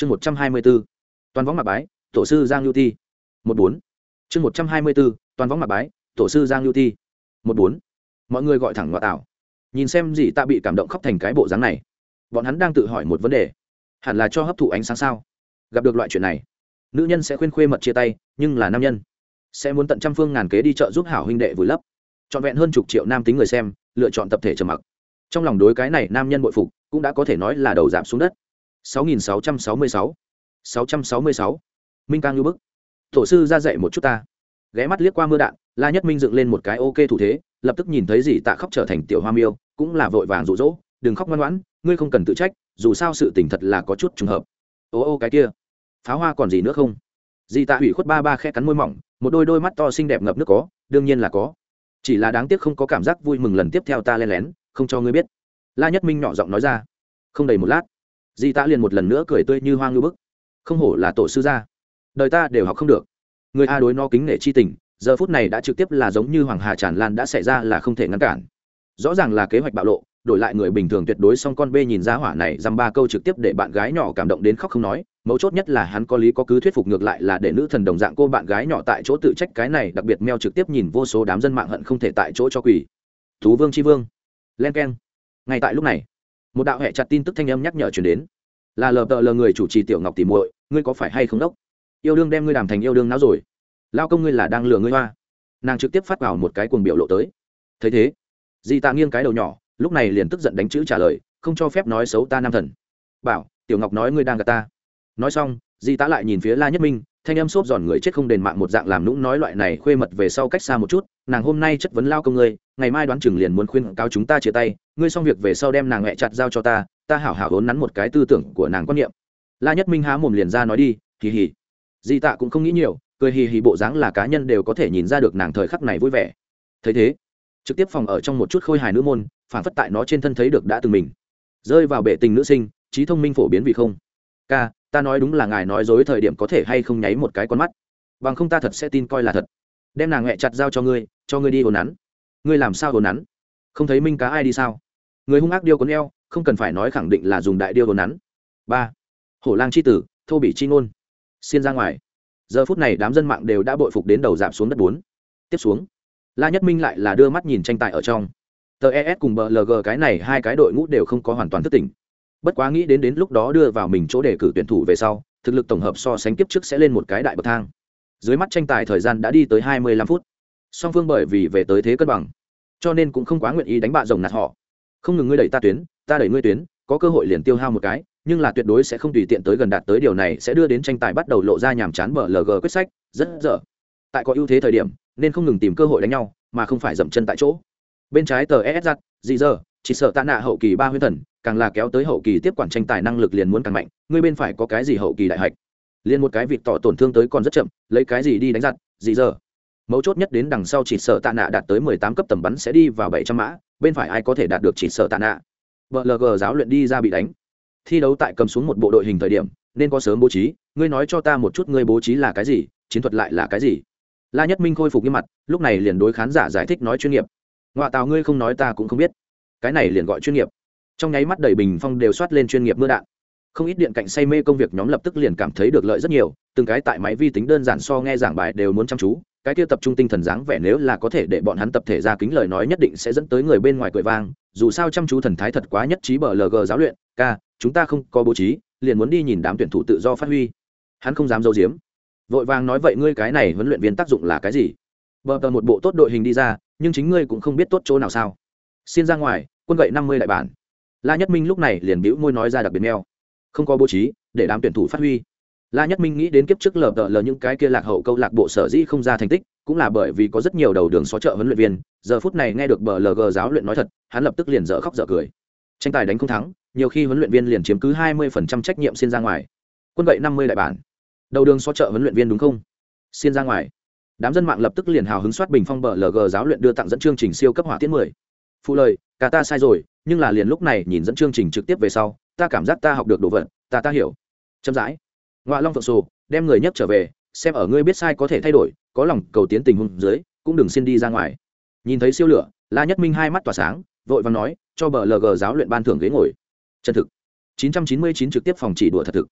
chương một trăm hai mươi b ố toàn võng mạc bái, tổ sư giang lưu ti một bốn. Chương một trăm hai mươi b ố toàn võng mạc bái, tổ sư giang lưu ti một bốn. Mọi người gọi thẳng ngoại tảo. Nhìn xem gì ta bị cảm động khóc thành cái bộ dáng này. Bọn hắn đang tự hỏi một vấn đề. Hẳn là cho hấp thụ ánh sáng sao? Gặp được loại chuyện này, nữ nhân sẽ khuyên khuê mật chia tay, nhưng là nam nhân sẽ muốn tận trăm phương ngàn kế đi chợ giúp hảo huynh đệ vùi lấp. Trọn vẹn hơn chục triệu nam tính người xem, lựa chọn tập thể trầm mặc. Trong lòng đối cái này nam nhân bội phục, cũng đã có thể nói là đầu giảm xuống đất. 6666 666 minh Cang như bức. Tổ sư ra dạy một chút ta. Ghé mắt liếc qua mưa đạn, la nhất minh dựng lên một cái ok thủ thế, lập tức nhìn thấy gì tạ khóc trở thành tiểu hoa miêu, cũng là vội vàng dụ rỗ đừng khóc ngoan ngoãn, ngươi không cần tự trách, dù sao sự tình thật là có chút trùng hợp. Ô ô, cái kia, pháo hoa còn gì nữa không? Di tạ hủy khuất ba ba khẽ cắn môi mỏng, một đôi đôi mắt to xinh đẹp ngập nước có, đương nhiên là có. Chỉ là đáng tiếc không có cảm giác vui mừng lần tiếp theo ta lén lén, không cho ngươi biết. La nhất minh nhỏ giọng nói ra. Không đầy một lát di tạ liền một lần nữa cười tươi như hoang như bức. Không hổ là tổ sư gia. Đời ta đều học không được. Người a đối no kính nể chi tình, giờ phút này đã trực tiếp là giống như hoàng hà tràn lan đã xảy ra là không thể ngăn cản. Rõ ràng là kế hoạch bạo lộ, đổi lại người bình thường tuyệt đối xong con bê nhìn ra hỏa này dăm ba câu trực tiếp để bạn gái nhỏ cảm động đến khóc không nói, mấu chốt nhất là hắn có lý có cứ thuyết phục ngược lại là để nữ thần đồng dạng cô bạn gái nhỏ tại chỗ tự trách cái này, đặc biệt meo trực tiếp nhìn vô số đám dân mạng hận không thể tại chỗ cho quỷ. Thú vương c vương. Len k e n ngay tại lúc này một đạo hệ chặt tin tức thanh âm nhắc nhở chuyển đến. Là lờ tờ lờ người chủ trì tiểu ngọc tìm muội, ngươi có phải hay không đốc? Yêu đương đem ngươi làm thành yêu đương não rồi. Lao công ngươi là đang lừa ngươi hoa. Nàng trực tiếp phát vào một cái cuồng biểu lộ tới. Thấy thế, di tạ nghiêng cái đầu nhỏ, lúc này liền tức giận đánh chữ trả lời, không cho phép nói xấu ta nam thần. Bảo, tiểu ngọc nói ngươi đang gặp ta. Nói xong, di tạ lại nhìn phía la nhất minh thanh âm xốp giòn người chết không đền mạng một dạng làm nũng nói loại này khuê mật về sau cách xa một chút, nàng hôm nay chất vấn lao công ngươi, ngày mai đoán chừng liền muốn khuyên cáo chúng ta chia tay, ngươi xong việc về sau đem nàng mẹ chặt giao cho ta ta hảo hảo hốn nắn một cái tư tưởng của nàng quan niệm. La nhất minh há mồm liền ra nói đi, hì hì. Di tạ cũng không nghĩ nhiều, cười hì hì bộ dáng là cá nhân đều có thể nhìn ra được nàng thời khắc này vui vẻ. Thấy thế, trực tiếp phòng ở trong một chút khôi hài nữ môn phản phất tại nó trên thân thấy được đã từng mình. Rơi vào bệ tình nữ sinh, trí thông minh phổ biến vì không. Ca ta nói đúng là ngài nói dối thời điểm có thể hay không nháy một cái con mắt. Bằng không ta thật sẽ tin coi là thật. Đem nàng hẹ chặt giao cho ngươi cho ngươi đi hồn nắn. Ngươi làm sao hồn nắn? Không thấy minh cá ai đi sao? Người hung ác điêu cuốn eo, không cần phải nói khẳng định là dùng đại điêu hồn nắn. Ba. Hổ lang c h i tử, thô bị chi ngôn. Xin ra ngoài. Giờ phút này đám dân mạng đều đã bội phục đến đầu giảm xuống đất bốn. Tiếp xuống. La nhất minh lại là đưa mắt nhìn tranh tài ở trong. Tờ es cùng blg cái này hai cái đội ngũ đều không có hoàn toàn thất tỉnh bất quá nghĩ đến đến lúc đó đưa vào mình chỗ đề cử tuyển thủ về sau, thực lực tổng hợp so sánh kiếp trước sẽ lên một cái đại bậc thang. Dưới mắt tranh tài thời gian đã đi tới hai mươi lăm phút. Song phương bởi vì về tới thế cân bằng, cho nên cũng không quá nguyện ý đánh bạ rồng nạt họ. Không ngừng ngươi đẩy ta tuyến, ta đẩy ngươi tuyến, có cơ hội liền tiêu hao một cái, nhưng là tuyệt đối sẽ không tùy tiện tới gần đạt tới điều này sẽ đưa đến tranh tài bắt đầu lộ ra nhàm chán mở lg quyết sách, rất dở. Tại có ưu thế thời điểm, nên không ngừng tìm cơ hội đánh nhau, mà không phải dậm chân tại chỗ. Bên trái tờ es giặt dị giờ chỉ sợ tạ nạ hậu kỳ ba huyên thần, càng là kéo tới hậu kỳ tiếp quản tranh tài năng lực liền muốn càng mạnh, ngươi bên phải có cái gì hậu kỳ đại hạch? Liền một cái vịt tỏ tổn thương tới còn rất chậm, lấy cái gì đi đánh giặt gì giờ? Mấu chốt nhất đến đằng sau chỉ sợ tạ nạ đạt tới mười tám cấp tầm bắn sẽ đi vào bảy trăm mã, bên phải ai có thể đạt được chỉ sợ tạ nạ? Vợ lg giáo luyện đi ra bị đánh. Thi đấu tại cầm xuống một bộ đội hình thời điểm, nên có sớm bố trí, ngươi nói cho ta một chút ngươi bố trí là cái gì, chiến thuật lại là cái gì? La nhất minh khôi phục như mặt, lúc này liền đối khán giả giải thích nói chuyên nghiệp. Ngoại tào ngươi không nói ta cũng không biết cái này liền gọi chuyên nghiệp. Trong nháy mắt đầy bình phong đều soát lên chuyên nghiệp mưa đạn. Không ít điện cạnh say mê công việc nhóm lập tức liền cảm thấy được lợi rất nhiều, từng cái tại máy vi tính đơn giản so nghe giảng bài đều muốn chăm chú, cái kia tập trung tinh thần dáng vẻ nếu là có thể để bọn hắn tập thể ra kính lời nói nhất định sẽ dẫn tới người bên ngoài cười vang, dù sao chăm chú thần thái thật quá nhất trí bờ lg giáo luyện, ca, chúng ta không có bố trí, liền muốn đi nhìn đám tuyển thủ tự do phát huy. Hắn không dám giấu giếm. Vội vàng nói vậy ngươi cái này huấn luyện viên tác dụng là cái gì? Bờ tờ một bộ tốt đội hình đi ra, nhưng chính ngươi cũng không biết tốt chỗ nào sao xin ra ngoài, quân gậy năm mươi đại bản. La nhất minh lúc này liền bĩu môi nói ra đặc biệt neo không có bố trí, để đám tuyển thủ phát huy. La nhất minh nghĩ đến kiếp trước lờ tờ lờ những cái kia lạc hậu câu lạc bộ sở dĩ không ra thành tích, cũng là bởi vì có rất nhiều đầu đường xó chợ huấn luyện viên, giờ phút này nghe được bờ lg giáo luyện nói thật, hắn lập tức liền dở khóc dở cười. Tranh tài đánh không thắng, nhiều khi huấn luyện viên liền chiếm cứ hai mươi phần trăm trách nhiệm xin ra ngoài. Quân gậy năm mươi đại bản. Đầu đường xó chợ huấn luyện viên đúng không? Xin ra ngoài. Đám dân mạng lập tức liền hào hứng soát bình phong bờ lg giáo luyện đưa tặng dẫn chương trình siêu cấp hỏa tiễn mười phụ lời, cả ta sai rồi, nhưng là liền lúc này nhìn dẫn chương trình trực tiếp về sau, ta cảm giác ta học được đồ vật, ta ta hiểu. Chậm rãi. Ngoại long phượng sổ, đem người nhất trở về, xem ở ngươi biết sai có thể thay đổi, có lòng cầu tiến tình huống dưới, cũng đừng xin đi ra ngoài. Nhìn thấy siêu lửa, la nhất minh hai mắt tỏa sáng, vội vàng nói, cho bờ lg giáo luyện ban thưởng ghế ngồi. Chân thực. 999 trực tiếp phòng chỉ đùa thật thực.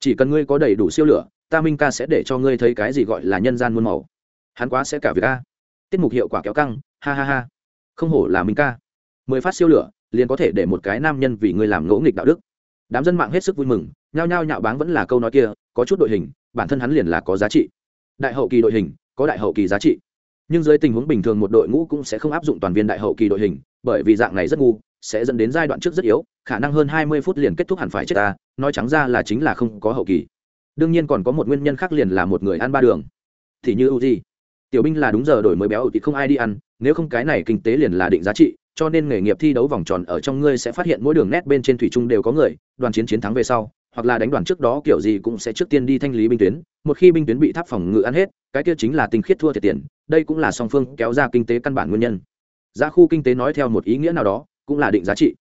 Chỉ cần ngươi có đầy đủ siêu lửa, ta minh ca sẽ để cho ngươi thấy cái gì gọi là nhân gian muôn màu. Hắn quá sẽ cả việc a. Tiết mục hiệu quả kéo căng, ha ha ha không hổ là minh ca. Mười phát siêu lửa, liền có thể để một cái nam nhân vì ngươi làm ngỗ nghịch đạo đức. Đám dân mạng hết sức vui mừng, nhao nhao nhạo báng vẫn là câu nói kia, có chút đội hình, bản thân hắn liền là có giá trị. Đại hậu kỳ đội hình, có đại hậu kỳ giá trị. Nhưng dưới tình huống bình thường một đội ngũ cũng sẽ không áp dụng toàn viên đại hậu kỳ đội hình, bởi vì dạng này rất ngu, sẽ dẫn đến giai đoạn trước rất yếu, khả năng hơn hai mươi phút liền kết thúc hẳn phải chết ta, nói trắng ra là chính là không có hậu kỳ. Đương nhiên còn có một nguyên nhân khác liền là một người ăn ba đường. Thì như uzi tiểu binh là đúng giờ đổi mới béo thì không ai đi ăn, nếu không cái này kinh tế liền là định giá trị, cho nên nghề nghiệp thi đấu vòng tròn ở trong ngươi sẽ phát hiện mỗi đường nét bên trên thủy trung đều có người, đoàn chiến chiến thắng về sau, hoặc là đánh đoàn trước đó kiểu gì cũng sẽ trước tiên đi thanh lý binh tuyến, một khi binh tuyến bị tháp phòng ngự ăn hết, cái kia chính là tinh khiết thua thiệt tiền, đây cũng là song phương kéo ra kinh tế căn bản nguyên nhân. Giá khu kinh tế nói theo một ý nghĩa nào đó, cũng là định giá trị.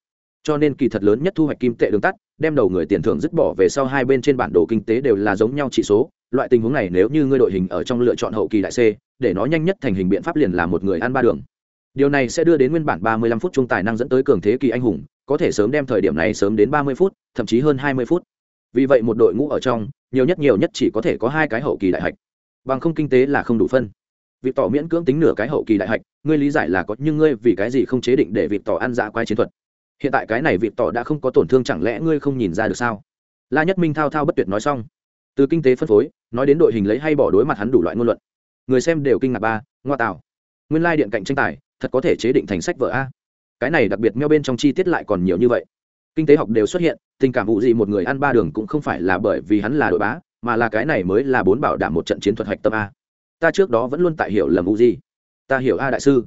Cho nên kỳ thật lớn nhất thu hoạch kim tệ đường tắt, đem đầu người tiền thưởng dứt bỏ về sau hai bên trên bản đồ kinh tế đều là giống nhau chỉ số loại tình huống này nếu như ngươi đội hình ở trong lựa chọn hậu kỳ đại c, để nó nhanh nhất thành hình biện pháp liền là một người ăn ba đường. Điều này sẽ đưa đến nguyên bản ba mươi lăm phút trung tài năng dẫn tới cường thế kỳ anh hùng, có thể sớm đem thời điểm này sớm đến ba mươi phút, thậm chí hơn hai mươi phút. Vì vậy một đội ngũ ở trong, nhiều nhất nhiều nhất chỉ có thể có hai cái hậu kỳ đại hạch. Bằng không kinh tế là không đủ phân. Vị tỏ miễn cưỡng tính nửa cái hậu kỳ đại hạch, ngươi lý giải là có, nhưng ngươi vì cái gì không chế định để vị tỏ ăn dạ quay chiến thuật? Hiện tại cái này vị tỏ đã không có tổn thương chẳng lẽ ngươi không nhìn ra được sao? La nhất minh thao thao bất tuyệt nói xong. Từ kinh tế phân phối nói đến đội hình lấy hay bỏ đối mặt hắn đủ loại ngôn luận. Người xem đều kinh ngạc ba, ngoa tạo. Nguyên lai điện cạnh tranh tài, thật có thể chế định thành sách vở a. Cái này đặc biệt meo bên trong chi tiết lại còn nhiều như vậy. Kinh tế học đều xuất hiện, tình cảm vụ gì một người ăn ba đường cũng không phải là bởi vì hắn là đội bá, mà là cái này mới là bốn bảo đảm một trận chiến thuật hạch tâm a. Ta trước đó vẫn luôn tại hiểu lầm u gì. Ta hiểu a đại sư.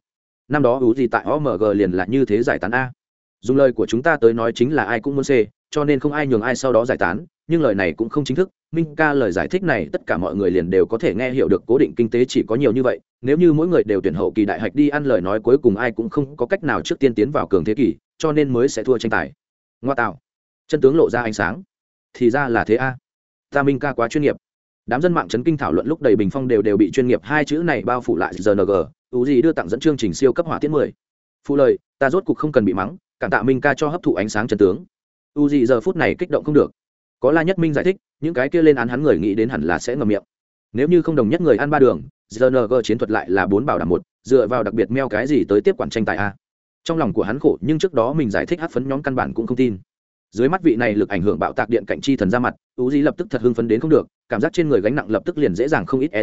Năm đó u gì tại omg liền là như thế giải tán a. Dùng lời của chúng ta tới nói chính là ai cũng muốn c cho nên không ai nhường ai sau đó giải tán, nhưng lời này cũng không chính thức minh ca lời giải thích này tất cả mọi người liền đều có thể nghe hiểu được cố định kinh tế chỉ có nhiều như vậy, nếu như mỗi người đều tuyển hậu kỳ đại hạch đi ăn lời nói cuối cùng ai cũng không có cách nào trước tiên tiến vào cường thế kỷ cho nên mới sẽ thua tranh tài. Ngoa tạo. Chân tướng lộ ra ánh sáng. Thì ra là thế a. Ta minh ca quá chuyên nghiệp. Đám dân mạng chấn kinh thảo luận lúc đầy bình phong đều đều bị chuyên nghiệp hai chữ này bao phủ lại rng ú gì đưa tặng dẫn chương trình siêu cấp hỏa tiễn mười. Phụ lời, ta rốt cục không cần bị mắng, cảm tạ minh ca cho hấp thụ ánh sáng chân tướng. U gì giờ phút này kích động không được có la nhất minh giải thích, những cái kia lên án hắn người nghĩ đến hẳn là sẽ ngầm miệng. Nếu như không đồng nhất người ăn ba đường gng chiến thuật lại là bốn bảo đảm một, dựa vào đặc biệt meo cái gì tới tiếp quản tranh tài a. Trong lòng của hắn khổ, nhưng trước đó mình giải thích hát phấn nhóm căn bản cũng không tin. Dưới mắt vị này lực ảnh hưởng bạo tạc điện cạnh chi thần ra mặt u di lập tức thật hưng phấn đến không được, cảm giác trên người gánh nặng lập tức liền dễ dàng không ít e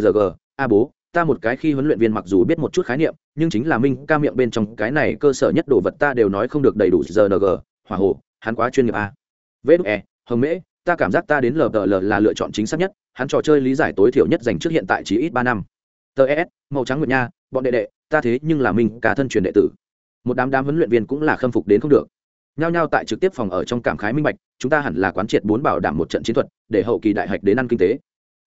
a bố, ta một cái khi huấn luyện viên mặc dù biết một chút khái niệm, nhưng chính là minh ca miệng bên trong cái này cơ sở nhất đồ vật ta đều nói không được đầy đủ rng hỏa hồ hắn quá chuyên nghiệp a. Vê đúc e hồng mễ ta cảm giác ta đến lờ bờ lờ là lựa chọn chính xác nhất, hắn trò chơi lý giải tối thiểu nhất dành trước hiện tại chỉ ít ba năm. Tờ es màu trắng nguyệt nha, bọn đệ đệ, ta thế nhưng là mình, cả thân truyền đệ tử. Một đám đám huấn luyện viên cũng là khâm phục đến không được. Nhao nhao tại trực tiếp phòng ở trong cảm khái minh bạch, chúng ta hẳn là quán triệt bốn bảo đảm một trận chiến thuật, để hậu kỳ đại hạch đến ăn kinh tế.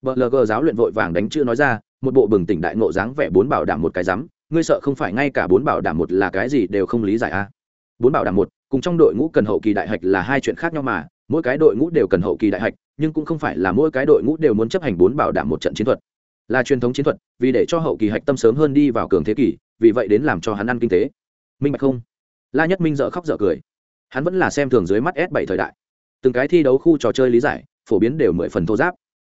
Bờ lờ gờ giáo luyện vội vàng đánh chữ nói ra, một bộ bừng tỉnh đại ngộ dáng vẻ bốn bảo đảm một cái rắm ngươi sợ không phải ngay cả bốn bảo đảm một là cái gì đều không lý giải a. À? bốn bảo đảm một, cùng trong đội ngũ cần hậu kỳ đại hạch là hai chuyện khác nhau mà mỗi cái đội ngũ đều cần hậu kỳ đại hạch, nhưng cũng không phải là mỗi cái đội ngũ đều muốn chấp hành bốn bảo đảm một trận chiến thuật. Là truyền thống chiến thuật, vì để cho hậu kỳ hạch tâm sớm hơn đi vào cường thế kỷ, vì vậy đến làm cho hắn ăn kinh tế. Minh bạch không? La nhất minh dợ khóc dợ cười. Hắn vẫn là xem thường dưới mắt s 7 thời đại. Từng cái thi đấu khu trò chơi lý giải, phổ biến đều mười phần thô giáp.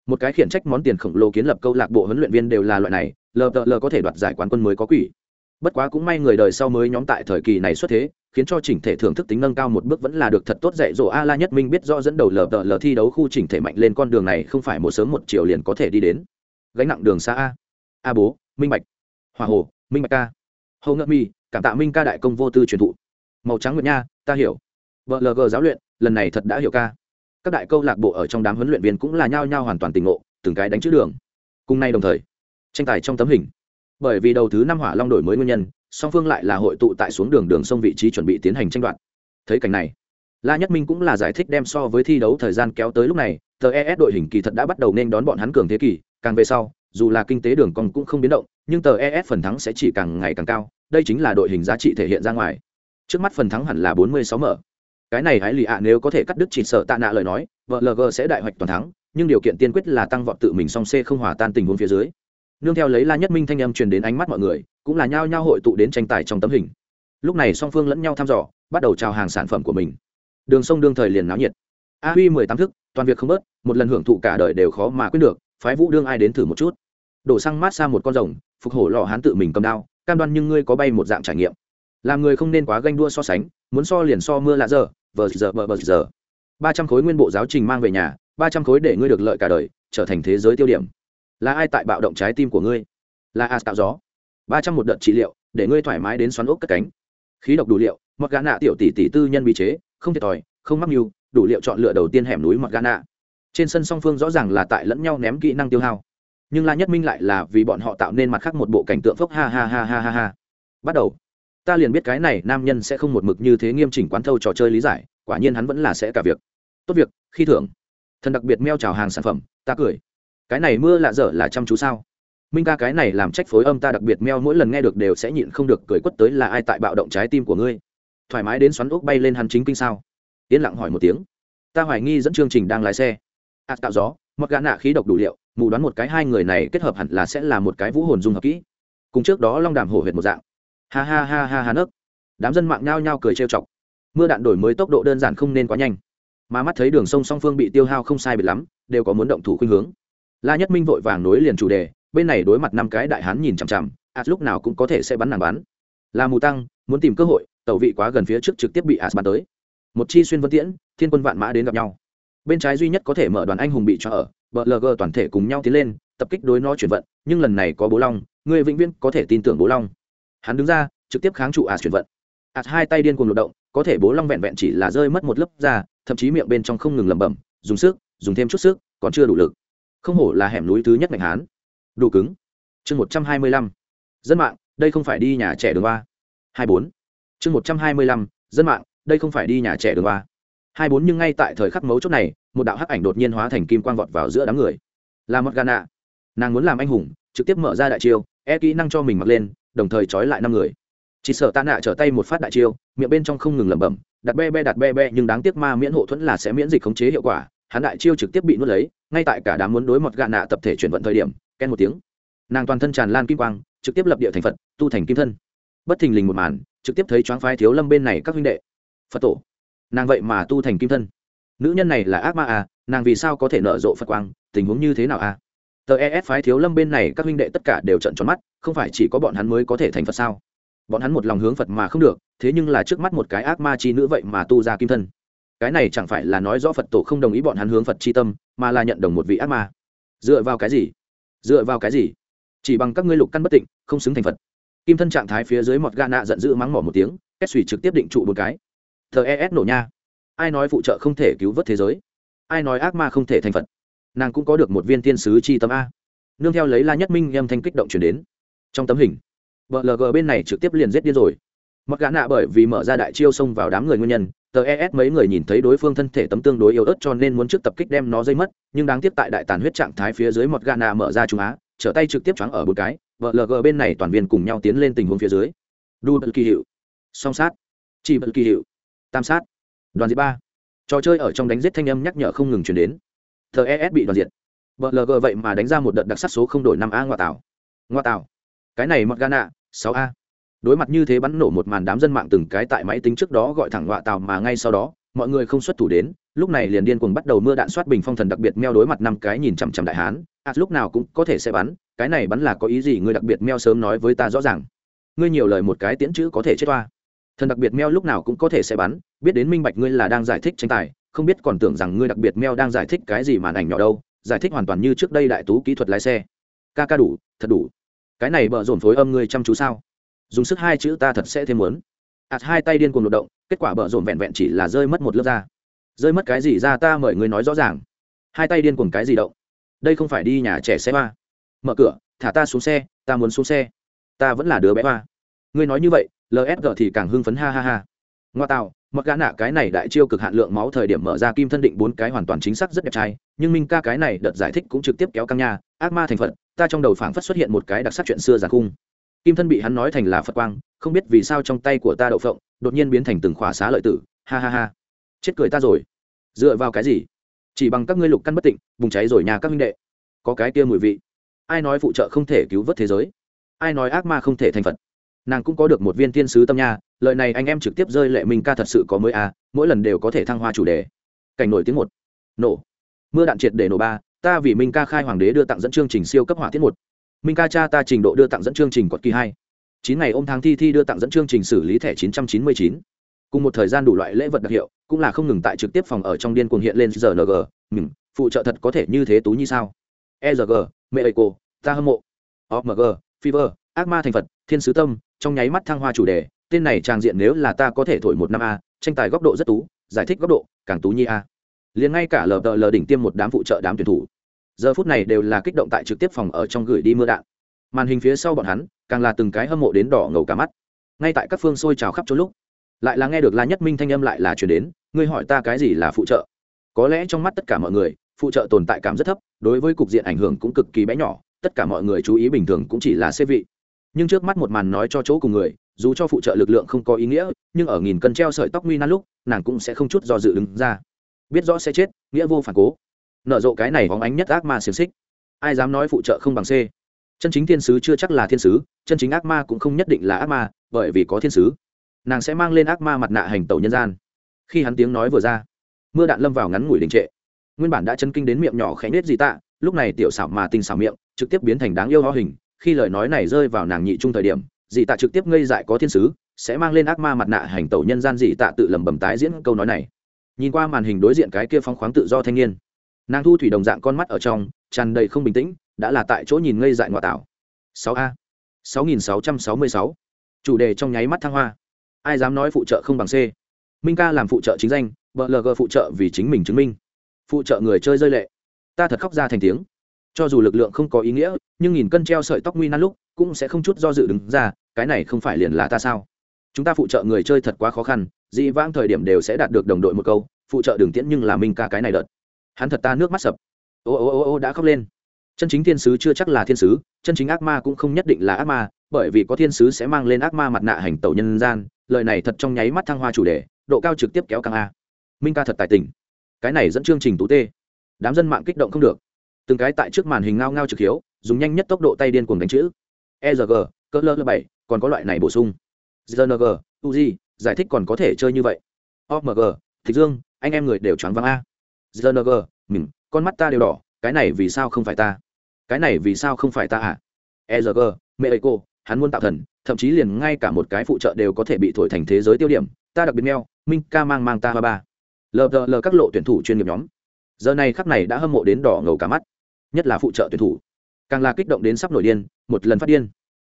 Một cái khiển trách món tiền khổng lồ kiến lập câu lạc bộ huấn luyện viên đều là loại này lờ tợ lờ có thể đoạt giải quán quân mới có quỷ bất quá cũng may người đời sau mới nhóm tại thời kỳ này xuất thế, khiến cho chỉnh thể thưởng thức tính nâng cao một bước vẫn là được thật tốt dạy dỗ a la nhất minh biết do dẫn đầu lờ đờ lờ thi đấu khu chỉnh thể mạnh lên con đường này không phải một sớm một chiều liền có thể đi đến. Gánh nặng đường xa a. A bố, minh bạch. Hòa hồ, minh bạch ca. Hầu ngậm mi cảm tạ minh ca đại công vô tư truyền thụ. Màu trắng nguyệt nha, ta hiểu. Vợ lg giáo luyện, lần này thật đã hiểu ca. Các đại câu lạc bộ ở trong đám huấn luyện viên cũng là nhao nhao hoàn toàn tình ngộ, từng cái đánh chữ đường. Cùng nay đồng thời, tranh tài trong tấm hình bởi vì đầu thứ năm hỏa long đổi mới nguyên nhân, song phương lại là hội tụ tại xuống đường đường sông vị trí chuẩn bị tiến hành tranh đoạt. Thấy cảnh này, la nhất minh cũng là giải thích đem so với thi đấu thời gian kéo tới lúc này, tờ es đội hình kỳ thật đã bắt đầu nên đón bọn hắn cường thế kỷ càng về sau, dù là kinh tế đường cong cũng không biến động, nhưng tờ es phần thắng sẽ chỉ càng ngày càng cao, đây chính là đội hình giá trị thể hiện ra ngoài. Trước mắt phần thắng hẳn là 46 mở. Cái này hãy lì ạ, nếu có thể cắt đứt chỉ sợ tạ nạ lời nói, vợ lg sẽ đại hoạch toàn thắng, nhưng điều kiện tiên quyết là tăng vọt tự mình song c không hòa tan tình huống phía dưới nương theo lấy la nhất minh thanh âm truyền đến ánh mắt mọi người, cũng là nhao nhao hội tụ đến tranh tài trong tấm hình. Lúc này song phương lẫn nhau thăm dò, bắt đầu trào hàng sản phẩm của mình. Đường sông đương thời liền náo nhiệt. A huy mười tám thức, toàn việc không bớt, một lần hưởng thụ cả đời đều khó mà quyết được, phái vũ đương ai đến thử một chút. Đổ xăng mát xa một con rồng, phục hổ lò hán tự mình cầm đao, cam đoan nhưng ngươi có bay một dạng trải nghiệm. Làm người không nên quá ganh đua so sánh, muốn so liền so mưa lạ giờ, vờ giờ vờ vờ giờ. Ba trăm khối nguyên bộ giáo trình mang về nhà, ba trăm khối để ngươi được lợi cả đời, trở thành thế giới tiêu điểm là ai tại bạo động trái tim của ngươi? Là as tạo gió. Ba trăm một đợt trị liệu, để ngươi thoải mái đến xoắn ốc cất cánh. Khí độc đủ liệu, mọt gà nạ tiểu tỷ tỷ tư nhân bị chế, không thiệt thòi, không mắc mưu, đủ liệu chọn lựa đầu tiên hẻm núi mọt gà nạ. Trên sân song phương rõ ràng là tại lẫn nhau ném kỹ năng tiêu hao. Nhưng la nhất minh lại là vì bọn họ tạo nên mặt khác một bộ cảnh tượng phốc ha ha ha ha ha ha. Bắt đầu. Ta liền biết cái này nam nhân sẽ không một mực như thế nghiêm chỉnh quán thâu trò chơi lý giải, quả nhiên hắn vẫn là sẽ cả việc. Tốt việc, khi thưởng. Thần đặc biệt meo chào hàng sản phẩm, ta cười cái này mưa lạ dở là chăm chú sao? Minh ca cái này làm trách phối âm ta đặc biệt meo mỗi lần nghe được đều sẽ nhịn không được cười quất tới là ai tại bạo động trái tim của ngươi? Thoải mái đến xoắn ốc bay lên hắn chính kinh sao? Yên lặng hỏi một tiếng. Ta hoài nghi dẫn chương trình đang lái xe. Ạt tạo gió, mặc gã nạ khí độc đủ liệu, mù đoán một cái hai người này kết hợp hẳn là sẽ là một cái vũ hồn dung hợp kỹ. Cùng trước đó long đàm hổ huyệt một dạng. Ha ha ha ha ha nấc. Đám dân mạng nhao nhao cười trêu chọc. Mưa đạn đổi mới tốc độ đơn giản không nên quá nhanh. Mà mắt thấy đường sông song phương bị tiêu hao không sai biệt lắm, đều có muốn động thủ khuynh hướng la nhất minh vội vàng nối liền chủ đề, bên này đối mặt năm cái đại hán nhìn chằm chằm as lúc nào cũng có thể sẽ bắn nàng bắn. Là mù tăng, muốn tìm cơ hội, tẩu vị quá gần phía trước trực tiếp bị as bắn tới. Một chi xuyên vân tiễn, thiên quân vạn mã đến gặp nhau. Bên trái duy nhất có thể mở đoàn anh hùng bị cho ở, bờ lg toàn thể cùng nhau tiến lên, tập kích đối nó chuyển vận, nhưng lần này có bố long, người vĩnh viễn có thể tin tưởng bố long. Hắn đứng ra, trực tiếp kháng trụ as chuyển vận. As hai tay điên cuồng lột động, có thể bố long vẹn vẹn chỉ là rơi mất một lớp da, thậm chí miệng bên trong không ngừng lẩm bẩm, dùng sức, dùng thêm chút sức, còn chưa đủ lực không hổ là hẻm núi thứ nhất ngành hán. Đủ cứng. Chương một trăm hai mươi lăm. Dân mạng, đây không phải đi nhà trẻ đường ba hai bốn. Chương một trăm hai mươi lăm. Dân mạng, đây không phải đi nhà trẻ đường ba hai bốn nhưng ngay tại thời khắc mấu chốt này, một đạo hắc ảnh đột nhiên hóa thành kim quang vọt vào giữa đám người. Là mất gana nàng muốn làm anh hùng, trực tiếp mở ra đại chiêu e kỹ năng cho mình mặc lên, đồng thời trói lại năm người. Chỉ sợ tạ nạ trở tay một phát đại chiêu, miệng bên trong không ngừng lẩm bẩm, đặt be be đặt be be, nhưng đáng tiếc ma miễn hộ thuẫn là sẽ miễn dịch khống chế hiệu quả hắn đại chiêu trực tiếp bị nuốt lấy, ngay tại cả đám muốn đối một gạ nạ tập thể chuyển vận thời điểm, ken một tiếng. Nàng toàn thân tràn lan kim quang, trực tiếp lập địa thành phật, tu thành kim thân. Bất thình lình một màn, trực tiếp thấy choáng phái thiếu lâm bên này các huynh đệ. Phật tổ. Nàng vậy mà tu thành kim thân. Nữ nhân này là ác ma à nàng vì sao có thể nở rộ phật quang, tình huống như thế nào à? Tờ es phái thiếu lâm bên này các huynh đệ tất cả đều trận tròn mắt, không phải chỉ có bọn hắn mới có thể thành phật sao? Bọn hắn một lòng hướng phật mà không được, thế nhưng là trước mắt một cái ác ma chi nữ vậy mà tu ra kim thân cái này chẳng phải là nói rõ phật tổ không đồng ý bọn hắn hướng phật chi tâm, mà là nhận đồng một vị ác ma. Dựa vào cái gì? Dựa vào cái gì? Chỉ bằng các ngươi lục căn bất tịnh, không xứng thành phật. Kim thân trạng thái phía dưới mọt gà nạ giận dữ mắng mỏ một tiếng kết suy trực tiếp định trụ một cái. Thờ es nổ nha. Ai nói phụ trợ không thể cứu vớt thế giới? Ai nói ác ma không thể thành phật? Nàng cũng có được một viên tiên sứ chi tâm a. Nương theo lấy la nhất minh âm thanh kích động chuyển đến. Trong tấm hình vợ lg bên này trực tiếp liền giết điên rồi. Mặc gã nạ bởi vì mở ra đại chiêu xông vào đám người nguyên nhân tờ es mấy người nhìn thấy đối phương thân thể tấm tương đối yếu ớt cho nên muốn trước tập kích đem nó dây mất, nhưng đáng tiếc tại đại tàn huyết trạng thái phía dưới một gana mở ra trung á, trở tay trực tiếp choáng ở một cái, vợ lg bên này toàn viên cùng nhau tiến lên tình huống phía dưới. Đu bật kỳ hiệu. Song sát. Chỉ bật kỳ hiệu. Tam sát. Đoàn diệt ba. Trò chơi ở trong đánh giết thanh âm nhắc nhở không ngừng chuyển đến. Tờ es bị đoàn diệt. Vợ lg vậy mà đánh ra một đợt đặc sắc số không đổi năm a ngoa tảo. Ngoa tảo. Cái này một gana sáu a đối mặt như thế bắn nổ một màn đám dân mạng từng cái tại máy tính trước đó gọi thẳng ngọa tàu mà ngay sau đó, mọi người không xuất thủ đến, lúc này liền điên cuồng bắt đầu mưa đạn soát bình phong thần đặc biệt meo đối mặt năm cái nhìn chằm chằm đại hán. À lúc nào cũng có thể sẽ bắn, cái này bắn là có ý gì ngươi đặc biệt meo sớm nói với ta rõ ràng. Ngươi nhiều lời một cái tiễn chữ có thể chết toa thần đặc biệt meo lúc nào cũng có thể sẽ bắn, biết đến minh bạch ngươi là đang giải thích tranh tài, không biết còn tưởng rằng ngươi đặc biệt meo đang giải thích cái gì màn ảnh nhỏ đâu, giải thích hoàn toàn như trước đây đại tú kỹ thuật lái xe. Ca ca đủ, thật đủ. Cái này bợ dồn phối âm ngươi chăm chú sao? Dùng sức hai chữ ta thật sẽ thêm muốn. Ạt hai tay điên cuồng lột động, kết quả bợ rộn vẹn vẹn chỉ là rơi mất một lớp da. Rơi mất cái gì ra ta mời người nói rõ ràng. Hai tay điên cuồng cái gì động? Đây không phải đi nhà trẻ xe hoa. mở cửa, thả ta xuống xe, ta muốn xuống xe. Ta vẫn là đứa bé hoa. ngươi nói như vậy lsg thì càng hưng phấn ha ha ha. Ngoa tạo, mặc gã nạ cái này đại chiêu cực hạn lượng máu thời điểm mở ra kim thân định bốn cái hoàn toàn chính xác rất đẹp trai, nhưng minh ca cái này đợt giải thích cũng trực tiếp kéo căng nha, ác ma thành phật, ta trong đầu phảng phất xuất hiện một cái đặc sắc chuyện xưa giả khung kim thân bị hắn nói thành là phật quang, không biết vì sao trong tay của ta đậu phộng, đột nhiên biến thành từng khóa xá lợi tử. Ha ha ha. Chết cười ta rồi. Dựa vào cái gì? Chỉ bằng các ngươi lục căn bất tịnh, bùng cháy rồi nhà các minh đệ. Có cái kia mùi vị. Ai nói phụ trợ không thể cứu vớt thế giới? Ai nói ác ma không thể thành phật? Nàng cũng có được một viên thiên sứ tâm nha, lợi này anh em trực tiếp rơi lệ minh ca thật sự có mới à mỗi lần đều có thể thăng hoa chủ đề. Cảnh nổi tiếng một. Nổ. Mưa đạn triệt để nổ ba, ta vì minh ca khai hoàng đế đưa tặng dẫn chương trình siêu cấp hỏa tiết một minh ca cha ta trình độ đưa tặng dẫn chương trình quật kỳ hai. Chín ngày ôm tháng thi thi đưa tặng dẫn chương trình xử lý thẻ chín trăm chín mươi chín. Cùng một thời gian đủ loại lễ vật đặc hiệu, cũng là không ngừng tại trực tiếp phòng ở trong điên cuồng hiện lên rng mừng, phụ trợ thật có thể như thế tú như sao? Erg mẹ ơi cô, ta hâm mộ. Omg fever, ác ma thành phật, thiên sứ tâm, trong nháy mắt thăng hoa chủ đề, tên này trang diện nếu là ta có thể thổi một năm a, tranh tài góc độ rất tú, giải thích góc độ, càng tú nhi a. Liền ngay cả lờ đờ lờ đỉnh tiêm một đám phụ trợ đám tuyển thủ giờ phút này đều là kích động tại trực tiếp phòng ở trong gửi đi mưa đạn. Màn hình phía sau bọn hắn, càng là từng cái hâm mộ đến đỏ ngầu cả mắt. Ngay tại các phương xôi trào khắp chỗ lúc, lại là nghe được la nhất minh thanh âm lại là chuyển đến, ngươi hỏi ta cái gì là phụ trợ? Có lẽ trong mắt tất cả mọi người, phụ trợ tồn tại cảm rất thấp, đối với cục diện ảnh hưởng cũng cực kỳ bé nhỏ, tất cả mọi người chú ý bình thường cũng chỉ là xê vị. Nhưng trước mắt một màn nói cho chỗ cùng người, dù cho phụ trợ lực lượng không có ý nghĩa, nhưng ở nghìn cân treo sợi tóc nguy nan lúc, nàng cũng sẽ không chút do dự đứng ra. Biết rõ sẽ chết, nghĩa vô phản cố nợ rộ cái này hóng ánh nhất ác ma xiềng xích. Ai dám nói phụ trợ không bằng c? Chân chính thiên sứ chưa chắc là thiên sứ, chân chính ác ma cũng không nhất định là ác ma, bởi vì có thiên sứ, nàng sẽ mang lên ác ma mặt nạ hành tẩu nhân gian. Khi hắn tiếng nói vừa ra, mưa đạn lâm vào ngắn ngủi đình trệ. Nguyên bản đã chân kinh đến miệng nhỏ khẽ nết gì tạ, lúc này tiểu xảo mà tinh xảo miệng, trực tiếp biến thành đáng yêu ho hình, khi lời nói này rơi vào nàng nhị trung thời điểm dị tạ trực tiếp ngây dại có thiên sứ, sẽ mang lên ác ma mặt nạ hành tẩu nhân gian dị tạ tự lầm bầm tái diễn câu nói này. Nhìn qua màn hình đối diện cái kia phong khoáng tự do thanh niên nàng thu thủy đồng dạng con mắt ở trong, tràn đầy không bình tĩnh, đã là tại chỗ nhìn ngây dại ngoại tảo. Sáu a. Sáu nghìn sáu trăm sáu mươi sáu. Chủ đề trong nháy mắt thăng hoa. Ai dám nói phụ trợ không bằng c. Minh ca làm phụ trợ chính danh vợ lg phụ trợ vì chính mình chứng minh. Phụ trợ người chơi rơi lệ. Ta thật khóc ra thành tiếng. Cho dù lực lượng không có ý nghĩa, nhưng nghìn cân treo sợi tóc nguy nan lúc, cũng sẽ không chút do dự đứng ra, cái này không phải liền là ta sao? Chúng ta phụ trợ người chơi thật quá khó khăn, dĩ vãng thời điểm đều sẽ đạt được đồng đội một câu, phụ trợ đường tiễn nhưng là minh ca cái này đợt hắn thật ta nước mắt sập. Ô ô ô ô, đã khóc lên. Chân chính thiên sứ chưa chắc là thiên sứ, chân chính ác ma cũng không nhất định là ác ma, bởi vì có thiên sứ sẽ mang lên ác ma mặt nạ hành tẩu nhân gian, lời này thật trong nháy mắt thăng hoa chủ đề, độ cao trực tiếp kéo căng a. Minh ca thật tài tình. Cái này dẫn chương trình tú tê. Đám dân mạng kích động không được. Từng cái tại trước màn hình ngao ngao trực hiếu, dùng nhanh nhất tốc độ tay điên cuồng đánh chữ. Erg cỡ lơ bảy, còn có loại này bổ sung. Gng uzi giải thích còn có thể chơi như vậy. Omg thịt dương, anh em người đều choáng váng a gng mình, con mắt ta đều đỏ, cái này vì sao không phải ta? Cái này vì sao không phải ta à erg mẹ ơi cô, hắn muốn tạo thần, thậm chí liền ngay cả một cái phụ trợ đều có thể bị thổi thành thế giới tiêu điểm, ta đặc biệt neo minh ca mang mang ta ba. Ba lờ lờ các lộ tuyển thủ chuyên nghiệp nhóm. Giờ này khắc này đã hâm mộ đến đỏ ngầu cả mắt, nhất là phụ trợ tuyển thủ. Càng là kích động đến sắp nổi điên, một lần phát điên.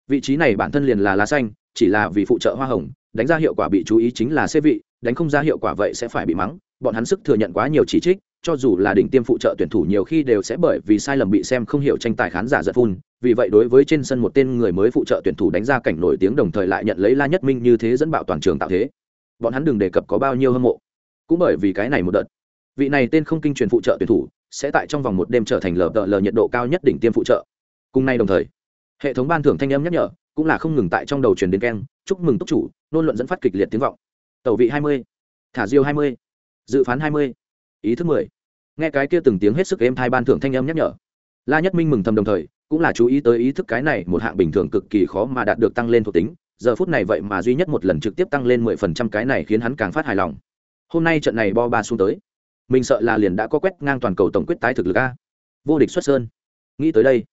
Vị trí này bản thân liền là lá xanh, chỉ là vì phụ trợ hoa hồng, đánh ra hiệu quả bị chú ý chính là xê vị, đánh không ra hiệu quả vậy sẽ phải bị mắng, bọn hắn sức thừa nhận quá nhiều chỉ trích cho dù là đỉnh tiêm phụ trợ tuyển thủ nhiều khi đều sẽ bởi vì sai lầm bị xem không hiểu tranh tài khán giả giật phun. Vì vậy đối với trên sân một tên người mới phụ trợ tuyển thủ đánh ra cảnh nổi tiếng đồng thời lại nhận lấy la nhất minh như thế dẫn bạo toàn trường tạo thế. Bọn hắn đừng đề cập có bao nhiêu hâm mộ. Cũng bởi vì cái này một đợt, vị này tên không kinh truyền phụ trợ tuyển thủ sẽ tại trong vòng một đêm trở thành lờ đợ lờ nhiệt độ cao nhất đỉnh tiêm phụ trợ. Cùng nay đồng thời, hệ thống ban thưởng thanh âm nhắc nhở cũng là không ngừng tại trong đầu truyền đến keng. Chúc mừng túc chủ, nôn luận dẫn phát kịch liệt tiếng vọng. Tẩu vị hai mươi, thả diêu hai mươi, dự phán hai mươi ý thứ mười. Nghe cái kia từng tiếng hết sức êm thai ban thưởng thanh âm nhắc nhở. La nhất minh mừng thầm đồng thời, cũng là chú ý tới ý thức cái này một hạng bình thường cực kỳ khó mà đạt được tăng lên thuộc tính. Giờ phút này vậy mà duy nhất một lần trực tiếp tăng lên mười phần trăm cái này khiến hắn càng phát hài lòng. Hôm nay trận này bo ba xuống tới. Mình sợ là liền đã có quét ngang toàn cầu tổng quyết tái thực lực a. Vô địch xuất sơn. Nghĩ tới đây,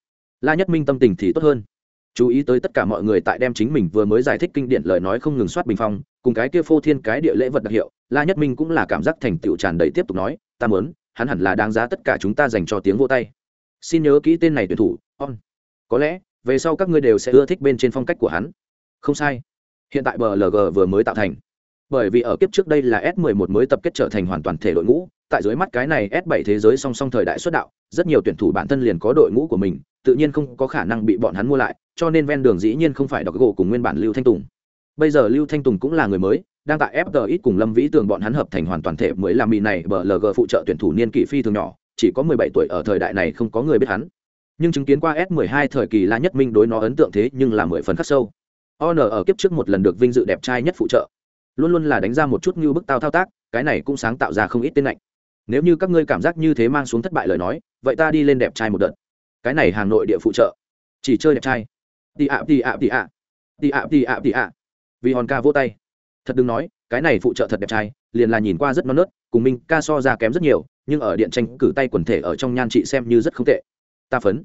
la nhất minh tâm tình thì tốt hơn chú ý tới tất cả mọi người tại đem chính mình vừa mới giải thích kinh điển lời nói không ngừng soát bình phong, cùng cái kia phô thiên cái địa lễ vật đặc hiệu, la nhất minh cũng là cảm giác thành tựu tràn đầy tiếp tục nói, ta mớn hắn hẳn là đáng giá tất cả chúng ta dành cho tiếng vô tay. Xin nhớ kỹ tên này tuyển thủ on có lẽ, về sau các ngươi đều sẽ ưa thích bên trên phong cách của hắn. Không sai. Hiện tại blg vừa mới tạo thành. Bởi vì ở kiếp trước đây là s 11 mới tập kết trở thành hoàn toàn thể đội ngũ, tại dưới mắt cái này s 7 thế giới song song thời đại xuất đạo, rất nhiều tuyển thủ bản thân liền có đội ngũ của mình tự nhiên không có khả năng bị bọn hắn mua lại cho nên ven đường dĩ nhiên không phải đọc gỗ cùng nguyên bản lưu thanh tùng bây giờ lưu thanh tùng cũng là người mới đang tại FTX cùng Lâm Vĩ Tường bọn hắn hợp thành hoàn toàn thể mới làm mì này bờ LG phụ trợ tuyển thủ niên kỷ phi thường nhỏ, chỉ có 17 tuổi ở thời đại này không có người biết hắn. Nhưng chứng kiến qua S12 thời kỳ La Nhất Minh đối nó ấn tượng thế nhưng là 10 phần khắc sâu. On ở kiếp trước một lần được vinh dự đẹp trai nhất phụ trợ. Luôn luôn là đánh ra một chút như bức tao thao tác, cái này cũng sáng tạo ra không ít tên lạnh. Nếu như các ngươi cảm giác như thế mang xuống thất bại lời nói, vậy ta đi lên đẹp trai một đợt. Cái này hàng nội địa phụ trợ, chỉ chơi đẹp trai. Đi ạ đi ạ đi ạ. Đi ạ đi ạ đi ạ. Vì hòn ca vỗ tay thật đừng nói cái này phụ trợ thật đẹp trai liền là nhìn qua rất non nớt cùng minh ca so ra kém rất nhiều nhưng ở điện tranh cử tay quần thể ở trong nhan chị xem như rất không tệ ta phấn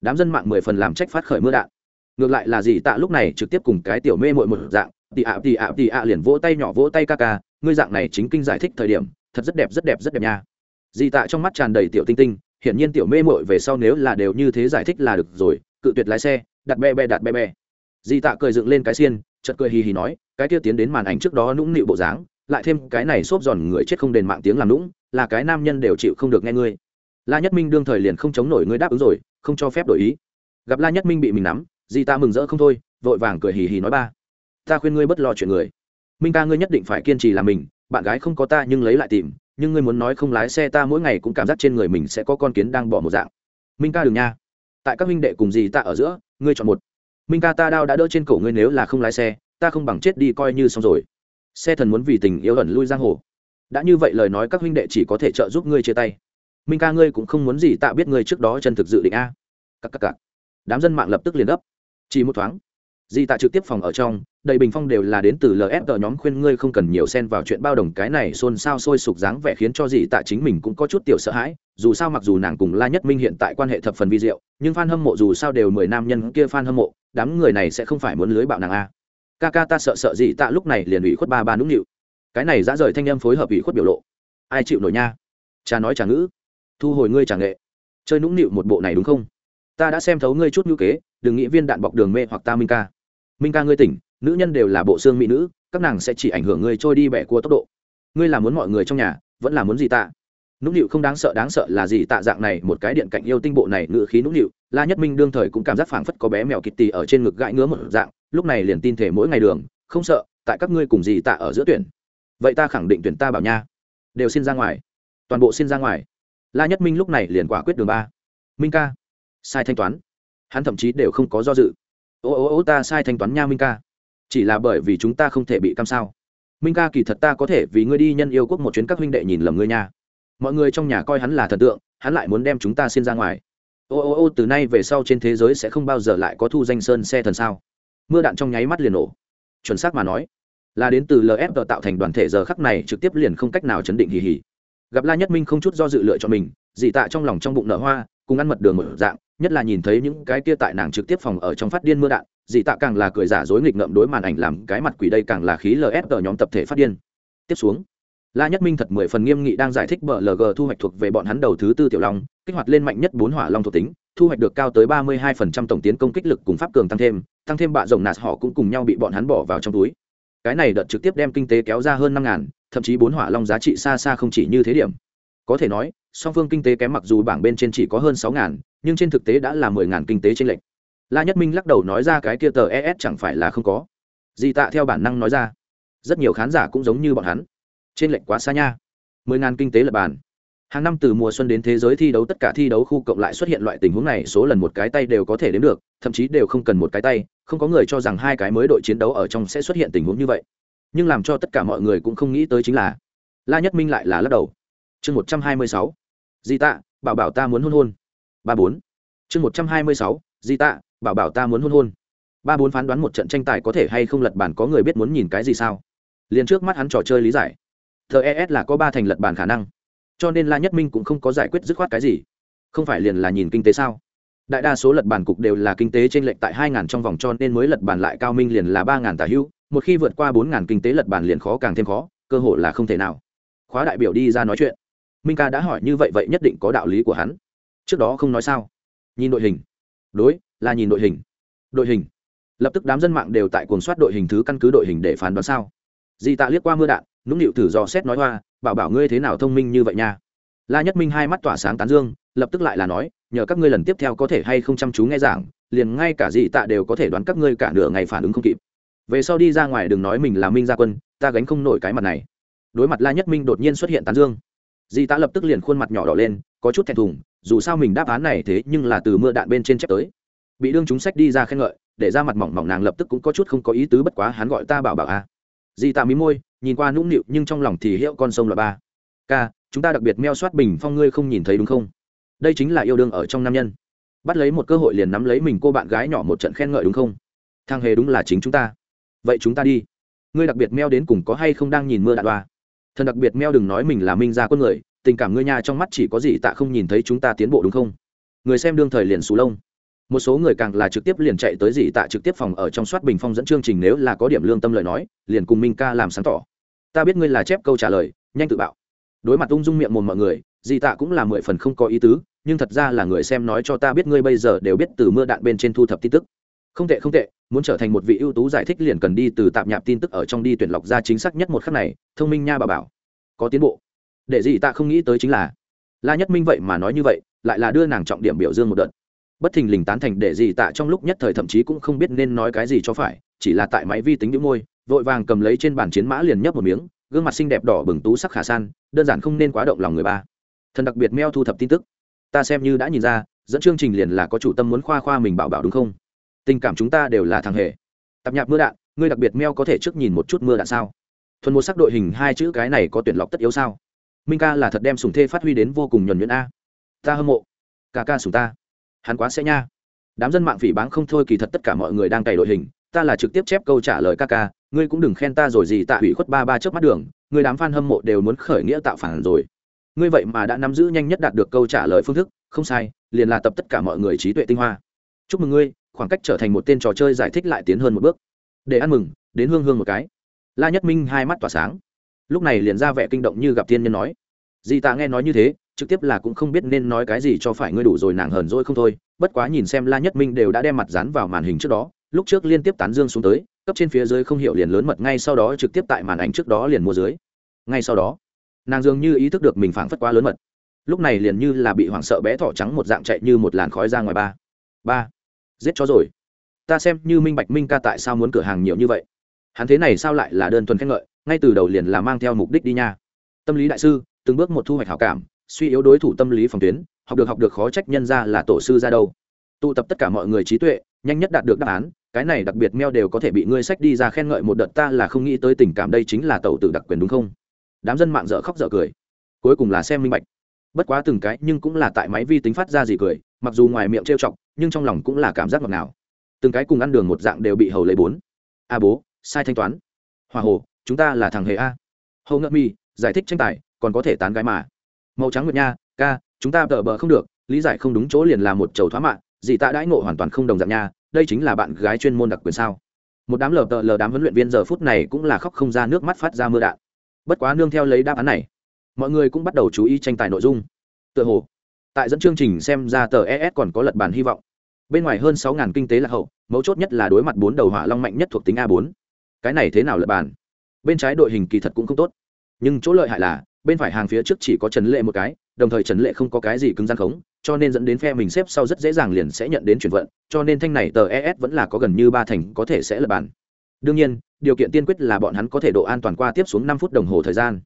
đám dân mạng mười phần làm trách phát khởi mưa đạn ngược lại là gì tạ lúc này trực tiếp cùng cái tiểu mê mội một dạng tị ạ tị ạ tị ạ liền vỗ tay nhỏ vỗ tay ca ca ngươi dạng này chính kinh giải thích thời điểm thật rất đẹp rất đẹp rất đẹp nha dì tạ trong mắt tràn đầy tiểu tinh tinh hiển nhiên tiểu mê mội về sau nếu là đều như thế giải thích là được rồi, cự tuyệt lái xe, đặt be be đặt be be. Di tạ cười dựng lên cái xiên chật cười hì hì nói, cái kia tiến đến màn ảnh trước đó nũng nịu bộ dáng, lại thêm cái này xốp giòn người chết không đền mạng tiếng làm nũng, là cái nam nhân đều chịu không được nghe ngươi. La nhất minh đương thời liền không chống nổi ngươi đáp ứng rồi, không cho phép đổi ý. Gặp la nhất minh bị mình nắm, Di ta mừng rỡ không thôi, vội vàng cười hì hì nói ba, ta khuyên ngươi bất lo chuyện người. Minh ca ngươi nhất định phải kiên trì làm mình, bạn gái không có ta nhưng lấy lại tìm nhưng ngươi muốn nói không lái xe ta mỗi ngày cũng cảm giác trên người mình sẽ có con kiến đang bỏ một dạng. Minh ca đừng nha. Tại các minh đệ cùng gì ta ở giữa, ngươi chọn một. Minh ca ta đao đã đỡ trên cổ ngươi nếu là không lái xe, ta không bằng chết đi coi như xong rồi. Xe thần muốn vì tình yêu ẩn lui giang hồ. Đã như vậy lời nói các huynh đệ chỉ có thể trợ giúp ngươi chia tay. Minh ca ngươi cũng không muốn gì tạ biết ngươi trước đó chân thực dự định a. Các các cắc đám dân mạng lập tức liền gấp. Chỉ một thoáng di tạ trực tiếp phòng ở trong, đầy bình phong đều là đến từ lfg nhóm khuyên ngươi không cần nhiều xen vào chuyện bao đồng cái này xôn xao sôi sục dáng vẻ khiến cho di tạ chính mình cũng có chút tiểu sợ hãi. Dù sao mặc dù nàng cùng la nhất minh hiện tại quan hệ thập phần vi diệu, nhưng f a n hâm mộ dù sao đều mười nam nhân kia f a n hâm mộ, đám người này sẽ không phải muốn lưới bạo nàng a. Ca ca ta sợ sợ di tạ lúc này liền ủy khuất ba ba nũng nịu. Cái này dã rời thanh âm phối hợp ủy khuất biểu lộ. Ai chịu nổi nha? Cha nói trả ngữ. Thu hồi ngươi trả nghệ. Chơi nũng nịu một bộ này đúng không? Ta đã xem thấu ngươi chút ngữ kế, đừng nghĩ viên đạn bọc đường mê hoặc ta minh ca minh ca ngươi tỉnh, nữ nhân đều là bộ xương mỹ nữ, các nàng sẽ chỉ ảnh hưởng ngươi trôi đi bẻ cua tốc độ. Ngươi là muốn mọi người trong nhà, vẫn là muốn gì tạ? Nũng nịu không đáng sợ đáng sợ là gì tạ dạng này, một cái điện cạnh yêu tinh bộ này ngự khí nũng nịu, la nhất minh đương thời cũng cảm giác phảng phất có bé mèo kịt tì ở trên ngực gãi ngứa một dạng, lúc này liền tin thể mỗi ngày đường, không sợ, tại các ngươi cùng gì tạ ở giữa tuyển. Vậy ta khẳng định tuyển ta bảo nha. Đều xin ra ngoài. Toàn bộ xin ra ngoài. La nhất minh lúc này liền quả quyết đường ba. Minh ca. Sai thanh toán. Hắn thậm chí đều không có do dự ô ô ô, ta sai thanh toán nha, minh ca. Chỉ là bởi vì chúng ta không thể bị cam sao. Minh ca kỳ thật ta có thể vì ngươi đi nhân yêu quốc một chuyến các huynh đệ nhìn lầm ngươi nha. Mọi người trong nhà coi hắn là thần tượng, hắn lại muốn đem chúng ta xin ra ngoài. Ô ô ô, từ nay về sau trên thế giới sẽ không bao giờ lại có thu danh sơn xe thần sao. Mưa đạn trong nháy mắt liền nổ. Chuẩn xác mà nói, là đến từ lf tạo thành đoàn thể giờ khắc này trực tiếp liền không cách nào chấn định hì hì. Gặp la nhất minh không chút do dự lựa cho mình, dị tạ trong lòng trong bụng nở hoa, cùng ăn mật đường một dạng nhất là nhìn thấy những cái kia tại nàng trực tiếp phòng ở trong phát điên mưa đạn dị tạ càng là cười giả dối nghịch ngợm đối màn ảnh làm cái mặt quỷ đây càng là khí lf ở nhóm tập thể phát điên. Tiếp xuống, la nhất minh thật mười phần nghiêm nghị đang giải thích bờ lg thu hoạch thuộc về bọn hắn đầu thứ tư tiểu long, kích hoạt lên mạnh nhất bốn hỏa long thuộc tính, thu hoạch được cao tới ba mươi hai phần trăm tổng tiến công kích lực cùng pháp cường tăng thêm tăng thêm bạ rồng nạt họ cũng cùng nhau bị bọn hắn bỏ vào trong túi. Cái này đợt trực tiếp đem kinh tế kéo ra hơn năm ngàn, thậm chí bốn hỏa long giá trị xa xa không chỉ như thế điểm. Có thể nói, song phương kinh tế kém mặc dù bảng bên trên chỉ có hơn sáu ngàn nhưng trên thực tế đã là mười ngàn kinh tế trên lệnh la nhất minh lắc đầu nói ra cái kia tờ es chẳng phải là không có. Di tạ theo bản năng nói ra, rất nhiều khán giả cũng giống như bọn hắn. Trên lệnh quá xa nha. mười ngàn kinh tế lập bàn. Hàng năm từ mùa xuân đến thế giới thi đấu tất cả thi đấu khu cộng lại xuất hiện loại tình huống này, số lần một cái tay đều có thể đến được, thậm chí đều không cần một cái tay, không có người cho rằng hai cái mới đội chiến đấu ở trong sẽ xuất hiện tình huống như vậy. Nhưng làm cho tất cả mọi người cũng không nghĩ tới chính là, la nhất minh lại là lắc đầu. Chương một trăm hai mươi sáu. Di tạ, bảo bảo ta muốn hôn hôn ba bốn. Chương một trăm hai mươi sáu, di tạ, bảo bảo ta muốn hôn hôn. Ba bốn phán đoán một trận tranh tài có thể hay không lật bàn có người biết muốn nhìn cái gì sao? Liền trước mắt hắn trò chơi lý giải. Thờ es là có ba thành lật bàn khả năng. Cho nên la nhất minh cũng không có giải quyết dứt khoát cái gì. Không phải liền là nhìn kinh tế sao? Đại đa số lật bàn cục đều là kinh tế trên lệnh tại hai ngàn trong vòng cho nên mới lật bàn lại cao minh liền là ba ngàn tả hữu. Một khi vượt qua bốn ngàn kinh tế lật bàn liền khó càng thêm khó, cơ hội là không thể nào. Khóa đại biểu đi ra nói chuyện. Minh ca đã hỏi như vậy vậy nhất định có đạo lý của hắn trước đó không nói sao. Nhìn đội hình. Đối, là nhìn đội hình. Đội hình. Lập tức đám dân mạng đều tại cuồng soát đội hình thứ căn cứ đội hình để phán đoán sao. Di tạ liếc qua mưa đạn, nũng nịu thử dò xét nói hoa, bảo bảo ngươi thế nào thông minh như vậy nha. La nhất minh hai mắt tỏa sáng tán dương, lập tức lại là nói, nhờ các ngươi lần tiếp theo có thể hay không chăm chú nghe giảng, liền ngay cả dị tạ đều có thể đoán các ngươi cả nửa ngày phản ứng không kịp. Về sau đi ra ngoài đừng nói mình là minh gia quân, ta gánh không nổi cái mặt này. Đối mặt la nhất minh đột nhiên xuất hiện tán dương. Dị tạ lập tức liền khuôn mặt nhỏ đỏ lên, có chút thẹn thùng dù sao mình đáp án này thế nhưng là từ mưa đạn bên trên chép tới. Bị đương chúng sách đi ra khen ngợi, để ra mặt mỏng mỏng nàng lập tức cũng có chút không có ý tứ bất quá hắn gọi ta bảo bảo a à. dị tạ mí môi, nhìn qua nũng nịu nhưng trong lòng thì hiệu con sông là ba. Ca, chúng ta đặc biệt meo soát bình phong ngươi không nhìn thấy đúng không? Đây chính là yêu đương ở trong nam nhân. Bắt lấy một cơ hội liền nắm lấy mình cô bạn gái nhỏ một trận khen ngợi đúng không? Thằng hề đúng là chính chúng ta. Vậy chúng ta đi. Ngươi đặc biệt meo đến cùng có hay không đang nhìn mưa đạn đoa thần đặc biệt meo đừng nói mình là minh gia quân người tình cảm ngươi nhà trong mắt chỉ có gì tạ không nhìn thấy chúng ta tiến bộ đúng không? Người xem đương thời liền xù lông. Một số người càng là trực tiếp liền chạy tới dị tạ trực tiếp phòng ở trong soát bình phong dẫn chương trình nếu là có điểm lương tâm lời nói, liền cùng minh ca làm sáng tỏ. Ta biết ngươi là chép câu trả lời, nhanh tự bạo. Đối mặt ung dung miệng mồm mọi người dị tạ cũng là mười phần không có ý tứ, nhưng thật ra là người xem nói cho ta biết ngươi bây giờ đều biết từ mưa đạn bên trên thu thập tin tức. Không tệ không tệ, muốn trở thành một vị ưu tú giải thích liền cần đi từ tạp nhạp tin tức ở trong đi tuyển lọc ra chính xác nhất một khắc này, thông minh nha bà bảo. Có tiến bộ để gì ta không nghĩ tới chính là la nhất minh vậy mà nói như vậy lại là đưa nàng trọng điểm biểu dương một đợt bất thình lình tán thành để gì tạ trong lúc nhất thời thậm chí cũng không biết nên nói cái gì cho phải chỉ là tại máy vi tính đĩu môi vội vàng cầm lấy trên bàn chiến mã liền nhấp một miếng gương mặt xinh đẹp đỏ bừng tú sắc khả san đơn giản không nên quá động lòng người ba thần đặc biệt meo thu thập tin tức ta xem như đã nhìn ra dẫn chương trình liền là có chủ tâm muốn khoa khoa mình bảo bảo đúng không tình cảm chúng ta đều là thằng hề tập nhạc mưa đạn ngươi đặc biệt meo có thể trước nhìn một chút mưa đạn sao thuần một sắc đội hình hai chữ cái này có tuyển lọc tất yếu sao minh ca là thật đem sùng thê phát huy đến vô cùng nhuẩn nhuyễn a. Ta hâm mộ. Ca ca sùng ta. Hắn quá sẽ nha. Đám dân mạng phỉ báng không thôi kỳ thật tất cả mọi người đang cày đội hình. Ta là trực tiếp chép câu trả lời ca ca. Ngươi cũng đừng khen ta rồi gì tạ hủy khuất ba ba trước mắt đường. Người đám f a n hâm mộ đều muốn khởi nghĩa tạo phản rồi. Ngươi vậy mà đã nắm giữ nhanh nhất đạt được câu trả lời phương thức. Không sai, liền là tập tất cả mọi người trí tuệ tinh hoa. Chúc mừng ngươi, khoảng cách trở thành một tên trò chơi giải thích lại tiến hơn một bước. Để ăn mừng, đến hương hương một cái. La nhất minh hai mắt tỏa sáng lúc này liền ra vẻ kinh động như gặp thiên nhân nói di tạ nghe nói như thế, trực tiếp là cũng không biết nên nói cái gì cho phải ngươi đủ rồi, nàng hờn dỗi không thôi. Bất quá nhìn xem la nhất minh đều đã đem mặt dán vào màn hình trước đó, lúc trước liên tiếp tán dương xuống tới, cấp trên phía dưới không hiểu liền lớn mật, ngay sau đó trực tiếp tại màn ảnh trước đó liền mua dưới. Ngay sau đó, nàng dường như ý thức được mình phảng phất quá lớn mật. Lúc này liền như là bị hoảng sợ bé thỏ trắng một dạng chạy như một làn khói ra ngoài ba. Ba, giết chó rồi. Ta xem như minh bạch minh ca tại sao muốn cửa hàng nhiều như vậy? Hắn thế này sao lại là đơn thuần khen ngợi? Ngay từ đầu liền là mang theo mục đích đi nha. Tâm lý đại sư, từng bước một thu hoạch hảo cảm, suy yếu đối thủ tâm lý phòng tuyến, học được học được khó trách nhân ra là tổ sư ra đâu. Tụ tập tất cả mọi người trí tuệ, nhanh nhất đạt được đáp án, cái này đặc biệt meo đều có thể bị ngươi sách đi ra khen ngợi một đợt ta là không nghĩ tới tình cảm đây chính là tàu tử đặc quyền đúng không? Đám dân mạng dở khóc dở cười. Cuối cùng là xem minh bạch. Bất quá từng cái nhưng cũng là tại máy vi tính phát ra gì cười, mặc dù ngoài miệng trêu chọc, nhưng trong lòng cũng là cảm giác ngọt ngào. Từng cái cùng ăn đường một dạng đều bị hầu lấy bốn. A bố, sai thanh toán. Hòa hồ chúng ta là thằng hề a. Hầu ngậm mi giải thích tranh tài, còn có thể tán gái mà. Màu trắng nguyệt nha, ca, chúng ta tờ bờ không được, lý giải không đúng chỗ liền là một chầu thoá mạng dị tạ đãi ngộ hoàn toàn không đồng dạng nha, đây chính là bạn gái chuyên môn đặc quyền sao. Một đám lờ tờ lờ đám huấn luyện viên giờ phút này cũng là khóc không ra nước mắt phát ra mưa đạn. Bất quá nương theo lấy đáp án này, mọi người cũng bắt đầu chú ý tranh tài nội dung. Tựa hồ, tại dẫn chương trình xem ra tờ es còn có lật bàn hy vọng. Bên ngoài hơn sáu kinh tế là hậu, mấu chốt nhất là đối mặt bốn đầu hỏa long mạnh nhất thuộc tính a bốn. Cái này thế nào lật bàn? Bên trái đội hình kỳ thật cũng không tốt. Nhưng chỗ lợi hại là, bên phải hàng phía trước chỉ có trần lệ một cái, đồng thời trần lệ không có cái gì cứng gian khống, cho nên dẫn đến phe mình xếp sau rất dễ dàng liền sẽ nhận đến chuyển vận, cho nên thanh này tờ es vẫn là có gần như ba thành có thể sẽ lập bàn. Đương nhiên, điều kiện tiên quyết là bọn hắn có thể độ an toàn qua tiếp xuống năm phút đồng hồ thời gian.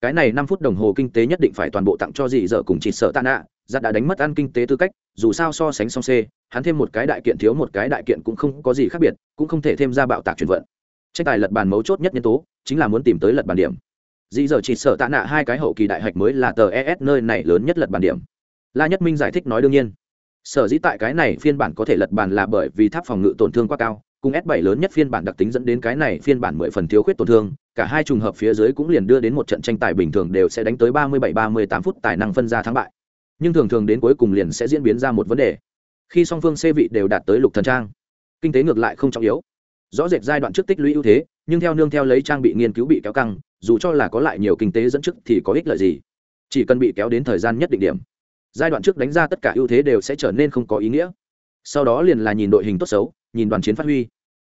Cái này năm phút đồng hồ kinh tế nhất định phải toàn bộ tặng cho dị dở cùng chỉ sợ tạ nạ, giặt đã đánh mất ăn kinh tế tư cách, dù sao so sánh song c, hắn thêm một cái đại kiện thiếu một cái đại kiện cũng không có gì khác biệt, cũng không thể thêm ra bạo tạc chuyển vận tranh tài lật bàn mấu chốt nhất nhân tố chính là muốn tìm tới lật bàn điểm. Dị dở chỉ sợ tạ nạ hai cái hậu kỳ đại hạch mới là tờ es nơi này lớn nhất lật bàn điểm. La nhất minh giải thích nói đương nhiên. Sở dĩ tại cái này phiên bản có thể lật bàn là bởi vì tháp phòng ngự tổn thương quá cao, cùng s 7 lớn nhất phiên bản đặc tính dẫn đến cái này phiên bản mười phần thiếu khuyết tổn thương, cả hai trùng hợp phía dưới cũng liền đưa đến một trận tranh tài bình thường đều sẽ đánh tới ba mươi bảy ba mươi tám phút tài năng phân ra thắng bại. Nhưng thường thường đến cuối cùng liền sẽ diễn biến ra một vấn đề. Khi song phương xê vị đều đạt tới lục thần trang, kinh tế ngược lại không trọng yếu rõ rệt giai đoạn trước tích lũy ưu thế, nhưng theo nương theo lấy trang bị nghiên cứu bị kéo căng, dù cho là có lại nhiều kinh tế dẫn trước thì có ích lợi gì? Chỉ cần bị kéo đến thời gian nhất định điểm. Giai đoạn trước đánh ra tất cả ưu thế đều sẽ trở nên không có ý nghĩa. Sau đó liền là nhìn đội hình tốt xấu, nhìn đoàn chiến phát huy.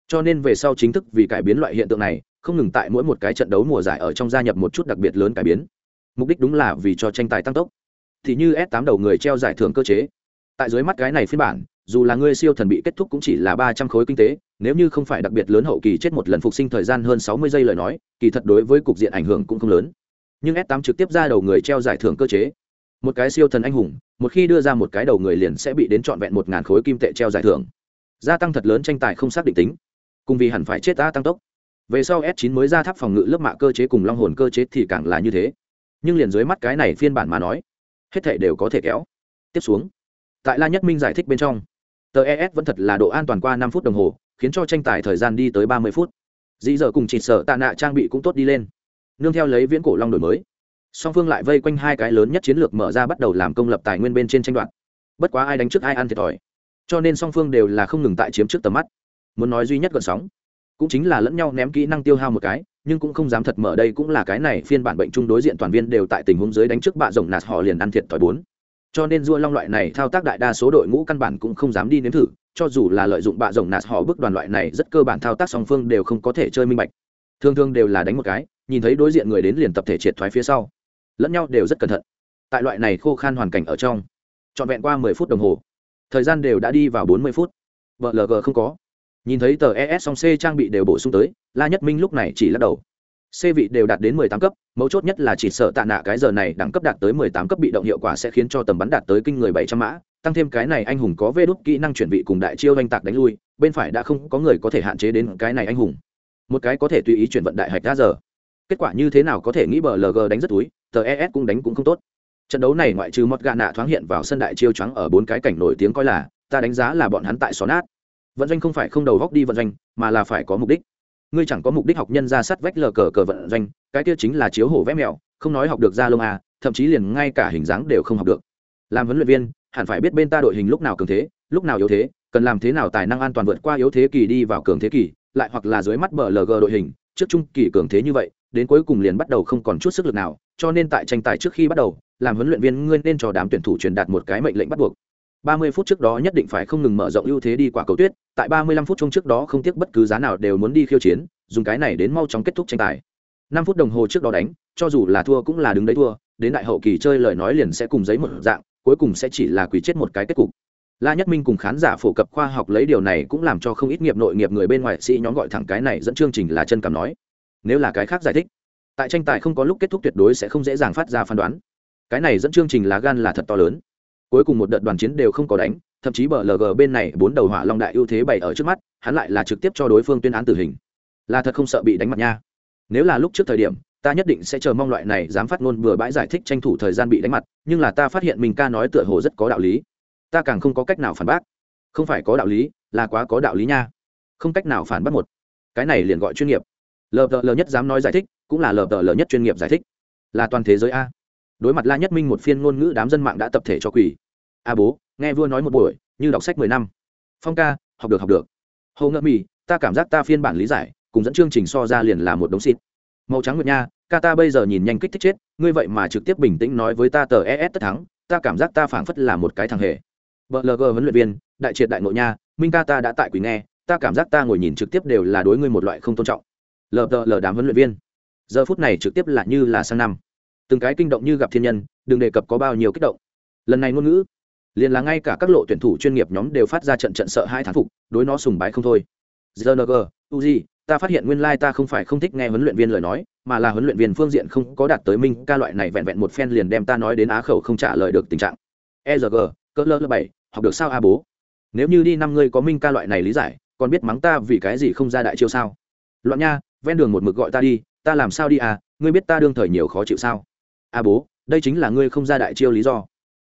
Cho nên về sau chính thức vì cải biến loại hiện tượng này, không ngừng tại mỗi một cái trận đấu mùa giải ở trong gia nhập một chút đặc biệt lớn cải biến. Mục đích đúng là vì cho tranh tài tăng tốc. Thì như s 8 đầu người treo giải thưởng cơ chế. Tại dưới mắt cái này phiên bản, dù là ngươi siêu thần bị kết thúc cũng chỉ là ba trăm khối kinh tế nếu như không phải đặc biệt lớn hậu kỳ chết một lần phục sinh thời gian hơn sáu mươi giây lời nói, kỳ thật đối với cục diện ảnh hưởng cũng không lớn. Nhưng s 8 trực tiếp ra đầu người treo giải thưởng cơ chế. Một cái siêu thần anh hùng, một khi đưa ra một cái đầu người liền sẽ bị đến trọn vẹn một ngàn khối kim tệ treo giải thưởng. Gia tăng thật lớn tranh tài không xác định tính. Cùng vì hẳn phải chết ta tăng tốc. Về sau s 9 mới ra tháp phòng ngự lớp mạ cơ chế cùng long hồn cơ chế thì càng là như thế. Nhưng liền dưới mắt cái này phiên bản mà nói, hết thể đều có thể kéo. Tiếp xuống, tại la nhất minh giải thích bên trong, tờ es vẫn thật là độ an toàn qua năm phút đồng hồ khiến cho tranh tài thời gian đi tới ba mươi phút. Dĩ giờ cùng chỉ sợ tạ nạ trang bị cũng tốt đi lên. Nương theo lấy viễn cổ long đổi mới, song phương lại vây quanh hai cái lớn nhất chiến lược mở ra bắt đầu làm công lập tài nguyên bên trên tranh đoạt. Bất quá ai đánh trước ai ăn thiệt thòi. Cho nên song phương đều là không ngừng tại chiếm trước tầm mắt. Muốn nói duy nhất gần sóng, cũng chính là lẫn nhau ném kỹ năng tiêu hao một cái, nhưng cũng không dám thật mở đây cũng là cái này phiên bản bệnh chung đối diện toàn viên đều tại tình huống dưới đánh trước bạ rồng nạt họ liền ăn thiệt thòi bốn. Cho nên dua long loại này thao tác đại đa số đội ngũ căn bản cũng không dám đi nếm thử cho dù là lợi dụng bạ rồng nạt họ bước đoàn loại này, rất cơ bản thao tác song phương đều không có thể chơi minh bạch. Thường thường đều là đánh một cái, nhìn thấy đối diện người đến liền tập thể triệt thoái phía sau. Lẫn nhau đều rất cẩn thận. Tại loại này khô khan hoàn cảnh ở trong, trọn vẹn qua mười phút đồng hồ. Thời gian đều đã đi vào bốn mươi phút. Vợ lg không có. Nhìn thấy tờ es song c trang bị đều bổ sung tới, la nhất minh lúc này chỉ lắc đầu. C vị đều đạt đến mười tám cấp, mấu chốt nhất là chỉ sợ tạ nạ cái giờ này đẳng cấp đạt tới mười tám cấp bị động hiệu quả sẽ khiến cho tầm bắn đạt tới kinh người bảy trăm mã tăng thêm cái này anh hùng có vê đốt kỹ năng chuyển vị cùng đại chiêu oanh tạc đánh lui, bên phải đã không có người có thể hạn chế đến cái này anh hùng. Một cái có thể tùy ý chuyển vận đại hạch ra giờ. Kết quả như thế nào có thể nghĩ bờ lg đánh rất túi, tờ es cũng đánh cũng không tốt. Trận đấu này ngoại trừ mọt gà nạ thoáng hiện vào sân đại chiêu trắng ở bốn cái cảnh nổi tiếng coi là, ta đánh giá là bọn hắn tại xó nát. Vận doanh không phải không đầu góc đi vận doanh, mà là phải có mục đích. Ngươi chẳng có mục đích học nhân ra sắt vách lờ cờ cờ vận doanh, cái kia chính là chiếu hổ vẽ mẹo, không nói học được ra lông à thậm chí liền ngay cả hình dáng đều không học được. Làm huấn luyện viên hẳn phải biết bên ta đội hình lúc nào cường thế, lúc nào yếu thế, cần làm thế nào tài năng an toàn vượt qua yếu thế kỳ đi vào cường thế kỳ, lại hoặc là dưới mắt bờ lg đội hình, trước trung kỳ cường thế như vậy, đến cuối cùng liền bắt đầu không còn chút sức lực nào, cho nên tại tranh tài trước khi bắt đầu, làm huấn luyện viên ngươi nên cho đám tuyển thủ truyền đạt một cái mệnh lệnh bắt buộc. 30 phút trước đó nhất định phải không ngừng mở rộng ưu thế đi quả cầu tuyết, tại 35 phút trong trước đó không tiếc bất cứ giá nào đều muốn đi khiêu chiến, dùng cái này đến mau chóng kết thúc tranh tài. 5 phút đồng hồ trước đó đánh, cho dù là thua cũng là đứng đấy thua, đến đại hậu kỳ chơi lời nói liền sẽ cùng giấy một dạng cuối cùng sẽ chỉ là quỷ chết một cái kết cục. La nhất minh cùng khán giả phổ cập khoa học lấy điều này cũng làm cho không ít nghiệp nội nghiệp người bên ngoài sĩ nhóm gọi thẳng cái này dẫn chương trình là chân cảm nói. Nếu là cái khác giải thích, tại tranh tài không có lúc kết thúc tuyệt đối sẽ không dễ dàng phát ra phán đoán. Cái này dẫn chương trình lá gan là thật to lớn. Cuối cùng một đợt đoàn chiến đều không có đánh, thậm chí bờ lg bên này bốn đầu hỏa long đại ưu thế bày ở trước mắt, hắn lại là trực tiếp cho đối phương tuyên án tử hình. Là thật không sợ bị đánh mặt nha. Nếu là lúc trước thời điểm ta nhất định sẽ chờ mong loại này dám phát ngôn vừa bãi giải thích tranh thủ thời gian bị đánh mặt, nhưng là ta phát hiện mình ca nói tựa hồ rất có đạo lý. Ta càng không có cách nào phản bác. Không phải có đạo lý, là quá có đạo lý nha. Không cách nào phản bác một. Cái này liền gọi chuyên nghiệp. Lờ đờ lờ nhất dám nói giải thích, cũng là lờ đờ lờ nhất chuyên nghiệp giải thích. Là toàn thế giới a. Đối mặt la nhất minh một phiên ngôn ngữ đám dân mạng đã tập thể cho quỳ a bố, nghe vua nói một buổi, như đọc sách mười năm. Phong ca, học được học được. Hầu ngợ mì, ta cảm giác ta phiên bản lý giải, cùng dẫn chương trình so ra liền là một đống xịt màu trắng nguyệt nha, ca ta bây giờ nhìn nhanh kích thích chết, ngươi vậy mà trực tiếp bình tĩnh nói với ta tờ es tất thắng, ta cảm giác ta phảng phất là một cái thằng hề. Vợ lg huấn luyện viên, đại triệt đại nội nha, minh ca ta đã tại quỷ nghe, ta cảm giác ta ngồi nhìn trực tiếp đều là đối ngươi một loại không tôn trọng. Lờ lờ đám huấn luyện viên. Giờ phút này trực tiếp là như là sang năm. Từng cái kinh động như gặp thiên nhân, đừng đề cập có bao nhiêu kích động. Lần này ngôn ngữ, liền là ngay cả các lộ tuyển thủ chuyên nghiệp nhóm đều phát ra trận trận sợ hai thán phục, đối nó sùng bái không thôi. Gng uzi ta phát hiện nguyên lai ta không phải không thích nghe huấn luyện viên lời nói, mà là huấn luyện viên phương diện không có đạt tới minh ca loại này vẹn vẹn một phen liền đem ta nói đến á khẩu không trả lời được tình trạng. Egg cỡ lơ bảy, học được sao a bố? Nếu như đi năm ngươi có minh ca loại này lý giải, còn biết mắng ta vì cái gì không ra đại chiêu sao? Loạn nha, ven đường một mực gọi ta đi, ta làm sao đi à ngươi biết ta đương thời nhiều khó chịu sao? A bố, đây chính là ngươi không ra đại chiêu lý do.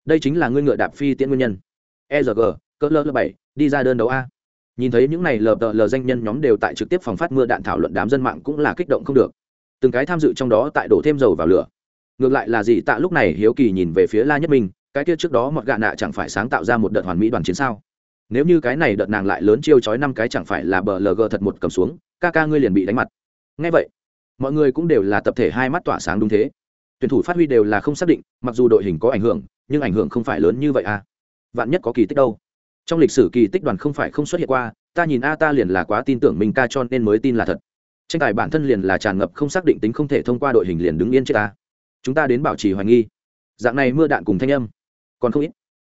Đây chính là ngươi ngựa đạp phi tiễn nguyên nhân. E cỡ lơ bảy, đi ra đơn đấu a nhìn thấy những này lờ tờ lờ danh nhân nhóm đều tại trực tiếp phòng phát mưa đạn thảo luận đám dân mạng cũng là kích động không được. Từng cái tham dự trong đó tại đổ thêm dầu vào lửa. Ngược lại là gì tạ lúc này hiếu kỳ nhìn về phía la nhất minh, cái kia trước đó một gạ nạ chẳng phải sáng tạo ra một đợt hoàn mỹ đoàn chiến sao? Nếu như cái này đợt nàng lại lớn chiêu chói năm cái chẳng phải là bờ lg thật một cầm xuống, ca ca ngươi liền bị đánh mặt. Ngay vậy, mọi người cũng đều là tập thể hai mắt tỏa sáng đúng thế. Tuyển thủ phát huy đều là không xác định, mặc dù đội hình có ảnh hưởng, nhưng ảnh hưởng không phải lớn như vậy à. Vạn nhất có kỳ tích đâu trong lịch sử kỳ tích đoàn không phải không xuất hiện qua, ta nhìn a ta liền là quá tin tưởng mình ca cho nên mới tin là thật. Tranh tài bản thân liền là tràn ngập không xác định tính không thể thông qua đội hình liền đứng yên chết ta chúng ta đến bảo trì hoài nghi. Dạng này mưa đạn cùng thanh âm. Còn không ít.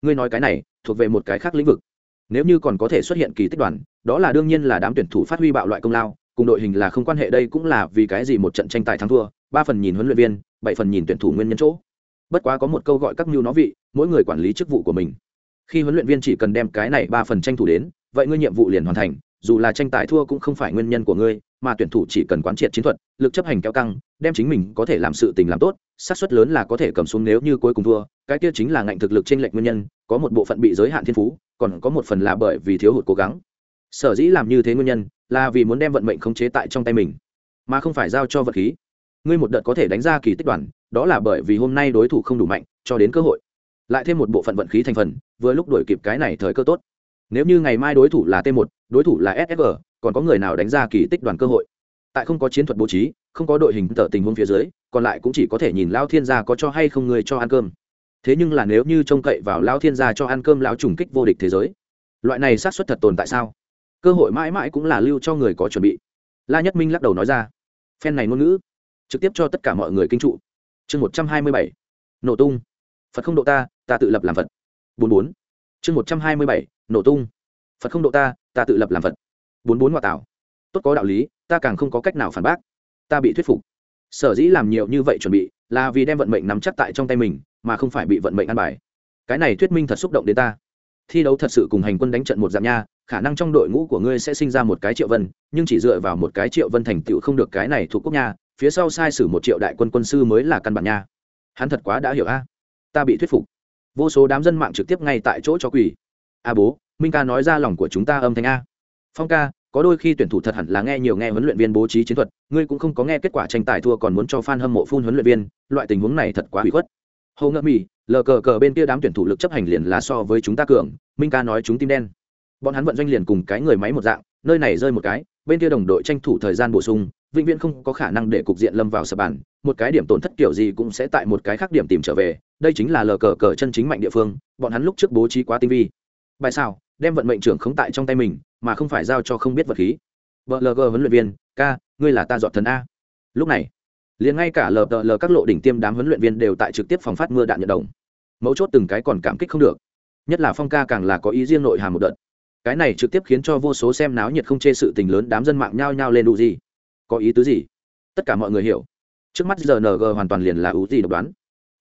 Ngươi nói cái này, thuộc về một cái khác lĩnh vực. Nếu như còn có thể xuất hiện kỳ tích đoàn, đó là đương nhiên là đám tuyển thủ phát huy bạo loại công lao, cùng đội hình là không quan hệ đây cũng là vì cái gì một trận tranh tài thắng thua, ba phần nhìn huấn luyện viên, bảy phần nhìn tuyển thủ nguyên nhân chỗ. Bất quá có một câu gọi các mưu nó vị, mỗi người quản lý chức vụ của mình khi huấn luyện viên chỉ cần đem cái này ba phần tranh thủ đến, vậy ngươi nhiệm vụ liền hoàn thành, dù là tranh tài thua cũng không phải nguyên nhân của ngươi, mà tuyển thủ chỉ cần quán triệt chiến thuật, lực chấp hành kéo căng, đem chính mình có thể làm sự tình làm tốt, xác suất lớn là có thể cầm xuống nếu như cuối cùng thua, cái kia chính là ngạnh thực lực trên lệnh nguyên nhân, có một bộ phận bị giới hạn thiên phú, còn có một phần là bởi vì thiếu hụt cố gắng. Sở dĩ làm như thế nguyên nhân, là vì muốn đem vận mệnh khống chế tại trong tay mình, mà không phải giao cho vật khí. Ngươi một đợt có thể đánh ra kỳ tích đoàn, đó là bởi vì hôm nay đối thủ không đủ mạnh, cho đến cơ hội lại thêm một bộ phận vận khí thành phần, vừa lúc đổi kịp cái này thời cơ tốt. Nếu như ngày mai đối thủ là t 1 đối thủ là ssg còn có người nào đánh ra kỳ tích đoàn cơ hội? Tại không có chiến thuật bố trí, không có đội hình tờ tình huống phía dưới, còn lại cũng chỉ có thể nhìn lao thiên gia có cho hay không người cho ăn cơm. Thế nhưng là nếu như trông cậy vào lao thiên gia cho ăn cơm lão trùng kích vô địch thế giới, loại này xác suất thật tồn tại sao? Cơ hội mãi mãi cũng là lưu cho người có chuẩn bị. La nhất minh lắc đầu nói ra. Phen này ngôn ngữ, trực tiếp cho tất cả mọi người kinh trụ. Chương một trăm hai mươi bảy. Nổ tung phật không độ ta ta tự lập làm phật. Bốn bốn. Chương một trăm hai mươi bảy, nổ tung. Phật không độ ta ta tự lập làm phật. Bốn bốn ngoại tảo. Tốt có đạo lý, ta càng không có cách nào phản bác. Ta bị thuyết phục. Sở dĩ làm nhiều như vậy chuẩn bị, là vì đem vận mệnh nắm chắc tại trong tay mình, mà không phải bị vận mệnh ăn bài. Cái này thuyết minh thật xúc động đến ta. Thi đấu thật sự cùng hành quân đánh trận một dạng nha, khả năng trong đội ngũ của ngươi sẽ sinh ra một cái triệu vân, nhưng chỉ dựa vào một cái triệu vân thành tựu không được cái này thuộc quốc nha, phía sau sai sử một triệu đại quân quân sư mới là căn bản nha. Hắn thật quá đã hiểu a ta bị thuyết phục. Vô số đám dân mạng trực tiếp ngay tại chỗ cho quỳ. A bố, minh ca nói ra lòng của chúng ta âm thanh a. Phong ca, có đôi khi tuyển thủ thật hẳn là nghe nhiều nghe huấn luyện viên bố trí chiến thuật, ngươi cũng không có nghe kết quả tranh tài thua còn muốn cho fan hâm mộ phun huấn luyện viên, loại tình huống này thật quá hủy khuất. Hầu ngậm mì, lờ cờ cờ bên kia đám tuyển thủ lực chấp hành liền là so với chúng ta cường, minh ca nói chúng tim đen. Bọn hắn vận doanh liền cùng cái người máy một dạng, nơi này rơi một cái bên kia đồng đội tranh thủ thời gian bổ sung, vĩnh viễn không có khả năng để cục diện lâm vào sập bàn, một cái điểm tổn thất kiểu gì cũng sẽ tại một cái khác điểm tìm trở về, đây chính là lờ cờ cờ chân chính mạnh địa phương, bọn hắn lúc trước bố trí quá tinh vi. Bài sao đem vận mệnh trưởng không tại trong tay mình, mà không phải giao cho không biết vật khí. Vợ lg huấn luyện viên, ca, ngươi là ta dọn thần a. Lúc này, liền ngay cả lờ lờ các lộ đỉnh tiêm đám huấn luyện viên đều tại trực tiếp phòng phát mưa đạn nhận đồng. Mấu chốt từng cái còn cảm kích không được. Nhất là phong ca càng là có ý riêng nội hàm một đợt cái này trực tiếp khiến cho vô số xem náo nhiệt không chê sự tình lớn đám dân mạng nhao nhao lên đủ gì. Có ý tứ gì? Tất cả mọi người hiểu. Trước mắt rng hoàn toàn liền là ưu gì độc đoán.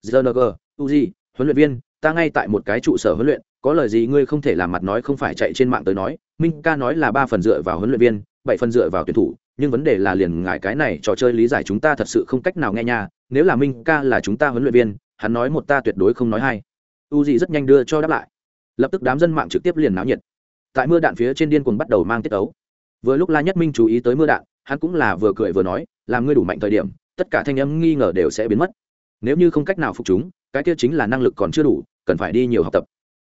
Rng ưu gì huấn luyện viên, ta ngay tại một cái trụ sở huấn luyện, có lời gì ngươi không thể làm mặt nói không phải chạy trên mạng tới nói. Minh ca nói là ba phần dựa vào huấn luyện viên, bảy phần dựa vào tuyển thủ, nhưng vấn đề là liền ngại cái này trò chơi lý giải chúng ta thật sự không cách nào nghe nha. Nếu là minh ca là chúng ta huấn luyện viên, hắn nói một ta tuyệt đối không nói hai u gì rất nhanh đưa cho đáp lại. Lập tức đám dân mạng trực tiếp liền náo nhiệt tại mưa đạn phía trên điên cuồng bắt đầu mang tiết ấu vừa lúc la nhất minh chú ý tới mưa đạn, hắn cũng là vừa cười vừa nói, làm ngươi đủ mạnh thời điểm, tất cả thanh âm nghi ngờ đều sẽ biến mất. Nếu như không cách nào phục chúng, cái kia chính là năng lực còn chưa đủ, cần phải đi nhiều học tập.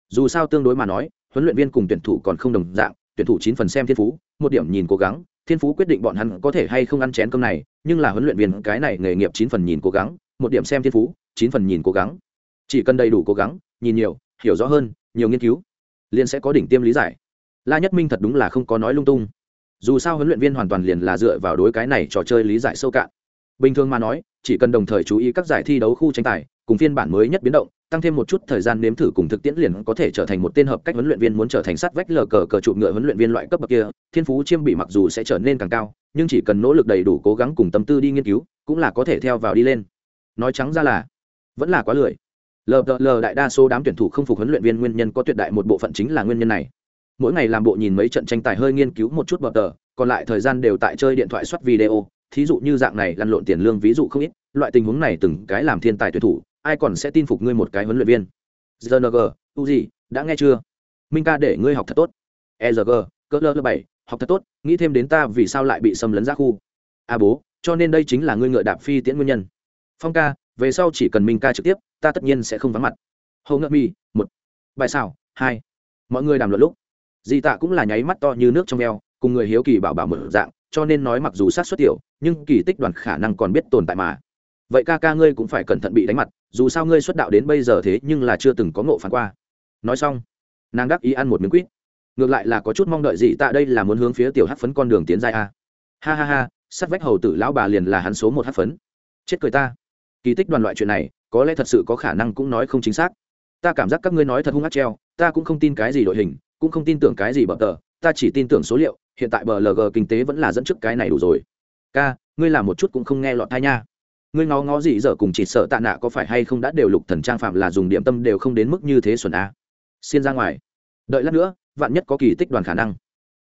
Dù sao tương đối mà nói, huấn luyện viên cùng tuyển thủ còn không đồng dạng, tuyển thủ chín phần xem thiên phú, một điểm nhìn cố gắng, thiên phú quyết định bọn hắn có thể hay không ăn chén cơm này, nhưng là huấn luyện viên cái này nghề nghiệp chín phần nhìn cố gắng, một điểm xem thiên phú, chín phần nhìn cố gắng. Chỉ cần đầy đủ cố gắng, nhìn nhiều, hiểu rõ hơn, nhiều nghiên cứu, liền sẽ có đỉnh tiêm lý giải la nhất minh thật đúng là không có nói lung tung. Dù sao huấn luyện viên hoàn toàn liền là dựa vào đối cái này trò chơi lý giải sâu cạn. Bình thường mà nói, chỉ cần đồng thời chú ý các giải thi đấu khu tranh tài, cùng phiên bản mới nhất biến động, tăng thêm một chút thời gian nếm thử cùng thực tiễn liền có thể trở thành một tên hợp cách huấn luyện viên muốn trở thành sát vách lờ cờ cờ trụ ngựa huấn luyện viên loại cấp bậc kia, thiên phú chiêm bị mặc dù sẽ trở nên càng cao, nhưng chỉ cần nỗ lực đầy đủ cố gắng cùng tâm tư đi nghiên cứu, cũng là có thể theo vào đi lên. Nói trắng ra là, vẫn là quá lười. Lờ lờ đại đa số đám tuyển thủ không phục huấn luyện viên nguyên nhân có tuyệt đại một bộ phận chính là nguyên nhân này mỗi ngày làm bộ nhìn mấy trận tranh tài hơi nghiên cứu một chút bờ tờ, còn lại thời gian đều tại chơi điện thoại soát video, thí dụ như dạng này lăn lộn tiền lương ví dụ không ít, loại tình huống này từng cái làm thiên tài tuyển thủ, ai còn sẽ tin phục ngươi một cái huấn luyện viên? Gng u gì đã nghe chưa? Minh ca để ngươi học thật tốt. Egg cỡ lơ bảy, học thật tốt, nghĩ thêm đến ta vì sao lại bị xâm lấn ra khu? A bố, cho nên đây chính là ngươi ngựa đạp phi tiễn nguyên nhân. Phong ca, về sau chỉ cần minh ca trực tiếp, ta tất nhiên sẽ không vắng mặt. Hầu ngợ mi một. Bài xảo, hai. Mọi người đàm luận lúc di tạ cũng là nháy mắt to như nước trong eo, cùng người hiếu kỳ bảo bảo mở dạng, cho nên nói mặc dù sát xuất tiểu, nhưng kỳ tích đoàn khả năng còn biết tồn tại mà. Vậy ca ca ngươi cũng phải cẩn thận bị đánh mặt, dù sao ngươi xuất đạo đến bây giờ thế nhưng là chưa từng có ngộ phán qua. Nói xong, nàng đắc ý ăn một miếng quýt. Ngược lại là có chút mong đợi gì tạ đây là muốn hướng phía tiểu hát phấn con đường tiến dài a. Ha ha ha sắt vách hầu tử lão bà liền là hắn số một hát phấn. Chết cười ta. Kỳ tích đoàn loại chuyện này, có lẽ thật sự có khả năng cũng nói không chính xác. Ta cảm giác các ngươi nói thật hung hát treo, ta cũng không tin cái gì đội hình cũng không tin tưởng cái gì bờ tờ, ta chỉ tin tưởng số liệu, hiện tại bờ lg kinh tế vẫn là dẫn trước cái này đủ rồi. Ca, ngươi làm một chút cũng không nghe lọt thai nha. Ngươi ngó ngó gì giờ cùng chỉ sợ tạ nạ có phải hay không đã đều lục thần trang phạm là dùng điểm tâm đều không đến mức như thế xuẩn a. Xin ra ngoài. Đợi lát nữa, vạn nhất có kỳ tích đoàn khả năng.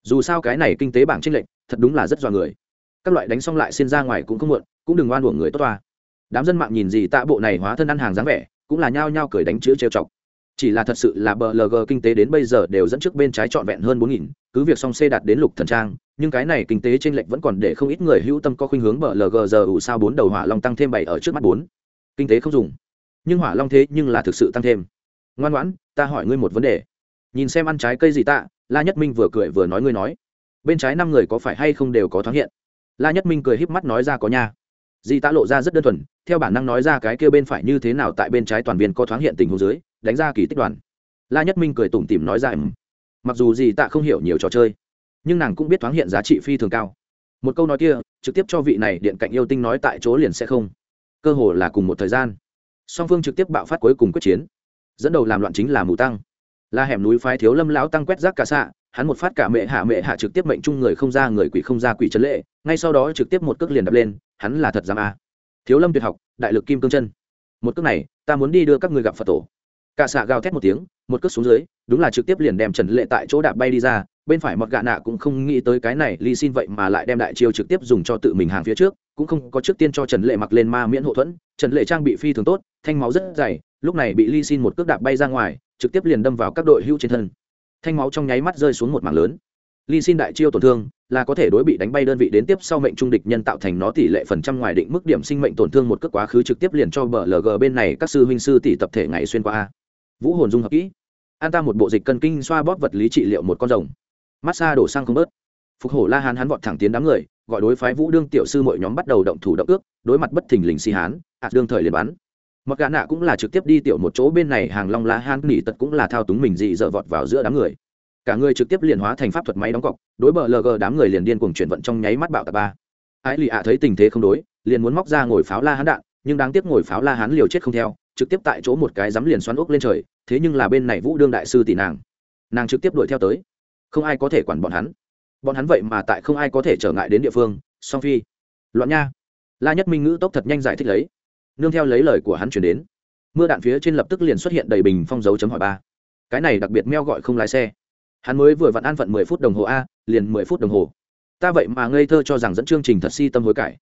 Dù sao cái này kinh tế bảng trinh lệnh thật đúng là rất dọa người. Các loại đánh xong lại xin ra ngoài cũng không muộn, cũng đừng oan uổng người tốt toa. Đám dân mạng nhìn gì tạ bộ này hóa thân ăn hàng dáng vẻ, cũng là nhao nhao cười đánh chữ trêu chọc chỉ là thật sự là BLG kinh tế đến bây giờ đều dẫn trước bên trái trọn vẹn hơn bốn nghìn, cứ việc song c đạt đến lục thần trang, nhưng cái này kinh tế trên lệch vẫn còn để không ít người hữu tâm có khuynh hướng BLG giờ ủ sao bốn đầu hỏa long tăng thêm bảy ở trước mắt bốn. Kinh tế không dùng. Nhưng hỏa long thế nhưng là thực sự tăng thêm. Ngoan ngoãn, ta hỏi ngươi một vấn đề. Nhìn xem ăn trái cây gì tạ, la nhất minh vừa cười vừa nói ngươi nói. Bên trái năm người có phải hay không đều có thoáng hiện? La nhất minh cười híp mắt nói ra có nha di tạ lộ ra rất đơn thuần, theo bản năng nói ra cái kia bên phải như thế nào tại bên trái toàn viên có thoáng hiện tình hồ dưới, đánh ra kỳ tích đoàn. La nhất minh cười tủm tỉm nói ra em mặc dù di tạ không hiểu nhiều trò chơi, nhưng nàng cũng biết thoáng hiện giá trị phi thường cao. Một câu nói kia, trực tiếp cho vị này điện cạnh yêu tinh nói tại chỗ liền sẽ không. Cơ hồ là cùng một thời gian. Song phương trực tiếp bạo phát cuối cùng quyết chiến. Dẫn đầu làm loạn chính là mù tăng. La hẻm núi phái thiếu lâm lão tăng quét rác cả xạ hắn một phát cả mẹ hạ mẹ hạ trực tiếp mệnh chung người không ra người quỷ không ra quỷ trấn lệ, ngay sau đó trực tiếp một cước liền đập lên, hắn là thật giam a. Thiếu lâm tuyệt học, đại lực kim cương chân. Một cước này, ta muốn đi đưa các người gặp phật tổ. Cả xạ gào thét một tiếng, một cước xuống dưới, đúng là trực tiếp liền đem trần lệ tại chỗ đạp bay đi ra, bên phải mọt gạ nạ cũng không nghĩ tới cái này, ly xin vậy mà lại đem đại chiêu trực tiếp dùng cho tự mình hàng phía trước, cũng không có trước tiên cho trần lệ mặc lên ma miễn hộ thuẫn, trần lệ trang bị phi thường tốt, thanh máu rất dày, lúc này bị ly xin một cước đạp bay ra ngoài, trực tiếp liền đâm vào các đội hữu trên thân thanh máu trong nháy mắt rơi xuống một mảng lớn. Ly xin đại chiêu tổn thương là có thể đối bị đánh bay đơn vị đến tiếp sau mệnh trung địch nhân tạo thành nó tỷ lệ phần trăm ngoài định mức điểm sinh mệnh tổn thương một cước quá khứ trực tiếp liền cho bờ lg bên này các sư huynh sư tỷ tập thể ngày xuyên qua vũ hồn dung hợp kỹ. An ta một bộ dịch cân kinh xoa bóp vật lý trị liệu một con rồng. Massage đổ sang không bớt. Phục hổ la hán hắn vọt thẳng tiến đám người, gọi đối phái vũ đương tiểu sư mọi nhóm bắt đầu động thủ động ước, đối mặt bất thình lình si hán, ạt đương thời liền bắn mặc gã nạ cũng là trực tiếp đi tiểu một chỗ bên này, hàng long lá han nỉ tật cũng là thao túng mình dị dở vọt vào giữa đám người. Cả người trực tiếp liền hóa thành pháp thuật máy đóng cọc, đối bờ lg đám người liền điên cuồng chuyển vận trong nháy mắt bạo tạ ba. Ái lì ạ thấy tình thế không đối, liền muốn móc ra ngồi pháo la hán đạn, nhưng đáng tiếc ngồi pháo la hán liều chết không theo, trực tiếp tại chỗ một cái dám liền xoắn ốc lên trời, thế nhưng là bên này vũ đương đại sư tỷ nàng nàng trực tiếp đuổi theo tới. Không ai có thể quản bọn hắn. Bọn hắn vậy mà tại không ai có thể trở ngại đến địa phương, song phi. Loạn nha. La nhất minh ngữ tốc thật nhanh giải thích lấy nương theo lấy lời của hắn chuyển đến. Mưa đạn phía trên lập tức liền xuất hiện đầy bình phong dấu chấm hỏi ba. Cái này đặc biệt meo gọi không lái xe. Hắn mới vừa vặn an phận mười phút đồng hồ a, liền mười phút đồng hồ. Ta vậy mà ngây thơ cho rằng dẫn chương trình thật si tâm hối cải.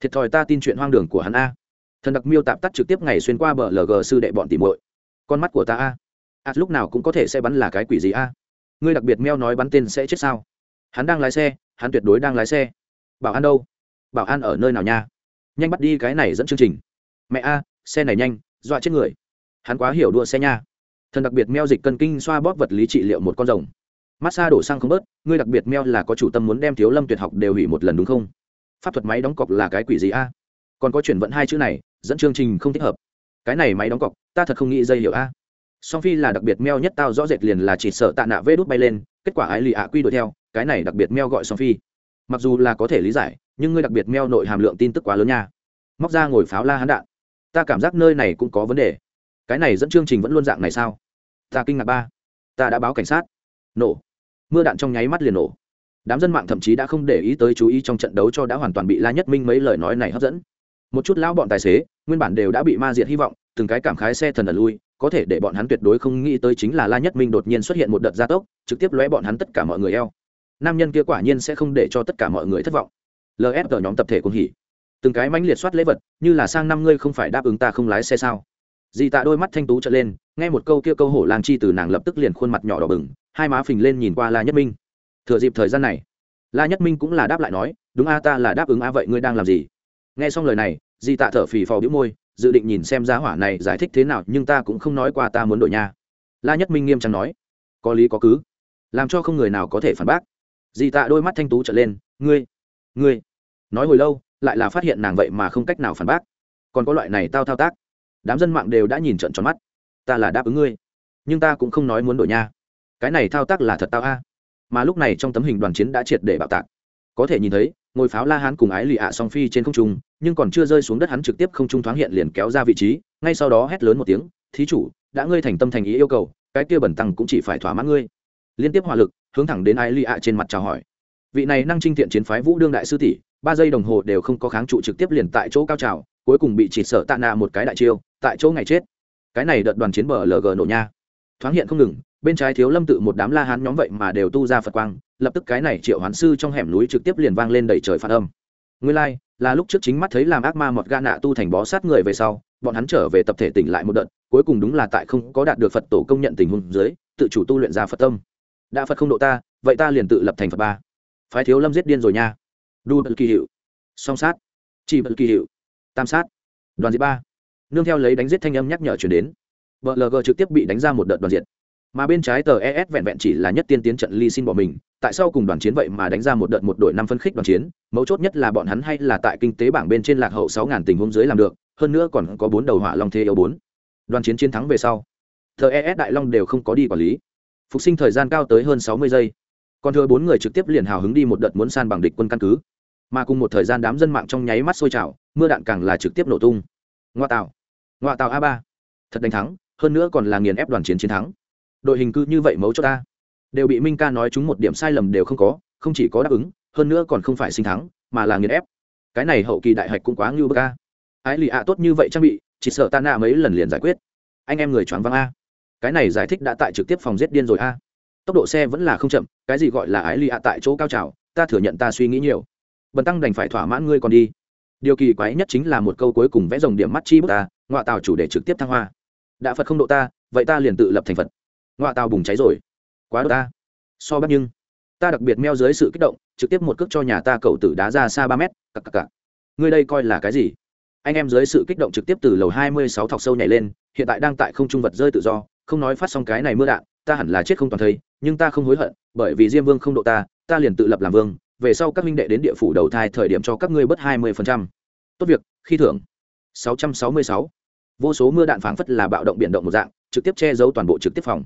Thiệt thòi ta tin chuyện hoang đường của hắn a. Thần đặc miêu tạm tắt trực tiếp ngày xuyên qua bờ lg sư đệ bọn tìm muội. Con mắt của ta a. A lúc nào cũng có thể sẽ bắn là cái quỷ gì a. Ngươi đặc biệt meo nói bắn tên sẽ chết sao? Hắn đang lái xe, hắn tuyệt đối đang lái xe. Bảo an đâu? Bảo an ở nơi nào nha? Nhanh bắt đi cái này dẫn chương trình mẹ a, xe này nhanh, dọa chết người. Hắn quá hiểu đua xe nha. Thần đặc biệt meo dịch cân kinh xoa bóp vật lý trị liệu một con rồng. Massage đổ xăng không bớt, ngươi đặc biệt meo là có chủ tâm muốn đem thiếu lâm tuyệt học đều hủy một lần đúng không? Pháp thuật máy đóng cọc là cái quỷ gì a? Còn có chuyển vận hai chữ này, dẫn chương trình không thích hợp. Cái này máy đóng cọc, ta thật không nghĩ dây hiểu a. Song phi là đặc biệt meo nhất tao rõ rệt liền là chỉ sợ tạ nạ vê đút bay lên, kết quả ái lì ạ quy đuổi theo, cái này đặc biệt meo gọi song phi. Mặc dù là có thể lý giải, nhưng ngươi đặc biệt meo nội hàm lượng tin tức quá lớn nha. Móc ra ngồi pháo la hán đạn ta cảm giác nơi này cũng có vấn đề. Cái này dẫn chương trình vẫn luôn dạng này sao? Ta kinh ngạc ba. Ta đã báo cảnh sát. Nổ. Mưa đạn trong nháy mắt liền nổ. Đám dân mạng thậm chí đã không để ý tới chú ý trong trận đấu cho đã hoàn toàn bị la nhất minh mấy lời nói này hấp dẫn. Một chút lão bọn tài xế, nguyên bản đều đã bị ma diệt hy vọng, từng cái cảm khái xe thần ẩn lui, có thể để bọn hắn tuyệt đối không nghĩ tới chính là la nhất minh đột nhiên xuất hiện một đợt gia tốc, trực tiếp lóe bọn hắn tất cả mọi người eo. Nam nhân kia quả nhiên sẽ không để cho tất cả mọi người thất vọng. Lsg nhóm tập thể cũng hỉ từng cái mãnh liệt soát lễ vật, như là sang năm ngươi không phải đáp ứng ta không lái xe sao? Dì tạ đôi mắt thanh tú trở lên, nghe một câu kia câu hổ lang chi từ nàng lập tức liền khuôn mặt nhỏ đỏ bừng, hai má phình lên nhìn qua la nhất minh. Thừa dịp thời gian này, la nhất minh cũng là đáp lại nói, đúng a, ta là đáp ứng a, vậy ngươi đang làm gì? Nghe xong lời này di tạ thở phì phò bĩu môi, dự định nhìn xem giá hỏa này giải thích thế nào, nhưng ta cũng không nói qua ta muốn đổi nha. La nhất minh nghiêm trang nói, có lý có cứ, làm cho không người nào có thể phản bác. Di tạ đôi mắt thanh tú trở lên, ngươi ngươi, nói hồi lâu lại là phát hiện nàng vậy mà không cách nào phản bác. Còn có loại này tao thao tác, đám dân mạng đều đã nhìn trận tròn mắt. Ta là đáp ứng ngươi, nhưng ta cũng không nói muốn đổi nha. Cái này thao tác là thật tao a. Mà lúc này trong tấm hình đoàn chiến đã triệt để bạo tạc. Có thể nhìn thấy, ngôi pháo la hán cùng ái lì ạ song phi trên không trung, nhưng còn chưa rơi xuống đất hắn trực tiếp không trung thoáng hiện liền kéo ra vị trí, ngay sau đó hét lớn một tiếng, thí chủ, đã ngươi thành tâm thành ý yêu cầu, cái kia bẩn tăng cũng chỉ phải thỏa mãn ngươi. Liên tiếp hỏa lực, hướng thẳng đến ái lì ạ trên mặt chào hỏi. Vị này năng trinh thiện chiến phái vũ đương đại sư tỷ ba giây đồng hồ đều không có kháng trụ trực tiếp liền tại chỗ cao trào cuối cùng bị chỉ sợ tạ nạ một cái đại chiêu tại chỗ ngày chết. Cái này đợt đoàn chiến bờ lg nổ nha. Thoáng hiện không ngừng bên trái thiếu lâm tự một đám la hán nhóm vậy mà đều tu ra phật quang lập tức cái này triệu hoán sư trong hẻm núi trực tiếp liền vang lên đầy trời phản âm. Nguyên lai、like, là lúc trước chính mắt thấy làm ác ma mọt ga nạ tu thành bó sát người về sau bọn hắn trở về tập thể tỉnh lại một đợt cuối cùng đúng là tại không có đạt được phật tổ công nhận tình huống dưới tự chủ tu luyện ra phật tâm. Đã phật không độ ta vậy ta liền tự lập thành phật ba. Phái thiếu lâm giết điên rồi nha đu bật kỳ hiệu. Song sát. Chỉ bật kỳ hiệu. Tam sát. Đoàn diệt ba. Nương theo lấy đánh giết thanh âm nhắc nhở chuyển đến. Vợ lg trực tiếp bị đánh ra một đợt đoàn diệt. Mà bên trái tờ es vẹn vẹn chỉ là nhất tiên tiến trận ly xin bỏ mình, tại sao cùng đoàn chiến vậy mà đánh ra một đợt một đội năm phân khích đoàn chiến, mấu chốt nhất là bọn hắn hay là tại kinh tế bảng bên trên lạc hậu sáu ngàn tình huống dưới làm được, hơn nữa còn có bốn đầu hỏa long thế yếu bốn. Đoàn chiến chiến thắng về sau, tờ es đại long đều không có đi quản lý. Phục sinh thời gian cao tới hơn sáu mươi giây. Còn thừa bốn người trực tiếp liền hào hứng đi một đợt muốn san bằng địch quân căn cứ mà cùng một thời gian đám dân mạng trong nháy mắt sôi trào, mưa đạn càng là trực tiếp nổ tung. Ngoa tạo. Ngoa tạo a ba. Thật đánh thắng, hơn nữa còn là nghiền ép đoàn chiến chiến thắng. Đội hình cư như vậy mấu cho ta. Đều bị minh ca nói chúng một điểm sai lầm đều không có, không chỉ có đáp ứng, hơn nữa còn không phải sinh thắng, mà là nghiền ép. Cái này hậu kỳ đại hạch cũng quá ngưu bơ ca ái lì ạ tốt như vậy trang bị, chỉ sợ ta nạ mấy lần liền giải quyết. Anh em người choáng văng a. Cái này giải thích đã tại trực tiếp phòng giết điên rồi a. Tốc độ xe vẫn là không chậm, cái gì gọi là ái lì ạ tại chỗ cao trào, ta thừa nhận ta suy nghĩ nhiều bần tăng đành phải thỏa mãn ngươi còn đi. Điều kỳ quái nhất chính là một câu cuối cùng vẽ dòng điểm mắt chi bút ta ngoại tàu chủ đề trực tiếp thăng hoa. Đã phật không độ ta, vậy ta liền tự lập thành phật. Ngoại tàu bùng cháy rồi. Quá độ ta. So bắt nhưng, ta đặc biệt meo dưới sự kích động, trực tiếp một cước cho nhà ta cậu tử đá ra xa ba mét, cặc cặc cặc. Ngươi đây coi là cái gì? Anh em dưới sự kích động trực tiếp từ lầu hai mươi sáu thọc sâu nhảy lên, hiện tại đang tại không trung vật rơi tự do, không nói phát xong cái này mưa đạn, ta hẳn là chết không toàn thây, nhưng ta không hối hận, bởi vì diêm vương không độ ta ta liền tự lập làm vương về sau các minh đệ đến địa phủ đầu thai thời điểm cho các ngươi bớt hai mươi tốt việc, khi thưởng. sáu trăm sáu mươi sáu. Vô số mưa đạn phảng phất là bạo động biển động một dạng, trực tiếp che giấu toàn bộ trực tiếp phòng.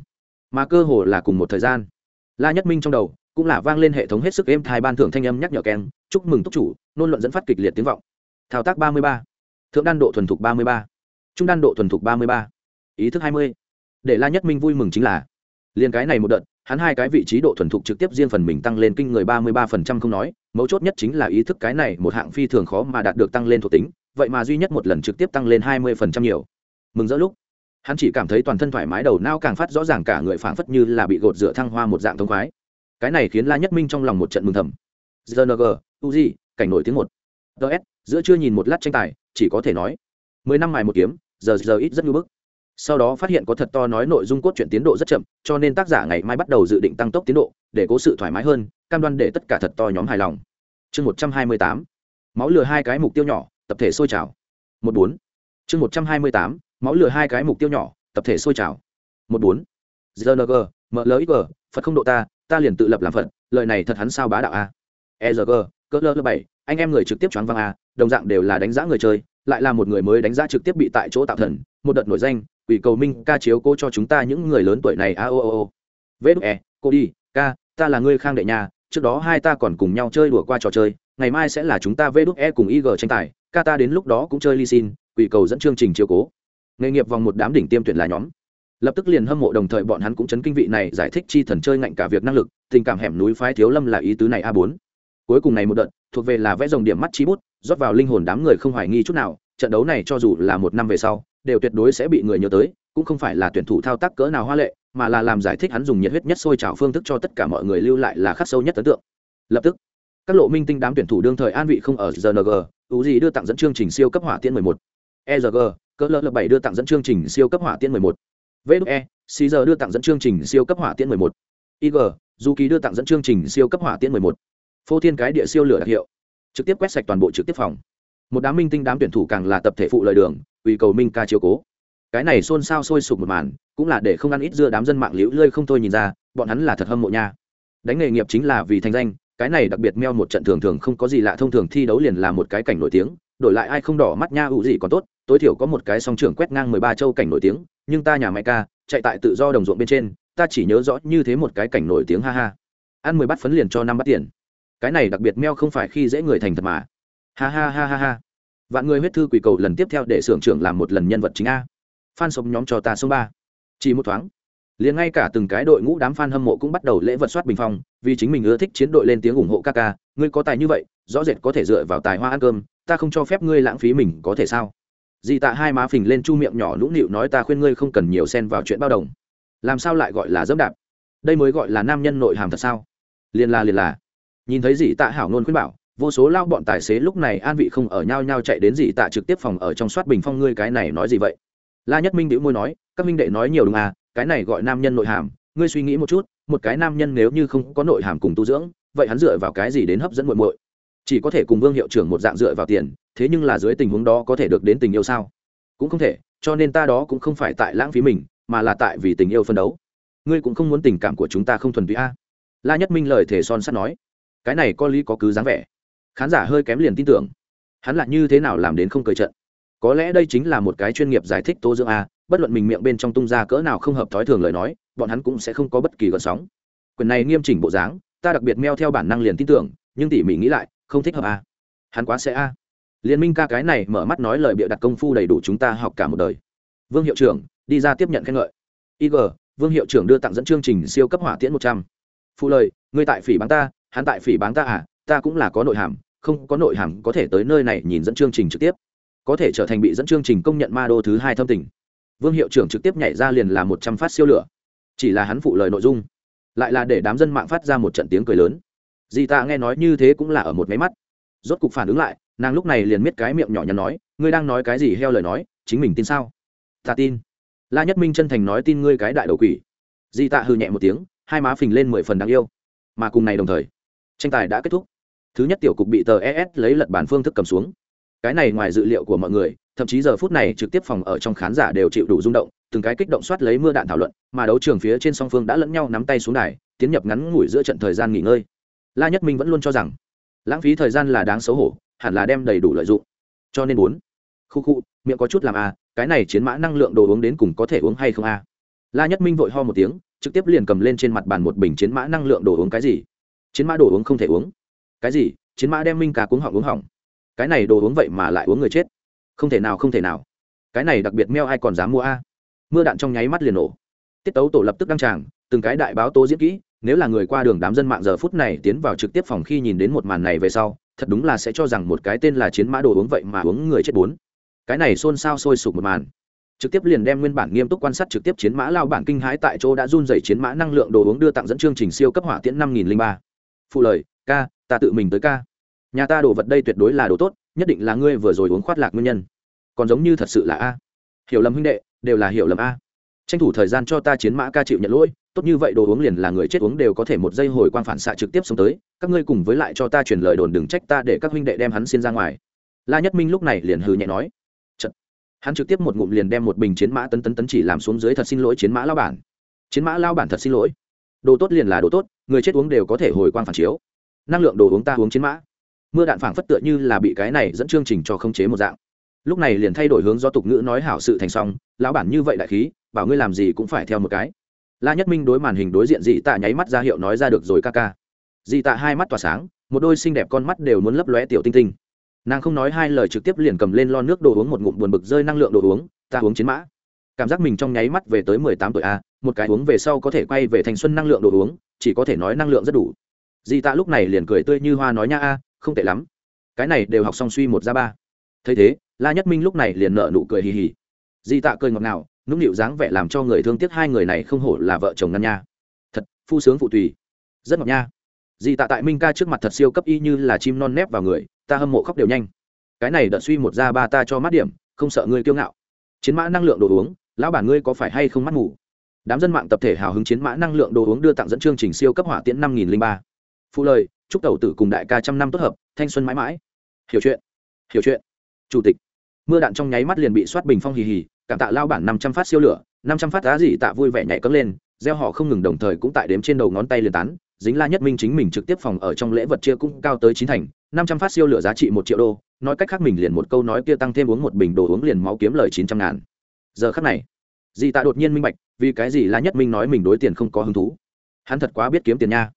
Mà cơ hồ là cùng một thời gian. La nhất minh trong đầu cũng là vang lên hệ thống hết sức êm thai ban thưởng thanh âm nhắc nhở keng, chúc mừng túc chủ. Nôn luận dẫn phát kịch liệt tiếng vọng. Thao tác ba mươi ba. Thượng đan độ thuần thục ba mươi ba. Trung đan độ thuần thục ba mươi ba. Ý thức hai mươi. Để la nhất minh vui mừng chính là, liền cái này một đợt hắn hai cái vị trí độ thuần thục trực tiếp riêng phần mình tăng lên kinh người ba mươi ba phần trăm không nói mấu chốt nhất chính là ý thức cái này một hạng phi thường khó mà đạt được tăng lên thuộc tính vậy mà duy nhất một lần trực tiếp tăng lên hai mươi phần trăm nhiều. Mừng rỡ lúc hắn chỉ cảm thấy toàn thân thoải mái đầu não càng phát rõ ràng cả người phảng phất như là bị gột rửa thăng hoa một dạng thông khoái. Cái này khiến la nhất minh trong lòng một trận mừng thầm. ZNG, uzi cảnh nổi tiếng một. Ds giữa chưa nhìn một lát tranh tài chỉ có thể nói mười năm mài một kiếm giờ giờ ít rất ngưỡng bức sau đó phát hiện có thật to nói nội dung cốt truyện tiến độ rất chậm, cho nên tác giả ngày mai bắt đầu dự định tăng tốc tiến độ, để cố sự thoải mái hơn, cam đoan để tất cả thật to nhóm hài lòng. Chương một trăm hai mươi tám. Máu lừa hai cái mục tiêu nhỏ, tập thể sôi trào. Một bốn. Chương một trăm hai mươi tám. Máu lừa hai cái mục tiêu nhỏ, tập thể sôi trào. Một bốn. Gng mlxg phật không độ ta ta liền tự lập làm phật, lời này thật hắn sao bá đạo a? Egg cỡ lơ bảy, anh em người trực tiếp choáng văng a, đồng dạng đều là đánh giá người chơi, lại là một người mới đánh giá trực tiếp bị tại chỗ tạo thần, một đợt nổi danh quỷ cầu minh ca chiếu cố cho chúng ta những người lớn tuổi này. A, o o o. Vê đúc e cô đi, ca, ta là ngươi khang đệ nhà trước đó hai ta còn cùng nhau chơi đùa qua trò chơi, ngày mai sẽ là chúng ta vê đúc e cùng ig tranh tài, ca ta đến lúc đó cũng chơi ly xin, quỷ cầu dẫn chương trình chiếu cố. Nghề nghiệp vòng một đám đỉnh tiêm tuyển là nhóm. Lập tức liền hâm mộ đồng thời bọn hắn cũng chấn kinh vị này, giải thích chi thần chơi ngạnh cả việc năng lực, tình cảm hẻm núi phái thiếu lâm là ý tứ này. A bốn. Cuối cùng này một đợt, thuộc về là vẽ dòng điểm mắt chi bút, rót vào linh hồn đám người không hoài nghi chút nào, trận đấu này cho dù là một năm về sau đều tuyệt đối sẽ bị người nhớ tới, cũng không phải là tuyển thủ thao tác cỡ nào hoa lệ, mà là làm giải thích hắn dùng nhiệt huyết nhất sôi trào phương thức cho tất cả mọi người lưu lại là khắc sâu nhất ấn tượng lập tức, các lộ minh tinh đám tuyển thủ đương thời an vị không ở rng ú gì đưa tặng dẫn chương trình siêu cấp hỏa tiễn 11. erg cỡ lỡ bảy đưa tặng dẫn chương trình siêu cấp hỏa tiễn 11. vê xì giờ đưa tặng dẫn chương trình siêu cấp hỏa tiễn 11. ig du ký đưa tặng dẫn chương trình siêu cấp hỏa tiễn 11. phô thiên cái địa siêu lửa đặc hiệu trực tiếp quét sạch toàn bộ trực tiếp phòng một đám minh tinh đám tuyển thủ càng là tập thể phụ lời đường ủy cầu minh ca chiếu cố. Cái này xôn xao sôi sục một màn, cũng là để không ăn ít dưa đám dân mạng liễu lơi không thôi nhìn ra, bọn hắn là thật hâm mộ nha. Đánh nghề nghiệp chính là vì thành danh, cái này đặc biệt meo một trận thường thường không có gì lạ thông thường thi đấu liền là một cái cảnh nổi tiếng, đổi lại ai không đỏ mắt nha ủ gì còn tốt, tối thiểu có một cái song trưởng quét ngang mười ba châu cảnh nổi tiếng, nhưng ta nhà mẹ ca, chạy tại tự do đồng ruộng bên trên, ta chỉ nhớ rõ như thế một cái cảnh nổi tiếng ha ha. Ăn mười bát phấn liền cho năm bát tiền. Cái này đặc biệt meo không phải khi dễ người thành thật mà. Ha ha ha ha ha vạn người huyết thư quỷ cầu lần tiếp theo để xưởng trưởng làm một lần nhân vật chính a. Phan sống nhóm cho ta số ba. Chỉ một thoáng, liền ngay cả từng cái đội ngũ đám fan hâm mộ cũng bắt đầu lễ vật soát bình phong, vì chính mình ưa thích chiến đội lên tiếng ủng hộ ca ca, ngươi có tài như vậy, rõ rệt có thể dựa vào tài hoa ăn cơm, ta không cho phép ngươi lãng phí mình, có thể sao? Dì tạ hai má phình lên chu miệng nhỏ nũng nịu nói, ta khuyên ngươi không cần nhiều xen vào chuyện bao đồng. Làm sao lại gọi là dẫm đạp? Đây mới gọi là nam nhân nội hàm thật sao? Liền là liền là nhìn thấy dì tạ hảo nôn khuyên bảo vô số lao bọn tài xế lúc này an vị không ở nhau nhau chạy đến dị tạ trực tiếp phòng ở trong soát bình phong, ngươi cái này nói gì vậy? La nhất minh đĩu môi nói, các minh đệ nói nhiều đúng à cái này gọi nam nhân nội hàm, ngươi suy nghĩ một chút, một cái nam nhân nếu như không có nội hàm cùng tu dưỡng, vậy hắn dựa vào cái gì đến hấp dẫn muội muội? Chỉ có thể cùng vương hiệu trưởng một dạng dựa vào tiền, thế nhưng là dưới tình huống đó có thể được đến tình yêu sao? Cũng không thể, cho nên ta đó cũng không phải tại lãng phí mình, mà là tại vì tình yêu phân đấu. Ngươi cũng không muốn tình cảm của chúng ta không thuần túy a la nhất minh lời thể son sắt nói, cái này có lý có cứ dáng vẻ khán giả hơi kém liền tin tưởng. Hắn là như thế nào làm đến không cười trận? Có lẽ đây chính là một cái chuyên nghiệp giải thích tô dưỡng a, bất luận mình miệng bên trong tung ra cỡ nào không hợp thói thường lời nói, bọn hắn cũng sẽ không có bất kỳ gợn sóng. Quyền này nghiêm chỉnh bộ dáng, ta đặc biệt meo theo bản năng liền tin tưởng, nhưng tỉ mỉ nghĩ lại, không thích hợp a. Hắn quá sẽ a. Liên minh ca cái này mở mắt nói lời bịa đặt công phu đầy đủ chúng ta học cả một đời. Vương hiệu trưởng, đi ra tiếp nhận khen ngợi. Ig vương hiệu trưởng đưa tặng dẫn chương trình siêu cấp hỏa tiễn một trăm. Phụ lời ngươi tại phỉ báng ta, hắn tại phỉ báng ta à ta cũng là có nội hàm, không có nội hàm có thể tới nơi này nhìn dẫn chương trình trực tiếp. Có thể trở thành bị dẫn chương trình công nhận ma đô thứ hai thâm tình. Vương hiệu trưởng trực tiếp nhảy ra liền là một trăm phát siêu lửa. Chỉ là hắn phụ lời nội dung, lại là để đám dân mạng phát ra một trận tiếng cười lớn. Dì ta nghe nói như thế cũng là ở một máy mắt. Rốt cục phản ứng lại, nàng lúc này liền miết cái miệng nhỏ nhắn nói, ngươi đang nói cái gì heo lời nói, chính mình tin sao? Ta tin. La nhất minh chân thành nói tin ngươi cái đại đầu quỷ. Di tạ hư nhẹ một tiếng, hai má phình lên mười phần đáng yêu. Mà cùng này đồng thời, tranh tài đã kết thúc thứ nhất tiểu cục bị tờ es lấy lật bản phương thức cầm xuống. Cái này ngoài dự liệu của mọi người thậm chí giờ phút này trực tiếp phòng ở trong khán giả đều chịu đủ rung động từng cái kích động soát lấy mưa đạn thảo luận mà đấu trường phía trên song phương đã lẫn nhau nắm tay xuống đài tiến nhập ngắn ngủi giữa trận thời gian nghỉ ngơi. La nhất minh vẫn luôn cho rằng lãng phí thời gian là đáng xấu hổ hẳn là đem đầy đủ lợi dụng. Cho nên muốn khu khu miệng có chút làm a à, cái này chiến mã năng lượng đồ uống đến cùng có thể uống hay không a à? la nhất minh vội ho một tiếng trực tiếp liền cầm lên trên mặt bàn một bình chiến mã năng lượng đồ uống cái gì? Chiến mã đồ uống không thể uống cái gì, chiến mã đem minh ca cuống họng uống hỏng. Cái này đồ uống vậy mà lại uống người chết. Không thể nào, không thể nào. Cái này đặc biệt meo ai còn dám mua a? Mưa đạn trong nháy mắt liền nổ. Tiết tấu tổ lập tức đăng tràng, từng cái đại báo tố diễn kỹ, nếu là người qua đường đám dân mạng giờ phút này tiến vào trực tiếp phòng khi nhìn đến một màn này về sau, thật đúng là sẽ cho rằng một cái tên là chiến mã đồ uống vậy mà uống người chết bốn. Cái này xôn xao sôi sục một màn. Trực tiếp liền đem nguyên bản nghiêm túc quan sát trực tiếp chiến mã lao bản kinh hãi tại chỗ đã run dày chiến mã năng lượng đồ uống đưa tặng dẫn chương trình siêu cấp hỏa tiễn năm nghìn linh ba. Phụ lời, ca ta tự mình tới ca. Nhà ta đồ vật đây tuyệt đối là đồ tốt, nhất định là ngươi vừa rồi uống khoát lạc nguyên nhân. Còn giống như thật sự là a. Hiểu lầm huynh đệ, đều là hiểu lầm a. Tranh thủ thời gian cho ta chiến mã ca chịu nhận lỗi, tốt như vậy đồ uống liền là người chết uống đều có thể một giây hồi quang phản xạ trực tiếp xuống tới, các ngươi cùng với lại cho ta truyền lời đồn đừng trách ta để các huynh đệ đem hắn xin ra ngoài. La nhất minh lúc này liền hừ nhẹ nói. Chật. hắn trực tiếp một ngụm liền đem một bình chiến mã tấn tấn tấn chỉ làm xuống dưới thật xin lỗi chiến mã lao bản. Chiến mã lao bản thật xin lỗi. Đồ tốt liền là đồ tốt, người chết uống đều có thể hồi quang phản chiếu năng lượng đồ uống ta uống chiến mã. Mưa đạn phảng phất tựa như là bị cái này dẫn chương trình cho không chế một dạng. Lúc này liền thay đổi hướng do tục ngữ nói hảo sự thành xong, lão bản như vậy đại khí, bảo ngươi làm gì cũng phải theo một cái. La nhất minh đối màn hình đối diện dị tạ nháy mắt ra hiệu nói ra được rồi ca ca. Dị tạ hai mắt tỏa sáng, một đôi xinh đẹp con mắt đều muốn lấp lóe tiểu tinh tinh. Nàng không nói hai lời trực tiếp liền cầm lên lon nước đồ uống một ngụm buồn bực rơi năng lượng đồ uống, ta uống chiến mã. Cảm giác mình trong nháy mắt về tới mười tám tuổi a, một cái uống về sau có thể quay về thành xuân năng lượng đồ uống, chỉ có thể nói năng lượng rất đủ. Di tạ lúc này liền cười tươi như hoa nói nha a, không tệ lắm. Cái này đều học xong suy một ra ba. Thấy thế, la nhất minh lúc này liền nợ nụ cười hì hì. Di tạ cười ngọt ngào, nũng nịu dáng vẻ làm cho người thương tiếc hai người này không hổ là vợ chồng ngăn nha. Thật, phu sướng phụ tùy. Rất ngọt nha. Di tạ tại minh ca trước mặt thật siêu cấp y như là chim non nép vào người, ta hâm mộ khóc đều nhanh. Cái này đợt suy một ra ba ta cho mát điểm, không sợ ngươi kiêu ngạo. Chiến mã năng lượng đồ uống, lão bản ngươi có phải hay không mắt ngủ đám dân mạng tập thể hào hứng chiến mã năng lượng đồ uống đưa tặng dẫn chương trình siêu cấp hỏa tiễn năm nghìn ba phụ lời, chúc tẩu tử cùng đại ca trăm năm tốt hợp, thanh xuân mãi mãi. Hiểu chuyện hiểu chuyện. Chủ tịch. Mưa đạn trong nháy mắt liền bị soát bình phong hì hì, cảm tạ lao bản năm trăm phát siêu lửa, năm trăm phát giá gì tạ vui vẻ nhảy cấm lên, gieo họ không ngừng đồng thời cũng tại đếm trên đầu ngón tay liền tán, dính la nhất minh chính mình trực tiếp phòng ở trong lễ vật chia cũng cao tới chín thành, năm trăm phát siêu lửa giá trị một triệu đô, nói cách khác mình liền một câu nói kia tăng thêm uống một bình đồ uống liền máu kiếm lời chín trăm ngàn. Giờ khắc này, dì tạ đột nhiên minh bạch, vì cái gì la nhất minh nói mình đối tiền không có hứng thú. Hắn thật quá biết kiếm tiền nha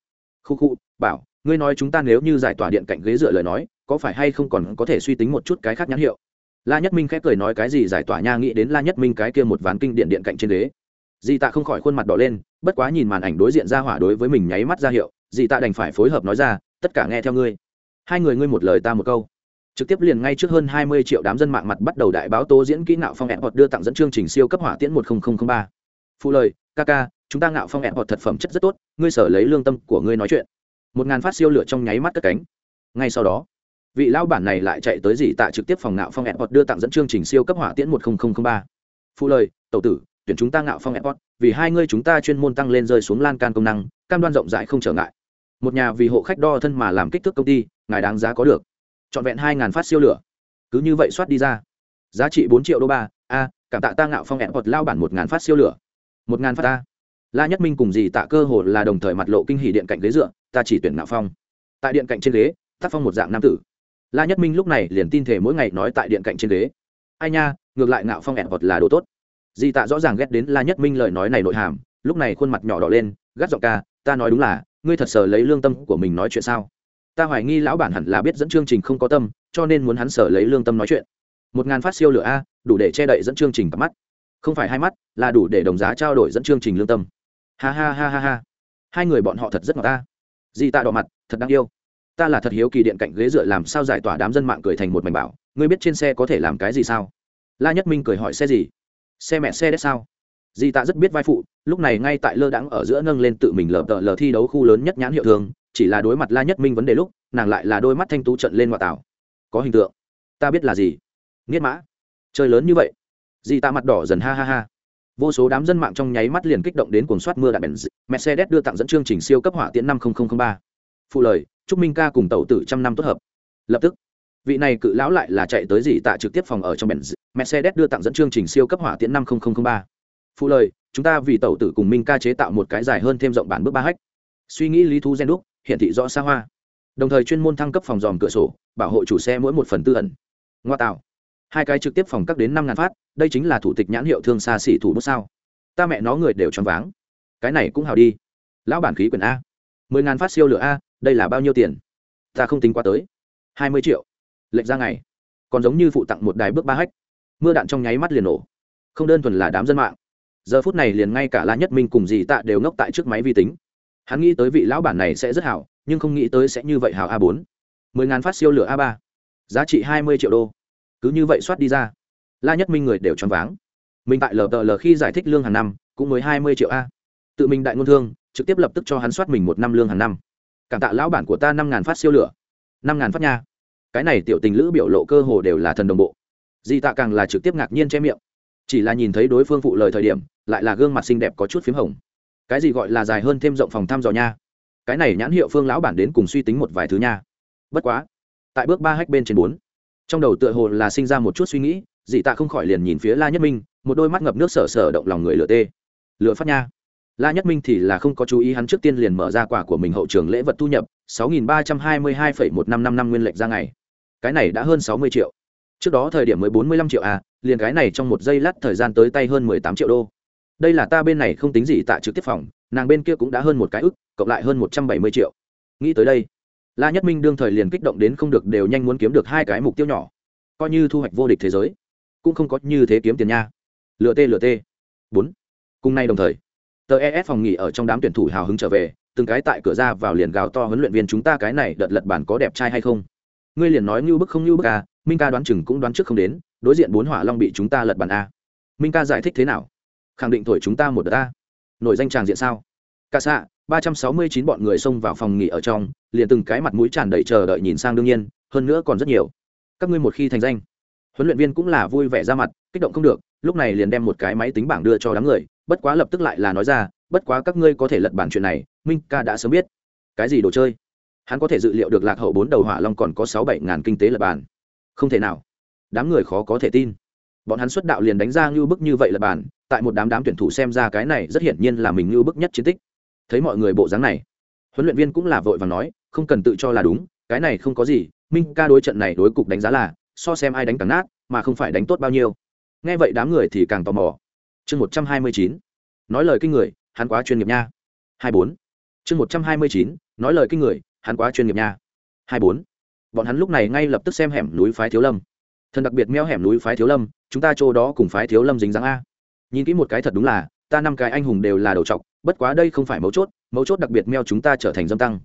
khu khu, bảo, ngươi nói chúng ta nếu như giải tỏa điện cạnh ghế dựa lời nói, có phải hay không còn có thể suy tính một chút cái khác nhãn hiệu? La nhất minh khẽ cười nói cái gì giải tỏa nha, nghĩ đến la nhất minh cái kia một ván kinh điện điện cạnh trên ghế. Dì tạ không khỏi khuôn mặt đỏ lên, bất quá nhìn màn ảnh đối diện ra hỏa đối với mình nháy mắt ra hiệu, dì tạ đành phải phối hợp nói ra, tất cả nghe theo ngươi. Hai người ngươi một lời ta một câu. Trực tiếp liền ngay trước hơn hai mươi triệu đám dân mạng mặt bắt đầu đại báo tố diễn kỹ nạo phong ẹn hoặc đưa tặng dẫn chương trình siêu cấp hỏa tiễn một nghìn ba. Phụ lời, ca ca chúng ta ngạo phong ẹn hoặc thật phẩm chất rất tốt, ngươi sở lấy lương tâm của ngươi nói chuyện. Một ngàn phát siêu lửa trong nháy mắt cất cánh. Ngay sau đó, vị lão bản này lại chạy tới dì tạ trực tiếp phòng ngạo phong ẹn hoặc đưa tặng dẫn chương trình siêu cấp hỏa tiễn một nghìn ba. Phụ lời, tẩu tử, tuyển chúng ta ngạo phong ẹn hoặc vì hai ngươi chúng ta chuyên môn tăng lên rơi xuống lan can công năng, cam đoan rộng rãi không trở ngại. Một nhà vì hộ khách đo thân mà làm kích thước công ty, ngài đáng giá có được. Trọn vẹn hai ngàn phát siêu lửa. Cứ như vậy soát đi ra. Giá trị bốn triệu đô ba, a, cảm tạ ta ngạo phong ẹn hoặc lao bản một ngàn phát siêu lửa. Một ngàn phát ta la nhất minh cùng dì tạ cơ hồ là đồng thời mặt lộ kinh hỉ điện cạnh ghế dựa, ta chỉ tuyển ngạo phong. Tại điện cạnh trên ghế tác phong một dạng nam tử. La nhất minh lúc này liền tin thể mỗi ngày nói tại điện cạnh trên ghế. Ai nha, ngược lại ngạo phong ẹn vật là đồ tốt. Dì tạ rõ ràng ghét đến la nhất minh lời nói này nội hàm, lúc này khuôn mặt nhỏ đỏ lên, gắt giọng ca, ta nói đúng là, ngươi thật sờ lấy lương tâm của mình nói chuyện sao? Ta hoài nghi lão bản hẳn là biết dẫn chương trình không có tâm, cho nên muốn hắn sở lấy lương tâm nói chuyện. Một ngàn phát siêu lửa a, đủ để che đậy dẫn chương trình cặp mắt. Không phải hai mắt, là đủ để đồng giá trao đổi dẫn chương trình lương tâm ha ha ha ha ha. Hai người bọn họ thật rất ngọt ta. Di Tạ đỏ mặt, thật đáng yêu. Ta là thật hiếu kỳ điện cạnh ghế dựa làm sao giải tỏa đám dân mạng cười thành một mảnh bảo. Ngươi biết trên xe có thể làm cái gì sao? La nhất minh cười hỏi xe gì? Xe mẹ xe đấy sao? Di tạ rất biết vai phụ, lúc này ngay tại lơ đãng ở giữa nâng lên tự mình lờ tờ lờ thi đấu khu lớn nhất nhãn hiệu thường, chỉ là đối mặt la nhất minh vấn đề lúc, nàng lại là đôi mắt thanh tú trận lên ngoại tảo. Có hình tượng. Ta biết là gì? Nghiết mã. Chơi lớn như vậy. Di tạ mặt đỏ dần ha ha ha vô số đám dân mạng trong nháy mắt liền kích động đến cuồng soát mưa đạn benz. Mercedes đưa tặng dẫn chương trình siêu cấp hỏa tiễn năm ba. Phụ lời, chúc minh ca cùng tàu tử trăm năm tốt hợp. Lập tức, vị này cự lão lại là chạy tới dị tạ trực tiếp phòng ở trong benz. Mercedes đưa tặng dẫn chương trình siêu cấp hỏa tiễn năm ba. Phụ lời, chúng ta vì tàu tử cùng minh ca chế tạo một cái dài hơn thêm rộng bản bước ba hách. Suy nghĩ lý thú gen đúc hiện thị rõ xa hoa. Đồng thời chuyên môn thăng cấp phòng dòm cửa sổ, bảo hộ chủ xe mỗi một phần tư ẩn. Ngoa tạo. Hai cái trực tiếp phòng cắt đến năm ngàn phát đây chính là thủ tịch nhãn hiệu thương xa xỉ thủ bút sao? Ta mẹ nó người đều choáng váng. Cái này cũng hào đi. Lão bản khí quyền a. Mười ngàn phát siêu lửa a, đây là bao nhiêu tiền? Ta không tính qua tới. Hai mươi triệu. Lệnh ra ngày. Còn giống như phụ tặng một đài bước ba hách. Mưa đạn trong nháy mắt liền nổ. Không đơn thuần là đám dân mạng. Giờ phút này liền ngay cả la nhất minh cùng dì tạ đều ngốc tại trước máy vi tính. Hắn nghĩ tới vị lão bản này sẽ rất hảo nhưng không nghĩ tới sẽ như vậy hảo a bốn. Mười ngàn phát siêu lửa a ba. Giá trị hai mươi triệu đô. Cứ như vậy soát đi ra la nhất minh người đều choáng váng. Mình tại lờ tờ lờ khi giải thích lương hàng năm, cũng mới hai mươi triệu a. Tự mình đại ngôn thương, trực tiếp lập tức cho hắn soát mình một năm lương hàng năm. Cảm tạ lão bản của ta năm ngàn phát siêu lửa, năm ngàn phát nha. Cái này tiểu tình lữ biểu lộ cơ hồ đều là thần đồng bộ. Di tạ càng là trực tiếp ngạc nhiên che miệng. Chỉ là nhìn thấy đối phương phụ lời thời điểm, lại là gương mặt xinh đẹp có chút p h í m hồng. Cái gì gọi là dài hơn thêm rộng phòng thăm dò nha. Cái này nhãn hiệu phương lão bản đến cùng suy tính một vài thứ nha. Bất quá, tại bước ba hách bên trên bốn, trong đầu tựa hồ là sinh ra một chút suy nghĩ dị tạ không khỏi liền nhìn phía la nhất minh, một đôi mắt ngập nước sở sở động lòng người lửa tê. Lửa phát nha. La nhất minh thì là không có chú ý hắn trước tiên liền mở ra quả của mình hậu trường lễ vật thu nhập, sáu nghìn ba trăm hai mươi hai phẩy một năm năm năm nguyên lệch ra ngày. Cái này đã hơn sáu mươi triệu. Trước đó thời điểm mới bốn mươi lăm triệu à liền cái này trong một giây lát thời gian tới tay hơn mười tám triệu đô. Đây là ta bên này không tính gì tạ trực tiếp phòng, nàng bên kia cũng đã hơn một cái ức, cộng lại hơn một trăm bảy mươi triệu. Nghĩ tới đây, la nhất minh đương thời liền kích động đến không được, đều nhanh muốn kiếm được hai cái mục tiêu nhỏ. Coi như thu hoạch vô địch thế giới cũng không có như thế kiếm tiền nha. Lựa t lựa t bốn. Cùng nay đồng thời, tờ es phòng nghỉ ở trong đám tuyển thủ hào hứng trở về, từng cái tại cửa ra vào liền gào to huấn luyện viên chúng ta cái này đợt lật bản có đẹp trai hay không? Ngươi liền nói như bức không như bức à minh ca đoán chừng cũng đoán trước không đến, đối diện bốn hỏa long bị chúng ta lật bàn a à. minh ca giải thích thế nào? Khẳng định thổi chúng ta một đợt a. nổi danh tràng diện sao? Ca xạ, ba trăm sáu mươi chín bọn người xông vào phòng nghỉ ở trong, liền từng cái mặt mũi tràn đầy chờ đợi nhìn sang đương nhiên, hơn nữa còn rất nhiều. Các ngươi một khi thành danh huấn luyện viên cũng là vui vẻ ra mặt, kích động không được, lúc này liền đem một cái máy tính bảng đưa cho đám người, bất quá lập tức lại là nói ra, bất quá các ngươi có thể lật bản chuyện này, minh ca đã sớm biết. Cái gì đồ chơi? Hắn có thể dự liệu được lạc hậu bốn đầu hỏa long còn có sáu bảy ngàn kinh tế lật bản. Không thể nào. Đám người khó có thể tin. Bọn hắn xuất đạo liền đánh ra như bức như vậy là bản. tại một đám đám tuyển thủ xem ra cái này rất hiển nhiên là mình như bức nhất chiến tích. Thấy mọi người bộ dáng này, huấn luyện viên cũng là vội và nói, không cần tự cho là đúng, cái này không có gì, minh ca đối trận này đối cục đánh giá là so xem ai đánh càng nát, mà không phải đánh tốt bao nhiêu. Nghe vậy đám người thì càng tò mò. Chương một trăm hai mươi chín, nói lời kinh người, hắn quá chuyên nghiệp nha. Hai bốn, chương một trăm hai mươi chín, nói lời kinh người, hắn quá chuyên nghiệp nha. Hai bốn, bọn hắn lúc này ngay lập tức xem hẻm núi phái thiếu lâm. Thần đặc biệt meo hẻm núi phái thiếu lâm, chúng ta chỗ đó cùng phái thiếu lâm dính dáng a. Nhìn kỹ một cái thật đúng là, ta năm cái anh hùng đều là đầu trọc, bất quá đây không phải mấu chốt mấu chốt đặc biệt meo chúng ta trở thành dâm tăng.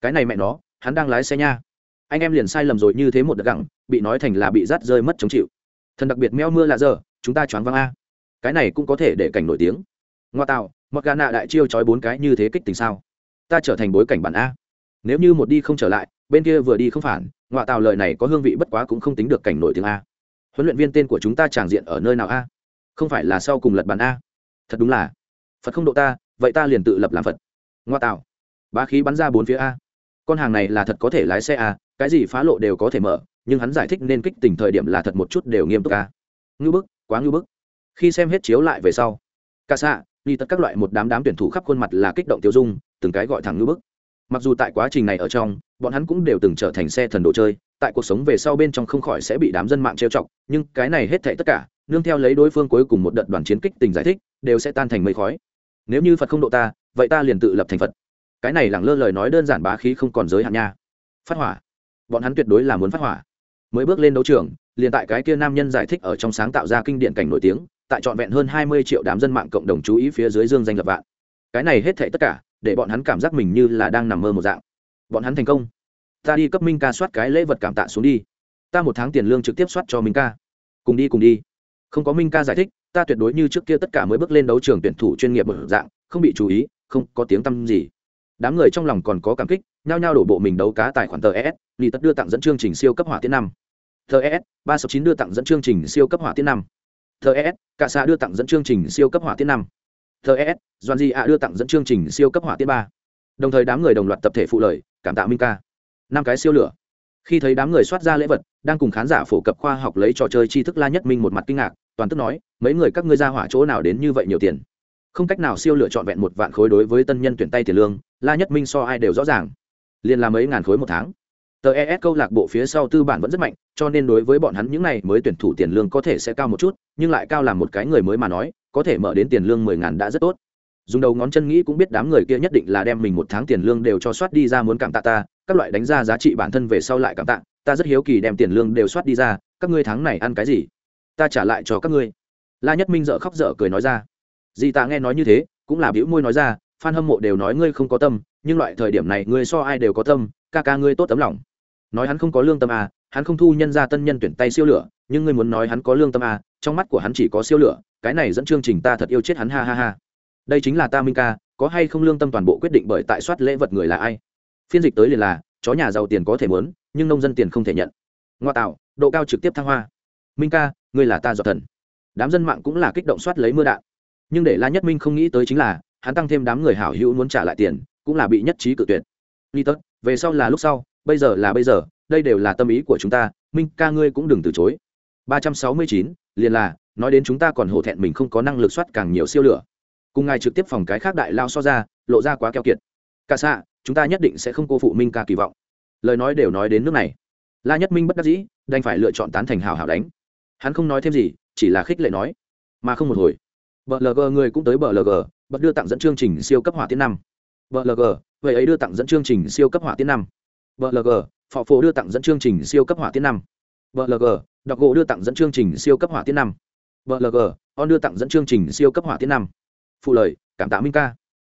Cái này mẹ nó, hắn đang lái xe nha. Anh em liền sai lầm rồi như thế một đợt gẳng bị nói thành là bị rát rơi mất chống chịu. Thần đặc biệt meo mưa là giờ, chúng ta choáng văng a. Cái này cũng có thể để cảnh nổi tiếng. Ngoa tạo mặc gà nạ đại chiêu trói bốn cái như thế kích tình sao? Ta trở thành bối cảnh bản a. Nếu như một đi không trở lại, bên kia vừa đi không phản, ngoa tào lời này có hương vị bất quá cũng không tính được cảnh nổi tiếng a. Huấn luyện viên tên của chúng ta tràng diện ở nơi nào a? Không phải là sau cùng lật bàn a. Thật đúng là. Phật không độ ta, vậy ta liền tự lập làm phật. Ngoa tạo. Bá khí bắn ra bốn phía a. Con hàng này là thật có thể lái xe a, cái gì phá lộ đều có thể mở nhưng hắn giải thích nên kích tình thời điểm là thật một chút đều nghiêm túc ca. Ngưu bức, quá ngưu bức. Khi xem hết chiếu lại về sau ca xạ đi tất các loại một đám đám tuyển thủ khắp khuôn mặt là kích động tiêu dung, từng cái gọi thẳng ngưu bức. Mặc dù tại quá trình này ở trong, bọn hắn cũng đều từng trở thành xe thần đồ chơi, tại cuộc sống về sau bên trong không khỏi sẽ bị đám dân mạng trêu chọc, nhưng cái này hết thệ tất cả, nương theo lấy đối phương cuối cùng một đợt đoàn chiến kích tình giải thích, đều sẽ tan thành mây khói. Nếu như phật không độ ta, vậy ta liền tự lập thành phật. Cái này lẳng lơ lời nói đơn giản bá khí không còn giới hạn nha. Phát hỏa. Bọn hắn tuyệt đối là muốn phát hỏa mới bước lên đấu trường, liền tại cái kia nam nhân giải thích ở trong sáng tạo ra kinh điển cảnh nổi tiếng, tại trọn vẹn hơn hai mươi triệu đám dân mạng cộng đồng chú ý phía dưới dương danh lập vạn. Cái này hết thệ tất cả, để bọn hắn cảm giác mình như là đang nằm mơ một dạng. Bọn hắn thành công. Ta đi cấp minh ca soát cái lễ vật cảm tạ xuống đi. Ta một tháng tiền lương trực tiếp soát cho minh ca. Cùng đi cùng đi. Không có minh ca giải thích, ta tuyệt đối như trước kia tất cả mới bước lên đấu trường tuyển thủ chuyên nghiệp một dạng, không bị chú ý, không có tiếng tăm gì. Đám người trong lòng còn có cảm kích, nhao nhao đổ bộ mình đấu cá tài khoản tờ es lì tất đưa tặng dẫn chương trình siêu cấp hỏa tiễn năm tờ es ba sáu chín đưa tặng dẫn chương trình siêu cấp hỏa tiễn năm. Tờ es cả xã đưa tặng dẫn chương trình siêu cấp hỏa tiễn năm. Tờ es doan di ạ đưa tặng dẫn chương trình siêu cấp hỏa tiễn ba. Đồng thời đám người đồng loạt tập thể phụ lời, cảm tạ minh ca. Năm cái siêu lửa. Khi thấy đám người soát ra lễ vật, đang cùng khán giả phổ cập khoa học lấy trò chơi tri thức la nhất minh một mặt kinh ngạc, toàn tức nói, mấy người các ngươi ra hỏa chỗ nào đến như vậy nhiều tiền? Không cách nào siêu lựa chọn vẹn một vạn khối đối với tân nhân tuyển tay tiền lương, la nhất minh so ai đều rõ ràng. Liền là mấy ngàn khối một tháng tờ es câu lạc bộ phía sau tư bản vẫn rất mạnh, cho nên đối với bọn hắn những này mới tuyển thủ tiền lương có thể sẽ cao một chút, nhưng lại cao làm một cái người mới mà nói, có thể mở đến tiền lương mười ngàn đã rất tốt. Dùng đầu ngón chân nghĩ cũng biết đám người kia nhất định là đem mình một tháng tiền lương đều cho soát đi ra muốn cảm tạ ta, các loại đánh ra giá trị bản thân về sau lại cảm tạ, ta rất hiếu kỳ đem tiền lương đều soát đi ra, các ngươi tháng này ăn cái gì? Ta trả lại cho các ngươi. La nhất minh dợ khóc dở cười nói ra. Dì ta nghe nói như thế, cũng là bĩu môi nói ra f a n hâm mộ đều nói ngươi không có tâm, nhưng loại thời điểm này ngươi so ai đều có tâm ca ca ngươi tốt tấm lòng. Nói hắn không có lương tâm à hắn không thu nhân ra tân nhân tuyển tay siêu lửa, nhưng ngươi muốn nói hắn có lương tâm à trong mắt của hắn chỉ có siêu lửa, cái này dẫn chương trình ta thật yêu chết hắn, ha ha ha. Đây chính là ta minh ca, có hay không lương tâm toàn bộ quyết định bởi tại soát lễ vật người là ai? Phiên dịch tới liền là, chó nhà giàu tiền có thể muốn, nhưng nông dân tiền không thể nhận. Ngoa tạo, độ cao trực tiếp thăng hoa. Minh ca, ngươi là ta dọa thần. Đám dân mạng cũng là kích động soát lấy mưa đạn. Nhưng để la nhất minh không nghĩ tới chính là, hắn tăng thêm đám người hảo hữu muốn trả lại tiền, cũng là bị nhất trí cự tuyệt. Ni tất về sau là lúc sau, bây giờ là bây giờ, đây đều là tâm ý của chúng ta, minh ca ngươi cũng đừng từ chối. ba trăm sáu mươi chín, liền là, nói đến chúng ta còn hổ thẹn mình không có năng lực soát càng nhiều siêu lửa. Cùng ngài trực tiếp phòng cái khác đại lao so ra, lộ ra quá keo kiệt. Cả xạ, chúng ta nhất định sẽ không cô phụ minh ca kỳ vọng. Lời nói đều nói đến nước này. La nhất minh bất đắc dĩ, đành phải lựa chọn tán thành hào hào đánh. Hắn không nói thêm gì, chỉ là khích lệ nói. Mà không một hồi. Bờ lg người cũng tới bờ lg bật đưa tặng dẫn chương trình siêu cấp hỏa tiến năm. BLG vậy ấy đưa tặng dẫn chương trình siêu cấp hỏa tiến năm. Bờ Phò phổ đưa tặng dẫn chương trình siêu cấp hỏa tiến năm. Bờ đọc gỗ đưa tặng dẫn chương trình siêu cấp hỏa tiến năm. Bờ on đưa tặng dẫn chương trình siêu cấp hỏa tiến năm. Phụ lời, cảm tạ minh ca.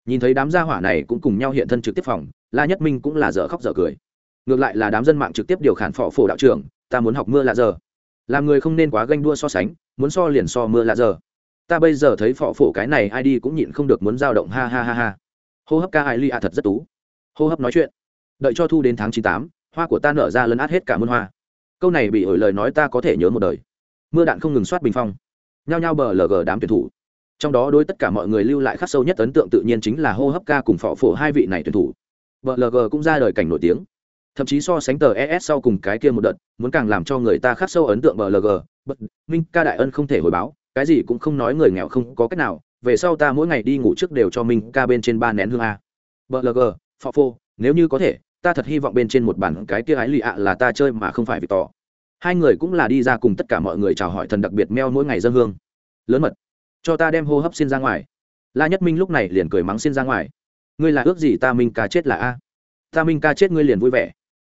Nhìn thấy đám gia hỏa này cũng cùng nhau hiện thân trực tiếp phòng, la nhất minh cũng là dở khóc dở cười. Ngược lại là đám dân mạng trực tiếp điều khiển Phò phổ đạo trưởng, ta muốn học mưa là giờ. Làm người không nên quá ganh đua so sánh, muốn so liền so mưa là giờ. Ta bây giờ thấy Phò phổ cái này ai đi cũng nhịn không được muốn dao động, ha ha ha ha hô hấp ca ai li a thật rất tú. Hô hấp nói chuyện. Đợi cho thu đến tháng chín tám, hoa của ta nở ra lấn át hết cả môn hoa. Câu này bị ổi lời nói ta có thể nhớ một đời. Mưa đạn không ngừng soát bình phong. Nhao nhao bờ lg đám tuyển thủ. Trong đó đối tất cả mọi người lưu lại khắc sâu nhất ấn tượng tự nhiên chính là hô hấp ca cùng phỏ phổ hai vị này tuyển thủ. Vợ lg cũng ra đời cảnh nổi tiếng. Thậm chí so sánh tờ es sau cùng cái kia một đợt, muốn càng làm cho người ta khắc sâu ấn tượng bờ lg bất, minh ca đại ân không thể hồi báo, cái gì cũng không nói người nghèo không có cách nào về sau ta mỗi ngày đi ngủ trước đều cho minh ca bên trên ba nén hương a. Blg lg phò phô nếu như có thể, ta thật hy vọng bên trên một bản cái kia ái lì ạ là ta chơi mà không phải vì tỏ hai người cũng là đi ra cùng tất cả mọi người chào hỏi thần đặc biệt meo mỗi ngày dân hương. Lớn mật. Cho ta đem hô hấp xin ra ngoài. La nhất minh lúc này liền cười mắng xin ra ngoài. Ngươi là ước gì ta minh ca chết là a? Ta minh ca chết ngươi liền vui vẻ.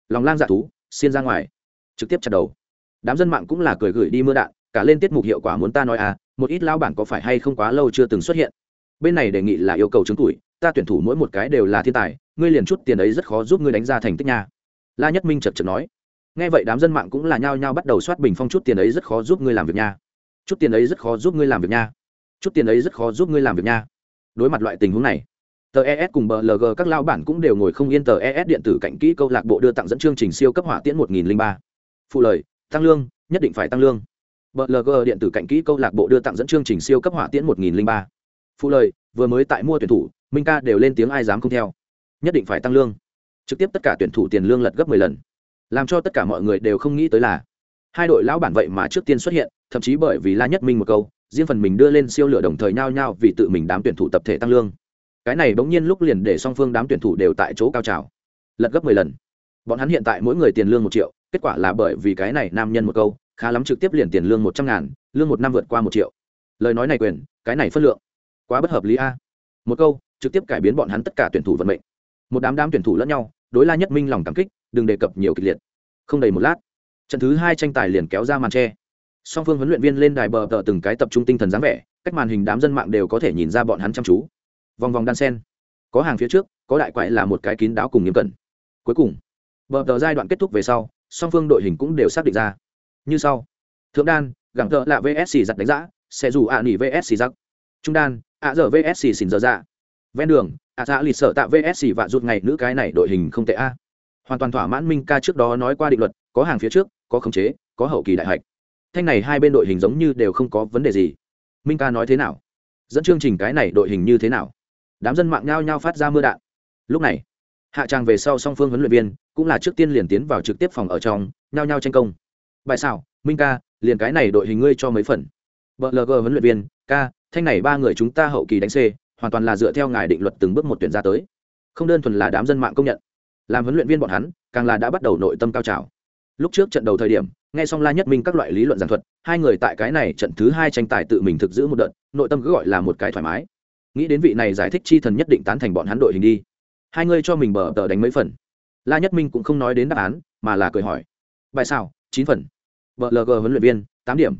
Lòng lang dạ thú, xin ra ngoài. Trực tiếp chặt đầu. Đám dân mạng cũng là cười gửi đi mưa đạn, cả lên tiết mục hiệu quả muốn ta nói à một ít lao bản có phải hay không quá lâu chưa từng xuất hiện. Bên này đề nghị là yêu cầu chứng tuổi, ta tuyển thủ mỗi một cái đều là thiên tài, ngươi liền chút tiền ấy rất khó giúp ngươi đánh ra thành tích nha. La nhất minh chật chật nói. Nghe vậy đám dân mạng cũng là nhao nhao bắt đầu soát bình phong chút tiền ấy rất khó giúp ngươi làm việc nha. Chút tiền ấy rất khó giúp ngươi làm việc nha. Chút tiền ấy rất khó giúp ngươi làm việc nha. Đối mặt loại tình huống này tờ es cùng blg các lao bản cũng đều ngồi không yên tờ es điện tử cạnh kỹ câu lạc bộ đưa tặng dẫn chương trình siêu cấp hỏa tiễn một nghìn linh ba. Phụ lời, tăng lương, nhất định phải tăng lương blg điện tử cạnh kỹ câu lạc bộ đưa tặng dẫn chương trình siêu cấp hỏa tiễn một nghìn linh ba. Phụ lời, vừa mới tại mua tuyển thủ, minh ca đều lên tiếng ai dám không theo. Nhất định phải tăng lương. Trực tiếp tất cả tuyển thủ tiền lương lật gấp mười lần. Làm cho tất cả mọi người đều không nghĩ tới là, hai đội lão bản vậy mà trước tiên xuất hiện, thậm chí bởi vì la nhất minh một câu, riêng phần mình đưa lên siêu lửa đồng thời nhao nhao vì tự mình đám tuyển thủ tập thể tăng lương. Cái này bỗng nhiên lúc liền để song phương đám tuyển thủ đều tại chỗ cao trào, lật gấp mười lần. Bọn hắn hiện tại mỗi người tiền lương một triệu, kết quả là bởi vì cái này nam nhân một câu khá lắm trực tiếp liền tiền lương một trăm ngàn, lương một năm vượt qua một triệu. Lời nói này quyền, cái này phân lượng, quá bất hợp lý a. Một câu, trực tiếp cải biến bọn hắn tất cả tuyển thủ vận mệnh. Một đám đám tuyển thủ lẫn nhau, đối la nhất minh lòng cảm kích, đừng đề cập nhiều kịch liệt. Không đầy một lát, trận thứ hai tranh tài liền kéo ra màn tre song phương huấn luyện viên lên đài bờ tờ từng cái tập trung tinh thần dáng vẻ, cách màn hình đám dân mạng đều có thể nhìn ra bọn hắn chăm chú. Vòng vòng đan sen. Có hàng phía trước, có đại quại là một cái kín đáo cùng nghiêm cẩn. Cuối cùng, bờ tờ giai đoạn kết thúc về sau, song phương đội hình cũng đều xác định ra như sau. Thượng đan, gẳng thợ là vsc giặt đánh giá sẽ dù ạ nỉ vsc giặc. Trung đan, ạ dở vsc xỉn dở dạ. Ven đường, ạ dạ lịch sở tạ vsc và rút ngày nữ cái này đội hình không tệ a. Hoàn toàn thỏa mãn minh ca trước đó nói qua định luật, có hàng phía trước, có khống chế, có hậu kỳ đại hạch. Thanh này hai bên đội hình giống như đều không có vấn đề gì. Minh ca nói thế nào? Dẫn chương trình cái này đội hình như thế nào? Đám dân mạng nhao nhao phát ra mưa đạn. Lúc này, hạ tràng về sau song phương huấn luyện viên, cũng là trước tiên liền tiến vào trực tiếp phòng ở trong, nhao nhao tranh công bài sao minh ca, liền cái này đội hình ngươi cho mấy phần. Vợ lg huấn luyện viên, ca, thanh này ba người chúng ta hậu kỳ đánh c, hoàn toàn là dựa theo ngài định luật từng bước một tuyển ra tới. Không đơn thuần là đám dân mạng công nhận. Làm huấn luyện viên bọn hắn, càng là đã bắt đầu nội tâm cao trào. Lúc trước trận đầu thời điểm, nghe xong la nhất minh các loại lý luận giảng thuật, hai người tại cái này trận thứ hai tranh tài tự mình thực giữ một đợt, nội tâm cứ gọi là một cái thoải mái. Nghĩ đến vị này giải thích chi thần nhất định tán thành bọn hắn đội hình đi. Hai người cho mình bờ tờ đánh mấy phần. La nhất minh cũng không nói đến đáp án, mà là cười hỏi. Bài sao chín phần. BLG lg huấn luyện viên, tám điểm.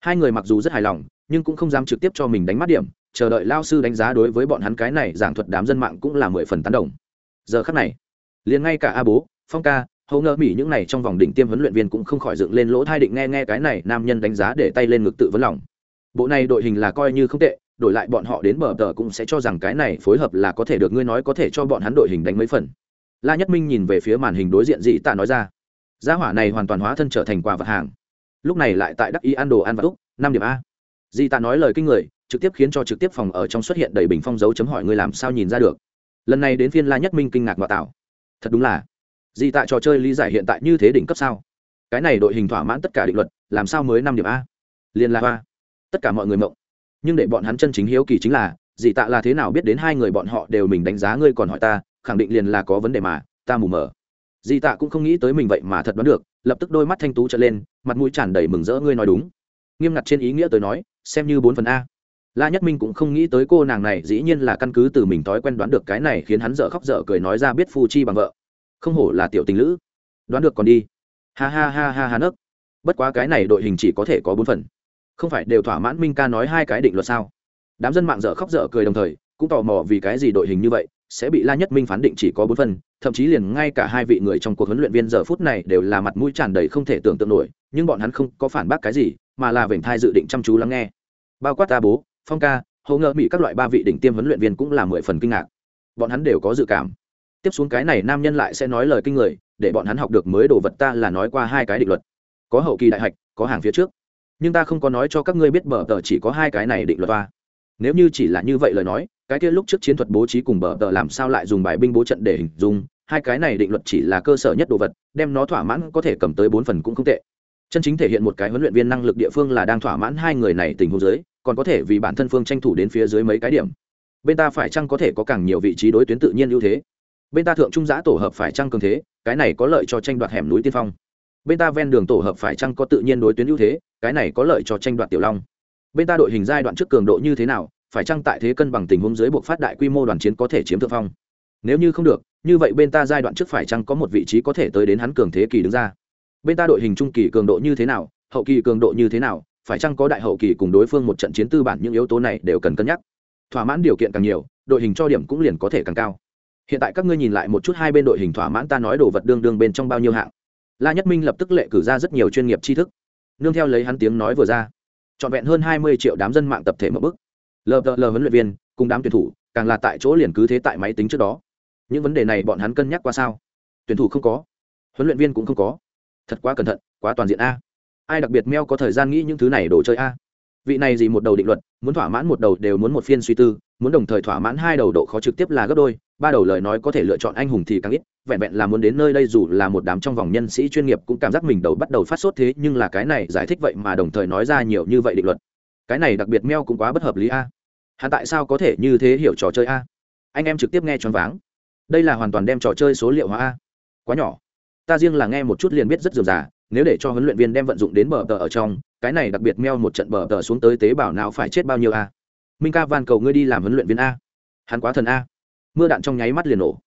Hai người mặc dù rất hài lòng, nhưng cũng không dám trực tiếp cho mình đánh mắt điểm, chờ đợi lao sư đánh giá đối với bọn hắn cái này giảng thuật đám dân mạng cũng là mười phần tán đồng. Giờ khắc này, liền ngay cả a bố, phong ca hầu ngơ mỹ những này trong vòng đỉnh tiêm huấn luyện viên cũng không khỏi dựng lên lỗ thai định nghe nghe cái này nam nhân đánh giá để tay lên ngực tự vấn lòng. Bộ này đội hình là coi như không tệ, đổi lại bọn họ đến bờ tờ cũng sẽ cho rằng cái này phối hợp là có thể được, ngươi nói có thể cho bọn hắn đội hình đánh mấy phần. La nhất minh nhìn về phía màn hình đối diện dị tạ nói ra gia hỏa này hoàn toàn hóa thân trở thành quà vật hàng. Lúc này lại tại đắc ý ăn đồ ăn và túc năm điểm a. Dị tạ nói lời kinh người, trực tiếp khiến cho trực tiếp phòng ở trong xuất hiện đầy bình phong dấu chấm hỏi ngươi làm sao nhìn ra được. Lần này đến phiên la nhất minh kinh ngạc và tạo. Thật đúng là. Dị tạ trò chơi lý giải hiện tại như thế đỉnh cấp sao? Cái này đội hình thỏa mãn tất cả định luật, làm sao mới năm điểm a? Liên la hoa. Tất cả mọi người mộng. Nhưng để bọn hắn chân chính hiếu kỳ chính là dị tạ là thế nào biết đến hai người bọn họ đều mình đánh giá ngươi còn hỏi ta, khẳng định liền là có vấn đề mà, ta mù mờ di tạ cũng không nghĩ tới mình vậy mà thật đoán được, lập tức đôi mắt thanh tú trở lên, mặt mũi tràn đầy mừng rỡ, ngươi nói đúng. Nghiêm ngặt trên ý nghĩa tới nói, xem như bốn phần a. La nhất minh cũng không nghĩ tới cô nàng này dĩ nhiên là căn cứ từ mình thói quen đoán được cái này khiến hắn dở khóc dở cười nói ra biết phu chi bằng vợ. Không hổ là tiểu tình lữ. Đoán được còn đi. Ha ha ha ha ha nấc. Bất quá cái này đội hình chỉ có thể có bốn phần. Không phải đều thỏa mãn minh ca nói hai cái định luật sao? Đám dân mạng dở khóc dở cười đồng thời, cũng tò mò vì cái gì đội hình như vậy, sẽ bị la nhất minh phán định chỉ có bốn phần thậm chí liền ngay cả hai vị người trong cuộc huấn luyện viên giờ phút này đều là mặt mũi tràn đầy không thể tưởng tượng nổi, nhưng bọn hắn không có phản bác cái gì, mà là vểnh thai dự định chăm chú lắng nghe. Bao quát ta bố, phong ca hầu ngờ bị các loại ba vị đỉnh tiêm huấn luyện viên cũng là mười phần kinh ngạc. Bọn hắn đều có dự cảm. Tiếp xuống cái này nam nhân lại sẽ nói lời kinh người, để bọn hắn học được mới đồ vật ta là nói qua hai cái định luật. Có hậu kỳ đại hạch, có hàng phía trước. Nhưng ta không có nói cho các ngươi biết bờ tờ chỉ có hai cái này định luật ta. Nếu như chỉ là như vậy lời nói cái kia lúc trước chiến thuật bố trí cùng bờ tờ làm sao lại dùng bài binh bố trận để hình dung, hai cái này định luật chỉ là cơ sở nhất đồ vật, đem nó thỏa mãn có thể cầm tới bốn phần cũng không tệ. Chân chính thể hiện một cái huấn luyện viên năng lực địa phương là đang thỏa mãn hai người này tình huống dưới, còn có thể vì bản thân phương tranh thủ đến phía dưới mấy cái điểm. Bên ta phải chăng có thể có càng nhiều vị trí đối tuyến tự nhiên ưu thế? Bên ta thượng trung giã tổ hợp phải chăng cường thế, cái này có lợi cho tranh đoạt hẻm núi tiên phong. Bên ta ven đường tổ hợp phải chăng có tự nhiên đối tuyến ưu thế, cái này có lợi cho tranh đoạt tiểu long. Bên ta đội hình giai đoạn trước cường độ như thế nào phải chăng tại thế cân bằng tình huống dưới buộc phát đại quy mô đoàn chiến có thể chiếm thượng phong? Nếu như không được, như vậy bên ta giai đoạn trước phải chăng có một vị trí có thể tới đến hắn cường thế kỳ đứng ra? Bên ta đội hình trung kỳ cường độ như thế nào, hậu kỳ cường độ như thế nào, phải chăng có đại hậu kỳ cùng đối phương một trận chiến tư bản những yếu tố này đều cần cân nhắc. Thỏa mãn điều kiện càng nhiều, đội hình cho điểm cũng liền có thể càng cao. Hiện tại các ngươi nhìn lại một chút hai bên đội hình thỏa mãn ta nói đồ vật đương đương bên trong bao nhiêu hạng. La nhất minh lập tức lệ cử ra rất nhiều chuyên nghiệp tri thức. Nương theo lấy hắn tiếng nói vừa ra, trọn vẹn hơn hai mươi triệu đám dân mạng tập thể một bức lờ huấn luyện viên, cùng đám tuyển thủ, càng là tại chỗ liền cứ thế tại máy tính trước đó. Những vấn đề này bọn hắn cân nhắc qua sao? Tuyển thủ không có. Huấn luyện viên cũng không có. Thật quá cẩn thận, quá toàn diện a. Ai đặc biệt meo có thời gian nghĩ những thứ này đồ chơi a? Vị này gì một đầu định luật, muốn thỏa mãn một đầu đều muốn một phiên suy tư, muốn đồng thời thỏa mãn hai đầu độ khó trực tiếp là gấp đôi, ba đầu lời nói có thể lựa chọn anh hùng thì càng ít, vẹn vẹn là muốn đến nơi đây dù là một đám trong vòng nhân sĩ chuyên nghiệp cũng cảm giác mình đầu bắt đầu phát sốt thế, nhưng là cái này giải thích vậy mà đồng thời nói ra nhiều như vậy định luật. Cái này đặc biệt meo cũng quá bất hợp lý a hắn tại sao có thể như thế hiểu trò chơi a? Anh em trực tiếp nghe choáng váng. Đây là hoàn toàn đem trò chơi số liệu hóa a. Quá nhỏ. Ta riêng là nghe một chút liền biết rất dườm già, nếu để cho huấn luyện viên đem vận dụng đến bờ tờ ở trong, cái này đặc biệt meo một trận bờ tờ xuống tới tế bào não phải chết bao nhiêu a? Minh ca van cầu ngươi đi làm huấn luyện viên a. Hắn quá thần a. Mưa đạn trong nháy mắt liền nổ.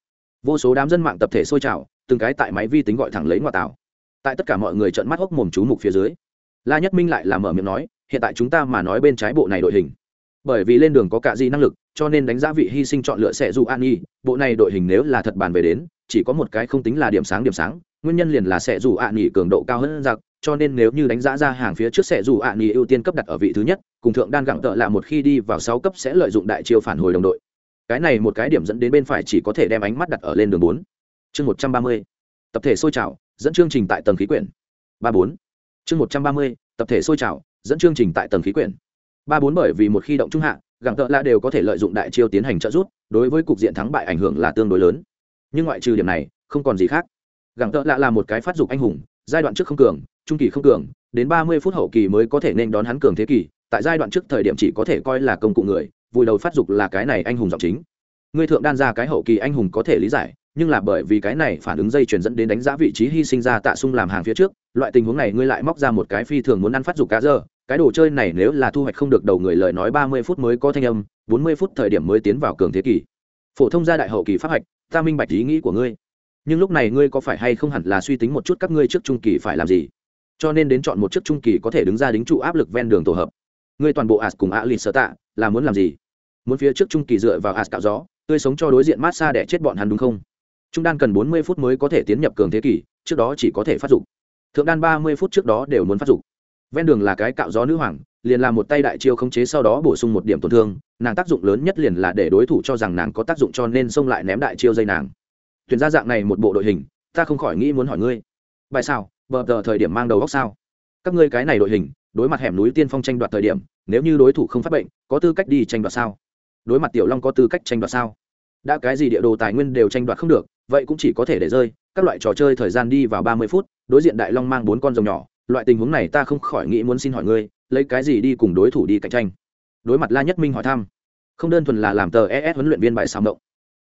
Vô số đám dân mạng tập thể sôi trào, từng cái tại máy vi tính gọi thẳng lấy ngoại tảo. Tại tất cả mọi người trợn mắt hốc mồm chú mục phía dưới. La nhất minh lại làm mở miệng nói, hiện tại chúng ta mà nói bên trái bộ này đội hình bởi vì lên đường có cả gì năng lực, cho nên đánh giá vị hy sinh chọn lựa sẽ dù an nhi, bộ này đội hình nếu là thật bàn về đến, chỉ có một cái không tính là điểm sáng điểm sáng, nguyên nhân liền là sẽ dù an nhi cường độ cao hơn giặc, cho nên nếu như đánh giá ra hàng phía trước sẽ dù an nhi ưu tiên cấp đặt ở vị thứ nhất, cùng thượng đan gặng tợ là một khi đi vào sáu cấp sẽ lợi dụng đại chiêu phản hồi đồng đội. Cái này một cái điểm dẫn đến bên phải chỉ có thể đem ánh mắt đặt ở lên đường bốn. Chương một trăm ba mươi, tập thể sôi trào, dẫn chương trình tại tầng khí quyển. Ba bốn. Chương một trăm ba mươi, tập thể sôi trào, dẫn chương trình tại tầng khí quyển ba bốn bởi vì một khi động trung hạ gặng tợ lạ đều có thể lợi dụng đại chiêu tiến hành trợ giúp, đối với cục diện thắng bại ảnh hưởng là tương đối lớn. Nhưng ngoại trừ điểm này, không còn gì khác. Gặng tợ lạ là một cái phát dục anh hùng, giai đoạn trước không cường, trung kỳ không cường, đến ba mươi phút hậu kỳ mới có thể nên đón hắn cường thế kỷ tại giai đoạn trước thời điểm chỉ có thể coi là công cụ người, vùi đầu phát dục là cái này anh hùng giọng chính. Người thượng đan ra cái hậu kỳ anh hùng có thể lý giải, nhưng là bởi vì cái này phản ứng dây chuyển dẫn đến đánh giá vị trí hy sinh ra tạ sung làm hàng phía trước, loại tình huống này ngươi lại móc ra một cái phi thường muốn ăn phát dục cá dơ cái đồ chơi này nếu là thu hoạch không được đầu người lời nói ba mươi phút mới có thanh âm, bốn mươi phút thời điểm mới tiến vào cường thế kỷ. Phổ thông gia đại hậu kỳ pháp hạch, ta minh bạch ý nghĩ của ngươi. Nhưng lúc này ngươi có phải hay không hẳn là suy tính một chút các ngươi trước trung kỳ phải làm gì? Cho nên đến chọn một chiếc trung kỳ có thể đứng ra đính trụ áp lực ven đường tổ hợp. Ngươi toàn bộ as cùng a lin sở tạ là muốn làm gì? Muốn phía trước trung kỳ dựa vào as cạo gió, tươi sống cho đối diện mát xa để chết bọn hắn đúng không? Trung đan cần bốn mươi phút mới có thể tiến nhập cường thế kỷ, trước đó chỉ có thể phát dục. Thượng đan ba mươi phút trước đó đều muốn phát dục ven đường là cái cạo gió nữ hoàng, liền làm một tay đại chiêu khống chế sau đó bổ sung một điểm tổn thương, nàng tác dụng lớn nhất liền là để đối thủ cho rằng nàng có tác dụng cho nên xông lại ném đại chiêu dây nàng. Tuyển ra dạng này một bộ đội hình, ta không khỏi nghĩ muốn hỏi ngươi. Bài sao? Bờ tờ thời điểm mang đầu góc sao? Các ngươi cái này đội hình, đối mặt hẻm núi tiên phong tranh đoạt thời điểm, nếu như đối thủ không phát bệnh, có tư cách đi tranh đoạt sao? Đối mặt tiểu long có tư cách tranh đoạt sao? Đã cái gì địa đồ tài nguyên đều tranh đoạt không được, vậy cũng chỉ có thể để rơi, các loại trò chơi thời gian đi vào ba mươi phút, đối diện đại long mang bốn con rồng nhỏ loại tình huống này ta không khỏi nghĩ muốn xin hỏi ngươi, lấy cái gì đi cùng đối thủ đi cạnh tranh? Đối mặt la nhất minh hỏi thăm, không đơn thuần là làm tờ es huấn luyện viên bài sao động,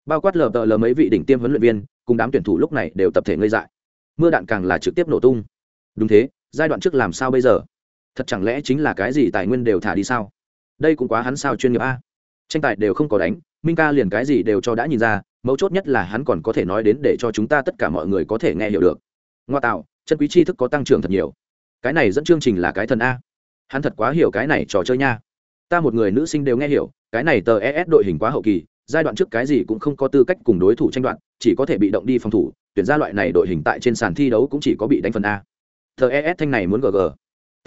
bao quát lờ tờ lờ mấy vị đỉnh tiêm huấn luyện viên, cùng đám tuyển thủ lúc này đều tập thể ngây dại. Mưa đạn càng là trực tiếp nổ tung. Đúng thế, giai đoạn trước làm sao bây giờ? Thật chẳng lẽ chính là cái gì tài nguyên đều thả đi sao? Đây cũng quá hắn sao chuyên nghiệp a. Tranh tài đều không có đánh, minh ca liền cái gì đều cho đã nhìn ra, mấu chốt nhất là hắn còn có thể nói đến để cho chúng ta tất cả mọi người có thể nghe hiểu được. Ngoa tạo, chân quý tri thức có tăng trưởng thật nhiều cái này dẫn chương trình là cái thần a. Hắn thật quá hiểu cái này trò chơi nha. Ta một người nữ sinh đều nghe hiểu, cái này tờ es đội hình quá hậu kỳ, giai đoạn trước cái gì cũng không có tư cách cùng đối thủ tranh đoạn chỉ có thể bị động đi phòng thủ, tuyển ra loại này đội hình tại trên sàn thi đấu cũng chỉ có bị đánh phần a. Tờ es thanh này muốn gg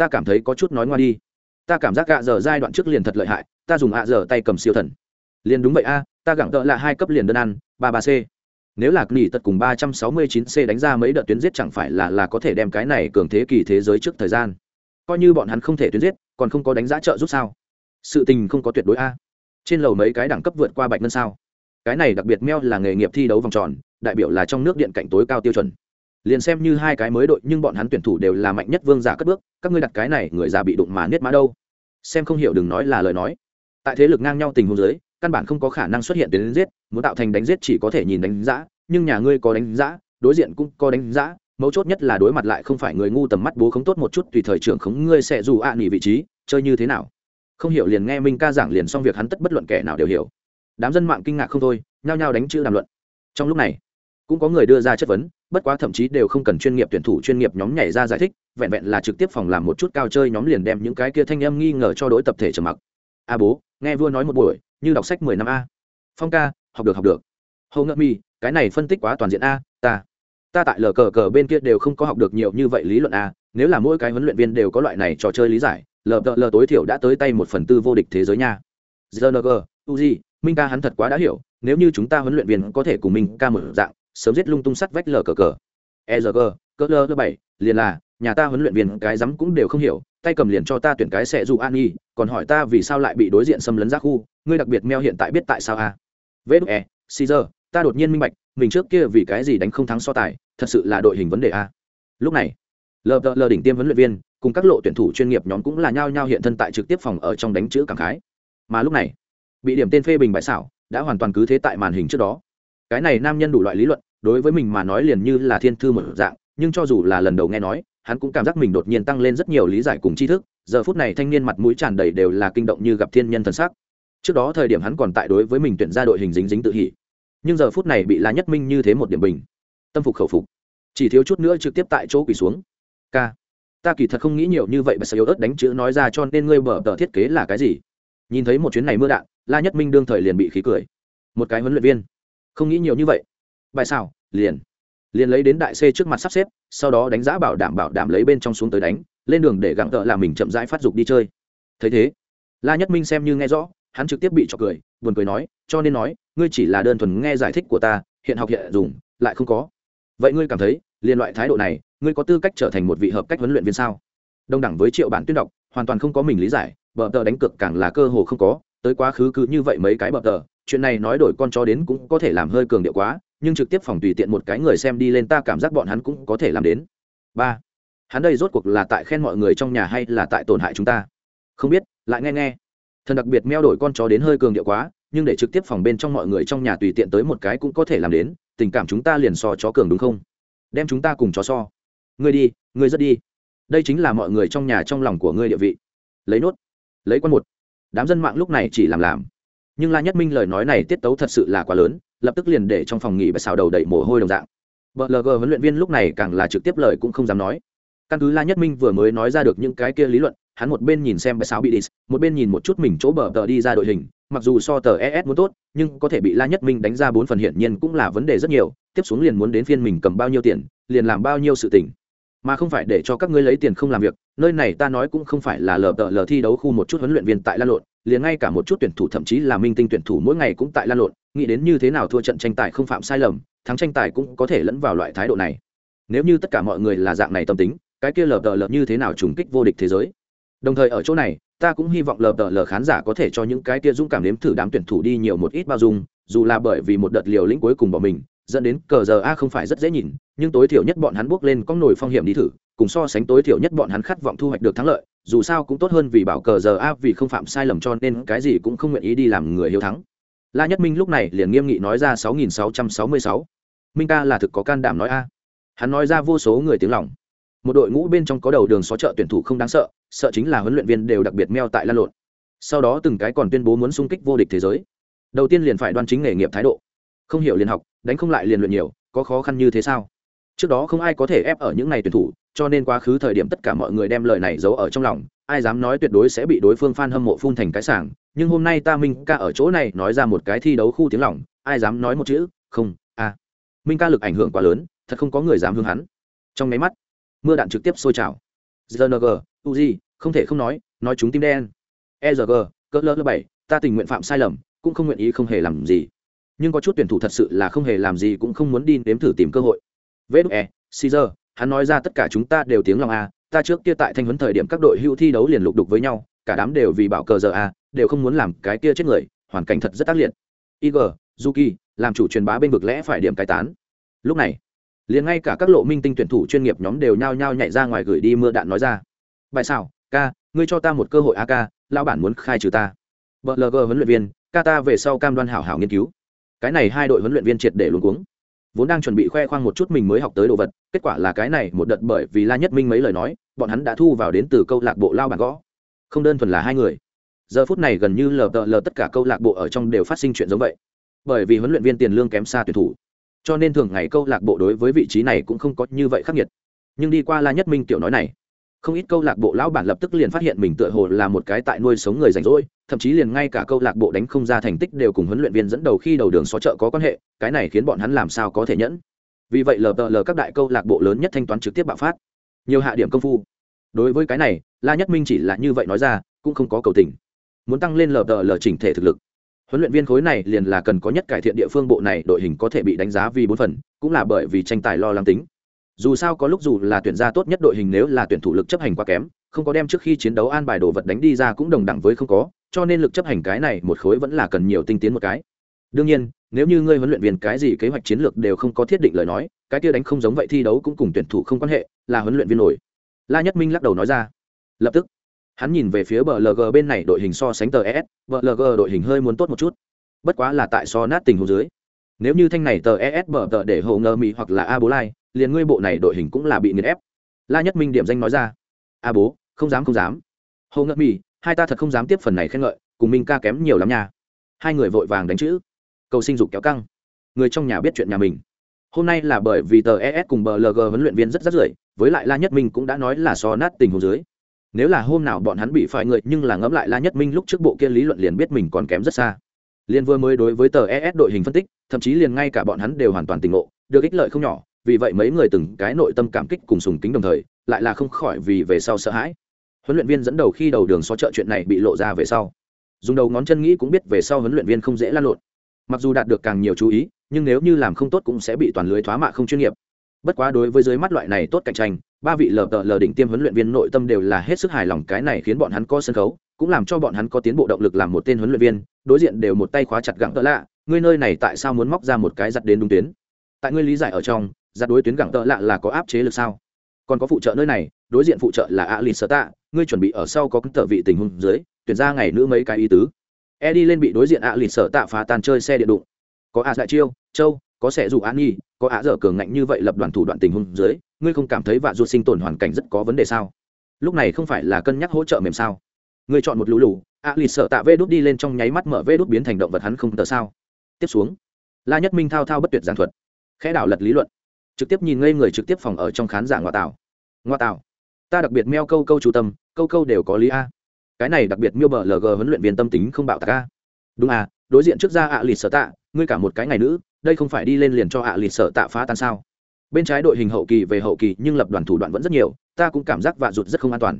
ta cảm thấy có chút nói ngoa đi. Ta cảm giác gạ giờ giai đoạn trước liền thật lợi hại, ta dùng ạ giờ tay cầm siêu thần. Liền đúng vậy a, ta gặng tợ là hai cấp liền đơn ăn, ba ba c nếu là nghỉ tật cùng ba trăm sáu mươi chín c đánh ra mấy đợt tuyến giết chẳng phải là là có thể đem cái này cường thế kỳ thế giới trước thời gian. Coi như bọn hắn không thể tuyến giết, còn không có đánh giá trợ giúp sao? Sự tình không có tuyệt đối a. Trên lầu mấy cái đẳng cấp vượt qua bạch ngân sao? Cái này đặc biệt meo là nghề nghiệp thi đấu vòng tròn, đại biểu là trong nước điện cạnh tối cao tiêu chuẩn. Liền xem như hai cái mới đội, nhưng bọn hắn tuyển thủ đều là mạnh nhất vương giả cất bước, các ngươi đặt cái này, người già bị đụng mà niết mã đâu? Xem không hiểu đừng nói là lời nói. Tại thế lực ngang nhau tình huống giới căn bản không có khả năng xuất hiện đến giết, muốn tạo thành đánh giết chỉ có thể nhìn đánh giá nhưng nhà ngươi có đánh giá đối diện cũng có đánh giá mấu chốt nhất là đối mặt lại không phải người ngu tầm mắt bố khống tốt một chút, tùy thời trưởng khống ngươi sẽ dù ạ à nghỉ vị trí, chơi như thế nào. Không hiểu liền nghe minh ca giảng liền xong việc hắn tất bất luận kẻ nào đều hiểu. Đám dân mạng kinh ngạc không thôi, nhao nhao đánh chữ đàm luận. Trong lúc này, cũng có người đưa ra chất vấn, bất quá thậm chí đều không cần chuyên nghiệp tuyển thủ chuyên nghiệp nhóm nhảy ra giải thích, vẹn vẹn là trực tiếp phòng làm một chút cao chơi nhóm liền đem những cái kia thanh em nghi ngờ cho đối tập thể trầm mặc. A bố, nghe vua nói một buổi như đọc sách mười năm a. Phong ca, học được học được. Hầu ngậm mi cái này phân tích quá toàn diện a, ta. Ta tại lờ cờ cờ bên kia đều không có học được nhiều như vậy lý luận a, nếu là mỗi cái huấn luyện viên đều có loại này trò chơi lý giải, lờ lờ tối thiểu đã tới tay một phần tư vô địch thế giới nha. Gng uzi, minh ca hắn thật quá đã hiểu, nếu như chúng ta huấn luyện viên có thể cùng minh ca mở dạng, sớm giết lung tung sắt vách lờ cờ cờ. E g cỡ lơ bảy, liền là nhà ta huấn luyện viên cái rắm cũng đều không hiểu, tay cầm liền cho ta tuyển cái sẽ dù an nhi còn hỏi ta vì sao lại bị đối diện xâm lấn ra khu, ngươi đặc biệt meo hiện tại biết tại sao a à? vê đúc e caesar, ta đột nhiên minh bạch, mình trước kia vì cái gì đánh không thắng so tài, thật sự là đội hình vấn đề a lúc này, lờ lờ đỉnh tiêm huấn luyện viên, cùng các lộ tuyển thủ chuyên nghiệp nhóm cũng là nhao nhao hiện thân tại trực tiếp phòng ở trong đánh chữ cảm khái. Mà lúc này, bị điểm tên phê bình bãi xảo, đã hoàn toàn cứ thế tại màn hình trước đó. Cái này nam nhân đủ loại lý luận, đối với mình mà nói liền như là thiên thư một dạng, nhưng cho dù là lần đầu nghe nói hắn cũng cảm giác mình đột nhiên tăng lên rất nhiều lý giải cùng tri thức. Giờ phút này thanh niên mặt mũi tràn đầy đều là kinh động như gặp thiên nhân thần sắc. Trước đó thời điểm hắn còn tại đối với mình tuyển ra đội hình dính dính tự hỉ. Nhưng giờ phút này bị la nhất minh như thế một điểm bình. Tâm phục khẩu phục. Chỉ thiếu chút nữa trực tiếp tại chỗ quỳ xuống. K ta kỳ thật không nghĩ nhiều như vậy bà sợ yếu ớt đánh chữ nói ra cho nên ngươi bở tờ thiết kế là cái gì? Nhìn thấy một chuyến này mưa đạn, la nhất minh đương thời liền bị khí cười. Một cái huấn luyện viên. Không nghĩ nhiều như vậy. Bài sao liền liền lấy đến đại c trước mặt sắp xếp, sau đó đánh giá bảo đảm bảo đảm lấy bên trong xuống tới đánh, lên đường để gặng tợ là mình chậm rãi phát dục đi chơi. Thấy thế, la nhất minh xem như nghe rõ, hắn trực tiếp bị trọc cười, buồn cười nói, cho nên nói, ngươi chỉ là đơn thuần nghe giải thích của ta, hiện học hiện dùng, lại không có. Vậy ngươi cảm thấy liên loại thái độ này, ngươi có tư cách trở thành một vị hợp cách huấn luyện viên sao? Đông đẳng với triệu bản tuyên đọc, hoàn toàn không có mình lý giải, bờ tờ đánh cược càng là cơ hồ không có, tới quá khứ cứ như vậy mấy cái bờ tờ, chuyện này nói đổi con chó đến cũng có thể làm hơi cường điệu quá nhưng trực tiếp phòng tùy tiện một cái người xem đi lên ta cảm giác bọn hắn cũng có thể làm đến. Ba, hắn đây rốt cuộc là tại khen mọi người trong nhà hay là tại tổn hại chúng ta? Không biết, lại nghe nghe. Thần đặc biệt meo đổi con chó đến hơi cường điệu quá, nhưng để trực tiếp phòng bên trong mọi người trong nhà tùy tiện tới một cái cũng có thể làm đến, tình cảm chúng ta liền so chó cường đúng không? Đem chúng ta cùng chó so. Ngươi đi, ngươi rất đi. Đây chính là mọi người trong nhà trong lòng của ngươi địa vị. Lấy nốt. Lấy quân một. Đám dân mạng lúc này chỉ làm làm. Nhưng la nhất minh lời nói này tiết tấu thật sự là quá lớn lập tức liền để trong phòng nghỉ và xào đầu đẩy mồ hôi đồng dạng. Vợ lg huấn luyện viên lúc này càng là trực tiếp lời cũng không dám nói. Căn cứ la nhất minh vừa mới nói ra được những cái kia lý luận, hắn một bên nhìn xem bài sáo bị đi một bên nhìn một chút mình chỗ bờ tờ đi ra đội hình, mặc dù so tờ es muốn tốt, nhưng có thể bị la nhất minh đánh ra bốn phần hiển nhiên cũng là vấn đề rất nhiều, tiếp xuống liền muốn đến phiên mình cầm bao nhiêu tiền, liền làm bao nhiêu sự tình. Mà không phải để cho các ngươi lấy tiền không làm việc, nơi này ta nói cũng không phải là lờ tờ lờ thi đấu khu một chút huấn luyện viên tại La lộn liền ngay cả một chút tuyển thủ thậm chí là minh tinh tuyển thủ mỗi ngày cũng tại lan lộn, nghĩ đến như thế nào thua trận tranh tài không phạm sai lầm, thắng tranh tài cũng có thể lẫn vào loại thái độ này. Nếu như tất cả mọi người là dạng này tâm tính, cái kia lờ đờ lờ như thế nào trùng kích vô địch thế giới? Đồng thời ở chỗ này, ta cũng hy vọng lờ đờ lờ khán giả có thể cho những cái kia dũng cảm nếm thử đám tuyển thủ đi nhiều một ít bao dung, dù là bởi vì một đợt liều lĩnh cuối cùng bỏ mình, dẫn đến cờ giờ a không phải rất dễ nhìn, nhưng tối thiểu nhất bọn hắn bước lên có nồi phong hiểm đi thử cùng so sánh tối thiểu nhất bọn hắn khát vọng thu hoạch được thắng lợi, dù sao cũng tốt hơn vì bảo cờ giờ a vì không phạm sai lầm cho nên cái gì cũng không nguyện ý đi làm người hiếu thắng. La nhất minh lúc này liền nghiêm nghị nói ra 6666. minh ca là thực có can đảm nói a. Hắn nói ra vô số người tiếng lòng. Một đội ngũ bên trong có đầu đường xó chợ tuyển thủ không đáng sợ sợ chính là huấn luyện viên đều đặc biệt meo tại lan lộn. Sau đó từng cái còn tuyên bố muốn xung kích vô địch thế giới. Đầu tiên liền phải đoan chính nghề nghiệp thái độ. Không hiểu liền học, đánh không lại liền luyện nhiều, có khó khăn như thế sao? Trước đó không ai có thể ép ở những ngày tuyển thủ cho nên quá khứ thời điểm tất cả mọi người đem lời này giấu ở trong lòng ai dám nói tuyệt đối sẽ bị đối phương f a n hâm mộ phun thành cái sảng. Nhưng hôm nay ta minh ca ở chỗ này nói ra một cái thi đấu khu tiếng lòng, ai dám nói một chữ? Không a minh ca lực ảnh hưởng quá lớn thật không có người dám hướng hắn. Trong máy mắt mưa đạn trực tiếp sôi trào. Gng uzi không thể không nói nói chúng tim đen. Erg cỡ lơ bảy ta tình nguyện phạm sai lầm cũng không nguyện ý không hề làm gì. Nhưng có chút tuyển thủ thật sự là không hề làm gì cũng không muốn đi nếm thử tìm cơ hội. Vê đúc e caesar hắn nói ra tất cả chúng ta đều tiếng lòng a, ta trước kia tại thanh huấn thời điểm các đội hữu thi đấu liền lục đục với nhau, cả đám đều vì bảo cờ giờ a, đều không muốn làm cái kia chết người, hoàn cảnh thật rất tác liệt. Ig zuki, làm chủ truyền bá bên vực lẽ phải điểm cai tán. Lúc này, liền ngay cả các lộ minh tinh tuyển thủ chuyên nghiệp nhóm đều nhao nhao nhảy ra ngoài gửi đi mưa đạn nói ra. Bài sao ca, ngươi cho ta một cơ hội a ca lão bản muốn khai trừ ta. Vợ lg huấn luyện viên, ca ta về sau cam đoan hảo hảo nghiên cứu. Cái này hai đội huấn luyện viên triệt để luôn cuống vốn đang chuẩn bị khoe khoang một chút mình mới học tới đồ vật, kết quả là cái này một đợt bởi vì la nhất minh mấy lời nói, bọn hắn đã thu vào đến từ câu lạc bộ lao bản gõ. Không đơn thuần là hai người. Giờ phút này gần như lờ tờ lờ tất cả câu lạc bộ ở trong đều phát sinh chuyện giống vậy. Bởi vì huấn luyện viên tiền lương kém xa tuyển thủ. Cho nên thường ngày câu lạc bộ đối với vị trí này cũng không có như vậy khắc nghiệt. Nhưng đi qua la nhất minh tiểu nói này, không ít câu lạc bộ lão bản lập tức liền phát hiện mình tựa hồ là một cái tại nuôi sống người rảnh rỗi thậm chí liền ngay cả câu lạc bộ đánh không ra thành tích đều cùng huấn luyện viên dẫn đầu khi đầu đường xó chợ có quan hệ, cái này khiến bọn hắn làm sao có thể nhẫn. Vì vậy lờ lờ các đại câu lạc bộ lớn nhất thanh toán trực tiếp bạo phát. Nhiều hạ điểm công phu. Đối với cái này, la nhất minh chỉ là như vậy nói ra, cũng không có cầu tình. Muốn tăng lên lờ lờ chỉnh thể thực lực. Huấn luyện viên khối này liền là cần có nhất cải thiện địa phương bộ này đội hình có thể bị đánh giá vì bốn phần, cũng là bởi vì tranh tài lo lắng tính. Dù sao có lúc dù là tuyển ra tốt nhất đội hình nếu là tuyển thủ lực chấp hành quá kém, không có đem trước khi chiến đấu an bài đồ vật đánh đi ra cũng đồng đẳng với không có cho nên lực chấp hành cái này một khối vẫn là cần nhiều tinh tiến một cái. Đương nhiên, nếu như ngươi huấn luyện viên cái gì kế hoạch chiến lược đều không có thiết định lời nói, cái kia đánh không giống vậy thi đấu cũng cùng tuyển thủ không quan hệ, là huấn luyện viên nổi. La nhất minh lắc đầu nói ra. Lập tức, hắn nhìn về phía bờ bên này đội hình so sánh tờ es bờ đội hình hơi muốn tốt một chút. Bất quá là tại so nát tình hồ dưới. Nếu như thanh này tờ es bờ tờ để hồ ngơ mỹ hoặc là a bố lai, liền ngươi bộ này đội hình cũng là bị nghiền ép. La nhất minh điểm danh nói ra. A bố, không dám không dám. Hồ ngơ mỹ hai ta thật không dám tiếp phần này khen ngợi, cùng minh ca kém nhiều lắm nha. Hai người vội vàng đánh chữ. Cầu sinh dục kéo căng. Người trong nhà biết chuyện nhà mình. Hôm nay là bởi vì tờ es cùng bờ lg huấn luyện viên rất rất rưỡi với lại la nhất minh cũng đã nói là so nát tình hồ dưới. Nếu là hôm nào bọn hắn bị phải người nhưng là ngẫm lại la nhất minh lúc trước bộ kia lý luận liền biết mình còn kém rất xa. Liên vừa mới đối với tờ es đội hình phân tích, thậm chí liền ngay cả bọn hắn đều hoàn toàn tỉnh ngộ, được ích lợi không nhỏ, vì vậy mấy người từng cái nội tâm cảm kích cùng sùng kính đồng thời, lại là không khỏi vì về sau sợ hãi huấn luyện viên dẫn đầu khi đầu đường xó chợ chuyện này bị lộ ra về sau. Dùng đầu ngón chân nghĩ cũng biết về sau huấn luyện viên không dễ lan lộn. Mặc dù đạt được càng nhiều chú ý, nhưng nếu như làm không tốt cũng sẽ bị toàn lưới thoá mạ không chuyên nghiệp. Bất quá đối với dưới mắt loại này tốt cạnh tranh, ba vị lờ tờ lờ đỉnh tiêm huấn luyện viên nội tâm đều là hết sức hài lòng cái này khiến bọn hắn có sân khấu, cũng làm cho bọn hắn có tiến bộ động lực làm một tên huấn luyện viên, đối diện đều một tay khóa chặt gặng tợ lạ, ngươi nơi này tại sao muốn móc ra một cái giặt đến đúng tuyến? Tại ngươi lý giải ở trong giặt đối tuyến gặng tợ lạ là có áp chế lực sao? Còn có phụ trợ nơi này, đối diện phụ trợ là a lì sở tạ, ngươi chuẩn bị ở sau có tờ vị tình huống dưới, tuyển ra ngày nữ mấy cái ý tứ. E đi lên bị đối diện a lì sở tạ phá tan chơi xe điện đụng. Có a đại chiêu, châu, có sẽ dù an nhi, có á dở cường ngạnh như vậy lập đoàn thủ đoạn tình huống dưới, ngươi không cảm thấy vạ ruột sinh tồn hoàn cảnh rất có vấn đề sao? Lúc này không phải là cân nhắc hỗ trợ mềm sao? Ngươi chọn một lũ lù a lì sợ tạ vê đốt đi lên trong nháy mắt mở vê đốt biến thành động vật hắn không tờ sao. Tiếp xuống, la nhất minh thao thao bất tuyệt giảng thuật. Khẽ đảo lật lý luận trực tiếp nhìn ngây người trực tiếp phòng ở trong khán giả ngoại tảo. Ngoại tảo. Ta đặc biệt meo câu câu chú tâm, câu câu đều có lý a. Cái này đặc biệt miêu bờ lg huấn luyện viên tâm tính không bạo tạc a. Đúng à đối diện trước ra ạ lịt sợ tạ, ngươi cả một cái ngày nữ, đây không phải đi lên liền cho ạ lịt sợ tạ phá tan sao? Bên trái đội hình hậu kỳ về hậu kỳ nhưng lập đoàn thủ đoạn vẫn rất nhiều, ta cũng cảm giác vạ rụt rất không an toàn.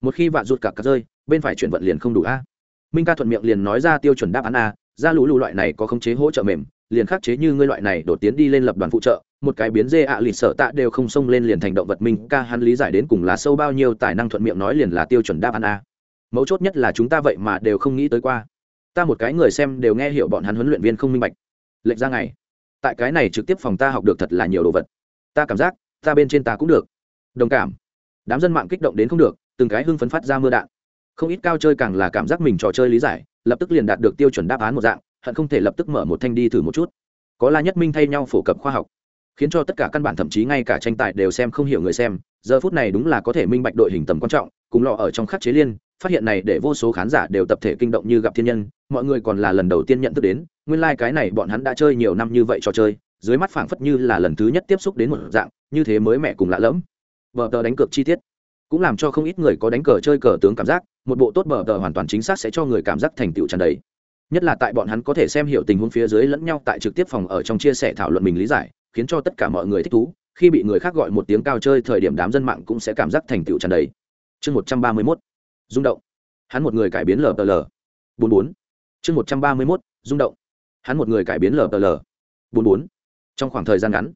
Một khi vạ rụt cả cắt rơi, bên phải chuyển vận liền không đủ a. Minh ca thuận miệng liền nói ra tiêu chuẩn đáp án a, ra lũ lũ loại này có khống chế hỗ trợ mềm, liền khắc chế như ngươi loại này đột tiến đi lên lập đoàn phụ trợ một cái biến dê ạ à lịt sợ tạ đều không xông lên liền thành động vật minh ca hắn lý giải đến cùng là sâu bao nhiêu tài năng thuận miệng nói liền là tiêu chuẩn đáp án a. Mấu chốt nhất là chúng ta vậy mà đều không nghĩ tới qua. Ta một cái người xem đều nghe hiểu bọn hắn huấn luyện viên không minh bạch. Lệch ra ngày. Tại cái này trực tiếp phòng ta học được thật là nhiều đồ vật. Ta cảm giác, ta bên trên ta cũng được. Đồng cảm. Đám dân mạng kích động đến không được, từng cái hưng phấn phát ra mưa đạn. Không ít cao chơi càng là cảm giác mình trò chơi lý giải, lập tức liền đạt được tiêu chuẩn đáp án một dạng, hận không thể lập tức mở một thanh đi thử một chút. Có la nhất minh thay nhau phổ cập khoa học khiến cho tất cả căn bản thậm chí ngay cả tranh tài đều xem không hiểu người xem. Giờ phút này đúng là có thể minh bạch đội hình tầm quan trọng, cùng lọ ở trong khắc chế liên, phát hiện này để vô số khán giả đều tập thể kinh động như gặp thiên nhân, mọi người còn là lần đầu tiên nhận thức đến, nguyên lai、like、cái này bọn hắn đã chơi nhiều năm như vậy trò chơi, dưới mắt phảng phất như là lần thứ nhất tiếp xúc đến một dạng, như thế mới mẹ cùng lạ lẫm. Vợ tờ đánh cược chi tiết cũng làm cho không ít người có đánh cờ chơi cờ tướng cảm giác, một bộ tốt bờ tờ hoàn toàn chính xác sẽ cho người cảm giác thành tựu tràn đầy. Nhất là tại bọn hắn có thể xem hiểu tình huống phía dưới lẫn nhau tại trực tiếp phòng ở trong chia sẻ thảo luận mình lý giải khiến cho tất cả mọi người thích thú. Khi bị người khác gọi một tiếng cao chơi, thời điểm đám dân mạng cũng sẽ cảm giác thành tựu tràn đầy. Chương một trăm ba mươi mốt, rung động. Hắn một người cải biến lờ tờ lờ bốn bốn. Chương một trăm ba mươi mốt, rung động. Hắn một người cải biến lờ tờ lờ bốn bốn. Trong khoảng thời gian ngắn,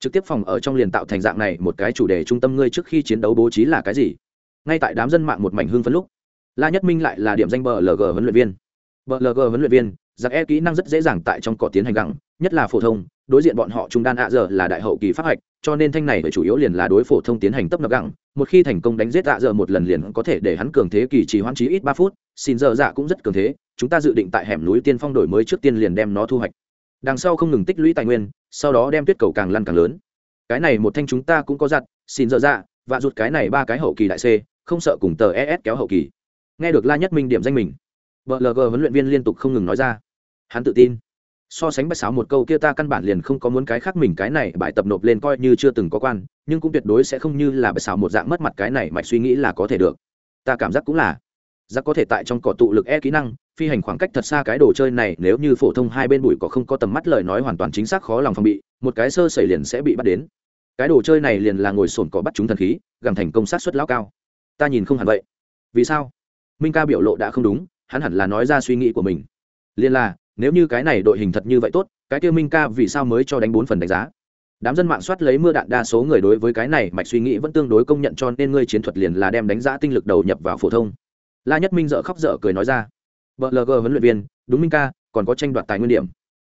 trực tiếp phòng ở trong liền tạo thành dạng này một cái chủ đề trung tâm ngươi trước khi chiến đấu bố trí là cái gì? Ngay tại đám dân mạng một mảnh hương phấn lúc, la nhất minh lại là điểm danh bờ lg huấn luyện viên. Bờ lg huấn luyện viên, giặc e kỹ năng rất dễ dàng tại trong cỏ tiến hành gặng, nhất là phổ thông đối diện bọn họ trung đan ạ giờ là đại hậu kỳ pháp hạch, cho nên thanh này phải chủ yếu liền là đối phổ thông tiến hành tấp nập gẳng. Một khi thành công đánh giết ạ giờ một lần liền có thể để hắn cường thế kỳ trì hoãn trí ít ba phút, xin giờ dạ cũng rất cường thế, chúng ta dự định tại hẻm núi tiên phong đổi mới trước tiên liền đem nó thu hoạch. Đằng sau không ngừng tích lũy tài nguyên, sau đó đem tuyết cầu càng lăn càng lớn. Cái này một thanh chúng ta cũng có giặt, xin dở dạ và rụt cái này ba cái hậu kỳ đại c không sợ cùng tờ es kéo hậu kỳ. Nghe được la nhất minh điểm danh mình vợ lg huấn luyện viên liên tục không ngừng nói ra. Hắn tự tin so sánh bạch sáo một câu kia ta căn bản liền không có muốn cái khác mình cái này bài tập nộp lên coi như chưa từng có quan, nhưng cũng tuyệt đối sẽ không như là bạch sáo một dạng mất mặt cái này mạch suy nghĩ là có thể được. Ta cảm giác cũng là. Giác có thể tại trong cỏ tụ lực e kỹ năng, phi hành khoảng cách thật xa cái đồ chơi này, nếu như phổ thông hai bên bụi có không có tầm mắt lời nói hoàn toàn chính xác khó lòng phòng bị, một cái sơ xảy liền sẽ bị bắt đến. Cái đồ chơi này liền là ngồi sồn cỏ bắt chúng thần khí gặm thành công sát xuất lão cao. Ta nhìn không hẳn vậy. Vì sao? Minh ca biểu lộ đã không đúng, hắn hẳn là nói ra suy nghĩ của mình. Liền là nếu như cái này đội hình thật như vậy tốt, cái kia minh ca vì sao mới cho đánh bốn phần đánh giá? Đám dân mạng soát lấy mưa đạn đa số người đối với cái này mạch suy nghĩ vẫn tương đối công nhận cho nên ngươi chiến thuật liền là đem đánh giá tinh lực đầu nhập vào phổ thông. La nhất minh dợ khóc dở cười nói ra. Vợ lg huấn luyện viên, đúng minh ca, còn có tranh đoạt tài nguyên điểm.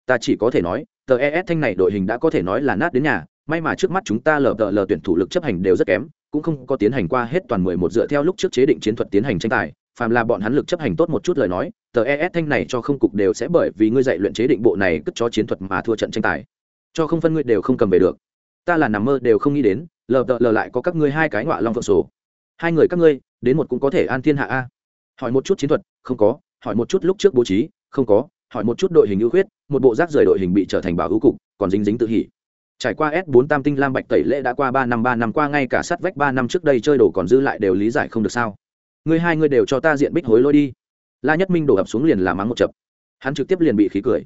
Ta chỉ có thể nói, tờ es thanh này đội hình đã có thể nói là nát đến nhà, may mà trước mắt chúng ta lờ tờ lờ tuyển thủ lực chấp hành đều rất kém, cũng không có tiến hành qua hết toàn mười một dựa theo lúc trước chế định chiến thuật tiến hành tranh tài phàm là bọn hắn lực chấp hành tốt một chút lời nói, tờ es thanh này cho không cục đều sẽ bởi vì ngươi dạy luyện chế định bộ này cất cho chiến thuật mà thua trận tranh tài. Cho không phân ngươi đều không cầm về được. Ta là nằm mơ đều không nghĩ đến, lờ đợ lờ lại có các ngươi hai cái ngọa long phượng sổ. Hai người các ngươi, đến một cũng có thể an thiên hạ a. Hỏi một chút chiến thuật, không có. Hỏi một chút lúc trước bố trí, không có. Hỏi một chút đội hình ưu khuyết, một bộ rác rời đội hình bị trở thành bảo hữu cục, còn dính dính tự hỉ. Trải qua s 4 tam tinh lam bạch tẩy lễ đã qua ba năm ba năm qua ngay cả sát vách ba năm trước đây chơi đồ còn dư lại đều lý giải không được sao? Người hai người đều cho ta diện bích hối lôi đi. La nhất minh đổ ập xuống liền làm mắng một chập. Hắn trực tiếp liền bị khí cười.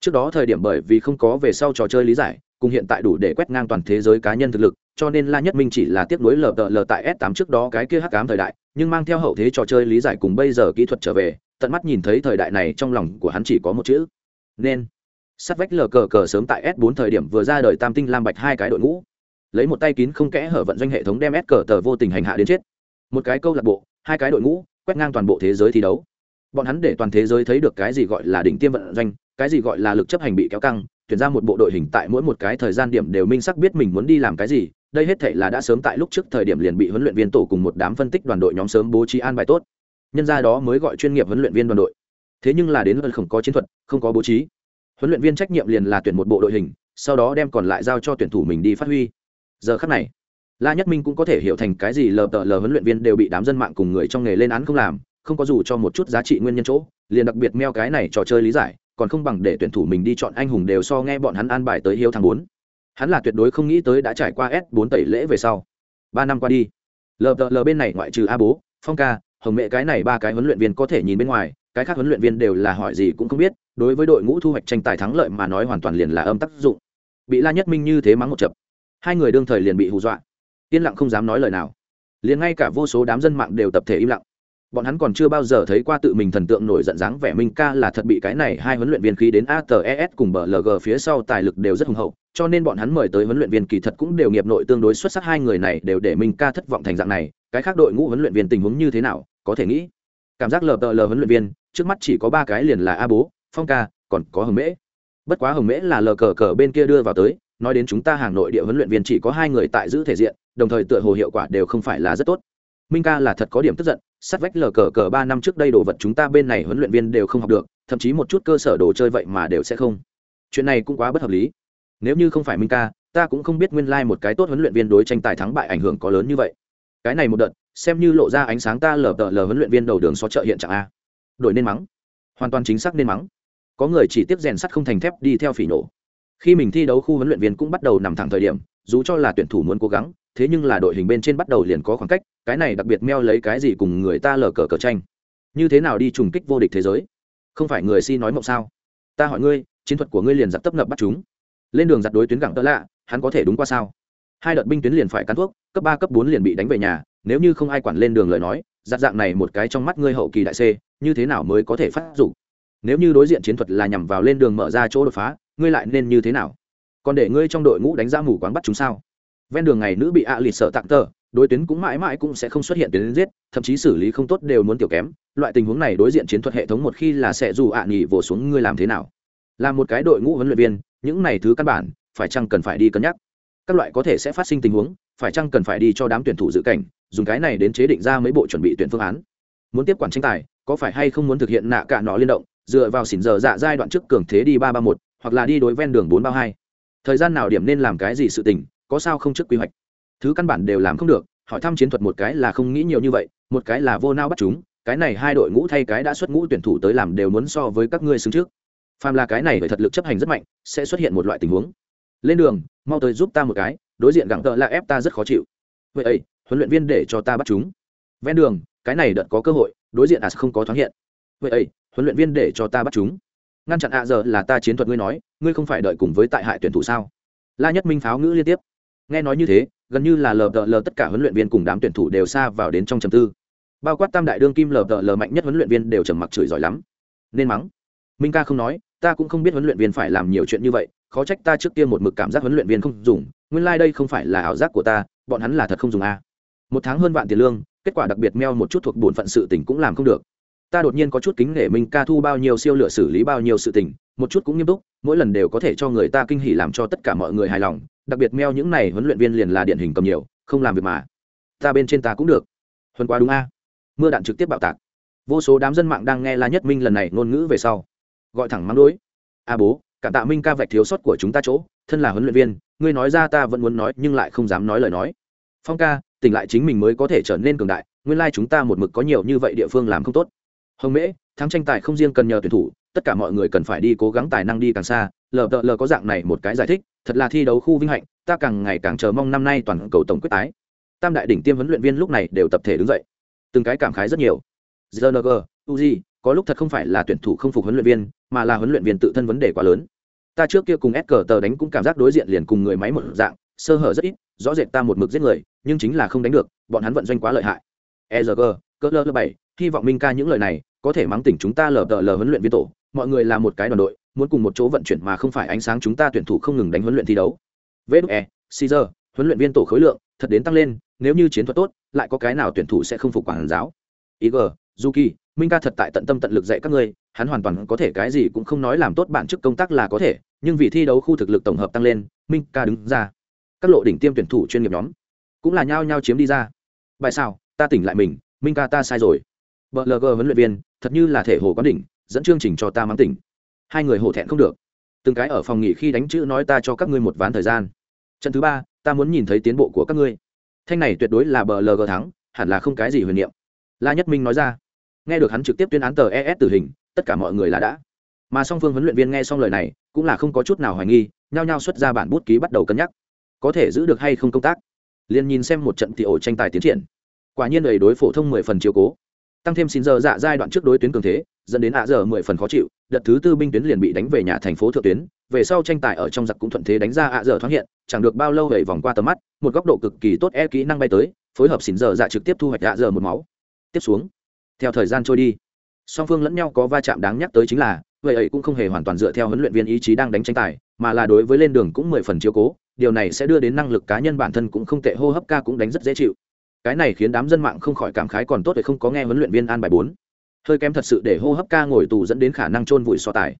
Trước đó thời điểm bởi vì không có về sau trò chơi lý giải, cùng hiện tại đủ để quét ngang toàn thế giới cá nhân thực lực, cho nên la nhất minh chỉ là tiếp nối lờ tờ lờ tại s 8 trước đó cái kia hắc cám thời đại, nhưng mang theo hậu thế trò chơi lý giải cùng bây giờ kỹ thuật trở về, tận mắt nhìn thấy thời đại này trong lòng của hắn chỉ có một chữ. Nên. Sắt vách lờ cờ cờ sớm tại s 4 thời điểm vừa ra đời tam tinh lam bạch hai cái đội ngũ. Lấy một tay kín không kẽ hở vận doanh hệ thống đem s cờ tờ vô tình hành hạ đến chết. Một cái câu lạc bộ hai cái đội ngũ quét ngang toàn bộ thế giới thi đấu. Bọn hắn để toàn thế giới thấy được cái gì gọi là đỉnh tiêm vận doanh, cái gì gọi là lực chấp hành bị kéo căng, tuyển ra một bộ đội hình tại mỗi một cái thời gian điểm đều minh sắc biết mình muốn đi làm cái gì, đây hết thể là đã sớm tại lúc trước thời điểm liền bị huấn luyện viên tổ cùng một đám phân tích đoàn đội nhóm sớm bố trí an bài tốt. Nhân ra đó mới gọi chuyên nghiệp huấn luyện viên đoàn đội. Thế nhưng là đến lần không có chiến thuật, không có bố trí. Huấn luyện viên trách nhiệm liền là tuyển một bộ đội hình, sau đó đem còn lại giao cho tuyển thủ mình đi phát huy. Giờ khắc này la nhất minh cũng có thể hiểu thành cái gì lờ tờ lờ huấn luyện viên đều bị đám dân mạng cùng người trong nghề lên án không làm, không có dù cho một chút giá trị nguyên nhân chỗ, liền đặc biệt meo cái này trò chơi lý giải, còn không bằng để tuyển thủ mình đi chọn anh hùng đều so nghe bọn hắn an bài tới hiếu tháng bốn. Hắn là tuyệt đối không nghĩ tới đã trải qua s bốn tẩy lễ về sau. Ba năm qua đi, lờ tờ lờ bên này ngoại trừ a bố, phong ca, hồng mẹ cái này ba cái huấn luyện viên có thể nhìn bên ngoài, cái khác huấn luyện viên đều là hỏi gì cũng không biết, đối với đội ngũ thu hoạch tranh tài thắng lợi mà nói hoàn toàn liền là âm tác dụng. Bị la nhất minh như thế mắng một chập. Hai người đương thời liền bị hù dọa yên lặng không dám nói lời nào. Liền ngay cả vô số đám dân mạng đều tập thể im lặng. Bọn hắn còn chưa bao giờ thấy qua tự mình thần tượng nổi giận dáng vẻ minh ca là thật bị cái này hai huấn luyện viên khí đến ATES cùng bờ lg phía sau tài lực đều rất hùng hậu, cho nên bọn hắn mời tới huấn luyện viên kỳ thật cũng đều nghiệp nội tương đối xuất sắc hai người này đều để minh ca thất vọng thành dạng này, cái khác đội ngũ huấn luyện viên tình huống như thế nào, có thể nghĩ. Cảm giác lờ tờ lờ huấn luyện viên, trước mắt chỉ có ba cái liền là a bố, phong ca, còn có hồng mễ. Bất quá hồng mễ là lờ cờ cờ bên kia đưa vào tới, nói đến chúng ta hàng nội địa huấn luyện viên chỉ có hai người tại giữ thể diện đồng thời tựa hồ hiệu quả đều không phải là rất tốt. Minh ca là thật có điểm tức giận sát vách lờ cờ cờ ba năm trước đây đồ vật chúng ta bên này huấn luyện viên đều không học được, thậm chí một chút cơ sở đồ chơi vậy mà đều sẽ không. Chuyện này cũng quá bất hợp lý. Nếu như không phải minh ca, ta cũng không biết nguyên lai、like、một cái tốt huấn luyện viên đối tranh tài thắng bại ảnh hưởng có lớn như vậy. Cái này một đợt, xem như lộ ra ánh sáng ta lờ tờ lờ huấn luyện viên đầu đường xó chợ hiện trạng a. Đổi nên mắng. Hoàn toàn chính xác nên mắng. Có người chỉ tiếp rèn sắt không thành thép đi theo phỉ nổ. Khi mình thi đấu khu huấn luyện viên cũng bắt đầu nằm thẳng thời điểm, dù cho là tuyển thủ muốn cố gắng thế nhưng là đội hình bên trên bắt đầu liền có khoảng cách, cái này đặc biệt meo lấy cái gì cùng người ta lờ cờ cờ tranh. Như thế nào đi trùng kích vô địch thế giới? Không phải người si nói mộng sao? Ta hỏi ngươi, chiến thuật của ngươi liền giặc tấp nập bắt chúng. Lên đường giặt đối tuyến gẳng tớ lạ, hắn có thể đúng qua sao? Hai đợt binh tuyến liền phải cắn thuốc, cấp ba, cấp bốn liền bị đánh về nhà, nếu như không ai quản lên đường lời nói giặt dạng này một cái trong mắt ngươi hậu kỳ đại c như thế nào mới có thể phát dụng nếu như đối diện chiến thuật là nhằm vào lên đường mở ra chỗ đột phá, ngươi lại nên như thế nào? Còn để ngươi trong đội ngũ đánh ra mù quán bắt chúng sao? Ven đường ngày nữ bị ạ à lịt sợ tặng tờ, đối tuyến cũng mãi mãi cũng sẽ không xuất hiện tuyến giết, thậm chí xử lý không tốt đều muốn tiểu kém. Loại tình huống này đối diện chiến thuật hệ thống một khi là sẽ dù ạ à nghỉ vồ xuống ngươi làm thế nào? Là một cái đội ngũ huấn luyện viên, những này thứ căn bản, phải chăng cần phải đi cân nhắc? Các loại có thể sẽ phát sinh tình huống, phải chăng cần phải đi cho đám tuyển thủ dự cảnh, dùng cái này đến chế định ra mấy bộ chuẩn bị tuyển phương án. Muốn tiếp quản tranh tài, có phải hay không muốn thực hiện nạ cả nọ liên động, dựa vào xỉn giờ dạ giai đoạn trước cường thế đi ba ba một, hoặc là đi đối ven đường bốn ba hai? Thời gian nào điểm nên làm cái gì sự tình có sao không trước quy hoạch? Thứ căn bản đều làm không được, hỏi thăm chiến thuật một cái là không nghĩ nhiều như vậy, một cái là vô nao bắt chúng, cái này hai đội ngũ thay cái đã xuất ngũ tuyển thủ tới làm đều muốn so với các ngươi xứng trước. Phàm là cái này phải thật lực chấp hành rất mạnh, sẽ xuất hiện một loại tình huống. Lên đường, mau tới giúp ta một cái, đối diện gặng tợ là ép ta rất khó chịu. Vậy ấy, huấn luyện viên để cho ta bắt chúng. Ven đường, cái này đợt có cơ hội, đối diện à không có thoáng hiện. Vậy ấy, huấn luyện viên để cho ta bắt chúng. Ngăn chặn ạ giờ là ta chiến thuật ngươi nói, ngươi không phải đợi cùng với tại hại tuyển thủ sao? La nhất minh pháo ngữ liên tiếp nghe nói như thế, gần như là lờ đợ lờ tất cả huấn luyện viên cùng đám tuyển thủ đều xa vào đến trong trầm tư. Bao quát tam đại đương kim lờ đợ lờ mạnh nhất huấn luyện viên đều trầm mặc chửi giỏi lắm. Nên mắng. Minh ca không nói, ta cũng không biết huấn luyện viên phải làm nhiều chuyện như vậy, khó trách ta trước kia một mực cảm giác huấn luyện viên không dùng, nguyên lai、like、đây không phải là ảo giác của ta, bọn hắn là thật không dùng a. Một tháng hơn vạn tiền lương, kết quả đặc biệt meo một chút thuộc bổn phận sự tỉnh cũng làm không được ta đột nhiên có chút kính nể minh ca thu bao nhiêu siêu lựa xử lý bao nhiêu sự tình, một chút cũng nghiêm túc, mỗi lần đều có thể cho người ta kinh hỉ làm cho tất cả mọi người hài lòng, đặc biệt meo những này huấn luyện viên liền là điển hình cầm nhiều, không làm việc mà. Ta bên trên ta cũng được. Huân quá đúng a. Mưa đạn trực tiếp bạo tạc. Vô số đám dân mạng đang nghe la nhất minh lần này ngôn ngữ về sau, gọi thẳng mắng đối. A bố cả tạ minh ca vạch thiếu sót của chúng ta chỗ, thân là huấn luyện viên, ngươi nói ra ta vẫn muốn nói, nhưng lại không dám nói lời nói. Phong ca, tỉnh lại chính mình mới có thể trở nên cường đại, nguyên lai chúng ta một mực có nhiều như vậy địa phương làm không tốt hồng mễ, thắng tranh tài không riêng cần nhờ tuyển thủ, tất cả mọi người cần phải đi cố gắng tài năng đi càng xa. Lờ đợ lờ có dạng này một cái giải thích, thật là thi đấu khu vinh hạnh, ta càng ngày càng chờ mong năm nay toàn cầu tổng quyết tái. Tam đại đỉnh tiêm huấn luyện viên lúc này đều tập thể đứng dậy. Từng cái cảm khái rất nhiều. Gng uzi, có lúc thật không phải là tuyển thủ không phục huấn luyện viên, mà là huấn luyện viên tự thân vấn đề quá lớn. Ta trước kia cùng s tờ đánh cũng cảm giác đối diện liền cùng người máy một dạng, sơ hở rất ít, rõ rệt ta một mực giết người, nhưng chính là không đánh được, bọn hắn vận doanh quá lợi hại. Egg cỡ lơ bảy, hy vọng minh ca những lời này có thể mắng tỉnh chúng ta lờ đờ lờ huấn luyện viên tổ mọi người là một cái đoàn đội muốn cùng một chỗ vận chuyển mà không phải ánh sáng chúng ta tuyển thủ không ngừng đánh huấn luyện thi đấu. Vê đúc e caesar huấn luyện viên tổ khối lượng thật đến tăng lên nếu như chiến thuật tốt lại có cái nào tuyển thủ sẽ không phục quản giáo? Ig Juki, minh ca thật tại tận tâm tận lực dạy các ngươi hắn hoàn toàn có thể cái gì cũng không nói làm tốt bản chức công tác là có thể nhưng vì thi đấu khu thực lực tổng hợp tăng lên minh ca đứng ra. Các lộ đỉnh tiêm tuyển thủ chuyên nghiệp nhóm cũng là nhao nhao chiếm đi ra. Bài sao ta tỉnh lại mình minh ca ta sai rồi. Vợ lg huấn luyện viên thật như là thể hồ quán đỉnh, dẫn chương trình cho ta mang tỉnh. Hai người hổ thẹn không được. Từng cái ở phòng nghỉ khi đánh chữ nói ta cho các ngươi một ván thời gian. Trận thứ ba, ta muốn nhìn thấy tiến bộ của các ngươi. Thanh này tuyệt đối là bờ lg thắng, hẳn là không cái gì huyền niệm. La nhất minh nói ra. Nghe được hắn trực tiếp tuyên án tờ es tử hình, tất cả mọi người là đã. Mà song phương huấn luyện viên nghe xong lời này, cũng là không có chút nào hoài nghi, nhao nhao xuất ra bản bút ký bắt đầu cân nhắc. Có thể giữ được hay không công tác? Liền nhìn xem một trận tỷ ổ tranh tài tiến triển. Quả nhiên đầy đối phổ thông mười phần chiều cố tăng thêm xin giờ dạ giai đoạn trước đối tuyến cường thế, dẫn đến ạ giờ mười phần khó chịu, đợt thứ tư binh tuyến liền bị đánh về nhà thành phố thượng tuyến. Về sau tranh tài ở trong giặc cũng thuận thế đánh ra ạ giờ thoáng hiện, chẳng được bao lâu về vòng qua tầm mắt, một góc độ cực kỳ tốt e kỹ năng bay tới, phối hợp xin giờ dạ trực tiếp thu hoạch ạ giờ một máu. Tiếp xuống, theo thời gian trôi đi, song phương lẫn nhau có va chạm đáng nhắc tới chính là, vậy ấy cũng không hề hoàn toàn dựa theo huấn luyện viên ý chí đang đánh tranh tài, mà là đối với lên đường cũng mười phần chiếu cố, điều này sẽ đưa đến năng lực cá nhân bản thân cũng không tệ, hô hấp ca cũng đánh rất dễ chịu cái này khiến đám dân mạng không khỏi cảm khái còn tốt để không có nghe huấn luyện viên an bài bốn. Hơi kém thật sự để hô hấp ca ngồi tù dẫn đến khả năng chôn vùi so tài.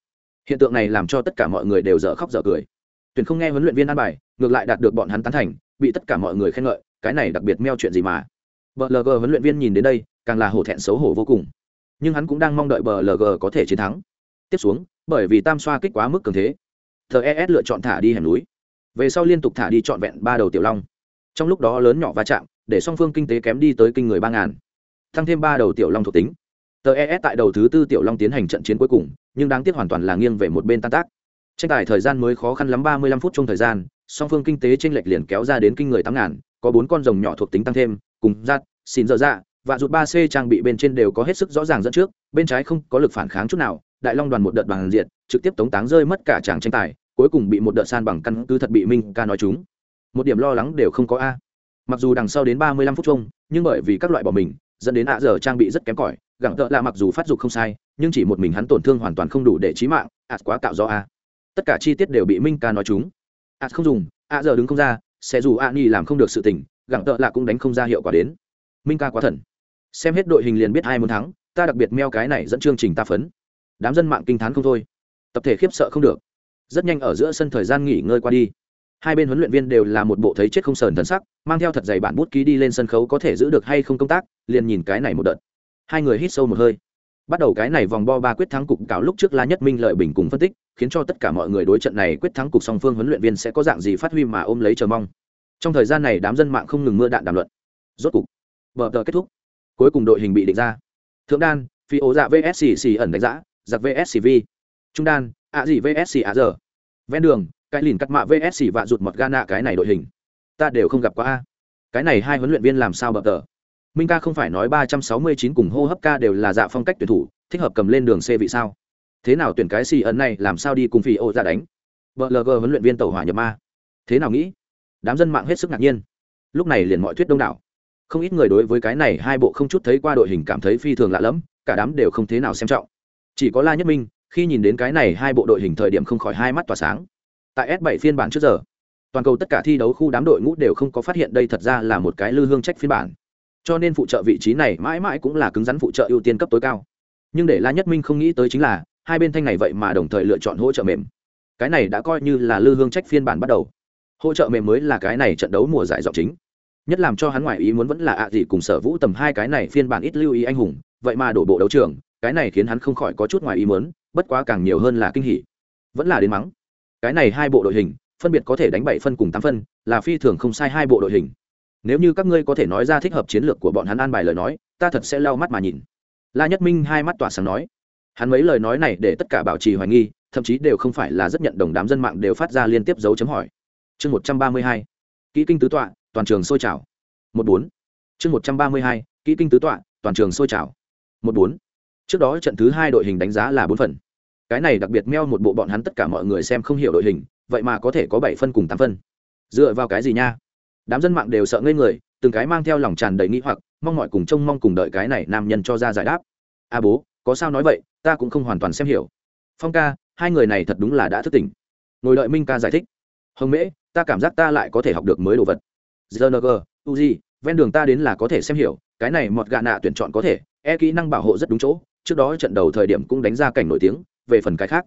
Hiện tượng này làm cho tất cả mọi người đều dở khóc dở cười. Tuyển không nghe huấn luyện viên an bài, ngược lại đạt được bọn hắn tán thành, bị tất cả mọi người khen ngợi, cái này đặc biệt meo chuyện gì mà. Bờ lg huấn luyện viên nhìn đến đây, càng là hổ thẹn xấu hổ vô cùng. Nhưng hắn cũng đang mong đợi bờ lg có thể chiến thắng. Tiếp xuống, bởi vì tam xoa kích quá mức cường thế tes lựa chọn thả đi hẻm núi. Về sau liên tục thả đi trọn vẹn ba đầu tiểu long. Trong lúc đó lớn nhỏ va chạm để song phương kinh tế kém đi tới kinh người ba ngàn. Tăng thêm ba đầu tiểu long thuộc tính. Tờ es tại đầu thứ tư tiểu long tiến hành trận chiến cuối cùng, nhưng đáng tiếc hoàn toàn là nghiêng về một bên tan tác. Tranh tài thời gian mới khó khăn lắm, ba mươi lăm phút trong thời gian, song phương kinh tế tranh lệch liền kéo ra đến kinh người tám ngàn, có bốn con rồng nhỏ thuộc tính tăng thêm, cùng giặt xin dở dạ và rụt ba c trang bị bên trên đều có hết sức rõ ràng dẫn trước, bên trái không có lực phản kháng chút nào, đại long đoàn một đợt bằng diện trực tiếp tống táng rơi mất cả tràng tranh tài, cuối cùng bị một đợt san bằng căn cứ thật bị minh ca nói chúng. Một điểm lo lắng đều không có a mặc dù đằng sau đến ba mươi lăm phút chung, nhưng bởi vì các loại bỏ mình, dẫn đến ạ giờ trang bị rất kém cỏi gặng tợ là mặc dù phát dục không sai, nhưng chỉ một mình hắn tổn thương hoàn toàn không đủ để trí mạng, ạ quá cạo do a. Tất cả chi tiết đều bị minh ca nói chúng ạ không dùng, ạ giờ đứng không ra, sẽ dù ạ ni làm không được sự tình gặng tợ là cũng đánh không ra hiệu quả đến. Minh ca quá thần. Xem hết đội hình liền biết ai muốn thắng, ta đặc biệt meo cái này dẫn chương trình ta phấn. Đám dân mạng kinh t h á n không thôi. Tập thể khiếp sợ không được. Rất nhanh ở giữa sân thời gian nghỉ ngơi qua đi hai bên huấn luyện viên đều là một bộ thấy chết không sờn thần sắc, mang theo thật dày bản bút ký đi lên sân khấu có thể giữ được hay không công tác, liền nhìn cái này một đợt. Hai người hít sâu một hơi. Bắt đầu cái này vòng bo ba quyết thắng cục cáo lúc trước la nhất minh lợi bình cùng phân tích, khiến cho tất cả mọi người đối trận này quyết thắng cục song phương huấn luyện viên sẽ có dạng gì phát huy mà ôm lấy chờ mong. Trong thời gian này đám dân mạng không ngừng mưa đạn đàm luận. Rốt cục vở tờ kết thúc. Cuối cùng đội hình bị định ra. Thượng đan, phi ố dạ vsc xì ẩn đánh giá, giặc vscv trung đan, ạ gì vsc ạ giờ ven đường cái lìn cắt mạ vs và rụt mọt gana cái này đội hình. Ta đều không gặp qua a. Cái này hai huấn luyện viên làm sao bập tờ? Minh ca không phải nói ba trăm sáu mươi chín cùng hô hấp ca đều là dạ phong cách tuyển thủ, thích hợp cầm lên đường c vị sao? Thế nào tuyển cái xì ấn này làm sao đi cùng phi ô ra đánh? Vợ lg huấn luyện viên tàu hỏa nhập ma. Thế nào nghĩ? Đám dân mạng hết sức ngạc nhiên. Lúc này liền mọi thuyết đông đảo. Không ít người đối với cái này hai bộ không chút thấy qua đội hình cảm thấy phi thường lạ lẫm, cả đám đều không thế nào xem trọng. Chỉ có la nhất minh, khi nhìn đến cái này hai bộ đội hình thời điểm không khỏi hai mắt tỏa sáng tại s 7 phiên bản trước giờ. Toàn cầu tất cả thi đấu khu đám đội ngũ đều không có phát hiện đây thật ra là một cái lư hương trách phiên bản. Cho nên phụ trợ vị trí này mãi mãi cũng là cứng rắn phụ trợ ưu tiên cấp tối cao. Nhưng để la nhất minh không nghĩ tới chính là, hai bên thanh này vậy mà đồng thời lựa chọn hỗ trợ mềm. Cái này đã coi như là lư hương trách phiên bản bắt đầu. Hỗ trợ mềm mới là cái này trận đấu mùa giải dọc chính. Nhất làm cho hắn ngoại ý muốn vẫn là ạ gì cùng sở vũ tầm hai cái này phiên bản ít lưu ý anh hùng, vậy mà đổ bộ đấu trường, cái này khiến hắn không khỏi có chút ngoài ý muốn, bất quá càng nhiều hơn là kinh hỉ. Vẫn là đến mắng cái này hai bộ đội hình, phân biệt có thể đánh bảy phân cùng tám phân, là phi thường không sai hai bộ đội hình. Nếu như các ngươi có thể nói ra thích hợp chiến lược của bọn hắn an bài lời nói, ta thật sẽ lau mắt mà nhìn. La nhất minh hai mắt tỏa sáng nói. Hắn mấy lời nói này để tất cả bảo trì hoài nghi, thậm chí đều không phải là rất nhận đồng đám dân mạng đều phát ra liên tiếp dấu chấm hỏi. Chương một trăm ba mươi hai, kỹ kinh tứ tọa, toàn trường sôi trào. Một bốn. Chương một trăm ba mươi hai, kỹ kinh tứ tọa, toàn trường sôi trào. Một bốn. Trước đó trận thứ hai đội hình đánh giá là bốn phần cái này đặc biệt meo một bộ bọn hắn tất cả mọi người xem không hiểu đội hình, vậy mà có thể có bảy phân cùng tám phân. Dựa vào cái gì nha? Đám dân mạng đều sợ ngây người, từng cái mang theo lòng tràn đầy nghĩ hoặc, mong mọi cùng trông mong cùng đợi cái này nam nhân cho ra giải đáp. A bố, có sao nói vậy, ta cũng không hoàn toàn xem hiểu. Phong ca, hai người này thật đúng là đã thức tỉnh. Ngồi đợi minh ca giải thích. Hồng mễ, ta cảm giác ta lại có thể học được mới đồ vật. Gng uzi, ven đường ta đến là có thể xem hiểu, cái này mọt gạ nạ tuyển chọn có thể e kỹ năng bảo hộ rất đúng chỗ, trước đó trận đầu thời điểm cũng đánh ra cảnh nổi tiếng về phần cái khác.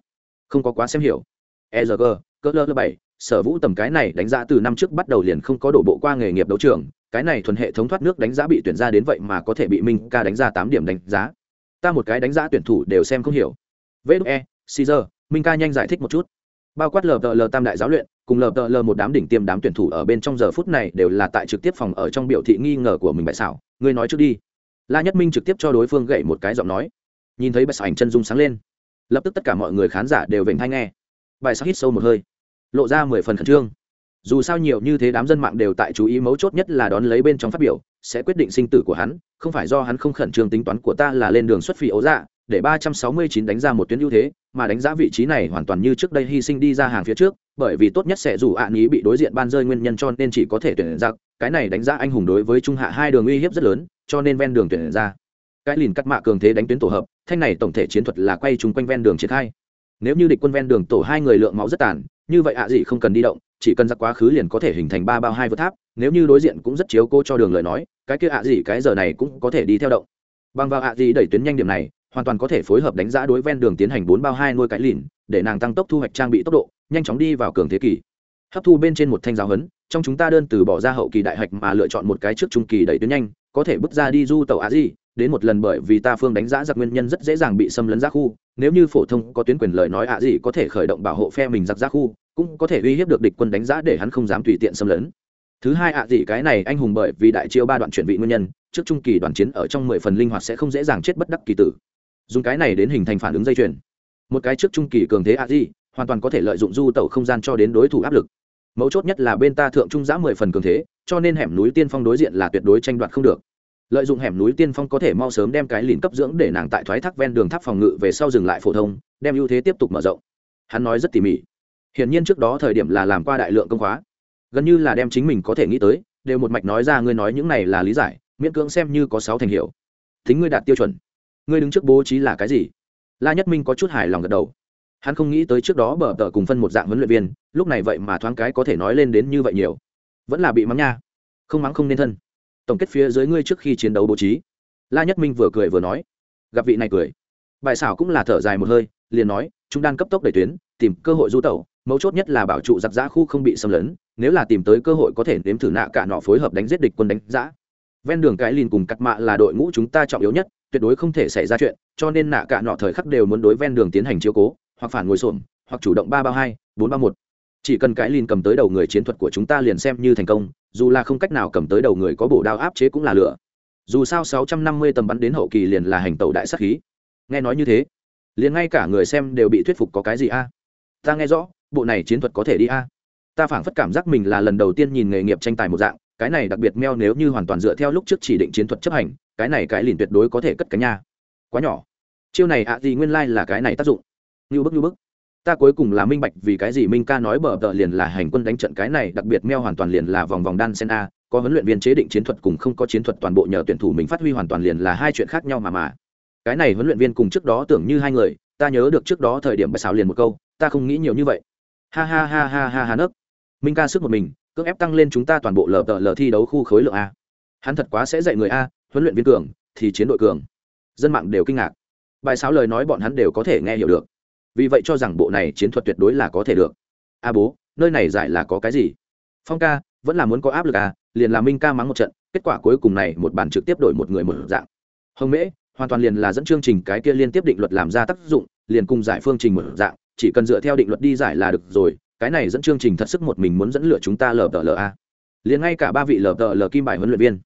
Không có quá xem hiểu. E rg cỡ lơ bảy, sở vũ tầm cái này đánh giá từ năm trước bắt đầu liền không có đổ bộ qua nghề nghiệp đấu trường, cái này thuần hệ thống thoát nước đánh giá bị tuyển ra đến vậy mà có thể bị minh ca đánh giá tám điểm đánh giá. Ta một cái đánh giá tuyển thủ đều xem không hiểu. Vê e caesar, minh ca nhanh giải thích một chút. Bao quát lờ tờ lờ tam đại giáo luyện, cùng lờ tờ lờ một đám đỉnh tiêm đám tuyển thủ ở bên trong giờ phút này đều là tại trực tiếp phòng ở trong biểu thị nghi ngờ của mình bại xảo. Ngươi nói trước đi. La nhất minh trực tiếp cho đối phương gậy một cái giọng nói. Nhìn thấy bạch ảnh chân dung sáng lên lập tức tất cả mọi người khán giả đều vểnh hay nghe. Bài sắc hít sâu một hơi, lộ ra mười phần khẩn trương. Dù sao nhiều như thế đám dân mạng đều tại chú ý mấu chốt nhất là đón lấy bên trong phát biểu, sẽ quyết định sinh tử của hắn, không phải do hắn không khẩn trương tính toán của ta là lên đường xuất phi ấu dạ để ba trăm sáu mươi chín đánh ra một tuyến ưu thế, mà đánh giá vị trí này hoàn toàn như trước đây hy sinh đi ra hàng phía trước, bởi vì tốt nhất sẽ dù ạ à ý bị đối diện ban rơi nguyên nhân cho nên chỉ có thể tuyển ra, cái này đánh giá anh hùng đối với trung hạ hai đường uy hiếp rất lớn, cho nên ven đường tuyển ra cái lìn cắt mạ cường thế đánh tuyến tổ hợp, thanh này tổng thể chiến thuật là quay chung quanh ven đường triển khai. Nếu như địch quân ven đường tổ hai người lượng máu rất tàn, như vậy ạ gì không cần đi động, chỉ cần giặc quá khứ liền có thể hình thành ba bao hai vượt tháp, nếu như đối diện cũng rất chiếu cô cho đường lời nói, cái kia ạ gì cái giờ này cũng có thể đi theo động. Bằng vào ạ gì đẩy tuyến nhanh điểm này, hoàn toàn có thể phối hợp đánh giá đối ven đường tiến hành bốn bao hai nuôi cái lìn, để nàng tăng tốc thu hoạch trang bị tốc độ, nhanh chóng đi vào cường thế kỷ hấp thu bên trên một thanh giáo hấn trong chúng ta đơn từ bỏ ra hậu kỳ đại hạch mà lựa chọn một cái trước trung kỳ đẩy tuyến nhanh, có thể bước ra đi du tàu ạ gì đến một lần bởi vì ta phương đánh giá giặc nguyên nhân rất dễ dàng bị xâm lấn ra khu, nếu như phổ thông có tuyến quyền lời nói ạ gì có thể khởi động bảo hộ phe mình giặc ra khu, cũng có thể uy hiếp được địch quân đánh giá để hắn không dám tùy tiện xâm lấn. Thứ hai ạ gì cái này anh hùng bởi vì đại chiêu ba đoạn chuyển vị nguyên nhân, trước trung kỳ đoàn chiến ở trong mười phần linh hoạt sẽ không dễ dàng chết bất đắc kỳ tử. Dùng cái này đến hình thành phản ứng dây chuyền. Một cái trước trung kỳ cường thế ạ gì, hoàn toàn có thể lợi dụng du tẩu không gian cho đến đối thủ áp lực. Mấu chốt nhất là bên ta thượng trung giã mười phần cường thế, cho nên hẻm núi tiên phong đối diện là tuyệt đối tranh đoạt không được lợi dụng hẻm núi tiên phong có thể mau sớm đem cái lìn cấp dưỡng để nàng tại thoái thác ven đường tháp phòng ngự về sau dừng lại phổ thông, đem ưu thế tiếp tục mở rộng. Hắn nói rất tỉ mỉ. Hiển nhiên trước đó thời điểm là làm qua đại lượng công khóa. Gần như là đem chính mình có thể nghĩ tới, đều một mạch nói ra ngươi nói những này là lý giải, miễn cưỡng xem như có sáu thành hiệu. Thính ngươi đạt tiêu chuẩn. Ngươi đứng trước bố trí là cái gì? La nhất minh có chút hài lòng gật đầu. Hắn không nghĩ tới trước đó bờ tờ cùng phân một dạng huấn luyện viên, lúc này vậy mà thoáng cái có thể nói lên đến như vậy nhiều. Vẫn là bị mắng nha. Không mắng không nên thân tổng kết phía dưới ngươi trước khi chiến đấu bố trí. La nhất minh vừa cười vừa nói, gặp vị này cười. Bài xảo cũng là thở dài một hơi, liền nói, chúng đang cấp tốc đẩy tuyến, tìm cơ hội du tẩu, mấu chốt nhất là bảo trụ giặc giã khu không bị xâm lấn, nếu là tìm tới cơ hội có thể nếm thử nạ cả nọ phối hợp đánh giết địch quân đánh giã. Ven đường cái lìn cùng cắt mạ là đội ngũ chúng ta trọng yếu nhất, tuyệt đối không thể xảy ra chuyện, cho nên nạ cả nọ thời khắc đều muốn đối ven đường tiến hành chiếu cố, hoặc phản ngồi xổm, hoặc chủ động ba ba hai, bốn ba một chỉ cần cái lìn cầm tới đầu người chiến thuật của chúng ta liền xem như thành công, dù là không cách nào cầm tới đầu người có bổ đao áp chế cũng là lửa. Dù sao sáu trăm năm mươi tầm bắn đến hậu kỳ liền là hành tẩu đại sắc khí. Nghe nói như thế, liền ngay cả người xem đều bị thuyết phục có cái gì a? Ta nghe rõ, bộ này chiến thuật có thể đi a. Ta phảng phất cảm giác mình là lần đầu tiên nhìn nghề nghiệp tranh tài một dạng, cái này đặc biệt meo nếu như hoàn toàn dựa theo lúc trước chỉ định chiến thuật chấp hành, cái này cái liền tuyệt đối có thể cất cánh nha. Quá nhỏ. Chiêu này ạ gì nguyên lai、like、là cái này tác dụng. Như bức như bức ta cuối cùng là minh bạch vì cái gì minh ca nói bờ tờ liền là hành quân đánh trận cái này, đặc biệt meo hoàn toàn liền là vòng vòng đan sen a, có huấn luyện viên chế định chiến thuật cùng không có chiến thuật toàn bộ nhờ tuyển thủ mình phát huy hoàn toàn liền là hai chuyện khác nhau mà mà. Cái này huấn luyện viên cùng trước đó tưởng như hai người, ta nhớ được trước đó thời điểm bài xào liền một câu, ta không nghĩ nhiều như vậy. Ha ha ha ha ha ha nấc. Minh ca sức một mình, cưỡng ép tăng lên chúng ta toàn bộ lờ tờ lờ thi đấu khu khối lượng a. Hắn thật quá sẽ dạy người a, huấn luyện viên cường thì chiến đội cường. Dân mạng đều kinh ngạc. Bài sáo lời nói bọn hắn đều có thể nghe hiểu được vì vậy cho rằng bộ này chiến thuật tuyệt đối là có thể được. A bố, nơi này giải là có cái gì? Phong ca, vẫn là muốn có áp lực à? Liền là minh ca mắng một trận, kết quả cuối cùng này một bản trực tiếp đổi một người một dạng. Hồng mễ, hoàn toàn liền là dẫn chương trình cái kia liên tiếp định luật làm ra tác dụng, liền cùng giải phương trình một dạng, chỉ cần dựa theo định luật đi giải là được rồi, cái này dẫn chương trình thật sức một mình muốn dẫn lựa chúng ta lờ tờ lờ a. Liền ngay cả ba vị lờ tờ lờ kim bài huấn luyện viên.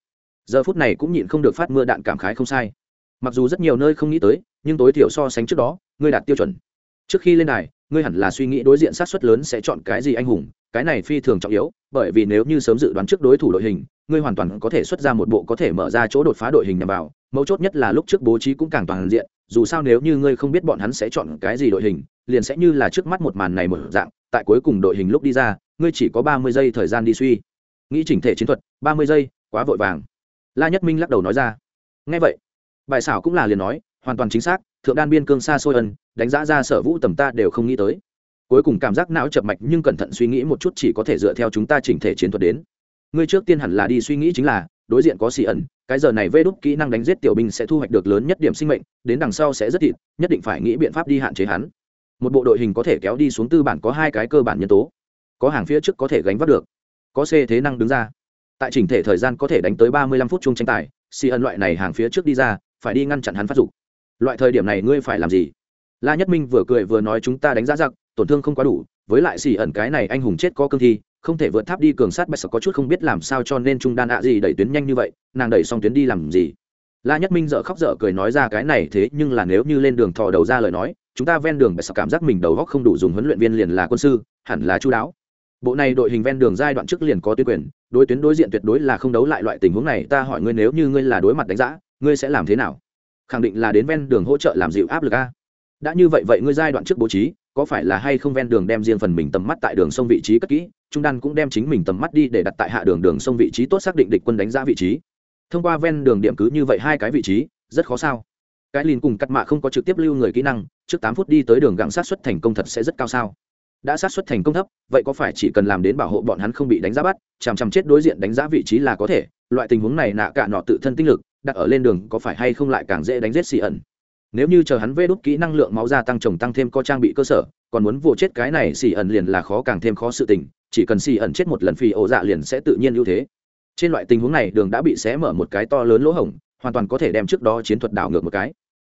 Giờ phút này cũng nhịn không được phát mưa đạn cảm khái không sai. Mặc dù rất nhiều nơi không nghĩ tới, nhưng tối thiểu so sánh trước đó, ngươi đạt tiêu chuẩn trước khi lên đài, ngươi hẳn là suy nghĩ đối diện sát xuất lớn sẽ chọn cái gì anh hùng, cái này phi thường trọng yếu, bởi vì nếu như sớm dự đoán trước đối thủ đội hình, ngươi hoàn toàn có thể xuất ra một bộ có thể mở ra chỗ đột phá đội hình nhằm vào, mấu chốt nhất là lúc trước bố trí cũng càng toàn diện, dù sao nếu như ngươi không biết bọn hắn sẽ chọn cái gì đội hình, liền sẽ như là trước mắt một màn này một dạng, tại cuối cùng đội hình lúc đi ra, ngươi chỉ có ba mươi giây thời gian đi suy. Nghĩ chỉnh thể chiến thuật, ba mươi giây, quá vội vàng. La nhất minh lắc đầu nói ra. Ngay vậy, bài xảo cũng là liền nói hoàn toàn chính xác, thượng đan biên cương xa xôi ân, đánh giá ra sở vũ tầm ta đều không nghĩ tới. Cuối cùng cảm giác não chập mạch nhưng cẩn thận suy nghĩ một chút chỉ có thể dựa theo chúng ta chỉnh thể chiến thuật đến. Ngươi trước tiên hẳn là đi suy nghĩ chính là, đối diện có xì ẩn, cái giờ này vê đúc kỹ năng đánh giết tiểu binh sẽ thu hoạch được lớn nhất điểm sinh mệnh, đến đằng sau sẽ rất thịt, nhất định phải nghĩ biện pháp đi hạn chế hắn. Một bộ đội hình có thể kéo đi xuống tư bản có hai cái cơ bản nhân tố. Có hàng phía trước có thể gánh vác được. Có c thế năng đứng ra. Tại chỉnh thể thời gian có thể đánh tới ba mươi lăm phút chung tranh tài, xì ẩn loại này hàng phía trước đi ra, phải đi ngăn chặn hắn phát dục loại thời điểm này ngươi phải làm gì? La nhất minh vừa cười vừa nói chúng ta đánh giá giặc tổn thương không quá đủ, với lại xỉ ẩn cái này anh hùng chết có cương thi, không thể vượt tháp đi cường sát bạch sở có chút không biết làm sao cho nên trung đan ạ gì đẩy tuyến nhanh như vậy, nàng đẩy xong tuyến đi làm gì? La nhất minh dợ khóc dở cười nói ra cái này thế nhưng là nếu như lên đường thò đầu ra lời nói, chúng ta ven đường bạch sở cảm giác mình đầu góc không đủ dùng huấn luyện viên liền là quân sư, hẳn là chú đáo. Bộ này đội hình ven đường giai đoạn trước liền có tuyến quyền, đối tuyến đối diện tuyệt đối là không đấu lại loại tình huống này, ta hỏi ngươi nếu như ngươi là đối mặt đánh giá, ngươi sẽ làm thế nào? Khẳng định là đến ven đường hỗ trợ làm dịu áp lực a. Đã như vậy vậy ngươi giai đoạn trước bố trí, có phải là hay không ven đường đem riêng phần mình tầm mắt tại đường sông vị trí cất kỹ, trung đan cũng đem chính mình tầm mắt đi để đặt tại hạ đường đường sông vị trí tốt xác định địch quân đánh giá vị trí. Thông qua ven đường điểm cứ như vậy hai cái vị trí, rất khó sao? Cái lìn cùng cắt mạ không có trực tiếp lưu người kỹ năng, trước tám phút đi tới đường gặng sát xuất thành công thật sẽ rất cao sao? Đã sát xuất thành công thấp, vậy có phải chỉ cần làm đến bảo hộ bọn hắn không bị đánh giá bắt, chằm chằm chết đối diện đánh giá vị trí là có thể, loại tình huống này nạ cả nọ tự thân tinh lực đặt ở lên đường có phải hay không lại càng dễ đánh giết xì ẩn. Nếu như chờ hắn vê đốt kỹ năng lượng máu gia tăng trồng tăng thêm có trang bị cơ sở, còn muốn vô chết cái này xì ẩn liền là khó càng thêm khó sự tình, chỉ cần xì ẩn chết một lần phi ổ dạ liền sẽ tự nhiên ưu thế. Trên loại tình huống này, đường đã bị xé mở một cái to lớn lỗ hổng, hoàn toàn có thể đem trước đó chiến thuật đảo ngược một cái.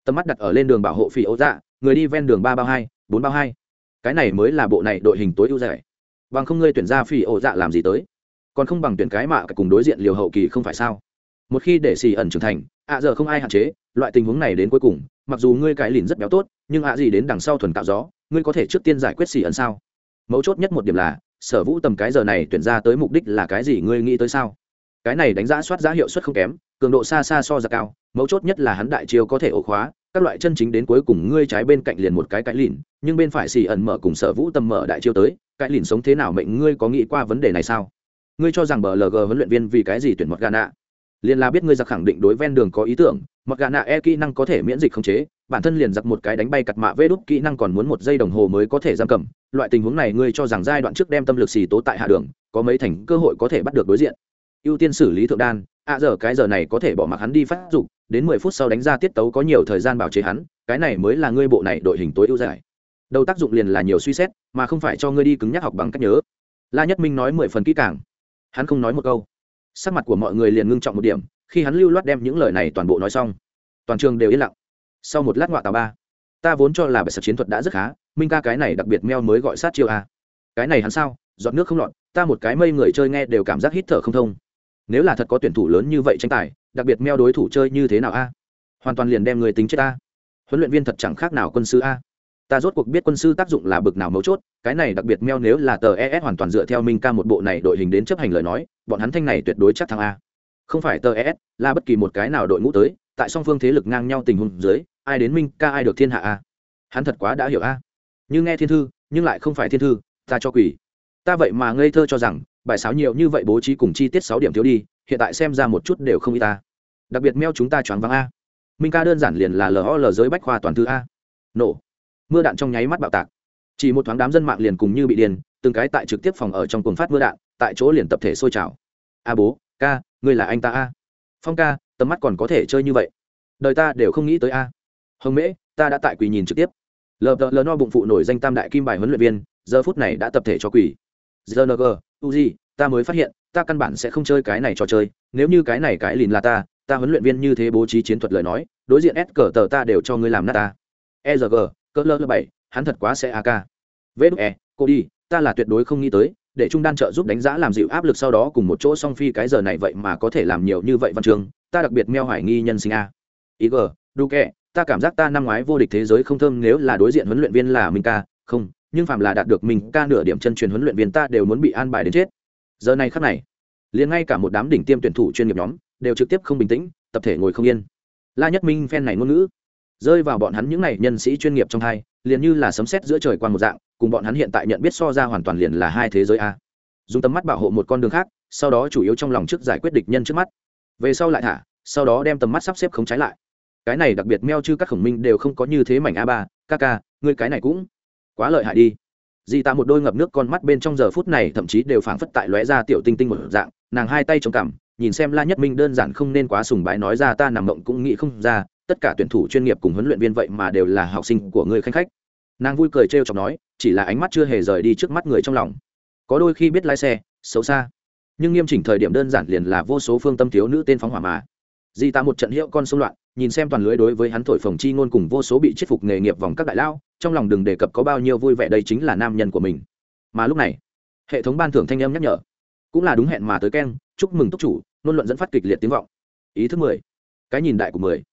Tầm mắt đặt ở lên đường bảo hộ phi ổ dạ người đi ven đường ba bao hai, bốn bao hai. Cái này mới là bộ này đội hình tối ưu rẻ bằng không ngươi tuyển ra phi ổ dạ làm gì tới? Còn không bằng tuyển cái mạ cùng đối diện liều hậu kỳ không phải sao? Một khi để xì ẩn trưởng thành, ạ giờ không ai hạn chế, loại tình huống này đến cuối cùng, mặc dù ngươi cái lìn rất béo tốt, nhưng ạ gì đến đằng sau thuần tạo gió, ngươi có thể trước tiên giải quyết xì ẩn sao? Mấu chốt nhất một điểm là, sở vũ tầm cái giờ này tuyển ra tới mục đích là cái gì ngươi nghĩ tới sao? Cái này đánh giá soát giá hiệu suất không kém, cường độ xa xa so ra cao, mấu chốt nhất là hắn đại chiêu có thể ổ khóa, các loại chân chính đến cuối cùng ngươi trái bên cạnh liền một cái cái lìn, nhưng bên phải xì ẩn mở cùng sở vũ tầm mở đại chiêu tới, cái lìn sống thế nào mệnh ngươi có nghĩ qua vấn đề này sao? Ngươi cho rằng bờ lg huấn luyện viên vì cái gì tuyển một gà nạ? Liền là biết ngươi giặc khẳng định đối ven đường có ý tưởng, mặc gà nạ e kỹ năng có thể miễn dịch không chế, bản thân liền giặc một cái đánh bay cặt mạ vê đúc kỹ năng còn muốn một giây đồng hồ mới có thể giam cầm. Loại tình huống này ngươi cho rằng giai đoạn trước đem tâm lực xì tố tại hạ đường, có mấy thành cơ hội có thể bắt được đối diện. Ưu tiên xử lý thượng đan à giờ cái giờ này có thể bỏ mặc hắn đi phát dục, đến mười phút sau đánh ra tiết tấu có nhiều thời gian bảo chế hắn, cái này mới là ngươi bộ này đội hình tối ưu giải đầu tác dụng liền là nhiều suy xét, mà không phải cho ngươi đi cứng nhắc học bằng cách nhớ. La nhất minh nói mười phần kỹ càng. Hắn không nói một câu sắc mặt của mọi người liền ngưng trọng một điểm, khi hắn lưu loát đem những lời này toàn bộ nói xong. Toàn trường đều yên lặng. Sau một lát ngoại tàu ba, ta vốn cho là bài sập chiến thuật đã rất khá, minh ca cái này đặc biệt meo mới gọi sát chiêu a. Cái này hắn sao? Dọn nước không lọt, ta một cái mây người chơi nghe đều cảm giác hít thở không thông. Nếu là thật có tuyển thủ lớn như vậy tranh tài, đặc biệt meo đối thủ chơi như thế nào a? Hoàn toàn liền đem người tính chết a. Huấn luyện viên thật chẳng khác nào quân sư a ta rốt cuộc biết quân sư tác dụng là bực nào mấu chốt, cái này đặc biệt meo nếu là tờ es hoàn toàn dựa theo minh ca một bộ này đội hình đến chấp hành lời nói, bọn hắn thanh này tuyệt đối chắc thắng a. Không phải tờ es là bất kỳ một cái nào đội ngũ tới, tại song phương thế lực ngang nhau tình huống dưới, ai đến minh ca ai được thiên hạ a. Hắn thật quá đã hiểu a. Như nghe thiên thư, nhưng lại không phải thiên thư, ta cho quỷ. Ta vậy mà ngây thơ cho rằng, bài sáo nhiều như vậy bố trí cùng chi tiết sáu điểm thiếu đi, hiện tại xem ra một chút đều không y ta. Đặc biệt meo chúng ta choáng váng a. Minh ca đơn giản liền là lol giới bách khoa toàn thư a. Nổ mưa đạn trong nháy mắt bạo tạc. Chỉ một thoáng đám dân mạng liền cùng như bị điên, từng cái tại trực tiếp phòng ở trong cuồng phát mưa đạn, tại chỗ liền tập thể sôi trào. A bố, ca, ngươi là anh ta a? Phong ca, tầm mắt còn có thể chơi như vậy. Đời ta đều không nghĩ tới a. Hồng mễ, ta đã tại quỳ nhìn trực tiếp. Lờ đờ lờ no bụng phụ nổi danh tam đại kim bài huấn luyện viên, giờ phút này đã tập thể cho quỳ. Gng uzi ta mới phát hiện, ta căn bản sẽ không chơi cái này trò chơi, nếu như cái này cái lìn là ta ta huấn luyện viên như thế bố trí chiến thuật lời nói, đối diện s cờ tờ ta đều cho ngươi làm nát ta. Egg cỡ lơ bảy, hắn thật quá sẽ ak vê e cô đi, ta là tuyệt đối không nghĩ tới, để trung đan trợ giúp đánh giá làm dịu áp lực sau đó cùng một chỗ song phi cái giờ này vậy mà có thể làm nhiều như vậy văn trường ta đặc biệt meo hoài nghi nhân sinh a. Ig đu kẹ ta cảm giác ta năm ngoái vô địch thế giới không thơm nếu là đối diện huấn luyện viên là minh ca, không, nhưng phạm là đạt được mình ca nửa điểm chân truyền huấn luyện viên ta đều muốn bị an bài đến chết. Giờ này khắc này, liền ngay cả một đám đỉnh tiêm tuyển thủ chuyên nghiệp nhóm, đều trực tiếp không bình tĩnh, tập thể ngồi không yên. La nhất minh phen này ngôn ngữ rơi vào bọn hắn những này nhân sĩ chuyên nghiệp trong hai, liền như là sấm sét giữa trời quan một dạng, cùng bọn hắn hiện tại nhận biết so ra hoàn toàn liền là hai thế giới a. Dùng tầm mắt bảo hộ một con đường khác, sau đó chủ yếu trong lòng trước giải quyết địch nhân trước mắt. Về sau lại thả, sau đó đem tầm mắt sắp xếp không trái lại. Cái này đặc biệt meo chứ các khổng minh đều không có như thế mảnh a ba kk ngươi cái này cũng quá lợi hại đi. Di tạ một đôi ngập nước con mắt bên trong giờ phút này thậm chí đều phảng phất tại lóe ra tiểu tinh tinh một dạng, nàng hai tay chống cằm, nhìn xem la nhất minh đơn giản không nên quá sùng bái nói ra ta nằm mộng cũng nghĩ không ra tất cả tuyển thủ chuyên nghiệp cùng huấn luyện viên vậy mà đều là học sinh của ngươi khanh khách. Nàng vui cười trêu chọc nói, chỉ là ánh mắt chưa hề rời đi trước mắt người trong lòng. Có đôi khi biết lái xe, xấu xa. Nhưng nghiêm chỉnh thời điểm đơn giản liền là vô số phương tâm thiếu nữ tên phóng hỏa mà. Di tạ một trận hiệu con xung loạn, nhìn xem toàn lưới đối với hắn thổi phồng chi ngôn cùng vô số bị chết phục nghề nghiệp vòng các đại lao, trong lòng đừng đề cập có bao nhiêu vui vẻ đây chính là nam nhân của mình. Mà lúc này, hệ thống ban thưởng thanh âm nhắc nhở. Cũng là đúng hẹn mà tới keng, chúc mừng túc chủ nôn luận dẫn phát kịch liệt tiếng vọng. Ý thứ mười, cái nhìn đại của mười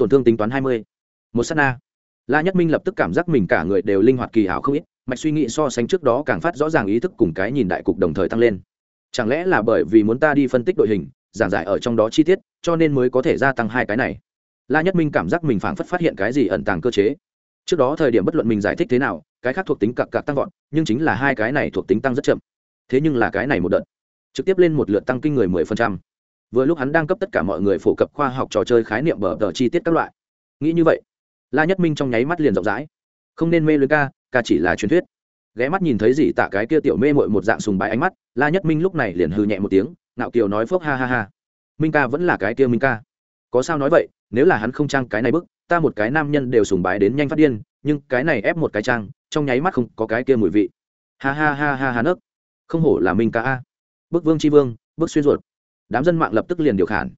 tổn thương tính toán hai mươi. Một s á t na. La nhất minh lập tức cảm giác mình cả người đều linh hoạt kỳ hảo không ít, mạch suy nghĩ so sánh trước đó càng phát rõ ràng ý thức cùng cái nhìn đại cục đồng thời tăng lên. Chẳng lẽ là bởi vì muốn ta đi phân tích đội hình, giảng giải ở trong đó chi tiết, cho nên mới có thể gia tăng hai cái này? La nhất minh cảm giác mình phảng phất phát hiện cái gì ẩn tàng cơ chế. Trước đó thời điểm bất luận mình giải thích thế nào, cái khác thuộc tính cặp cặp tăng vọt, nhưng chính là hai cái này thuộc tính tăng rất chậm. Thế nhưng là cái này một đợt. Trực tiếp lên một lượt tăng kinh người mười phần trăm vừa lúc hắn đang cấp tất cả mọi người phổ cập khoa học trò chơi khái niệm bờ tờ chi tiết các loại. Nghĩ như vậy, la nhất minh trong nháy mắt liền rộng rãi. Không nên mê lưới ca ca chỉ là truyền thuyết. Ghé mắt nhìn thấy gì tạ cái kia tiểu mê mội một dạng sùng bái ánh mắt, la nhất minh lúc này liền hư nhẹ một tiếng nạo kiều nói phước ha ha ha. Minh ca vẫn là cái kia minh ca. Có sao nói vậy, nếu là hắn không trang cái này bức, ta một cái nam nhân đều sùng bái đến nhanh phát điên, nhưng cái này ép một cái trang, trong nháy mắt không có cái kia mùi vị. Ha ha ha ha ha nấc. Không hổ là minh ca a. Bức vương c h i vương, bức xuyên ruột đám dân mạng lập tức liền điều khản.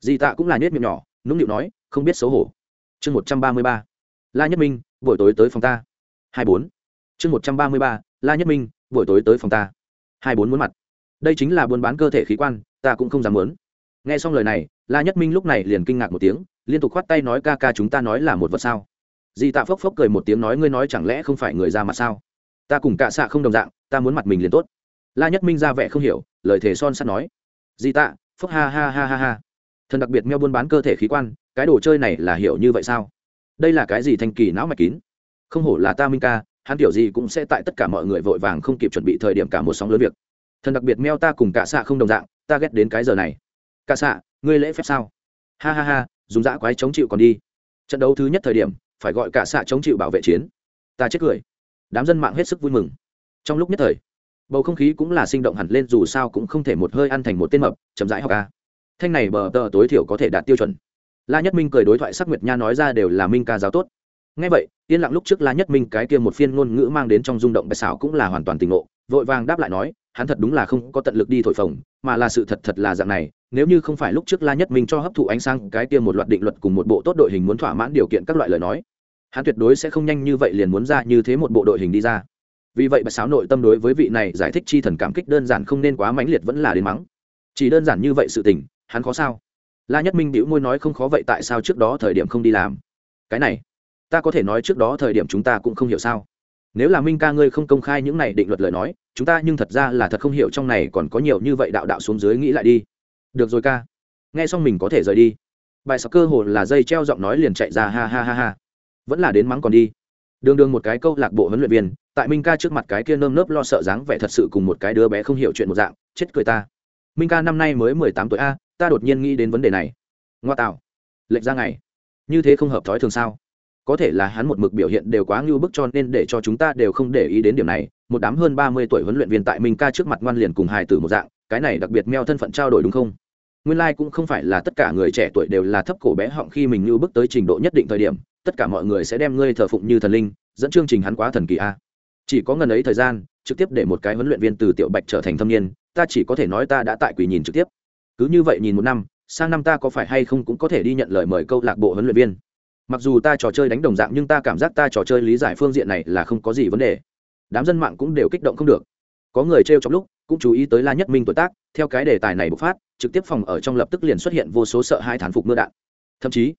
Dì tạ cũng là nhét miệng nhỏ, nũng nịu nói, không biết xấu hổ. Chương một trăm ba mươi ba, la nhất minh, buổi tối tới phòng ta. Hai bốn. Chương một trăm ba mươi ba, la nhất minh, buổi tối tới phòng ta. Hai bốn muốn mặt. Đây chính là buôn bán cơ thể khí quan, ta cũng không dám muốn. Nghe xong lời này, la nhất minh lúc này liền kinh ngạc một tiếng, liên tục khoát tay nói, ca ca chúng ta nói là một vật sao? Dì tạ phốc phốc cười một tiếng nói, ngươi nói chẳng lẽ không phải người ra mặt sao? Ta cùng cạ xạ không đồng dạng, ta muốn mặt mình liền tốt. La nhất minh ra vẻ không hiểu, lời thề son sắt nói. Di tạ phốc ha ha ha ha ha. Thần đặc biệt meo buôn bán cơ thể khí quan, cái đồ chơi này là hiểu như vậy sao? Đây là cái gì thanh kỳ não mạch kín? Không hổ là ta minh ca, hắn kiểu gì cũng sẽ tại tất cả mọi người vội vàng không kịp chuẩn bị thời điểm cả một sóng lớn việc. Thần đặc biệt meo ta cùng cả xạ không đồng dạng, ta ghét đến cái giờ này. Cả xạ, ngươi lễ phép sao? Ha ha ha, dùng dã quái chống chịu còn đi. Trận đấu thứ nhất thời điểm, phải gọi cả xạ chống chịu bảo vệ chiến. Ta chết cười. Đám dân mạng hết sức vui mừng. Trong lúc nhất thời bầu không khí cũng là sinh động hẳn lên dù sao cũng không thể một hơi ăn thành một tên mập, chậm rãi học ca. Thanh này bờ tờ tối thiểu có thể đạt tiêu chuẩn. La nhất minh cười đối thoại sắc nguyệt nha nói ra đều là minh ca giáo tốt. Ngay vậy, yên lặng lúc trước la nhất minh cái kia một phiên ngôn ngữ mang đến trong rung động bạch xảo cũng là hoàn toàn tình ngộ, vội vàng đáp lại nói, hắn thật đúng là không có tận lực đi thổi phồng, mà là sự thật thật là dạng này, nếu như không phải lúc trước la nhất minh cho hấp thụ ánh sáng cái kia một loạt định luật cùng một bộ tốt đội hình muốn thỏa mãn điều kiện các loại lời nói, hắn tuyệt đối sẽ không nhanh như vậy liền muốn ra như thế một bộ đội hình đi ra vì vậy bà sáo nội tâm đối với vị này giải thích chi thần cảm kích đơn giản không nên quá mãnh liệt vẫn là đến mắng. Chỉ đơn giản như vậy sự tình, hắn khó sao? La nhất minh đĩu môi nói không khó vậy tại sao trước đó thời điểm không đi làm? Cái này, ta có thể nói trước đó thời điểm chúng ta cũng không hiểu sao. Nếu là minh ca ngươi không công khai những này định luật lời nói, chúng ta nhưng thật ra là thật không hiểu trong này còn có nhiều như vậy đạo đạo xuống dưới nghĩ lại đi. Được rồi ca. Nghe xong mình có thể rời đi. Bài sọc cơ hồ là dây treo giọng nói liền chạy ra, ha ha ha ha. Vẫn là đến mắng còn đi. Đường đường một cái câu lạc bộ huấn luyện viên tại minh ca trước mặt cái kia nơm nớp lo sợ dáng vẻ thật sự cùng một cái đứa bé không hiểu chuyện một dạng, chết cười ta. Minh ca năm nay mới mười tám tuổi a, ta đột nhiên nghĩ đến vấn đề này. Ngoa tạo. Lệnh ra ngày. Như thế không hợp thói thường sao? Có thể là hắn một mực biểu hiện đều quá ngưu bức cho nên để cho chúng ta đều không để ý đến điểm này. Một đám hơn ba mươi tuổi huấn luyện viên tại minh ca trước mặt ngoan liền cùng hài tử một dạng, cái này đặc biệt meo thân phận trao đổi đúng không? Nguyên lai cũng không phải là tất cả người trẻ tuổi đều là thấp cổ bé họng khi mình ngưu bức tới trình độ nhất định thời điểm, tất cả mọi người sẽ đem ngươi thờ phụng như thần linh, dẫn chương trình hắn quá thần kỳ a chỉ có ngần ấy thời gian, trực tiếp để một cái huấn luyện viên từ tiểu bạch trở thành thâm niên, ta chỉ có thể nói ta đã tại quỷ nhìn trực tiếp. Cứ như vậy nhìn một năm, sang năm ta có phải hay không cũng có thể đi nhận lời mời câu lạc bộ huấn luyện viên. Mặc dù ta trò chơi đánh đồng dạng nhưng ta cảm giác ta trò chơi lý giải phương diện này là không có gì vấn đề. Đám dân mạng cũng đều kích động không được. Có người t trong lúc, cũng chú ý tới la nhất minh tuổi tác, theo cái đề tài này bộc phát, trực tiếp phòng ở trong lập tức liền xuất hiện vô số sợ hai thán phục mưa đạn. Thậm chí,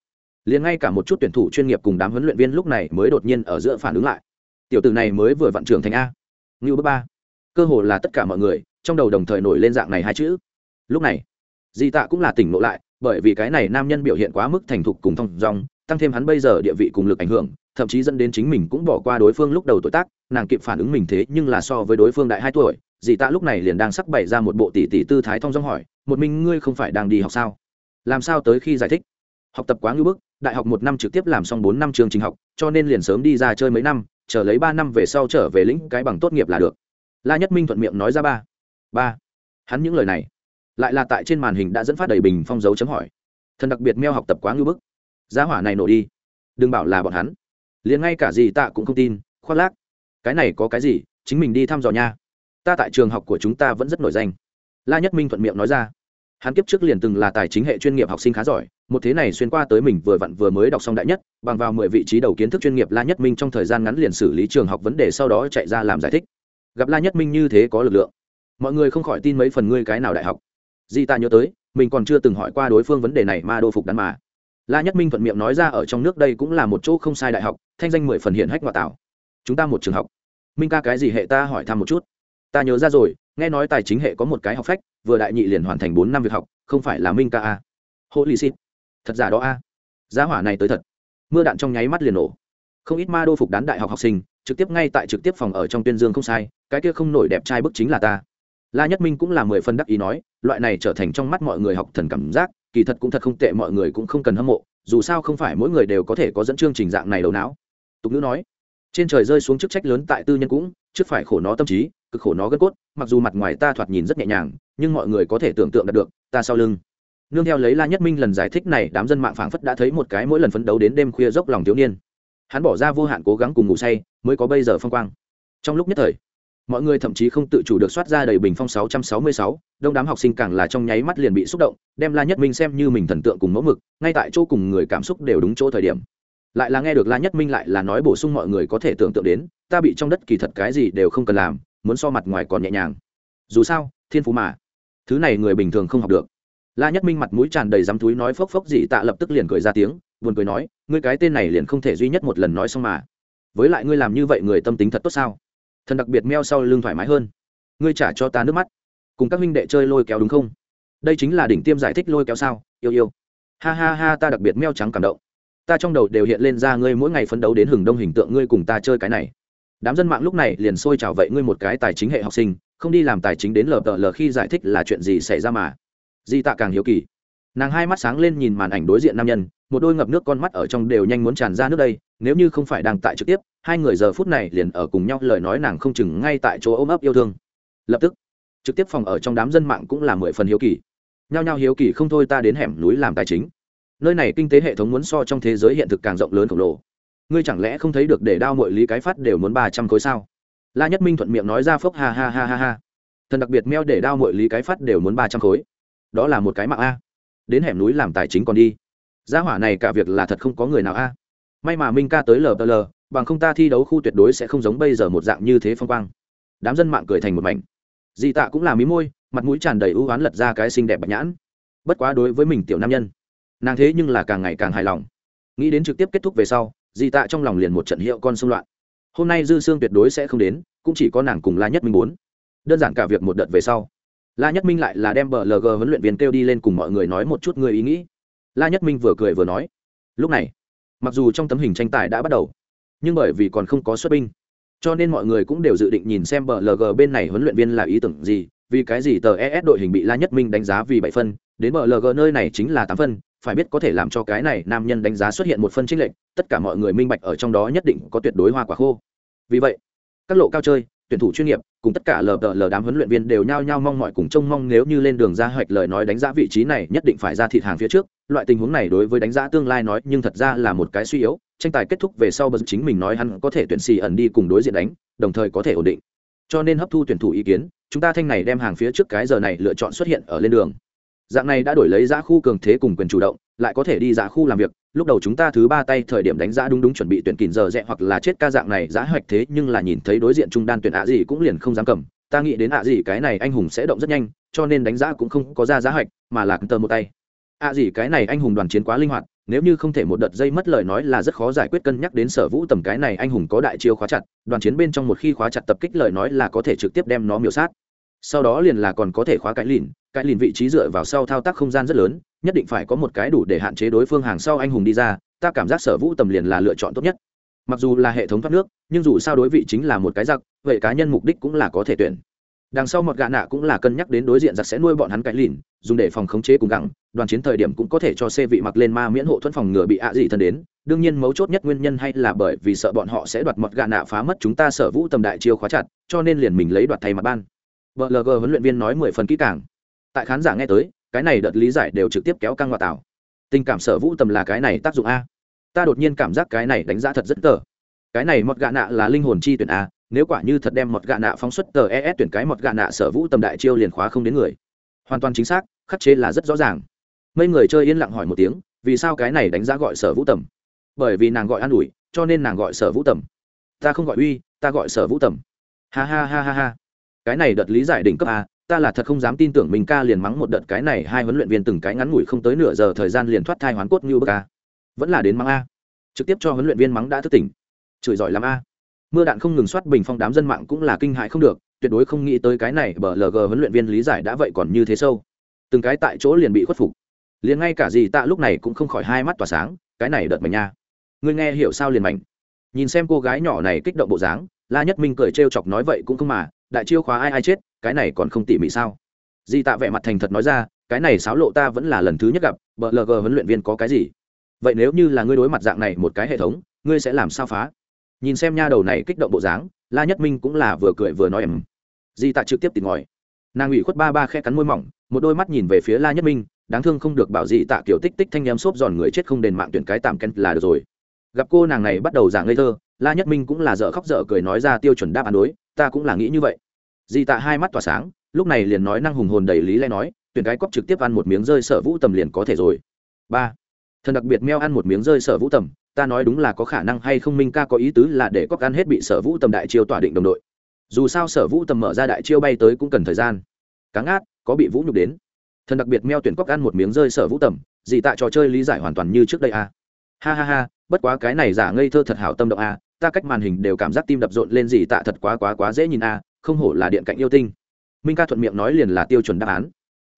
liền ngay cả một chút tuyển thủ chuyên nghiệp cùng đám huấn luyện viên lúc này mới đột nhiên ở giữa phản ứng lại tiểu tử này mới vừa vận trưởng thành a. Ngưu bước ba. Cơ hồ là tất cả mọi người, trong đầu đồng thời nổi lên dạng này hai chữ. Lúc này, di tạ cũng là tỉnh ngộ lại, bởi vì cái này nam nhân biểu hiện quá mức thành thục cùng thông dong, tăng thêm hắn bây giờ địa vị cùng lực ảnh hưởng, thậm chí dẫn đến chính mình cũng bỏ qua đối phương lúc đầu tuổi tác, nàng kịp phản ứng mình thế nhưng là so với đối phương đại hai tuổi dì tạ lúc này liền đang sắc bày ra một bộ tỷ tỷ tư thái thong dong hỏi, một mình ngươi không phải đang đi học sao? Làm sao tới khi giải thích? Học tập quá ngưỡng bức, đại học một năm trực tiếp làm xong bốn năm chương trình học, cho nên liền sớm đi ra chơi mấy năm chờ lấy ba năm về sau trở về lĩnh cái bằng tốt nghiệp là được. La nhất minh thuận miệng nói ra ba. Ba. Hắn những lời này, lại là tại trên màn hình đã dẫn phát đầy bình phong dấu chấm hỏi. Thần đặc biệt meo học tập quá ngưỡng bức. Giá hỏa này nổ đi. Đừng bảo là bọn hắn. Liền ngay cả gì tạ cũng không tin, khoác lác. Cái này có cái gì, chính mình đi thăm dò nha. Ta tại trường học của chúng ta vẫn rất nổi danh. La nhất minh thuận miệng nói ra. Hắn kiếp trước liền từng là tài chính hệ chuyên nghiệp học sinh khá giỏi một thế này xuyên qua tới mình vừa vặn vừa mới đọc xong đại nhất, bằng vào mười vị trí đầu kiến thức chuyên nghiệp la nhất minh trong thời gian ngắn liền xử lý trường học vấn đề sau đó chạy ra làm giải thích. Gặp la nhất minh như thế có lực lượng. Mọi người không khỏi tin mấy phần ngươi cái nào đại học. Di ta nhớ tới, mình còn chưa từng hỏi qua đối phương vấn đề này mà đô phục đắn mà. La nhất minh thuận miệng nói ra ở trong nước đây cũng là một chỗ không sai đại học, thanh danh mười phần hiện hách ngoại tạo. Chúng ta một trường học. Minh ca cái gì hệ ta hỏi thăm một chút. Ta nhớ ra rồi, nghe nói tài chính hệ có một cái học phách, vừa đại nhị liền hoàn thành bốn năm việc học, không phải là minh ca a hộ lì xịt thật giả đó a? Giá hỏa này tới thật. Mưa đạn trong nháy mắt liền nổ. Không ít ma đô phục đán đại học học sinh, trực tiếp ngay tại trực tiếp phòng ở trong tuyên dương không sai, cái kia không nổi đẹp trai bức chính là ta. La nhất minh cũng là mười phân đắc ý nói, loại này trở thành trong mắt mọi người học thần cảm giác, kỳ thật cũng thật không tệ, mọi người cũng không cần hâm mộ, dù sao không phải mỗi người đều có thể có dẫn chương trình dạng này đầu não. Tục ngữ nói, trên trời rơi xuống chức trách lớn tại tư nhân cũng, trước phải khổ nó tâm trí, cực khổ nó gân cốt, mặc dù mặt ngoài ta thoạt nhìn rất nhẹ nhàng, nhưng mọi người có thể tưởng tượng được, ta sau lưng nương theo lấy la nhất minh lần giải thích này đám dân mạng phảng phất đã thấy một cái mỗi lần phấn đấu đến đêm khuya dốc lòng thiếu niên. Hắn bỏ ra vô hạn cố gắng cùng ngủ say mới có bây giờ phong quang. Trong lúc nhất thời mọi người thậm chí không tự chủ được soát ra đầy bình phong 666, đông đám học sinh càng là trong nháy mắt liền bị xúc động đem la nhất minh xem như mình thần tượng cùng mẫu mực ngay tại chỗ cùng người cảm xúc đều đúng chỗ thời điểm. Lại là nghe được la nhất minh lại là nói bổ sung mọi người có thể tưởng tượng đến ta bị trong đất kỳ thật cái gì đều không cần làm muốn so mặt ngoài còn nhẹ nhàng. Dù sao thiên phú mà. Thứ này người bình thường không học được la nhất minh mặt mũi tràn đầy dám túi nói phốc phốc gì, tạ lập tức liền cười ra tiếng, buồn cười nói, ngươi cái tên này liền không thể duy nhất một lần nói xong mà. Với lại ngươi làm như vậy người tâm tính thật tốt sao? Thần đặc biệt meo sau lưng thoải mái hơn. Ngươi trả cho ta nước mắt. Cùng các minh đệ chơi lôi kéo đúng không? Đây chính là đỉnh tiêm giải thích lôi kéo sao, yêu yêu. Ha ha ha, ta đặc biệt meo trắng cảm động. Ta trong đầu đều hiện lên ra ngươi mỗi ngày phấn đấu đến hừng đông hình tượng ngươi cùng ta chơi cái này. Đám dân mạng lúc này liền xôi chào vậy ngươi một cái tài chính hệ học sinh, không đi làm tài chính đến lờ tờ lờ khi giải thích là chuyện gì xảy ra mà di tạ càng hiếu kỳ. Nàng hai mắt sáng lên nhìn màn ảnh đối diện nam nhân, một đôi ngập nước con mắt ở trong đều nhanh muốn tràn ra nước đây, nếu như không phải đang tại trực tiếp, hai người giờ phút này liền ở cùng nhau, lời nói nàng không chừng ngay tại chỗ ôm ấp yêu thương. Lập tức, trực tiếp phòng ở trong đám dân mạng cũng là mười phần hiếu kỳ. Nhao nhao hiếu kỳ không thôi ta đến hẻm núi làm tài chính. Nơi này kinh tế hệ thống muốn so trong thế giới hiện thực càng rộng lớn khổng lồ. Ngươi chẳng lẽ không thấy được để đao mọi lý cái phát đều muốn ba trăm khối sao? La nhất minh thuận miệng nói ra phốc ha ha ha ha ha. Thần đặc biệt meo để đao mọi lý cái phát đều muốn ba trăm khối đó là một cái mạng a. Đến hẻm núi làm tài chính còn đi. Gia hỏa này cả việc là thật không có người nào a. May mà minh ca tới lờ lờ, bằng không ta thi đấu khu tuyệt đối sẽ không giống bây giờ một dạng như thế phong quang. Đám dân mạng cười thành một mảnh. Di tạ cũng là mí môi, mặt mũi tràn đầy ưu oán lật ra cái xinh đẹp bạch nhãn. Bất quá đối với mình tiểu nam nhân, nàng thế nhưng là càng ngày càng hài lòng. Nghĩ đến trực tiếp kết thúc về sau di tạ trong lòng liền một trận hiệu con xung loạn. Hôm nay dư sương tuyệt đối sẽ không đến, cũng chỉ có nàng cùng la nhất minh muốn. Đơn giản cả việc một đợt về sau la nhất minh lại là đem bờ lg huấn luyện viên kêu đi lên cùng mọi người nói một chút người ý nghĩ. La nhất minh vừa cười vừa nói, lúc này, mặc dù trong tấm hình tranh tài đã bắt đầu, nhưng bởi vì còn không có xuất binh, cho nên mọi người cũng đều dự định nhìn xem bờ lg bên này huấn luyện viên là ý tưởng gì, vì cái gì tờ es đội hình bị la nhất minh đánh giá vì bảy phân, đến bờ lg nơi này chính là tám phân, phải biết có thể làm cho cái này nam nhân đánh giá xuất hiện một phân trích lệnh tất cả mọi người minh bạch ở trong đó nhất định có tuyệt đối hoa quả khô. Vì vậy, các lộ cao chơi tuyển thủ chuyên nghiệp, cùng tất cả lờ lờ đám huấn luyện viên đều nhao nhao mong mọi cùng trông mong nếu như lên đường ra hoạch lời nói đánh giá vị trí này nhất định phải ra thịt hàng phía trước. Loại tình huống này đối với đánh giá tương lai nói, nhưng thật ra là một cái suy yếu. Tranh tài kết thúc về sau bật chính mình nói hắn có thể tuyển xì ẩn đi cùng đối diện đánh, đồng thời có thể ổn định. Cho nên hấp thu tuyển thủ ý kiến, chúng ta thanh này đem hàng phía trước cái giờ này lựa chọn xuất hiện ở lên đường. Dạng này đã đổi lấy giá khu cường thế cùng quyền chủ động lại có thể đi giá khu làm việc, lúc đầu chúng ta thứ ba tay thời điểm đánh giá đúng đúng chuẩn bị tuyển kìn giờ rẽ hoặc là chết ca dạng này giá hoạch thế, nhưng là nhìn thấy đối diện trung đan tuyển ạ gì cũng liền không dám cầm. Ta nghĩ đến ạ gì cái này anh hùng sẽ động rất nhanh, cho nên đánh giá cũng không có ra giá hoạch, mà là tờ một tay. Ạ gì cái này anh hùng đoàn chiến quá linh hoạt, nếu như không thể một đợt dây mất lời nói là rất khó giải quyết cân nhắc đến sở vũ tầm cái này anh hùng có đại chiêu khóa chặt, đoàn chiến bên trong một khi khóa chặt tập kích lời nói là có thể trực tiếp đem nó miểu sát. Sau đó liền là còn có thể khóa cái lìn cái lìn vị trí dựa vào sau thao tác không gian rất lớn nhất định phải có một cái đủ để hạn chế đối phương hàng sau anh hùng đi ra, ta cảm giác sở vũ tầm liền là lựa chọn tốt nhất. Mặc dù là hệ thống thoát nước, nhưng dù sao đối vị chính là một cái giặc, vậy cá nhân mục đích cũng là có thể tuyển. Đằng sau một gạ nạ cũng là cân nhắc đến đối diện giặc sẽ nuôi bọn hắn cái lìn, dùng để phòng khống chế cùng gặng, đoàn chiến thời điểm cũng có thể cho xe vị mặc lên ma miễn hộ thuẫn phòng ngừa bị ạ dị thân đến. Đương nhiên mấu chốt nhất nguyên nhân hay là bởi vì sợ bọn họ sẽ đoạt một gạ nạ phá mất chúng ta sở vũ tầm đại chiêu khóa chặt, cho nên liền mình lấy đoạt thay mặt ban. Vợ lg huấn luyện viên nói mười phần kỹ càng. Tại khán giả nghe tới cái này đợt lý giải đều trực tiếp kéo căng ngoại tảo. Tình cảm sở vũ tầm là cái này tác dụng a. Ta đột nhiên cảm giác cái này đánh giá thật rất tờ. Cái này mọt gạ nạ là linh hồn chi tuyển a, nếu quả như thật đem mọt gạ nạ phóng xuất tờ es tuyển cái mọt gạ nạ sở vũ tầm đại chiêu liền khóa không đến người. Hoàn toàn chính xác, khắc chế là rất rõ ràng. Mấy người chơi yên lặng hỏi một tiếng, vì sao cái này đánh giá gọi sở vũ tầm? Bởi vì nàng gọi an ủi, cho nên nàng gọi sở vũ tầm. Ta không gọi uy, ta gọi sở vũ tầm. Ha ha ha ha ha. Cái này đợt lý giải đỉnh cấp a ta là thật không dám tin tưởng mình ca liền mắng một đợt cái này hai huấn luyện viên từng cái ngắn ngủi không tới nửa giờ thời gian liền thoát thai hoán cốt như bậc a vẫn là đến mắng a. Trực tiếp cho huấn luyện viên mắng đã thức tỉnh. Chửi giỏi làm a. Mưa đạn không ngừng soát bình phong đám dân mạng cũng là kinh hại không được, tuyệt đối không nghĩ tới cái này bờ lg huấn luyện viên lý giải đã vậy còn như thế sâu. Từng cái tại chỗ liền bị khuất phục. Liền ngay cả gì tạ lúc này cũng không khỏi hai mắt tỏa sáng, cái này đợt mảnh nha. Ngươi nghe hiểu sao liền mảnh. Nhìn xem cô gái nhỏ này kích động bộ dáng, la nhất minh cười trêu chọc nói vậy cũng không mà, đại chiêu khóa ai ai chết cái này còn không tỉ mỉ sao? Di tạ vẻ mặt thành thật nói ra, cái này xáo lộ ta vẫn là lần thứ nhất gặp, bờ lg huấn luyện viên có cái gì? Vậy nếu như là ngươi đối mặt dạng này một cái hệ thống, ngươi sẽ làm sao phá? Nhìn xem nha đầu này kích động bộ dáng, la nhất minh cũng là vừa cười vừa nói em di tạ trực tiếp tìm ngòi nàng ủy khuất ba ba khe cắn môi mỏng, một đôi mắt nhìn về phía la nhất minh, đáng thương không được bảo di tạ kiểu tích tích thanh em xốp giòn người chết không đền mạng tuyển cái tạm ken là được rồi. Gặp cô nàng này bắt đầu giả ngây thơ, la nhất minh cũng là dở khóc dở cười nói ra tiêu chuẩn đáp án đối, ta cũng là nghĩ như vậy di tạ hai mắt tỏa sáng lúc này liền nói năng hùng hồn đầy lý lẽ nói tuyển cái cóc trực tiếp ăn một miếng rơi sở vũ tầm liền có thể rồi. Ba thần đặc biệt meo ăn một miếng rơi sở vũ tầm ta nói đúng là có khả năng hay không minh ca có ý tứ là để cóc ăn hết bị sở vũ tầm đại chiêu tỏa định đồng đội. Dù sao sở vũ tầm mở ra đại chiêu bay tới cũng cần thời gian. Cáng át có bị vũ nhục đến. Thần đặc biệt meo tuyển cóc ăn một miếng rơi sở vũ tầm dị tạ trò chơi lý giải hoàn toàn như trước đây à. ha ha ha bất quá cái này giả ngây thơ thật hảo tâm động à, ta cách màn hình đều cảm giác tim đập rộn lên dị tạ thật quá quá quá dễ nhìn à, không hổ là điện cạnh yêu tinh. Minh ca thuận miệng nói liền là tiêu chuẩn đáp án.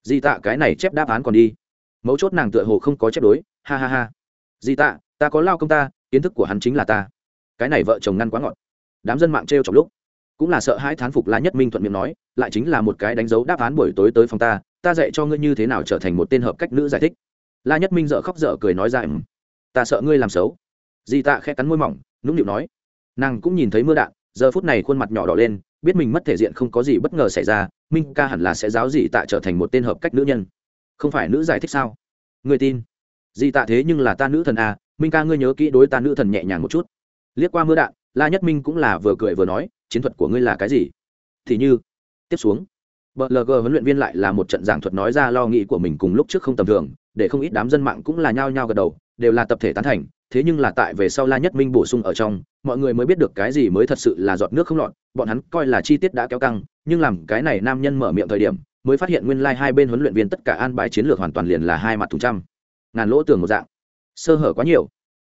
Di tạ, cái này chép đáp án còn đi. Mấu chốt nàng tựa hồ không có chép đối. Ha ha ha. Di tạ, ta có lao công ta, kiến thức của hắn chính là ta. Cái này vợ chồng ngăn quá ngọt. Đám dân mạng t r trong lúc. Cũng là sợ hãi thán phục la nhất minh thuận miệng nói, lại chính là một cái đánh dấu đáp án buổi tối tới phòng ta ta dạy cho ngươi như thế nào trở thành một tên hợp cách nữ giải thích. La nhất minh dợ khóc dở cười nói ra ta sợ ngươi làm xấu. Di tạ khẽ cắn môi mỏng, nũng nịu nói. Nàng cũng nhìn thấy mưa đạn giờ phút này khuôn mặt nhỏ đỏ lên, biết mình mất thể diện không có gì bất ngờ xảy ra, minh ca hẳn là sẽ giáo dị tạ trở thành một tên hợp cách nữ nhân. Không phải nữ giải thích sao? Người tin. Dị tạ thế nhưng là ta nữ thần à minh ca ngươi nhớ kỹ đối ta nữ thần nhẹ nhàng một chút. Liếc qua mưa đạn, la nhất minh cũng là vừa cười vừa nói, chiến thuật của ngươi là cái gì? Thì như, tiếp xuống. Bờ lg huấn luyện viên lại là một trận giảng thuật nói ra lo nghĩ của mình cùng lúc trước không tầm thường để không ít đám dân mạng cũng là nhao nhao gật đầu, đều là tập thể tán thành, thế nhưng là tại về sau la nhất minh bổ sung ở trong, mọi người mới biết được cái gì mới thật sự là giọt nước không lọt, bọn hắn coi là chi tiết đã kéo căng, nhưng làm cái này nam nhân mở miệng thời điểm, mới phát hiện nguyên lai、like、hai bên huấn luyện viên tất cả an bài chiến lược hoàn toàn liền là hai mặt thùng trăm. Ngàn lỗ tường một dạng. Sơ hở quá nhiều.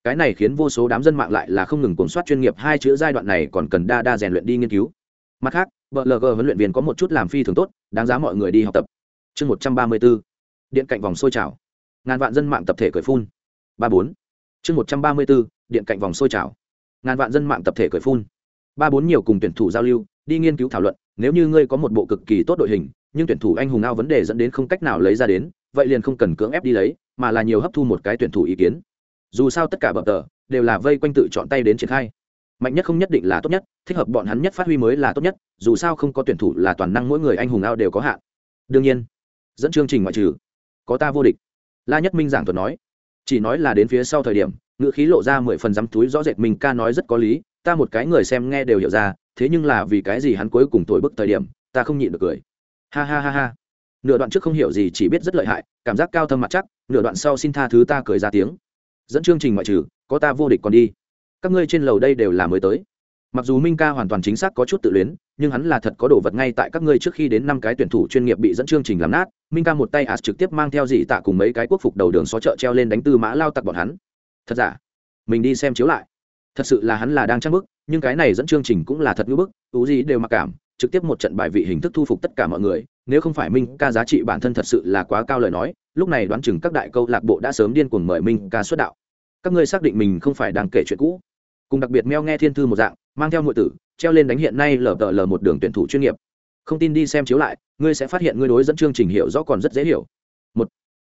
Cái này khiến vô số đám dân mạng lại là không ngừng cuốn soát chuyên nghiệp, hai chữ giai đoạn này còn cần đa đa rèn luyện đi nghiên cứu. Mặt khác blg huấn luyện viên có một chút làm phi thường tốt, đáng giá mọi người đi học tập. Chương một trăm ba mươi b ố điện cạnh vòng sôi trào ngàn vạn dân mạng tập thể cởi phun. Ba bốn. Chương một trăm ba mươi bốn, điện cạnh vòng sôi trào. Ngàn vạn dân mạng tập thể cởi phun. Ba bốn nhiều cùng tuyển thủ giao lưu, đi nghiên cứu thảo luận, nếu như ngươi có một bộ cực kỳ tốt đội hình, nhưng tuyển thủ anh hùng ao vấn đề dẫn đến không cách nào lấy ra đến, vậy liền không cần cưỡng ép đi lấy, mà là nhiều hấp thu một cái tuyển thủ ý kiến. Dù sao tất cả bậc tờ đều là vây quanh tự chọn tay đến triển khai. Mạnh nhất không nhất định là tốt nhất, thích hợp bọn hắn nhất phát huy mới là tốt nhất, dù sao không có tuyển thủ là toàn năng mỗi người anh hùng ao đều có hạn. Đương nhiên, dẫn chương trình ngoại trừ, có ta vô địch la nhất minh giảng thuật nói, chỉ nói là đến phía sau thời điểm, ngữ khí lộ ra mười phần dám túi rõ rệt mình ca nói rất có lý, ta một cái người xem nghe đều hiểu ra, thế nhưng là vì cái gì hắn cuối cùng tuổi bức thời điểm, ta không nhịn được cười. Ha ha ha ha. Nửa đoạn trước không hiểu gì chỉ biết rất lợi hại, cảm giác cao thâm mặt chắc, nửa đoạn sau xin tha thứ ta cười ra tiếng. Dẫn chương trình ngoại trừ, có ta vô địch còn đi. Các ngươi trên lầu đây đều là mới tới mặc dù minh ca hoàn toàn chính xác có chút tự luyến, nhưng hắn là thật có đồ vật ngay tại các ngươi trước khi đến năm cái tuyển thủ chuyên nghiệp bị dẫn chương trình làm nát. Minh ca một tay ạt trực tiếp mang theo dị tạ cùng mấy cái quốc phục đầu đường xó chợ treo lên đánh tư mã lao tặc bọn hắn. Thật giả? Mình đi xem chiếu lại. Thật sự là hắn là đang trang bức, nhưng cái này dẫn chương trình cũng là thật ngữ bức tú gì đều mặc cảm, trực tiếp một trận bài vị hình thức thu phục tất cả mọi người. Nếu không phải minh ca giá trị bản thân thật sự là quá cao lời nói, lúc này đoán chừng các đại câu lạc bộ đã sớm điên cuồng mời minh ca xuất đạo. Các ngươi xác định mình không phải đang kể chuyện cũ cùng đặc biệt meo nghe thiên thư một dạng, mang theo nội tử, treo lên đánh hiện nay lờ tờ lờ một đường tuyển thủ chuyên nghiệp. Không tin đi xem chiếu lại, ngươi sẽ phát hiện ngươi đối dẫn chương trình hiểu rõ còn rất dễ hiểu. Một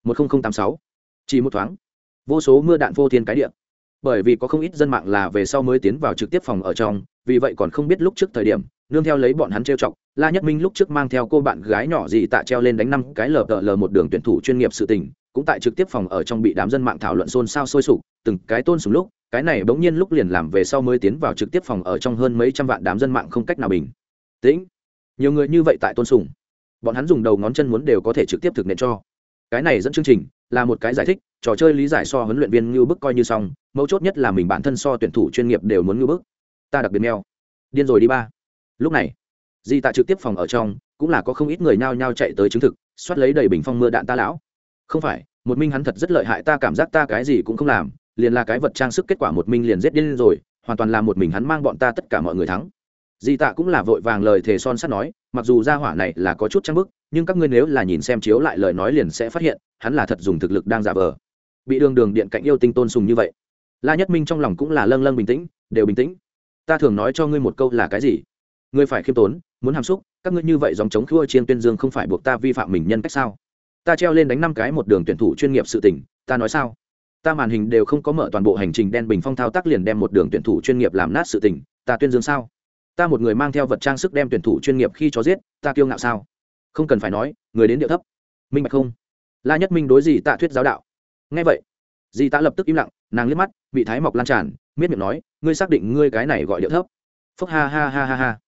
một nghìn tám sáu. Chỉ một thoáng. Vô số mưa đạn vô thiên cái điện bởi vì có không ít dân mạng là về sau mới tiến vào trực tiếp phòng ở trong, vì vậy còn không biết lúc trước thời điểm, nương theo lấy bọn hắn trêu chọc, la nhất minh lúc trước mang theo cô bạn gái nhỏ gì tạ treo lên đánh năm cái lờ tờ lờ một đường tuyển thủ chuyên nghiệp sự tình, cũng tại trực tiếp phòng ở trong bị đám dân mạng thảo luận xôn xao sôi sục, từng cái tôn sùng lúc cái này bỗng nhiên lúc liền làm về sau mới tiến vào trực tiếp phòng ở trong hơn mấy trăm vạn đám dân mạng không cách nào bình tĩnh. Nhiều người như vậy tại tôn sùng. Bọn hắn dùng đầu ngón chân muốn đều có thể trực tiếp thực hiện cho. Cái này dẫn chương trình là một cái giải thích, trò chơi lý giải so huấn luyện viên ngưu bức coi như xong, mấu chốt nhất là mình bản thân so tuyển thủ chuyên nghiệp đều muốn ngưu bức. Ta đặc biệt meo điên rồi đi ba. Lúc này, di tại trực tiếp phòng ở trong, cũng là có không ít người nhao nhao chạy tới chứng thực, xoát lấy đầy bình phong mưa đạn ta lão. Không phải, một minh hắn thật rất lợi hại, ta cảm giác ta cái gì cũng không làm liền là cái vật trang sức kết quả một mình liền giết điên rồi, hoàn toàn là một mình hắn mang bọn ta tất cả mọi người thắng. Di tạ cũng là vội vàng lời thề son sắt nói, mặc dù gia hỏa này là có chút trang bức, nhưng các ngươi nếu là nhìn xem chiếu lại lời nói liền sẽ phát hiện, hắn là thật dùng thực lực đang giả vờ. Bị đường đường điện cạnh yêu tinh tôn sùng như vậy. La nhất minh trong lòng cũng là lâng lâng bình tĩnh, đều bình tĩnh. Ta thường nói cho ngươi một câu là cái gì? Ngươi phải khiêm tốn, muốn hàm xúc, các ngươi như vậy dòng chống khua chiên tuyên dương không phải buộc ta vi phạm mình nhân cách sao? Ta treo lên đánh năm cái một đường tuyển thủ chuyên nghiệp sự tình, ta nói sao? Ta màn hình đều không có mở toàn bộ hành trình đen bình phong thao tác liền đem một đường tuyển thủ chuyên nghiệp làm nát sự tình, ta tuyên dương sao? Ta một người mang theo vật trang sức đem tuyển thủ chuyên nghiệp khi cho giết, ta kiêu ngạo sao? Không cần phải nói, người đến điệu thấp. Minh bạch không? La nhất minh đối gì tạ thuyết giáo đạo. Ngay vậy, dì tạ lập tức im lặng, nàng liếc mắt, bị thái mọc lan tràn, miết miệng nói, ngươi xác định ngươi cái này gọi điệu thấp. Phúc ha ha ha ha ha.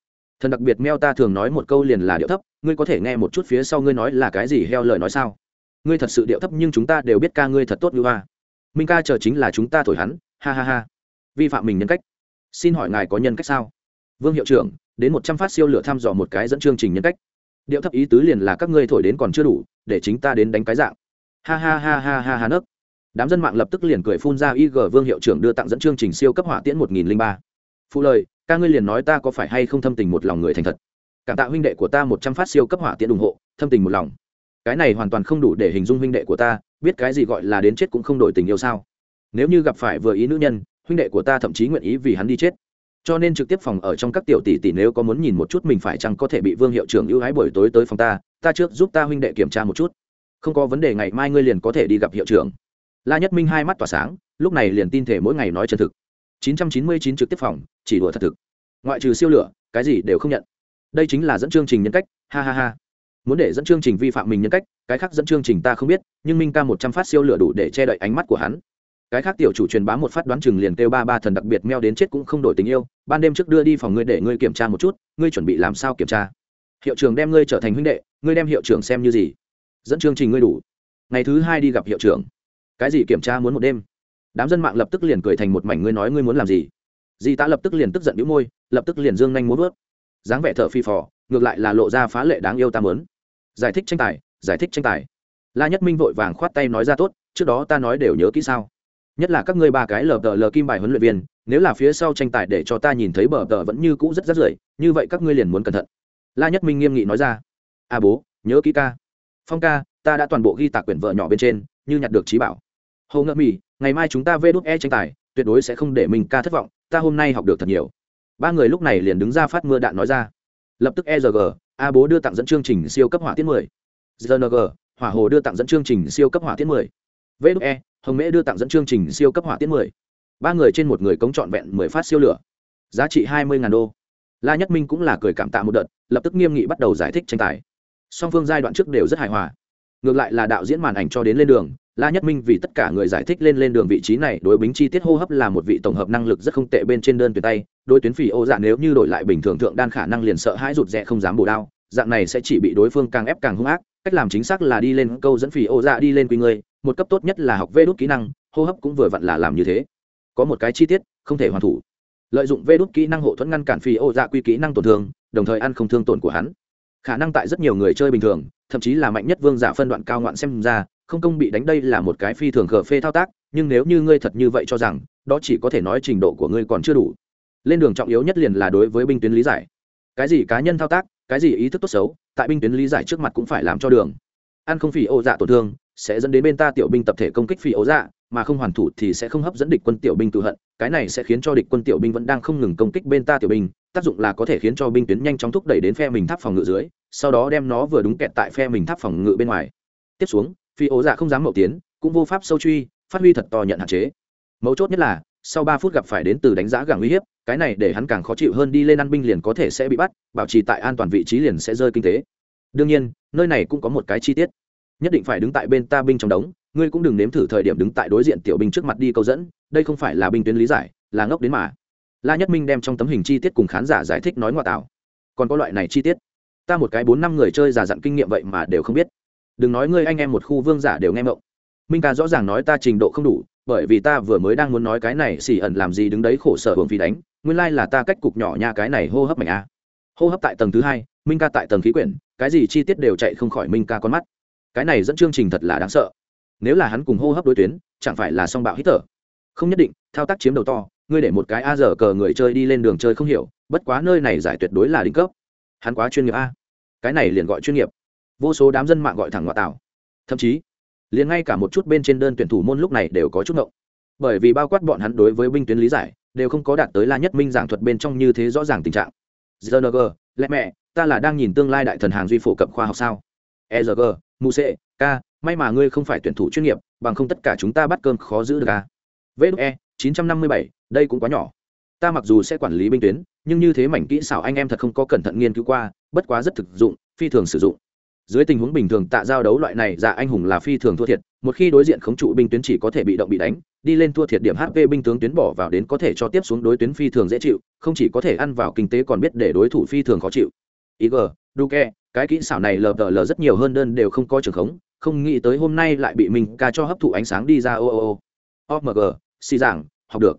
Thần đặc biệt meo ta thường nói một câu liền là điệu thấp, ngươi có thể nghe một chút phía sau ngươi nói là cái gì heo lời nói sao? Ngươi thật sự điệu thấp nhưng chúng ta đều biết ca ngươi thật tốt như hoa minh ca chờ chính là chúng ta thổi hắn, ha ha ha. Vi phạm mình nhân cách. Xin hỏi ngài có nhân cách sao? Vương hiệu trưởng, đến một trăm phát siêu lửa thăm dò một cái dẫn chương trình nhân cách. Điệu thấp ý tứ liền là các ngươi thổi đến còn chưa đủ, để chính ta đến đánh cái dạng. Ha ha ha ha ha ha nấc. Đám dân mạng lập tức liền cười phun ra ig vương hiệu trưởng đưa tặng dẫn chương trình siêu cấp hỏa tiễn một nghìn linh ba. Phụ lời, ca ngươi liền nói ta có phải hay không thâm tình một lòng người thành thật. Cảm tạ huynh đệ của ta một trăm phát siêu cấp hỏa tiễn ủng hộ, thâm tình một lòng cái này hoàn toàn không đủ để hình dung huynh đệ của ta, biết cái gì gọi là đến chết cũng không đổi tình yêu sao? Nếu như gặp phải vừa ý nữ nhân, huynh đệ của ta thậm chí nguyện ý vì hắn đi chết. Cho nên trực tiếp phòng ở trong các tiểu tỷ tỷ nếu có muốn nhìn một chút mình phải chăng có thể bị vương hiệu trưởng ưu ái buổi tối tới phòng ta ta trước giúp ta huynh đệ kiểm tra một chút. Không có vấn đề ngày mai ngươi liền có thể đi gặp hiệu trưởng. La nhất minh hai mắt tỏa sáng, lúc này liền tin thể mỗi ngày nói chân thực. 999 trực tiếp phòng, chỉ đùa thật thực. Ngoại trừ siêu lửa, cái gì đều không nhận. Đây chính là dẫn chương trình nhân cách, ha ha ha muốn để dẫn chương trình vi phạm mình nhân cách, cái khác dẫn chương trình ta không biết, nhưng minh ca một trăm phát siêu lửa đủ để che đậy ánh mắt của hắn. Cái khác tiểu chủ truyền bá một phát đoán chừng liền kêu ba ba thần đặc biệt meo đến chết cũng không đổi tình yêu, ban đêm trước đưa đi phòng ngươi để ngươi kiểm tra một chút, ngươi chuẩn bị làm sao kiểm tra? Hiệu trưởng đem ngươi trở thành huynh đệ, ngươi đem hiệu trưởng xem như gì? Dẫn chương trình ngươi đủ. Ngày thứ hai đi gặp hiệu trưởng. Cái gì kiểm tra muốn một đêm? Đám dân mạng lập tức liền cười thành một mảnh, ngươi nói ngươi muốn làm gì? Di ta lập tức liền tức giận đĩu môi, lập tức liền dương nhanh muốn vớt. Dáng vẻ thở phi phò, ngược lại là lộ ra phá lệ đáng yêu ta mớn giải thích tranh tài, giải thích tranh tài. La nhất minh vội vàng khoát tay nói ra tốt, trước đó ta nói đều nhớ kỹ sao? Nhất là các ngươi ba cái lờ tờ lờ kim bài huấn luyện viên, nếu là phía sau tranh tài để cho ta nhìn thấy bờ tờ vẫn như cũ rất rất rưởi, như vậy các ngươi liền muốn cẩn thận. La nhất minh nghiêm nghị nói ra. A à bố, nhớ kỹ ca. Phong ca, ta đã toàn bộ ghi tạc quyển vợ nhỏ bên trên, như nhặt được trí bảo. Hồ ngậm mỹ ngày mai chúng ta vê đốt e tranh tài, tuyệt đối sẽ không để mình ca thất vọng, ta hôm nay học được thật nhiều. Ba người lúc này liền đứng ra phát mưa đạn nói ra. Lập tức e r g a bố đưa tặng dẫn chương trình siêu cấp hỏa tiết mười. Gng hỏa hồ đưa tặng dẫn chương trình siêu cấp hỏa tiễn mười. Vê e hồng mễ đưa tặng dẫn chương trình siêu cấp hỏa tiễn mười. Ba người trên một người cống trọn vẹn mười phát siêu lửa. Giá trị hai mươi đô. La nhất minh cũng là cười cảm tạ một đợt, lập tức nghiêm nghị bắt đầu giải thích tranh tài. Song phương giai đoạn trước đều rất hài hòa ngược lại là đạo diễn màn ảnh cho đến lên đường, la nhất minh vì tất cả người giải thích lên lên đường vị trí này, đối bính chi tiết hô hấp là một vị tổng hợp năng lực rất không tệ bên trên đơn tuyệt tay, đối tuyến phỉ ô dạ nếu như đổi lại bình thường thượng đan khả năng liền sợ hãi rụt rẽ không dám bổ đao, dạng này sẽ chỉ bị đối phương càng ép càng hung ác, cách làm chính xác là đi lên câu dẫn phỉ ô dạ đi lên quy ngươi một cấp tốt nhất là học vê đốt kỹ năng, hô hấp cũng vừa vặn là làm như thế. Có một cái chi tiết, không thể hoàn thủ. Lợi dụng vê đốt kỹ năng hộ thuẫn ngăn cản phỉ ô dạ quy kỹ năng tổn thương, đồng thời ăn không thương tổn của hắn. Khả năng tại rất nhiều người chơi bình thường thậm chí là mạnh nhất vương giả phân đoạn cao ngoạn xem ra, không công bị đánh đây là một cái phi thường khờ phê thao tác, nhưng nếu như ngươi thật như vậy cho rằng, đó chỉ có thể nói trình độ của ngươi còn chưa đủ. Lên đường trọng yếu nhất liền là đối với binh tuyến lý giải. Cái gì cá nhân thao tác, cái gì ý thức tốt xấu, tại binh tuyến lý giải trước mặt cũng phải làm cho đường. Ăn không phỉ ô dạ tổn thương, sẽ dẫn đến bên ta tiểu binh tập thể công kích phỉ ô dạ mà không hoàn thủ thì sẽ không hấp dẫn địch quân tiểu binh tự hận, cái này sẽ khiến cho địch quân tiểu binh vẫn đang không ngừng công kích bên ta tiểu binh, tác dụng là có thể khiến cho binh tuyến nhanh chóng thúc đẩy đến phe mình tháp phòng ngự dưới, sau đó đem nó vừa đúng kẹt tại phe mình tháp phòng ngự bên ngoài. Tiếp xuống, phi ố dạ không dám mậu tiến, cũng vô pháp sâu truy, phát huy thật to nhận hạn chế. Mấu chốt nhất là, sau ba phút gặp phải đến từ đánh giá gẳng uy hiếp, cái này để hắn càng khó chịu hơn đi lên ăn binh liền có thể sẽ bị bắt, bảo trì tại an toàn vị trí liền sẽ rơi kinh tế. Đương nhiên, nơi này cũng có một cái chi tiết. Nhất định phải đứng tại bên ta binh trong đống ngươi cũng đừng nếm thử thời điểm đứng tại đối diện tiểu binh trước mặt đi câu dẫn, đây không phải là binh tuyến lý giải, là ngốc đến mà. La nhất minh đem trong tấm hình chi tiết cùng khán giả giải thích nói ngoại tạo còn có loại này chi tiết? Ta một cái bốn năm người chơi già dặn kinh nghiệm vậy mà đều không biết. Đừng nói ngươi anh em một khu vương giả đều nghe mộng. Minh ca rõ ràng nói ta trình độ không đủ, bởi vì ta vừa mới đang muốn nói cái này xì ẩn làm gì đứng đấy khổ sở hưởng phí đánh, nguyên lai là ta cách cục nhỏ nha cái này hô hấp mạnh a. Hô hấp tại tầng thứ hai, minh ca tại tầng khí quyển, cái gì chi tiết đều chạy không khỏi minh ca con mắt. Cái này dẫn chương trình thật là đáng sợ nếu là hắn cùng hô hấp đối tuyến, chẳng phải là song bạo hít thở? Không nhất định, thao tác chiếm đầu to, ngươi để một cái a giờ cờ người chơi đi lên đường chơi không hiểu, bất quá nơi này giải tuyệt đối là đỉnh cấp. Hắn quá chuyên nghiệp a. Cái này liền gọi chuyên nghiệp. Vô số đám dân mạng gọi thẳng ngoại tảo thậm chí, liền ngay cả một chút bên trên đơn tuyển thủ môn lúc này đều có chút ngộng. Bởi vì bao quát bọn hắn đối với binh tuyến lý giải, đều không có đạt tới la nhất minh giảng thuật bên trong như thế rõ ràng tình trạng. Gng lẽ mẹ, ta là đang nhìn tương lai đại thần hàng duy phổ cập khoa học sao? Egg muse k may mà ngươi không phải tuyển thủ chuyên nghiệp, bằng không tất cả chúng ta bắt cơm khó giữ được à. vê chín trăm năm mươi bảy, đây cũng quá nhỏ. Ta mặc dù sẽ quản lý binh tuyến, nhưng như thế mảnh kỹ xảo anh em thật không có cẩn thận nghiên cứu qua, bất quá rất thực dụng, phi thường sử dụng. Dưới tình huống bình thường tạ giao đấu loại này dạ anh hùng là phi thường thua thiệt, một khi đối diện khống trụ binh tuyến chỉ có thể bị động bị đánh, đi lên thua thiệt điểm hp binh tướng tuyến bỏ vào đến có thể cho tiếp xuống đối tuyến phi thường dễ chịu, không chỉ có thể ăn vào kinh tế còn biết để đối thủ phi thường khó chịu. Ig duke cái kỹ xảo này lờ lờ rất nhiều hơn đơn đều không có trường khống không nghĩ tới hôm nay lại bị mình ca cho hấp thụ ánh sáng đi ra, ô ô ô. Omg xì giảng, học được.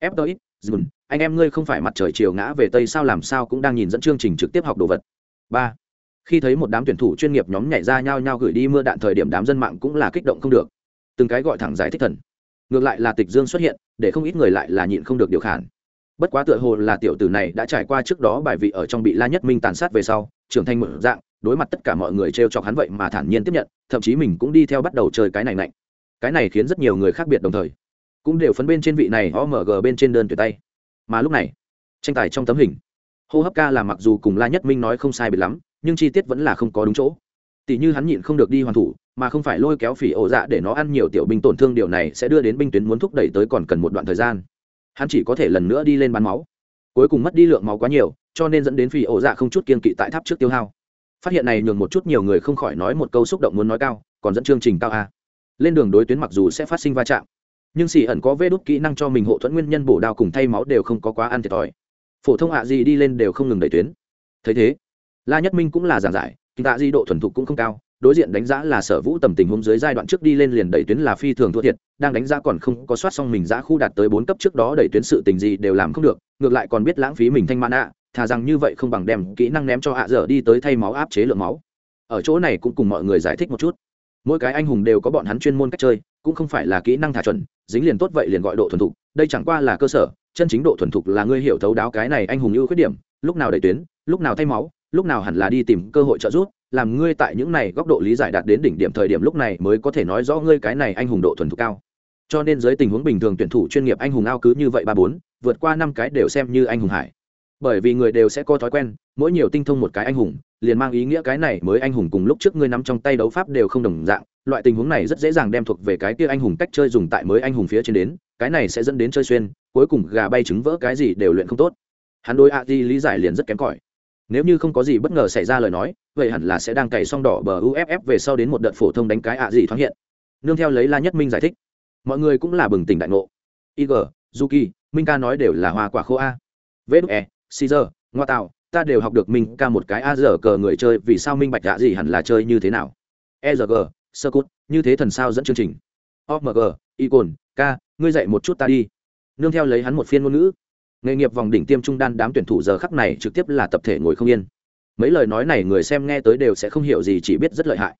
Ftox dùn anh em ngươi không phải mặt trời chiều ngã về tây sao, làm sao cũng đang nhìn dẫn chương trình trực tiếp học đồ vật. Ba, khi thấy một đám tuyển thủ chuyên nghiệp nhóm nhảy ra nhau nhau gửi đi mưa đạn thời điểm đám dân mạng cũng là kích động không được. Từng cái gọi thẳng giải thích thần. Ngược lại là tịch dương xuất hiện, để không ít người lại là nhịn không được điều khản. Bất quá tựa hồ là tiểu tử này đã trải qua trước đó bài vị ở trong bị la nhất minh tàn sát về sau, trưởng thành mở dạng đối mặt tất cả mọi người t r e o chọc hắn vậy mà thản nhiên tiếp nhận, thậm chí mình cũng đi theo bắt đầu chơi cái này lạnh cái này khiến rất nhiều người khác biệt đồng thời, cũng đều phấn bên trên vị này omg bên trên đơn tuyệt tay. Mà lúc này, tranh tài trong tấm hình, hô hấp ca là mặc dù cùng la nhất minh nói không sai biệt lắm, nhưng chi tiết vẫn là không có đúng chỗ. Tỷ như hắn nhịn không được đi hoàn thủ, mà không phải lôi kéo phỉ ổ dạ để nó ăn nhiều tiểu binh tổn thương, điều này sẽ đưa đến binh tuyến muốn thúc đẩy tới còn cần một đoạn thời gian. Hắn chỉ có thể lần nữa đi lên bán máu. Cuối cùng mất đi lượng máu quá nhiều, cho nên dẫn đến phỉ ổ dạ không chút kiên kỵ tại tháp trước tiêu hao phát hiện này nhường một chút nhiều người không khỏi nói một câu xúc động muốn nói cao, còn dẫn chương trình cao a lên đường đối tuyến mặc dù sẽ phát sinh va chạm, nhưng xì ẩn có vê đốt kỹ năng cho mình hộ thuẫn nguyên nhân bổ đao cùng thay máu đều không có quá ăn thiệt thòi. Phổ thông hạ gì đi lên đều không ngừng đẩy tuyến. Thấy thế, la nhất minh cũng là giảng giải, kinh tạ di độ thuần thục cũng không cao, đối diện đánh giá là sở vũ tầm tình huống dưới giai đoạn trước đi lên liền đẩy tuyến là phi thường thua thiệt, đang đánh giá còn không có soát xong mình giã khu đạt tới bốn cấp trước đó đẩy tuyến sự tình gì đều làm không được, ngược lại còn biết lãng phí mình thanh man ạ thà rằng như vậy không bằng đem kỹ năng ném cho ạ dở đi tới thay máu áp chế lượng máu. Ở chỗ này cũng cùng mọi người giải thích một chút. Mỗi cái anh hùng đều có bọn hắn chuyên môn cách chơi, cũng không phải là kỹ năng thả chuẩn, dính liền tốt vậy liền gọi độ thuần thục, đây chẳng qua là cơ sở, chân chính độ thuần thục là ngươi hiểu thấu đáo cái này anh hùng ưu khuyết điểm, lúc nào đẩy tuyến, lúc nào thay máu, lúc nào hẳn là đi tìm cơ hội trợ giúp, làm ngươi tại những này góc độ lý giải đạt đến đỉnh điểm thời điểm lúc này mới có thể nói rõ ngươi cái này anh hùng độ thuần thục cao. Cho nên dưới tình huống bình thường tuyển thủ chuyên nghiệp anh hùng ao cứ như vậy ba bốn, vượt qua năm cái đều xem như anh hùng hải bởi vì người đều sẽ có thói quen, mỗi nhiều tinh thông một cái anh hùng, liền mang ý nghĩa cái này mới anh hùng cùng lúc trước ngươi nắm trong tay đấu pháp đều không đồng dạng, loại tình huống này rất dễ dàng đem thuộc về cái kia anh hùng cách chơi dùng tại mới anh hùng phía trên đến, cái này sẽ dẫn đến chơi xuyên, cuối cùng gà bay trứng vỡ cái gì đều luyện không tốt. Hắn đối a di lý giải liền rất kém cỏi. Nếu như không có gì bất ngờ xảy ra lời nói, vậy hẳn là sẽ đang cày xong đỏ bờ uff về sau đến một đợt phổ thông đánh cái ạ gì thoáng hiện. Nương theo lấy la nhất minh giải thích. Mọi người cũng là bừng tỉnh đại ngộ. Ig zuki, minh ca nói đều là hoa quả khô a. Vê caesar ngoa tạo, ta đều học được minh ca một cái a giờ cờ người chơi, vì sao minh bạch dạ gì hẳn là chơi như thế nào? E g sơ cút, như thế thần sao dẫn chương trình. Omg icon ca, ngươi dạy một chút ta đi. Nương theo lấy hắn một phiên ngôn ngữ. Nghề nghiệp vòng đỉnh tiêm trung đan đám tuyển thủ giờ khắc này trực tiếp là tập thể ngồi không yên. Mấy lời nói này người xem nghe tới đều sẽ không hiểu gì, chỉ biết rất lợi hại.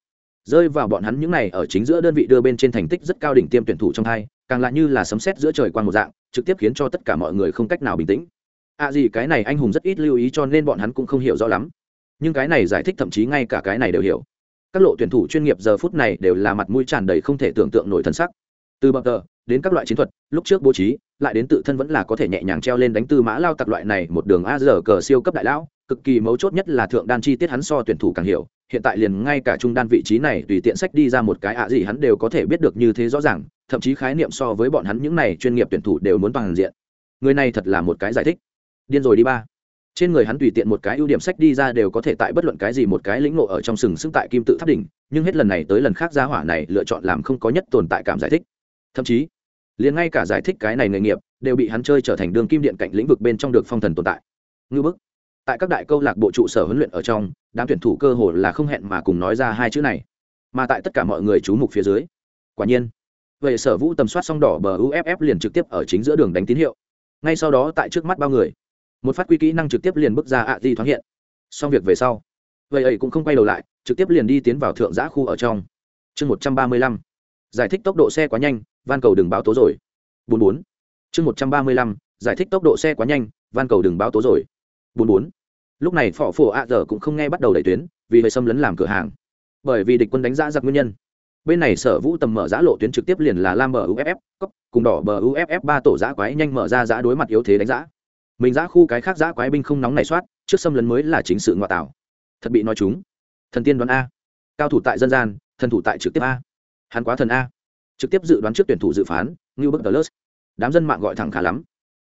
Rơi vào bọn hắn những này ở chính giữa đơn vị đưa bên trên thành tích rất cao đỉnh tiêm tuyển thủ trong hai, càng lại như là sấm sét giữa trời quan một dạng, trực tiếp khiến cho tất cả mọi người không cách nào bình tĩnh à gì, cái này anh hùng rất ít lưu ý cho nên bọn hắn cũng không hiểu rõ lắm. Nhưng cái này giải thích thậm chí ngay cả cái này đều hiểu. Các lộ tuyển thủ chuyên nghiệp giờ phút này đều là mặt mũi tràn đầy không thể tưởng tượng nổi thân sắc. Từ bậc tờ, đến các loại chiến thuật, lúc trước bố trí, lại đến tự thân vẫn là có thể nhẹ nhàng treo lên đánh tư mã lao tặc loại này một đường a giờ cờ siêu cấp đại lão, cực kỳ mấu chốt nhất là thượng đan chi tiết hắn so tuyển thủ càng hiểu, hiện tại liền ngay cả trung đan vị trí này tùy tiện sách đi ra một cái ạ gì hắn đều có thể biết được như thế rõ ràng, thậm chí khái niệm so với bọn hắn những này chuyên nghiệp tuyển thủ đều muốn bằng diện. Người này thật là một cái giải thích điên rồi đi ba. Trên người hắn tùy tiện một cái ưu điểm sách đi ra đều có thể tại bất luận cái gì một cái lĩnh ngộ ở trong sừng sững tại kim tự tháp đỉnh, nhưng hết lần này tới lần khác gia hỏa này lựa chọn làm không có nhất tồn tại cảm giải thích. Thậm chí, liền ngay cả giải thích cái này nghề nghiệp đều bị hắn chơi trở thành đường kim điện cạnh lĩnh vực bên trong được phong thần tồn tại. Ngư bức. Tại các đại câu lạc bộ trụ sở huấn luyện ở trong, đám tuyển thủ cơ hồ là không hẹn mà cùng nói ra hai chữ này. Mà tại tất cả mọi người chú mục phía dưới, quả nhiên vậy sở vũ tầm soát song đỏ bờ uff liền trực tiếp ở chính giữa đường đánh tín hiệu. Ngay sau đó tại trước mắt bao người một phát quy kỹ năng trực tiếp liền bước ra ạ di thoáng hiện. Xong việc về sau, vậy ấy cũng không quay đầu lại, trực tiếp liền đi tiến vào thượng giã khu ở trong. Chương một trăm ba mươi lăm. Giải thích tốc độ xe quá nhanh, van cầu đừng báo tố rồi. Bốn bốn. Chương một trăm ba mươi lăm. Giải thích tốc độ xe quá nhanh, van cầu đừng báo tố rồi. Bốn bốn. Lúc này phỏ phổ ạ giờ cũng không nghe bắt đầu đẩy tuyến, vì hơi xâm lấn làm cửa hàng. Bởi vì địch quân đánh giá giặc nguyên nhân. Bên này sở vũ tầm mở giã lộ tuyến trực tiếp liền là lam bờ uff cốc, cùng đỏ bờ uff ba tổ giã quái nhanh mở ra giã đối mặt yếu thế đánh giã mình giã khu cái khác giã quái binh không nóng này soát, trước xâm lấn mới là chính sự ngoại tạo. Thật bị nói chúng. Thần tiên đoán a. Cao thủ tại dân gian, thần thủ tại trực tiếp a. Hắn quá thần a. Trực tiếp dự đoán trước tuyển thủ dự phán như bức tờ lớt đám dân mạng gọi thẳng khá lắm.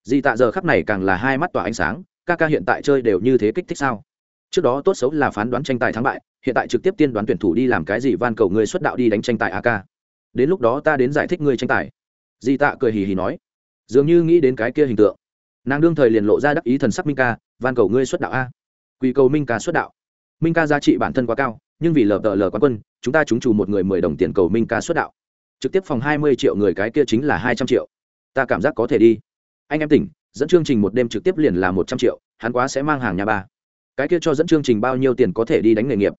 Di tạ giờ khắp này càng là hai mắt tỏa ánh sáng, ca ca hiện tại chơi đều như thế kích thích sao? Trước đó tốt xấu là phán đoán tranh tài thắng bại, hiện tại trực tiếp tiên đoán tuyển thủ đi làm cái gì van cầu người xuất đạo đi đánh tranh tài a ca đến lúc đó ta đến giải thích ngươi tranh tài. Di tạ cười hì hì nói. Dường như nghĩ đến cái kia hình tượng nàng đương thời liền lộ ra đắc ý thần sắc minh ca, van cầu ngươi xuất đạo a. Quy cầu minh ca xuất đạo. Minh ca giá trị bản thân quá cao, nhưng vì lờ tờ lờ quán quân, chúng ta trúng chủ một người mười đồng tiền cầu minh ca xuất đạo. Trực tiếp phòng hai mươi triệu người cái kia chính là hai trăm triệu. Ta cảm giác có thể đi. Anh em tỉnh, dẫn chương trình một đêm trực tiếp liền là một trăm triệu, hắn quá sẽ mang hàng nhà ba. Cái kia cho dẫn chương trình bao nhiêu tiền có thể đi đánh nghề nghiệp?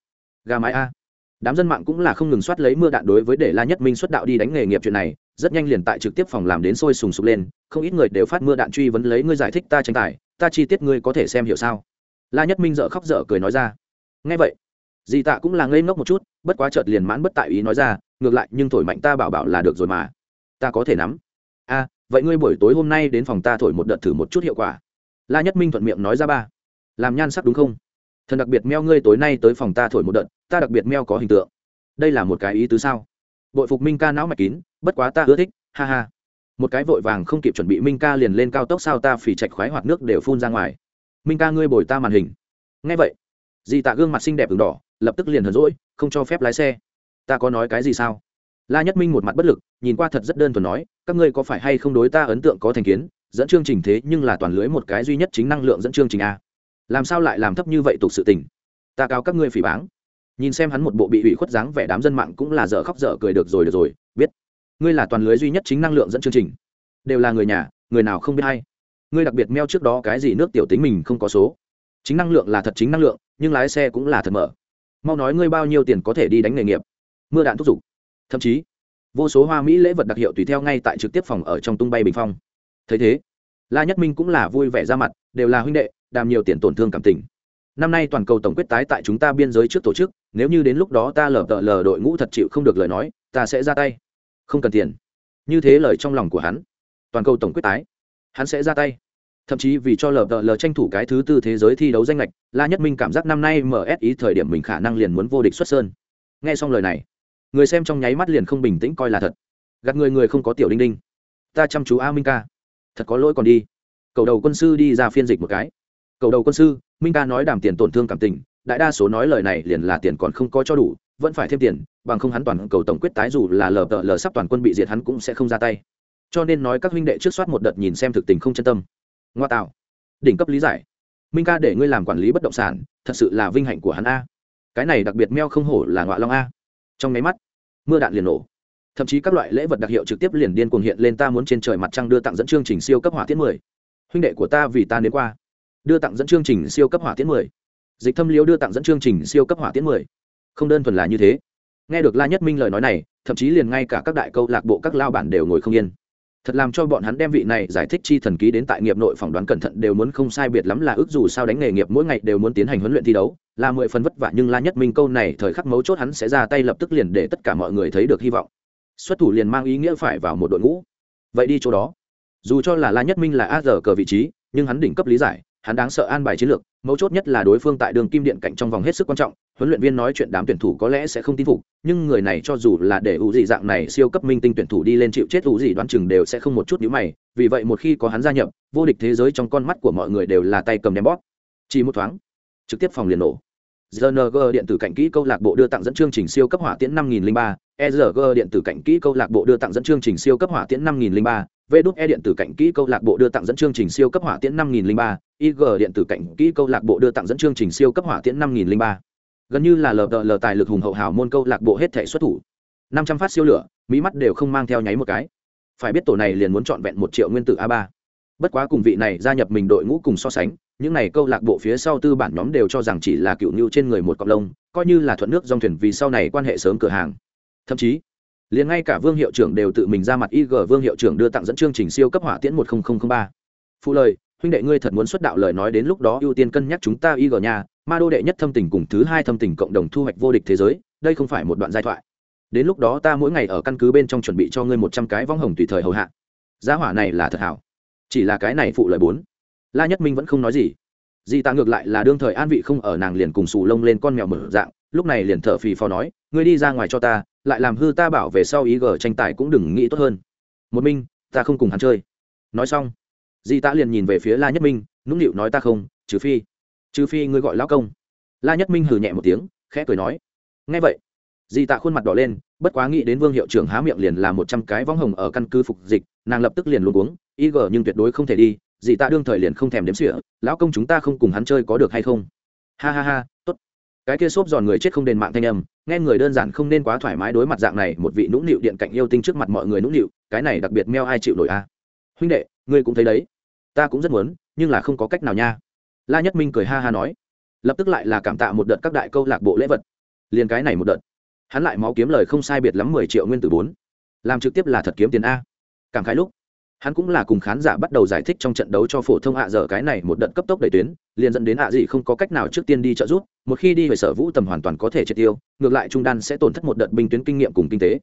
Gà mái a. Đám dân mạng cũng là không ngừng soát lấy mưa đạn đối với để la nhất minh xuất đạo đi đánh nghề nghiệp chuyện này rất nhanh liền tại trực tiếp phòng làm đến sôi sùng sục lên, không ít người đều phát mưa đạn truy vấn lấy ngươi giải thích ta tranh tài, ta chi tiết ngươi có thể xem hiểu sao? La nhất minh dợ khóc dở cười nói ra. Ngay vậy dì tạ cũng là ngây ngốc một chút, bất quá chợt liền mãn bất tại ý nói ra, ngược lại, nhưng thổi mạnh ta bảo bảo là được rồi mà. Ta có thể nắm. A, vậy ngươi buổi tối hôm nay đến phòng ta thổi một đợt thử một chút hiệu quả. La nhất minh thuận miệng nói ra ba. Làm nhan sắc đúng không? Thần đặc biệt meo ngươi tối nay tới phòng ta thổi một đợt, ta đặc biệt meo có hình tượng. Đây là một cái ý tứ sao? Bội phục minh ca não mạch kín, bất quá ta ưa thích, ha ha. Một cái vội vàng không kịp chuẩn bị minh ca liền lên cao tốc sao ta phỉ chạch khoái hoạt nước đều phun ra ngoài. Minh ca ngươi bồi ta màn hình. Ngay vậy, dì tạ gương mặt xinh đẹp v đỏ, lập tức liền hờn rỗi không cho phép lái xe. Ta có nói cái gì sao? La nhất minh một mặt bất lực, nhìn qua thật rất đơn thuần nói, các ngươi có phải hay không đối ta ấn tượng có thành kiến? Dẫn chương trình thế nhưng là toàn lưới một cái duy nhất chính năng lượng dẫn chương trình a. Làm sao lại làm thấp như vậy tục sự tình? Ta cao các ngươi phỉ báng nhìn xem hắn một bộ bị ủy khuất dáng vẻ đám dân mạng cũng là dở khóc dở cười được rồi được rồi, biết. Ngươi là toàn lưới duy nhất chính năng lượng dẫn chương trình. Đều là người nhà, người nào không biết hay ngươi đặc biệt meo trước đó cái gì nước tiểu tính mình không có số. Chính năng lượng là thật chính năng lượng, nhưng lái xe cũng là thật mở. Mau nói ngươi bao nhiêu tiền có thể đi đánh nghề nghiệp. Mưa đạn thúc giục. Thậm chí, vô số hoa mỹ lễ vật đặc hiệu tùy theo ngay tại trực tiếp phòng ở trong tung bay bình phong. Thấy thế, la nhất minh cũng là vui vẻ ra mặt, đều là huynh đệ, đàm nhiều tiền tổn thương cảm tình. Năm nay toàn cầu tổng quyết tái tại chúng ta biên giới trước tổ chức nếu như đến lúc đó ta lờ tợ lờ đội ngũ thật chịu không được lời nói, ta sẽ ra tay. Không cần tiền. Như thế lời trong lòng của hắn, toàn cầu tổng quyết tái. Hắn sẽ ra tay. Thậm chí vì cho lờ lờ tranh thủ cái thứ tư thế giới thi đấu danh lệch, la nhất minh cảm giác năm nay msi thời điểm mình khả năng liền muốn vô địch xuất sơn. Nghe xong lời này, người xem trong nháy mắt liền không bình tĩnh coi là thật. Gạt người người không có tiểu đinh đinh. Ta chăm chú a minh ca. Thật có lỗi còn đi. Cầu đầu quân sư đi ra phiên dịch một cái. Cầu đầu quân sư, minh ca nói đảm tiền tổn thương cảm tình đại đa số nói lời này liền là tiền còn không có cho đủ, vẫn phải thêm tiền, bằng không hắn toàn cầu tổng quyết tái dù là lờ tợ lờ sắp toàn quân bị diệt hắn cũng sẽ không ra tay. Cho nên nói các huynh đệ trước soát một đợt nhìn xem thực tình không chân tâm. Ngoa tạo. Đỉnh cấp lý giải. Minh ca để ngươi làm quản lý bất động sản, thật sự là vinh hạnh của hắn a. Cái này đặc biệt meo không hổ là ngoại long a. Trong nháy mắt, mưa đạn liền nổ. Thậm chí các loại lễ vật đặc hiệu trực tiếp liền điên cuồng hiện lên ta muốn trên trời mặt trăng đưa tặng dẫn chương trình siêu cấp hỏa tiễn mười. Huynh đệ của ta vì ta đến qua. Đưa tặng dẫn chương trình siêu cấp hỏa tiễn mười dịch thâm liêu đưa tặng dẫn chương trình siêu cấp hỏa tiễn mười. Không đơn thuần là như thế. Nghe được la nhất minh lời nói này, thậm chí liền ngay cả các đại câu lạc bộ các lao bản đều ngồi không yên. Thật làm cho bọn hắn đem vị này giải thích chi thần ký đến tại nghiệp nội phỏng đoán cẩn thận đều muốn không sai biệt lắm là ước dù sao đánh nghề nghiệp mỗi ngày đều muốn tiến hành huấn luyện thi đấu, là mười phần vất vả nhưng la nhất minh câu này thời khắc mấu chốt hắn sẽ ra tay lập tức liền để tất cả mọi người thấy được hy vọng. Xuất thủ liền mang ý nghĩa phải vào một đội ngũ. Vậy đi chỗ đó. Dù cho là la nhất minh là a giờ cờ vị trí, nhưng hắn đỉnh cấp lý giải hắn đáng sợ an bài chiến lược mấu chốt nhất là đối phương tại đường kim điện cạnh trong vòng hết sức quan trọng huấn luyện viên nói chuyện đám tuyển thủ có lẽ sẽ không tin phục nhưng người này cho dù là để ủ gì dạng này siêu cấp minh tinh tuyển thủ đi lên chịu chết ủ gì đoán chừng đều sẽ không một chút nhíu mày vì vậy một khi có hắn gia nhập vô địch thế giới trong con mắt của mọi người đều là tay cầm đem bóp. Chỉ một thoáng trực tiếp phòng liền nổ. ZNG điện tử cảnh kỹ câu lạc bộ đưa tặng dẫn chương trình siêu cấp hỏa tiễn 5003, EZG điện tử cảnh kỹ câu lạc bộ đưa tặng dẫn chương trình siêu cấp hỏa tiễn 5003, VđE điện tử Cạnh kỹ câu lạc bộ đưa tặng dẫn chương trình siêu cấp hỏa tiễn 5003, IG điện tử Cạnh kỹ câu lạc bộ đưa tặng dẫn chương trình siêu cấp hỏa tiễn 5003. Gần như là lờ lờ tài lực hùng hậu hảo môn câu lạc bộ hết thảy xuất thủ. 500 phát siêu lửa, mỹ mắt đều không mang theo nháy một cái. Phải biết tổ này liền muốn chọn vẹn một triệu nguyên tử a ba. Bất quá cùng vị này gia nhập mình đội ngũ cùng so sánh, những này câu lạc bộ phía sau tư bản nhóm đều cho rằng chỉ là cựu nưu trên người một cọc lông, coi như là thuận nước dòng thuyền vì sau này quan hệ sớm cửa hàng. Thậm chí, liền ngay cả vương hiệu trưởng đều tự mình ra mặt ig vương hiệu trưởng đưa tặng dẫn chương trình siêu cấp hỏa tiễn một ba. Phụ lời, huynh đệ ngươi thật muốn xuất đạo lời nói đến lúc đó ưu tiên cân nhắc chúng ta ig nhà ma đô đệ nhất thâm tình cùng thứ hai thâm tình cộng đồng thu hoạch vô địch thế giới, đây không phải một đoạn giai thoại. Đến lúc đó ta mỗi ngày ở căn cứ bên trong chuẩn bị cho ngươi một trăm cái vong hồng tùy thời hầu hạ. Giá hỏa này là thật hảo. Chỉ là cái này phụ lời bốn. La nhất minh vẫn không nói gì. Di ta ngược lại là đương thời an vị không ở nàng liền cùng sù lông lên con mèo mở dạng, lúc này liền thở phì phò nói ngươi đi ra ngoài cho ta, lại làm hư ta bảo về sau ý gờ tranh tài cũng đừng nghĩ tốt hơn. Một minh ta không cùng hắn chơi. Nói xong, di Tạ liền nhìn về phía la nhất minh, nũng nịu nói ta không, trừ phi trừ phi ngươi gọi lão công. La nhất minh hừ nhẹ một tiếng, khẽ cười nói. Ngay vậy, di tạ khuôn mặt đỏ lên, bất quá nghĩ đến vương hiệu trưởng há miệng liền là một trăm cái võng hồng ở căn cứ phục dịch, nàng lập tức liền luôn uống ý gờ nhưng tuyệt đối không thể đi, Di tạ đương thời liền không thèm đếm sỉa lão công chúng ta không cùng hắn chơi có được hay không? Ha ha ha, tốt cái kia xốp giòn người chết không đền mạng thanh âm, nghe người đơn giản không nên quá thoải mái đối mặt dạng này, một vị nũng nịu điện cạnh yêu tinh trước mặt mọi người nũng nịu, cái này đặc biệt meo ai chịu nổi a. Huynh đệ, ngươi cũng thấy đấy. Ta cũng rất muốn, nhưng là không có cách nào nha. La nhất minh cười ha ha nói. Lập tức lại là cảm tạ một đợt các đại câu lạc bộ lễ vật. Liền cái này một đợt. Hắn lại máu kiếm lời không sai biệt lắm mười triệu nguyên từ bốn. Làm trực tiếp là thật kiếm tiền a. Cảm khái lúc hắn cũng là cùng khán giả bắt đầu giải thích trong trận đấu cho phổ thông ạ dở cái này một đợt cấp tốc đẩy tuyến, liền dẫn đến ạ gì không có cách nào trước tiên đi trợ giúp, một khi đi về sở vũ tầm hoàn toàn có thể triệt tiêu, ngược lại trung đan sẽ tổn thất một đợt binh tuyến kinh nghiệm cùng kinh tế.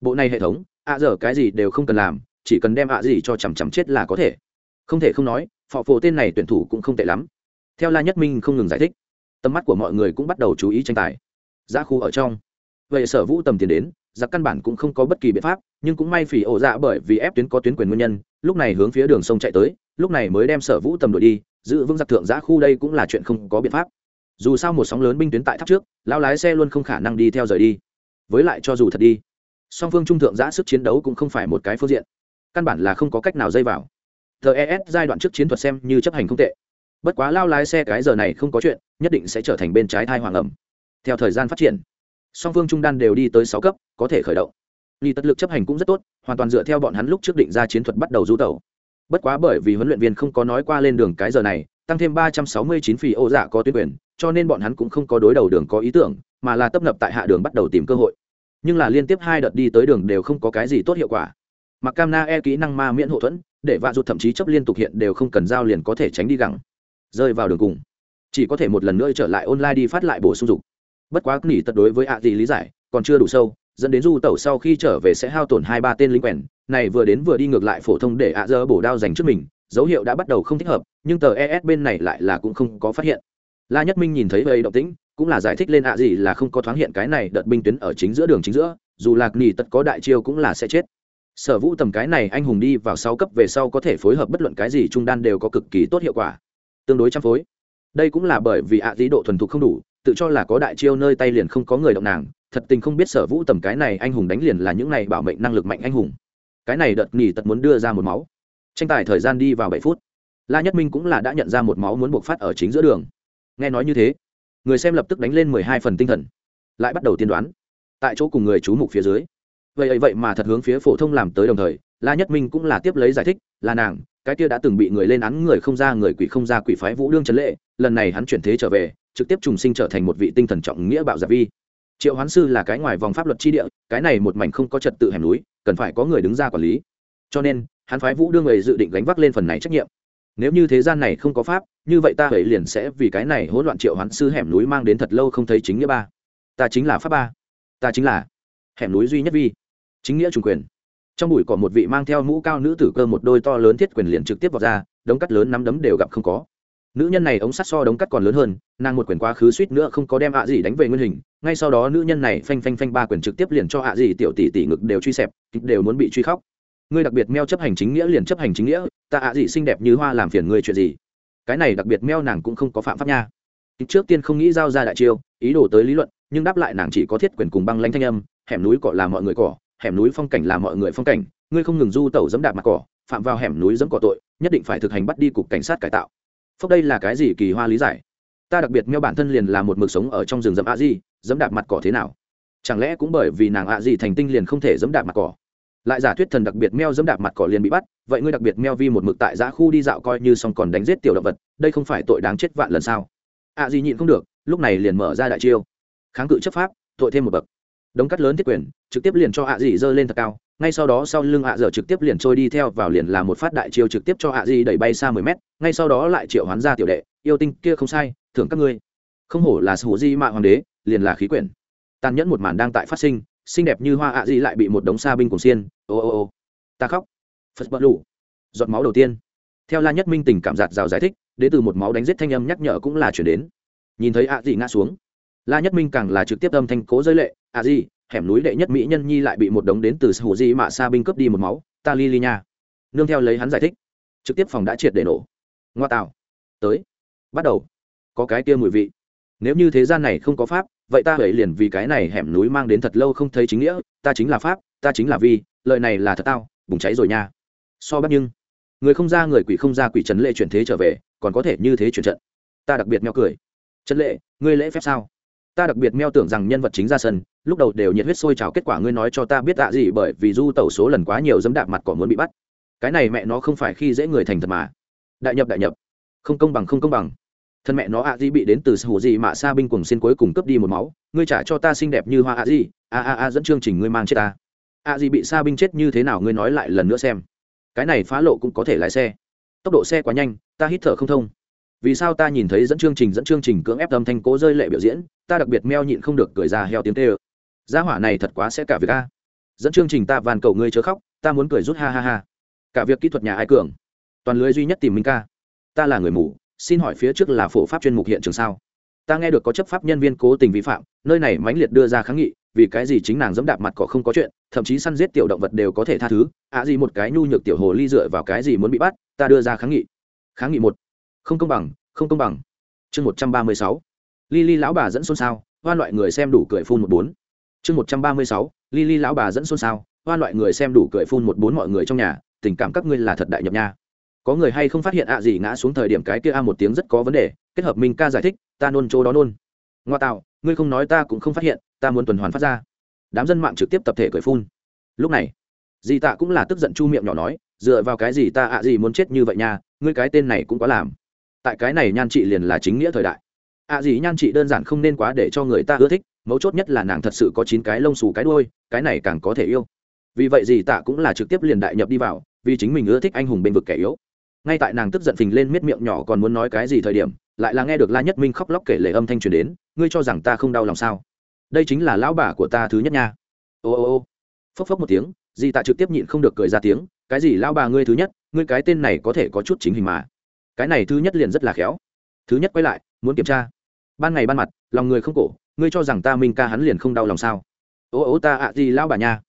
Bộ này hệ thống, ạ dở cái gì đều không cần làm, chỉ cần đem ạ gì cho chằm chằm chết là có thể. Không thể không nói, phò phổ tên này tuyển thủ cũng không tệ lắm. Theo la nhất minh không ngừng giải thích, tầm mắt của mọi người cũng bắt đầu chú ý tranh tài. Ra khu ở trong. Vậy sở vũ tầm tiền đến giặc căn bản cũng không có bất kỳ biện pháp, nhưng cũng may phỉ ổ dạ bởi vì ép tuyến có tuyến quyền nguyên nhân, lúc này hướng phía đường sông chạy tới, lúc này mới đem sở vũ tầm đội đi, giữ vững giặc thượng giã khu đây cũng là chuyện không có biện pháp. Dù sao một sóng lớn binh tuyến tại tháp trước lao lái xe luôn không khả năng đi theo rời đi. Với lại cho dù thật đi, song phương trung thượng giã sức chiến đấu cũng không phải một cái phương diện. Căn bản là không có cách nào dây vào. Tờ Es giai đoạn trước chiến thuật xem như chấp hành không tệ. Bất quá lao lái xe cái giờ này không có chuyện, nhất định sẽ trở thành bên trái thai hoàng ẩm. Theo thời gian phát triển song phương trung đan đều đi tới sáu cấp có thể khởi động ly tất lực chấp hành cũng rất tốt, hoàn toàn dựa theo bọn hắn lúc trước định ra chiến thuật bắt đầu du tẩu. Bất quá bởi vì huấn luyện viên không có nói qua lên đường cái giờ này, tăng thêm ba trăm sáu mươi chín phi ô dạ có tuyến quyền, cho nên bọn hắn cũng không có đối đầu đường có ý tưởng, mà là tấp nập tại hạ đường bắt đầu tìm cơ hội. Nhưng là liên tiếp hai đợt đi tới đường đều không có cái gì tốt hiệu quả. Mặc Cam Na e kỹ năng ma miễn hộ thuẫn, để vạ rụt thậm chí chấp liên tục hiện đều không cần giao liền có thể tránh đi gẳng. Rơi vào đường cùng, chỉ có thể một lần nữa trở lại online đi phát lại bổ sung dục. Bất quá nghỉ tật đối với ạ gì lý giải, còn chưa đủ sâu, dẫn đến du tẩu sau khi trở về sẽ hao tổn hai ba tên linh quèn này vừa đến vừa đi ngược lại phổ thông để ạ dơ bổ đao dành trước mình dấu hiệu đã bắt đầu không thích hợp nhưng tờ es bên này lại là cũng không có phát hiện. La nhất minh nhìn thấy vậy động tĩnh cũng là giải thích lên ạ gì là không có thoáng hiện cái này đợt binh tuyến ở chính giữa đường chính giữa dù lạc nghỉ tật có đại chiêu cũng là sẽ chết. Sở vũ tầm cái này anh hùng đi vào sáu cấp về sau có thể phối hợp bất luận cái gì trung đan đều có cực kỳ tốt hiệu quả tương đối trăm phối. Đây cũng là bởi vì ạ à độ thuần thục không đủ tự cho là có đại chiêu nơi tay liền không có người động nàng, thật tình không biết sở vũ tầm cái này anh hùng đánh liền là những này bảo mệnh năng lực mạnh anh hùng. Cái này đợt nghỉ tật muốn đưa ra một máu. Tranh tài thời gian đi vào bảy phút. La nhất minh cũng là đã nhận ra một máu muốn buộc phát ở chính giữa đường. Nghe nói như thế, người xem lập tức đánh lên mười hai phần tinh thần, lại bắt đầu tiên đoán. Tại chỗ cùng người chú mục phía dưới. Vậy ấy vậy mà thật hướng phía phổ thông làm tới đồng thời, la nhất minh cũng là tiếp lấy giải thích, là nàng, cái kia đã từng bị người lên án người không ra người quỷ không ra quỷ phái vũ đương trấn lệ, lần này hắn chuyển thế trở về trực tiếp trùng sinh trở thành một vị tinh thần trọng nghĩa bạo giả vi. Triệu hoán sư là cái ngoài vòng pháp luật chi địa, cái này một mảnh không có trật tự hẻm núi, cần phải có người đứng ra quản lý. Cho nên, hắn phái vũ đương người dự định gánh vác lên phần này trách nhiệm. Nếu như thế gian này không có pháp, như vậy ta hãy liền sẽ vì cái này hỗn loạn triệu hoán sư hẻm núi mang đến thật lâu không thấy chính nghĩa ba. Ta chính là pháp ba. Ta chính là hẻm núi duy nhất vi. Chính nghĩa chủ quyền. Trong bụi có một vị mang theo mũ cao nữ tử cơ một đôi to lớn thiết quyền liền trực tiếp vào ra, đống cắt lớn nắm đấm đều gặp không có nữ nhân này ống sắt so đống cắt còn lớn hơn, nàng một quyền quá khứ suýt nữa không có đem ạ gì đánh về nguyên hình, ngay sau đó nữ nhân này phanh phanh phanh ba quyền trực tiếp liền cho ạ gì tiểu tỷ tỷ ngực đều truy xẹp, đều muốn bị truy khóc. Ngươi đặc biệt meo chấp hành chính nghĩa liền chấp hành chính nghĩa, ta ạ gì xinh đẹp như hoa làm phiền ngươi chuyện gì? Cái này đặc biệt meo nàng cũng không có phạm pháp nha. Trước tiên không nghĩ giao ra đại chiêu, ý đồ tới lý luận, nhưng đáp lại nàng chỉ có thiết quyền cùng băng lanh thanh âm, hẻm núi cỏ là mọi người cỏ, hẻm núi phong cảnh là mọi người phong cảnh, ngươi không ngừng du tẩu dẫm đạp mặt cỏ, phạm vào hẻm núi dẫm cỏ tội, nhất định phải thực hành bắt đi cục cảnh sát cải tạo phốc đây là cái gì kỳ hoa lý giải? Ta đặc biệt meo bản thân liền là một mực sống ở trong rừng rậm a di, dẫm đạp mặt cỏ thế nào? Chẳng lẽ cũng bởi vì nàng a di thành tinh liền không thể dẫm đạp mặt cỏ? Lại giả thuyết thần đặc biệt meo dẫm đạp mặt cỏ liền bị bắt, vậy ngươi đặc biệt meo vi một mực tại giã khu đi dạo coi như xong còn đánh giết tiểu động vật, đây không phải tội đáng chết vạn lần sao? A di nhịn không được, lúc này liền mở ra đại chiêu. Kháng cự chấp pháp, tội thêm một bậc. Đống cắt lớn thiết quyền, trực tiếp liền cho a di dơ lên thật cao ngay sau đó sau lưng ạ dở trực tiếp liền trôi đi theo vào liền là một phát đại chiêu trực tiếp cho ạ di đẩy bay xa mười mét, ngay sau đó lại triệu hoán ra tiểu đệ, yêu tinh, kia không sai, thưởng các ngươi. Không hổ là sủ di mạ hoàng đế, liền là khí quyển. Tàn nhẫn một màn đang tại phát sinh, xinh đẹp như hoa ạ di lại bị một đống xa binh cùng xiên, ô ô ô, ta khóc. Phật bật lũ giọt máu đầu tiên. Theo la nhất minh tình cảm giạt rào giải thích, đến từ một máu đánh giết thanh âm nhắc nhở cũng là chuyển đến. Nhìn thấy ạ di ngã xuống, la nhất minh càng là trực tiếp âm thanh cố giới lệ à gì hẻm núi đệ nhất mỹ nhân nhi lại bị một đống đến từ hủ di mạ sa binh cướp đi một máu, ta li li nha. Nương theo lấy hắn giải thích, trực tiếp phòng đã triệt để nổ. Ngoa tạo. Tới. Bắt đầu. Có cái kia mùi vị. Nếu như thế gian này không có pháp, vậy ta hãy liền vì cái này hẻm núi mang đến thật lâu không thấy chính nghĩa, ta chính là pháp, ta chính là vi, lợi này là thật tao, bùng cháy rồi nha. So bắt nhưng, người không ra người quỷ không ra quỷ trấn lệ chuyển thế trở về, còn có thể như thế chuyển trận. Ta đặc biệt meo cười. Trấn lệ, ngươi lễ phép sao? Ta đặc biệt meo tưởng rằng nhân vật chính ra sân, lúc đầu đều nhiệt huyết sôi trào, kết quả ngươi nói cho ta biết tạ gì bởi vì du tẩu số lần quá nhiều dẫm đạp mặt cỏ muốn bị bắt. Cái này mẹ nó không phải khi dễ người thành thật mà. Đại nhập đại nhập. Không công bằng, không công bằng. Thân mẹ nó ạ gì bị đến từ hủ gì mà xa binh cùng xin cuối cùng cướp đi một máu, ngươi trả cho ta xinh đẹp như hoa ạ gì. A a a, dẫn chương trình ngươi mang chết ta. Ạ gì bị xa binh chết như thế nào ngươi nói lại lần nữa xem. Cái này phá lộ cũng có thể lái xe. Tốc độ xe quá nhanh, ta hít thở không thông vì sao ta nhìn thấy dẫn chương trình dẫn chương trình cưỡng ép âm thanh cố rơi lệ biểu diễn, ta đặc biệt meo nhịn không được cười ra heo tiếng tê ơ. Gia hỏa này thật quá sẽ cả việc a. Dẫn chương trình ta van cầu ngươi chớ khóc, ta muốn cười rút ha ha ha. Cả việc kỹ thuật nhà ai cường? Toàn lưới duy nhất tìm minh ca. Ta là người mù, xin hỏi phía trước là phổ pháp chuyên mục hiện trường sao? Ta nghe được có chấp pháp nhân viên cố tình vi phạm, nơi này mãnh liệt đưa ra kháng nghị, vì cái gì chính nàng dẫm đạp mặt cỏ không có chuyện, thậm chí săn giết tiểu động vật đều có thể tha thứ, ạ gì một cái nhu nhược tiểu hồ ly dựa vào cái gì muốn bị bắt, ta đưa ra kháng nghị. Kháng nghị một không công bằng, không công bằng. Chương một trăm ba mươi sáu. Ly ly lão bà dẫn xôn xao, hoan loại người xem đủ cười phun một bốn. Chương một trăm ba mươi sáu. Ly ly lão bà dẫn xôn xao, hoan loại người xem đủ cười phun một bốn mọi người trong nhà, tình cảm các ngươi là thật đại nhập nha. Có người hay không phát hiện ạ gì ngã xuống thời điểm cái kia a một tiếng rất có vấn đề, kết hợp minh ca giải thích, ta nôn chỗ đó nôn. Ngoa tạo, ngươi không nói ta cũng không phát hiện, ta muốn tuần hoàn phát ra. Đám dân mạng trực tiếp tập thể cười phun. Lúc này, dì tạ cũng là tức giận chu miệng nhỏ nói, dựa vào cái gì ta ạ gì muốn chết như vậy nha, ngươi cái tên này cũng quá làm tại cái này nhan chị liền là chính nghĩa thời đại. Ạ à gì nhan chị đơn giản không nên quá để cho người ta ưa thích, mấu chốt nhất là nàng thật sự có chín cái lông xù cái đôi cái này càng có thể yêu. Vì vậy gì tạ cũng là trực tiếp liền đại nhập đi vào, vì chính mình ưa thích anh hùng bên vực kẻ yếu. Ngay tại nàng tức giận phình lên miết miệng nhỏ còn muốn nói cái gì thời điểm, lại là nghe được la nhất minh khóc lóc kể lệ âm thanh truyền đến, ngươi cho rằng ta không đau lòng sao? Đây chính là lão bà của ta thứ nhất nha. Ô ô ô. Phốc phốc một tiếng di tạ trực tiếp nhịn không được cười ra tiếng, cái gì lão bà ngươi thứ nhất, ngươi cái tên này có thể có chút chính hình mà? Cái này thứ nhất liền rất là khéo. Thứ nhất quay lại, muốn kiểm tra. Ban ngày ban mặt, lòng người không cổ, ngươi cho rằng ta minh ca hắn liền không đau lòng sao? Ô ô, ta ạ gì lao bà nha.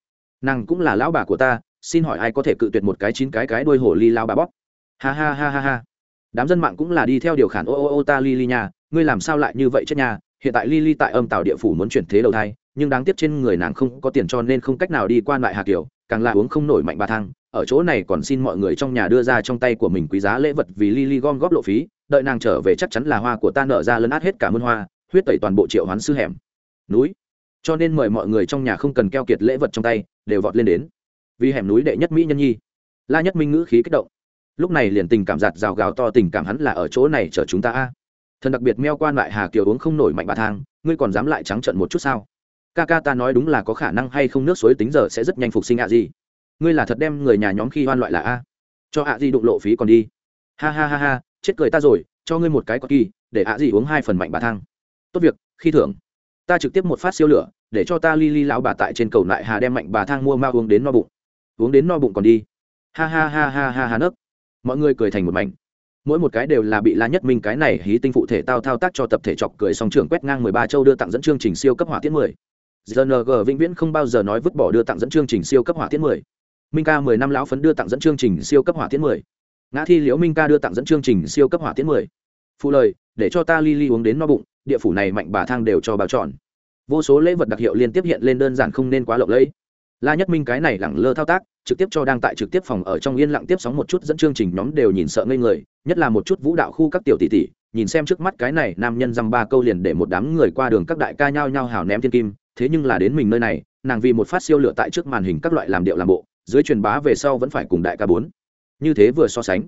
Nàng cũng là lão bà của ta, xin hỏi ai có thể cự tuyệt một cái chín cái cái đuôi hổ ly lao bà bóp? Ha ha ha ha ha. Đám dân mạng cũng là đi theo điều khản, ô ô ô, ta li li nha, ngươi làm sao lại như vậy chết nha? Hiện tại li li tại âm tạo địa phủ muốn chuyển thế đầu thai, nhưng đáng tiếc trên người nàng không có tiền cho nên không cách nào đi qua lại hà kiều, càng là uống không nổi mạnh ba thang ở chỗ này còn xin mọi người trong nhà đưa ra trong tay của mình quý giá lễ vật vì Lily gom góp lộ phí, đợi nàng trở về chắc chắn là hoa của ta nở ra lấn át hết cả mơn hoa, huyết tẩy toàn bộ triệu hoán sư hẻm. Núi. Cho nên mời mọi người trong nhà không cần keo kiệt lễ vật trong tay, đều vọt lên đến. Vì hẻm núi đệ nhất mỹ nhân nhi. La nhất minh ngữ khí kích động. Lúc này liền tình cảm giạt rào gào to, tình cảm hắn là ở chỗ này chờ chúng ta a. Thần đặc biệt meo quan lại hà kiều uống không nổi mạnh bà thang, ngươi còn dám lại trắng trợn một chút sao? Ca ca ta nói đúng là có khả năng hay không nước suối tính giờ sẽ rất nhanh phục sinh ạ gì ngươi là thật đem người nhà nhóm khi hoan loại là a? Cho ạ gì đụng lộ phí còn đi. Ha ha ha ha, chết cười ta rồi, cho ngươi một cái có kỳ, để ạ gì uống hai phần mạnh bà thang. Tốt việc, khi thưởng. Ta trực tiếp một phát siêu lửa, để cho ta li li lão bà tại trên cầu lại hà đem mạnh bà thang mua ma uống đến no bụng. Uống đến no bụng còn đi. Ha ha ha ha ha ha nấc. Mọi người cười thành một mảnh. Mỗi một cái đều là bị la nhất minh cái này hí tinh phụ thể tao thao tác cho tập thể chọc cười song trưởng quét ngang mười ba châu đưa tặng dẫn chương trình siêu cấp hỏa tiết mười. GNG vĩnh viễn không bao giờ nói vứt bỏ đưa tặng dẫn chương trình siêu cấp hỏa tiết mười minh ca mười năm lão phấn đưa tặng dẫn chương trình siêu cấp hỏa tiễn mười. Ngã thi liễu minh ca đưa tặng dẫn chương trình siêu cấp hỏa tiễn mười. Phụ lời, để cho ta Lily uống đến no bụng, địa phủ này mạnh bà thang đều cho bảo tròn vô số lễ vật đặc hiệu liên tiếp hiện lên đơn giản không nên quá lộng lẫy. La nhất minh cái này lẳng lơ thao tác, trực tiếp cho đang tại trực tiếp phòng ở trong yên lặng tiếp sóng một chút dẫn chương trình nhóm đều nhìn sợ ngây người, nhất là một chút vũ đạo khu các tiểu tỷ tỷ, nhìn xem trước mắt cái này nam nhân dăm ba câu liền để một đám người qua đường các đại ca nhao nhao hào ném thiên kim, thế nhưng là đến mình nơi này, nàng vì một phát siêu lửa tại trước màn hình các loại làm điệu làm bộ dưới truyền bá về sau vẫn phải cùng đại ca bốn. Như thế vừa so sánh,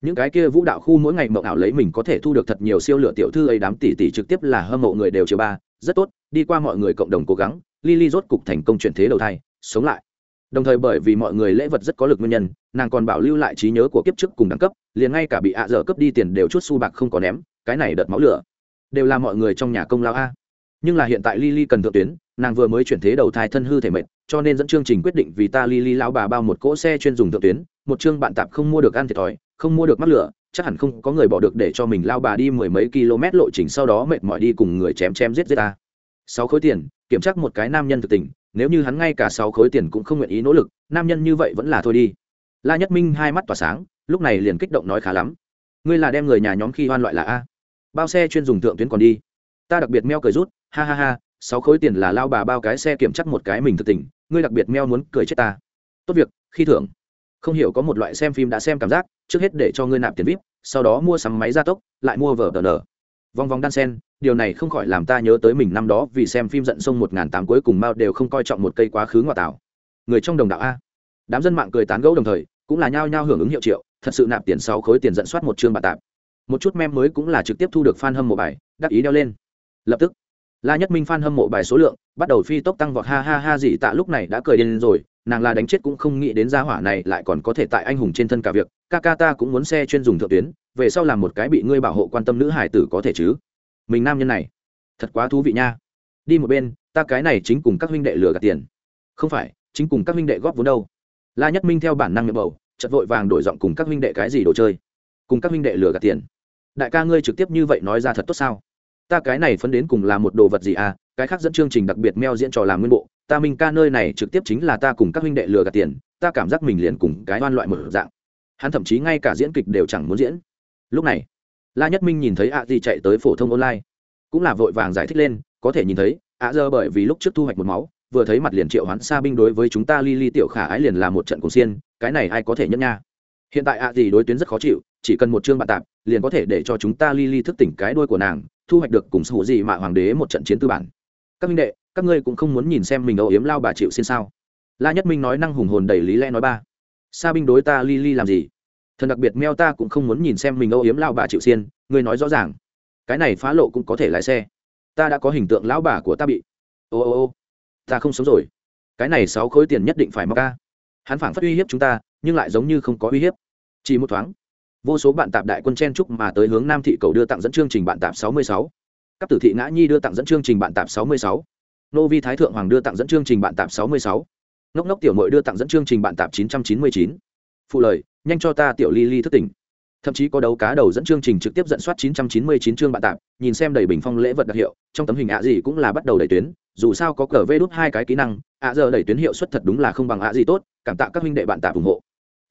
những cái kia vũ đạo khu mỗi ngày mộng ảo lấy mình có thể thu được thật nhiều siêu lửa tiểu thư ấy đám tỷ tỷ trực tiếp là hâm mộ người đều chiều ba, rất tốt, đi qua mọi người cộng đồng cố gắng, Lily rốt cục thành công chuyển thế đầu thai, sống lại. Đồng thời bởi vì mọi người lễ vật rất có lực nguyên nhân, nàng còn bảo lưu lại trí nhớ của kiếp trước cùng đẳng cấp, liền ngay cả bị ạ dở cấp đi tiền đều chút su bạc không có ném, cái này đợt máu lửa, đều là mọi người trong nhà công lao a. Nhưng là hiện tại Lily cần thượng tuyến, nàng vừa mới chuyển thế đầu thai thân hư thể mệnh cho nên dẫn chương trình quyết định vì ta Lily lão bà bao một cỗ xe chuyên dùng thượng tuyến, một chương bạn tạp không mua được ăn thiệt thòi, không mua được mắc lửa, chắc hẳn không có người bỏ được để cho mình lao bà đi mười mấy km lộ trình sau đó mệt mỏi đi cùng người chém chém giết giết ta. Sáu khối tiền, kiểm tra một cái nam nhân thực tình, nếu như hắn ngay cả sáu khối tiền cũng không nguyện ý nỗ lực, nam nhân như vậy vẫn là thôi đi. La nhất minh hai mắt tỏa sáng, lúc này liền kích động nói khá lắm. Ngươi là đem người nhà nhóm khi hoan loại là a. Bao xe chuyên dùng thượng tuyến còn đi. Ta đặc biệt meo cười rút, ha ha ha sáu khối tiền là lao bà bao cái xe kiểm chắc một cái mình thực tình, ngươi đặc biệt meo muốn cười chết ta. Tốt việc, khi thưởng. Không hiểu có một loại xem phim đã xem cảm giác, trước hết để cho ngươi nạp tiền vip, sau đó mua sắm máy gia tốc, lại mua vở tờ nở. Vòng vòng đan sen, điều này không khỏi làm ta nhớ tới mình năm đó vì xem phim giận sông một ngàn tám cuối cùng mao đều không coi trọng một cây quá khứ ngoại tảo người trong đồng đạo a. Đám dân mạng cười tán gẫu đồng thời, cũng là nhao nhao hưởng ứng hiệu triệu, thật sự nạp tiền sáu khối tiền dẫn soát một chương bà tạp. Một chút mem mới cũng là trực tiếp thu được fan hâm mộ bài, đắc ý đeo lên. Lập tức la nhất minh fan hâm mộ bài số lượng, bắt đầu phi tốc tăng vọt, ha ha ha gì tạ lúc này đã cười điên rồi, nàng là đánh chết cũng không nghĩ đến gia hỏa này lại còn có thể tại anh hùng trên thân cả việc, ca ca ta cũng muốn xe chuyên dùng thượng tuyến, về sau làm một cái bị ngươi bảo hộ quan tâm nữ hải tử có thể chứ? Mình nam nhân này, thật quá thú vị nha. Đi một bên, ta cái này chính cùng các huynh đệ lừa gạt tiền. Không phải, chính cùng các huynh đệ góp vốn đâu. La nhất minh theo bản năng miệng bầu chật vội vàng đổi giọng cùng các huynh đệ cái gì đồ chơi. Cùng các huynh đệ lừa gạt tiền. Đại ca ngươi trực tiếp như vậy nói ra thật tốt sao? Ta cái này phấn đến cùng là một đồ vật gì à cái khác dẫn chương trình đặc biệt meo diễn trò làm nguyên bộ, ta minh ca nơi này trực tiếp chính là ta cùng các huynh đệ lừa gạt tiền, ta cảm giác mình liền cùng cái oan loại mở dạng. Hắn thậm chí ngay cả diễn kịch đều chẳng muốn diễn. Lúc này, la nhất minh nhìn thấy ạ di chạy tới phổ thông online, cũng là vội vàng giải thích lên, có thể nhìn thấy ạ dơ bởi vì lúc trước thu hoạch một máu, vừa thấy mặt liền triệu hoán xa binh đối với chúng ta li li tiểu khả ái liền là một trận cùng xiên, cái này ai có thể nhẫn nha. Hiện tại ạ gì đối tuyến rất khó chịu, chỉ cần một chương bạn tạp, liền có thể để cho chúng ta li li thức tỉnh cái đuôi của nàng thu hoạch được cùng sủ gì mà hoàng đế một trận chiến tư bản. Các minh đệ, các ngươi cũng không muốn nhìn xem mình âu yếm lao bà chịu xin sao? La nhất minh nói năng hùng hồn đầy lý lẽ nói ba. Sa binh đối ta li li làm gì? Thần đặc biệt meo ta cũng không muốn nhìn xem mình âu yếm lao bà chịu xiên, ngươi nói rõ ràng. Cái này phá lộ cũng có thể lái xe. Ta đã có hình tượng lão bà của ta bị. Ô ô ô, ta không sống rồi. Cái này sáu khối tiền nhất định phải móc ca hắn phảng phát uy hiếp chúng ta, nhưng lại giống như không có uy hiếp. Chỉ một thoáng vô số bạn tạp đại quân chen trúc mà tới hướng nam thị cầu đưa tặng dẫn chương trình bạn tạp sáu mươi sáu. Các tử thị ngã nhi đưa tặng dẫn chương trình bạn tạp sáu mươi sáu. Nô vi thái thượng hoàng đưa tặng dẫn chương trình bạn tạp sáu mươi sáu. Ngốc ngốc tiểu mội đưa tặng dẫn chương trình bạn tạp chín trăm chín mươi chín. Phụ lời, nhanh cho ta tiểu ly ly thức tỉnh. Thậm chí có đấu cá đầu dẫn chương trình trực tiếp dẫn soát 999 chương bạn tạp, nhìn xem đầy bình phong lễ vật đặc hiệu, trong tấm hình ạ gì cũng là bắt đầu đẩy tuyến, dù sao có cờ vê đút hai cái kỹ năng, ạ giờ đẩy tuyến hiệu suất thật đúng là không bằng ạ gì tốt, cảm tạ các huynh đệ bạn tạp ủng hộ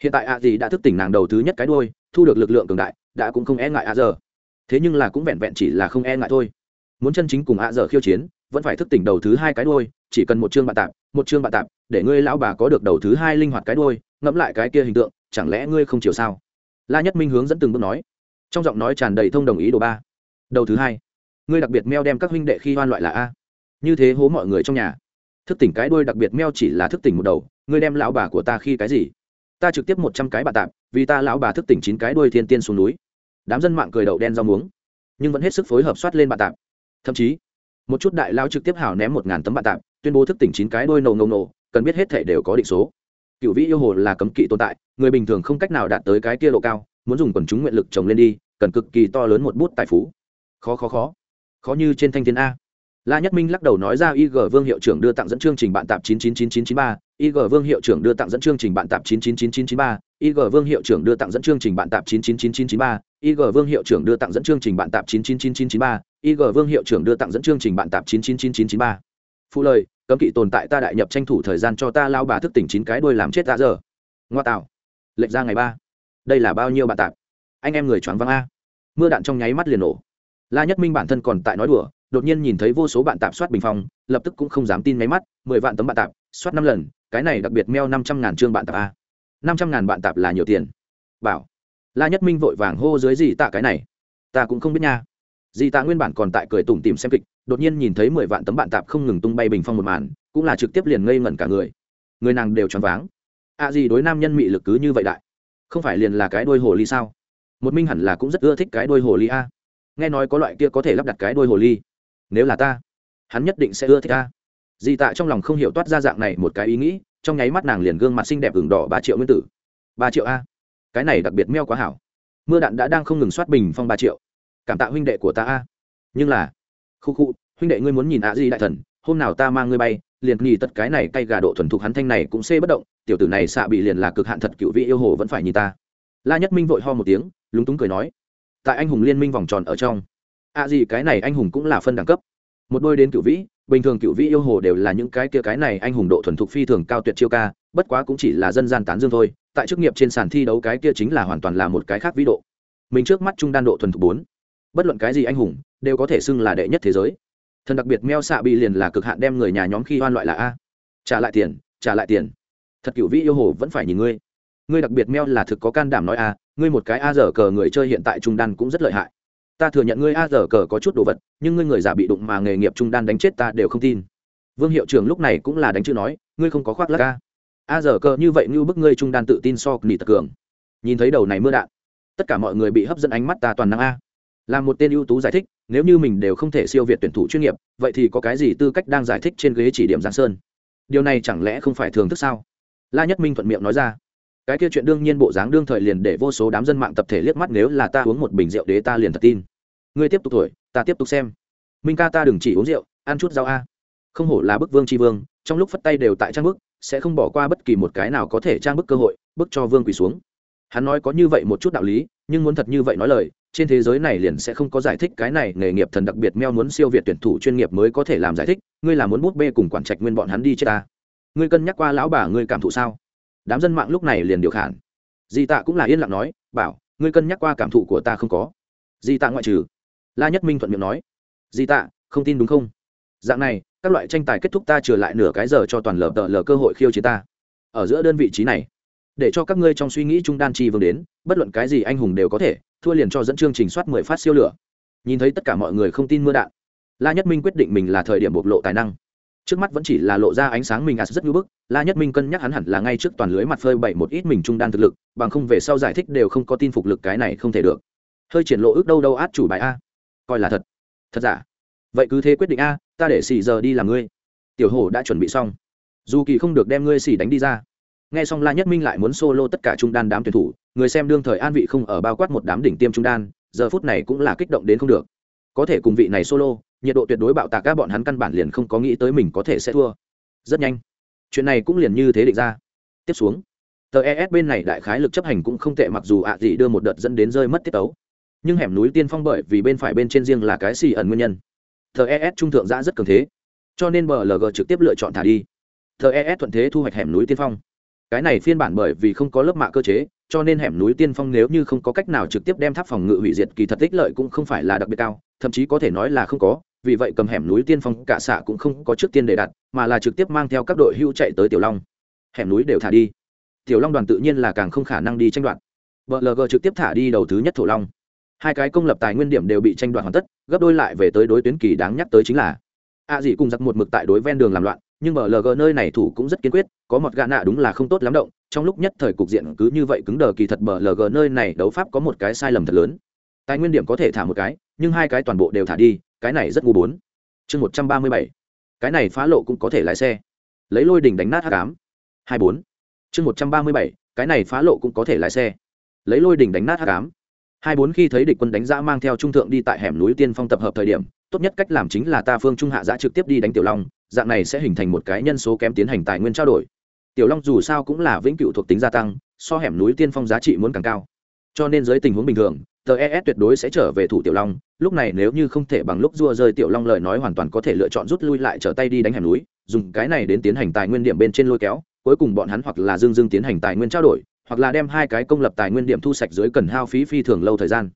hiện tại ạ gì đã thức tỉnh nàng đầu thứ nhất cái đôi thu được lực lượng cường đại, đã cũng không e ngại ạ giờ. Thế nhưng là cũng vẹn vẹn chỉ là không e ngại thôi. Muốn chân chính cùng ạ giờ khiêu chiến, vẫn phải thức tỉnh đầu thứ hai cái đôi chỉ cần một chương bạn tạp, một chương bạn tạp, để ngươi lão bà có được đầu thứ hai linh hoạt cái đôi ngẫm lại cái kia hình tượng, chẳng lẽ ngươi không chiều sao? La nhất minh hướng dẫn từng bước nói. Trong giọng nói tràn đầy thông đồng ý đồ ba. Đầu thứ hai. Ngươi đặc biệt meo đem các huynh đệ khi hoan loại là a. Như thế hố mọi người trong nhà. Thức tỉnh cái đôi đặc biệt meo chỉ là thức tỉnh một đầu, ngươi đem lão bà của ta khi cái gì? Ta trực tiếp một trăm cái bà tạm vì ta lão bà thức tỉnh chín cái đuôi thiên tiên xuống núi. Đám dân mạng cười đậu đen rau muống nhưng vẫn hết sức phối hợp soát lên bà tạm thậm chí một chút đại lao trực tiếp hảo ném một ngàn tấm bà tạm tuyên bố thức tỉnh chín cái đôi nổ ngầu nổ cần biết hết thể đều có định số. Cựu vĩ yêu hồ là cấm kỵ tồn tại người bình thường không cách nào đạt tới cái kia độ cao muốn dùng quần chúng nguyện lực trồng lên đi cần cực kỳ to lớn một bút tài phú. Khó khó khó. Khó như trên thanh thiên a. La nhất minh lắc đầu nói ra ig vương hiệu trưởng đưa tặng dẫn chương trình bạn tạp 999993, ig vương hiệu trưởng đưa tặng dẫn chương trình bạn tạp 999993, ig vương hiệu trưởng đưa tặng dẫn chương trình bạn tạp 999993, ig vương hiệu trưởng đưa tặng dẫn chương trình bạn tạp 999993, ig vương hiệu trưởng đưa tặng dẫn chương trình bạn tạp 999993. phụ lời cấm kỵ tồn tại ta đại nhập tranh thủ thời gian cho ta lao bà thức tỉnh chín cái đuôi làm chết ta giờ ngoa tạo lệnh ra ngày ba đây là bao nhiêu bạn tạp anh em người choáng văng a mưa đạn trong nháy mắt liền nổ la nhất minh bản thân còn tại nói đùa đột nhiên nhìn thấy vô số bạn tạp soát bình phong lập tức cũng không dám tin máy mắt mười vạn tấm bạn tạp soát năm lần cái này đặc biệt meo năm trăm ngàn chương bạn tạp a. Năm trăm ngàn bạn tạp là nhiều tiền. Bảo, la nhất minh vội vàng hô dưới gì tạ cái này. Ta cũng không biết nha. Dì tạ nguyên bản còn tại cười tủm tìm xem kịch, đột nhiên nhìn thấy mười vạn tấm bạn tạp không ngừng tung bay bình phong một màn, cũng là trực tiếp liền ngây ngẩn cả người. Người nàng đều choáng váng. A à gì đối nam nhân mị lực cứ như vậy đại. Không phải liền là cái đôi hồ ly sao? Một minh hẳn là cũng rất ưa thích cái đôi hồ ly a. Nghe nói có loại kia có thể lắp đặt cái đôi hồ ly. Nếu là ta, hắn nhất định sẽ ưa thích a di tạ trong lòng không hiểu toát ra dạng này một cái ý nghĩ, trong nháy mắt nàng liền gương mặt xinh đẹp ửng đỏ ba triệu nguyên tử. Ba triệu a? Cái này đặc biệt meo quá hảo. Mưa đạn đã đang không ngừng soát bình phong ba triệu. Cảm tạ huynh đệ của ta a. Nhưng là, khu khu, huynh đệ ngươi muốn nhìn ạ gì đại thần, hôm nào ta mang ngươi bay, liền nghỉ tất cái này cay gà độ thuần thục hắn thanh này cũng xê bất động, tiểu tử này xạ bị liền là cực hạn thật cựu vị yêu hồ vẫn phải nhìn ta. La nhất minh vội ho một tiếng, lúng túng cười nói, tại anh hùng liên minh vòng tròn ở trong, ạ gì cái này anh hùng cũng là phân đẳng cấp. Một đôi đến cựu vĩ bình thường cựu vĩ yêu hồ đều là những cái kia cái này anh hùng độ thuần thục phi thường cao tuyệt chiêu ca, bất quá cũng chỉ là dân gian tán dương thôi, tại chức nghiệp trên sàn thi đấu cái kia chính là hoàn toàn là một cái khác vĩ độ. Mình trước mắt trung đan độ thuần thục bốn, bất luận cái gì anh hùng, đều có thể xưng là đệ nhất thế giới. Thần đặc biệt meo xạ bị liền là cực hạn đem người nhà nhóm khi hoan loại là a. Trả lại tiền, trả lại tiền. Thật cựu vĩ yêu hồ vẫn phải nhìn ngươi. Ngươi đặc biệt meo là thực có can đảm nói a, ngươi một cái a dở cờ người chơi hiện tại trung đan cũng rất lợi hại ta thừa nhận ngươi a giờ cờ có chút đồ vật, nhưng ngươi người giả bị đụng mà nghề nghiệp trung đan đánh chết ta đều không tin. Vương hiệu trưởng lúc này cũng là đánh chữ nói, ngươi không có khoác lắc a. A giờ cờ như vậy như bức ngươi trung đan tự tin so nỉ tật cường. Nhìn thấy đầu này mưa đạn, tất cả mọi người bị hấp dẫn ánh mắt ta toàn năng a. Là một tên ưu tú giải thích, nếu như mình đều không thể siêu việt tuyển thủ chuyên nghiệp, vậy thì có cái gì tư cách đang giải thích trên ghế chỉ điểm giang sơn? Điều này chẳng lẽ không phải thường thức sao? La nhất minh thuận miệng nói ra. Cái kia chuyện đương nhiên bộ dáng đương thời liền để vô số đám dân mạng tập thể liếc mắt, nếu là ta uống một bình rượu đế ta liền thật tin ngươi tiếp tục tuổi ta tiếp tục xem. Minh ca ta đừng chỉ uống rượu, ăn chút rau a. Không hổ là bức vương tri vương, trong lúc phất tay đều tại trang bức, sẽ không bỏ qua bất kỳ một cái nào có thể trang bức cơ hội, bức cho vương quỳ xuống. Hắn nói có như vậy một chút đạo lý, nhưng muốn thật như vậy nói lời, trên thế giới này liền sẽ không có giải thích cái này nghề nghiệp thần đặc biệt meo muốn siêu việt tuyển thủ chuyên nghiệp mới có thể làm giải thích, ngươi là muốn bút bê cùng quản trạch nguyên bọn hắn đi chết ta. Ngươi cân nhắc qua lão bà ngươi cảm thụ sao? Đám dân mạng lúc này liền điều khản. Di tạ cũng là yên lặng nói, bảo, ngươi cân nhắc qua cảm thụ của ta không có. Di tạ ngoại trừ la nhất minh thuận miệng nói. Di tạ, không tin đúng không? Dạng này, các loại tranh tài kết thúc ta trở lại nửa cái giờ cho toàn lờ tờ lờ cơ hội khiêu chiến ta. Ở giữa đơn vị trí này, để cho các ngươi trong suy nghĩ trung đan chi vương đến, bất luận cái gì anh hùng đều có thể, thua liền cho dẫn chương trình soát mười phát siêu lửa. Nhìn thấy tất cả mọi người không tin mưa đạn, la nhất minh quyết định mình là thời điểm bộc lộ tài năng. Trước mắt vẫn chỉ là lộ ra ánh sáng mình à rất ngưỡng bức, la nhất minh cân nhắc hắn hẳn là ngay trước toàn lưới mặt phơi bậy một ít mình trung đan thực lực, bằng không về sau giải thích đều không có tin phục lực cái này không thể được. Hơi triển lộ ước đâu đâu át chủ bài a coi là thật. Thật giả? Vậy cứ thế quyết định a, ta để xì giờ đi làm ngươi. Tiểu hổ đã chuẩn bị xong. Dù kỳ không được đem ngươi xì đánh đi ra. Nghe xong la nhất minh lại muốn solo tất cả trung đan đám tuyển thủ, người xem đương thời an vị không ở bao quát một đám đỉnh tiêm trung đan, giờ phút này cũng là kích động đến không được. Có thể cùng vị này solo, nhiệt độ tuyệt đối bạo tạc các bọn hắn căn bản liền không có nghĩ tới mình có thể sẽ thua. Rất nhanh. Chuyện này cũng liền như thế định ra. Tiếp xuống. Tờ es bên này đại khái lực chấp hành cũng không tệ mặc dù ạ gì đưa một đợt dẫn đến rơi mất tiết tấu nhưng hẻm núi tiên phong bởi vì bên phải bên trên riêng là cái xì ẩn nguyên nhân. Thờ es trung thượng giã rất cường thế, cho nên blg trực tiếp lựa chọn thả đi. Thờ es thuận thế thu hoạch hẻm núi tiên phong. Cái này phiên bản bởi vì không có lớp mạ cơ chế, cho nên hẻm núi tiên phong nếu như không có cách nào trực tiếp đem tháp phòng ngự hủy diệt kỳ thật ích lợi cũng không phải là đặc biệt cao, thậm chí có thể nói là không có, vì vậy cầm hẻm núi tiên phong cả xạ cũng không có trước tiên để đặt, mà là trực tiếp mang theo các đội hưu chạy tới tiểu long. Hẻm núi đều thả đi. Tiểu long đoàn tự nhiên là càng không khả năng đi tranh đoạt. Blg trực tiếp thả đi đầu thứ nhất thổ long hai cái công lập tài nguyên điểm đều bị tranh đoạt hoàn tất, gấp đôi lại về tới đối tuyến kỳ đáng nhắc tới chính là a à dị cùng giặc một mực tại đối ven đường làm loạn, nhưng blg nơi này thủ cũng rất kiên quyết, có một gã nạ đúng là không tốt lắm động, trong lúc nhất thời cục diện cứ như vậy cứng đờ kỳ thật blg nơi này đấu pháp có một cái sai lầm thật lớn. Tài nguyên điểm có thể thả một cái, nhưng hai cái toàn bộ đều thả đi, cái này rất ngu bốn. Chương một trăm ba mươi bảy, cái này phá lộ cũng có thể lái xe. Lấy lôi đỉnh đánh nát h tám. Hai bốn. Chương một trăm ba mươi bảy, cái này phá lộ cũng có thể lái xe. Lấy lôi đỉnh đánh nát h tám hai bốn khi thấy địch quân đánh giã mang theo trung thượng đi tại hẻm núi tiên phong tập hợp thời điểm, tốt nhất cách làm chính là ta phương trung hạ giã trực tiếp đi đánh tiểu long, dạng này sẽ hình thành một cái nhân số kém tiến hành tài nguyên trao đổi. Tiểu long dù sao cũng là vĩnh cựu thuộc tính gia tăng, so hẻm núi tiên phong giá trị muốn càng cao. Cho nên dưới tình huống bình thường, tờ es tuyệt đối sẽ trở về thủ tiểu long, lúc này nếu như không thể bằng lúc dua rơi tiểu long lời nói hoàn toàn có thể lựa chọn rút lui lại trở tay đi đánh hẻm núi, dùng cái này đến tiến hành tài nguyên điểm bên trên lôi kéo, cuối cùng bọn hắn hoặc là dương dương tiến hành tài nguyên trao đổi hoặc là đem hai cái công lập tài nguyên điểm thu sạch dưới cần hao phí phi thường lâu thời gian.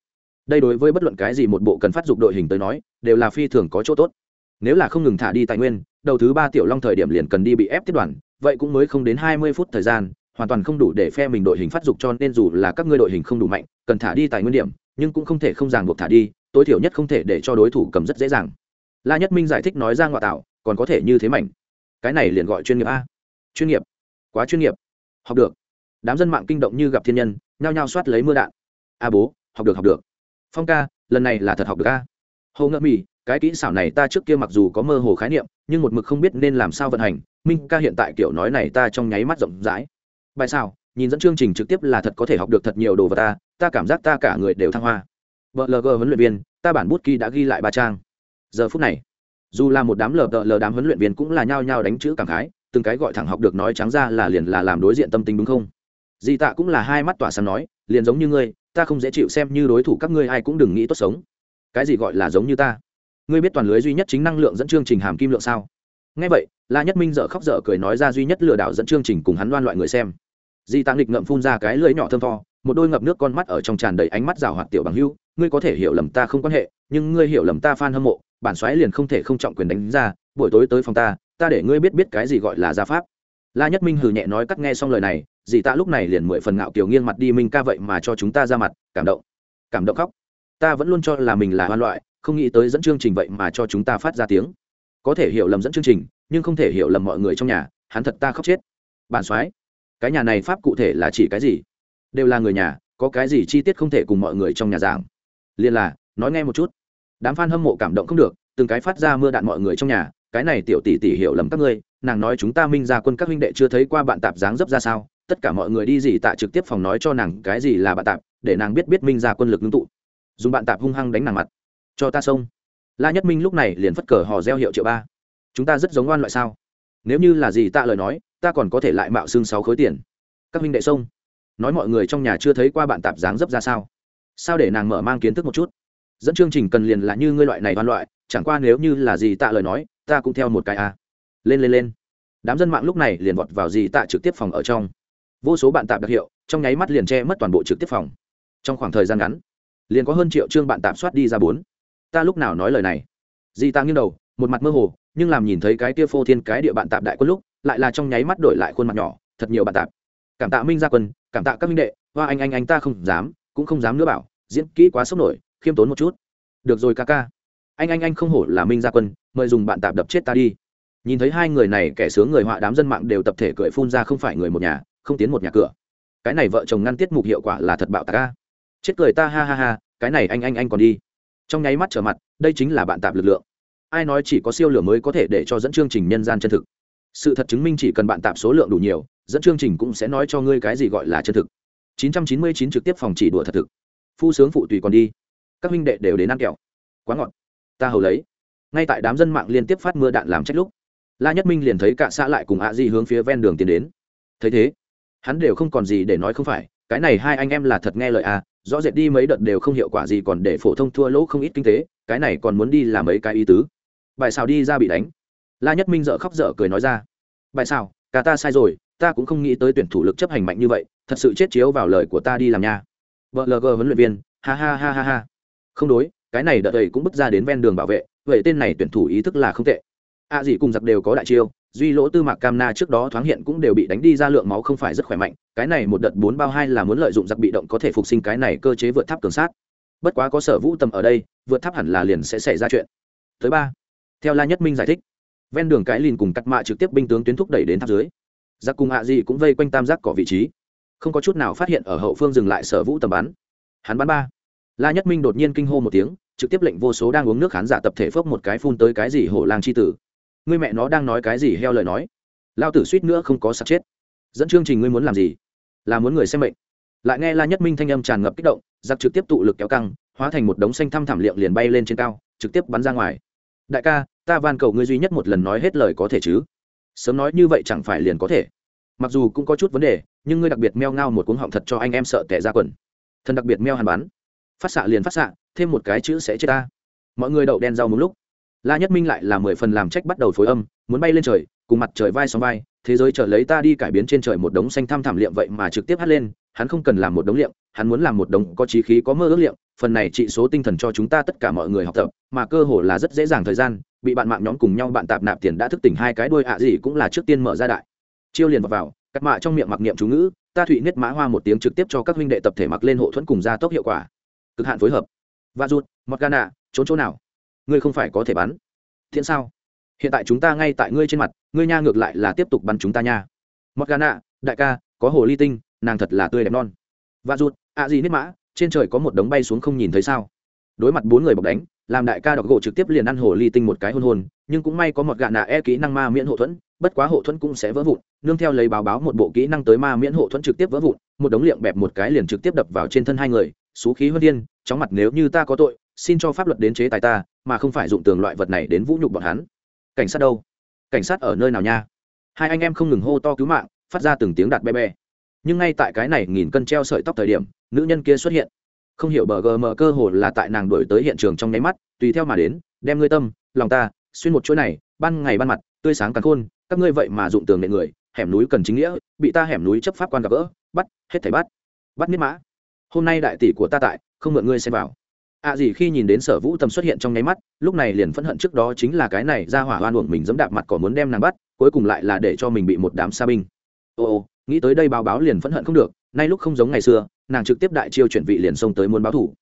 Đây đối với bất luận cái gì một bộ cần phát dục đội hình tới nói, đều là phi thường có chỗ tốt. Nếu là không ngừng thả đi tài nguyên, đầu thứ ba tiểu long thời điểm liền cần đi bị ép tiếp đoàn, vậy cũng mới không đến hai mươi phút thời gian, hoàn toàn không đủ để phe mình đội hình phát dục cho nên dù là các ngươi đội hình không đủ mạnh, cần thả đi tài nguyên điểm, nhưng cũng không thể không ràng buộc thả đi, tối thiểu nhất không thể để cho đối thủ cầm rất dễ dàng. La nhất minh giải thích nói ra ngoại tạo, còn có thể như thế mạnh cái này liền gọi chuyên nghiệp a. Chuyên nghiệp. Quá chuyên nghiệp. Học được đám dân mạng kinh động như gặp thiên nhân, nhao nhao soát lấy mưa đạn. A bố, học được học được. Phong ca, lần này là thật học được a. Hồ ngậm mì cái kỹ xảo này ta trước kia mặc dù có mơ hồ khái niệm, nhưng một mực không biết nên làm sao vận hành. Minh ca hiện tại kiểu nói này ta trong nháy mắt rộng rãi. Bài sao nhìn dẫn chương trình trực tiếp là thật có thể học được thật nhiều đồ vật ta ta cảm giác ta cả người đều thăng hoa. Vợ lg huấn luyện viên, ta bản bút ký đã ghi lại ba trang. Giờ phút này, dù là một đám lờ lờ đám huấn luyện viên cũng là nhao nhao đánh chữ cảm khái, từng cái gọi thẳng học được nói trắng ra là liền là làm đối diện tâm tính đúng không? Di tạ cũng là hai mắt tỏa sáng nói liền giống như ngươi ta không dễ chịu xem như đối thủ các ngươi ai cũng đừng nghĩ tốt sống. Cái gì gọi là giống như ta? Ngươi biết toàn lưới duy nhất chính năng lượng dẫn chương trình hàm kim lượng sao? Ngay vậy la nhất minh dở khóc dở cười nói ra duy nhất lừa đảo dẫn chương trình cùng hắn đoan loại người xem. Di tạ nghịch ngậm phun ra cái lưới nhỏ thơm to, một đôi ngập nước con mắt ở trong tràn đầy ánh mắt rào hoạt tiểu bằng hưu. Ngươi có thể hiểu lầm ta không quan hệ nhưng ngươi hiểu lầm ta f hâm mộ bản xoáy liền không thể không trọng quyền đánh ra buổi tối tới phòng ta ta để ngươi biết biết cái gì gọi là gia pháp. La nhất minh hừ nhẹ nói cắt nghe xong lời này dì ta lúc này liền mười phần ngạo kiểu nghiêng mặt đi, minh ca vậy mà cho chúng ta ra mặt, cảm động. Cảm động khóc. Ta vẫn luôn cho là mình là hoan loại, không nghĩ tới dẫn chương trình vậy mà cho chúng ta phát ra tiếng. Có thể hiểu lầm dẫn chương trình, nhưng không thể hiểu lầm mọi người trong nhà, hắn thật ta khóc chết. Bản soái cái nhà này pháp cụ thể là chỉ cái gì? Đều là người nhà, có cái gì chi tiết không thể cùng mọi người trong nhà giảng? Liền là, nói nghe một chút. Đám f a n hâm mộ cảm động không được, từng cái phát ra mưa đạn mọi người trong nhà, cái này tiểu tỷ tỷ hiểu lầm các ngươi, nàng nói chúng ta minh ra quân các huynh đệ chưa thấy qua bạn tạp dáng dấp ra sao tất cả mọi người đi gì tạ trực tiếp phòng nói cho nàng cái gì là bạn tạp, để nàng biết biết minh ra quân lực ngưng tụ. Dùng bạn tạp hung hăng đánh nàng mặt. Cho ta xông. La nhất minh lúc này liền phất cờ hò reo hiệu triệu ba. Chúng ta rất giống oan loại sao? Nếu như là gì tạ lời nói, ta còn có thể lại mạo xương sáu khối tiền. Các huynh đệ xông. Nói mọi người trong nhà chưa thấy qua bạn tạp dáng dấp ra sao? Sao để nàng mở mang kiến thức một chút? Dẫn chương trình cần liền là như ngươi loại này oan loại, chẳng qua nếu như là gì tạ lời nói, ta cũng theo một cái a. Lên lên lên. Đám dân mạng lúc này liền vọt vào gì tạ trực tiếp phòng ở trong vô số bạn tạp đặc hiệu, trong nháy mắt liền che mất toàn bộ trực tiếp phòng. Trong khoảng thời gian ngắn, liền có hơn triệu chương bạn tạp soát đi ra bốn. Ta lúc nào nói lời này? Di ta nghiêng đầu, một mặt mơ hồ, nhưng làm nhìn thấy cái kia phô thiên cái địa bạn tạp đại quân lúc, lại là trong nháy mắt đổi lại khuôn mặt nhỏ, thật nhiều bạn tạp. Cảm tạ minh gia quân, cảm tạ các minh đệ, hoa anh anh anh ta không dám, cũng không dám nữa bảo, diễn kỹ quá sốc nổi, khiêm tốn một chút. Được rồi ca ca. Anh anh anh không hổ là minh gia quân, mời dùng bạn tạp đập chết ta đi. Nhìn thấy hai người này kẻ sướng người họa đám dân mạng đều tập thể cười phun ra không phải người một nhà không tiến một nhà cửa. Cái này vợ chồng ngăn tiết mục hiệu quả là thật bạo tạc ca chết cười ta, ha ha ha, cái này anh anh anh còn đi. Trong nháy mắt trở mặt, đây chính là bạn tạp lực lượng. Ai nói chỉ có siêu lửa mới có thể để cho dẫn chương trình nhân gian chân thực. Sự thật chứng minh chỉ cần bạn tạp số lượng đủ nhiều, dẫn chương trình cũng sẽ nói cho ngươi cái gì gọi là chân thực. 999 trực tiếp phòng chỉ đùa thật thực. Phu sướng phụ tùy còn đi. Các huynh đệ đều đến ăn kẹo. Quá ngọt. Ta hầu lấy. Ngay tại đám dân mạng liên tiếp phát mưa đạn làm trách lúc, la nhất minh liền thấy cả xã lại cùng ạ di hướng phía ven đường tiến đến. Thấy thế hắn đều không còn gì để nói không phải, cái này hai anh em là thật nghe lời à rõ rệt đi mấy đợt đều không hiệu quả gì còn để phổ thông thua lỗ không ít kinh tế, cái này còn muốn đi làm mấy cái ý tứ. Bài xào đi ra bị đánh. La nhất minh dợ khóc dở cười nói ra. Bài xào, cả ta sai rồi, ta cũng không nghĩ tới tuyển thủ lực chấp hành mạnh như vậy, thật sự chết chiếu vào lời của ta đi làm nha. Vợ lg huấn luyện viên, ha ha ha ha ha. Không đối, cái này đợt ấy cũng bước ra đến ven đường bảo vệ, vậy tên này tuyển thủ ý thức là không tệ. A à gì cùng giặc đều có đại chiêu duy lỗ tư mạc cam na trước đó thoáng hiện cũng đều bị đánh đi ra lượng máu không phải rất khỏe mạnh, cái này một đợt bốn bao hai là muốn lợi dụng giặc bị động có thể phục sinh cái này cơ chế vượt tháp cường sát. Bất quá có sở vũ tầm ở đây, vượt tháp hẳn là liền sẽ xảy ra chuyện. Thứ ba, theo la nhất minh giải thích, ven đường cái lìn cùng cắt mạ trực tiếp binh tướng tuyến thúc đẩy đến tháp dưới. Giặc cùng hạ à gì cũng vây quanh tam giác cỏ vị trí. Không có chút nào phát hiện ở hậu phương dừng lại sở vũ tầm bắn. Hắn bắn ba. La nhất minh đột nhiên kinh hô một tiếng, trực tiếp lệnh vô số đang uống nước khán giả tập thể phốc một cái phun tới cái gì hổ lang chi tử ngươi mẹ nó đang nói cái gì heo lời nói? Lao tử suýt nữa không có sắp chết. Dẫn chương trình ngươi muốn làm gì? Là muốn người xem bệnh lại nghe la nhất minh thanh âm tràn ngập kích động, giặc trực tiếp tụ lực kéo căng, hóa thành một đống xanh thăm thảm liệng liền bay lên trên cao, trực tiếp bắn ra ngoài. Đại ca, ta van cầu ngươi duy nhất một lần nói hết lời có thể chứ? Sớm nói như vậy chẳng phải liền có thể. Mặc dù cũng có chút vấn đề, nhưng ngươi đặc biệt meo ngao một cuống họng thật cho anh em sợ tẻ ra quần. Thần đặc biệt meo hàn bắn. Phát xạ liền phát xạ, thêm một cái chữ sẽ chết ta. Mọi người đậu đen rau một lúc la nhất minh lại là mười phần làm trách bắt đầu phối âm muốn bay lên trời cùng mặt trời vai sóng vai thế giới trở lấy ta đi cải biến trên trời một đống xanh thăm thảm liệm vậy mà trực tiếp hát lên hắn không cần làm một đống liệm hắn muốn làm một đống có trí khí có mơ ước liệm phần này trị số tinh thần cho chúng ta tất cả mọi người học tập mà cơ hồ là rất dễ dàng thời gian bị bạn mạng nhóm cùng nhau bạn tạp nạp tiền đã thức tỉnh hai cái đuôi ạ gì cũng là trước tiên mở ra đại. Chiêu liền vào, vào cắt mạ trong miệng mặc niệm chú ngữ ta thụy niết mã hoa một tiếng trực tiếp cho các huynh đệ tập thể mặc lên hộ thuẫn cùng gia tốc hiệu quả. Cực hạn phối hợp. Và rụt mọt gana trốn chỗ nào? Ngươi không phải có thể bắn. Thiện sao? Hiện tại chúng ta ngay tại ngươi trên mặt, ngươi nha ngược lại là tiếp tục bắn chúng ta nha. Mọt gana đại ca, có hồ ly tinh, nàng thật là tươi đẹp non. Và rụt, ạ gì nết mã, trên trời có một đống bay xuống không nhìn thấy sao. Đối mặt bốn người bọc đánh, làm đại ca đọc gỗ trực tiếp liền ăn hồ ly tinh một cái hôn hôn, nhưng cũng may có một gạ nạ e kỹ năng ma miễn hộ thuẫn, bất quá hộ thuẫn cũng sẽ vỡ vụn. Nương theo lấy báo báo một bộ kỹ năng tới ma miễn hộ thuẫn trực tiếp vỡ vụn, một đống liệm bẹp một cái liền trực tiếp đập vào trên thân hai người. Xú khí huân điên chóng mặt nếu như ta có tội, xin cho pháp luật đến chế tài ta mà không phải dụng tường loại vật này đến vũ nhục bọn hắn. Cảnh sát đâu? Cảnh sát ở nơi nào nha? Hai anh em không ngừng hô to cứu mạng, phát ra từng tiếng đạt be be. Nhưng ngay tại cái này nghìn cân treo sợi tóc thời điểm, nữ nhân kia xuất hiện. Không hiểu bờ gm cơ hồ là tại nàng đổi tới hiện trường trong nháy mắt, tùy theo mà đến, đem ngươi tâm, lòng ta, xuyên một chuỗi này, ban ngày ban mặt, tươi sáng càng khôn, các ngươi vậy mà dụng tường nệ người, hẻm núi cần chính nghĩa, bị ta hẻm núi chấp pháp quan gặp gỡ, bắt, hết thảy bắt bắt miết mã. Hôm nay đại tỷ của ta tại, không mượn ngươi xem vào ạ à gì khi nhìn đến sở vũ tâm xuất hiện trong nháy mắt, lúc này liền phẫn hận trước đó chính là cái này ra hỏa hoan uổng mình dẫm đạp mặt cỏ muốn đem nàng bắt, cuối cùng lại là để cho mình bị một đám sa binh. Ô ô, nghĩ tới đây báo báo liền phẫn hận không được, nay lúc không giống ngày xưa, nàng trực tiếp đại chiêu chuyển vị liền xông tới muốn báo thủ.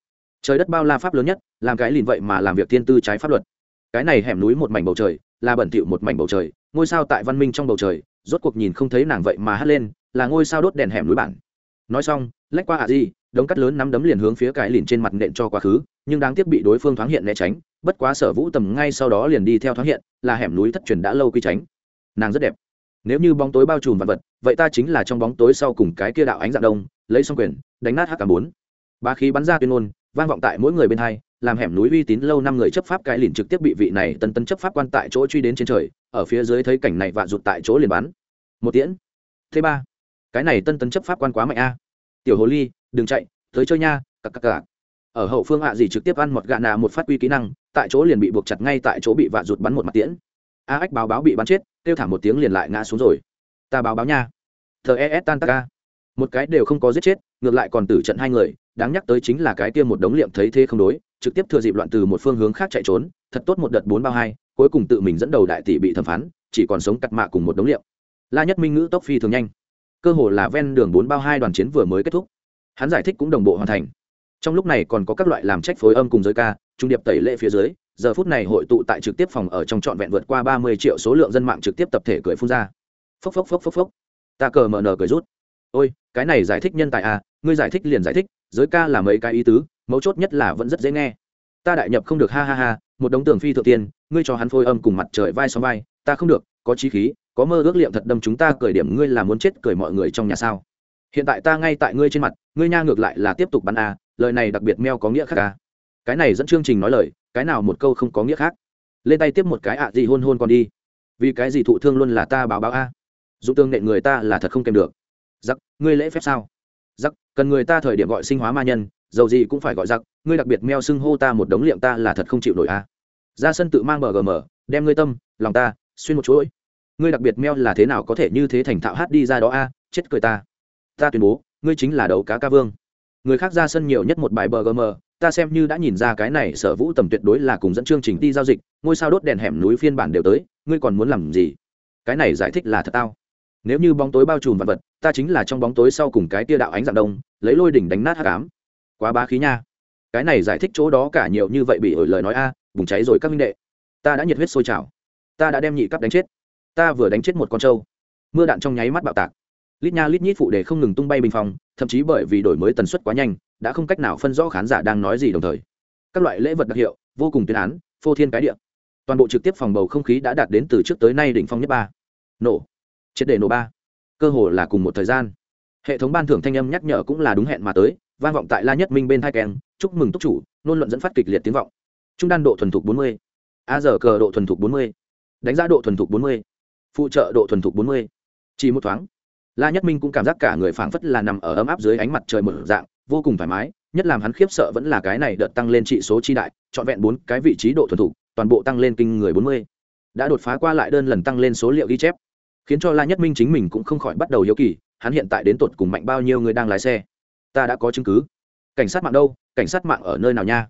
Trời đất bao la pháp lớn nhất, làm cái liền vậy mà làm việc thiên tư trái pháp luật. Cái này hẻm núi một mảnh bầu trời, là bẩn thỉu một mảnh bầu trời, ngôi sao tại văn minh trong bầu trời, rốt cuộc nhìn không thấy nàng vậy mà hất lên, là ngôi sao đốt đèn hẻm núi bản. Nói xong, lách qua ạ à gì đống cắt lớn nắm đấm liền hướng phía cái lìn trên mặt nện cho quá khứ, nhưng đáng tiếc bị đối phương thoáng hiện né tránh, bất quá sở vũ tầm ngay sau đó liền đi theo thoáng hiện, là hẻm núi thất truyền đã lâu quy tránh. Nàng rất đẹp. Nếu như bóng tối bao trùm vật vật, vậy ta chính là trong bóng tối sau cùng cái kia đạo ánh dạng đông, lấy xong quyền, đánh nát hắc cả bốn. Ba khí bắn ra tuyên ngôn, vang vọng tại mỗi người bên hai, làm hẻm núi uy tín lâu năm người chấp pháp cái lìn trực tiếp bị vị này tân tân chấp pháp quan tại chỗ truy đến trên trời, ở phía dưới thấy cảnh này và rụt tại chỗ liền bắn. Một tiễn. Thứ ba. Cái này tân tân chấp pháp quan quá mạnh a. Tiểu hồ ly đừng chạy, tới chơi nha, cặc cặc cặc. Ở hậu phương ạ gì trực tiếp ăn một gạ nà một phát quy kỹ năng, tại chỗ liền bị buộc chặt ngay tại chỗ bị vạ rụt bắn một mặt tiễn. A ách báo báo bị bắn chết, kêu thảm một tiếng liền lại ngã xuống rồi. Ta báo báo nha. Thờ es tan ta một cái đều không có giết chết, ngược lại còn tử trận hai người, đáng nhắc tới chính là cái kia một đống liệm thấy thế không đối, trực tiếp thừa dịp loạn từ một phương hướng khác chạy trốn, thật tốt một đợt bốn bao hai, cuối cùng tự mình dẫn đầu đại tỷ bị thẩm phán, chỉ còn sống cặt mạ cùng một đống liệm. La nhất minh ngữ tốc phi thường nhanh. Cơ hồ là ven đường bốn bao hai đoàn chiến vừa mới kết thúc hắn giải thích cũng đồng bộ hoàn thành. Trong lúc này còn có các loại làm trách phối âm cùng giới ca, trung điệp tẩy lệ phía dưới, giờ phút này hội tụ tại trực tiếp phòng ở trong trọn vẹn vượt qua ba mươi triệu số lượng dân mạng trực tiếp tập thể cười phun ra. Phốc phốc phốc phốc phốc. Ta cờ mờ nờ cười rút. Ôi, cái này giải thích nhân tài à ngươi giải thích liền giải thích, giới ca là mấy cái ý tứ, mấu chốt nhất là vẫn rất dễ nghe. Ta đại nhập không được, ha ha ha, một đống tường phi thượng tiên, ngươi cho hắn phôi âm cùng mặt trời vai xóm vai, ta không được, có trí khí, có mơ ước liệm thật đâm chúng ta cười điểm ngươi là muốn chết cười mọi người trong nhà sao? Hiện tại ta ngay tại ngươi trên mặt, ngươi nha ngược lại là tiếp tục bắn a, lời này đặc biệt meo có nghĩa khác a. Cái này dẫn chương trình nói lời, cái nào một câu không có nghĩa khác. Lên tay tiếp một cái ạ gì hôn hôn còn đi. Vì cái gì thụ thương luôn là ta báo báo a? À. dụ tương nệ người ta là thật không kèm được. Giặc, ngươi lễ phép sao? Giặc, cần người ta thời điểm gọi sinh hóa ma nhân, dầu gì cũng phải gọi giặc, ngươi đặc biệt meo xưng hô ta một đống liệm ta là thật không chịu nổi a. À. ra sân tự mang bgm đem ngươi tâm, lòng ta, xuyên một chuỗi. Ngươi đặc biệt meo là thế nào có thể như thế thành thạo hát đi ra đó a? Chết cười ta ta tuyên bố ngươi chính là đầu cá ca vương. Người khác ra sân nhiều nhất một bài bờ gm ta xem như đã nhìn ra cái này sở vũ tầm tuyệt đối là cùng dẫn chương trình đi giao dịch ngôi sao đốt đèn hẻm núi phiên bản đều tới ngươi còn muốn làm gì? Cái này giải thích là thật tao. Nếu như bóng tối bao trùm vật vật ta chính là trong bóng tối sau cùng cái tia đạo ánh dạng đông lấy lôi đỉnh đánh nát hắc ám. Quá bá khí nha. Cái này giải thích chỗ đó cả nhiều như vậy bị ổi lời nói a à, bùng cháy rồi các minh đệ. Ta đã nhiệt huyết sôi trào. Ta đã đem nhị cấp đánh chết. Ta vừa đánh chết một con trâu. Mưa đạn trong nháy mắt bạo tạc lít nha lít nhít phụ đề không ngừng tung bay bình phong, thậm chí bởi vì đổi mới tần suất quá nhanh, đã không cách nào phân rõ khán giả đang nói gì đồng thời. Các loại lễ vật đặc hiệu, vô cùng tuyên án, phô thiên cái địa. Toàn bộ trực tiếp phòng bầu không khí đã đạt đến từ trước tới nay đỉnh phong nhất ba. Nổ. Triệt để nổ ba. Cơ hồ là cùng một thời gian. Hệ thống ban thưởng thanh âm nhắc nhở cũng là đúng hẹn mà tới, vang vọng tại la nhất minh bên hai kèn chúc mừng túc chủ, nôn luận dẫn phát kịch liệt tiếng vọng. Trung đan độ thuần thục bốn mươi. A giờ cờ độ thuần thục bốn mươi. Đánh giá độ thuần thục bốn mươi. Phụ trợ độ thuần thục bốn mươi. Chỉ một thoáng la nhất minh cũng cảm giác cả người phảng phất là nằm ở ấm áp dưới ánh mặt trời mở dạng, vô cùng thoải mái, nhất làm hắn khiếp sợ vẫn là cái này đợt tăng lên trị số chi đại, trọn vẹn bốn cái vị trí độ thuần thục, toàn bộ tăng lên kinh người bốn mươi. Đã đột phá qua lại đơn lần tăng lên số liệu ghi chép, khiến cho la nhất minh chính mình cũng không khỏi bắt đầu hiếu kỳ, hắn hiện tại đến tột cùng mạnh bao nhiêu người đang lái xe? Ta đã có chứng cứ. Cảnh sát mạng đâu? Cảnh sát mạng ở nơi nào nha?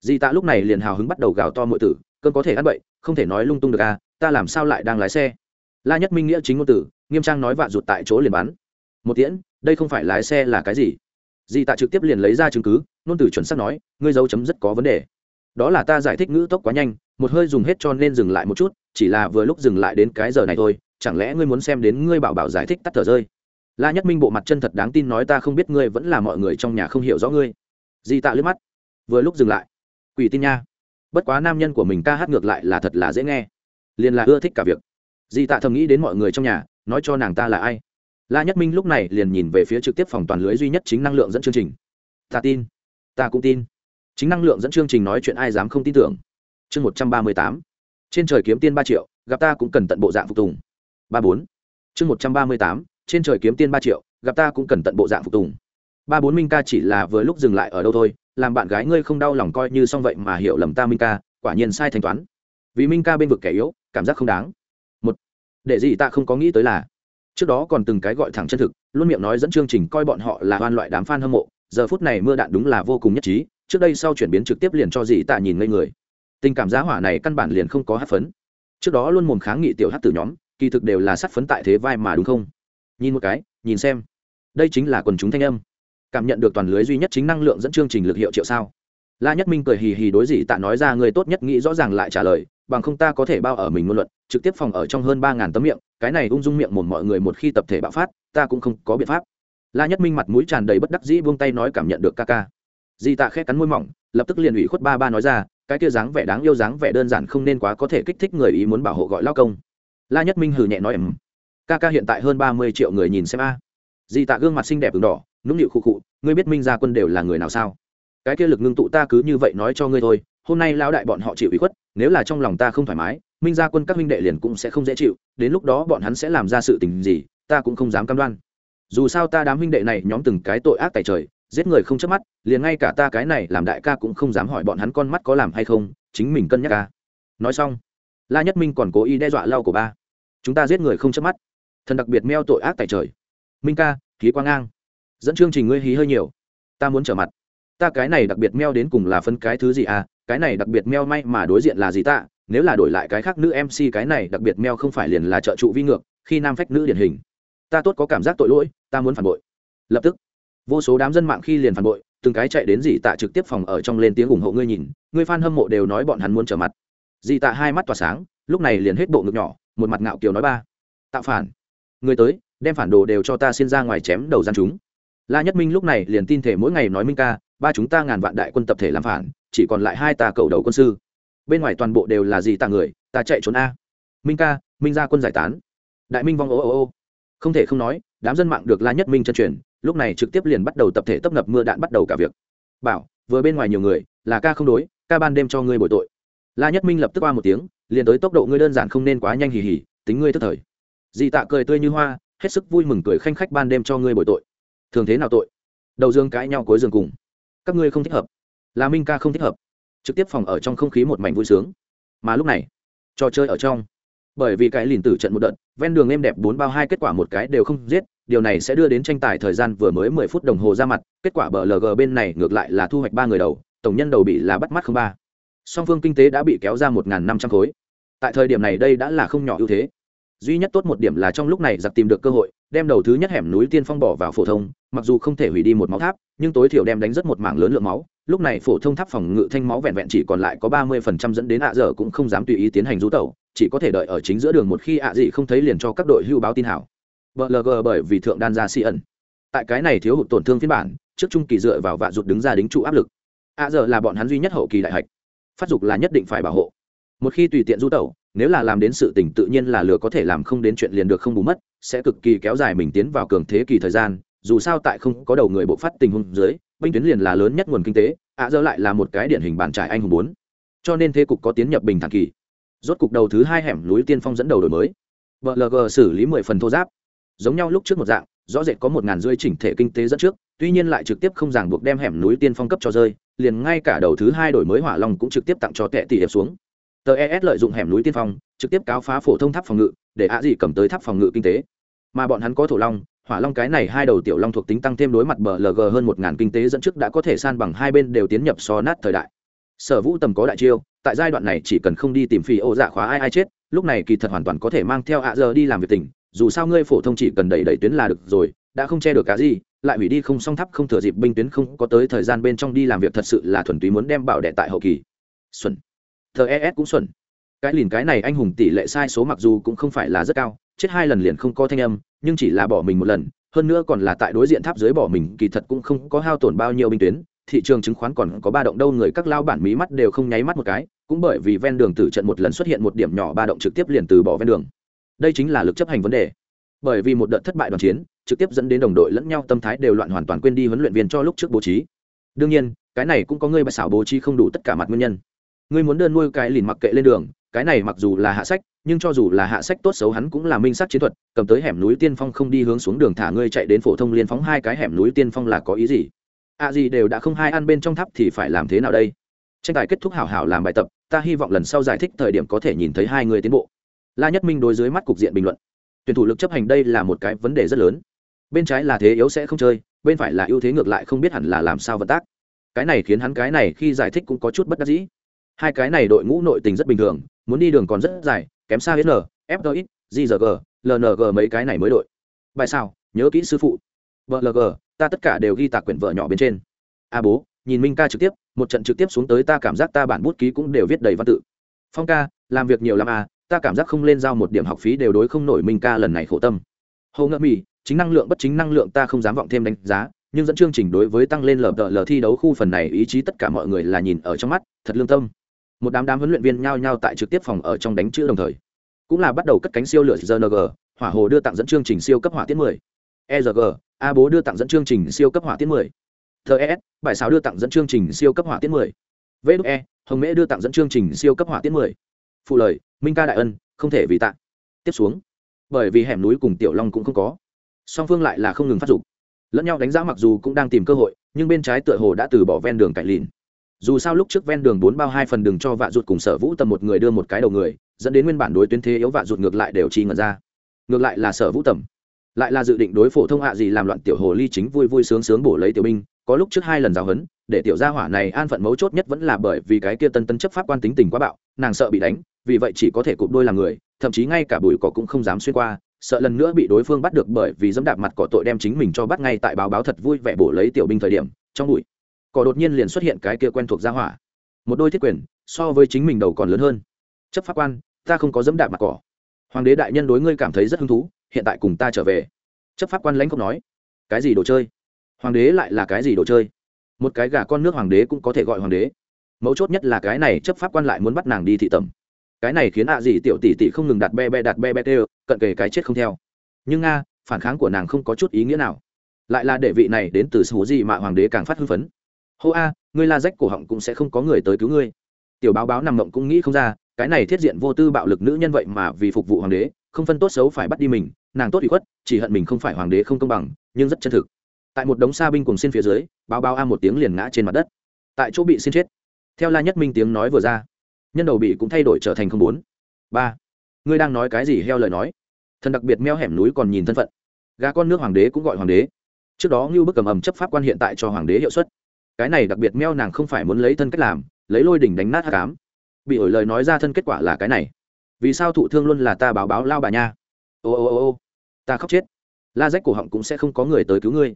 Di tạ lúc này liền hào hứng bắt đầu gào to mọi tử, cơn có thể ăn bậy, không thể nói lung tung được à ta làm sao lại đang lái xe? La nhất minh nghĩa chính ngôn tử, nghiêm trang nói vạ rụt tại chỗ liền bắn. Một tiễn, đây không phải lái xe là cái gì? Di tạ trực tiếp liền lấy ra chứng cứ, ngôn tử chuẩn xác nói, ngươi dấu chấm rất có vấn đề. Đó là ta giải thích ngữ tốc quá nhanh, một hơi dùng hết cho nên dừng lại một chút, chỉ là vừa lúc dừng lại đến cái giờ này thôi, chẳng lẽ ngươi muốn xem đến ngươi bảo bảo giải thích tắt thở rơi? La nhất minh bộ mặt chân thật đáng tin nói ta không biết ngươi vẫn là mọi người trong nhà không hiểu rõ ngươi. Di tạ liếc mắt. Vừa lúc dừng lại. Quỷ tin nha. Bất quá nam nhân của mình ca hát ngược lại là thật là dễ nghe. Liền là ưa thích cả việc di tạ thầm nghĩ đến mọi người trong nhà, nói cho nàng ta là ai. La nhất minh lúc này liền nhìn về phía trực tiếp phòng toàn lưới duy nhất chính năng lượng dẫn chương trình. Ta tin. Ta cũng tin. Chính năng lượng dẫn chương trình nói chuyện ai dám không tin tưởng. Chương một trăm ba mươi tám. Trên trời kiếm tiên ba triệu, gặp ta cũng cần tận bộ dạng phục tùng. Ba bốn. Chương một trăm ba mươi tám. Trên trời kiếm tiên ba triệu, gặp ta cũng cần tận bộ dạng phục tùng. Ba bốn minh ca chỉ là vừa lúc dừng lại ở đâu thôi, làm bạn gái ngươi không đau lòng coi như xong vậy mà hiểu lầm ta minh ca, quả nhiên sai thanh toán. Vì minh ca bên vực kẻ yếu, cảm giác không đáng để gì ta không có nghĩ tới là. Trước đó còn từng cái gọi thẳng chân thực, luôn miệng nói dẫn chương trình coi bọn họ là hoan loại đám f a n hâm mộ, giờ phút này mưa đạn đúng là vô cùng nhất trí, trước đây sau chuyển biến trực tiếp liền cho dì tạ nhìn ngây người. Tình cảm giá hỏa này căn bản liền không có hát phấn. Trước đó luôn mồm kháng nghị tiểu hát từ nhóm, kỳ thực đều là sát phấn tại thế vai mà đúng không? Nhìn một cái, nhìn xem. Đây chính là quần chúng thanh âm. Cảm nhận được toàn lưới duy nhất chính năng lượng dẫn chương trình lực hiệu triệu sao. La nhất minh cười hì hì đối dị tạ nói ra người tốt nhất nghĩ rõ ràng lại trả lời bằng không ta có thể bao ở mình ngôn luận, trực tiếp phòng ở trong hơn ba ngàn tấm miệng, cái này ung dung miệng một mọi người một khi tập thể bạo phát, ta cũng không có biện pháp. La nhất minh mặt mũi tràn đầy bất đắc dĩ buông tay nói cảm nhận được ca ca. Di tạ khét cắn môi mỏng, lập tức liền ủy khuất ba ba nói ra, cái kia dáng vẻ đáng yêu dáng vẻ đơn giản không nên quá có thể kích thích người ý muốn bảo hộ gọi lao công. La nhất minh hừ nhẹ nói em ca ca hiện tại hơn ba mươi triệu người nhìn xem a. Di tạ gương mặt xinh đẹp v đỏ, nũng nịu khụ khụ, ngươi biết minh gia quân đều là người nào sao? Cái kia lực ngưng tụ ta cứ như vậy nói cho ngươi thôi, hôm nay lão đại bọn họ chịu ủy khuất nếu là trong lòng ta không thoải mái, minh gia quân các minh đệ liền cũng sẽ không dễ chịu, đến lúc đó bọn hắn sẽ làm ra sự tình gì, ta cũng không dám cam đoan. Dù sao ta đám minh đệ này nhóm từng cái tội ác tại trời, giết người không chớp mắt, liền ngay cả ta cái này làm đại ca cũng không dám hỏi bọn hắn con mắt có làm hay không, chính mình cân nhắc ca. Nói xong, la nhất minh còn cố ý đe dọa lau của ba. Chúng ta giết người không chớp mắt. Thần đặc biệt meo tội ác tại trời. Minh ca, khí quang ngang. Dẫn chương trình ngươi hí hơi nhiều. Ta muốn trở mặt. Ta cái này đặc biệt meo đến cùng là phân cái thứ gì à? Cái này đặc biệt meo may mà đối diện là gì ta? Nếu là đổi lại cái khác nữ mc cái này đặc biệt meo không phải liền là trợ trụ vi ngược, khi nam phách nữ điển hình. Ta tốt có cảm giác tội lỗi, ta muốn phản bội. Lập tức, vô số đám dân mạng khi liền phản bội, từng cái chạy đến dì tạ trực tiếp phòng ở trong lên tiếng ủng hộ ngươi nhìn, ngươi f a n hâm mộ đều nói bọn hắn muốn trở mặt. Dì tạ hai mắt tỏa sáng, lúc này liền hết bộ ngực nhỏ, một mặt ngạo kiều nói ba. Tạo phản. Người tới, đem phản đồ đều cho ta xin ra ngoài chém đầu gian chúng. La nhất minh lúc này liền tin thể mỗi ngày nói minh ca, ba chúng ta ngàn vạn đại quân tập thể làm phản chỉ còn lại hai tà cầu đầu quân sư. Bên ngoài toàn bộ đều là gì tà người, ta chạy trốn a. Minh ca, minh ra quân giải tán. Đại minh vong ô ô ô. Không thể không nói, đám dân mạng được la nhất minh chân truyền, lúc này trực tiếp liền bắt đầu tập thể tấp nập mưa đạn bắt đầu cả việc. Bảo, vừa bên ngoài nhiều người, là ca không đối, ca ban đêm cho ngươi bồi tội. La nhất minh lập tức qua một tiếng, liền tới tốc độ ngươi đơn giản không nên quá nhanh hì hì, tính ngươi tức thời. Dì tạ cười tươi như hoa, hết sức vui mừng cười khanh khách ban đêm cho ngươi bồi tội. Thường thế nào tội? Đầu dương cãi nhau cuối giường cùng. Các ngươi không thích hợp là minh ca không thích hợp trực tiếp phòng ở trong không khí một mảnh vui sướng mà lúc này trò chơi ở trong bởi vì cái lìn tử trận một đợt ven đường êm đẹp bốn bao hai kết quả một cái đều không giết điều này sẽ đưa đến tranh tài thời gian vừa mới mười phút đồng hồ ra mặt kết quả bờ lg bên này ngược lại là thu hoạch ba người đầu tổng nhân đầu bị là bắt mắt không ba song phương kinh tế đã bị kéo ra một năm trăm khối tại thời điểm này đây đã là không nhỏ ưu thế duy nhất tốt một điểm là trong lúc này giặc tìm được cơ hội đem đầu thứ nhất hẻm núi tiên phong bỏ vào phổ thông, mặc dù không thể hủy đi một máu tháp, nhưng tối thiểu đem đánh rất một mảng lớn lượng máu. Lúc này phổ thông tháp phòng ngự thanh máu vẹn vẹn chỉ còn lại có ba mươi phần trăm dẫn đến ạ dở cũng không dám tùy ý tiến hành rú tẩu, chỉ có thể đợi ở chính giữa đường một khi ạ dị không thấy liền cho các đội hưu báo tin hảo. Blg bởi vì thượng đan ra si ẩn. Tại cái này thiếu hụt tổn thương phiên bản, trước trung kỳ dựa vào vạ rụt đứng ra đính trụ áp lực. Ạ dở là bọn hắn duy nhất hậu kỳ đại hạch. Phát dục là nhất định phải bảo hộ. Một khi tùy tiện du tẩu, nếu là làm đến sự tỉnh tự nhiên là lừa có thể làm không đến chuyện liền được không bù mất sẽ cực kỳ kéo dài mình tiến vào cường thế kỳ thời gian, dù sao tại không có đầu người bộ phát tình huống dưới, binh tuyến liền là lớn nhất nguồn kinh tế, ạ dơ lại là một cái điển hình bàn trải anh hùng bốn. Cho nên thế cục có tiến nhập bình thản kỳ. Rốt cục đầu thứ hai hẻm núi tiên phong dẫn đầu đổi mới. Vlg xử lý mười phần thô giáp. Giống nhau lúc trước một dạng, rõ rệt có một ngàn rưỡi chỉnh thể kinh tế dẫn trước, tuy nhiên lại trực tiếp không ràng buộc đem hẻm núi tiên phong cấp cho rơi, liền ngay cả đầu thứ hai đổi mới hỏa long cũng trực tiếp tặng cho tệ tỷ hiệp xuống. Tờ es lợi dụng hẻm núi tiên phong, trực tiếp cáo phá phổ thông tháp phòng ngự để ạ gì cầm tới tháp phòng ngự kinh tế. Mà bọn hắn có thổ long, hỏa long cái này hai đầu tiểu long thuộc tính tăng thêm đối mặt bờ lg hơn một ngàn kinh tế dẫn trước đã có thể san bằng hai bên đều tiến nhập so nát thời đại. Sở vũ tầm có đại chiêu, tại giai đoạn này chỉ cần không đi tìm phi ô dạ khóa ai ai chết, lúc này kỳ thật hoàn toàn có thể mang theo ạ giờ đi làm việc tỉnh dù sao ngươi phổ thông chỉ cần đẩy đẩy tuyến là được rồi, đã không che được cả gì, lại hủy đi không song tháp không thừa dịp binh tuyến không có tới thời gian bên trong đi làm việc thật sự là thuần túy muốn đem bảo đệ tại hậu kỳ. Xuẩn thờ es cũng xuẩn cái lìn cái này anh hùng tỷ lệ sai số mặc dù cũng không phải là rất cao, chết hai lần liền không có thanh âm, nhưng chỉ là bỏ mình một lần, hơn nữa còn là tại đối diện tháp dưới bỏ mình, kỳ thật cũng không có hao tổn bao nhiêu binh tuyến, thị trường chứng khoán còn có ba động đâu, người các lao bản mí mắt đều không nháy mắt một cái, cũng bởi vì ven đường tử trận một lần xuất hiện một điểm nhỏ ba động trực tiếp liền từ bỏ ven đường. Đây chính là lực chấp hành vấn đề. Bởi vì một đợt thất bại đoàn chiến, trực tiếp dẫn đến đồng đội lẫn nhau tâm thái đều loạn hoàn toàn quên đi huấn luyện viên cho lúc trước bố trí. Đương nhiên, cái này cũng có người bà xảo bố trí không đủ tất cả mặt nguyên nhân. Ngươi muốn đơn nuôi cái lìn mặc kệ lên đường cái này mặc dù là hạ sách, nhưng cho dù là hạ sách tốt xấu hắn cũng là minh sát chiến thuật, cầm tới hẻm núi tiên phong không đi hướng xuống đường thả ngươi chạy đến phổ thông liên phóng hai cái hẻm núi tiên phong là có ý gì? À gì đều đã không hai ăn bên trong tháp thì phải làm thế nào đây? Tranh tài kết thúc hảo hảo làm bài tập, ta hy vọng lần sau giải thích thời điểm có thể nhìn thấy hai người tiến bộ. La nhất minh đối dưới mắt cục diện bình luận. Tuyển thủ lực chấp hành đây là một cái vấn đề rất lớn. Bên trái là thế yếu sẽ không chơi, bên phải là ưu thế ngược lại không biết hẳn là làm sao vận tác. Cái này khiến hắn cái này khi giải thích cũng có chút bất đắc dĩ hai cái này đội ngũ nội tình rất bình thường, muốn đi đường còn rất dài, kém xa hết n gg lng mấy cái này mới đội. Bài sao? Nhớ kỹ sư phụ. Vlg ta tất cả đều ghi tạc quyển vợ nhỏ bên trên. A bố, nhìn minh ca trực tiếp, một trận trực tiếp xuống tới ta cảm giác ta bản bút ký cũng đều viết đầy văn tự. Phong ca, làm việc nhiều lắm à ta cảm giác không lên giao một điểm học phí đều đối không nổi minh ca lần này khổ tâm. Hầu ngẫm mỹ chính năng lượng bất chính năng lượng ta không dám vọng thêm đánh giá, nhưng dẫn chương trình đối với tăng lên lờ đợ lờ thi đấu khu phần này ý chí tất cả mọi người là nhìn ở trong mắt, thật lương tâm một đám đám huấn luyện viên nhao nhao tại trực tiếp phòng ở trong đánh chữ đồng thời, cũng là bắt đầu cất cánh siêu lửa rng hỏa hồ đưa tặng dẫn chương trình siêu cấp hỏa tiết 10. erg a bố đưa tặng dẫn chương trình siêu cấp hỏa tiết 10. ts bài sáu đưa tặng dẫn chương trình siêu cấp hỏa tiết 10. vê hồng mễ đưa tặng dẫn chương trình siêu cấp hỏa tiết 10. phụ lời, minh ca đại ân, không thể vì tặng tiếp xuống, bởi vì hẻm núi cùng tiểu long cũng không có, song phương lại là không ngừng phát dục lẫn nhau đánh giá mặc dù cũng đang tìm cơ hội, nhưng bên trái tựa hồ đã từ bỏ ven đường cải lìn dù sao lúc trước ven đường bốn bao hai phần đường cho vạ ruột cùng sở vũ tầm một người đưa một cái đầu người, dẫn đến nguyên bản đối tuyến thế yếu vạ ruột ngược lại đều chi ngờ ra. Ngược lại là sở vũ tầm, lại là dự định đối phổ thông hạ gì làm loạn tiểu hồ ly chính vui vui sướng sướng bổ lấy tiểu binh, có lúc trước hai lần giáo hấn để tiểu gia hỏa này an phận mấu chốt nhất vẫn là bởi vì cái kia tân tân chấp pháp quan tính tình quá bạo, nàng sợ bị đánh, vì vậy chỉ có thể cụp đôi làm người, thậm chí ngay cả bụi cỏ cũng không dám xuyên qua, sợ lần nữa bị đối phương bắt được bởi vì dẫm đạp mặt cỏ tội đem chính mình cho bắt ngay tại báo báo thật vui vẻ bổ lấy tiểu binh thời điểm, trong bụi cỏ đột nhiên liền xuất hiện cái kia quen thuộc gia hỏa. Một đôi thiết quyền, so với chính mình đầu còn lớn hơn. Chấp pháp quan, ta không có dẫm đạp mặt cỏ. Hoàng đế đại nhân đối ngươi cảm thấy rất hứng thú, hiện tại cùng ta trở về. Chấp pháp quan lãnh không nói. Cái gì đồ chơi? Hoàng đế lại là cái gì đồ chơi? Một cái gà con nước hoàng đế cũng có thể gọi hoàng đế. Mấu chốt nhất là cái này chấp pháp quan lại muốn bắt nàng đi thị tẩm. Cái này khiến ạ à gì tiểu tỷ tỷ không ngừng đặt be be đặt be be tê cận kề cái chết không theo. Nhưng nga, phản kháng của nàng không có chút ý nghĩa nào. Lại là đệ vị này đến từ số gì mà hoàng đế càng phát hưng phấn hô a, ngươi la rách cổ họng cũng sẽ không có người tới cứu ngươi. Tiểu báo báo nằm mộng cũng nghĩ không ra, cái này thiết diện vô tư bạo lực nữ nhân vậy mà vì phục vụ hoàng đế, không phân tốt xấu phải bắt đi mình, nàng tốt bị khuất, chỉ hận mình không phải hoàng đế không công bằng, nhưng rất chân thực. Tại một đống xa binh cùng xin phía dưới, báo báo a một tiếng liền ngã trên mặt đất. Tại chỗ bị xin chết. Theo la nhất minh tiếng nói vừa ra, nhân đầu bị cũng thay đổi trở thành không bốn. Ba, ngươi đang nói cái gì heo lời nói? Thần đặc biệt meo hẻm núi còn nhìn thân phận. Gà con nước hoàng đế cũng gọi hoàng đế. Trước đó ngưu bức cầm ầm chấp pháp quan hiện tại cho hoàng đế hiệu suất cái này đặc biệt meo nàng không phải muốn lấy thân cách làm, lấy lôi đỉnh đánh nát hát cám bị ổi lời nói ra thân kết quả là cái này. Vì sao thụ thương luôn là ta báo báo lao bà nha? Ô ô ô ô ta khóc chết. La rách cổ họng cũng sẽ không có người tới cứu ngươi.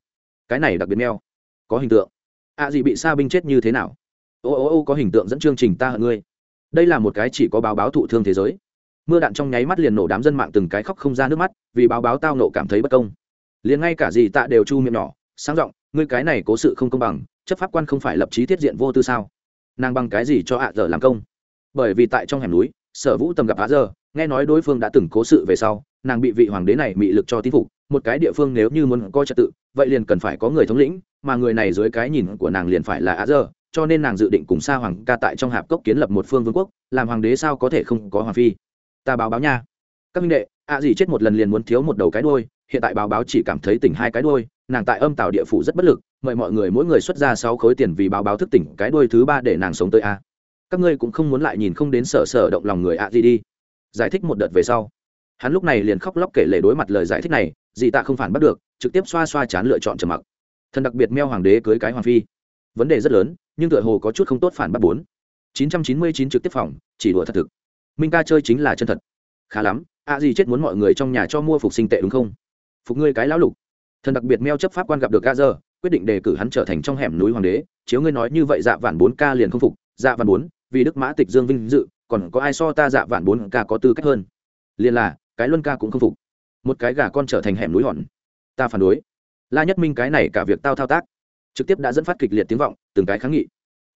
Cái này đặc biệt meo. Có hình tượng. Ạ à gì bị sa binh chết như thế nào? Ô ô ô, có hình tượng dẫn chương trình ta hận ngươi. Đây là một cái chỉ có báo báo thụ thương thế giới. Mưa đạn trong nháy mắt liền nổ đám dân mạng từng cái khóc không ra nước mắt, vì báo báo tao nộ cảm thấy bất công. Liền ngay cả gì tạ đều chu miệng nhỏ, sáng g ngươi cái này cố sự không công bằng chấp pháp quan không phải lập trí thiết diện vô tư sao? Nàng bằng cái gì cho ạ dở làm công? Bởi vì tại trong hẻm núi, sở vũ tầm gặp ạ dở nghe nói đối phương đã từng cố sự về sau, nàng bị vị hoàng đế này bị lực cho tín phục, một cái địa phương nếu như muốn coi trật tự, vậy liền cần phải có người thống lĩnh, mà người này dưới cái nhìn của nàng liền phải là ạ dở cho nên nàng dự định cùng sa hoàng ca tại trong hạp cốc kiến lập một phương vương quốc, làm hoàng đế sao có thể không có hoàng phi? Ta báo báo nha. Các minh đệ, ạ gì chết một lần liền muốn thiếu một đầu cái đôi hiện tại báo báo chỉ cảm thấy tỉnh hai cái đôi nàng tại âm tạo địa phủ rất bất lực mời mọi người mỗi người xuất ra sáu khối tiền vì báo báo thức tỉnh, cái đuôi thứ ba để nàng sống tới a. Các ngươi cũng không muốn lại nhìn không đến sở sở động lòng người ạ, gì đi. Giải thích một đợt về sau. Hắn lúc này liền khóc lóc kể lể đối mặt lời giải thích này dị tạ không phản bắt được, trực tiếp xoa xoa chán lựa chọn trầm mặc. Thần đặc biệt meo hoàng đế cưới cái hoàng phi. Vấn đề rất lớn, nhưng tựa hồ có chút không tốt phản bắt bốn. chín trăm chín mươi chín trực tiếp phòng, chỉ đùa thật thực. Minh ca chơi chính là chân thật. Khá lắm, ạ gì chết muốn mọi người trong nhà cho mua phục sinh tệ đúng không? Phục ngươi cái lão lục. Thần đặc biệt meo chấp pháp quan gặp được ga giờ quyết định đề cử hắn trở thành trong hẻm núi hoàng đế. Chiếu ngươi nói như vậy dạ vạn bốn ca liền không phục. Dạ vạn bốn, vì đức mã tịch dương vinh dự, còn có ai so ta dạ vạn bốn ca có tư cách hơn? Liền là, cái luân ca cũng không phục. Một cái gà con trở thành hẻm núi hòn. Ta phản đối. La nhất minh cái này cả việc tao thao tác, trực tiếp đã dẫn phát kịch liệt tiếng vọng, từng cái kháng nghị.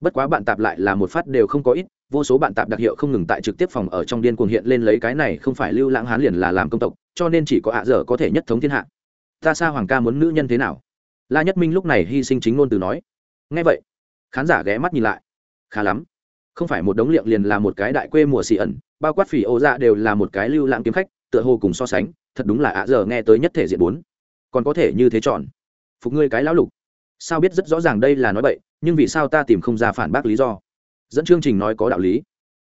Bất quá bạn tạp lại là một phát đều không có ít, vô số bạn tạp đặc hiệu không ngừng tại trực tiếp phòng ở trong điên cuồng hiện lên lấy cái này không phải lưu lãng hán liền là làm công tộc, cho nên chỉ có ạ dở có thể nhất thống thiên hạ. Ta xa hoàng ca muốn nữ nhân thế nào? La nhất minh lúc này hy sinh chính ngôn từ nói ngay vậy, khán giả ghé mắt nhìn lại. Khá lắm, không phải một đống liệng liền là một cái đại quê mùa xì ẩn, bao quát phỉ ô dạ đều là một cái lưu lãng kiếm khách, tựa hồ cùng so sánh, thật đúng là ạ giờ nghe tới nhất thể diện bốn. Còn có thể như thế chọn. Phục ngươi cái lão lục. Sao biết rất rõ ràng đây là nói bậy, nhưng vì sao ta tìm không ra phản bác lý do? Dẫn chương trình nói có đạo lý.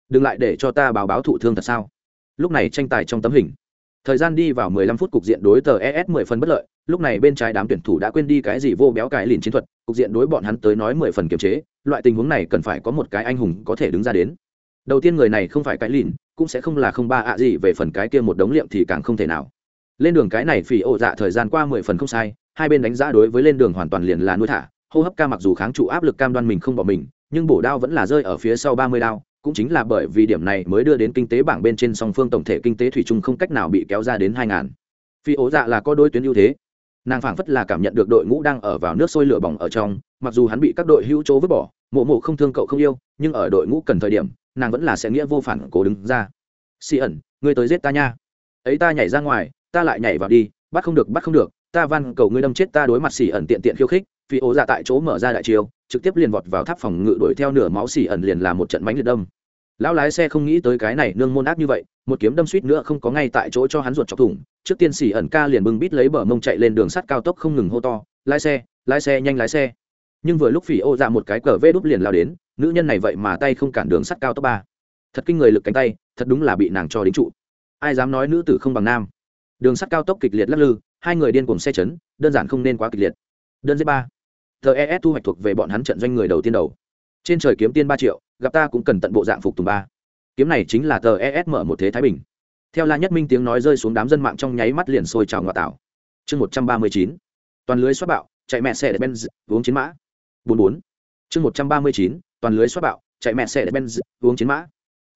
Đừng lại để cho ta báo báo thụ thương thật sao? Lúc này tranh tài trong tấm hình. Thời gian đi vào 15 phút cục diện đối tờ es 10 phần bất lợi lúc này bên trái đám tuyển thủ đã quên đi cái gì vô béo cái lìn chiến thuật, cục diện đối bọn hắn tới nói 10 phần kiềm chế, loại tình huống này cần phải có một cái anh hùng có thể đứng ra đến. Đầu tiên người này không phải cái lìn, cũng sẽ không là không ba ạ gì, về phần cái kia một đống liệm thì càng không thể nào. Lên đường cái này phỉ ổ dạ thời gian qua 10 phần không sai, hai bên đánh giá đối với lên đường hoàn toàn liền là nuôi thả, hô hấp ca mặc dù kháng trụ áp lực cam đoan mình không bỏ mình, nhưng bổ đao vẫn là rơi ở phía sau ba mươi đao, cũng chính là bởi vì điểm này mới đưa đến kinh tế bảng bên trên song phương tổng thể kinh tế thủy chung không cách nào bị kéo ra đến hai ngàn. Phi ố dạ là có đôi tuyến ưu thế nàng phảng phất là cảm nhận được đội ngũ đang ở vào nước sôi lửa bỏng ở trong, mặc dù hắn bị các đội hữu chỗ vứt bỏ, mộ mộ không thương cậu không yêu, nhưng ở đội ngũ cần thời điểm, nàng vẫn là sẽ nghĩa vô phản cố đứng ra. Xì ẩn, ngươi tới giết ta nha. Ấy ta nhảy ra ngoài, ta lại nhảy vào đi, bắt không được, bắt không được, ta van cầu ngươi đâm chết ta đối mặt xì ẩn tiện tiện khiêu khích. Phi ố dạ tại chỗ mở ra đại chiêu, trực tiếp liền vọt vào tháp phòng ngự đuổi theo nửa máu xì ẩn liền là một trận bánh liệt đâm. Lão lái xe không nghĩ tới cái này nương môn ác như vậy một kiếm đâm suýt nữa không có ngay tại chỗ cho hắn ruột chọc thủng. Trước tiên xỉ ẩn ca liền bưng bít lấy bờ mông chạy lên đường sắt cao tốc không ngừng hô to, lái xe lái xe, nhanh lái xe. Nhưng vừa lúc phỉ ô ra một cái cờ vê đúp liền lao đến, nữ nhân này vậy mà tay không cản đường sắt cao tốc ba. Thật kinh người lực cánh tay, thật đúng là bị nàng cho đính trụ. Ai dám nói nữ tử không bằng nam? Đường sắt cao tốc kịch liệt lắc lư, hai người điên cùng xe chấn, đơn giản không nên quá kịch liệt. Đơn giấy ba. Tes thu hoạch thuộc về bọn hắn trận doanh người đầu tiên đầu. Trên trời kiếm tiên ba triệu, gặp ta cũng cần tận bộ dạng phục tùng ba kiếm này chính là tờ ES mở một thế thái bình. Theo la nhất minh tiếng nói rơi xuống đám dân mạng trong nháy mắt liền sôi trào ngoại tảo. Chương một trăm ba mươi chín. Toàn lưới xoát bạo, chạy mẹ xe để benz, uống chiến mã. bốn bốn. Chương một trăm ba mươi chín. Toàn lưới xoát bạo, chạy mẹ xe để benz, uống chiến mã.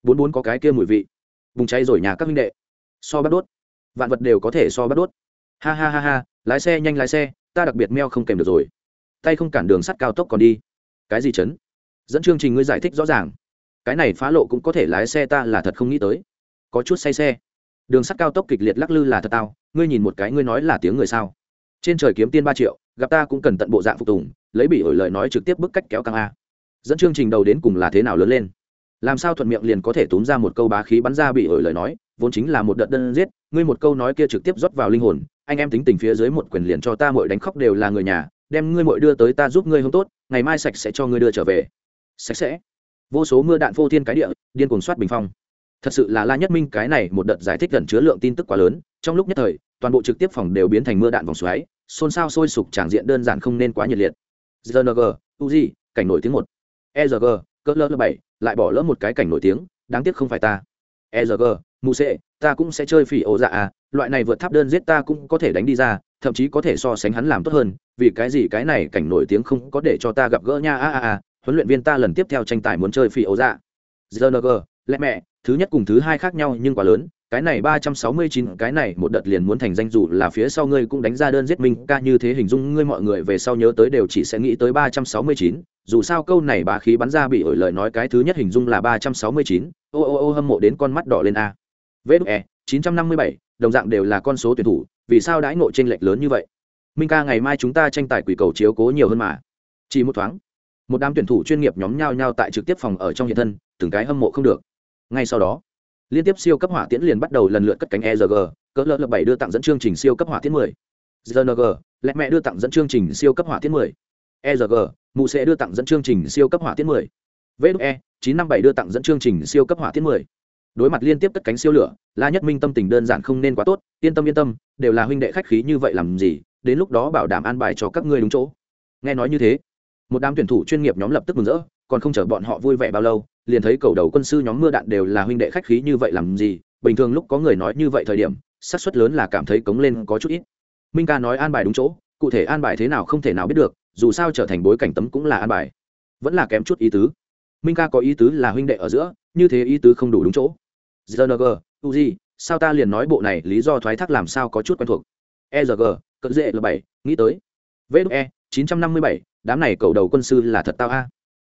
bốn bốn có cái kia mùi vị. Bùng cháy rồi nhà các minh đệ. So bắt đốt. Vạn vật đều có thể so bắt đốt. Ha ha ha ha, lái xe nhanh lái xe, ta đặc biệt meo không kèm được rồi. Tay không cản đường sắt cao tốc còn đi. Cái gì chấn? Dẫn chương trình ngươi giải thích rõ ràng cái này phá lộ cũng có thể lái xe ta là thật không nghĩ tới. Có chút say xe. Đường sắt cao tốc kịch liệt lắc lư là thật tao, ngươi nhìn một cái ngươi nói là tiếng người sao? Trên trời kiếm tiên ba triệu, gặp ta cũng cần tận bộ dạng phục tùng, lấy bị ổi lời nói trực tiếp bức cách kéo căng a. Dẫn chương trình đầu đến cùng là thế nào lớn lên? Làm sao thuận miệng liền có thể túm ra một câu bá khí bắn ra bị ổi lời nói, vốn chính là một đợt đơn giết, ngươi một câu nói kia trực tiếp rót vào linh hồn, anh em tính tình phía dưới một quyền liền cho ta mội đánh khóc đều là người nhà, đem ngươi mội đưa tới ta giúp ngươi không tốt, ngày mai sạch sẽ cho ngươi đưa trở về. Sạch sẽ vô số mưa đạn phô thiên cái địa, điên cuồng soát bình phong. Thật sự là la nhất minh cái này một đợt giải thích gần chứa lượng tin tức quá lớn, trong lúc nhất thời, toàn bộ trực tiếp phòng đều biến thành mưa đạn vòng xoáy, xôn xao sôi sục tràng diện đơn giản không nên quá nhiệt liệt. Gng uzi cảnh nổi tiếng một. Egg cỡ lơ bảy, lại bỏ lỡ một cái cảnh nổi tiếng, đáng tiếc không phải ta. Egg mù sệ, ta cũng sẽ chơi phỉ ổ dạ à loại này vượt tháp đơn giết ta cũng có thể đánh đi ra, thậm chí có thể so sánh hắn làm tốt hơn, vì cái gì cái này cảnh nổi tiếng không có để cho ta gặp gỡ nha, a a a huấn luyện viên ta lần tiếp theo tranh tài muốn chơi phỉ ấu dạ. Gng lẽ mẹ, thứ nhất cùng thứ hai khác nhau nhưng quá lớn. Cái này ba trăm sáu mươi chín, cái này một đợt liền muốn thành danh dù là phía sau ngươi cũng đánh ra đơn giết mình. ca như thế hình dung ngươi mọi người về sau nhớ tới đều chỉ sẽ nghĩ tới ba trăm sáu mươi chín. Dù sao câu này bá khí bắn ra bị ổi lời nói cái thứ nhất hình dung là ba trăm sáu mươi chín. Ô ô ô, hâm mộ đến con mắt đỏ lên a. Vê e chín trăm năm mươi bảy, đồng dạng đều là con số tuyển thủ, vì sao đãi ngộ tranh lệch lớn như vậy? Minh ca ngày mai chúng ta tranh tài quỷ cầu chiếu cố nhiều hơn mà. Chỉ một thoáng một đám tuyển thủ chuyên nghiệp nhóm nhau nhau tại trực tiếp phòng ở trong hiện thân từng cái hâm mộ không được ngay sau đó liên tiếp siêu cấp hỏa tiễn liền bắt đầu lần lượt cất cánh ERG, cỡ lỡ lập bảy đưa tặng dẫn chương trình siêu cấp hỏa tiễn mười rng lẹ mẹ đưa tặng dẫn chương trình siêu cấp hỏa tiễn 10. ERG, mụ sẽ đưa tặng dẫn chương trình siêu cấp hỏa tiễn mười vde chín năm bảy đưa tặng dẫn chương trình siêu cấp hỏa tiễn 10. Đối mặt liên tiếp cất cánh siêu lửa, La Nhất Minh tâm tình đơn giản không nên quá tốt, yên tâm yên tâm, đều là huynh đệ khách khí như vậy làm gì, đến lúc đó bảo đảm an bài cho các ngươi đúng chỗ. Nghe nói như thế, một đám tuyển thủ chuyên nghiệp nhóm lập tức mừng rỡ, còn không chờ bọn họ vui vẻ bao lâu, liền thấy cầu đầu quân sư nhóm mưa đạn đều là huynh đệ khách khí như vậy làm gì bình thường lúc có người nói như vậy thời điểm xác suất lớn là cảm thấy cống lên có chút ít. Minh ca nói an bài đúng chỗ cụ thể an bài thế nào không thể nào biết được dù sao trở thành bối cảnh tấm cũng là an bài. Vẫn là kém chút ý tứ. Minh ca có ý tứ là huynh đệ ở giữa như thế ý tứ không đủ đúng chỗ. Gng uzi sao ta liền nói bộ này lý do thoái thác làm sao có chút quen thuộc. Egg cận dễ l bảy nghĩ tới. Vê e, chín trăm năm mươi bảy đám này cầu đầu quân sư là thật tao a.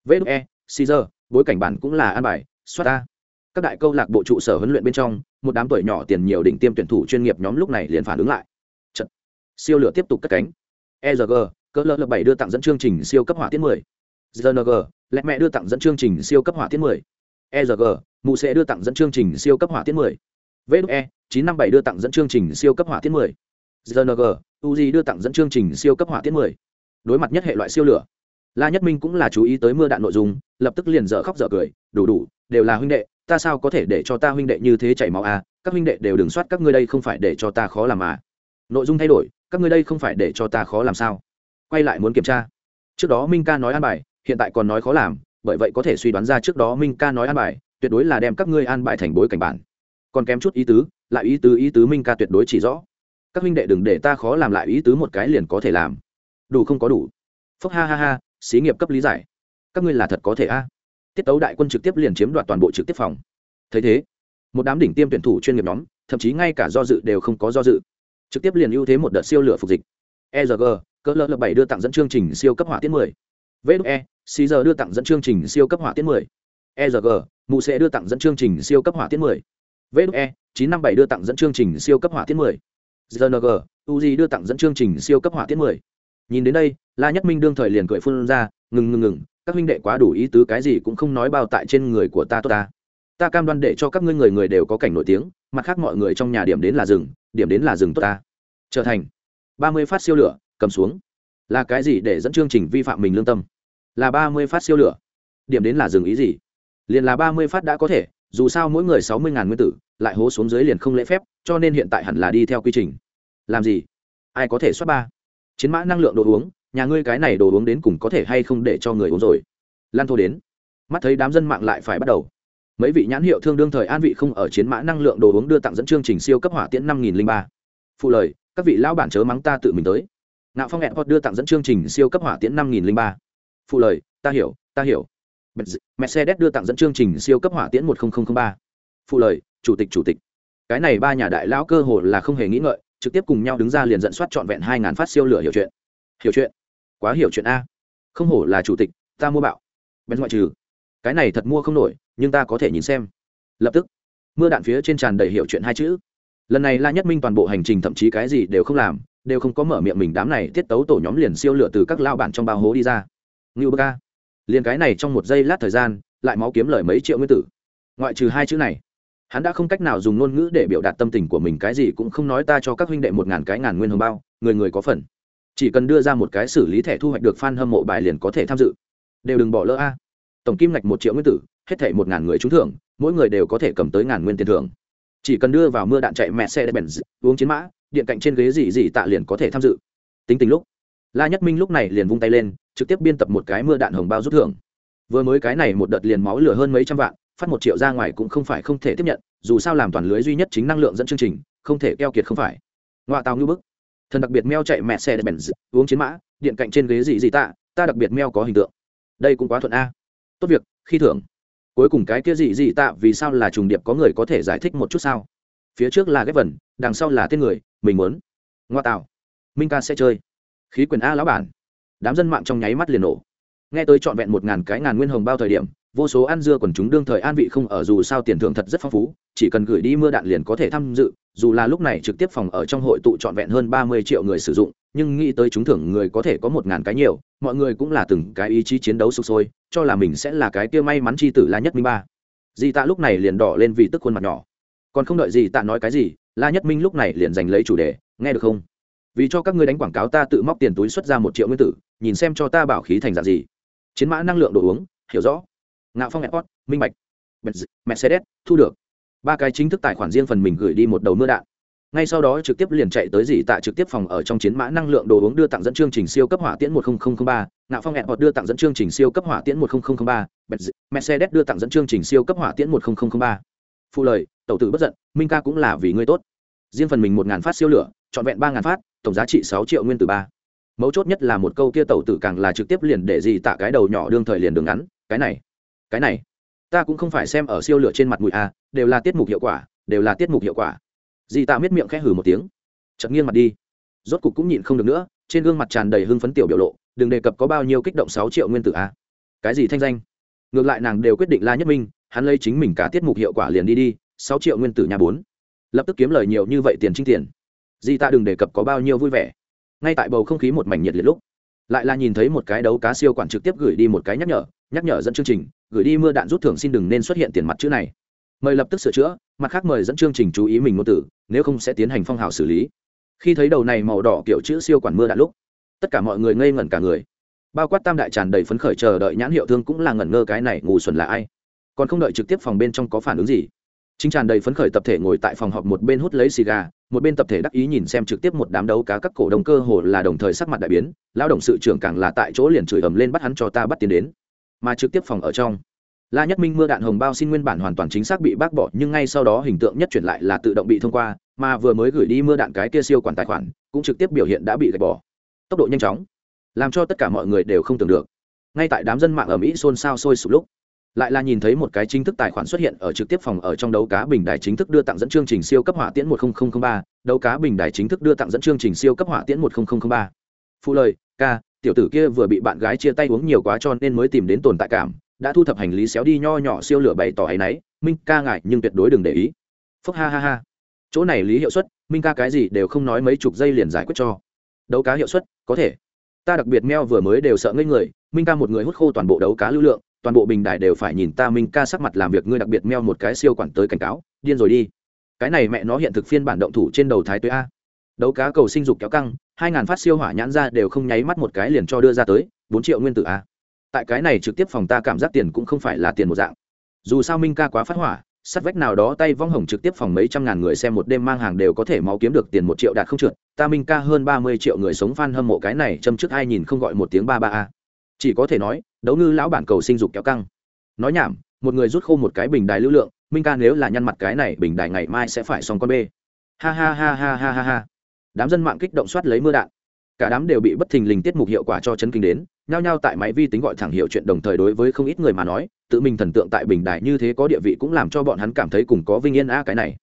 Vê e caesar, bối cảnh bản cũng là an bài, soát a. Các đại câu lạc bộ trụ sở huấn luyện bên trong, một đám tuổi nhỏ tiền nhiều đỉnh tiêm tuyển thủ chuyên nghiệp nhóm lúc này liền phản ứng lại. Trận. siêu lửa tiếp tục cất cánh. Erg cỡ lỡ bảy đưa tặng dẫn chương trình siêu cấp hỏa tiết mười. Gng lẹ mẹ đưa tặng dẫn chương trình siêu cấp hỏa tiết mười. Erg mụ sẽ đưa tặng dẫn chương trình siêu cấp hỏa tiết mười. Vê e, chín năm bảy đưa tặng dẫn chương trình siêu cấp hỏa tiết mười. Gng uzi đưa tặng dẫn chương trình siêu cấp hỏa tiết mười đối mặt nhất hệ loại siêu lửa. La nhất minh cũng là chú ý tới mưa đạn nội dung, lập tức liền dở khóc dở cười, đủ đủ, đều là huynh đệ, ta sao có thể để cho ta huynh đệ như thế chảy máu à? Các huynh đệ đều đừng soát các ngươi đây không phải để cho ta khó làm à. Nội dung thay đổi, các ngươi đây không phải để cho ta khó làm sao? Quay lại muốn kiểm tra. Trước đó minh ca nói an bài, hiện tại còn nói khó làm, bởi vậy có thể suy đoán ra trước đó minh ca nói an bài, tuyệt đối là đem các ngươi an bài thành bối cảnh bản. Còn kém chút ý tứ, lại ý tứ ý tứ minh ca tuyệt đối chỉ rõ. Các huynh đệ đừng để ta khó làm lại ý tứ một cái liền có thể làm đủ không có đủ. Phúc ha ha ha xí nghiệp cấp lý giải. Các ngươi là thật có thể a. Tiết tấu đại quân trực tiếp liền chiếm đoạt toàn bộ trực tiếp phòng. Thấy thế một đám đỉnh tiêm tuyển thủ chuyên nghiệp nhóm thậm chí ngay cả do dự đều không có do dự. Trực tiếp liền ưu thế một đợt siêu lửa phục dịch. Erg cỡ lỡ lập bảy đưa tặng dẫn chương trình siêu cấp hỏa tiết mười. VDE, xí giờ đưa tặng dẫn chương trình siêu cấp hỏa tiết mười. Erg mụ sẽ đưa tặng dẫn chương trình siêu cấp hỏa tiết mười. Vê e, chín năm bảy đưa tặng dẫn chương trình siêu cấp hỏa tiết mười. Gng uzi đưa tặng dẫn chương trình siêu cấp hỏa tiết mười nhìn đến đây, la nhất minh đương thời liền cười phun ra, ngừng ngừng ngừng, các huynh đệ quá đủ ý tứ cái gì cũng không nói bao tại trên người của ta tốt ta. Ta cam đoan để cho các ngươi người người đều có cảnh nổi tiếng, mặt khác mọi người trong nhà điểm đến là rừng điểm đến là rừng tốt ta. Trở thành ba mươi phát siêu lửa, cầm xuống. Là cái gì để dẫn chương trình vi phạm mình lương tâm? Là ba mươi phát siêu lửa. Điểm đến là rừng ý gì? Liền là ba mươi phát đã có thể, dù sao mỗi người sáu mươi ngàn nguyên tử, lại hố xuống dưới liền không lễ phép, cho nên hiện tại hẳn là đi theo quy trình. Làm gì? Ai có thể xuất ba? Chiến mã năng lượng đồ uống, nhà ngươi cái này đồ uống đến cùng có thể hay không để cho người uống rồi? Lan thô đến. Mắt thấy đám dân mạng lại phải bắt đầu. Mấy vị nhãn hiệu thương đương thời an vị không ở chiến mã năng lượng đồ uống đưa tặng dẫn chương trình siêu cấp hỏa tiễn năm nghìn ba. Phụ lời, các vị lão bản chớ mắng ta tự mình tới. Nạo phong hẹn hoặc đưa tặng dẫn chương trình siêu cấp hỏa tiễn năm nghìn ba. Phụ lời, ta hiểu ta hiểu. Mercedes đưa tặng dẫn chương trình siêu cấp hỏa tiễn một nghìn ba. Phụ lời, chủ tịch chủ tịch. Cái này ba nhà đại lão cơ hồ là không hề nghĩ ngợi trực tiếp cùng nhau đứng ra liền dẫn soát trọn vẹn hai ngàn phát siêu lửa hiểu chuyện. Hiểu chuyện? Quá hiểu chuyện a. Không hổ là chủ tịch, ta mua bạo. Bên ngoại trừ. Cái này thật mua không nổi, nhưng ta có thể nhìn xem. Lập tức, mưa đạn phía trên tràn đầy hiểu chuyện hai chữ. Lần này la nhất minh toàn bộ hành trình thậm chí cái gì đều không làm, đều không có mở miệng mình đám này tiết tấu tổ nhóm liền siêu lửa từ các lao bản trong bao hố đi ra. Ngưu bơ ca. Liền cái này trong một giây lát thời gian, lại máu kiếm lời mấy triệu nguyên tử. Ngoại trừ hai chữ này hắn đã không cách nào dùng ngôn ngữ để biểu đạt tâm tình của mình, cái gì cũng không nói, ta cho các huynh đệ một ngàn cái ngàn nguyên hồng bao, người người có phần. Chỉ cần đưa ra một cái xử lý thẻ thu hoạch được f a n hâm mộ bài liền có thể tham dự. Đều đừng bỏ lỡ a. Tổng kim ngạch một triệu nguyên tử, hết thảy một ngàn người trúng thưởng, mỗi người đều có thể cầm tới ngàn nguyên tiền thưởng. Chỉ cần đưa vào mưa đạn chạy mẹ xe bèn uống chiến mã, điện cạnh trên ghế gì gì tạ liền có thể tham dự. Tính tình lúc, la nhất minh lúc này liền vung tay lên, trực tiếp biên tập một cái mưa đạn hồng bao rút thưởng. Vừa mới cái này một đợt liền máu lửa hơn mấy trăm vạn phát một triệu ra ngoài cũng không phải không thể tiếp nhận, dù sao làm toàn lưới duy nhất chính năng lượng dẫn chương trình, không thể keo kiệt không phải. Ngoại tàu ngư bức. Thần đặc biệt meo chạy mẹ xe bèn uống chiến mã, điện cạnh trên ghế gì gì tạ, ta đặc biệt meo có hình tượng. Đây cũng quá thuận a. Tốt việc, khi thưởng. Cuối cùng cái kia gì gì tạ vì sao là trùng điệp có người có thể giải thích một chút sao? Phía trước là ghép vần đằng sau là tên người, mình muốn. Ngoa tạo minh ca sẽ chơi. Khí quyền a lão bản. Đám dân mạng trong nháy mắt liền nổ. Nghe tới trọn vẹn một ngàn cái ngàn nguyên hồng bao thời điểm vô số ăn dưa còn chúng đương thời an vị không ở, dù sao tiền thưởng thật rất phong phú, chỉ cần gửi đi mưa đạn liền có thể tham dự, dù là lúc này trực tiếp phòng ở trong hội tụ trọn vẹn hơn ba mươi triệu người sử dụng, nhưng nghĩ tới chúng thưởng người có thể có một ngàn cái nhiều, mọi người cũng là từng cái ý chí chiến đấu sục sôi, cho là mình sẽ là cái kia may mắn chi tử la nhất minh ba. Dì tạ lúc này liền đỏ lên vì tức khuôn mặt nhỏ. Còn không đợi gì tạ nói cái gì, la nhất minh lúc này liền giành lấy chủ đề, nghe được không? Vì cho các ngươi đánh quảng cáo ta tự móc tiền túi xuất ra một triệu nguyên tử, nhìn xem cho ta bảo khí thành dạng gì. Chiến mã năng lượng đồ uống, hiểu rõ ngạo phong airport, minh bạch. Mercedes, thu được. Ba cái chính thức tài khoản riêng phần mình gửi đi một đầu mưa đạn. Ngay sau đó trực tiếp liền chạy tới dì tạ trực tiếp phòng ở trong chiến mã năng lượng đồ uống đưa tặng dẫn chương trình siêu cấp hỏa tiễn một nghìn ba. Ngạo phong hẹn hoặc đưa tặng dẫn chương trình siêu cấp hỏa tiễn một nghìn ba. Mercedes đưa tặng dẫn chương trình siêu cấp hỏa tiễn một nghìn ba. Phụ lời, tẩu tử bất giận, minh ca cũng là vì ngươi tốt. Riêng phần mình một ngàn phát siêu lửa, trọn vẹn ba ngàn phát, tổng giá trị sáu triệu nguyên từ ba. Mấu chốt nhất là một câu kia tẩu tử càng là trực tiếp liền để gì tạ cái đầu nhỏ đương thời liền đường ngắn, cái này cái này. Ta cũng không phải xem ở siêu lửa trên mặt mũi a à, đều là tiết mục hiệu quả, đều là tiết mục hiệu quả. Dì tạ miết miệng khẽ hử một tiếng. Chật nghiêng mặt đi. Rốt cục cũng nhịn không được nữa, trên gương mặt tràn đầy hưng phấn tiểu biểu lộ, đừng đề cập có bao nhiêu kích động sáu triệu nguyên tử a cái gì thanh danh? Ngược lại nàng đều quyết định la nhất minh, hắn lấy chính mình cả tiết mục hiệu quả liền đi đi, sáu triệu nguyên tử nhà bốn. Lập tức kiếm lời nhiều như vậy tiền trinh tiền. Dì ta đừng đề cập có bao nhiêu vui vẻ. Ngay tại bầu không khí một mảnh nhiệt liệt lúc, lại là nhìn thấy một cái đấu cá siêu quản trực tiếp gửi đi một cái nhắc nhở nhắc nhở dẫn chương trình gửi đi mưa đạn rút thưởng xin đừng nên xuất hiện tiền mặt chữ này. Mời lập tức sửa chữa, mặt khác mời dẫn chương trình chú ý mình ngôn từ, nếu không sẽ tiến hành phong hào xử lý. Khi thấy đầu này màu đỏ kiểu chữ siêu quản mưa đạn lúc, tất cả mọi người ngây ngẩn cả người. Bao quát tam đại tràn đầy phấn khởi chờ đợi nhãn hiệu thương cũng là ngẩn ngơ cái này ngủ xuẩn là ai. Còn không đợi trực tiếp phòng bên trong có phản ứng gì, chính tràn đầy phấn khởi tập thể ngồi tại phòng họp một bên hút lấy xì gà, một bên tập thể đắc ý nhìn xem trực tiếp một đám đấu cá các cổ đồng cơ hồ là đồng thời sắc mặt đại biến lao động sự trưởng càng là tại chỗ liền chửi ầm lên bắt hắn cho ta bắt tiền đến mà trực tiếp phòng ở trong. La nhất minh mưa đạn hồng bao xin nguyên bản hoàn toàn chính xác bị bác bỏ, nhưng ngay sau đó hình tượng nhất chuyển lại là tự động bị thông qua, mà vừa mới gửi đi mưa đạn cái kia siêu quản tài khoản, cũng trực tiếp biểu hiện đã bị gạch bỏ. Tốc độ nhanh chóng, làm cho tất cả mọi người đều không tưởng được. Ngay tại đám dân mạng ở mỹ xôn xao sôi sụp lúc, lại là nhìn thấy một cái chính thức tài khoản xuất hiện ở trực tiếp phòng ở trong đấu cá bình đài chính thức đưa tặng dẫn chương trình siêu cấp hỏa tiễn một nghìn ba, đấu cá bình đài chính thức đưa tặng dẫn chương trình siêu cấp hỏa tiễn một nghìn ba. Phụ lời, ca tiểu tử kia vừa bị bạn gái chia tay uống nhiều quá cho nên mới tìm đến tồn tại cảm, đã thu thập hành lý xéo đi nho nhỏ siêu lửa bày tỏ hay náy, minh ca ngại nhưng tuyệt đối đừng để ý. Phúc ha ha ha. Chỗ này lý hiệu suất, minh ca cái gì đều không nói mấy chục giây liền giải quyết cho. Đấu cá hiệu suất, có thể. Ta đặc biệt meo vừa mới đều sợ ngây người, minh ca một người hút khô toàn bộ đấu cá lưu lượng, toàn bộ bình đài đều phải nhìn ta minh ca sắc mặt làm việc ngươi đặc biệt meo một cái siêu quản tới cảnh cáo, điên rồi đi. Cái này mẹ nó hiện thực phiên bản động thủ trên đầu thái tuế a. Đấu cá cầu sinh dục kéo căng hai ngàn phát siêu hỏa nhãn ra đều không nháy mắt một cái liền cho đưa ra tới, bốn triệu nguyên tử a. Tại cái này trực tiếp phòng ta cảm giác tiền cũng không phải là tiền một dạng. Dù sao minh ca quá phát hỏa, sắt vách nào đó tay vong hồng trực tiếp phòng mấy trăm ngàn người xem một đêm mang hàng đều có thể máu kiếm được tiền một triệu đạt không trượt, ta minh ca hơn ba mươi triệu người sống f a n hâm mộ cái này châm trước hai nhìn không gọi một tiếng ba ba a. Chỉ có thể nói, đấu ngư lão bản cầu sinh dục kéo căng. Nói nhảm, một người rút khô một cái bình đài lưu lượng, minh ca nếu là nhăn mặt cái này bình đài ngày mai sẽ phải xong con bê. Ha ha ha ha ha ha ha đám dân mạng kích động soát lấy mưa đạn. Cả đám đều bị bất thình lình tiết mục hiệu quả cho chấn kinh đến, nhao nhao tại máy vi tính gọi thẳng hiệu chuyện đồng thời đối với không ít người mà nói, tự mình thần tượng tại bình đại như thế có địa vị cũng làm cho bọn hắn cảm thấy cùng có vinh yên a cái này.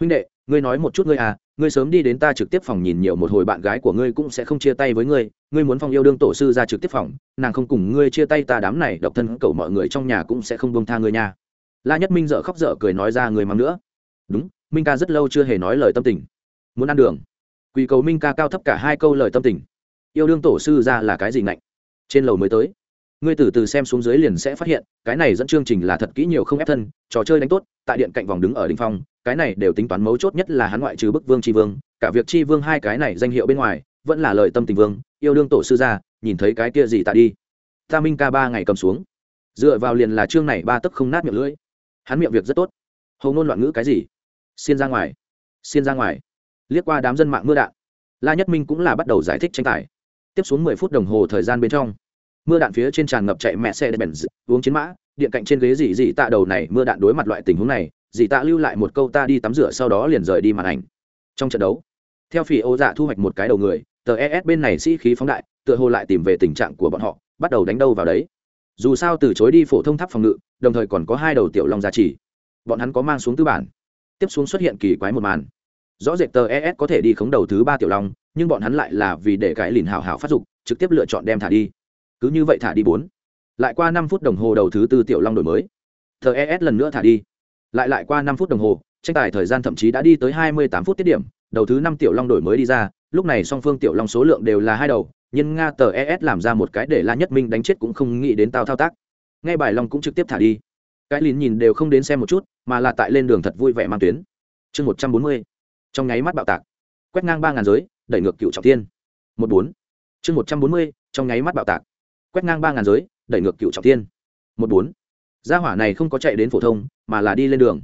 Huynh đệ, ngươi nói một chút ngươi à ngươi sớm đi đến ta trực tiếp phòng nhìn nhiều một hồi bạn gái của ngươi cũng sẽ không chia tay với ngươi ngươi muốn phòng yêu đương tổ sư ra trực tiếp phòng, nàng không cùng ngươi chia tay ta đám này độc thân cầu mọi người trong nhà cũng sẽ không bông tha ngươi nha. La nhất minh dợ khóc dở cười nói ra người mắng nữa. Đúng, minh ca rất lâu chưa hề nói lời tâm tình. Muốn ăn đường quỳ cầu minh ca cao thấp cả hai câu lời tâm tình. Yêu đương tổ sư ra là cái gì ngạnh? Trên lầu mới tới. Ngươi từ từ xem xuống dưới liền sẽ phát hiện, cái này dẫn chương trình là thật kỹ nhiều không ép thân, trò chơi đánh tốt, tại điện cạnh vòng đứng ở đình phong, cái này đều tính toán mấu chốt nhất là hắn ngoại trừ bức vương tri vương, cả việc tri vương hai cái này danh hiệu bên ngoài, vẫn là lời tâm tình vương, yêu đương tổ sư gia nhìn thấy cái kia gì tạ đi. Ta minh ca ba ngày cầm xuống. Dựa vào liền là chương này ba tấc không nát miệng lưỡi. Hắn miệng việc rất tốt. Hầu ngôn loạn ngữ cái gì? Xin ra ngoài. Xin ra ngoài liếc qua đám dân mạng mưa đạn, la nhất minh cũng là bắt đầu giải thích tranh tài. Tiếp xuống mười phút đồng hồ thời gian bên trong, mưa đạn phía trên tràn ngập chạy mẹ xe bèn uống chiến mã, điện cạnh trên ghế dì dì tạ đầu này mưa đạn đối mặt loại tình huống này dì tạ lưu lại một câu ta đi tắm rửa sau đó liền rời đi màn ảnh. Trong trận đấu, theo phỉ ô dạ thu hoạch một cái đầu người, tờ es bên này sĩ khí phóng đại, tựa hồ lại tìm về tình trạng của bọn họ, bắt đầu đánh đâu vào đấy. Dù sao từ chối đi phổ thông tháp phòng ngự, đồng thời còn có hai đầu tiểu long giá trị bọn hắn có mang xuống tư bản. Tiếp xuống xuất hiện kỳ quái một màn rõ rệt tờ es có thể đi khống đầu thứ ba tiểu long, nhưng bọn hắn lại là vì để cái lìn hào hào phát dục, trực tiếp lựa chọn đem thả đi. Cứ như vậy thả đi bốn. Lại qua năm phút đồng hồ đầu thứ tư tiểu long đổi mới. Tờ es lần nữa thả đi. Lại lại qua năm phút đồng hồ, tranh tài thời gian thậm chí đã đi tới hai mươi tám phút tiết điểm, đầu thứ năm tiểu long đổi mới đi ra, lúc này song phương tiểu long số lượng đều là hai đầu, nhưng nga tờ es làm ra một cái để la nhất minh đánh chết cũng không nghĩ đến tao thao tác. Ngay bài long cũng trực tiếp thả đi. Cái lín nhìn đều không đến xem một chút, mà là tại lên đường thật vui vẻ mang tuyến. Chương một trăm bốn mươi trong nháy mắt bạo tạc. Quét ngang ba ngàn giới, đẩy ngược cựu trọng tiên một bốn. Chương một trăm bốn mươi, trong nháy mắt bạo tạc. Quét ngang ba ngàn giới, đẩy ngược cựu trọng tiên một bốn. Gia hỏa này không có chạy đến phổ thông, mà là đi lên đường.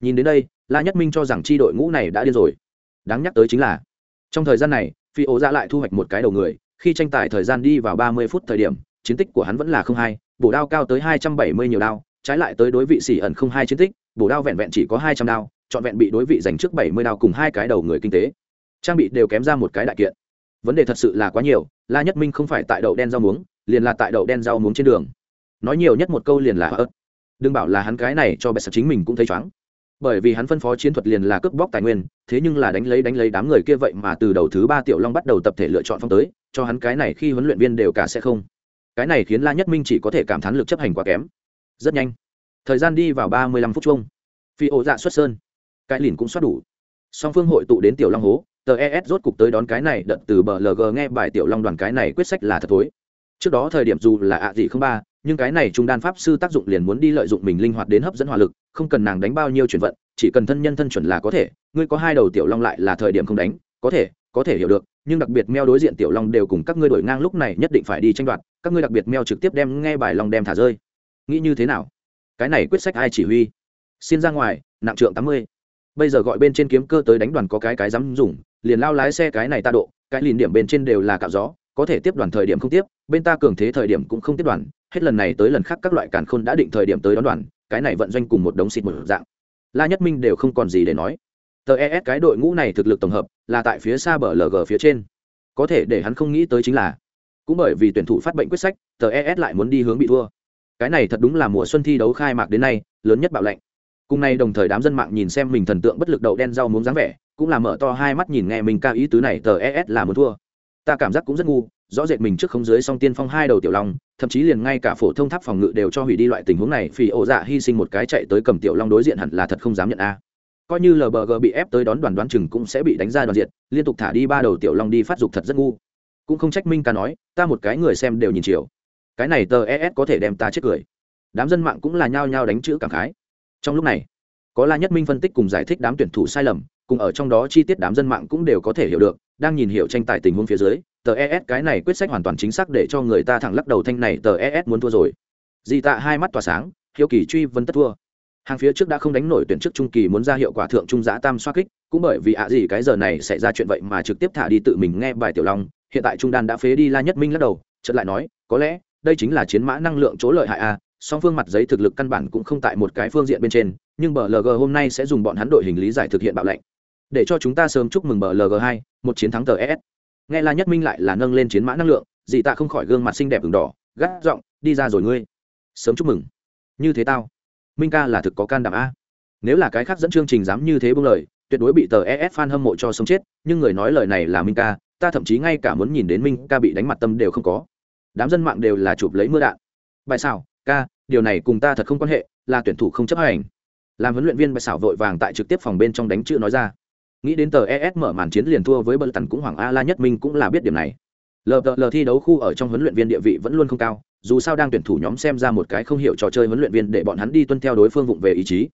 Nhìn đến đây, la nhất minh cho rằng tri đội ngũ này đã điên rồi. Đáng nhắc tới chính là, trong thời gian này, phi ố ra lại thu hoạch một cái đầu người, khi tranh tài thời gian đi vào ba mươi phút thời điểm, chiến tích của hắn vẫn là không hai, bổ đao cao tới hai trăm bảy mươi nhiều đao, trái lại tới đối vị xỉ ẩn không hai chiến tích, bổ đao vẹn vẹn chỉ có hai trăm đao trọn vẹn bị đối vị dành trước bảy mươi đao cùng hai cái đầu người kinh tế. Trang bị đều kém ra một cái đại kiện. Vấn đề thật sự là quá nhiều, la nhất minh không phải tại đậu đen rau muống, liền là tại đậu đen rau muống trên đường. Nói nhiều nhất một câu liền là ớt đừng bảo là hắn cái này cho bệ sập chính mình cũng thấy chóng bởi vì hắn phân phó chiến thuật liền là cướp bóc tài nguyên, thế nhưng là đánh lấy đánh lấy đám người kia vậy mà từ đầu thứ ba tiểu long bắt đầu tập thể lựa chọn phong tới, cho hắn cái này khi huấn luyện viên đều cả sẽ không. Cái này khiến la nhất minh chỉ có thể cảm thán lực chấp hành quá kém. Rất nhanh. Thời gian đi vào ba mươi lăm phút chung. Phi ô dạ xuất sơn cái lìn cũng xoát đủ. Song phương hội tụ đến tiểu long hố, tờ es rốt cục tới đón cái này, đợt từ bờ lg nghe bài tiểu long đoàn cái này quyết sách là thật thối. Trước đó thời điểm dù là ạ gì không ba, nhưng cái này trung đan pháp sư tác dụng liền muốn đi lợi dụng mình linh hoạt đến hấp dẫn hỏa lực, không cần nàng đánh bao nhiêu chuyển vận, chỉ cần thân nhân thân chuẩn là có thể. Ngươi có hai đầu tiểu long lại là thời điểm không đánh, có thể có thể hiểu được, nhưng đặc biệt meo đối diện tiểu long đều cùng các ngươi đổi ngang lúc này nhất định phải đi tranh đoạt, các ngươi đặc biệt meo trực tiếp đem nghe bài long đem thả rơi. Nghĩ như thế nào? Cái này quyết sách ai chỉ huy? Xin ra ngoài, nặng trượng tám mươi bây giờ gọi bên trên kiếm cơ tới đánh đoàn có cái cái dám dùng, liền lao lái xe cái này ta độ, cái lìn điểm bên trên đều là cạo gió, có thể tiếp đoàn thời điểm không tiếp, bên ta cường thế thời điểm cũng không tiếp đoàn, hết lần này tới lần khác các loại càn khôn đã định thời điểm tới đón đoàn, cái này vận doanh cùng một đống xịt một dạng. La nhất minh đều không còn gì để nói. Tờ es cái đội ngũ này thực lực tổng hợp là tại phía xa bờ lg phía trên. Có thể để hắn không nghĩ tới chính là, cũng bởi vì tuyển thủ phát bệnh quyết sách, tờ es lại muốn đi hướng bị thua. Cái này thật đúng là mùa xuân thi đấu khai mạc đến nay, lớn nhất bạo lệnh cùng nay đồng thời đám dân mạng nhìn xem mình thần tượng bất lực đậu đen rau muốn dáng vẻ, cũng là mở to hai mắt nhìn nghe mình ca ý tứ này, tờ es là muốn thua. Ta cảm giác cũng rất ngu, rõ rệt mình trước không dưới song tiên phong hai đầu tiểu long, thậm chí liền ngay cả phổ thông tháp phòng ngự đều cho hủy đi loại tình huống này vì ổ dạ hy sinh một cái chạy tới cầm tiểu long đối diện hẳn là thật không dám nhận a. Coi như lbg bị ép tới đón đoàn đoán chừng cũng sẽ bị đánh ra đoàn diện, liên tục thả đi ba đầu tiểu long đi phát dục thật rất ngu. Cũng không trách minh ca nói, ta một cái người xem đều nhìn chiều. Cái này tờ es có thể đem ta chết cười. Đám dân mạng cũng là nhao nhao đánh chữ cảm khái trong lúc này, có la nhất minh phân tích cùng giải thích đám tuyển thủ sai lầm, cùng ở trong đó chi tiết đám dân mạng cũng đều có thể hiểu được, đang nhìn hiểu tranh tài tình huống phía dưới, tờ es cái này quyết sách hoàn toàn chính xác để cho người ta thẳng lắc đầu thanh này tờ es muốn thua rồi. Dì tạ hai mắt tỏa sáng, hiếu kỳ truy vân tất thua. Hàng phía trước đã không đánh nổi tuyển chức trung kỳ muốn ra hiệu quả thượng trung giã tam xoa kích, cũng bởi vì ạ gì cái giờ này xảy ra chuyện vậy mà trực tiếp thả đi tự mình nghe bài tiểu long, hiện tại trung đan đã phế đi la nhất minh lắc đầu, chợt lại nói, có lẽ đây chính là chiến mã năng lượng chỗ lợi hại a song phương mặt giấy thực lực căn bản cũng không tại một cái phương diện bên trên, nhưng bờ lg hôm nay sẽ dùng bọn hắn đội hình lý giải thực hiện bạo lệnh. Để cho chúng ta sớm chúc mừng bờ lg hai, một chiến thắng tờ s. Nghe la nhất minh lại là nâng lên chiến mã năng lượng dị tạ không khỏi gương mặt xinh đẹp ửng đỏ, gắt giọng, đi ra rồi ngươi. Sớm chúc mừng. Như thế tao. Minh ca là thực có can đảm a. Nếu là cái khác dẫn chương trình dám như thế bưng lời, tuyệt đối bị tờ es fan hâm mộ cho sống chết, nhưng người nói lời này là minh ca, ta thậm chí ngay cả muốn nhìn đến minh ca bị đánh mặt tâm đều không có. Đám dân mạng đều là chụp lấy mưa đạn. Bài sao? Ca, điều này cùng ta thật không quan hệ, là tuyển thủ không chấp hành. Làm huấn luyện viên bài xảo vội vàng tại trực tiếp phòng bên trong đánh chữ nói ra. Nghĩ đến tờ es mở màn chiến liền thua với bờ tần cũng hoàng a, la nhất minh cũng là biết điểm này. Lờ lờ thi đấu khu ở trong huấn luyện viên địa vị vẫn luôn không cao, dù sao đang tuyển thủ nhóm xem ra một cái không hiểu trò chơi huấn luyện viên để bọn hắn đi tuân theo đối phương vụng về ý chí.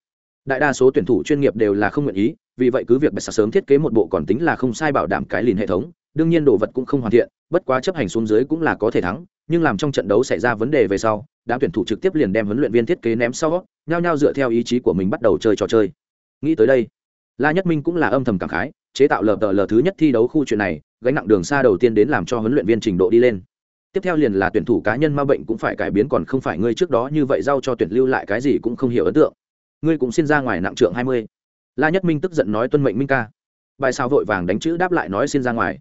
Đại đa số tuyển thủ chuyên nghiệp đều là không nguyện ý, vì vậy cứ việc bạch sớm thiết kế một bộ còn tính là không sai bảo đảm cái lìn hệ thống, đương nhiên đồ vật cũng không hoàn thiện, bất quá chấp hành xuống dưới cũng là có thể thắng, nhưng làm trong trận đấu xảy ra vấn đề về sau đám tuyển thủ trực tiếp liền đem huấn luyện viên thiết kế ném sau, nhao nhao dựa theo ý chí của mình bắt đầu chơi trò chơi. Nghĩ tới đây, la nhất minh cũng là âm thầm cảm khái, chế tạo lờ tờ lờ thứ nhất thi đấu khu chuyện này, gánh nặng đường xa đầu tiên đến làm cho huấn luyện viên trình độ đi lên. Tiếp theo liền là tuyển thủ cá nhân ma bệnh cũng phải cải biến còn không phải ngươi trước đó như vậy giao cho tuyển lưu lại cái gì cũng không hiểu ấn tượng. Ngươi cũng xin ra ngoài nặng trượng hai mươi. La nhất minh tức giận nói tuân mệnh minh ca. Bài sao vội vàng đánh chữ đáp lại nói xin ra ngoài.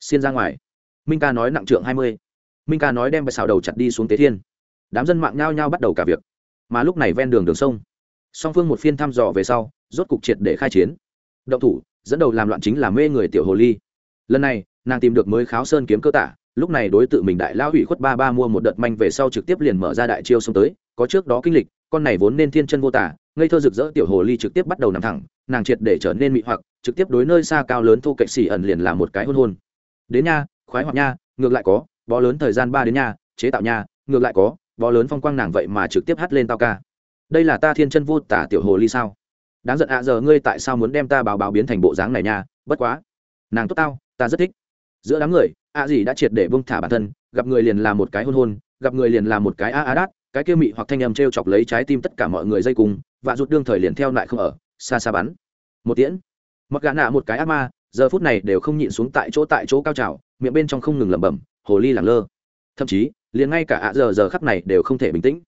Xin ra ngoài. Minh ca nói nặng trượng hai mươi. Minh ca nói đem bài sao đầu chặt đi xuống tế thiên đám dân mạng nhao nhao bắt đầu cả việc. Mà lúc này ven đường đường sông, song phương một phiên thăm dò về sau, rốt cục triệt để khai chiến. Động thủ, dẫn đầu làm loạn chính là mê người tiểu hồ ly. Lần này, nàng tìm được mới kháo sơn kiếm cơ tả, lúc này đối tượng mình đại lao hủy khuất ba ba mua một đợt manh về sau trực tiếp liền mở ra đại chiêu xông tới, có trước đó kinh lịch, con này vốn nên thiên chân vô tả, ngây thơ rực rỡ tiểu hồ ly trực tiếp bắt đầu nằm thẳng, nàng triệt để trở nên mị hoặc, trực tiếp đối nơi xa cao lớn thu cạnh xỉ ẩn liền là một cái hôn hôn. Đến nha, khoái hoặc nha, ngược lại có, bó lớn thời gian ba đến nha, chế tạo nha, ngược lại có bó lớn phong quang nàng vậy mà trực tiếp hát lên tao ca. Đây là ta thiên chân vô tả tiểu hồ ly sao? Đáng giận ạ à, giờ ngươi tại sao muốn đem ta báo báo biến thành bộ dáng này nha? Bất quá. Nàng tốt tao, ta rất thích. Giữa đám người, ạ gì đã triệt để bông thả bản thân, gặp người liền là một cái hôn hôn, gặp người liền là một cái a a đát, cái kia mị hoặc thanh âm t r e o chọc lấy trái tim tất cả mọi người dây cùng và rút đương thời liền theo lại không ở, xa xa bắn. Một tiễn. Mặc gã nạ một cái ác ma, giờ phút này đều không nhịn xuống tại chỗ tại chỗ cao trào, miệng bên trong không ngừng lẩm bẩm, hồ ly làng lơ. Thậm chí liền ngay cả ạ giờ giờ khắp này đều không thể bình tĩnh.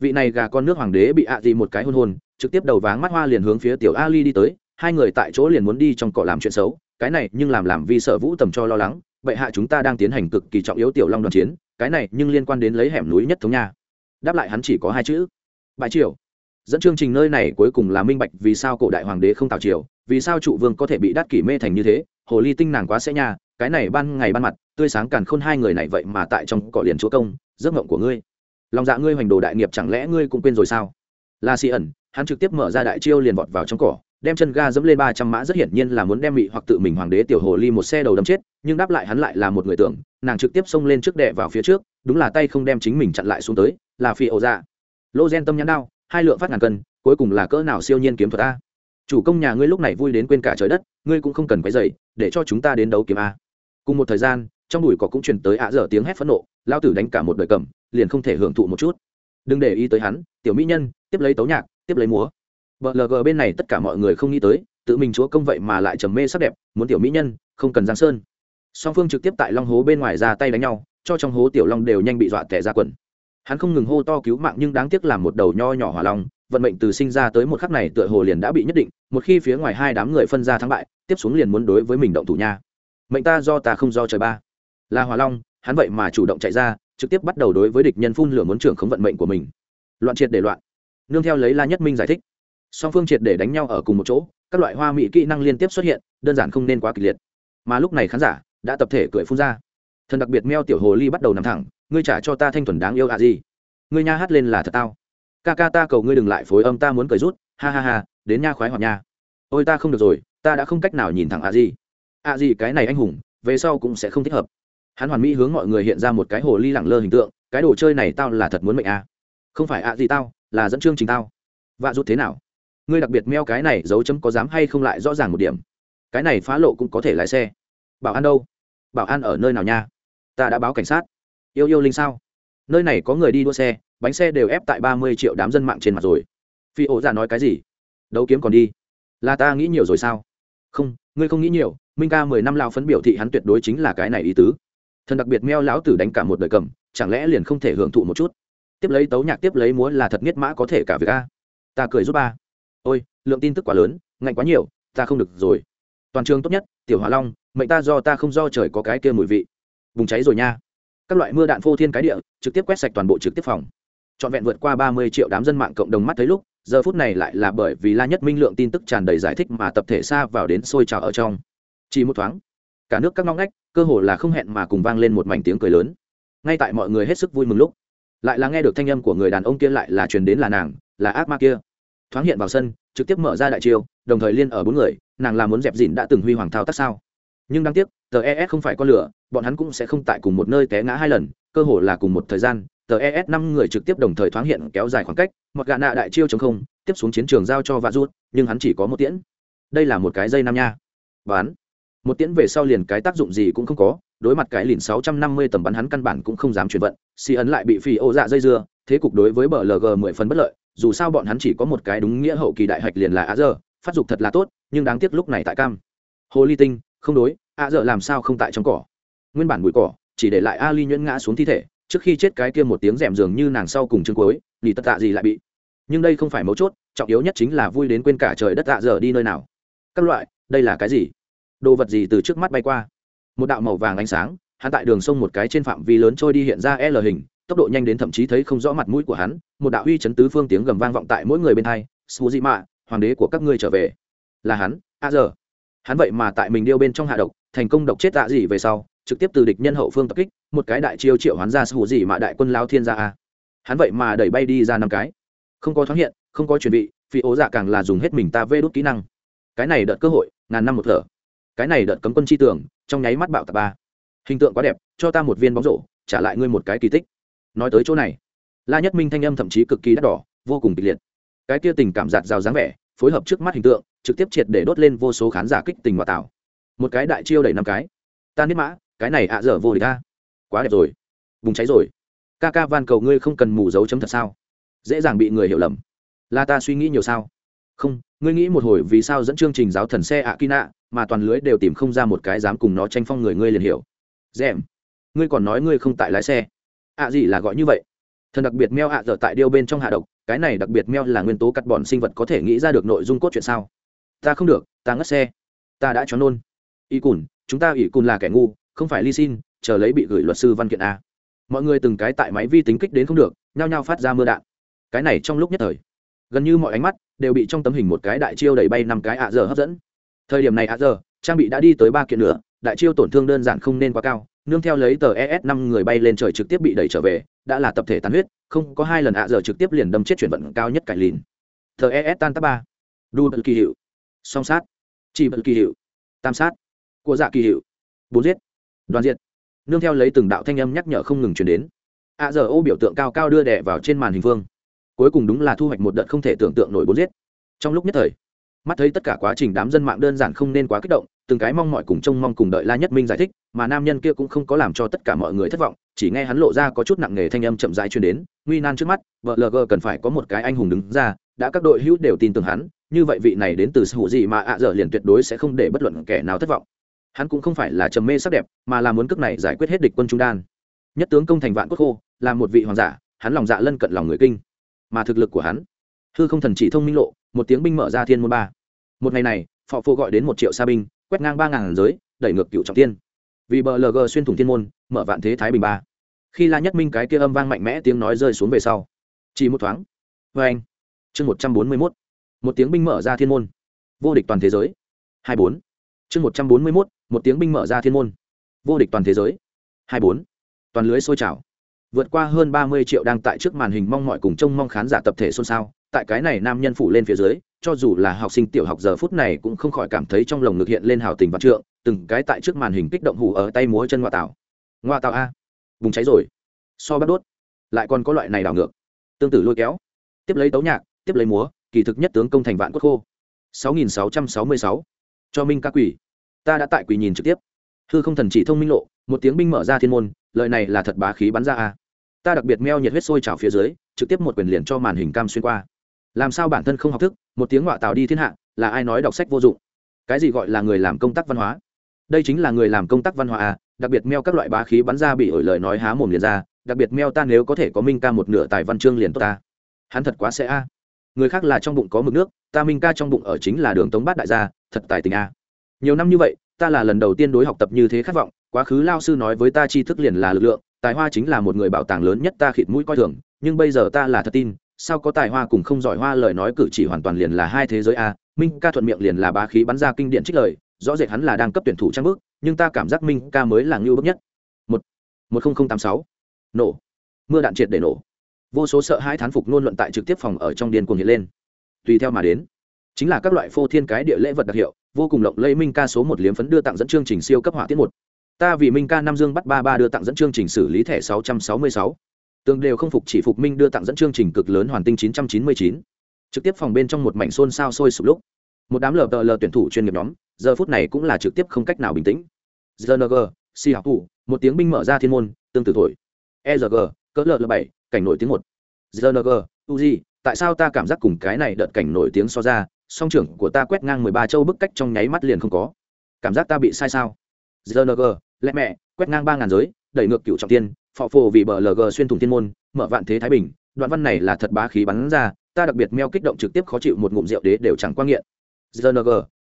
Vị này gà con nước hoàng đế bị ạ gì một cái hôn hôn, trực tiếp đầu váng mắt hoa liền hướng phía tiểu ali đi tới, hai người tại chỗ liền muốn đi trong cỏ làm chuyện xấu, cái này nhưng làm làm vì sợ vũ tầm cho lo lắng bệ hạ chúng ta đang tiến hành cực kỳ trọng yếu tiểu long đoàn chiến, cái này nhưng liên quan đến lấy hẻm núi nhất thống nha. Đáp lại hắn chỉ có hai chữ. Bài triều. Dẫn chương trình nơi này cuối cùng là minh bạch vì sao cổ đại hoàng đế không tạo triều, vì sao trụ vương có thể bị đắt kỷ mê thành như thế hồ ly tinh nàng quá sẽ nha, cái này ban ngày ban mặt, tươi sáng càn khôn hai người này vậy mà tại trong cỏ liền chúa công, giấc mộng của ngươi. Lòng dạ ngươi hoành đồ đại nghiệp chẳng lẽ ngươi cũng quên rồi sao? La xì ẩn, hắn trực tiếp mở ra đại chiêu liền vọt vào trong cỏ, đem chân ga dẫm lên ba trăm mã rất hiển nhiên là muốn đem mị hoặc tự mình hoàng đế tiểu hồ ly một xe đầu đâm chết, nhưng đáp lại hắn lại là một người tưởng, nàng trực tiếp xông lên trước đệ vào phía trước, đúng là tay không đem chính mình chặn lại xuống tới, là phi ổ dạ. Lô gen tâm nhãn đao hai lượng phát ngàn cân, cuối cùng là cỡ nào siêu nhiên kiếm thuật a? Chủ công nhà ngươi lúc này vui đến quên cả trời đất, ngươi cũng không cần quấy dậy để cho chúng ta đến đấu kiếm a. Cùng một thời gian, trong đùi cỏ cũng truyền tới ạ dở tiếng hét phẫn nộ, lao tử đánh cả một đời cầm, liền không thể hưởng thụ một chút. Đừng để ý tới hắn, tiểu mỹ nhân, tiếp lấy tấu nhạc, tiếp lấy múa. Blg bên này tất cả mọi người không nghĩ tới, tự mình chúa công vậy mà lại trầm mê sắc đẹp, muốn tiểu mỹ nhân, không cần giang sơn. Song phương trực tiếp tại long hố bên ngoài ra tay đánh nhau, cho trong hố tiểu long đều nhanh bị dọa tẻ ra quần. Hắn không ngừng hô to cứu mạng nhưng đáng tiếc làm một đầu nho nhỏ hỏa long vận mệnh từ sinh ra tới một khắc này tựa hồ liền đã bị nhất định, một khi phía ngoài hai đám người phân ra thắng bại, tiếp xuống liền muốn đối với mình động thủ nha. Mệnh ta do ta không do trời ba. Là hòa long, hắn vậy mà chủ động chạy ra, trực tiếp bắt đầu đối với địch nhân phun lửa muốn trưởng không vận mệnh của mình. Loạn triệt để loạn. Nương theo lấy la nhất minh giải thích. Song phương triệt để đánh nhau ở cùng một chỗ, các loại hoa mỹ kỹ năng liên tiếp xuất hiện, đơn giản không nên quá kịch liệt. Mà lúc này khán giả đã tập thể cười phun ra. Thần đặc biệt meo tiểu hồ ly bắt đầu nằm thẳng, ngươi trả cho ta thanh thuần đáng yêu à gì? Ngươi nha hát lên là thật tao ca ca ta cầu ngươi đừng lại phối âm ta muốn cười rút, ha ha ha, đến nha khoái hoặc nha. Ôi ta không được rồi, ta đã không cách nào nhìn thẳng à gì. À gì cái này anh hùng, về sau cũng sẽ không thích hợp. Hắn hoàn mỹ hướng mọi người hiện ra một cái hồ ly lẳng lơ hình tượng, cái đồ chơi này tao là thật muốn mệnh à. không phải à gì tao, là dẫn chương trình tao. Vạ rút thế nào? Ngươi đặc biệt meo cái này dấu chấm có dám hay không lại rõ ràng một điểm. Cái này phá lộ cũng có thể lái xe. Bảo an đâu? Bảo an ở nơi nào nha? Ta đã báo cảnh sát. Yêu yêu linh sao? Nơi này có người đi đua xe bánh xe đều ép tại ba mươi triệu đám dân mạng trên mặt rồi. Phi ổ ra nói cái gì? Đấu kiếm còn đi. Là ta nghĩ nhiều rồi sao? Không, ngươi không nghĩ nhiều, minh ca mười năm lao phấn biểu thị hắn tuyệt đối chính là cái này ý tứ. Thần đặc biệt meo lão tử đánh cả một đời cầm, chẳng lẽ liền không thể hưởng thụ một chút? Tiếp lấy tấu nhạc tiếp lấy múa là thật nghiết mã có thể cả việc a. Ta cười giúp ba. Ôi, lượng tin tức quá lớn, ngạnh quá nhiều, ta không được rồi. Toàn trường tốt nhất, tiểu hỏa long, mệnh ta do ta không do trời có cái kia mùi vị. Bùng cháy rồi nha. Các loại mưa đạn phô thiên cái địa, trực tiếp quét sạch toàn bộ trực tiếp phòng trọn vẹn vượt qua ba mươi triệu đám dân mạng cộng đồng mắt thấy lúc, giờ phút này lại là bởi vì la nhất minh lượng tin tức tràn đầy giải thích mà tập thể xa vào đến sôi trào ở trong. Chỉ một thoáng, cả nước các ngóc ngách, cơ hồ là không hẹn mà cùng vang lên một mảnh tiếng cười lớn. Ngay tại mọi người hết sức vui mừng lúc, lại là nghe được thanh âm của người đàn ông kia lại là truyền đến là nàng, là ác ma kia. Thoáng hiện vào sân, trực tiếp mở ra đại chiêu, đồng thời liên ở bốn người, nàng là muốn dẹp dịn đã từng huy hoàng thao tác sao. Nhưng đáng tiếc, tờ es không phải con lửa, bọn hắn cũng sẽ không tại cùng một nơi té ngã hai lần, cơ hồ là cùng một thời gian tờ es năm người trực tiếp đồng thời thoáng hiện kéo dài khoảng cách mặc gạ nạ đại chiêu chống không, tiếp xuống chiến trường giao cho vạ rút, nhưng hắn chỉ có một tiễn. Đây là một cái dây nam nha. Bán. Một tiễn về sau liền cái tác dụng gì cũng không có, đối mặt cái lìn sáu trăm năm mươi tầm bắn hắn căn bản cũng không dám chuyển vận si ấn lại bị phi ô dạ dây dưa, thế cục đối với bờ lg mười phần bất lợi, dù sao bọn hắn chỉ có một cái đúng nghĩa hậu kỳ đại hạch liền là a giờ phát dục thật là tốt, nhưng đáng tiếc lúc này tại cam. Hồ ly tinh, không đối, a giờ làm sao không tại trong cỏ? Nguyên bản bụi cỏ, chỉ để lại ali nhuyễn ngã xuống thi thể trước khi chết cái kia một tiếng rèm dường như nàng sau cùng chương cuối lì tất tạ gì lại bị. Nhưng đây không phải mấu chốt, trọng yếu nhất chính là vui đến quên cả trời đất tạ dở đi nơi nào. Các loại, đây là cái gì? Đồ vật gì từ trước mắt bay qua? Một đạo màu vàng ánh sáng, hắn tại đường sông một cái trên phạm vi lớn trôi đi hiện ra l hình, tốc độ nhanh đến thậm chí thấy không rõ mặt mũi của hắn, một đạo uy chấn tứ phương tiếng gầm vang vọng tại mỗi người bên hai su mạ, hoàng đế của các ngươi trở về. Là hắn, a giờ. Hắn vậy mà tại mình điêu bên trong hạ độc thành công độc chết tạ gì về sau, trực tiếp từ địch nhân hậu phương tập kích, một cái đại chiêu triệu hắn ra su gì mà đại quân lao thiên gia a. Hắn vậy mà đẩy bay đi ra năm cái. Không có thoáng hiện, không có chuẩn bị, phi ố dạ càng là dùng hết mình ta vê đốt kỹ năng. Cái này đợt cơ hội, ngàn năm một thở. Cái này đợt cấm quân chi tưởng, trong nháy mắt bạo tạc ba. Hình tượng quá đẹp, cho ta một viên bóng rổ, trả lại ngươi một cái kỳ tích. Nói tới chỗ này, la nhất minh thanh âm thậm chí cực kỳ đắt đỏ, vô cùng kịch liệt. Cái kia tình cảm giạt rào dáng vẻ, phối hợp trước mắt hình tượng, trực tiếp triệt để đốt lên vô số khán giả kích tình và tạo một cái đại chiêu đẩy năm cái. Ta niết mã, cái này ạ dở vô địch ta. Quá đẹp rồi. Bùng cháy rồi. Ca ca van cầu ngươi không cần mù dấu chấm thật sao? Dễ dàng bị người hiểu lầm. Là ta suy nghĩ nhiều sao? Không, ngươi nghĩ một hồi vì sao dẫn chương trình giáo thần xe ạ kina mà toàn lưới đều tìm không ra một cái dám cùng nó tranh phong người ngươi liền hiểu. Dèm. Ngươi còn nói ngươi không tại lái xe. Ạ gì là gọi như vậy? Thần đặc biệt meo ạ dở tại điêu bên trong hạ độc, cái này đặc biệt meo là nguyên tố cắt bọn sinh vật có thể nghĩ ra được nội dung cốt chuyện sao? Ta không được, ta ngất xe. Ta đã cho nôn y cùn, chúng ta ỷ cùn là kẻ ngu, không phải ly xin, chờ lấy bị gửi luật sư văn kiện a. Mọi người từng cái tại máy vi tính kích đến không được, nhao nhao phát ra mưa đạn. Cái này trong lúc nhất thời, gần như mọi ánh mắt đều bị trong tấm hình một cái đại chiêu đẩy bay năm cái ạ giờ hấp dẫn. Thời điểm này ạ giờ trang bị đã đi tới ba kiện nữa, đại chiêu tổn thương đơn giản không nên quá cao, nương theo lấy tờ es năm người bay lên trời trực tiếp bị đẩy trở về, đã là tập thể tàn huyết, không có hai lần ạ giờ trực tiếp liền đâm chết chuyển vận cao nhất cải lìn. Tờ es tan tắp ba. Đu bật kỳ hiệu. Song sát. Chỉ bật kỳ hiệu. Tam sát của dạ kỳ hiệu. Bốn giết. Đoàn diệt. Nương theo lấy từng đạo thanh âm nhắc nhở không ngừng chuyển đến. Ạ giờ ô biểu tượng cao cao đưa đẻ vào trên màn hình phương cuối cùng đúng là thu hoạch một đợt không thể tưởng tượng nổi bốn giết. Trong lúc nhất thời, mắt thấy tất cả quá trình đám dân mạng đơn giản không nên quá kích động, từng cái mong mọi cùng trông mong cùng đợi la nhất minh giải thích, mà nam nhân kia cũng không có làm cho tất cả mọi người thất vọng, chỉ nghe hắn lộ ra có chút nặng nề thanh âm chậm rãi truyền đến, nguy nan trước mắt, vợ lg cần phải có một cái anh hùng đứng ra, đã các đội hữu đều tin tưởng hắn, như vậy vị này đến từ sự gì mà ạ à giờ liền tuyệt đối sẽ không để bất luận kẻ nào thất vọng hắn cũng không phải là trầm mê sắc đẹp, mà là muốn cước này giải quyết hết địch quân trung đan. Nhất tướng công thành vạn quốc khô, là một vị hoàng giả, hắn lòng dạ lân cận lòng người kinh. Mà thực lực của hắn, hư không thần chỉ thông minh lộ, một tiếng binh mở ra thiên môn ba. Một ngày này, phò phô gọi đến một triệu sa binh, quét ngang ba ngàn giới, đẩy ngược cựu trọng tiên. Vì bờ lg xuyên thủng thiên môn, mở vạn thế thái bình ba. Khi la nhất minh cái kia âm vang mạnh mẽ tiếng nói rơi xuống về sau, chỉ một thoáng. Vê anh. Chương một trăm bốn mươi mốt. Một tiếng binh mở ra thiên môn. Vô địch toàn thế giới. Hai bốn. Chương một trăm bốn mươi mốt một tiếng binh mở ra thiên môn. Vô địch toàn thế giới. Hai bốn. Toàn lưới sôi trào. Vượt qua hơn ba mươi triệu đang tại trước màn hình mong mọi cùng trông mong khán giả tập thể xôn xao, tại cái này nam nhân phủ lên phía dưới, cho dù là học sinh tiểu học giờ phút này cũng không khỏi cảm thấy trong lồng ngực hiện lên hào tình vạn trượng, từng cái tại trước màn hình kích động hủ ở tay múa chân ngoại tảo ngoa tảo a. Bùng cháy rồi. So bắt đốt. Lại còn có loại này đảo ngược. Tương tự lôi kéo. Tiếp lấy tấu nhạc, tiếp lấy múa, kỳ thực nhất tướng công thành vạn quốc khô. 6666 cho minh ca quỷ ta đã tại quỳ nhìn trực tiếp. Hư không thần chỉ thông minh lộ, một tiếng binh mở ra thiên môn, lời này là thật bá khí bắn ra a. Ta đặc biệt meo nhiệt huyết sôi trào phía dưới, trực tiếp một quyền liền cho màn hình cam xuyên qua. Làm sao bản thân không học thức, một tiếng ngoại tào đi thiên hạ, là ai nói đọc sách vô dụng? Cái gì gọi là người làm công tác văn hóa? Đây chính là người làm công tác văn hóa à đặc biệt meo các loại bá khí bắn ra bị ổi lời nói há mồm liền ra, đặc biệt meo ta nếu có thể có minh ca một nửa tài văn chương liền tốt ta. Hắn thật quá sẽ a. Người khác là trong bụng có mực nước, ta minh ca trong bụng ở chính là đường tống bát đại gia, thật tài tình a nhiều năm như vậy, ta là lần đầu tiên đối học tập như thế khát vọng, quá khứ lao sư nói với ta tri thức liền là lực lượng, tài hoa chính là một người bảo tàng lớn nhất ta khịt mũi coi thường, nhưng bây giờ ta là thật tin, sao có tài hoa cùng không giỏi hoa lời nói cử chỉ hoàn toàn liền là hai thế giới a. Minh ca thuận miệng liền là bá khí bắn ra kinh điển trích lời, rõ rệt hắn là đang cấp tuyển thủ trang bước nhưng ta cảm giác minh ca mới là ngưu bức nhất. Một một nghìn tám sáu. Nổ. Mưa đạn triệt để nổ. Vô số sợ hãi thán phục nôn luận tại trực tiếp phòng ở trong điên cuồng hiện lên. Tùy theo mà đến, chính là các loại phô thiên cái địa lễ vật đặc hiệu vô cùng lộng lẫy minh ca số một liếm phấn đưa tặng dẫn chương trình siêu cấp hỏa tiết một. Ta vì minh ca nam dương bắt ba ba đưa tặng dẫn chương trình xử lý thẻ sáu trăm sáu mươi sáu. Tường đều không phục chỉ phục minh đưa tặng dẫn chương trình cực lớn hoàn tinh 999. trực tiếp phòng bên trong một mảnh xôn xao sôi sục lúc. Một đám lờ lờ tuyển thủ chuyên nghiệp nhóm, giờ phút này cũng là trực tiếp không cách nào bình tĩnh. Gng si học thủ, một tiếng binh mở ra thiên môn, tương tự thổi. Erg cỡ lờ bảy, cảnh nổi tiếng một. Gng uzi tại sao ta cảm giác cùng cái này đợt cảnh nổi tiếng so ra song trưởng của ta quét ngang mười ba châu bức cách trong nháy mắt liền không có. Cảm giác ta bị sai sao? Gng lẹ mẹ, quét ngang ba ngàn giới, đẩy ngược cựu trọng tiên phò phù vì bờ lg xuyên thủng thiên môn, mở vạn thế thái bình. Đoạn văn này là thật bá khí bắn ra, ta đặc biệt meo kích động trực tiếp khó chịu một ngụm rượu đế đều chẳng quan nghiện. Gng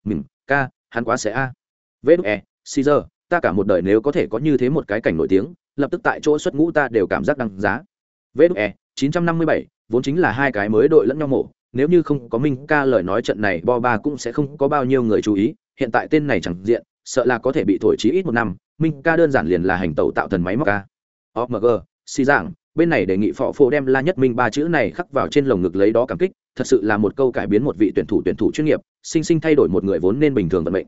mình, ca, hắn quá sẽ a. Vê đúc e caesar ta cả một đời nếu có thể có như thế một cái cảnh nổi tiếng, lập tức tại chỗ xuất ngũ ta đều cảm giác đăng giá. Vê đúc e chín trăm năm mươi bảy, vốn chính là hai cái mới đội lẫn nhau mổ nếu như không có minh ca lời nói trận này, bo ba cũng sẽ không có bao nhiêu người chú ý, hiện tại tên này chẳng diện, sợ là có thể bị thổi chí ít một năm, minh ca đơn giản liền là hành tẩu tạo thần máy móc ca omg xì giảng bên này đề nghị phò phô đem la nhất minh ba chữ này khắc vào trên lồng ngực lấy đó cảm kích, thật sự là một câu cải biến một vị tuyển thủ tuyển thủ chuyên nghiệp, sinh sinh thay đổi một người vốn nên bình thường vận mệnh.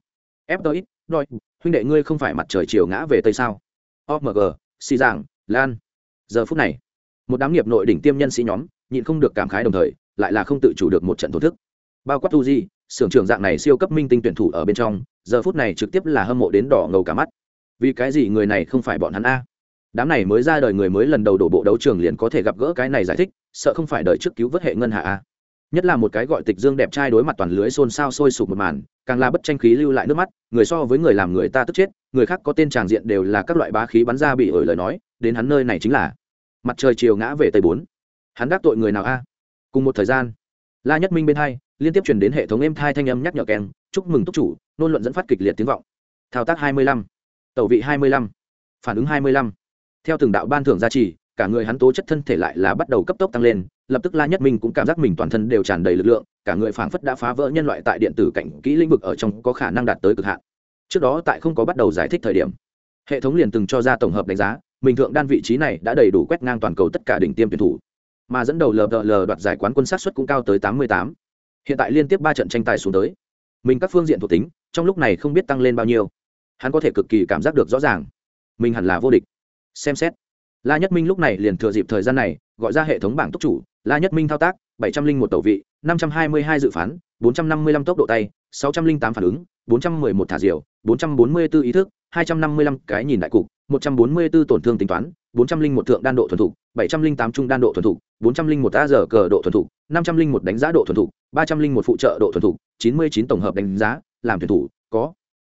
Tới đôi huynh đệ ngươi không phải mặt trời chiều ngã về tây sao? Omg xì giảng lan. Giờ phút này, một đám nghiệp nội đỉnh tiêm nhân sĩ nhóm, nhịn không được cảm khái đồng thời lại là không tự chủ được một trận thổ thức. Bao quát tu di sưởng trưởng dạng này siêu cấp minh tinh tuyển thủ ở bên trong, giờ phút này trực tiếp là hâm mộ đến đỏ ngầu cả mắt. Vì cái gì người này không phải bọn hắn a? Đám này mới ra đời người mới lần đầu đổ bộ đấu trường liền có thể gặp gỡ cái này giải thích, sợ không phải đợi trước cứu vớt hệ ngân hạ a. Nhất là một cái gọi tịch dương đẹp trai đối mặt toàn lưới xôn xao sôi sục một màn, càng là bất tranh khí lưu lại nước mắt, người so với người làm người ta tức chết, người khác có tên tràng diện đều là các loại bá khí bắn ra bị ổi lời nói, đến hắn nơi này chính là mặt trời chiều ngã về tây bốn. Hắn đắc tội người nào a? Cùng một thời gian, la nhất minh bên hai, liên tiếp chuyển đến hệ thống êm thai thanh âm nhắc nhở keng chúc mừng túc chủ, nôn luận dẫn phát kịch liệt tiếng vọng. Thao tác hai mươi lăm, tẩu vị hai mươi lăm, phản ứng hai mươi lăm. Theo từng đạo ban thưởng gia trì, cả người hắn tố chất thân thể lại là bắt đầu cấp tốc tăng lên, lập tức la nhất minh cũng cảm giác mình toàn thân đều tràn đầy lực lượng, cả người phảng phất đã phá vỡ nhân loại tại điện tử cảnh kỹ lĩnh vực ở trong có khả năng đạt tới cực hạn. Trước đó tại không có bắt đầu giải thích thời điểm, hệ thống liền từng cho ra tổng hợp đánh giá, mình thượng đan vị trí này đã đầy đủ quét ngang toàn cầu tất cả đỉnh tiêm tuyển thủ mà dẫn đầu lvl đoạt giải quán quân sát xuất cũng cao tới tám mươi tám. Hiện tại liên tiếp ba trận tranh tài xuống tới. Mình các phương diện thuộc tính, trong lúc này không biết tăng lên bao nhiêu. Hắn có thể cực kỳ cảm giác được rõ ràng. Mình hẳn là vô địch. Xem xét. La nhất minh lúc này liền thừa dịp thời gian này, gọi ra hệ thống bảng tốc chủ, la nhất minh thao tác, bảy trăm linh một tẩu vị, năm trăm hai mươi hai dự phán, bốn trăm năm mươi lăm tốc độ tay, sáu trăm linh tám phản ứng, bốn trăm mười một thả diều, bốn trăm bốn mươi b ố ý thức, hai trăm năm mươi lăm cái nhìn đại cục, một trăm bốn mươi b ố tổn thương tính toán bốn trăm linh một thượng đan độ thuần thục bảy trăm linh tám trung đan độ thuần thục bốn trăm linh một a giờ cờ độ thuần thục năm trăm linh một đánh giá độ thuần thục ba trăm linh một phụ trợ độ thuần thục chín mươi chín tổng hợp đánh giá làm tuyển thủ có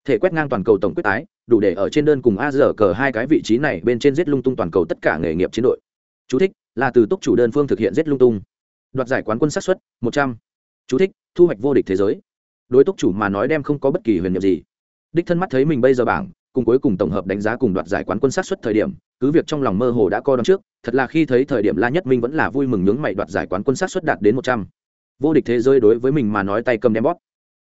thể quét ngang toàn cầu tổng quyết tái đủ để ở trên đơn cùng a giờ cờ hai cái vị trí này bên trên giết lung tung toàn cầu tất cả nghề nghiệp chiến đội. Chú thích, là từ túc chủ đơn phương thực hiện giết lung tung. Đoạt giải quán quân sát xuất một trăm. Chú thích, thu hoạch vô địch thế giới. Đối túc chủ mà nói đem không có bất kỳ huyền nhiệm gì. Đích thân mắt thấy mình bây giờ bảng cùng cuối cùng tổng hợp đánh giá cùng đoạt giải quán quân sát xuất thời điểm, cứ việc trong lòng mơ hồ đã co đón trước, thật là khi thấy thời điểm la nhất minh vẫn là vui mừng nhướng mày đoạt giải quán quân sát xuất đạt đến một trăm. Vô địch thế giới đối với mình mà nói tay cầm đem bóp.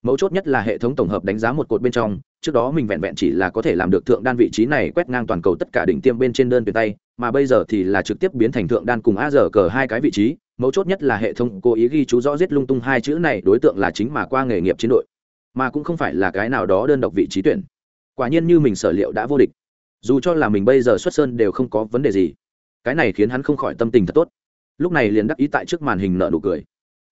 Mấu chốt nhất là hệ thống tổng hợp đánh giá một cột bên trong, trước đó mình vẹn vẹn chỉ là có thể làm được thượng đan vị trí này quét ngang toàn cầu tất cả đỉnh tiêm bên trên đơn tuyển tay, mà bây giờ thì là trực tiếp biến thành thượng đan cùng a giờ cờ hai cái vị trí. Mấu chốt nhất là hệ thống cố ý ghi chú rõ giết lung tung hai chữ này, đối tượng là chính mà qua nghề nghiệp chiến đội, mà cũng không phải là cái nào đó đơn độc vị trí tuyển quả nhiên như mình sở liệu đã vô địch. Dù cho là mình bây giờ xuất sơn đều không có vấn đề gì. Cái này khiến hắn không khỏi tâm tình thật tốt. Lúc này liền đắc ý tại trước màn hình nợ nụ cười.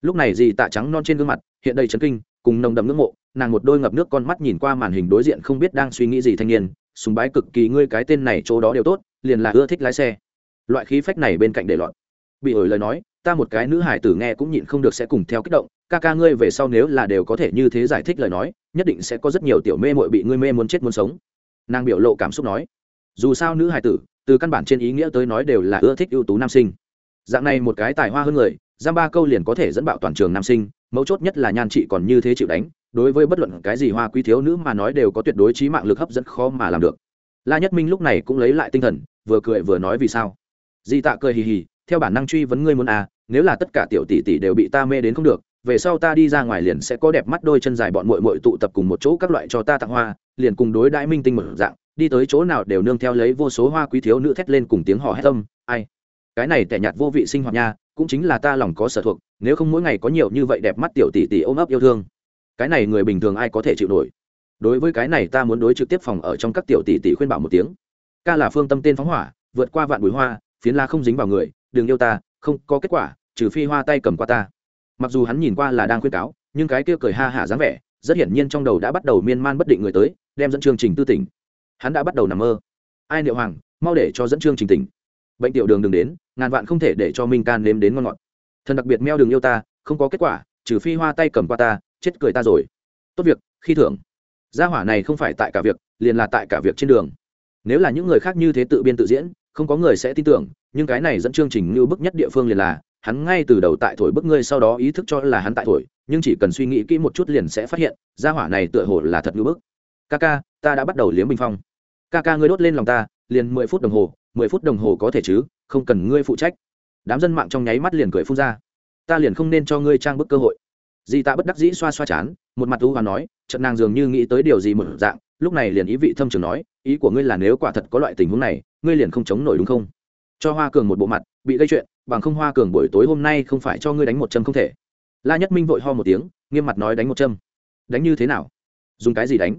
Lúc này dì tạ trắng non trên gương mặt, hiện đầy chấn kinh, cùng nồng đậm ngưỡng mộ, nàng một đôi ngập nước con mắt nhìn qua màn hình đối diện không biết đang suy nghĩ gì thanh niên, sùng bái cực kỳ ngươi cái tên này chỗ đó đều tốt, liền là ưa thích lái xe. Loại khí phách này bên cạnh để lọt. Bị ổi lời nói, ta một cái nữ hải tử nghe cũng nhịn không được sẽ cùng theo kích động ca ca ngươi về sau nếu là đều có thể như thế giải thích lời nói, nhất định sẽ có rất nhiều tiểu mê mội bị ngươi mê muốn chết muốn sống. Nàng biểu lộ cảm xúc nói. Dù sao nữ hải tử, từ căn bản trên ý nghĩa tới nói đều là ưa thích ưu tú nam sinh. Dạng này một cái tài hoa hơn người, giam ba câu liền có thể dẫn bạo toàn trường nam sinh, mấu chốt nhất là nhan chị còn như thế chịu đánh, đối với bất luận cái gì hoa quý thiếu nữ mà nói đều có tuyệt đối trí mạng lực hấp dẫn khó mà làm được. La nhất minh lúc này cũng lấy lại tinh thần, vừa cười vừa nói vì sao. Di tạ cười hì hì, theo bản năng truy vấn ngươi muốn à nếu là tất cả tiểu tỷ tỷ đều bị ta mê đến không được về sau ta đi ra ngoài liền sẽ có đẹp mắt đôi chân dài bọn muội muội tụ tập cùng một chỗ các loại cho ta tặng hoa, liền cùng đối đãi minh tinh một dạng, đi tới chỗ nào đều nương theo lấy vô số hoa quý thiếu nữ thét lên cùng tiếng họ hét tâm ai? Cái này tẻ nhạt vô vị sinh hoạt nha, cũng chính là ta lòng có sở thuộc, nếu không mỗi ngày có nhiều như vậy đẹp mắt tiểu tỷ tỷ ôm ấp yêu thương, cái này người bình thường ai có thể chịu nổi? Đối với cái này ta muốn đối trực tiếp phòng ở trong các tiểu tỷ tỷ khuyên bảo một tiếng. Ca là phương tâm tên phóng hỏa, vượt qua vạn bụi hoa, phiến la không dính vào người, đừng yêu ta, không có kết quả, trừ phi hoa tay cầm qua ta mặc dù hắn nhìn qua là đang khuyên cáo, nhưng cái kia cười ha hả dáng vẻ, rất hiển nhiên trong đầu đã bắt đầu miên man bất định người tới, đem dẫn chương trình tư tỉnh. Hắn đã bắt đầu nằm mơ. Ai niệu hoàng, mau để cho dẫn chương trình tỉnh. Bệnh tiểu đường đừng đến, ngàn vạn không thể để cho minh can nếm đến ngon ngọt. Thần đặc biệt meo đường yêu ta, không có kết quả, trừ phi hoa tay cầm qua ta, chết cười ta rồi. Tốt việc, khi thưởng. Gia hỏa này không phải tại cả việc, liền là tại cả việc trên đường. Nếu là những người khác như thế tự biên tự diễn, không có người sẽ tin tưởng, nhưng cái này dẫn chương trình như bức nhất địa phương liền là hắn ngay từ đầu tại thổi bức ngươi sau đó ý thức cho là hắn tại thổi, nhưng chỉ cần suy nghĩ kỹ một chút liền sẽ phát hiện, gia hỏa này tựa hồ là thật như bức. Ca ca ta đã bắt đầu liếm bình phong. Ca ca ngươi đốt lên lòng ta, liền mười phút đồng hồ, mười phút đồng hồ có thể chứ, không cần ngươi phụ trách. Đám dân mạng trong nháy mắt liền cười phun ra. Ta liền không nên cho ngươi trang bức cơ hội. Di ta bất đắc dĩ xoa xoa chán, một mặt u và nói trận nàng dường như nghĩ tới điều gì một dạng, lúc này liền ý vị thâm trường nói, ý của ngươi là nếu quả thật có loại tình huống này, ngươi liền không chống nổi đúng không? Cho hoa cường một bộ mặt, bị gây chuyện bằng không hoa cường buổi tối hôm nay không phải cho ngươi đánh một châm không thể. La nhất minh vội ho một tiếng, nghiêm mặt nói đánh một châm. Đánh như thế nào? Dùng cái gì đánh?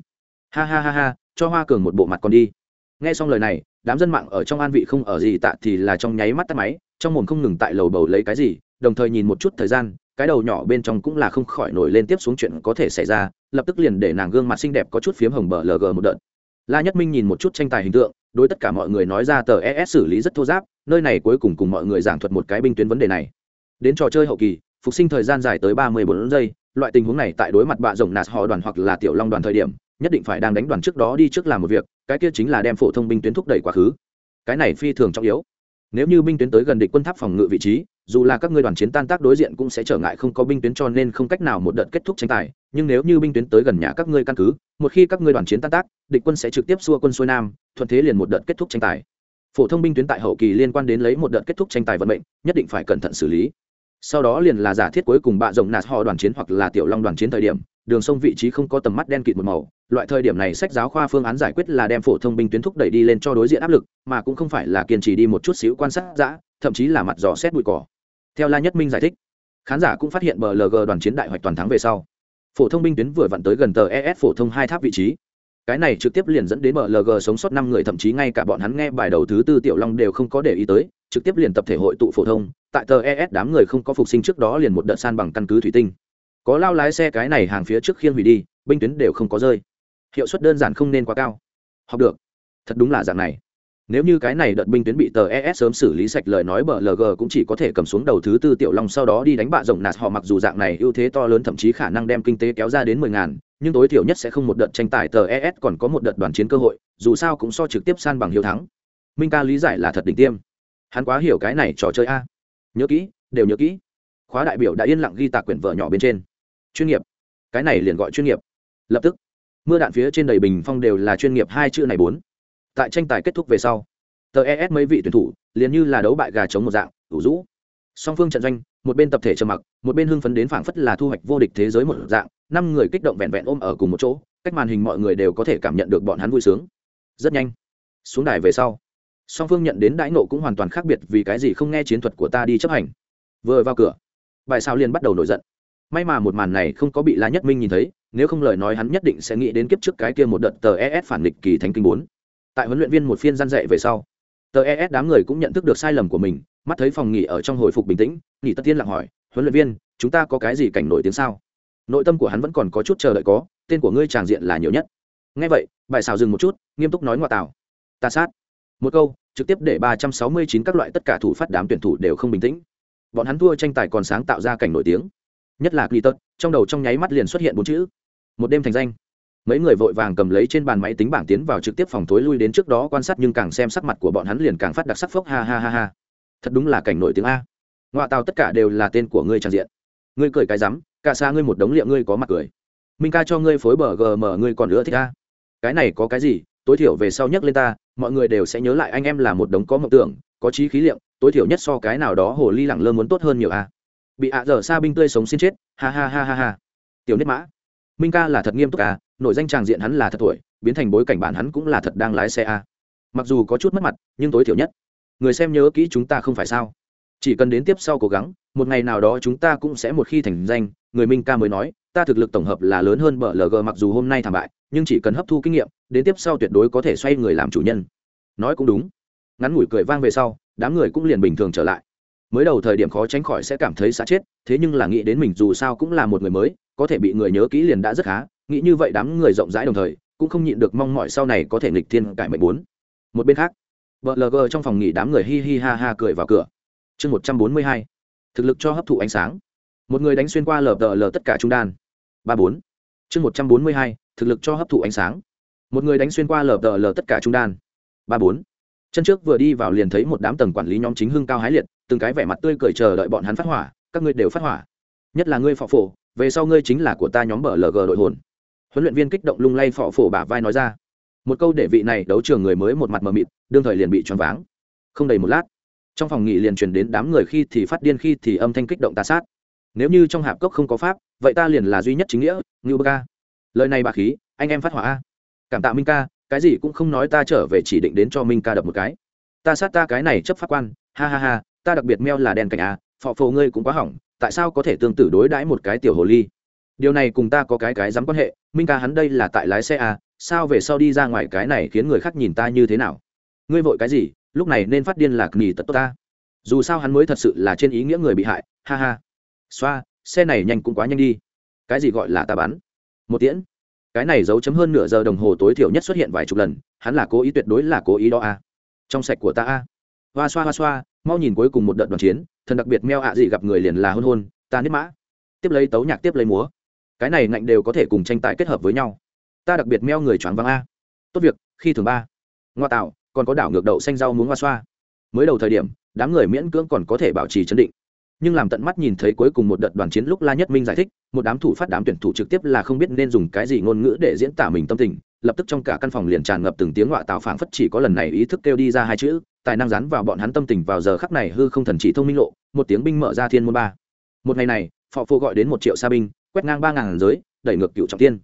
Ha ha ha ha, cho hoa cường một bộ mặt còn đi. Nghe xong lời này, đám dân mạng ở trong an vị không ở gì tạ thì là trong nháy mắt tắt máy, trong mồm không ngừng tại lầu bầu lấy cái gì, đồng thời nhìn một chút thời gian, cái đầu nhỏ bên trong cũng là không khỏi nổi lên tiếp xuống chuyện có thể xảy ra, lập tức liền để nàng gương mặt xinh đẹp có chút phiếm hồng bờ lg một đợt. La nhất minh nhìn một chút tranh tài hình tượng, đối tất cả mọi người nói ra tờ es xử lý rất thô giáp nơi này cuối cùng cùng mọi người giảng thuật một cái binh tuyến vấn đề này. Đến trò chơi hậu kỳ, phục sinh thời gian dài tới ba mươi bốn giây, loại tình huống này tại đối mặt bạ rồng nạt họ đoàn hoặc là tiểu long đoàn thời điểm, nhất định phải đang đánh đoàn trước đó đi trước làm một việc, cái kia chính là đem phổ thông binh tuyến thúc đẩy quá khứ. Cái này phi thường trọng yếu. Nếu như binh tuyến tới gần địch quân tháp phòng ngự vị trí, dù là các ngươi đoàn chiến tan tác đối diện cũng sẽ trở ngại không có binh tuyến cho nên không cách nào một đợt kết thúc tranh tài, nhưng nếu như binh tuyến tới gần nhà các ngươi căn cứ, một khi các ngươi đoàn chiến tan tác, địch quân sẽ trực tiếp xua quân xuôi nam, thuận thế liền một đợt kết thúc tranh tài phổ thông binh tuyến tại hậu kỳ liên quan đến lấy một đợt kết thúc tranh tài vận mệnh, nhất định phải cẩn thận xử lý. Sau đó liền là giả thiết cuối cùng bạ rồng nạt họ đoàn chiến hoặc là tiểu long đoàn chiến thời điểm, đường sông vị trí không có tầm mắt đen kịt một màu. Loại thời điểm này sách giáo khoa phương án giải quyết là đem phổ thông binh tuyến thúc đẩy đi lên cho đối diện áp lực, mà cũng không phải là kiên trì đi một chút xíu quan sát giã thậm chí là mặt dò xét bụi cỏ. Theo la nhất minh giải thích, khán giả cũng phát hiện bờ lg đoàn chiến đại hoạch toàn thắng về sau. Phổ thông binh tuyến vừa vặn tới gần tờ es phổ thông hai tháp vị trí cái này trực tiếp liền dẫn đến bờ sống sót năm người, thậm chí ngay cả bọn hắn nghe bài đầu thứ tư tiểu long đều không có để ý tới, trực tiếp liền tập thể hội tụ phổ thông. Tại tờ es đám người không có phục sinh trước đó liền một đợt san bằng căn cứ thủy tinh. Có lao lái xe cái này hàng phía trước khiên hủy đi, binh tuyến đều không có rơi. Hiệu suất đơn giản không nên quá cao. Học được. Thật đúng là dạng này. Nếu như cái này đợt binh tuyến bị tờ es sớm xử lý sạch lời nói bờ cũng chỉ có thể cầm xuống đầu thứ tư tiểu long sau đó đi đánh bạ rộng nạt họ, mặc dù dạng này ưu thế to lớn, thậm chí khả năng đem kinh tế kéo ra đến mười ngàn nhưng tối thiểu nhất sẽ không một đợt tranh tài tờ es còn có một đợt đoàn chiến cơ hội, dù sao cũng so trực tiếp san bằng hiếu thắng. Minh ca lý giải là thật đỉnh tiêm. Hắn quá hiểu cái này trò chơi a. Nhớ kỹ, đều nhớ kỹ. Khóa đại biểu đã yên lặng ghi tạc quyển vợ nhỏ bên trên. Chuyên nghiệp. Cái này liền gọi chuyên nghiệp. Lập tức, mưa đạn phía trên đầy bình phong đều là chuyên nghiệp hai chữ này bốn. Tại tranh tài kết thúc về sau, tờ es mấy vị tuyển thủ liền như là đấu bại gà chống một dạng đủ rũ. Song phương trận doanh, một bên tập thể trầm mặc, một bên hưng phấn đến phảng phất là thu hoạch vô địch thế giới một dạng năm người kích động vẹn vẹn ôm ở cùng một chỗ, cách màn hình mọi người đều có thể cảm nhận được bọn hắn vui sướng. Rất nhanh, xuống đài về sau, song phương nhận đến đãi nộ cũng hoàn toàn khác biệt vì cái gì không nghe chiến thuật của ta đi chấp hành. Vừa vào cửa, bài sao liền bắt đầu nổi giận. May mà một màn này không có bị la nhất minh nhìn thấy, nếu không lời nói hắn nhất định sẽ nghĩ đến kiếp trước cái kia một đợt tờ es phản nghịch kỳ thánh kinh bốn. Tại huấn luyện viên một phiên gian dạy về sau, tờ es đám người cũng nhận thức được sai lầm của mình, mắt thấy phòng nghỉ ở trong hồi phục bình tĩnh, nghỉ tất tiên lặng hỏi, huấn luyện viên, chúng ta có cái gì cảnh nổi tiếng sao? Nội tâm của hắn vẫn còn có chút chờ đợi có tên của ngươi tràng diện là nhiều nhất ngay vậy bài xào dừng một chút nghiêm túc nói ngoại tảo ta sát một câu trực tiếp để ba trăm sáu mươi chín các loại tất cả thủ phát đám tuyển thủ đều không bình tĩnh bọn hắn thua tranh tài còn sáng tạo ra cảnh nổi tiếng nhất là Cliton, trong đầu trong nháy mắt liền xuất hiện bốn chữ. Một đêm thành danh. Mấy người vội vàng cầm lấy trên bàn máy tính bảng tiến vào trực tiếp phòng tối lui đến trước đó quan sát nhưng càng xem sắc mặt của bọn hắn liền càng phát đặc sắc phốc ha ha ha ha. Thật đúng là cảnh nổi tiếng a. Ngoại tàu tất cả đều là tên của ngươi trang diện. Ngươi cười cái rắm, cả xa ngươi một đống liệu ngươi có mặt cười. Minh ca cho ngươi phối bờ gm ngươi còn nữa thích a. Cái này có cái gì, tối thiểu về sau nhắc lên ta, mọi người đều sẽ nhớ lại anh em là một đống có mộng tưởng, có trí khí liệu, tối thiểu nhất so cái nào đó hồ ly lẳng lơ muốn tốt hơn nhiều a bị ạ dở xa binh tươi sống xin chết ha ha ha ha ha tiểu nết mã minh ca là thật nghiêm túc à nội danh tràng diện hắn là thật tuổi biến thành bối cảnh bản hắn cũng là thật đang lái xe à. mặc dù có chút mất mặt nhưng tối thiểu nhất người xem nhớ kỹ chúng ta không phải sao chỉ cần đến tiếp sau cố gắng một ngày nào đó chúng ta cũng sẽ một khi thành danh, người minh ca mới nói, ta thực lực tổng hợp là lớn hơn bờ lg mặc dù hôm nay thảm bại, nhưng chỉ cần hấp thu kinh nghiệm, đến tiếp sau tuyệt đối có thể xoay người làm chủ nhân. Nói cũng đúng. Ngắn ngủi cười vang về sau, đám người cũng liền bình thường trở lại. Mới đầu thời điểm khó tránh khỏi sẽ cảm thấy xa chết, thế nhưng là nghĩ đến mình dù sao cũng là một người mới, có thể bị người nhớ kỹ liền đã rất khá, nghĩ như vậy đám người rộng rãi đồng thời, cũng không nhịn được mong mọi sau này có thể nghịch thiên cải mệnh bốn. Một bên khác vợ lg trong phòng nghỉ đám người hi hi ha ha cười vào cửa. Chương một trăm bốn mươi hai thực lực cho hấp thụ ánh sáng. Một người đánh xuyên qua lờ tờ lờ tất cả trung đan. Ba bốn. Chương một trăm bốn mươi hai, thực lực cho hấp thụ ánh sáng. Một người đánh xuyên qua lờ tờ lờ tất cả trung đan. Ba bốn. Chân trước vừa đi vào liền thấy một đám tầng quản lý nhóm chính hưng cao hái liệt, từng cái vẻ mặt tươi cười chờ đợi bọn hắn phát hỏa, các ngươi đều phát hỏa. Nhất là ngươi phò phổ, về sau ngươi chính là của ta nhóm bờ lg đội hồn. Huấn luyện viên kích động lung lay phò phổ bả vai nói ra. Một câu để vị này đấu trường người mới một mặt mờ mịt, đương thời liền bị choáng váng. Không đầy một lát trong phòng nghỉ liền truyền đến đám người khi thì phát điên, khi thì âm thanh kích động ta sát. Nếu như trong hạp cốc không có pháp, vậy ta liền là duy nhất chính nghĩa, ngưu bơ ca. Lời này bà khí, anh em phát hỏa a. Cảm tạ minh ca, cái gì cũng không nói ta trở về chỉ định đến cho minh ca đập một cái. Ta sát ta cái này chấp pháp quan, ha ha ha, ta đặc biệt meo là đèn cảnh a phọ phồ ngươi cũng quá hỏng, tại sao có thể tương tự đối đãi một cái tiểu hồ ly? Điều này cùng ta có cái cái dám quan hệ, minh ca hắn đây là tại lái xe a, sao về sau đi ra ngoài cái này khiến người khác nhìn ta như thế nào? Ngươi vội cái gì lúc này nên phát điên là nghỉ tật tốt ta. Dù sao hắn mới thật sự là trên ý nghĩa người bị hại, ha ha. Xoa, xe này nhanh cũng quá nhanh đi. Cái gì gọi là ta bắn? Một tiễn. Cái này giấu chấm hơn nửa giờ đồng hồ tối thiểu nhất xuất hiện vài chục lần, hắn là cố ý tuyệt đối là cố ý đó a. Trong sạch của ta a. Hoa xoa hoa xoa, mau nhìn cuối cùng một đợt đoàn chiến, thần đặc biệt meo ạ gì gặp người liền là hôn hôn, ta nếp mã. Tiếp lấy tấu nhạc tiếp lấy múa. Cái này ngạnh đều có thể cùng tranh tài kết hợp với nhau. Ta đặc biệt meo người choáng váng a. Tốt việc, khi thường ba. Ngoa tạo còn có đảo ngược đậu xanh rau muống hoa xoa. Mới đầu thời điểm, đám người miễn cưỡng còn có thể bảo trì chấn định. Nhưng làm tận mắt nhìn thấy cuối cùng một đợt đoàn chiến lúc la nhất minh giải thích, một đám thủ phát đám tuyển thủ trực tiếp là không biết nên dùng cái gì ngôn ngữ để diễn tả mình tâm tình, lập tức trong cả căn phòng liền tràn ngập từng tiếng họa tạo phảng phất chỉ có lần này ý thức kêu đi ra hai chữ, tài năng dán vào bọn hắn tâm tình vào giờ khắc này hư không thần chỉ thông minh lộ, một tiếng binh mở ra thiên môn ba. Một ngày này phò phô gọi đến một triệu xa binh, quét ngang ba ngàn giới, đẩy ngược cựu trọng tiên.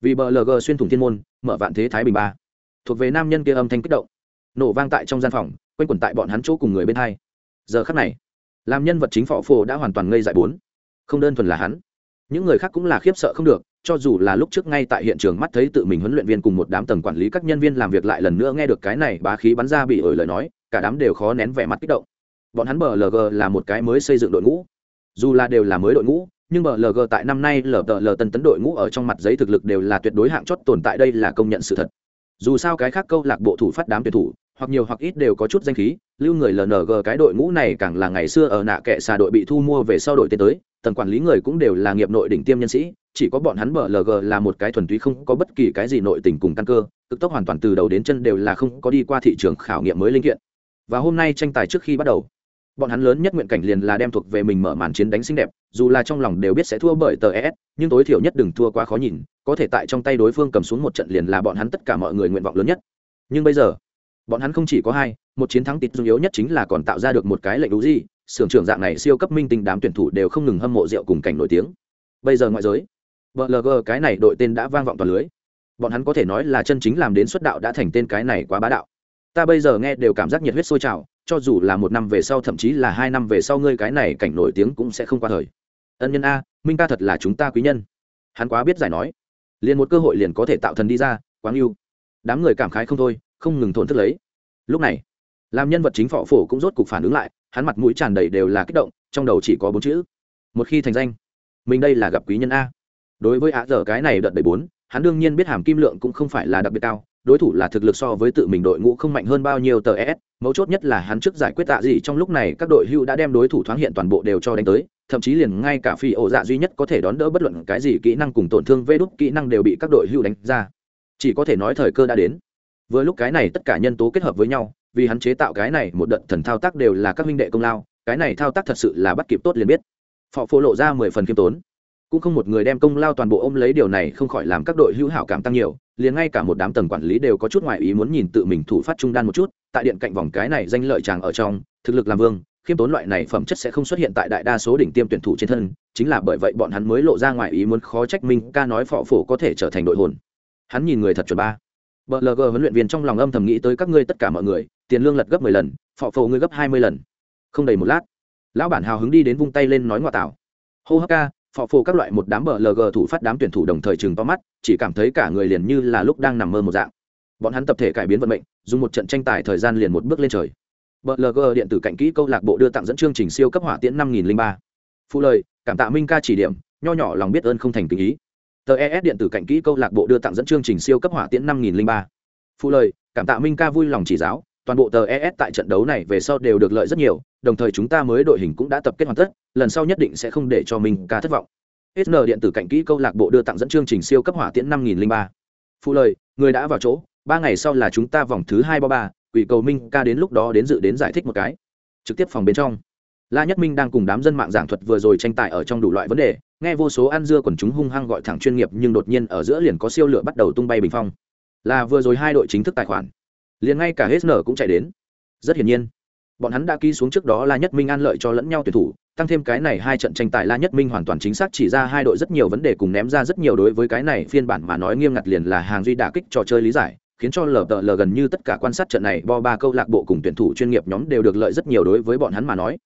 Vì bờ lg xuyên thủng thiên môn, mở vạn thế thái bình ba. Thuộc về nam nhân kia âm thanh kích động nổ vang tại trong gian phòng, quanh quẩn tại bọn hắn chỗ cùng người bên hai. Giờ khắc này, làm nhân vật chính phò phô đã hoàn toàn ngây dại bốn. Không đơn thuần là hắn, những người khác cũng là khiếp sợ không được, cho dù là lúc trước ngay tại hiện trường mắt thấy tự mình huấn luyện viên cùng một đám tầng quản lý các nhân viên làm việc lại lần nữa nghe được cái này bá khí bắn ra bị ổi lời nói, cả đám đều khó nén vẻ mặt kích động. Bọn hắn blg lg là một cái mới xây dựng đội ngũ. Dù là đều là mới đội ngũ, nhưng blg lg tại năm nay lờ tờ lờ tân tấn đội ngũ ở trong mặt giấy thực lực đều là tuyệt đối hạng chót tồn tại đây là công nhận sự thật. Dù sao cái khác câu lạc bộ thủ phát đám tuyển thủ hoặc nhiều hoặc ít đều có chút danh khí, lưu người lng cái đội ngũ này càng là ngày xưa ở nạ kệ xà đội bị thu mua về sau đội tên tới, tầng quản lý người cũng đều là nghiệp nội đỉnh tiêm nhân sĩ, chỉ có bọn hắn bờ lg là một cái thuần túy không có bất kỳ cái gì nội tình cùng căn cơ, cực tốc hoàn toàn từ đầu đến chân đều là không có đi qua thị trường khảo nghiệm mới linh kiện. Và hôm nay tranh tài trước khi bắt đầu, bọn hắn lớn nhất nguyện cảnh liền là đem thuộc về mình mở màn chiến đánh xinh đẹp, dù là trong lòng đều biết sẽ thua bởi tờ es nhưng tối thiểu nhất đừng thua quá khó nhìn, có thể tại trong tay đối phương cầm xuống một trận liền là bọn hắn tất cả mọi người nguyện vọng lớn nhất. Nhưng bây giờ bọn hắn không chỉ có hai, một chiến thắng tịt dung yếu nhất chính là còn tạo ra được một cái lệnh đủ gì, sưởng trưởng dạng này siêu cấp minh tinh đám tuyển thủ đều không ngừng hâm mộ rượu cùng cảnh nổi tiếng. Bây giờ ngoại giới blg cái này đội tên đã vang vọng toàn lưới. Bọn hắn có thể nói là chân chính làm đến xuất đạo đã thành tên cái này quá bá đạo. Ta bây giờ nghe đều cảm giác nhiệt huyết sôi trào, cho dù là một năm về sau thậm chí là hai năm về sau ngươi cái này cảnh nổi tiếng cũng sẽ không qua thời. Ân nhân a, minh ca thật là chúng ta quý nhân. Hắn quá biết giải nói. Liền một cơ hội liền có thể tạo thần đi ra, quáng yêu. Đám người cảm khái không thôi không ngừng thổn thức lấy. Lúc này, làm nhân vật chính phọ phổ cũng rốt cục phản ứng lại, hắn mặt mũi tràn đầy đều là kích động, trong đầu chỉ có bốn chữ. Một khi thành danh, mình đây là gặp quý nhân a. Đối với ạ dở cái này đợt đầy bốn, hắn đương nhiên biết hàm kim lượng cũng không phải là đặc biệt cao, đối thủ là thực lực so với tự mình đội ngũ không mạnh hơn bao nhiêu tờ s, mấu chốt nhất là hắn trước giải quyết tạ gì trong lúc này các đội hưu đã đem đối thủ thoáng hiện toàn bộ đều cho đánh tới, thậm chí liền ngay cả phi ổ dạ duy nhất có thể đón đỡ bất luận cái gì kỹ năng cùng tổn thương vê đúc kỹ năng đều bị các đội hưu đánh ra. Chỉ có thể nói thời cơ đã đến vừa lúc cái này tất cả nhân tố kết hợp với nhau, vì hắn chế tạo cái này một đợt thần thao tác đều là các huynh đệ công lao, cái này thao tác thật sự là bắt kịp tốt liền biết. Phò phô lộ ra mười phần kiêm tốn. Cũng không một người đem công lao toàn bộ ôm lấy điều này không khỏi làm các đội hữu hảo cảm tăng nhiều, liền ngay cả một đám tầng quản lý đều có chút ngoại ý muốn nhìn tự mình thủ phát trung đan một chút, tại điện cạnh vòng cái này danh lợi chàng ở trong, thực lực làm vương, khiêm tốn loại này phẩm chất sẽ không xuất hiện tại đại đa số đỉnh tiêm tuyển thủ trên thân, chính là bởi vậy bọn hắn mới lộ ra ngoại ý muốn khó trách minh ca nói phò phổ có thể trở thành đội hồn. Hắn nhìn người thật chuẩn ba blg huấn luyện viên trong lòng âm thầm nghĩ tới các ngươi tất cả mọi người, tiền lương lật gấp mười lần, phò phổ ngươi gấp hai mươi lần. Không đầy một lát, lão bản hào hứng đi đến vung tay lên nói ngoại tảo. Hô hấp ca, phò phổ các loại một đám BLG thủ phát đám tuyển thủ đồng thời trừng to mắt, chỉ cảm thấy cả người liền như là lúc đang nằm mơ một dạng. Bọn hắn tập thể cải biến vận mệnh, dùng một trận tranh tài thời gian liền một bước lên trời. Blg điện tử cạnh kỹ câu lạc bộ đưa tặng dẫn chương trình siêu cấp hỏa tiễn năm nghìn ba. Phụ lời, cảm tạ minh ca chỉ điểm, nho nhỏ lòng biết ơn không thành tình ý tờ es điện tử cạnh kỹ câu lạc bộ đưa tặng dẫn chương trình siêu cấp hỏa tiễn năm nghìn ba. Phụ lời, cảm tạ minh ca vui lòng chỉ giáo, toàn bộ tờ es tại trận đấu này về sau đều được lợi rất nhiều, đồng thời chúng ta mới đội hình cũng đã tập kết hoàn tất, lần sau nhất định sẽ không để cho minh ca thất vọng. Sn điện tử cạnh kỹ câu lạc bộ đưa tặng dẫn chương trình siêu cấp hỏa tiễn năm nghìn ba. Phụ lời, người đã vào chỗ, ba ngày sau là chúng ta vòng thứ hai ba ba, quỷ cầu minh ca đến lúc đó đến dự đến giải thích một cái. Trực tiếp phòng bên trong la nhất minh đang cùng đám dân mạng giảng thuật vừa rồi tranh tài ở trong đủ loại vấn đề, nghe vô số ăn dưa quần chúng hung hăng gọi thẳng chuyên nghiệp nhưng đột nhiên ở giữa liền có siêu lửa bắt đầu tung bay bình phong. Là vừa rồi hai đội chính thức tài khoản, liền ngay cả hết nở cũng chạy đến. Rất hiển nhiên, bọn hắn đã ký xuống trước đó la nhất minh an lợi cho lẫn nhau tuyển thủ, tăng thêm cái này hai trận tranh tài la nhất minh hoàn toàn chính xác chỉ ra hai đội rất nhiều vấn đề cùng ném ra rất nhiều đối với cái này phiên bản mà nói nghiêm ngặt liền là hàng duy đả kích trò chơi lý giải, khiến cho lờ tờ lờ gần như tất cả quan sát trận này bo ba câu lạc bộ cùng tuyển thủ chuyên nghiệp nhóm đều được lợi rất nhiều đối với bọn hắn mà nói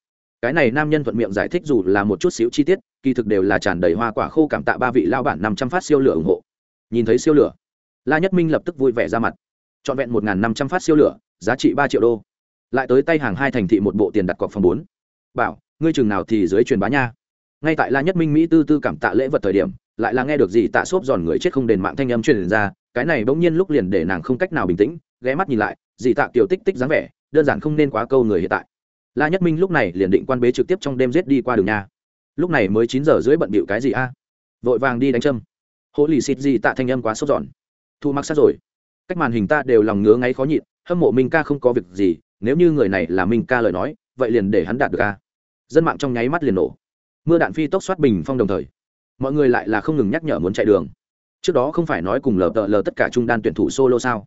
cái này nam nhân thuận miệng giải thích dù là một chút xíu chi tiết, kỳ thực đều là tràn đầy hoa quả khô cảm tạ ba vị lao bản năm trăm phát siêu lửa ủng hộ. Nhìn thấy siêu lửa, la nhất minh lập tức vui vẻ ra mặt. Trọn vẹn một năm trăm phát siêu lửa, giá trị ba triệu đô. Lại tới tay hàng hai thành thị một bộ tiền đặt cọc phòng bốn. Bảo, ngươi chừng nào thì dưới truyền bá nha. Ngay tại la nhất minh mỹ tư tư cảm tạ lễ vật thời điểm, lại là nghe được gì tạ xốp giòn người chết không đền mạng thanh âm truyền ra, cái này bỗng nhiên lúc liền để nàng không cách nào bình tĩnh, ghé mắt nhìn lại dì tạ kiểu tích tích dáng vẻ, đơn giản không nên quá câu người hiện tại la nhất minh lúc này liền định quan bế trực tiếp trong đêm giết đi qua đường nhà. Lúc này mới chín giờ rưỡi bận bịu cái gì a? Vội vàng đi đánh châm. Hỗ lì xịt gì tạ thanh âm quá sốt giòn thu mặc sát rồi. Cách màn hình ta đều lòng ngứa ngáy khó nhịn, hâm mộ minh ca không có việc gì, nếu như người này là minh ca lời nói, vậy liền để hắn đạt được a. Dân mạng trong nháy mắt liền nổ. Mưa đạn phi tốc xoát bình phong đồng thời. Mọi người lại là không ngừng nhắc nhở muốn chạy đường. Trước đó không phải nói cùng lờ tợ lờ tất cả trung đan tuyển thủ solo sao?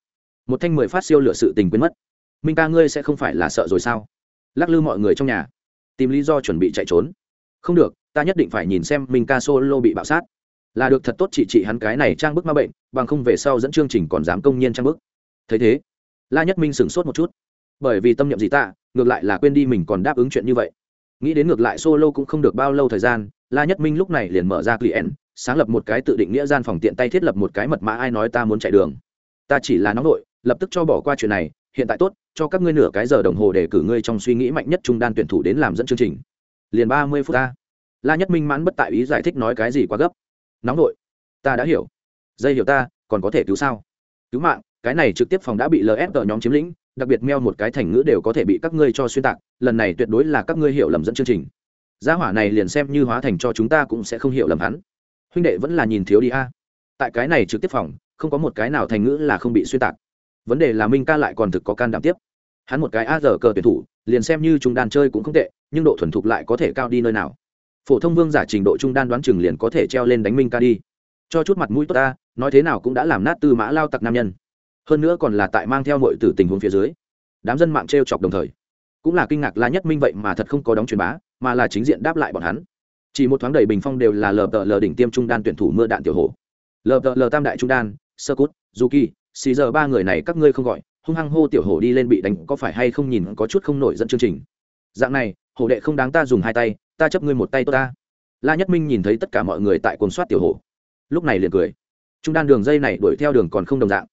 Một thanh mười phát siêu lửa sự tình quên mất. Minh ca ngươi sẽ không phải là sợ rồi sao? Lắc lư mọi người trong nhà, tìm lý do chuẩn bị chạy trốn. Không được, ta nhất định phải nhìn xem minh ca solo bị bạo sát. Là được thật tốt chị chị hắn cái này trang bức ma bệnh, bằng không về sau dẫn chương trình còn dám công nhiên trang bức. Thấy thế, la nhất minh sửng sốt một chút. Bởi vì tâm niệm gì ta, ngược lại là quên đi mình còn đáp ứng chuyện như vậy. Nghĩ đến ngược lại solo cũng không được bao lâu thời gian, la nhất minh lúc này liền mở ra client, sáng lập một cái tự định nghĩa gian phòng tiện tay thiết lập một cái mật mã ai nói ta muốn chạy đường. Ta chỉ là nóng nội, lập tức cho bỏ qua chuyện này hiện tại tốt, cho các ngươi nửa cái giờ đồng hồ để cử ngươi trong suy nghĩ mạnh nhất trung đan tuyển thủ đến làm dẫn chương trình. Liền ba mươi phút ta la nhất minh mãn bất tại ý giải thích nói cái gì quá gấp. Nóng đội ta đã hiểu. Dây hiểu ta, còn có thể cứu sao? Cứu mạng, cái này trực tiếp phòng đã bị lf nhóm chiếm lĩnh, đặc biệt meo một cái thành ngữ đều có thể bị các ngươi cho xuyên tạc, lần này tuyệt đối là các ngươi hiểu lầm dẫn chương trình. Gia hỏa này liền xem như hóa thành cho chúng ta cũng sẽ không hiểu lầm hắn. Huynh đệ vẫn là nhìn thiếu đi a. Tại cái này trực tiếp phòng, không có một cái nào thành ngữ là không bị xuyên tạc vấn đề là minh ca lại còn thực có can đảm tiếp. Hắn một cái a giờ cờ tuyển thủ, liền xem như trung đan chơi cũng không tệ, nhưng độ thuần thục lại có thể cao đi nơi nào. Phổ thông vương giả trình độ trung đan đoán chừng liền có thể treo lên đánh minh ca đi. Cho chút mặt mũi tốt ta, nói thế nào cũng đã làm nát tư mã lao tặc nam nhân. Hơn nữa còn là tại mang theo mọi từ tình huống phía dưới. Đám dân mạng t r e o chọc đồng thời, cũng là kinh ngạc la nhất minh vậy mà thật không có đóng truyền bá, mà là chính diện đáp lại bọn hắn. Chỉ một thoáng đầy bình phong đều là lờ tờ lờ đỉnh tiêm trung đan tuyển thủ mưa đạn tiểu hồ. Lờ tờ lờ tam đại trung đan, sơ cút du kỳ xì giờ ba người này các ngươi không gọi, hung hăng hô tiểu hổ đi lên bị đánh, có phải hay không nhìn có chút không nổi dẫn chương trình? Dạng này, hổ đệ không đáng ta dùng hai tay, ta chấp ngươi một tay tốt ta. La nhất minh nhìn thấy tất cả mọi người tại cồn soát tiểu hổ. Lúc này liền cười. Trung đan đường dây này đuổi theo đường còn không đồng dạng.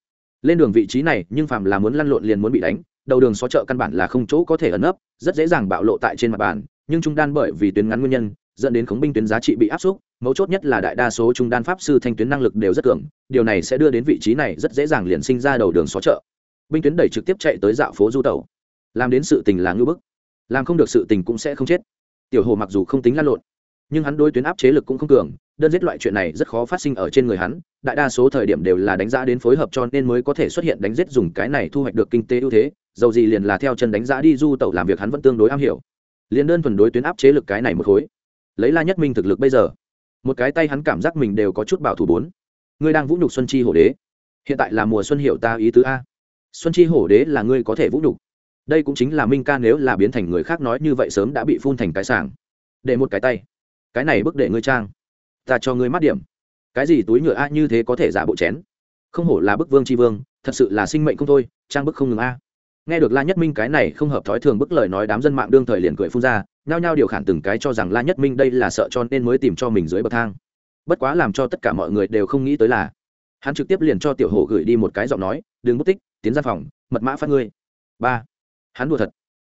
Lên đường vị trí này, nhưng phàm là muốn lăn lộn liền muốn bị đánh, đầu đường xó chợ căn bản là không chỗ có thể ẩn ấp rất dễ dàng bạo lộ tại trên mặt bàn, nhưng trung đan bởi vì tuyến ngắn nguyên nhân, dẫn đến khống binh tuyến giá trị bị áp suất mấu chốt nhất là đại đa số trung đan pháp sư thanh tuyến năng lực đều rất cường, điều này sẽ đưa đến vị trí này rất dễ dàng liền sinh ra đầu đường xó chợ. Binh tuyến đẩy trực tiếp chạy tới dạo phố du tẩu. Làm đến sự tình là ngưỡng bức, làm không được sự tình cũng sẽ không chết. Tiểu hồ mặc dù không tính lăn lộn, nhưng hắn đối tuyến áp chế lực cũng không cường, đơn giết loại chuyện này rất khó phát sinh ở trên người hắn, đại đa số thời điểm đều là đánh giá đến phối hợp cho nên mới có thể xuất hiện đánh giết dùng cái này thu hoạch được kinh tế ưu thế, dầu gì liền là theo chân đánh giá đi du tẩu làm việc hắn vẫn tương đối am hiểu. Liền đơn thuần đối tuyến áp chế lực cái này một khối, lấy la nhất minh thực lực bây giờ một cái tay hắn cảm giác mình đều có chút bảo thủ bốn. Ngươi đang vũ nhục xuân chi hổ đế. Hiện tại là mùa xuân hiệu ta ý tứ a. Xuân chi hổ đế là ngươi có thể vũ nhục. Đây cũng chính là minh ca nếu là biến thành người khác nói như vậy sớm đã bị phun thành cái sảng. Để một cái tay. Cái này bức để ngươi trang. Ta cho ngươi mát điểm. Cái gì túi nhựa a như thế có thể giả bộ chén? Không hổ là bức vương tri vương, thật sự là sinh mệnh không thôi, trang bức không ngừng a. Nghe được la nhất minh cái này không hợp thói thường bức lời nói đám dân mạng đương thời liền cười phun ra nhao nhao điều khản từng cái cho rằng la nhất minh đây là sợ cho nên mới tìm cho mình dưới bậc thang. Bất quá làm cho tất cả mọi người đều không nghĩ tới là, hắn trực tiếp liền cho tiểu hổ gửi đi một cái giọng nói, đừng mất tích, tiến ra phòng, mật mã phát ngươi. Ba, hắn đùa thật.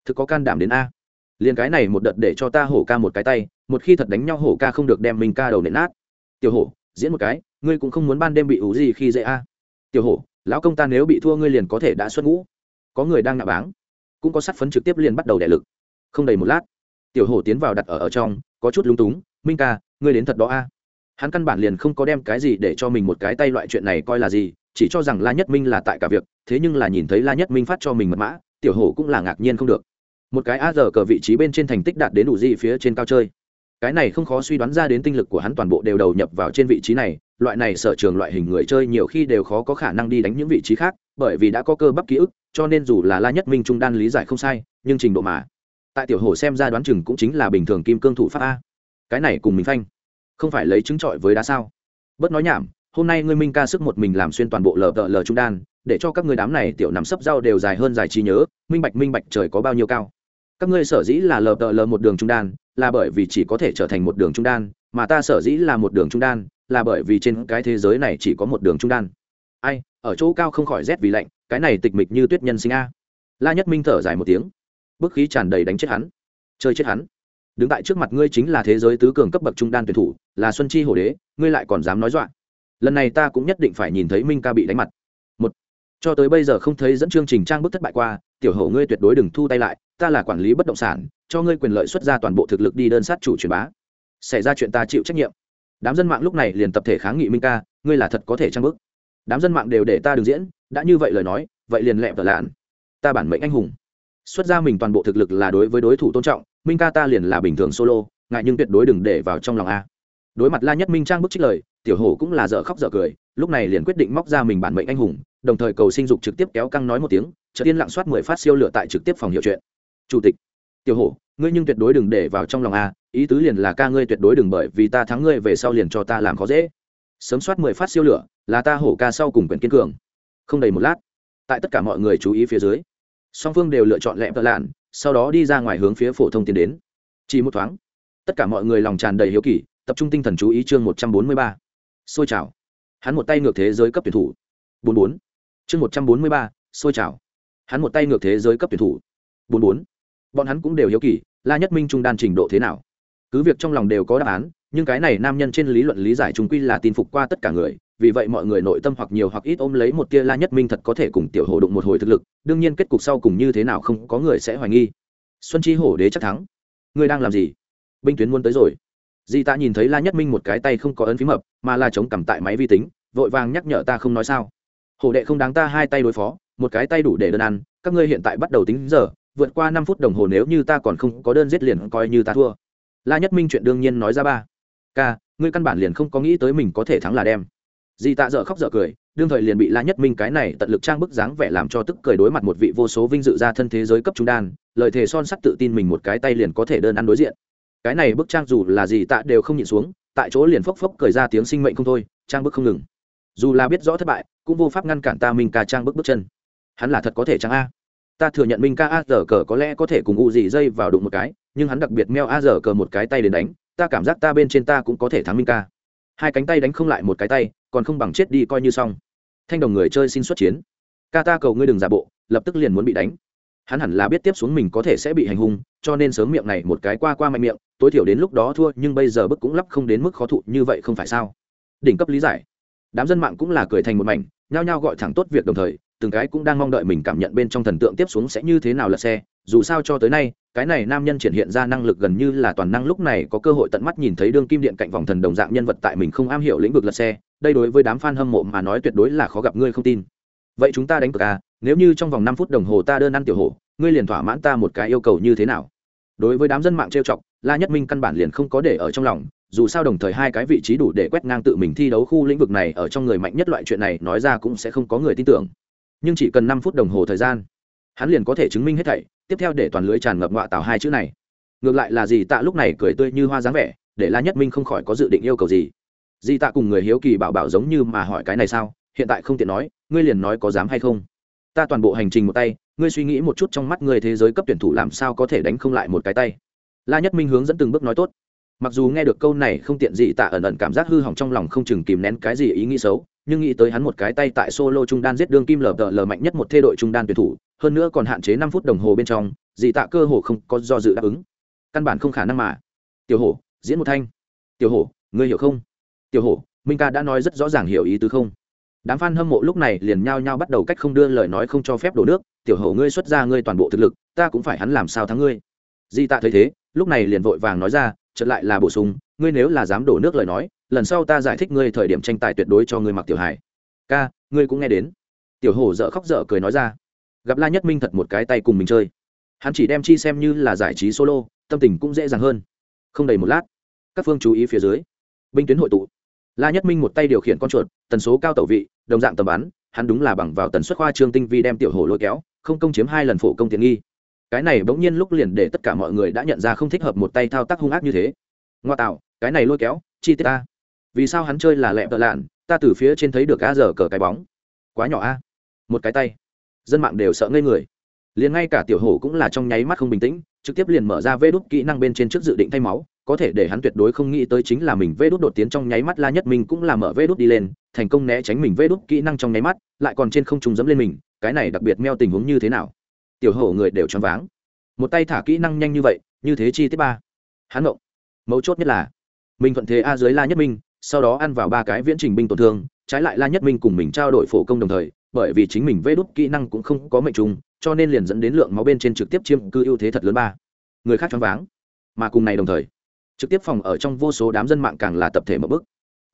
Thực có can đảm đến a. Liền cái này một đợt để cho ta hổ ca một cái tay, một khi thật đánh nhau hổ ca không được đem mình ca đầu nện nát. Tiểu hổ, diễn một cái, ngươi cũng không muốn ban đêm bị ủ gì khi dễ a. Tiểu hổ, lão công ta nếu bị thua ngươi liền có thể đã xuất ngũ. Có người đang nạ báng. Cũng có sát phấn trực tiếp liền bắt đầu đẻ lực. Không đầy một lát tiểu hổ tiến vào đặt ở ở trong, có chút lúng túng, minh ca, ngươi đến thật đó a. Hắn căn bản liền không có đem cái gì để cho mình một cái tay loại chuyện này coi là gì, chỉ cho rằng la nhất minh là tại cả việc, thế nhưng là nhìn thấy la nhất minh phát cho mình mật mã, tiểu hổ cũng là ngạc nhiên không được. Một cái a giờ cờ vị trí bên trên thành tích đạt đến đủ gì phía trên cao chơi. Cái này không khó suy đoán ra đến tinh lực của hắn toàn bộ đều đầu nhập vào trên vị trí này, loại này sở trường loại hình người chơi nhiều khi đều khó có khả năng đi đánh những vị trí khác, bởi vì đã có cơ bắp ký ức, cho nên dù là la nhất minh trung đan lý giải không sai, nhưng trình độ mà tại tiểu hồ xem ra đoán chừng cũng chính là bình thường kim cương thủ pháp a. Cái này cùng mình phanh. Không phải lấy chứng trọi với đá sao? Bớt nói nhảm, hôm nay ngươi minh ca sức một mình làm xuyên toàn bộ lờ đợ lờ trung đan, để cho các ngươi đám này tiểu nằm sấp rau đều dài hơn dài trí nhớ, minh bạch minh bạch trời có bao nhiêu cao. Các ngươi sở dĩ là lờ đợ lờ một đường trung đan, là bởi vì chỉ có thể trở thành một đường trung đan, mà ta sở dĩ là một đường trung đan, là bởi vì trên cái thế giới này chỉ có một đường trung đan. Ai, ở chỗ cao không khỏi rét vì lạnh, cái này tịch mịch như tuyết nhân sinh a. La nhất minh thở dài một tiếng bức khí tràn đầy đánh chết hắn. Chơi chết hắn. Đứng tại trước mặt ngươi chính là thế giới tứ cường cấp bậc trung đan tuyển thủ, là xuân chi hổ đế, ngươi lại còn dám nói dọa. Lần này ta cũng nhất định phải nhìn thấy minh ca bị đánh mặt. Một. Cho tới bây giờ không thấy dẫn chương trình trang bức thất bại qua, tiểu hổ ngươi tuyệt đối đừng thu tay lại, ta là quản lý bất động sản, cho ngươi quyền lợi xuất ra toàn bộ thực lực đi đơn sát chủ truyền bá. Xảy ra chuyện ta chịu trách nhiệm. Đám dân mạng lúc này liền tập thể kháng nghị minh ca, ngươi là thật có thể trang bức. Đám dân mạng đều để ta đ diễn, đã như vậy lời nói, vậy liền lẹ vợ lạn. Ta bản mệnh anh hùng xuất ra mình toàn bộ thực lực là đối với đối thủ tôn trọng, minh ca ta liền là bình thường solo, ngại nhưng tuyệt đối đừng để vào trong lòng a. Đối mặt la nhất minh trang bức trích lời, tiểu hổ cũng là dở khóc dở cười, lúc này liền quyết định móc ra mình bản mệnh anh hùng, đồng thời cầu sinh dục trực tiếp kéo căng nói một tiếng, chợt tiên lặng soát mười phát siêu lửa tại trực tiếp phòng hiệu chuyện. Chủ tịch, tiểu hổ, ngươi nhưng tuyệt đối đừng để vào trong lòng a, ý tứ liền là ca ngươi tuyệt đối đừng bởi vì ta thắng ngươi về sau liền cho ta làm khó dễ. Sớm soát mười phát siêu lửa, là ta hổ ca sau cùng quyền kiên cường. Không đầy một lát, tại tất cả mọi người chú ý phía dưới song phương đều lựa chọn lẹ vợ lạn, sau đó đi ra ngoài hướng phía phổ thông tiến đến. Chỉ một thoáng, tất cả mọi người lòng tràn đầy hiếu kỳ, tập trung tinh thần chú ý chương một trăm bốn mươi ba. Xôi trào hắn một tay ngược thế giới cấp tuyển thủ. Bốn bốn. Chương một trăm bốn mươi ba, xôi trào hắn một tay ngược thế giới cấp tuyển thủ. Bốn bốn. Bọn hắn cũng đều hiếu kỳ, la nhất minh trung đan trình độ thế nào. Cứ việc trong lòng đều có đáp án, nhưng cái này nam nhân trên lý luận lý giải chúng quy là tin phục qua tất cả người vì vậy mọi người nội tâm hoặc nhiều hoặc ít ôm lấy một tia la nhất minh thật có thể cùng tiểu hồ đụng một hồi thực lực, đương nhiên kết cục sau cùng như thế nào không có người sẽ hoài nghi. Xuân chi hổ đế chắc thắng. Ngươi đang làm gì? Binh tuyến muốn tới rồi. Di ta nhìn thấy la nhất minh một cái tay không có ấn phí mập, mà là chống cầm tại máy vi tính, vội vàng nhắc nhở ta không nói sao. Hổ đệ không đáng ta hai tay đối phó, một cái tay đủ để đơn ăn, các ngươi hiện tại bắt đầu tính giờ, vượt qua năm phút đồng hồ nếu như ta còn không có đơn giết liền coi như ta thua. La nhất minh chuyện đương nhiên nói ra ba. Ca, ngươi căn bản liền không có nghĩ tới mình có thể thắng là đem di tạ dở khóc dở cười, đương thời liền bị la nhất minh cái này tận lực trang bức dáng vẻ làm cho tức cười đối mặt một vị vô số vinh dự ra thân thế giới cấp trung đan lợi thề son sắt tự tin mình một cái tay liền có thể đơn ăn đối diện. Cái này bức trang dù là gì tạ đều không nhịn xuống, tại chỗ liền phốc phốc cười ra tiếng sinh mệnh không thôi, trang bức không ngừng. Dù là biết rõ thất bại, cũng vô pháp ngăn cản ta minh ca trang bức bước chân. Hắn là thật có thể trang a. Ta thừa nhận minh ca a giờ cờ có lẽ có thể cùng u gì dây vào đụng một cái, nhưng hắn đặc biệt meo a giờ cờ một cái tay đến đánh, ta cảm giác ta bên trên ta cũng có thể thắng minh ca hai cánh tay đánh không lại một cái tay, còn không bằng chết đi coi như xong. Thanh đồng người chơi xin xuất chiến. Ca ta cầu ngươi đừng giả bộ, lập tức liền muốn bị đánh. Hắn hẳn là biết tiếp xuống mình có thể sẽ bị hành hung, cho nên sớm miệng này một cái qua qua mạnh miệng, tối thiểu đến lúc đó thua, nhưng bây giờ bức cũng lắp không đến mức khó thụ như vậy không phải sao? Đỉnh cấp lý giải. Đám dân mạng cũng là cười thành một mảnh, nhao nhao gọi thẳng tốt việc đồng thời từng cái cũng đang mong đợi mình cảm nhận bên trong thần tượng tiếp xuống sẽ như thế nào lật xe. Dù sao cho tới nay, cái này nam nhân triển hiện ra năng lực gần như là toàn năng lúc này có cơ hội tận mắt nhìn thấy đương kim điện cạnh vòng thần đồng dạng nhân vật tại mình không am hiểu lĩnh vực lật xe. Đây đối với đám fan hâm mộ mà nói tuyệt đối là khó gặp, ngươi không tin. Vậy chúng ta đánh cược à? Nếu như trong vòng năm phút đồng hồ ta đơn ăn tiểu hổ, ngươi liền thỏa mãn ta một cái yêu cầu như thế nào? Đối với đám dân mạng trêu chọc, la nhất minh căn bản liền không có để ở trong lòng, dù sao đồng thời hai cái vị trí đủ để quét ngang tự mình thi đấu khu lĩnh vực này, ở trong người mạnh nhất loại chuyện này, nói ra cũng sẽ không có người tin tưởng nhưng chỉ cần năm phút đồng hồ thời gian, hắn liền có thể chứng minh hết thảy, tiếp theo để toàn lưới tràn ngập ngọa tạo hai chữ này. Ngược lại là gì tạ lúc này cười tươi như hoa dáng vẻ, để la nhất minh không khỏi có dự định yêu cầu gì. Di tạ cùng người hiếu kỳ bảo bảo giống như mà hỏi cái này sao, hiện tại không tiện nói, ngươi liền nói có dám hay không? Ta toàn bộ hành trình một tay, ngươi suy nghĩ một chút trong mắt người thế giới cấp tuyển thủ làm sao có thể đánh không lại một cái tay? La nhất minh hướng dẫn từng bước nói tốt. Mặc dù nghe được câu này không tiện gì tạ ẩn ẩn cảm giác hư hỏng trong lòng không chừng kìm nén cái gì ý nghĩ xấu nhưng nghĩ tới hắn một cái tay tại solo trung đan giết đương kim lờ lờ mạnh nhất một thê đội trung đan tuyển thủ, hơn nữa còn hạn chế năm phút đồng hồ bên trong, dị tạ cơ hồ không có do dự đáp ứng. Căn bản không khả năng mà. Tiểu hổ, diễn một thanh. Tiểu hổ, ngươi hiểu không? Tiểu hổ, minh ca đã nói rất rõ ràng hiểu ý tứ không? Đám f a n hâm mộ lúc này liền nhao nhao bắt đầu cách không đưa lời nói không cho phép đổ nước. Tiểu hổ, ngươi xuất ra ngươi toàn bộ thực lực, ta cũng phải hắn làm sao thắng ngươi. Di tạ thấy thế, lúc này liền vội vàng nói ra, chợt lại là bổ sung ngươi nếu là dám đổ nước lời nói, lần sau ta giải thích ngươi thời điểm tranh tài tuyệt đối cho ngươi mặc tiểu hải ca, ngươi cũng nghe đến. Tiểu hổ dợ khóc dở cười nói ra. Gặp la nhất minh thật một cái tay cùng mình chơi. Hắn chỉ đem chi xem như là giải trí solo, tâm tình cũng dễ dàng hơn. Không đầy một lát, các phương chú ý phía dưới, binh tuyến hội tụ. La nhất minh một tay điều khiển con chuột, tần số cao tẩu vị, đồng dạng tầm bắn, hắn đúng là bằng vào tần suất khoa trương tinh vi đem tiểu hổ lôi kéo, không công chiếm hai lần phổ công tiện nghi. Cái này bỗng nhiên lúc liền để tất cả mọi người đã nhận ra không thích hợp một tay thao tác hung ác như thế. Ngoa tạo cái này lôi kéo, chi tiết ta. Vì sao hắn chơi là lẹ vợ lạn, ta từ phía trên thấy được a giờ cờ cái bóng. Quá nhỏ a một cái tay. Dân mạng đều sợ ngây người. Liền ngay cả tiểu hổ cũng là trong nháy mắt không bình tĩnh, trực tiếp liền mở ra vê đốt kỹ năng bên trên trước dự định thay máu, có thể để hắn tuyệt đối không nghĩ tới chính là mình vê đốt đột tiến trong nháy mắt la nhất mình cũng là mở vê đốt đi lên, thành công né tránh mình vê đốt kỹ năng trong nháy mắt, lại còn trên không trùng dẫm lên mình, cái này đặc biệt meo tình huống như thế nào? Tiểu hổ người đều choáng váng. Một tay thả kỹ năng nhanh như vậy, như thế chi tiết ba. Hắn ngộng mấu chốt nhất là mình thuận thế a dưới la nhất minh, sau đó ăn vào ba cái viễn trình binh tổn thương, trái lại la nhất minh cùng mình trao đổi phổ công đồng thời, bởi vì chính mình vê đúc kỹ năng cũng không có mệnh trùng cho nên liền dẫn đến lượng máu bên trên trực tiếp chiêm cư ưu thế thật lớn ba. Người khác choáng váng, mà cùng này đồng thời, trực tiếp phòng ở trong vô số đám dân mạng càng là tập thể một bức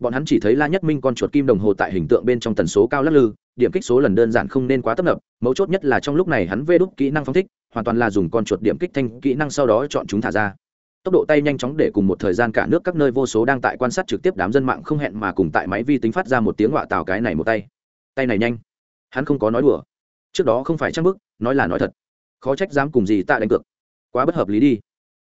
bọn hắn chỉ thấy la nhất minh con chuột kim đồng hồ tại hình tượng bên trong tần số cao lắc lư, điểm kích số lần đơn giản không nên quá tấp nập, mấu chốt nhất là trong lúc này hắn vê đúc kỹ năng phong thích, hoàn toàn là dùng con chuột điểm kích thanh kỹ năng sau đó chọn chúng thả ra tốc độ tay nhanh chóng để cùng một thời gian cả nước các nơi vô số đang tại quan sát trực tiếp đám dân mạng không hẹn mà cùng tại máy vi tính phát ra một tiếng họa tào cái này một tay. Tay này nhanh. Hắn không có nói đùa. Trước đó không phải trang bức, nói là nói thật. Khó trách dám cùng gì tạ đánh cược. Quá bất hợp lý đi.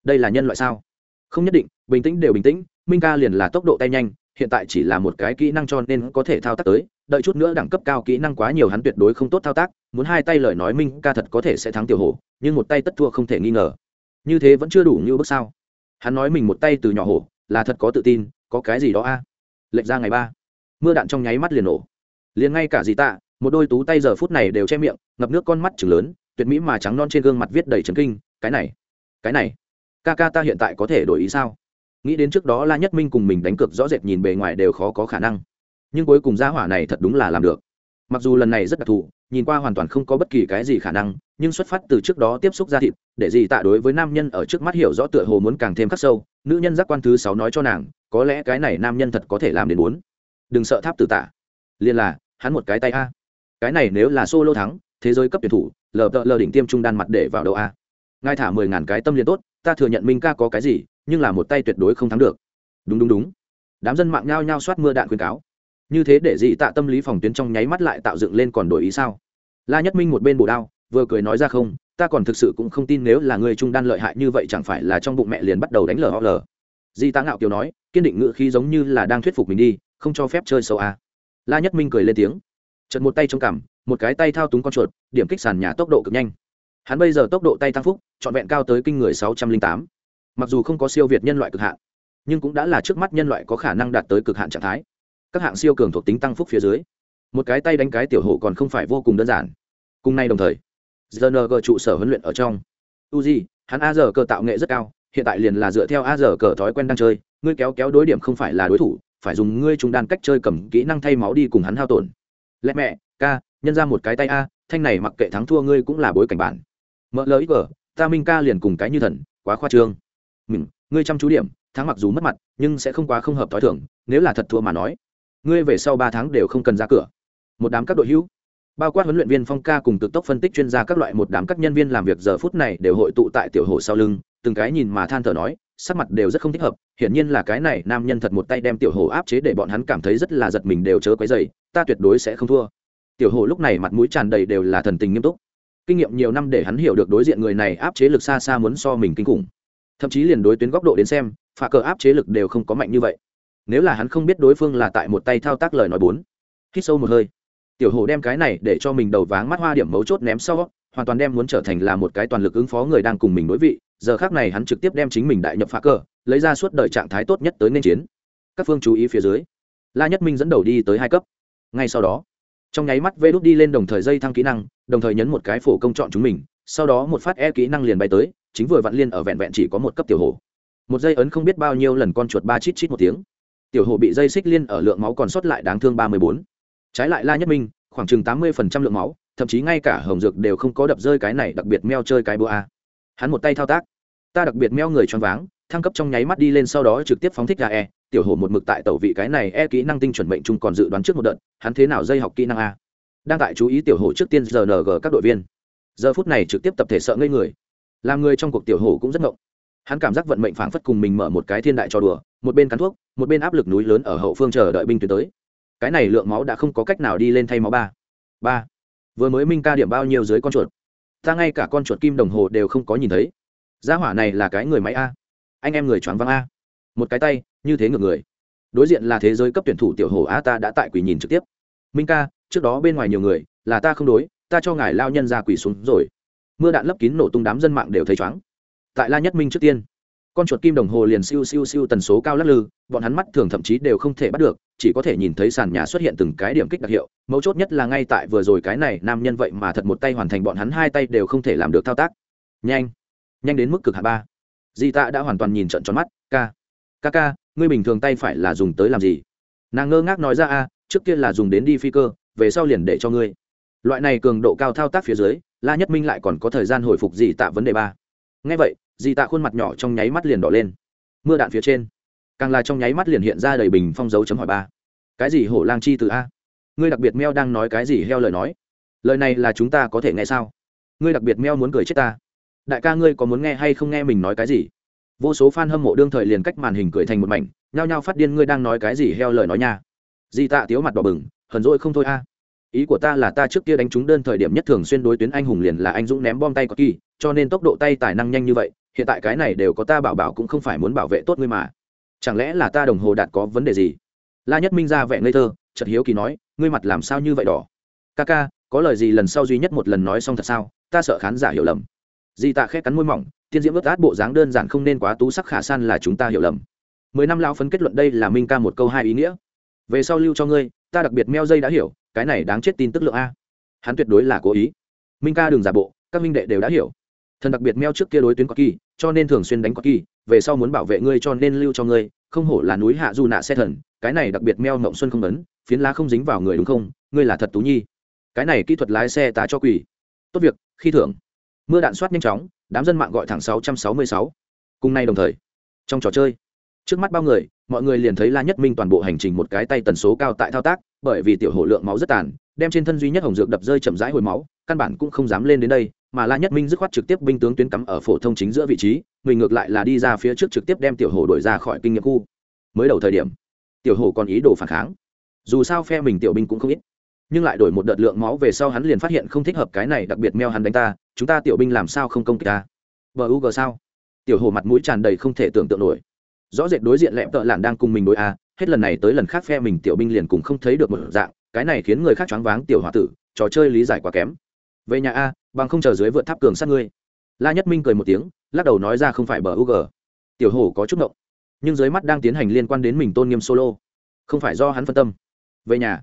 Đây là nhân loại sao? Không nhất định, bình tĩnh đều bình tĩnh, minh ca liền là tốc độ tay nhanh, hiện tại chỉ là một cái kỹ năng cho nên có thể thao tác tới, đợi chút nữa đẳng cấp cao kỹ năng quá nhiều hắn tuyệt đối không tốt thao tác, muốn hai tay lời nói minh ca thật có thể sẽ thắng tiểu hổ, nhưng một tay tất thua không thể nghi ngờ. Như thế vẫn chưa đủ như bước sao? Hắn nói mình một tay từ nhỏ hổ, là thật có tự tin, có cái gì đó a? À? lệch ra ngày ba. Mưa đạn trong nháy mắt liền nổ. Liền ngay cả dì tạ, một đôi tú tay giờ phút này đều che miệng, ngập nước con mắt chừng lớn, tuyệt mỹ mà trắng non trên gương mặt viết đầy trấn kinh, cái này cái này, ca ca ta hiện tại có thể đổi ý sao? Nghĩ đến trước đó la nhất minh cùng mình đánh cược rõ rệt nhìn bề ngoài đều khó có khả năng. Nhưng cuối cùng gia hỏa này thật đúng là làm được. Mặc dù lần này rất đặc thù, nhìn qua hoàn toàn không có bất kỳ cái gì khả năng nhưng xuất phát từ trước đó tiếp xúc ra thịt, để gì tạ đối với nam nhân ở trước mắt hiểu rõ tựa hồ muốn càng thêm khắc sâu, nữ nhân giác quan thứ sáu nói cho nàng, có lẽ cái này nam nhân thật có thể làm đến bốn đừng sợ tháp tử tạ. Liên là, hắn một cái tay a. Cái này nếu là solo thắng, thế giới cấp tuyển thủ, lờ đợ lờ đỉnh tiêm trung đan mặt để vào đầu a. Ngay thả mười ngàn cái tâm liền tốt, ta thừa nhận minh ca có cái gì, nhưng là một tay tuyệt đối không thắng được. Đúng đúng đúng. Đám dân mạng nhao nhao soát mưa đạn khuyên cáo. Như thế để dị tạ tâm lý phòng tuyến trong nháy mắt lại tạo dựng lên còn đổi ý sao? La nhất minh một bên bổ đao vừa cười nói ra không, ta còn thực sự cũng không tin nếu là người trung đan lợi hại như vậy chẳng phải là trong bụng mẹ liền bắt đầu đánh lờ ho lờ. Di tá ngạo kiều nói, kiên định ngự khí giống như là đang thuyết phục mình đi, không cho phép chơi sâu à. la nhất minh cười lên tiếng. Chật một tay trong cằm, một cái tay thao túng con chuột, điểm kích sàn nhà tốc độ cực nhanh. Hắn bây giờ tốc độ tay tăng phúc, trọn vẹn cao tới kinh người sáu trăm linh tám. Mặc dù không có siêu việt nhân loại cực hạn, nhưng cũng đã là trước mắt nhân loại có khả năng đạt tới cực hạn trạng thái. Các hạng siêu cường thuộc tính tăng phúc phía dưới. Một cái tay đánh cái tiểu hộ còn không phải vô cùng đơn giản. Cùng nay đồng thời ZNG trụ sở huấn luyện ở trong. Uzi hắn a giờ cờ tạo nghệ rất cao, hiện tại liền là dựa theo a giờ cờ thói quen đang chơi. Ngươi kéo kéo đối điểm không phải là đối thủ, phải dùng ngươi trung đan cách chơi cầm kỹ năng thay máu đi cùng hắn hao tổn. Lẽ mẹ, ca, nhân ra một cái tay a, thanh này mặc kệ thắng thua ngươi cũng là bối cảnh bản. Mở lời vở ta minh ca liền cùng cái như thần, quá khoa trương. Mình, ngươi chăm chú điểm, thắng mặc dù mất mặt, nhưng sẽ không quá không hợp thói thường. thưởng nếu là thật thua mà nói. Ngươi về sau ba tháng đều không cần ra cửa. Một đám các đội hữu bao quát huấn luyện viên phong ca cùng cực tốc phân tích chuyên gia các loại một đám các nhân viên làm việc giờ phút này đều hội tụ tại tiểu hồ sau lưng, từng cái nhìn mà than thở nói, sắc mặt đều rất không thích hợp, hiển nhiên là cái này nam nhân thật một tay đem tiểu hồ áp chế để bọn hắn cảm thấy rất là giật mình đều chớ quấy dày ta tuyệt đối sẽ không thua. Tiểu hồ lúc này mặt mũi tràn đầy đều là thần tình nghiêm túc. Kinh nghiệm nhiều năm để hắn hiểu được đối diện người này áp chế lực xa xa muốn so mình kinh khủng. Thậm chí liền đối tuyến góc độ đến xem phà cờ áp chế lực đều không có mạnh như vậy. Nếu là hắn không biết đối phương là tại một tay thao tác lời nói bốn. Hít sâu một hơi tiểu hồ đem cái này để cho mình đầu váng mắt hoa điểm mấu chốt ném sau, hoàn toàn đem muốn trở thành là một cái toàn lực ứng phó người đang cùng mình đối vị, giờ khác này hắn trực tiếp đem chính mình đại nhập phá cờ lấy ra suốt đời trạng thái tốt nhất tới nên chiến. Các phương chú ý phía dưới, la nhất minh dẫn đầu đi tới hai cấp. Ngay sau đó, trong nháy mắt vê đút đi lên đồng thời dây thăng kỹ năng, đồng thời nhấn một cái phổ công chọn chúng mình, sau đó một phát e kỹ năng liền bay tới, chính vừa vặn liên ở vẹn vẹn chỉ có một cấp tiểu hồ một dây ấn không biết bao nhiêu lần con chuột ba chít chít một tiếng. Tiểu hồ bị dây xích liên ở lượng máu còn sót lại đáng thương ba mươi bốn trái lại la nhất minh, khoảng chừng tám mươi phần trăm lượng máu, thậm chí ngay cả hồng dược đều không có đập rơi cái này, đặc biệt meo chơi cái búa a. Hắn một tay thao tác. Ta đặc biệt meo người choáng váng, thăng cấp trong nháy mắt đi lên sau đó trực tiếp phóng thích ra e tiểu hồ một mực tại tẩu vị cái này e kỹ năng tinh chuẩn bệnh chung còn dự đoán trước một đợt, hắn thế nào dây học kỹ năng a? Đang tại chú ý tiểu hồ trước tiên rng các đội viên. Giờ phút này trực tiếp tập thể sợ ngây người. Làm người trong cuộc tiểu hồ cũng rất ngộng. Hắn cảm giác vận mệnh phảng phất cùng mình mở một cái thiên đại trò đùa, một bên cắn thuốc, một bên áp lực núi lớn ở hậu phương chờ đợi binh tuyến tới cái này lượng máu đã không có cách nào đi lên thay máu ba. Ba. Vừa mới minh ca điểm bao nhiêu dưới con chuột? Ta ngay cả con chuột kim đồng hồ đều không có nhìn thấy. Gia hỏa này là cái người máy a. Anh em người choáng văng a. Một cái tay, như thế ngược người. Đối diện là thế giới cấp tuyển thủ tiểu hồ a ta đã tại quỷ nhìn trực tiếp. Minh ca, trước đó bên ngoài nhiều người, là ta không đối, ta cho ngài lao nhân ra quỷ xuống rồi. Mưa đạn lấp kín nổ tung đám dân mạng đều thấy choáng. tại la nhất minh trước tiên con chuột kim đồng hồ liền siêu siêu siêu tần số cao lắc lư, bọn hắn mắt thường thậm chí đều không thể bắt được, chỉ có thể nhìn thấy sàn nhà xuất hiện từng cái điểm kích đặc hiệu, mấu chốt nhất là ngay tại vừa rồi cái này nam nhân vậy mà thật một tay hoàn thành bọn hắn hai tay đều không thể làm được thao tác. Nhanh nhanh đến mức cực hạ ba. Di tạ đã hoàn toàn nhìn trận tròn mắt, ca ca ca, ngươi bình thường tay phải là dùng tới làm gì? Nàng ngơ ngác nói ra, a, trước kia là dùng đến đi phi cơ, về sau liền để cho ngươi. Loại này cường độ cao thao tác phía dưới, la nhất minh lại còn có thời gian hồi phục gì tạ vấn đề ba. Ngay vậy dì tạ khuôn mặt nhỏ trong nháy mắt liền đỏ lên. Mưa đạn phía trên, càng là trong nháy mắt liền hiện ra đầy bình phong dấu chấm hỏi ba. Cái gì hổ lang chi từ a? Ngươi đặc biệt meo đang nói cái gì heo lời nói? Lời này là chúng ta có thể nghe sao? Ngươi đặc biệt meo muốn cười chết ta. Đại ca ngươi có muốn nghe hay không nghe mình nói cái gì? Vô số f a n hâm mộ đương thời liền cách màn hình cười thành một mảnh, nhao nhao phát điên ngươi đang nói cái gì heo lời nói nha. Di tạ tiếu mặt đỏ bừng, hờn dỗi không thôi a. Ý của ta là ta trước kia đánh trúng đơn thời điểm nhất thường xuyên đối tuyến anh hùng liền là anh dũng ném bom tay có kỳ, cho nên tốc độ tay tài năng nhanh như vậy hiện tại cái này đều có ta bảo bảo cũng không phải muốn bảo vệ tốt ngươi mà. Chẳng lẽ là ta đồng hồ đạt có vấn đề gì? La nhất minh ra vẻ ngây thơ, chợt hiếu kỳ nói, ngươi mặt làm sao như vậy đỏ? Ca ca, có lời gì lần sau duy nhất một lần nói xong thật sao? Ta sợ khán giả hiểu lầm. Di tạ khét cắn môi mỏng tiên diễm ướt át bộ dáng đơn giản không nên quá tú sắc khả san là chúng ta hiểu lầm. Mười năm lao phấn kết luận đây là minh ca một câu hai ý nghĩa. Về sau lưu cho ngươi, ta đặc biệt meo dây đã hiểu, cái này đáng chết tin tức lượng a. Hắn tuyệt đối là cố ý. Minh ca đừng giả bộ, các minh đệ đều đã hiểu thần đặc biệt meo trước kia đối tuyến có kỳ, cho nên thường xuyên đánh có kỳ, về sau muốn bảo vệ ngươi cho nên lưu cho ngươi, không hổ là núi hạ du nạ xe thần, cái này đặc biệt meo mộng xuân không ấn, phiến lá không dính vào người đúng không? Ngươi là thật tú nhi. Cái này kỹ thuật lái xe tá cho quỷ tốt việc, khi thưởng. Mưa đạn soát nhanh chóng, đám dân mạng gọi thẳng 666. cùng nay đồng thời, trong trò chơi, trước mắt bao người, mọi người liền thấy la nhất minh toàn bộ hành trình một cái tay tần số cao tại thao tác, bởi vì tiểu hổ lượng máu rất tàn, đem trên thân duy nhất hồng dược đập rơi chậm rãi hồi máu, căn bản cũng không dám lên đến đây mà la nhất minh dứt khoát trực tiếp binh tướng tuyến cắm ở phổ thông chính giữa vị trí, mình ngược lại là đi ra phía trước trực tiếp đem tiểu hổ đổi ra khỏi kinh nghiệm khu. Mới đầu thời điểm, tiểu hổ còn ý đồ phản kháng. Dù sao phe mình tiểu binh cũng không ít, nhưng lại đổi một đợt lượng máu về sau hắn liền phát hiện không thích hợp cái này, đặc biệt meo hắn đánh ta, chúng ta tiểu binh làm sao không công kích ta? Bờ u g sao? Tiểu hồ mặt mũi tràn đầy không thể tưởng tượng nổi. Rõ rệt đối diện lẹm tợ lạn đang cùng mình đối a, hết lần này tới lần khác phe mình tiểu binh liền cùng không thấy được một dạng, cái này khiến người khác choáng váng tiểu h o a tử, trò chơi lý giải quá kém về nhà a, bằng không chờ dưới vượt tháp cường sát ngươi. La nhất minh cười một tiếng, lắc đầu nói ra không phải bờ ug tiểu hồ có chút động nhưng dưới mắt đang tiến hành liên quan đến mình tôn nghiêm solo. Không phải do hắn phân tâm. Về nhà.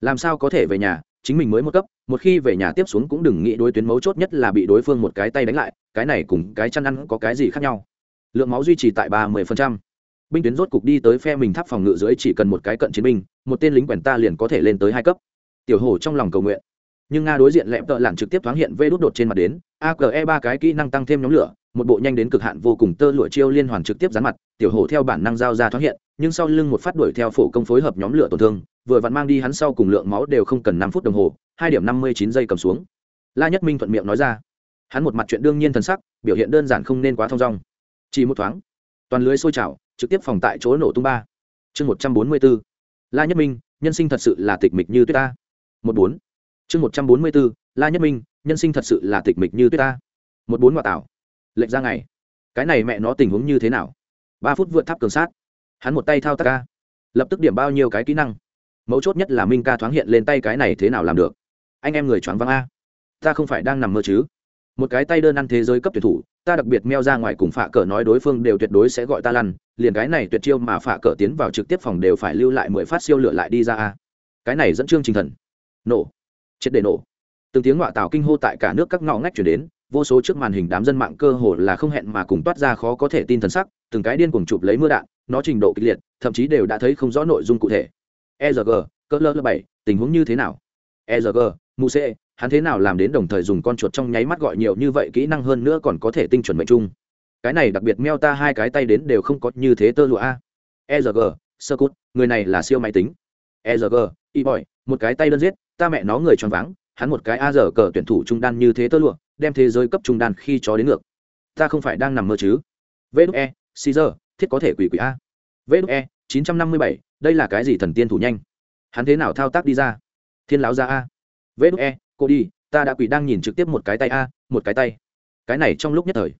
Làm sao có thể về nhà? Chính mình mới một cấp, một khi về nhà tiếp xuống cũng đừng nghĩ đối tuyến mấu chốt nhất là bị đối phương một cái tay đánh lại, cái này cùng cái chăn ăn có cái gì khác nhau? Lượng máu duy trì tại ba mươi binh tuyến rốt cục đi tới phe mình tháp phòng ngự dưới chỉ cần một cái cận chiến binh, một tên lính quèn ta liền có thể lên tới hai cấp. Tiểu hổ trong lòng cầu nguyện nhưng nga đối diện lẹm tợ lặn trực tiếp thoáng hiện vê đốt đột trên mặt đến age ba cái kỹ năng tăng thêm nhóm lửa, một bộ nhanh đến cực hạn vô cùng tơ lụa chiêu liên hoàn trực tiếp dán mặt, tiểu hổ theo bản năng giao ra thoáng hiện, nhưng sau lưng một phát đuổi theo phổ công phối hợp nhóm lửa tổn thương, vừa vặn mang đi hắn sau cùng lượng máu đều không cần năm phút đồng hồ, hai điểm năm mươi chín giây cầm xuống. La nhất minh thuận miệng nói ra. Hắn một mặt chuyện đương nhiên thần sắc, biểu hiện đơn giản không nên quá thong dong. Chỉ một thoáng, toàn lưới sôi trào, trực tiếp phòng tại chỗ nổ tung ba. Chương một trăm bốn mươi b ố la nhất minh, nhân sinh thật sự là tịch mịch như tuyết ta. Một bốn chương một trăm bốn mươi bốn, la nhất minh, nhân sinh thật sự là tịch mịch như tuyết ta. Một bốn ngoại tảo. Lệnh ra ngày. Cái này mẹ nó tình huống như thế nào? Ba phút vượt tháp cường sát. Hắn một tay thao tác ca. Lập tức điểm bao nhiêu cái kỹ năng? Mấu chốt nhất là minh ca thoáng hiện lên tay cái này thế nào làm được? Anh em người choáng văng a. Ta không phải đang nằm mơ chứ? Một cái tay đơn ăn thế giới cấp tuyển thủ, ta đặc biệt meo ra ngoài cùng phạ cờ nói đối phương đều tuyệt đối sẽ gọi ta lăn, liền cái này tuyệt chiêu mà phạ cờ tiến vào trực tiếp phòng đều phải lưu lại mười phát siêu lửa lại đi ra a. Cái này dẫn chương trình thần. Nổ triệt để nổ. Từng tiếng ngoại tạo kinh hô tại cả nước các ngõ ngách chuyển đến, vô số trước màn hình đám dân mạng cơ hồ là không hẹn mà cùng toát ra khó có thể tin thần sắc, từng cái điên cuồng chụp lấy mưa đạn, nó trình độ kịch liệt, thậm chí đều đã thấy không rõ nội dung cụ thể. Erg cỡ lơ bảy, tình huống như thế nào? Erg mù c hắn thế nào làm đến đồng thời dùng con chuột trong nháy mắt gọi nhiều như vậy kỹ năng hơn nữa còn có thể tinh chuẩn mệnh chung cái này đặc biệt meo ta hai cái tay đến đều không có như thế tơ lụa a. Erg sơ cút, người này là siêu máy tính. Erg y bỏi một cái tay đơn giết ta mẹ nó người choáng váng, hắn một cái a giờ cờ tuyển thủ trung đan như thế tơ lụa, đem thế giới cấp trung đan khi chó đến ngược. Ta không phải đang nằm mơ chứ? Vê đúc e caesar, thiết có thể quỷ quỷ a. Vê đúc e chín trăm năm mươi bảy, đây là cái gì thần tiên thủ nhanh? Hắn thế nào thao tác đi ra? Thiên lão ra a. Vê đúc e cô đi, ta đã quỷ đang nhìn trực tiếp một cái tay a, một cái tay. Cái này trong lúc nhất thời,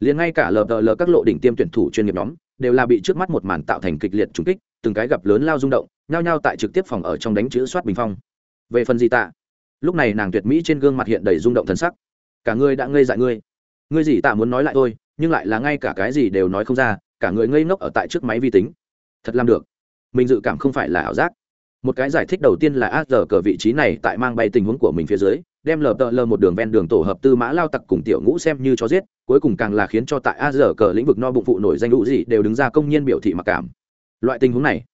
liền ngay cả lờ đờ lờ các lộ đỉnh tiêm tuyển thủ chuyên nghiệp nhóm, đều là bị trước mắt một màn tạo thành kịch liệt trùng kích, từng cái gặp lớn lao rung động, nhao nhao tại trực tiếp phòng ở trong đánh chữ soát bình phong về phần gì tạ? Lúc này nàng tuyệt mỹ trên gương mặt hiện đầy rung động thân sắc. Cả ngươi đã ngây dại ngươi. Ngươi gì tạ muốn nói lại thôi, nhưng lại là ngay cả cái gì đều nói không ra, cả người ngây ngốc ở tại trước máy vi tính. Thật làm được. Mình dự cảm không phải là ảo giác. Một cái giải thích đầu tiên là a giờ cờ vị trí này tại mang bay tình huống của mình phía dưới, đem lờ tợ lờ một đường ven đường tổ hợp tư mã lao tặc cùng tiểu ngũ xem như cho giết, cuối cùng càng là khiến cho tại a giờ cờ lĩnh vực no bụng phụ nổi danh lũ gì đều đứng ra công nhiên biểu thị mặc cảm. Loại tình huống này,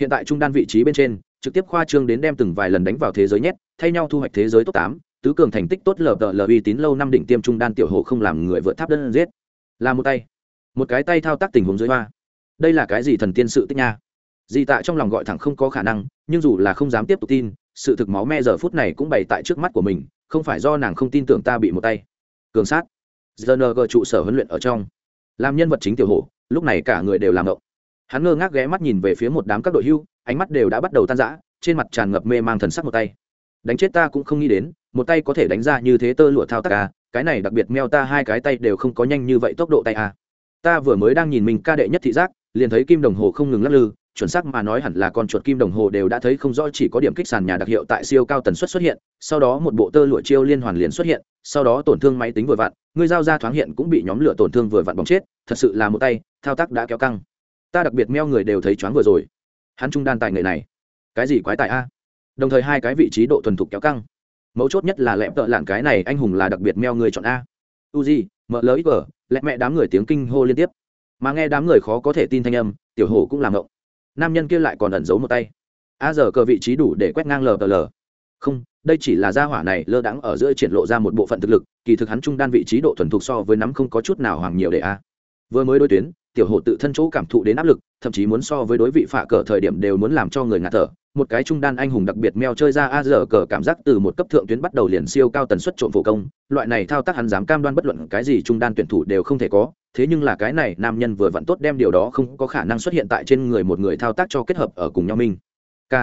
hiện tại trung đan vị trí bên trên trực tiếp khoa trương đến đem từng vài lần đánh vào thế giới nhét, thay nhau thu hoạch thế giới top tám, tứ cường thành tích tốt lờ tợ lờ uy tín lâu năm đỉnh tiêm trung đan tiểu hồ không làm người vượt tháp đơn giết. Là một tay. Một cái tay thao tác tình huống dưới hoa. Đây là cái gì thần tiên sự tích nha? Dị tạ trong lòng gọi thẳng không có khả năng, nhưng dù là không dám tiếp tục tin, sự thực máu me giờ phút này cũng bày tại trước mắt của mình, không phải do nàng không tin tưởng ta bị một tay. Cường sát. Gng trụ sở huấn luyện ở trong. Làm nhân vật chính tiểu hổ lúc này cả người đều làm ngộng. Hắn ngơ ngác ghé mắt nhìn về phía một đám các đội hưu ánh mắt đều đã bắt đầu tan rã, trên mặt tràn ngập mê mang thần sắc một tay. Đánh chết ta cũng không nghĩ đến, một tay có thể đánh ra như thế tơ lụa thao tác à cái này đặc biệt meo ta hai cái tay đều không có nhanh như vậy tốc độ tay à. Ta vừa mới đang nhìn mình ca đệ nhất thị giác, liền thấy kim đồng hồ không ngừng lắc lư, chuẩn xác mà nói hẳn là con chuột kim đồng hồ đều đã thấy không rõ chỉ có điểm kích sàn nhà đặc hiệu tại siêu cao tần suất xuất hiện, sau đó một bộ tơ lụa chiêu liên hoàn liền xuất hiện, sau đó tổn thương máy tính vừa vặn, người giao ra thoáng hiện cũng bị nhóm lửa tổn thương vừa vặn bóng chết, thật sự là một tay, thao tác đã kéo căng. Ta đặc biệt meo người đều thấy choáng vừa rồi hắn trung đan tài nghệ này. Cái gì quái tài a? Đồng thời hai cái vị trí độ thuần thục kéo căng. Mấu chốt nhất là lẹp tợ lạng cái này anh hùng là đặc biệt meo người chọn a. Uzi mợ lỡ ít vở lẹ mẹ đám người tiếng kinh hô liên tiếp. Mà nghe đám người khó có thể tin thanh âm, tiểu hổ cũng làm ngộng. Nam nhân kia lại còn ẩn giấu một tay. A giờ cờ vị trí đủ để quét ngang lờ tờ lờ. Không, đây chỉ là gia hỏa này lơ đãng ở giữa triển lộ ra một bộ phận thực lực, kỳ thực hắn trung đan vị trí độ thuần thục so với nắm không có chút nào hoàng nhiều để a. Vừa mới đối tuyến tiểu hổ tự thân chỗ cảm thụ đến áp lực, thậm chí muốn so với đối vị phạ cờ thời điểm đều muốn làm cho người ngạt thở. Một cái trung đan anh hùng đặc biệt meo chơi ra a giờ cờ cảm giác từ một cấp thượng tuyến bắt đầu liền siêu cao tần suất trộm phổ công. Loại này thao tác hắn dám cam đoan bất luận cái gì trung đan tuyển thủ đều không thể có. Thế nhưng là cái này nam nhân vừa vặn tốt đem điều đó không có khả năng xuất hiện tại trên người một người thao tác cho kết hợp ở cùng nhau minh k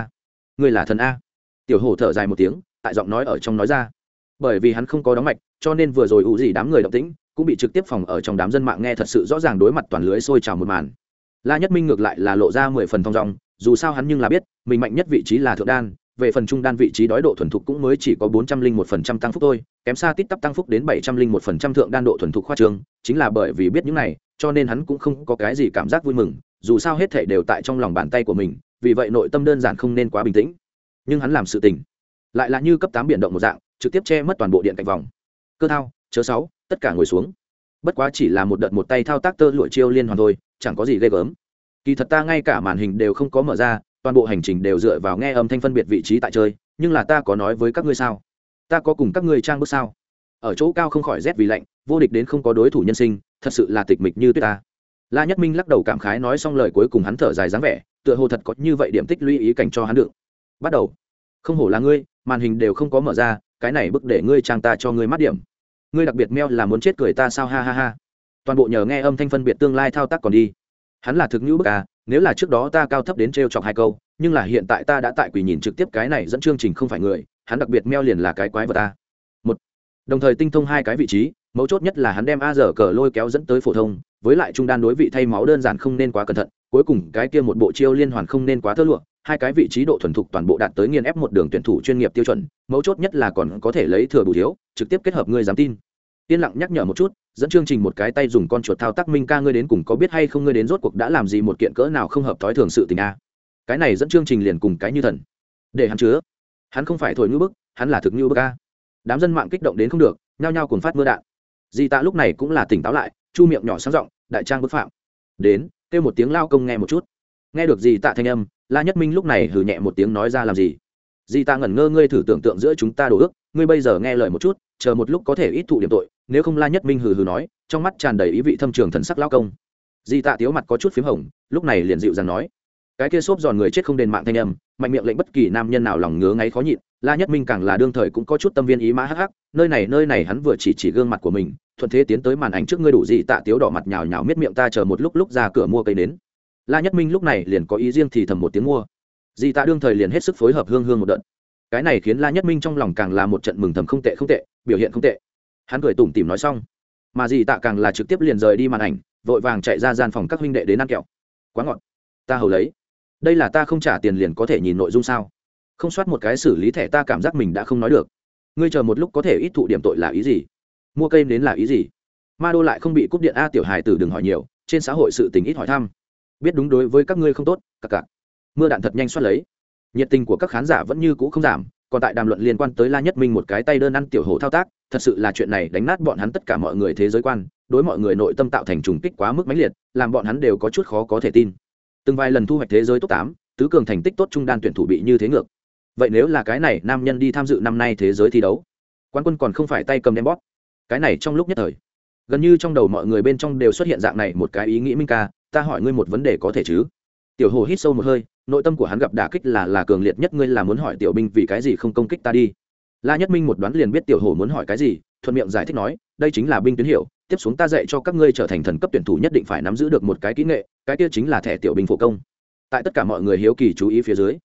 người là thần a. Tiểu hổ thở dài một tiếng, tại giọng nói ở trong nói ra. Bởi vì hắn không có đóng mạch, cho nên vừa rồi ủ gì đám người động tĩnh cũng bị trực tiếp phòng ở trong đám dân mạng nghe thật sự rõ ràng đối mặt toàn lưới sôi trào một màn. La nhất minh ngược lại là lộ ra mười phần thong dong, dù sao hắn nhưng là biết, mình mạnh nhất vị trí là thượng đan, về phần trung đan vị trí đói độ thuần thục cũng mới chỉ có bốn trăm linh một phần trăm tăng phúc thôi, kém xa tít tắp tăng phúc đến bảy trăm linh một phần trăm thượng đan độ thuần thục khoa trường, chính là bởi vì biết những này, cho nên hắn cũng không có cái gì cảm giác vui mừng, dù sao hết thể đều tại trong lòng bàn tay của mình, vì vậy nội tâm đơn giản không nên quá bình tĩnh. Nhưng hắn làm sự tình, lại là như cấp tám biển động một dạng, trực tiếp che mất toàn bộ điện cạnh vòng. Cơ thao chớ sáu, tất cả ngồi xuống. Bất quá chỉ là một đợt một tay thao tác tơ lụa chiêu liên hoàn thôi, chẳng có gì ghê gớm. Kỳ thật ta ngay cả màn hình đều không có mở ra, toàn bộ hành trình đều dựa vào nghe âm thanh phân biệt vị trí tại chơi, nhưng là ta có nói với các ngươi sao? Ta có cùng các ngươi trang bước sao? Ở chỗ cao không khỏi rét vì lạnh, vô địch đến không có đối thủ nhân sinh, thật sự là tịch mịch như tuyết ta. La nhất minh lắc đầu cảm khái nói xong lời cuối cùng hắn thở dài dáng vẻ, tựa hồ thật có như vậy điểm tích lũy ý cảnh cho hắn được. Bắt đầu. Không hổ là ngươi, màn hình đều không có mở ra, cái này bức để ngươi trang ta cho ngươi mắt điểm ngươi đặc biệt meo là muốn chết cười ta sao? Ha ha ha. Toàn bộ nhờ nghe âm thanh phân biệt tương lai thao tác còn đi. Hắn là thực nhũ bức à nếu là trước đó ta cao thấp đến t r e o chọc hai câu, nhưng là hiện tại ta đã tại quỷ nhìn trực tiếp cái này dẫn chương trình không phải người, hắn đặc biệt meo liền là cái quái vật ta một, đồng thời tinh thông hai cái vị trí, mấu chốt nhất là hắn đem a dở cờ lôi kéo dẫn tới phổ thông, với lại trung đan đối vị thay máu đơn giản không nên quá cẩn thận, cuối cùng cái kia một bộ chiêu liên hoàn không nên quá thơ lụa hai cái vị trí độ thuần thục toàn bộ đạt tới nghiên ép một đường tuyển thủ chuyên nghiệp tiêu chuẩn, mấu chốt nhất là còn có thể lấy thừa bù thiếu, trực tiếp kết hợp ngươi dám tin. Yên lặng nhắc nhở một chút, dẫn chương trình một cái tay dùng con chuột thao tác minh ca ngươi đến cùng có biết hay không ngươi đến rốt cuộc đã làm gì một kiện cỡ nào không hợp thói thường sự tình a. Cái này dẫn chương trình liền cùng cái như thần. Để hắn chứa. Hắn không phải thổi ngữ bức, hắn là thực như bức a. Đám dân mạng kích động đến không được, nhao nhao cùng phát mưa đạn. Di tạ lúc này cũng là tỉnh táo lại, chu miệng nhỏ sáng r đại trang bức phạm. Đến, kêu một tiếng lao công nghe một chút. Nghe được gì tạ thanh âm la nhất minh lúc này hử nhẹ một tiếng nói ra làm gì? Di tạ ngẩn ngơ, ngươi thử tưởng tượng giữa chúng ta đồ ước, ngươi bây giờ nghe lời một chút, chờ một lúc có thể ít thụ điểm tội, nếu không la nhất minh hừ hừ nói, trong mắt tràn đầy ý vị thâm trường thần sắc lao công. Di tạ tiếu mặt có chút p h í m hồng, lúc này liền dịu dàng nói, cái kia xốp giòn người chết không đền mạng thanh âm, mạnh miệng lệnh bất kỳ nam nhân nào lòng ngứa ngáy khó nhịn, la nhất minh càng là đương thời cũng có chút tâm viên ý mã hắc hắc, nơi này nơi này hắn vừa chỉ chỉ gương mặt của mình, thuận thế tiến tới màn ảnh trước ngươi đủ gì tạ tiếu đỏ mặt nhào nhào miết miệng ta chờ một lúc lúc ra cửa mua cây nến la nhất minh lúc này liền có ý riêng thì thầm một tiếng mua. Di tạ đương thời liền hết sức phối hợp hương hương một đợt. Cái này khiến la nhất minh trong lòng càng là một trận mừng thầm không tệ không tệ, biểu hiện không tệ. Hắn cười tủm tỉm nói xong. Mà di tạ càng là trực tiếp liền rời đi màn ảnh, vội vàng chạy ra gian phòng các huynh đệ đến ăn kẹo. Quá ngọt. Ta hầu lấy. Đây là ta không trả tiền liền có thể nhìn nội dung sao? Không soát một cái xử lý thẻ ta cảm giác mình đã không nói được. Ngươi chờ một lúc có thể ít thụ điểm tội là ý gì? Mua cây đến là ý gì? Ma đô lại không bị cúp điện a tiểu hài tử đừng hỏi nhiều, trên xã hội sự tình ít hỏi thăm biết đúng đối với các ngươi không tốt cặc cặc mưa đạn thật nhanh xoát lấy. Nhiệt tình của các khán giả vẫn như cũ không giảm, còn tại đàm luận liên quan tới la nhất minh một cái tay đơn ăn tiểu hồ thao tác, thật sự là chuyện này đánh nát bọn hắn tất cả mọi người thế giới quan, đối mọi người nội tâm tạo thành trùng kích quá mức mãnh liệt, làm bọn hắn đều có chút khó có thể tin. Từng vài lần thu hoạch thế giới top tám, tứ cường thành tích tốt trung đan tuyển thủ bị như thế ngược. Vậy nếu là cái này nam nhân đi tham dự năm nay thế giới thi đấu, quán quân còn không phải tay cầm đem bóp. Cái này trong lúc nhất thời, gần như trong đầu mọi người bên trong đều xuất hiện dạng này một cái ý nghĩ minh ca ta hỏi ngươi một vấn đề có thể chứ? Tiểu hồ hít sâu một hơi, nội tâm của hắn gặp đả kích là là cường liệt nhất, ngươi là muốn hỏi tiểu binh vì cái gì không công kích ta đi? La nhất minh một đoán liền biết tiểu hồ muốn hỏi cái gì, thuận miệng giải thích nói, đây chính là binh tuyến hiệu, tiếp xuống ta dạy cho các ngươi trở thành thần cấp tuyển thủ nhất định phải nắm giữ được một cái kỹ nghệ, cái kia chính là thẻ tiểu binh phổ công. Tại tất cả mọi người hiếu kỳ chú ý phía dưới,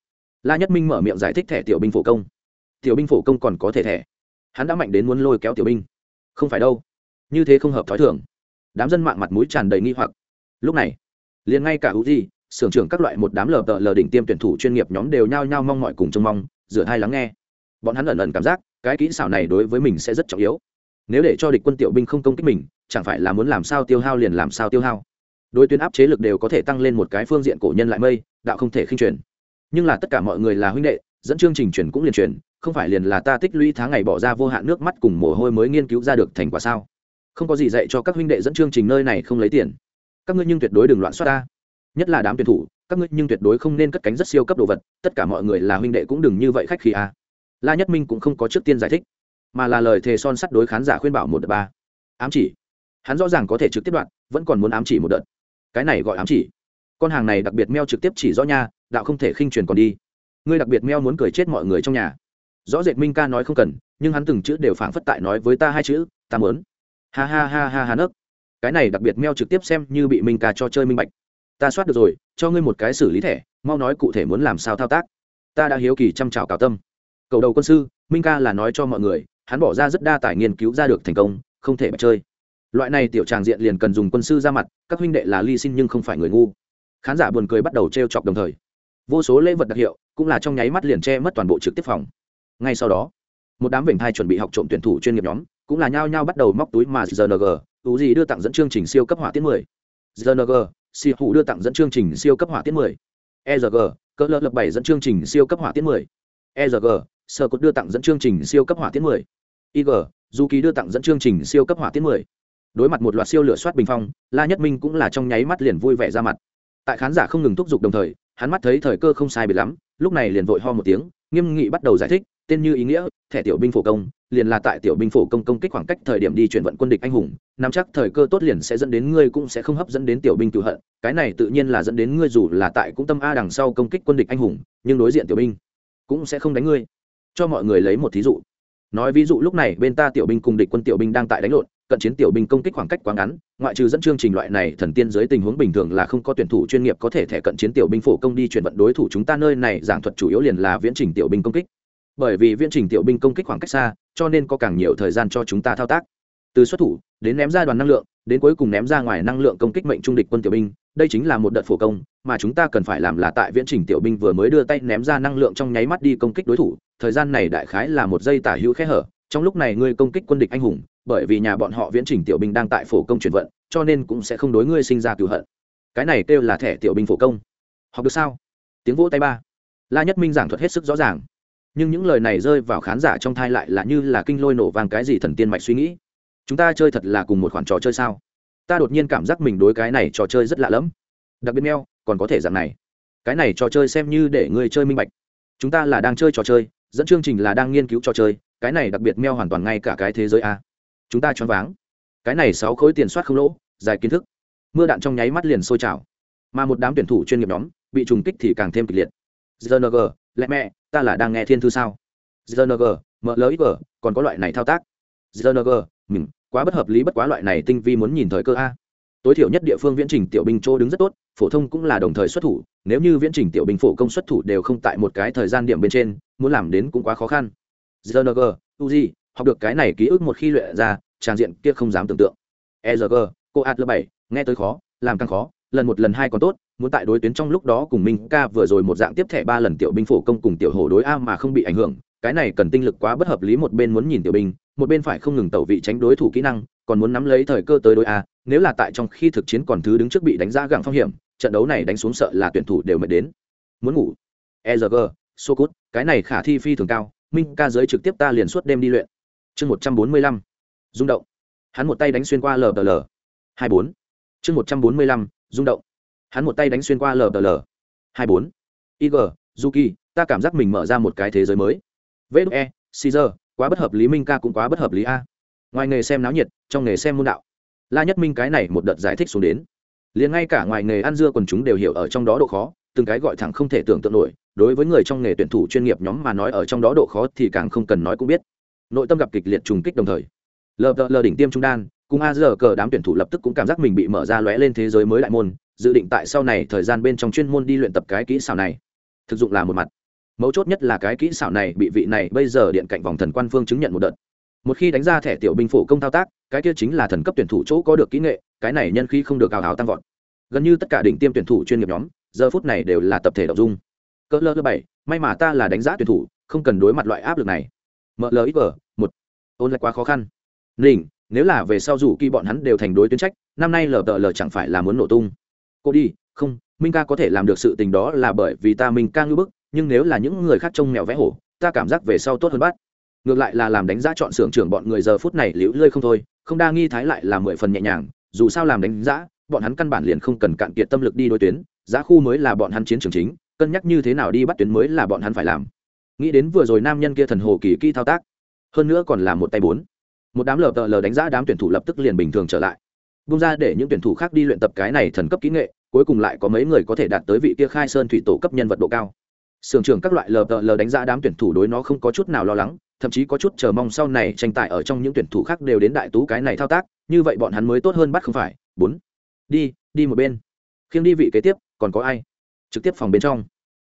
la nhất minh mở miệng giải thích thẻ tiểu binh phổ công. Tiểu binh phổ công còn có thể thẻ. Hắn đã mạnh đến muốn lôi kéo tiểu binh. Không phải đâu. Như thế không hợp thói thường. Đám dân mạng mặt mũi tràn đầy nghi hoặc lúc này, liền ngay cả hữu di sưởng trưởng các loại một đám lờ tợ lờ đỉnh tiêm tuyển thủ chuyên nghiệp nhóm đều nhao nhao mong mọi cùng trông mong, rửa hai lắng nghe. Bọn hắn ẩn ẩn cảm giác, cái kỹ xảo này đối với mình sẽ rất trọng yếu. Nếu để cho địch quân tiểu binh không công kích mình, chẳng phải là muốn làm sao tiêu hao liền làm sao tiêu hao. Đối tuyến áp chế lực đều có thể tăng lên một cái phương diện cổ nhân lại mây, đạo không thể khinh truyền. Nhưng là tất cả mọi người là huynh đệ, dẫn chương trình truyền cũng liền truyền, không phải liền là ta tích lũy tháng ngày bỏ ra vô hạn nước mắt cùng mồ hôi mới nghiên cứu ra được thành quả sao? Không có gì dạy cho các huynh đệ dẫn chương trình nơi này không lấy tiền các ngươi nhưng tuyệt đối đừng loạn xoát ta. Nhất là đám tuyển thủ, các ngươi nhưng tuyệt đối không nên cất cánh rất siêu cấp đồ vật, tất cả mọi người là huynh đệ cũng đừng như vậy khách khi a à. la nhất minh cũng không có trước tiên giải thích, mà là lời thề son sắt đối khán giả khuyên bảo một đợt ba. Ám chỉ. Hắn rõ ràng có thể trực tiếp đoạn, vẫn còn muốn ám chỉ một đợt. Cái này gọi ám chỉ. Con hàng này đặc biệt meo trực tiếp chỉ rõ nha, đạo không thể khinh truyền còn đi. Ngươi đặc biệt meo muốn cười chết mọi người trong nhà. Rõ rệt minh ca nói không cần, nhưng hắn từng chữ đều phảng phất tại nói với ta hai chữ, ta mớn ha ha ha ha ha nấc cái này đặc biệt meo trực tiếp xem như bị minh ca cho chơi minh bạch. Ta soát được rồi, cho ngươi một cái xử lý thẻ, mau nói cụ thể muốn làm sao thao tác. Ta đã hiếu kỳ chăm chào cào tâm. Cầu đầu quân sư, minh ca là nói cho mọi người, hắn bỏ ra rất đa tài nghiên cứu ra được thành công, không thể bạch chơi. Loại này tiểu tràng diện liền cần dùng quân sư ra mặt, các huynh đệ là ly xin nhưng không phải người ngu. Khán giả buồn cười bắt đầu t r e o chọc đồng thời. Vô số lễ vật đặc hiệu, cũng là trong nháy mắt liền che mất toàn bộ trực tiếp phòng. Ngay sau đó, một đám vểnh thai chuẩn bị học trộm tuyển thủ chuyên nghiệp nhóm cũng là nhao nhao bắt đầu móc túi mà rng ú gì đưa tặng dẫn chương trình siêu cấp hỏa tiễn mười. Rng si hủ đưa tặng dẫn chương trình siêu cấp hỏa tiễn mười. Erg cỡ lơ lập bảy dẫn chương trình siêu cấp hỏa tiễn mười. Erg sở cột đưa tặng dẫn chương trình siêu cấp hỏa tiễn mười. Ig du ký đưa tặng dẫn chương trình siêu cấp hỏa tiễn mười. Đối mặt một loạt siêu lửa soát bình phong, la nhất minh cũng là trong nháy mắt liền vui vẻ ra mặt. Tại khán giả không ngừng thúc giục đồng thời, hắn mắt thấy thời cơ không sai biệt lắm, lúc này liền vội ho một tiếng, nghiêm nghị bắt đầu giải thích tên như ý nghĩa, thẻ tiểu binh phổ công, liền là tại tiểu binh phổ công công kích khoảng cách thời điểm đi chuyển vận quân địch anh hùng, nắm chắc thời cơ tốt liền sẽ dẫn đến ngươi cũng sẽ không hấp dẫn đến tiểu binh cựu hận, cái này tự nhiên là dẫn đến ngươi dù là tại cũng tâm a đằng sau công kích quân địch anh hùng, nhưng đối diện tiểu binh cũng sẽ không đánh ngươi. Cho mọi người lấy một thí dụ. Nói ví dụ lúc này bên ta tiểu binh cùng địch quân tiểu binh đang tại đánh lộn, cận chiến tiểu binh công kích khoảng cách quá ngắn, ngoại trừ dẫn chương trình loại này thần tiên dưới tình huống bình thường là không có tuyển thủ chuyên nghiệp có thể thẻ cận chiến tiểu binh phổ công đi chuyển vận đối thủ chúng ta nơi này, giảng thuật chủ yếu liền là viễn trình tiểu binh công kích bởi vì viễn trình tiểu binh công kích khoảng cách xa, cho nên có càng nhiều thời gian cho chúng ta thao tác. Từ xuất thủ, đến ném ra đoàn năng lượng, đến cuối cùng ném ra ngoài năng lượng công kích mệnh trung địch quân tiểu binh, đây chính là một đợt phổ công, mà chúng ta cần phải làm là tại viễn trình tiểu binh vừa mới đưa tay ném ra năng lượng trong nháy mắt đi công kích đối thủ, thời gian này đại khái là một giây tả hữu khe hở, trong lúc này ngươi công kích quân địch anh hùng, bởi vì nhà bọn họ viễn trình tiểu binh đang tại phổ công chuyển vận, cho nên cũng sẽ không đối ngươi sinh ra cựu hận. Cái này kêu là thẻ tiểu binh phổ công. Học được sao? Tiếng vỗ tay ba. La nhất minh giảng thuật hết sức rõ ràng nhưng những lời này rơi vào khán giả trong thai lại là như là kinh lôi nổ vàng cái gì thần tiên mạch suy nghĩ. Chúng ta chơi thật là cùng một khoản trò chơi sao? Ta đột nhiên cảm giác mình đối cái này trò chơi rất lạ lẫm. Đặc biệt meo còn có thể dạng này. Cái này trò chơi xem như để người chơi minh bạch. Chúng ta là đang chơi trò chơi, dẫn chương trình là đang nghiên cứu trò chơi, cái này đặc biệt meo hoàn toàn ngay cả cái thế giới a. Chúng ta choáng váng. Cái này sáu khối tiền soát không lỗ, dài kiến thức. Mưa đạn trong nháy mắt liền sôi trào. Mà một đám tuyển thủ chuyên nghiệp nhóm, bị trùng kích thì càng thêm kịch liệt. Gng lẹ mẹ, ta là đang nghe thiên thư sao? Gng mlxg còn có loại này thao tác. Gng mình quá bất hợp lý bất quá loại này tinh vi muốn nhìn thời cơ a. Tối thiểu nhất địa phương viễn trình tiểu binh chỗ đứng rất tốt, phổ thông cũng là đồng thời xuất thủ, nếu như viễn trình tiểu binh phổ công xuất thủ đều không tại một cái thời gian điểm bên trên, muốn làm đến cũng quá khó khăn. Gng uzi học được cái này ký ức một khi luyện ra trang diện kia không dám tưởng tượng. Erg cô atl bảy, nghe tới khó, làm càng khó, lần một lần hai còn tốt muốn tại đối tuyến trong lúc đó cùng minh ca vừa rồi một dạng tiếp thẻ ba lần tiểu binh phổ công cùng tiểu hổ đối a mà không bị ảnh hưởng, cái này cần tinh lực quá bất hợp lý một bên muốn nhìn tiểu binh, một bên phải không ngừng tẩu vị tránh đối thủ kỹ năng, còn muốn nắm lấy thời cơ tới đối a, nếu là tại trong khi thực chiến còn thứ đứng trước bị đánh giá gặng phong hiểm, trận đấu này đánh xuống sợ là tuyển thủ đều mệt đến. Muốn ngủ. Erg sô cút cái này khả thi phi thường cao, minh ca giới trực tiếp ta liền suốt đêm đi luyện. Chương một trăm bốn mươi lăm, rung động. Hắn một tay đánh xuyên qua lờ lờ hai bốn. Chương một trăm bốn mươi lăm, rung động hắn một tay đánh xuyên qua lờ lờ. Hai bốn. Ig Juki, ta cảm giác mình mở ra một cái thế giới mới. Vê e caesar quá bất hợp lý minh ca cũng quá bất hợp lý a. Ngoài nghề xem náo nhiệt trong nghề xem môn đạo. La nhất minh cái này một đợt giải thích xuống đến. Liền ngay cả ngoài nghề ăn dưa quần chúng đều hiểu ở trong đó độ khó từng cái gọi thẳng không thể tưởng tượng nổi đối với người trong nghề tuyển thủ chuyên nghiệp nhóm mà nói ở trong đó độ khó thì càng không cần nói cũng biết. Nội tâm gặp kịch liệt trùng kích đồng thời. Lờ lờ đỉnh tiêm trung đan cùng a giờ cờ đám tuyển thủ lập tức cũng cảm giác mình bị mở ra lóe lên thế giới mới đại môn dự định tại sau này thời gian bên trong chuyên môn đi luyện tập cái kỹ xảo này. Thực dụng là một mặt. Mấu chốt nhất là cái kỹ xảo này bị vị này bây giờ điện cạnh vòng thần quan phương chứng nhận một đợt. Một khi đánh ra thẻ tiểu binh phổ công thao tác, cái kia chính là thần cấp tuyển thủ chỗ có được kỹ nghệ, cái này nhân khi không được hào hào tăng vọt. Gần như tất cả đỉnh tiêm tuyển thủ chuyên nghiệp nhóm, giờ phút này đều là tập thể đọc dung. Cỡ lơ bảy, may mà ta là đánh giá tuyển thủ, không cần đối mặt loại áp lực này. Mlxg một. Ôn lại quá khó khăn. Ninh nếu là về sau dù kỳ bọn hắn đều thành đối tuyến trách, năm nay lờ tờ lờ chẳng phải là muốn nổ tung cô đi, không, minh ca có thể làm được sự tình đó là bởi vì ta minh ca ngưỡng bức, nhưng nếu là những người khác trông mèo vẽ hổ, ta cảm giác về sau tốt hơn bát ngược lại là làm đánh giá chọn xưởng trưởng bọn người giờ phút này liễu lơi không thôi, không đa nghi thái lại là mười phần nhẹ nhàng, dù sao làm đánh giá, bọn hắn căn bản liền không cần cạn kiệt tâm lực đi đối tuyến, giá khu mới là bọn hắn chiến trường chính, cân nhắc như thế nào đi bắt tuyến mới là bọn hắn phải làm. Nghĩ đến vừa rồi nam nhân kia thần hồ kỳ kỹ thao tác, hơn nữa còn là một tay bốn. Một đám lờ tờ lờ đánh giá đám tuyển thủ lập tức liền bình thường trở lại bung ra để những tuyển thủ khác đi luyện tập cái này thần cấp kỹ nghệ, cuối cùng lại có mấy người có thể đạt tới vị kia khai sơn thủy tổ cấp nhân vật độ cao. Sưởng trưởng các loại lờ lờ đánh giá đám tuyển thủ đối nó không có chút nào lo lắng, thậm chí có chút chờ mong sau này tranh tài ở trong những tuyển thủ khác đều đến đại tú cái này thao tác, như vậy bọn hắn mới tốt hơn bắt không phải. Bốn. Đi đi một bên. Khiêng đi vị kế tiếp, còn có ai? Trực tiếp phòng bên trong.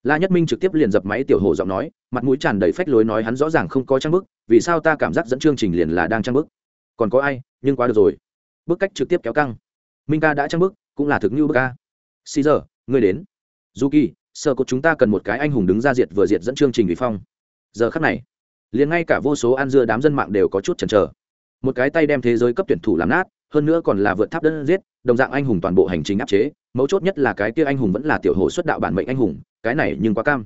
La nhất minh trực tiếp liền dập máy tiểu hồ giọng nói, mặt mũi tràn đầy phách lối nói hắn rõ ràng không có trang bức, vì sao ta cảm giác dẫn chương trình liền là đang trang bức? Còn có ai? Nhưng quá được rồi bức cách trực tiếp kéo căng. Minh ca đã trang bức cũng là thực như bức ca. Xì giờ, ngươi đến. Du kỳ, sợ cột chúng ta cần một cái anh hùng đứng ra diệt vừa diệt dẫn chương trình vì phong. Giờ khắc này, liền ngay cả vô số ăn dưa đám dân mạng đều có chút chần chờ. Một cái tay đem thế giới cấp tuyển thủ làm nát, hơn nữa còn là vượt tháp đơn giết, đồng dạng anh hùng toàn bộ hành trình áp chế, mấu chốt nhất là cái kia anh hùng vẫn là tiểu hồ xuất đạo bản mệnh anh hùng, cái này nhưng quá cam.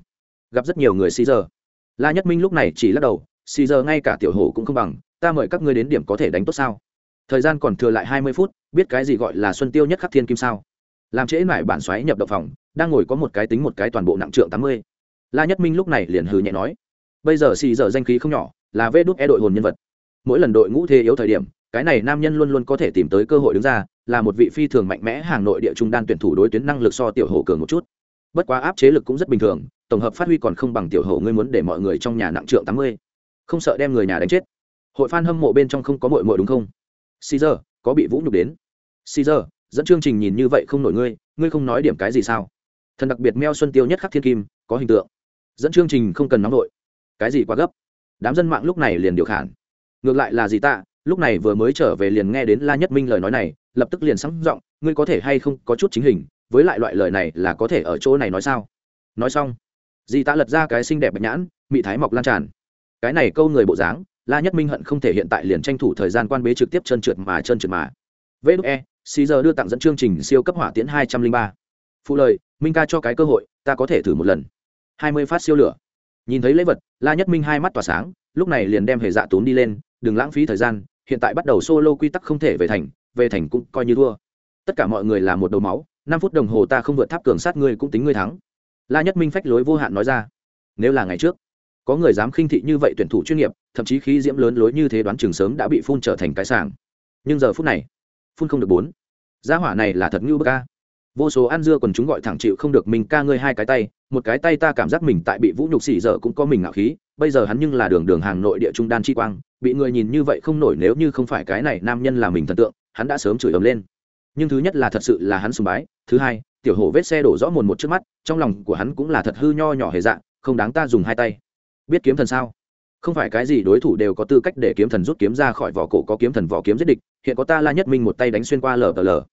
Gặp rất nhiều người xì giờ. La nhất minh lúc này chỉ lắc đầu, xì giờ ngay cả tiểu hồ cũng không bằng, ta mời các ngươi đến điểm có thể đánh tốt sao? Thời gian còn thừa lại hai mươi phút, biết cái gì gọi là xuân tiêu nhất khắc thiên kim sao? Làm trễ mải bản xoáy nhập động phòng, đang ngồi có một cái tính một cái toàn bộ nặng trượng tám mươi. La nhất minh lúc này liền hừ nhẹ nói, bây giờ xì giờ danh khí không nhỏ, là vê đúc e đội hồn nhân vật. Mỗi lần đội ngũ thế yếu thời điểm, cái này nam nhân luôn luôn có thể tìm tới cơ hội đứng ra, là một vị phi thường mạnh mẽ hàng nội địa trung đan tuyển thủ đối tuyến năng lực so tiểu hổ cường một chút. Bất quá áp chế lực cũng rất bình thường, tổng hợp phát huy còn không bằng tiểu hổ, ngươi muốn để mọi người trong nhà nặng trượng tám mươi. Không sợ đem người nhà đánh chết. Hội f hâm mộ bên trong không có mội mội đúng không? Caesar có bị vũ nhục đến. Caesar dẫn chương trình nhìn như vậy không nổi ngươi ngươi không nói điểm cái gì sao? Thần đặc biệt meo xuân tiêu nhất khắc thiên kim, có hình tượng. Dẫn chương trình không cần nóng nội cái gì quá gấp? Đám dân mạng lúc này liền điều khản. Ngược lại là gì ta, lúc này vừa mới trở về liền nghe đến la nhất minh lời nói này, lập tức liền sẵn giọng, ngươi có thể hay không có chút chính hình, với lại loại lời này là có thể ở chỗ này nói sao? Nói xong Di ta lật ra cái xinh đẹp bạch nhãn, mị thái mọc lan tràn. Cái này câu người bộ dáng la nhất minh hận không thể hiện tại liền tranh thủ thời gian quan bế trực tiếp chân trượt mà chân trượt mà. Vê đúc e xì giờ đưa tặng dẫn chương trình siêu cấp hỏa tiễn hai trăm linh ba. Phụ lời, minh ca cho cái cơ hội, ta có thể thử một lần. hai mươi phát siêu lửa. Nhìn thấy lễ vật, la nhất minh hai mắt tỏa sáng, lúc này liền đem hề dạ tốn đi lên, đừng lãng phí thời gian, hiện tại bắt đầu solo quy tắc không thể về thành về thành cũng coi như thua. Tất cả mọi người là một đầu máu, năm phút đồng hồ ta không vượt tháp cường sát ngươi cũng tính ngươi thắng. La nhất minh phách lối vô hạn nói ra, nếu là ngày trước có người dám khinh thị như vậy tuyển thủ chuyên nghiệp, thậm chí khí diễm lớn lối như thế đoán chừng sớm đã bị phun trở thành cái sàng nhưng giờ phút này, phun không được bốn. Gia hỏa này là thật ngưu bức ca vô số ăn dưa còn chúng gọi thẳng chịu không được mình ca ngươi hai cái tay, một cái tay ta cảm giác mình tại bị vũ nhục xỉ dở cũng có mình ngạo khí, bây giờ hắn nhưng là đường đường hàng nội địa trung đan chi quang, bị người nhìn như vậy không nổi nếu như không phải cái này nam nhân là mình thần tượng, hắn đã sớm chửi ấm lên. Nhưng thứ nhất là thật sự là hắn sùng bái, thứ hai, tiểu hổ vết xe đổ rõ mồn một trước mắt, trong lòng của hắn cũng là thật hư nho nhỏ hề dạng không đáng ta dùng hai tay biết kiếm thần sao? Không phải cái gì đối thủ đều có tư cách để kiếm thần rút kiếm ra khỏi vỏ cổ có kiếm thần vỏ kiếm giết địch, hiện có ta la nhất minh một tay đánh xuyên qua lờ lờ.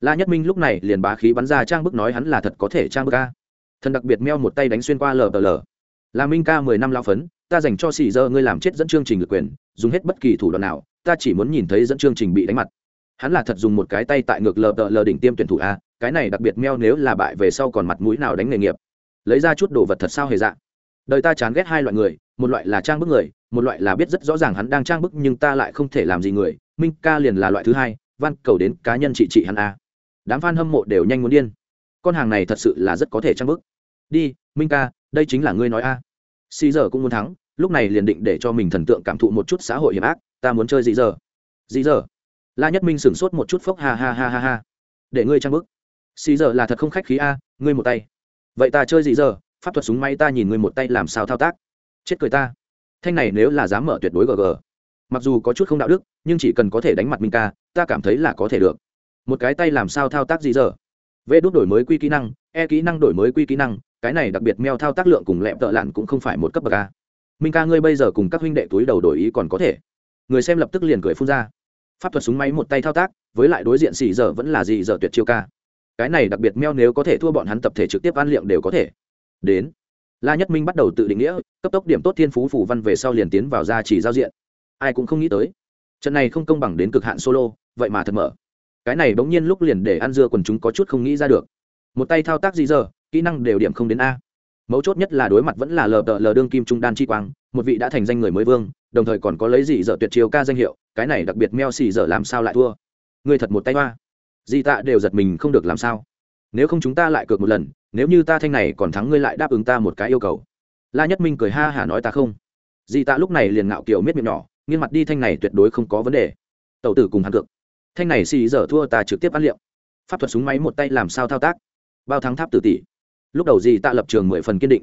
La nhất minh lúc này liền bá khí bắn ra trang bức nói hắn là thật có thể trang bức ca thần đặc biệt meo một tay đánh xuyên qua lờ lờ. Là minh ca mười năm lao phấn, ta dành cho xì dơ ngươi làm chết dẫn chương trình lực quyền, dùng hết bất kỳ thủ đoạn nào, ta chỉ muốn nhìn thấy dẫn chương trình bị đánh mặt. Hắn là thật dùng một cái tay tại ngược lờ lờ đỉnh tiêm tuyển thủ a, cái này đặc biệt meo nếu là bại về sau còn mặt mũi nào đánh nghề nghiệp. Lấy ra chút đồ vật thật sao hề dạng đời ta chán ghét hai loại người, một loại là trang bức người, một loại là biết rất rõ ràng hắn đang trang bức nhưng ta lại không thể làm gì người. Minh ca liền là loại thứ hai, van cầu đến cá nhân chị chị hắn a. Đám f a n hâm mộ đều nhanh muốn điên. Con hàng này thật sự là rất có thể trang bức. Đi, minh ca, đây chính là ngươi nói a. Xì giờ cũng muốn thắng, lúc này liền định để cho mình thần tượng cảm thụ một chút xã hội hiểm ác, ta muốn chơi dị giờ. Dị giờ. La nhất minh sửng sốt một chút phốc ha ha ha ha ha. Để ngươi trang bức. Xì giờ là thật không khách khí a, ngươi một tay. Vậy ta chơi dị giờ pháp thuật súng máy ta nhìn ngươi một tay làm sao thao tác. Chết cười ta. Thanh này nếu là dám mở tuyệt đối gg mặc dù có chút không đạo đức, nhưng chỉ cần có thể đánh mặt minh ca, ta cảm thấy là có thể được. Một cái tay làm sao thao tác gì giờ? Vê đốt đổi mới quy kỹ năng e kỹ năng đổi mới quy kỹ năng, cái này đặc biệt meo thao tác lượng cùng lẹm tợ lặn cũng không phải một cấp bậc a minh ca ngươi bây giờ cùng các huynh đệ túi đầu đổi ý còn có thể. Người xem lập tức liền cười phun ra. Pháp thuật súng máy một tay thao tác, với lại đối diện xì giờ vẫn là gì giờ tuyệt chiêu ca. Cái này đặc biệt meo nếu có thể thua bọn hắn tập thể trực tiếp ăn liệm đều có thể đến. La nhất minh bắt đầu tự định nghĩa, cấp tốc điểm tốt thiên phú phủ văn về sau liền tiến vào ra chỉ giao diện. Ai cũng không nghĩ tới, trận này không công bằng đến cực hạn solo, vậy mà thật mở. Cái này bỗng nhiên lúc liền để ăn dưa quần chúng có chút không nghĩ ra được. Một tay thao tác gì giờ, kỹ năng đều điểm không đến a. Mấu chốt nhất là đối mặt vẫn là lờ đợ lờ đương kim trung đan chi quang, một vị đã thành danh người mới vương, đồng thời còn có lấy gì giờ tuyệt chiêu ca danh hiệu, cái này đặc biệt meo xì giờ làm sao lại thua. Người thật một tay hoa. Di tạ đều giật mình không được làm sao nếu không chúng ta lại cược một lần, nếu như ta thanh này còn thắng ngươi lại đáp ứng ta một cái yêu cầu. La nhất minh cười ha hả nói ta không. Di tạ lúc này liền ngạo kiểu miết miệng nhỏ nghiên mặt đi thanh này tuyệt đối không có vấn đề. Tẩu tử cùng hắn cược. Thanh này xì giờ thua ta trực tiếp ăn liệu. Pháp thuật súng máy một tay làm sao thao tác? Bao thắng tháp tử tỷ. Lúc đầu di tạ lập trường mười phần kiên định.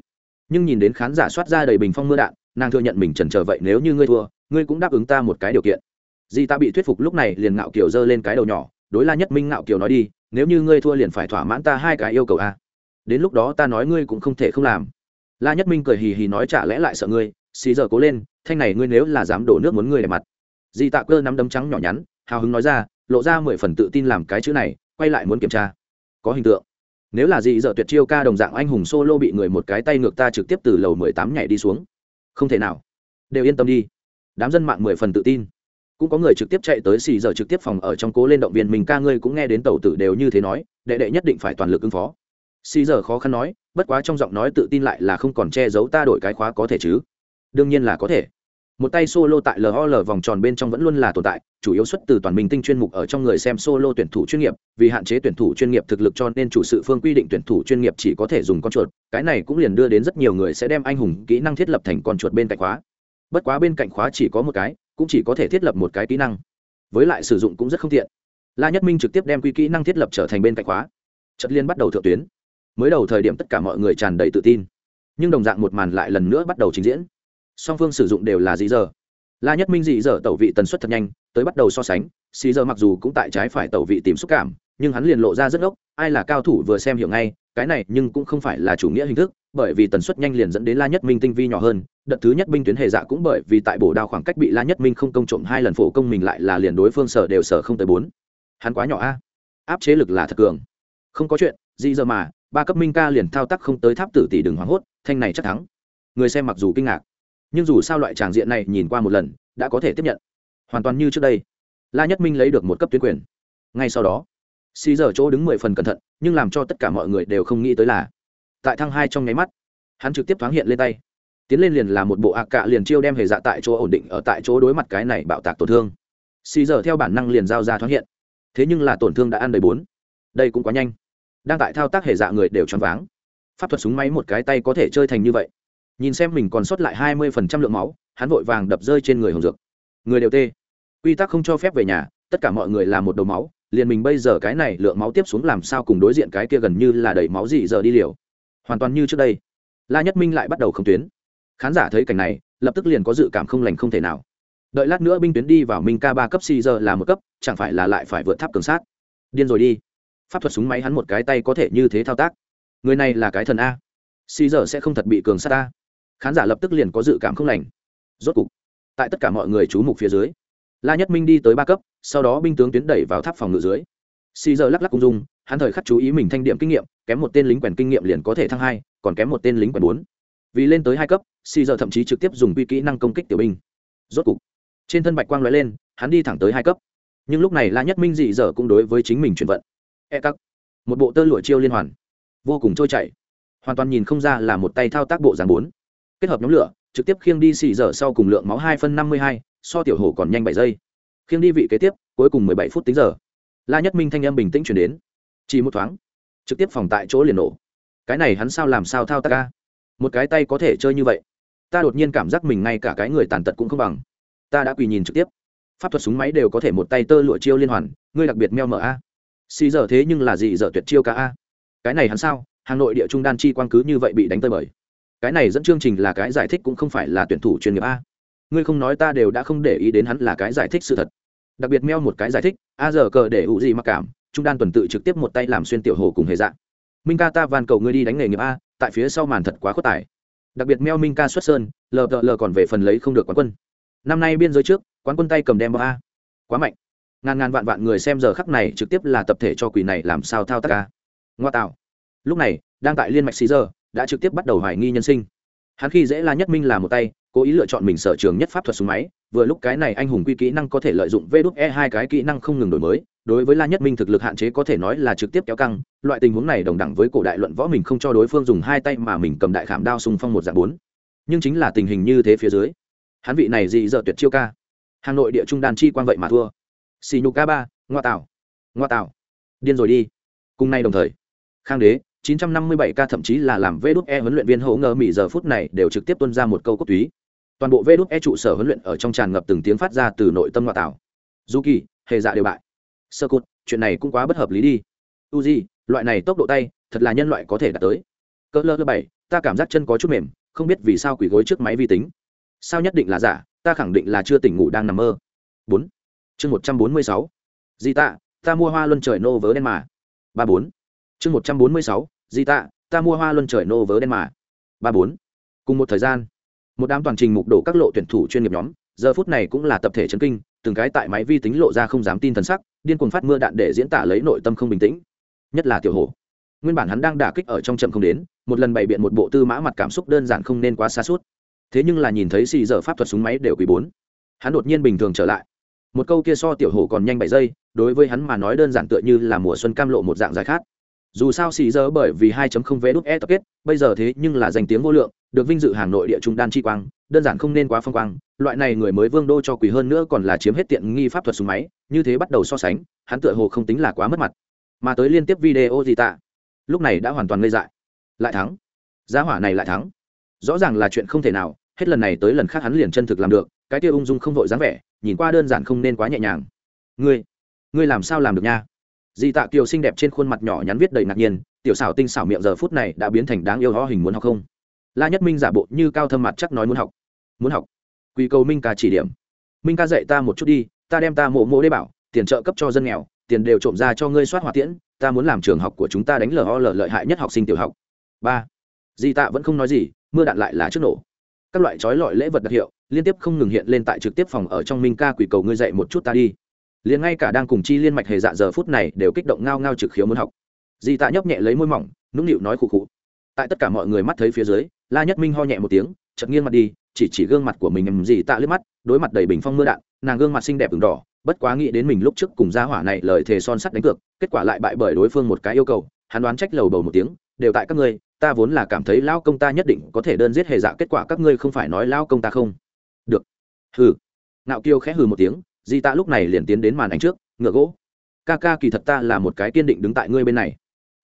Nhưng nhìn đến khán giả soát ra đầy bình phong mưa đạn, nàng thừa nhận mình trần trờ vậy nếu như ngươi thua, ngươi cũng đáp ứng ta một cái điều kiện. Di ta bị thuyết phục lúc này liền ngạo kiều giơ lên cái đầu nhỏ, đối la nhất minh ngạo kiều nói đi nếu như ngươi thua liền phải thỏa mãn ta hai cái yêu cầu a. Đến lúc đó ta nói ngươi cũng không thể không làm. La nhất minh cười hì hì nói chả lẽ lại sợ ngươi, xì giờ cố lên, thanh này ngươi nếu là dám đổ nước muốn ngươi để mặt. Di tạ cơ nắm đấm trắng nhỏ nhắn, hào hứng nói ra, lộ ra mười phần tự tin làm cái chữ này, quay lại muốn kiểm tra. Có hình tượng. Nếu là dị dợ tuyệt chiêu ca đồng dạng anh hùng solo bị người một cái tay ngược ta trực tiếp từ lầu mười tám nhảy đi xuống. Không thể nào. Đều yên tâm đi. Đám dân mạng mười phần tự tin cũng có người trực tiếp chạy tới xì giờ trực tiếp phòng ở trong cố lên động viên mình, ca ngươi cũng nghe đến tàu tử đều như thế nói, đệ đệ nhất định phải toàn lực ứng phó. Xì giờ khó khăn nói, bất quá trong giọng nói tự tin lại là không còn che giấu ta đổi cái khóa có thể chứ? Đương nhiên là có thể. Một tay solo tại lol vòng tròn bên trong vẫn luôn là tồn tại, chủ yếu xuất từ toàn minh tinh chuyên mục ở trong người xem solo tuyển thủ chuyên nghiệp, vì hạn chế tuyển thủ chuyên nghiệp thực lực cho nên chủ sự phương quy định tuyển thủ chuyên nghiệp chỉ có thể dùng con chuột, cái này cũng liền đưa đến rất nhiều người sẽ đem anh hùng kỹ năng thiết lập thành con chuột bên cạnh khóa. Bất quá bên cạnh khóa chỉ có một cái cũng chỉ có thể thiết lập một cái kỹ năng. Với lại sử dụng cũng rất không tiện. La nhất minh trực tiếp đem quy kỹ năng thiết lập trở thành bên cạnh khóa. Chất liên bắt đầu thượng tuyến. Mới đầu thời điểm tất cả mọi người tràn đầy tự tin, nhưng đồng dạng một màn lại lần nữa bắt đầu trình diễn. Song phương sử dụng đều là dị giờ la nhất minh dị giờ tẩu vị tần suất thật nhanh, tới bắt đầu so sánh xì giờ mặc dù cũng tại trái phải tẩu vị tìm xúc cảm, nhưng hắn liền lộ ra rất ốc ai là cao thủ vừa xem hiểu ngay, cái này nhưng cũng không phải là chủ nghĩa hình thức bởi vì tần suất nhanh liền dẫn đến la nhất minh tinh vi nhỏ hơn, đợt thứ nhất binh tuyến hề dạ cũng bởi vì tại bổ đao khoảng cách bị la nhất minh không công trộm hai lần phổ công mình lại là liền đối phương sở đều sở không tới bốn. Hắn quá nhỏ a. Áp chế lực là thật cường. Không có chuyện gì giờ mà, ba cấp minh ca liền thao tác không tới tháp tử tỷ đừng hoảng hốt, thanh này chắc thắng. Người xem mặc dù kinh ngạc, nhưng dù sao loại tràng diện này nhìn qua một lần, đã có thể tiếp nhận. Hoàn toàn như trước đây, la nhất minh lấy được một cấp tuyến quyền. Ngay sau đó xì giờ chỗ đứng mười phần cẩn thận, nhưng làm cho tất cả mọi người đều không nghĩ tới là tại thăng hai trong nháy mắt. Hắn trực tiếp thoáng hiện lên tay. Tiến lên liền là một bộ ạ cạ liền chiêu đem hề dạ tại chỗ ổn định ở tại chỗ đối mặt cái này bạo tạc tổn thương. Xì giờ theo bản năng liền giao ra thoáng hiện. Thế nhưng là tổn thương đã ăn đầy bốn. Đây cũng quá nhanh. Đang tại thao tác hệ dạ người đều choáng váng. Pháp thuật súng máy một cái tay có thể chơi thành như vậy. Nhìn xem mình còn sót lại hai mươi phần trăm lượng máu, hắn vội vàng đập rơi trên người hồng dược. Người đều tê. Quy tắc không cho phép về nhà, tất cả mọi người là một đầu máu, liền mình bây giờ cái này lượng máu tiếp xuống làm sao cùng đối diện cái kia gần như là đầy máu gì giờ đi liều hoàn toàn như trước đây. La nhất minh lại bắt đầu không tuyến. Khán giả thấy cảnh này, lập tức liền có dự cảm không lành không thể nào. Đợi lát nữa binh tuyến đi vào minh k ba cấp si giờ là một cấp, chẳng phải là lại phải vượt tháp cường sát. Điên rồi đi. Pháp thuật súng máy hắn một cái tay có thể như thế thao tác. Người này là cái thần a. Si giờ sẽ không thật bị cường sát ta. khán giả lập tức liền có dự cảm không lành. Rốt cục, tại tất cả mọi người chú mục phía dưới, la nhất minh đi tới ba cấp, sau đó binh tướng tuyến đẩy vào tháp phòng ngự dưới. Xì giờ lắc lắc cung dung hắn thời khắc chú ý mình thanh điểm kinh nghiệm kém một tên lính quèn kinh nghiệm liền có thể thăng hai còn kém một tên lính quèn bốn. Vì lên tới hai cấp xì giờ thậm chí trực tiếp dùng quy kỹ năng công kích tiểu binh. Rốt cục trên thân bạch quang lóe lên hắn đi thẳng tới hai cấp. Nhưng lúc này la nhất minh dị dở cũng đối với chính mình chuyển vận. E cắc, một bộ tơ lụa chiêu liên hoàn. Vô cùng trôi chảy. Hoàn toàn nhìn không ra là một tay thao tác bộ dàn bốn. Kết hợp nhóm lửa trực tiếp khiêng đi xì dở sau cùng lượng máu hai phân năm mươi hai so tiểu hổ còn nhanh bảy giây. Khiêng đi vị kế tiếp cuối cùng mười bảy phút tính giờ. La nhất minh thanh âm bình tĩnh chuyển đến chỉ một thoáng, trực tiếp phòng tại chỗ liền nổ. Cái này hắn sao làm sao thao tác ca một cái tay có thể chơi như vậy, ta đột nhiên cảm giác mình ngay cả cái người tàn tật cũng không bằng. Ta đã quỳ nhìn trực tiếp. Pháp thuật súng máy đều có thể một tay tơ lụa chiêu liên hoàn, ngươi đặc biệt meo mở a. Xì giờ thế nhưng là gì giờ tuyệt chiêu cả a? Cái này hắn sao? Hà nội địa trung đan chi quan cứ như vậy bị đánh tơi bời. Cái này dẫn chương trình là cái giải thích cũng không phải là tuyển thủ chuyên nghiệp a. Ngươi không nói ta đều đã không để ý đến hắn là cái giải thích sự thật. Đặc biệt meo một cái giải thích, a giờ cờ để ủ gì mặc cảm trung đan tuần tự trực tiếp một tay làm xuyên tiểu hồ cùng hề dạng minh ca ta van cầu ngươi đi đánh nghề nghiệp a, tại phía sau màn thật quá khuất tài. Đặc biệt meo minh ca xuất sơn, lờ lờ còn về phần lấy không được quán quân. Năm nay biên giới trước, quán quân tay cầm đem ba. a. Quá mạnh. Ngàn ngàn vạn vạn người xem giờ khắc này trực tiếp là tập thể cho quỷ này làm sao thao tác a. Ngoa tạo. Lúc này, đang tại liên mạch xí giờ, đã trực tiếp bắt đầu hoài nghi nhân sinh hắn khi dễ la nhất minh là một tay, cố ý lựa chọn mình sở trường nhất pháp thuật súng máy, vừa lúc cái này anh hùng quy kỹ năng có thể lợi dụng vê đúc e hai cái kỹ năng không ngừng đổi mới, đối với la nhất minh thực lực hạn chế có thể nói là trực tiếp kéo căng, loại tình huống này đồng đẳng với cổ đại luận võ mình không cho đối phương dùng hai tay mà mình cầm đại khảm đao xung phong một dạng bốn. Nhưng chính là tình hình như thế phía dưới, hắn vị này dị dợ tuyệt chiêu ca. Hà nội địa trung đàn chi quan vậy mà thua. Xì nhục ca ba, ngoa tạo ngoa tạo điên rồi đi. Cùng nay đồng thời, khang đế 957 ca thậm chí là làm VĐE huấn luyện viên hỗ ngờ mỉ giờ phút này đều trực tiếp tuân ra một câu cốt túy. Toàn bộ VĐE trụ sở huấn luyện ở trong tràn ngập từng tiếng phát ra từ nội tâm ngoại tạo. Zuki, hề dạ đều bại. Sơ cột, chuyện này cũng quá bất hợp lý đi. Uzi, loại này tốc độ tay, thật là nhân loại có thể đạt tới. Cỡ lơ bảy, ta cảm giác chân có chút mềm, không biết vì sao quỷ gối trước máy vi tính. Sao nhất định là giả, ta khẳng định là chưa tỉnh ngủ đang nằm mơ. 4. Chương 146. Di tạ, ta mua hoa luân trời nô vớ đen mà. 34. Chương 146, di tạ, ta mua hoa luân trời nô vớ đen mà. Ba bốn. Cùng một thời gian, một đám toàn trình mục đổ các lộ tuyển thủ chuyên nghiệp nhóm, giờ phút này cũng là tập thể chấn kinh, từng cái tại máy vi tính lộ ra không dám tin thần sắc, điên cuồng phát mưa đạn để diễn tả lấy nội tâm không bình tĩnh. Nhất là tiểu hổ. Nguyên bản hắn đang đả kích ở trong chậm không đến, một lần bày biện một bộ tư mã mặt cảm xúc đơn giản không nên quá xa suốt. Thế nhưng là nhìn thấy xì giờ pháp thuật súng máy đều quý bốn. Hắn đột nhiên bình thường trở lại. Một câu kia so tiểu hổ còn nhanh bảy giây, đối với hắn mà nói đơn giản tựa như là mùa xuân cam lộ một dạng dài khát dù sao xì giờ bởi vì 2.0 vé đút e tập kết, bây giờ thế nhưng là danh tiếng vô lượng, được vinh dự hàng nội địa trung đan chi quang, đơn giản không nên quá phong quang, loại này người mới vương đô cho quỷ hơn nữa còn là chiếm hết tiện nghi pháp thuật súng máy, như thế bắt đầu so sánh, hắn tựa hồ không tính là quá mất mặt. Mà tới liên tiếp video gì tạ lúc này đã hoàn toàn ngây dại. Lại thắng. Giá hỏa này lại thắng. Rõ ràng là chuyện không thể nào, hết lần này tới lần khác hắn liền chân thực làm được, cái kia ung dung không vội dáng vẻ, nhìn qua đơn giản không nên quá nhẹ nhàng. Ngươi ngươi làm sao làm được nha? Di tạ kiều xinh đẹp trên khuôn mặt nhỏ nhắn viết đầy ngạc nhiên, tiểu xảo tinh xảo miệng giờ phút này đã biến thành đáng yêu ho hình muốn học không? La nhất minh giả bộ như cao thâm mặt chắc nói muốn học. Muốn học? Quỳ cầu minh ca chỉ điểm. Minh ca dạy ta một chút đi, ta đem ta mộ mộ đê bảo, tiền trợ cấp cho dân nghèo, tiền đều trộm ra cho ngươi soát hỏa tiễn, ta muốn làm trường học của chúng ta đánh lờ ho lờ lợi hại nhất học sinh tiểu học. Ba. Di tạ vẫn không nói gì, mưa đạn lại là trước nổ. Các loại trói lọi lễ vật đặc hiệu liên tiếp không ngừng hiện lên tại trực tiếp phòng ở trong minh ca quỷ cầu ngươi dạy một chút ta đi liền ngay cả đang cùng chi liên mạch hề dạ giờ phút này đều kích động ngao ngao trực khiếu muốn học. Di tạ nhấp nhẹ lấy môi mỏng, nũng nịu nói khụ khụ. Tại tất cả mọi người mắt thấy phía dưới, la nhất minh ho nhẹ một tiếng, chợt nghiêng mặt đi, chỉ chỉ gương mặt của mình nhầm gì tạ liếc mắt, đối mặt đầy bình phong mưa đạn, nàng gương mặt xinh đẹp ửng đỏ, bất quá nghĩ đến mình lúc trước cùng gia hỏa này lời thề son sắt đánh cược, kết quả lại bại bởi đối phương một cái yêu cầu, hắn đoán trách lầu bầu một tiếng, đều tại các ngươi, ta vốn là cảm thấy lao công ta nhất định có thể đơn giết hề dạ kết quả các ngươi không phải nói lao công ta không. Được. Hừ. Nạo kiêu khẽ hừ một tiếng di tạ lúc này liền tiến đến màn ảnh trước, ngựa gỗ, ca ca kỳ thật ta là một cái kiên định đứng tại ngươi bên này.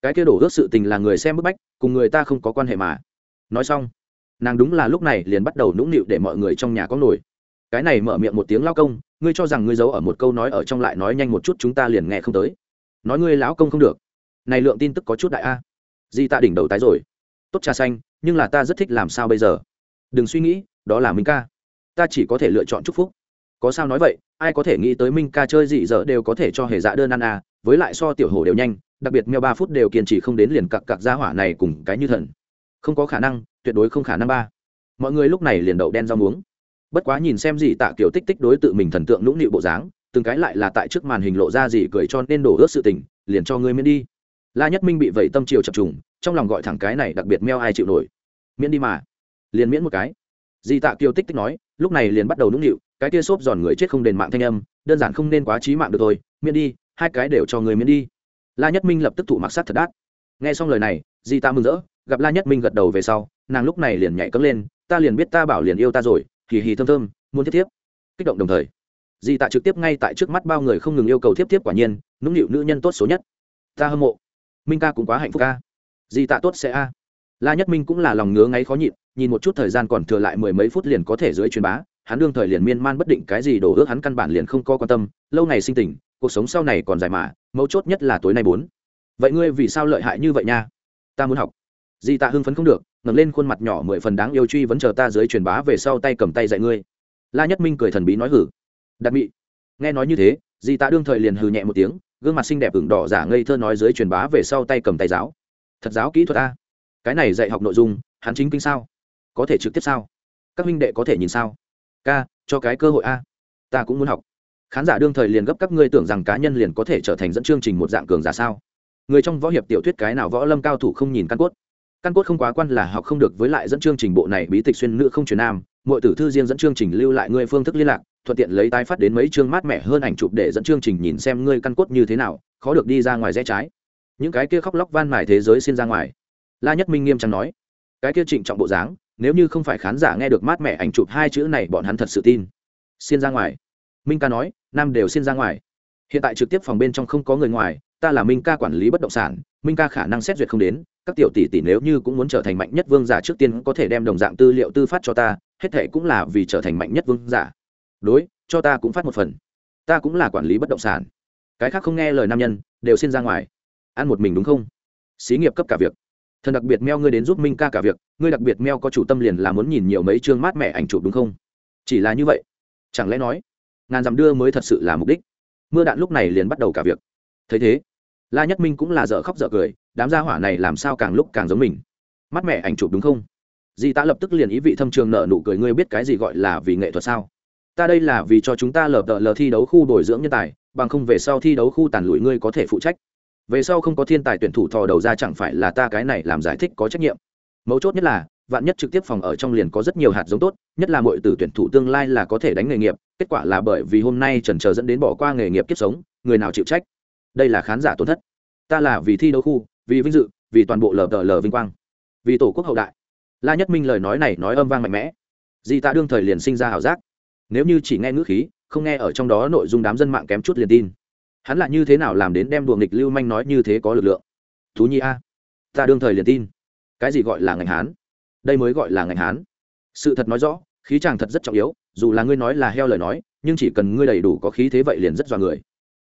Cái kia đổ ước sự tình là người xem bức bách, cùng người ta không có quan hệ mà. Nói xong, nàng đúng là lúc này liền bắt đầu nũng nịu để mọi người trong nhà có nổi. Cái này mở miệng một tiếng lao công, ngươi cho rằng ngươi giấu ở một câu nói ở trong lại nói nhanh một chút chúng ta liền nghe không tới. Nói ngươi lão công không được. Này lượng tin tức có chút đại a. Di tạ đỉnh đầu tái rồi. Tốt trà xanh, nhưng là ta rất thích làm sao bây giờ? Đừng suy nghĩ, đó là minh ca. Ta chỉ có thể lựa chọn chúc phúc có sao nói vậy, ai có thể nghĩ tới minh ca chơi gì giờ đều có thể cho hề dạ đơn ăn à với lại so tiểu hồ đều nhanh, đặc biệt mèo ba phút đều kiên trì không đến liền cặc cặc ra hỏa này cùng cái như thần. Không có khả năng, tuyệt đối không khả năng ba. Mọi người lúc này liền đậu đen rau muống. Bất quá nhìn xem gì tạ kiểu tích tích đối tự mình thần tượng nũng nịu bộ dáng, từng cái lại là tại trước màn hình lộ ra gì cười cho nên đổ ướt sự tình, liền cho ngươi miễn đi. La nhất minh bị vẩy tâm triều chập trùng, trong lòng gọi thẳng cái này đặc biệt meo ai chịu nổi. Miễn đi mà. Liền miễn một cái. Di tạ kiều tích tích nói, lúc này liền bắt đầu nũng nịu cái tia xốp giòn người chết không đền mạng thanh âm, đơn giản không nên quá trí mạng được thôi, miễn đi, hai cái đều cho người miễn đi. La nhất minh lập tức thụ mặc sát thật đát. Nghe xong lời này, di ta mừng rỡ, gặp la nhất minh gật đầu về sau, nàng lúc này liền nhảy cấm lên, ta liền biết ta bảo liền yêu ta rồi, hì hì thơm thơm, muốn tiếp tiếp kích động đồng thời, di tạ trực tiếp ngay tại trước mắt bao người không ngừng yêu cầu tiếp tiếp quả nhiên, nũng nịu nữ nhân tốt số nhất. Ta hâm mộ, minh ca cũng quá hạnh phúc ca di tạ tốt sẽ a. La nhất minh cũng là lòng ngứa ngáy khó nhịn, nhìn một chút thời gian còn thừa lại mười mấy phút liền có thể dưới truyền bá hắn đương thời liền miên man bất định cái gì đổ ước hắn căn bản liền không có quan tâm, lâu ngày sinh tình, cuộc sống sau này còn dài mà, mấu chốt nhất là tối nay bốn. Vậy ngươi vì sao lợi hại như vậy nha? Ta muốn học. Di tạ hưng phấn không được, ngẩng lên khuôn mặt nhỏ mười phần đáng yêu truy vẫn chờ ta dưới truyền bá về sau tay cầm tay dạy ngươi. La nhất minh cười thần bí nói hử. Đặc bị nghe nói như thế, di tạ đương thời liền hừ nhẹ một tiếng, gương mặt xinh đẹp ửng đỏ giả ngây thơ nói dưới truyền bá về sau tay cầm tay giáo. Thật giáo kỹ thuật a cái này dạy học nội dung, hắn chính kinh sao? Có thể trực tiếp sao? Các minh đệ có thể nhìn sao? Ca, cho cái cơ hội a. Ta cũng muốn học. Khán giả đương thời liền gấp các ngươi tưởng rằng cá nhân liền có thể trở thành dẫn chương trình một dạng cường giả sao? Người trong võ hiệp tiểu thuyết cái nào võ lâm cao thủ không nhìn căn cốt? Căn cốt không quá quan là học không được với lại dẫn chương trình bộ này bí tịch xuyên nữ không truyền nam mọi tử thư riêng dẫn chương trình lưu lại ngươi phương thức liên lạc, thuận tiện lấy tái phát đến mấy chương mát mẻ hơn ảnh chụp để dẫn chương trình nhìn xem ngươi căn cốt như thế nào, khó được đi ra ngoài rẽ trái. Những cái kia khóc lóc van mài thế giới xin ra ngoài. La nhất minh nghiêm trang nói. Cái kia trịnh trọng bộ dáng nếu như không phải khán giả nghe được mát mẻ ảnh chụp hai chữ này, bọn hắn thật sự tin. Xin ra ngoài. Minh ca nói, nam đều xin ra ngoài. Hiện tại trực tiếp phòng bên trong không có người ngoài, ta là minh ca quản lý bất động sản, minh ca khả năng xét duyệt không đến, các tiểu tỷ tỷ nếu như cũng muốn trở thành mạnh nhất vương giả trước tiên có thể đem đồng dạng tư liệu tư phát cho ta, hết thệ cũng là vì trở thành mạnh nhất vương giả. Đối, cho ta cũng phát một phần. Ta cũng là quản lý bất động sản. Cái khác không nghe lời nam nhân, đều xin ra ngoài. Ăn một mình đúng không? Xí nghiệp cấp cả việc thần đặc biệt meo ngươi đến giúp minh ca cả việc, ngươi đặc biệt meo có chủ tâm liền là muốn nhìn nhiều mấy chương mát mẻ ảnh chụp đúng không? Chỉ là như vậy, chẳng lẽ nói, ngàn dặm đưa mới thật sự là mục đích? Mưa đạn lúc này liền bắt đầu cả việc. Thấy thế, la nhất minh cũng là dở khóc dở cười, đám gia hỏa này làm sao càng lúc càng giống mình? Mắt mẹ ảnh chụp đúng không? Di ta lập tức liền ý vị thâm trường nợ nụ cười, ngươi biết cái gì gọi là vì nghệ thuật sao? Ta đây là vì cho chúng ta lờ tờ lờ thi đấu khu bồi dưỡng nhân tài, bằng không về sau thi đấu khu tàn lụi ngươi có thể phụ trách về sau không có thiên tài tuyển thủ thò đầu ra chẳng phải là ta cái này làm giải thích có trách nhiệm. Mấu chốt nhất là, vạn nhất trực tiếp phòng ở trong liền có rất nhiều hạt giống tốt, nhất là mọi từ tuyển thủ tương lai là có thể đánh nghề nghiệp, kết quả là bởi vì hôm nay trần trờ dẫn đến bỏ qua nghề nghiệp kiếp sống, người nào chịu trách? Đây là khán giả tổn thất. Ta là vì thi đấu khu, vì vinh dự, vì toàn bộ lờ đờ lờ vinh quang, vì tổ quốc hậu đại. La nhất minh lời nói này nói âm vang mạnh mẽ. Di ta đương thời liền sinh ra h ảo giác. Nếu như chỉ nghe ngữ khí, không nghe ở trong đó nội dung đám dân mạng kém chút liền tin hắn là như thế nào làm đến đem đùa nghịch lưu manh nói như thế có lực lượng? Thú nhi a, ta đương thời liền tin. Cái gì gọi là ngành hán? Đây mới gọi là ngành hán. Sự thật nói rõ, khí chàng thật rất trọng yếu, dù là ngươi nói là heo lời nói, nhưng chỉ cần ngươi đầy đủ có khí thế vậy liền rất dọa người.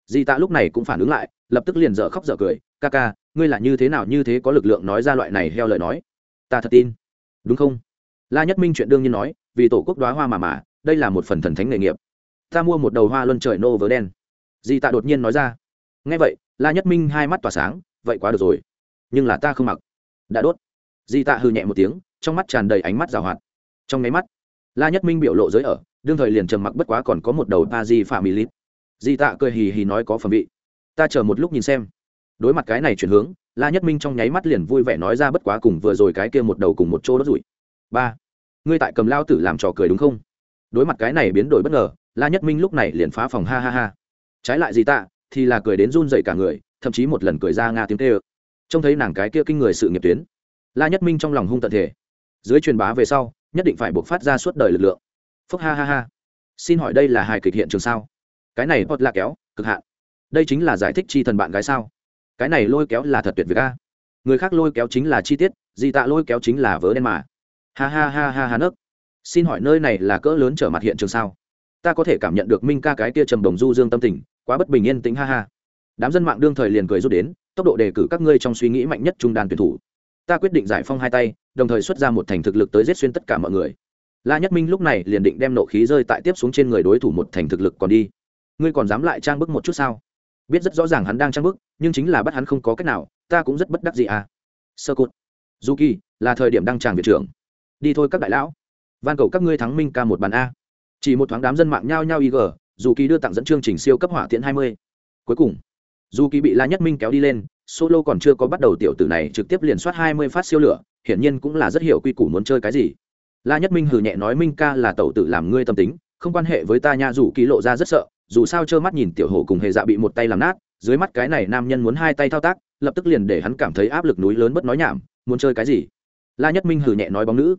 Di tạ lúc này cũng phản ứng lại, lập tức liền dở khóc dở cười, ca ca, ngươi là như thế nào như thế có lực lượng nói ra loại này heo lời nói? Ta thật tin. Đúng không? La nhất minh chuyện đương nhiên nói, vì tổ quốc đoá hoa mà mà, đây là một phần thần thánh nghề nghiệp. Ta mua một đầu hoa luân trời nô vớ đen di tạ đột nhiên nói ra. Ngay vậy, la nhất minh hai mắt tỏa sáng, vậy quá được rồi. Nhưng là ta không mặc. Đã đốt. Di tạ hư nhẹ một tiếng, trong mắt tràn đầy ánh mắt rào hoạt. Trong nháy mắt, la nhất minh biểu lộ giới ở, đương thời liền trầm mặc bất quá còn có một đầu ba di phạm mỹ lít. Di tạ cười hì hì nói có phẩm vị. Ta chờ một lúc nhìn xem. Đối mặt cái này chuyển hướng, la nhất minh trong nháy mắt liền vui vẻ nói ra bất quá cùng vừa rồi cái kia một đầu cùng một chỗ đốt rủi. Ba, ngươi tại cầm lao tử làm trò cười đúng không? Đối mặt cái này biến đổi bất ngờ, la nhất minh lúc này liền phá phòng ha ha ha trái lại gì tạ, thì là cười đến run dậy cả người, thậm chí một lần cười ra nga tiếng tê ơ trông thấy nàng cái kia kinh người sự nghiệp tuyến. La nhất minh trong lòng hung tận thể. Dưới truyền bá về sau, nhất định phải buộc phát ra suốt đời lực lượng. Phúc ha ha ha. Xin hỏi đây là hài kịch hiện trường sao? Cái này pot là kéo, cực hạn. Đây chính là giải thích chi thần bạn gái sao? Cái này lôi kéo là thật tuyệt việc a. Người khác lôi kéo chính là chi tiết, gì tạ lôi kéo chính là vớ đen mà. Ha ha ha ha ha nấc. Xin hỏi nơi này là cỡ lớn trở mặt hiện trường sao? Ta có thể cảm nhận được minh ca cái kia trầm đồng du dương tâm tình, quá bất bình yên tĩnh, ha ha. Đám dân mạng đương thời liền cười rút đến, tốc độ đề cử các ngươi trong suy nghĩ mạnh nhất trung đàn tuyển thủ. Ta quyết định giải phong hai tay, đồng thời xuất ra một thành thực lực tới giết xuyên tất cả mọi người. La nhất minh lúc này liền định đem nộ khí rơi tại tiếp xuống trên người đối thủ một thành thực lực còn đi. Ngươi còn dám lại trang bức một chút sao? Biết rất rõ ràng hắn đang trang bức, nhưng chính là bắt hắn không có cách nào, ta cũng rất bất đắc gì à. Sơ cụt du kỳ là thời điểm đăng tràng viện trưởng. Đi thôi các đại lão. Van cầu các ngươi thắng minh ca một bàn a chỉ một thoáng đám dân mạng nhao nhao ig dù kỳ đưa tặng dẫn chương trình siêu cấp hỏa tiễn hai mươi. Cuối cùng, dù kỳ bị la nhất minh kéo đi lên, solo còn chưa có bắt đầu tiểu tử này trực tiếp liền soát hai mươi phát siêu lửa, hiển nhiên cũng là rất hiểu quy củ muốn chơi cái gì. La nhất minh hừ nhẹ nói minh ca là tẩu tử làm ngươi tâm tính, không quan hệ với ta nha, dù kỳ lộ ra rất sợ, dù sao trơ mắt nhìn tiểu hổ cùng hề dạ bị một tay làm nát, dưới mắt cái này nam nhân muốn hai tay thao tác, lập tức liền để hắn cảm thấy áp lực núi lớn bất nói nhảm, muốn chơi cái gì? La nhất minh hừ nhẹ nói bóng nữ.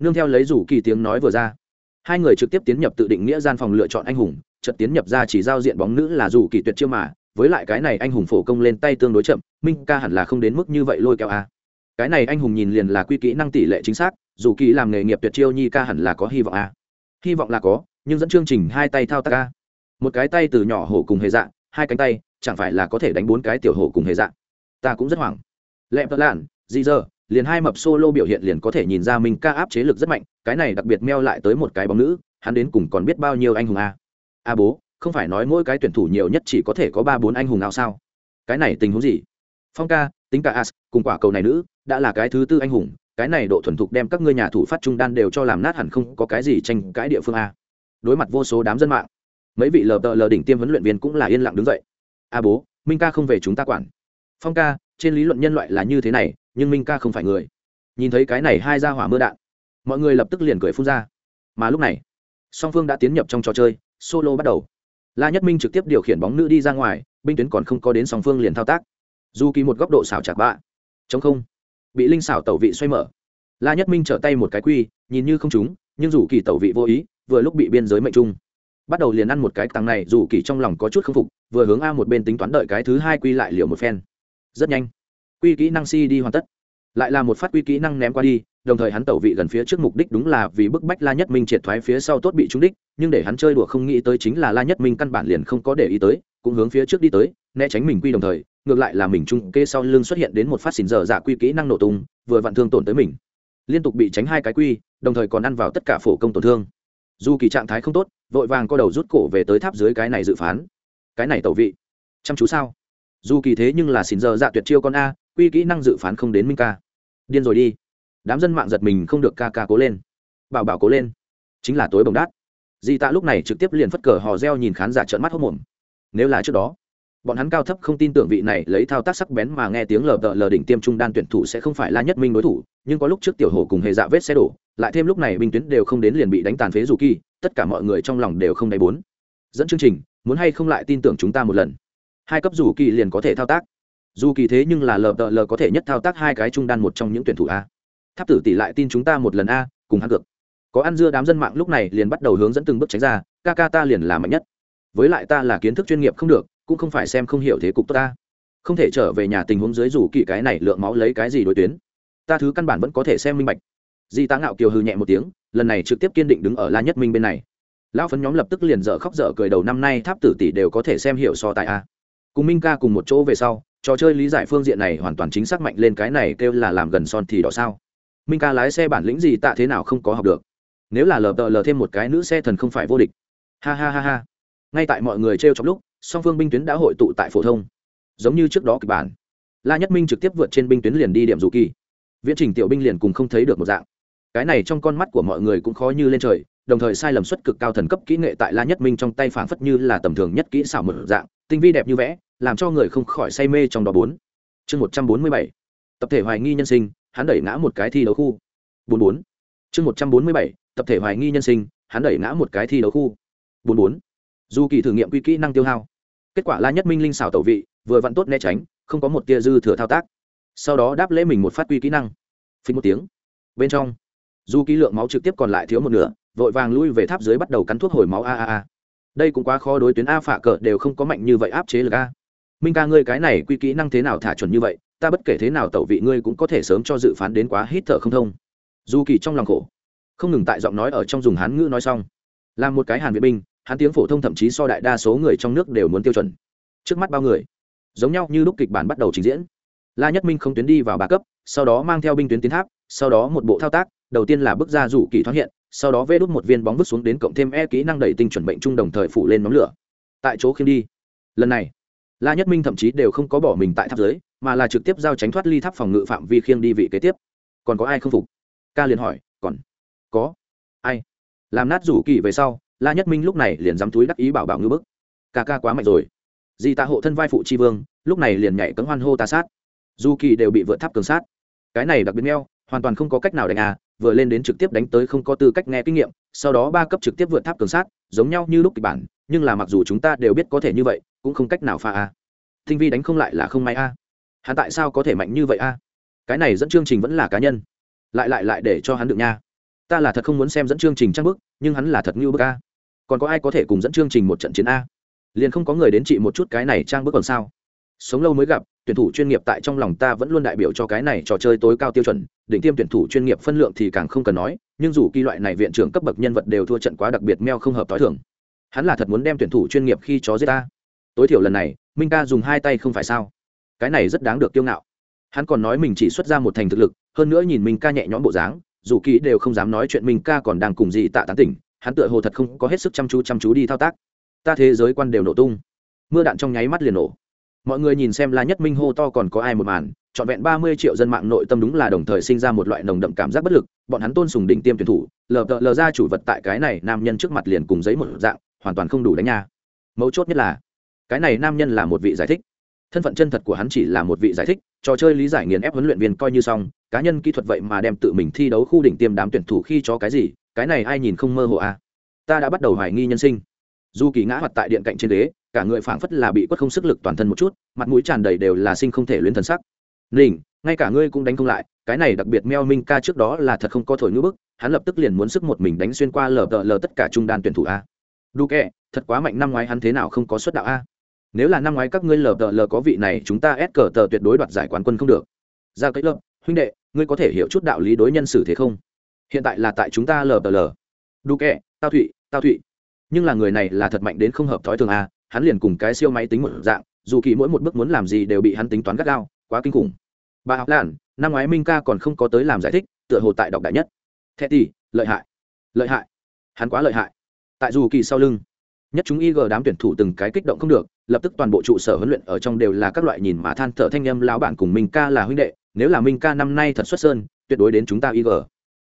Nương theo lấy rủ kỳ tiếng nói vừa ra hai người trực tiếp tiến nhập tự định nghĩa gian phòng lựa chọn anh hùng trận tiến nhập ra chỉ giao diện bóng nữ là dù kỳ tuyệt chiêu mà, với lại cái này anh hùng phổ công lên tay tương đối chậm, minh ca hẳn là không đến mức như vậy lôi kéo a. Cái này anh hùng nhìn liền là quy kỹ năng tỷ lệ chính xác, dù kỳ làm nghề nghiệp tuyệt chiêu nhi ca hẳn là có hy vọng a. Hy vọng là có, nhưng dẫn chương trình hai tay thao tác a. Một cái tay từ nhỏ hổ cùng hề dạng hai cánh tay, chẳng phải là có thể đánh bốn cái tiểu hổ cùng hề dạng ta cũng rất hoảng. Lẹ tật lạn gì giờ liền hai mập solo biểu hiện liền có thể nhìn ra mình ca áp chế lực rất mạnh, cái này đặc biệt meo lại tới một cái bóng nữ, hắn đến cùng còn biết bao nhiêu anh hùng a? A bố, không phải nói mỗi cái tuyển thủ nhiều nhất chỉ có thể có ba bốn anh hùng nào sao? Cái này tình huống gì? Phong ca, tính cả as, cùng quả cầu này nữ, đã là cái thứ tư anh hùng, cái này độ thuần thục đem các ngươi nhà thủ phát trung đan đều cho làm nát hẳn không có cái gì tranh cãi địa phương a. Đối mặt vô số đám dân mạng, mấy vị lờ tờ lờ đỉnh tiêm huấn luyện viên cũng là yên lặng đứng dậy. A bố, minh ca không về chúng ta quản. Phong ca, trên lý luận nhân loại là như thế này nhưng minh ca không phải người. Nhìn thấy cái này hai ra hỏa mưa đạn, mọi người lập tức liền cười phun ra. Mà lúc này, song phương đã tiến nhập trong trò chơi, solo bắt đầu. La nhất minh trực tiếp điều khiển bóng nữ đi ra ngoài, binh tuyến còn không có đến song phương liền thao tác. Dù kỳ một góc độ xảo chặt bạ, chống không, bị linh xảo tẩu vị xoay mở. La nhất minh trở tay một cái quy, nhìn như không trúng, nhưng dù kỳ tẩu vị vô ý, vừa lúc bị biên giới mệnh trung. Bắt đầu liền ăn một cái tăng này, dù kỳ trong lòng có chút k phục, vừa hướng a một bên tính toán đợi cái thứ hai quy lại liều một phen. Rất nhanh quy kỹ năng si đi hoàn tất. Lại là một phát quy kỹ năng ném qua đi, đồng thời hắn tẩu vị gần phía trước mục đích đúng là vì bức bách la nhất minh triệt thoái phía sau tốt bị trúng đích, nhưng để hắn chơi đùa không nghĩ tới chính là la nhất minh căn bản liền không có để ý tới, cũng hướng phía trước đi tới, né tránh mình quy đồng thời, ngược lại là mình trung kê sau lưng xuất hiện đến một phát xỉn dở giả quy kỹ năng nổ tung, vừa vặn thương tổn tới mình. Liên tục bị tránh hai cái quy, đồng thời còn ăn vào tất cả phổ công tổn thương. Dù kỳ trạng thái không tốt, vội vàng co đầu rút cổ về tới tháp dưới cái này dự phán. Cái này tẩu vị. Chăm chú sao? Dù kỳ thế nhưng là xỉn dở dạ tuyệt chiêu con a quy kỹ năng dự phán không đến minh ca. Điên rồi đi. Đám dân mạng giật mình không được ca ca cố lên. Bảo bảo cố lên. Chính là tối bồng đát. Di tạ lúc này trực tiếp liền phất cờ hò reo nhìn khán giả trợn mắt hốc mồm. Nếu là trước đó, bọn hắn cao thấp không tin tưởng vị này lấy thao tác sắc bén mà nghe tiếng lờ đợ lờ đỉnh tiêm trung đan tuyển thủ sẽ không phải là nhất minh đối thủ, nhưng có lúc trước tiểu hồ cùng hề dạ vết xe đổ, lại thêm lúc này binh tuyến đều không đến liền bị đánh tàn phế dù kỳ, tất cả mọi người trong lòng đều không đầy bốn. Dẫn chương trình, muốn hay không lại tin tưởng chúng ta một lần. Hai cấp dù kỳ liền có thể thao tác dù kỳ thế nhưng là lờ đợ lờ có thể nhất thao tác hai cái trung đan một trong những tuyển thủ a. Tháp tử tỷ lại tin chúng ta một lần a, cùng hắn cược. Có ăn dưa đám dân mạng lúc này liền bắt đầu hướng dẫn từng bước tránh ra, ca ca ta liền là mạnh nhất. Với lại ta là kiến thức chuyên nghiệp không được, cũng không phải xem không hiểu thế cục tốt ta không thể trở về nhà tình huống dưới dù kỳ cái này lượng máu lấy cái gì đối tuyến. Ta thứ căn bản vẫn có thể xem minh bạch. Di tá ngạo kiều hư nhẹ một tiếng, lần này trực tiếp kiên định đứng ở la nhất minh bên này. Lão phấn nhóm lập tức liền dở khóc dở cười đầu năm nay tháp tử tỷ đều có thể xem hiểu so tại a. Cùng minh ca cùng một chỗ về sau trò chơi lý giải phương diện này hoàn toàn chính xác mạnh lên cái này kêu là làm gần son thì đỏ sao. Minh ca lái xe bản lĩnh gì tạ thế nào không có học được. Nếu là lờ tờ lờ thêm một cái nữ xe thần không phải vô địch. Ha ha ha ha. Ngay tại mọi người t r e o trong lúc, song phương binh tuyến đã hội tụ tại phổ thông. Giống như trước đó kịch bản. La nhất minh trực tiếp vượt trên binh tuyến liền đi điểm dù kỳ. Viễn trình tiểu binh liền cùng không thấy được một dạng. Cái này trong con mắt của mọi người cũng khó như lên trời, đồng thời sai lầm suất cực cao thần cấp kỹ nghệ tại la nhất minh trong tay phảng phất như là tầm thường nhất kỹ xảo một dạng tinh vi đẹp như vẽ, làm cho người không khỏi say mê trong đó bốn. Chương một trăm bốn mươi bảy. Tập thể hoài nghi nhân sinh, hắn đẩy ngã một cái thi đấu khu. Bốn bốn. Chương một trăm bốn mươi bảy. Tập thể hoài nghi nhân sinh, hắn đẩy ngã một cái thi đấu khu. Bốn bốn. Dù kỳ thử nghiệm quy kỹ năng tiêu hao. Kết quả la nhất minh linh xảo tẩu vị, vừa vặn tốt né tránh, không có một tia dư thừa thao tác. Sau đó đáp lễ mình một phát quy kỹ năng. Phí một tiếng. Bên trong, dù ký lượng máu trực tiếp còn lại thiếu một nửa, vội vàng lui về tháp dưới bắt đầu cắn thuốc hồi máu, a a a đây cũng quá khó đối tuyến a phạ cờ đều không có mạnh như vậy áp chế lực a. Minh ca ngươi cái này quy kỹ năng thế nào thả chuẩn như vậy, ta bất kể thế nào tẩu vị ngươi cũng có thể sớm cho dự phán đến quá hít thở không thông. Dù kỳ trong lòng khổ, không ngừng tại giọng nói ở trong dùng hán ngữ nói xong. Là một cái hàn vệ binh, hán tiếng phổ thông thậm chí so đại đa số người trong nước đều muốn tiêu chuẩn. Trước mắt bao người, giống nhau như lúc kịch bản bắt đầu trình diễn. La nhất minh không tuyến đi vào ba cấp, sau đó mang theo binh tuyến tiến tháp, sau đó một bộ thao tác, đầu tiên là bước ra rủ kỳ thoát hiện sau đó vê đút một viên bóng vứt xuống đến cộng thêm e kỹ năng đẩy tinh chuẩn bệnh chung đồng thời phủ lên nóng lửa. Tại chỗ khiêm đi. Lần này, la nhất minh thậm chí đều không có bỏ mình tại tháp dưới, mà là trực tiếp giao tránh thoát ly tháp phòng ngự phạm vi khiêng đi vị kế tiếp. Còn có ai không phục? Ca liền hỏi, còn có ai? Làm nát rủ kỳ về sau, la nhất minh lúc này liền dám túi đắc ý bảo bảo ngư bức. Ca ca quá mạnh rồi. Di ta hộ thân vai phụ tri vương, lúc này liền nhảy cấm hoan hô ta sát. Dù kỳ đều bị vượt tháp cường sát. Cái này đặc biệt neo hoàn toàn không có cách nào đánh à vừa lên đến trực tiếp đánh tới không có tư cách nghe kinh nghiệm, sau đó ba cấp trực tiếp vượt tháp cường sát, giống nhau như lúc kịch bản, nhưng là mặc dù chúng ta đều biết có thể như vậy, cũng không cách nào pha a. Tinh vi đánh không lại là không may a. Hắn tại sao có thể mạnh như vậy a? Cái này dẫn chương trình vẫn là cá nhân. Lại lại lại để cho hắn được nha. Ta là thật không muốn xem dẫn chương trình trang bức nhưng hắn là thật như bức a. Còn có ai có thể cùng dẫn chương trình một trận chiến a? Liền không có người đến trị một chút cái này trang bức còn sao? Sống lâu mới gặp, tuyển thủ chuyên nghiệp tại trong lòng ta vẫn luôn đại biểu cho cái này trò chơi tối cao tiêu chuẩn định tiêm tuyển thủ chuyên nghiệp phân lượng thì càng không cần nói, nhưng dù kỳ loại này viện trưởng cấp bậc nhân vật đều thua trận quá đặc biệt meo không hợp t h i thường. Hắn là thật muốn đem tuyển thủ chuyên nghiệp khi chó giết ta. Tối thiểu lần này, minh ca dùng hai tay không phải sao? Cái này rất đáng được kiêu ngạo. Hắn còn nói mình chỉ xuất ra một thành thực lực, hơn nữa nhìn minh ca nhẹ nhõm bộ dáng, dù kỳ đều không dám nói chuyện minh ca còn đang cùng gì tạ tán tỉnh, hắn tựa hồ thật không có hết sức chăm chú chăm chú đi thao tác. Ta thế giới quan đều nổ tung. Mưa đạn trong nháy mắt liền nổ mọi người nhìn xem la nhất minh hô to còn có ai một màn, trọn vẹn ba mươi triệu dân mạng nội tâm đúng là đồng thời sinh ra một loại nồng đậm cảm giác bất lực, bọn hắn tôn sùng đỉnh tiêm tuyển thủ, lờ tợ lờ ra chủ vật tại cái này nam nhân trước mặt liền cùng giấy một dạng, hoàn toàn không đủ đánh nha. Mấu chốt nhất là, cái này nam nhân là một vị giải thích. Thân phận chân thật của hắn chỉ là một vị giải thích, trò chơi lý giải nghiền ép huấn luyện viên coi như xong, cá nhân kỹ thuật vậy mà đem tự mình thi đấu khu đỉnh tiêm đám tuyển thủ khi cho cái gì, cái này ai nhìn không mơ hồ à? Ta đã bắt đầu hoài nghi nhân sinh. Dù kỳ ngã hoạt tại điện cạnh trên đế cả người phảng phất là bị quất không sức lực toàn thân một chút mặt mũi tràn đầy đều là sinh không thể luyến thần sắc. Ninh ngay cả ngươi cũng đánh không lại cái này đặc biệt meo minh ca trước đó là thật không có thổi ngữ bức hắn lập tức liền muốn sức một mình đánh xuyên qua lờ lở lờ tất cả trung đan tuyển thủ a. Đu kệ, thật quá mạnh năm ngoái hắn thế nào không có xuất đạo a? Nếu là năm ngoái các ngươi lờ lở lờ có vị này chúng ta ép cờ tờ tuyệt đối đoạt giải quán quân không được. Ra cấy lớp huynh đệ ngươi có thể hiểu chút đạo lý đối nhân xử thế không? Hiện tại là tại chúng ta lờ đờ lờ. Đu tao thụy tao thụy. Nhưng là người này là thật mạnh đến không hợp thói thường a hắn liền cùng cái siêu máy tính một dạng, dù kỳ mỗi một bước muốn làm gì đều bị hắn tính toán gắt gao, quá kinh khủng. Bà học làn năm ngoái minh ca còn không có tới làm giải thích, tựa hồ tại đọc đại nhất. Thẹ tỷ lợi hại. Lợi hại. Hắn quá lợi hại. Tại dù kỳ sau lưng, nhất chúng ig đám tuyển thủ từng cái kích động không được, lập tức toàn bộ trụ sở huấn luyện ở trong đều là các loại nhìn mà than thở thanh â m lão bản cùng minh ca là huynh đệ, nếu là minh ca năm nay thật xuất sơn, tuyệt đối đến chúng ta ig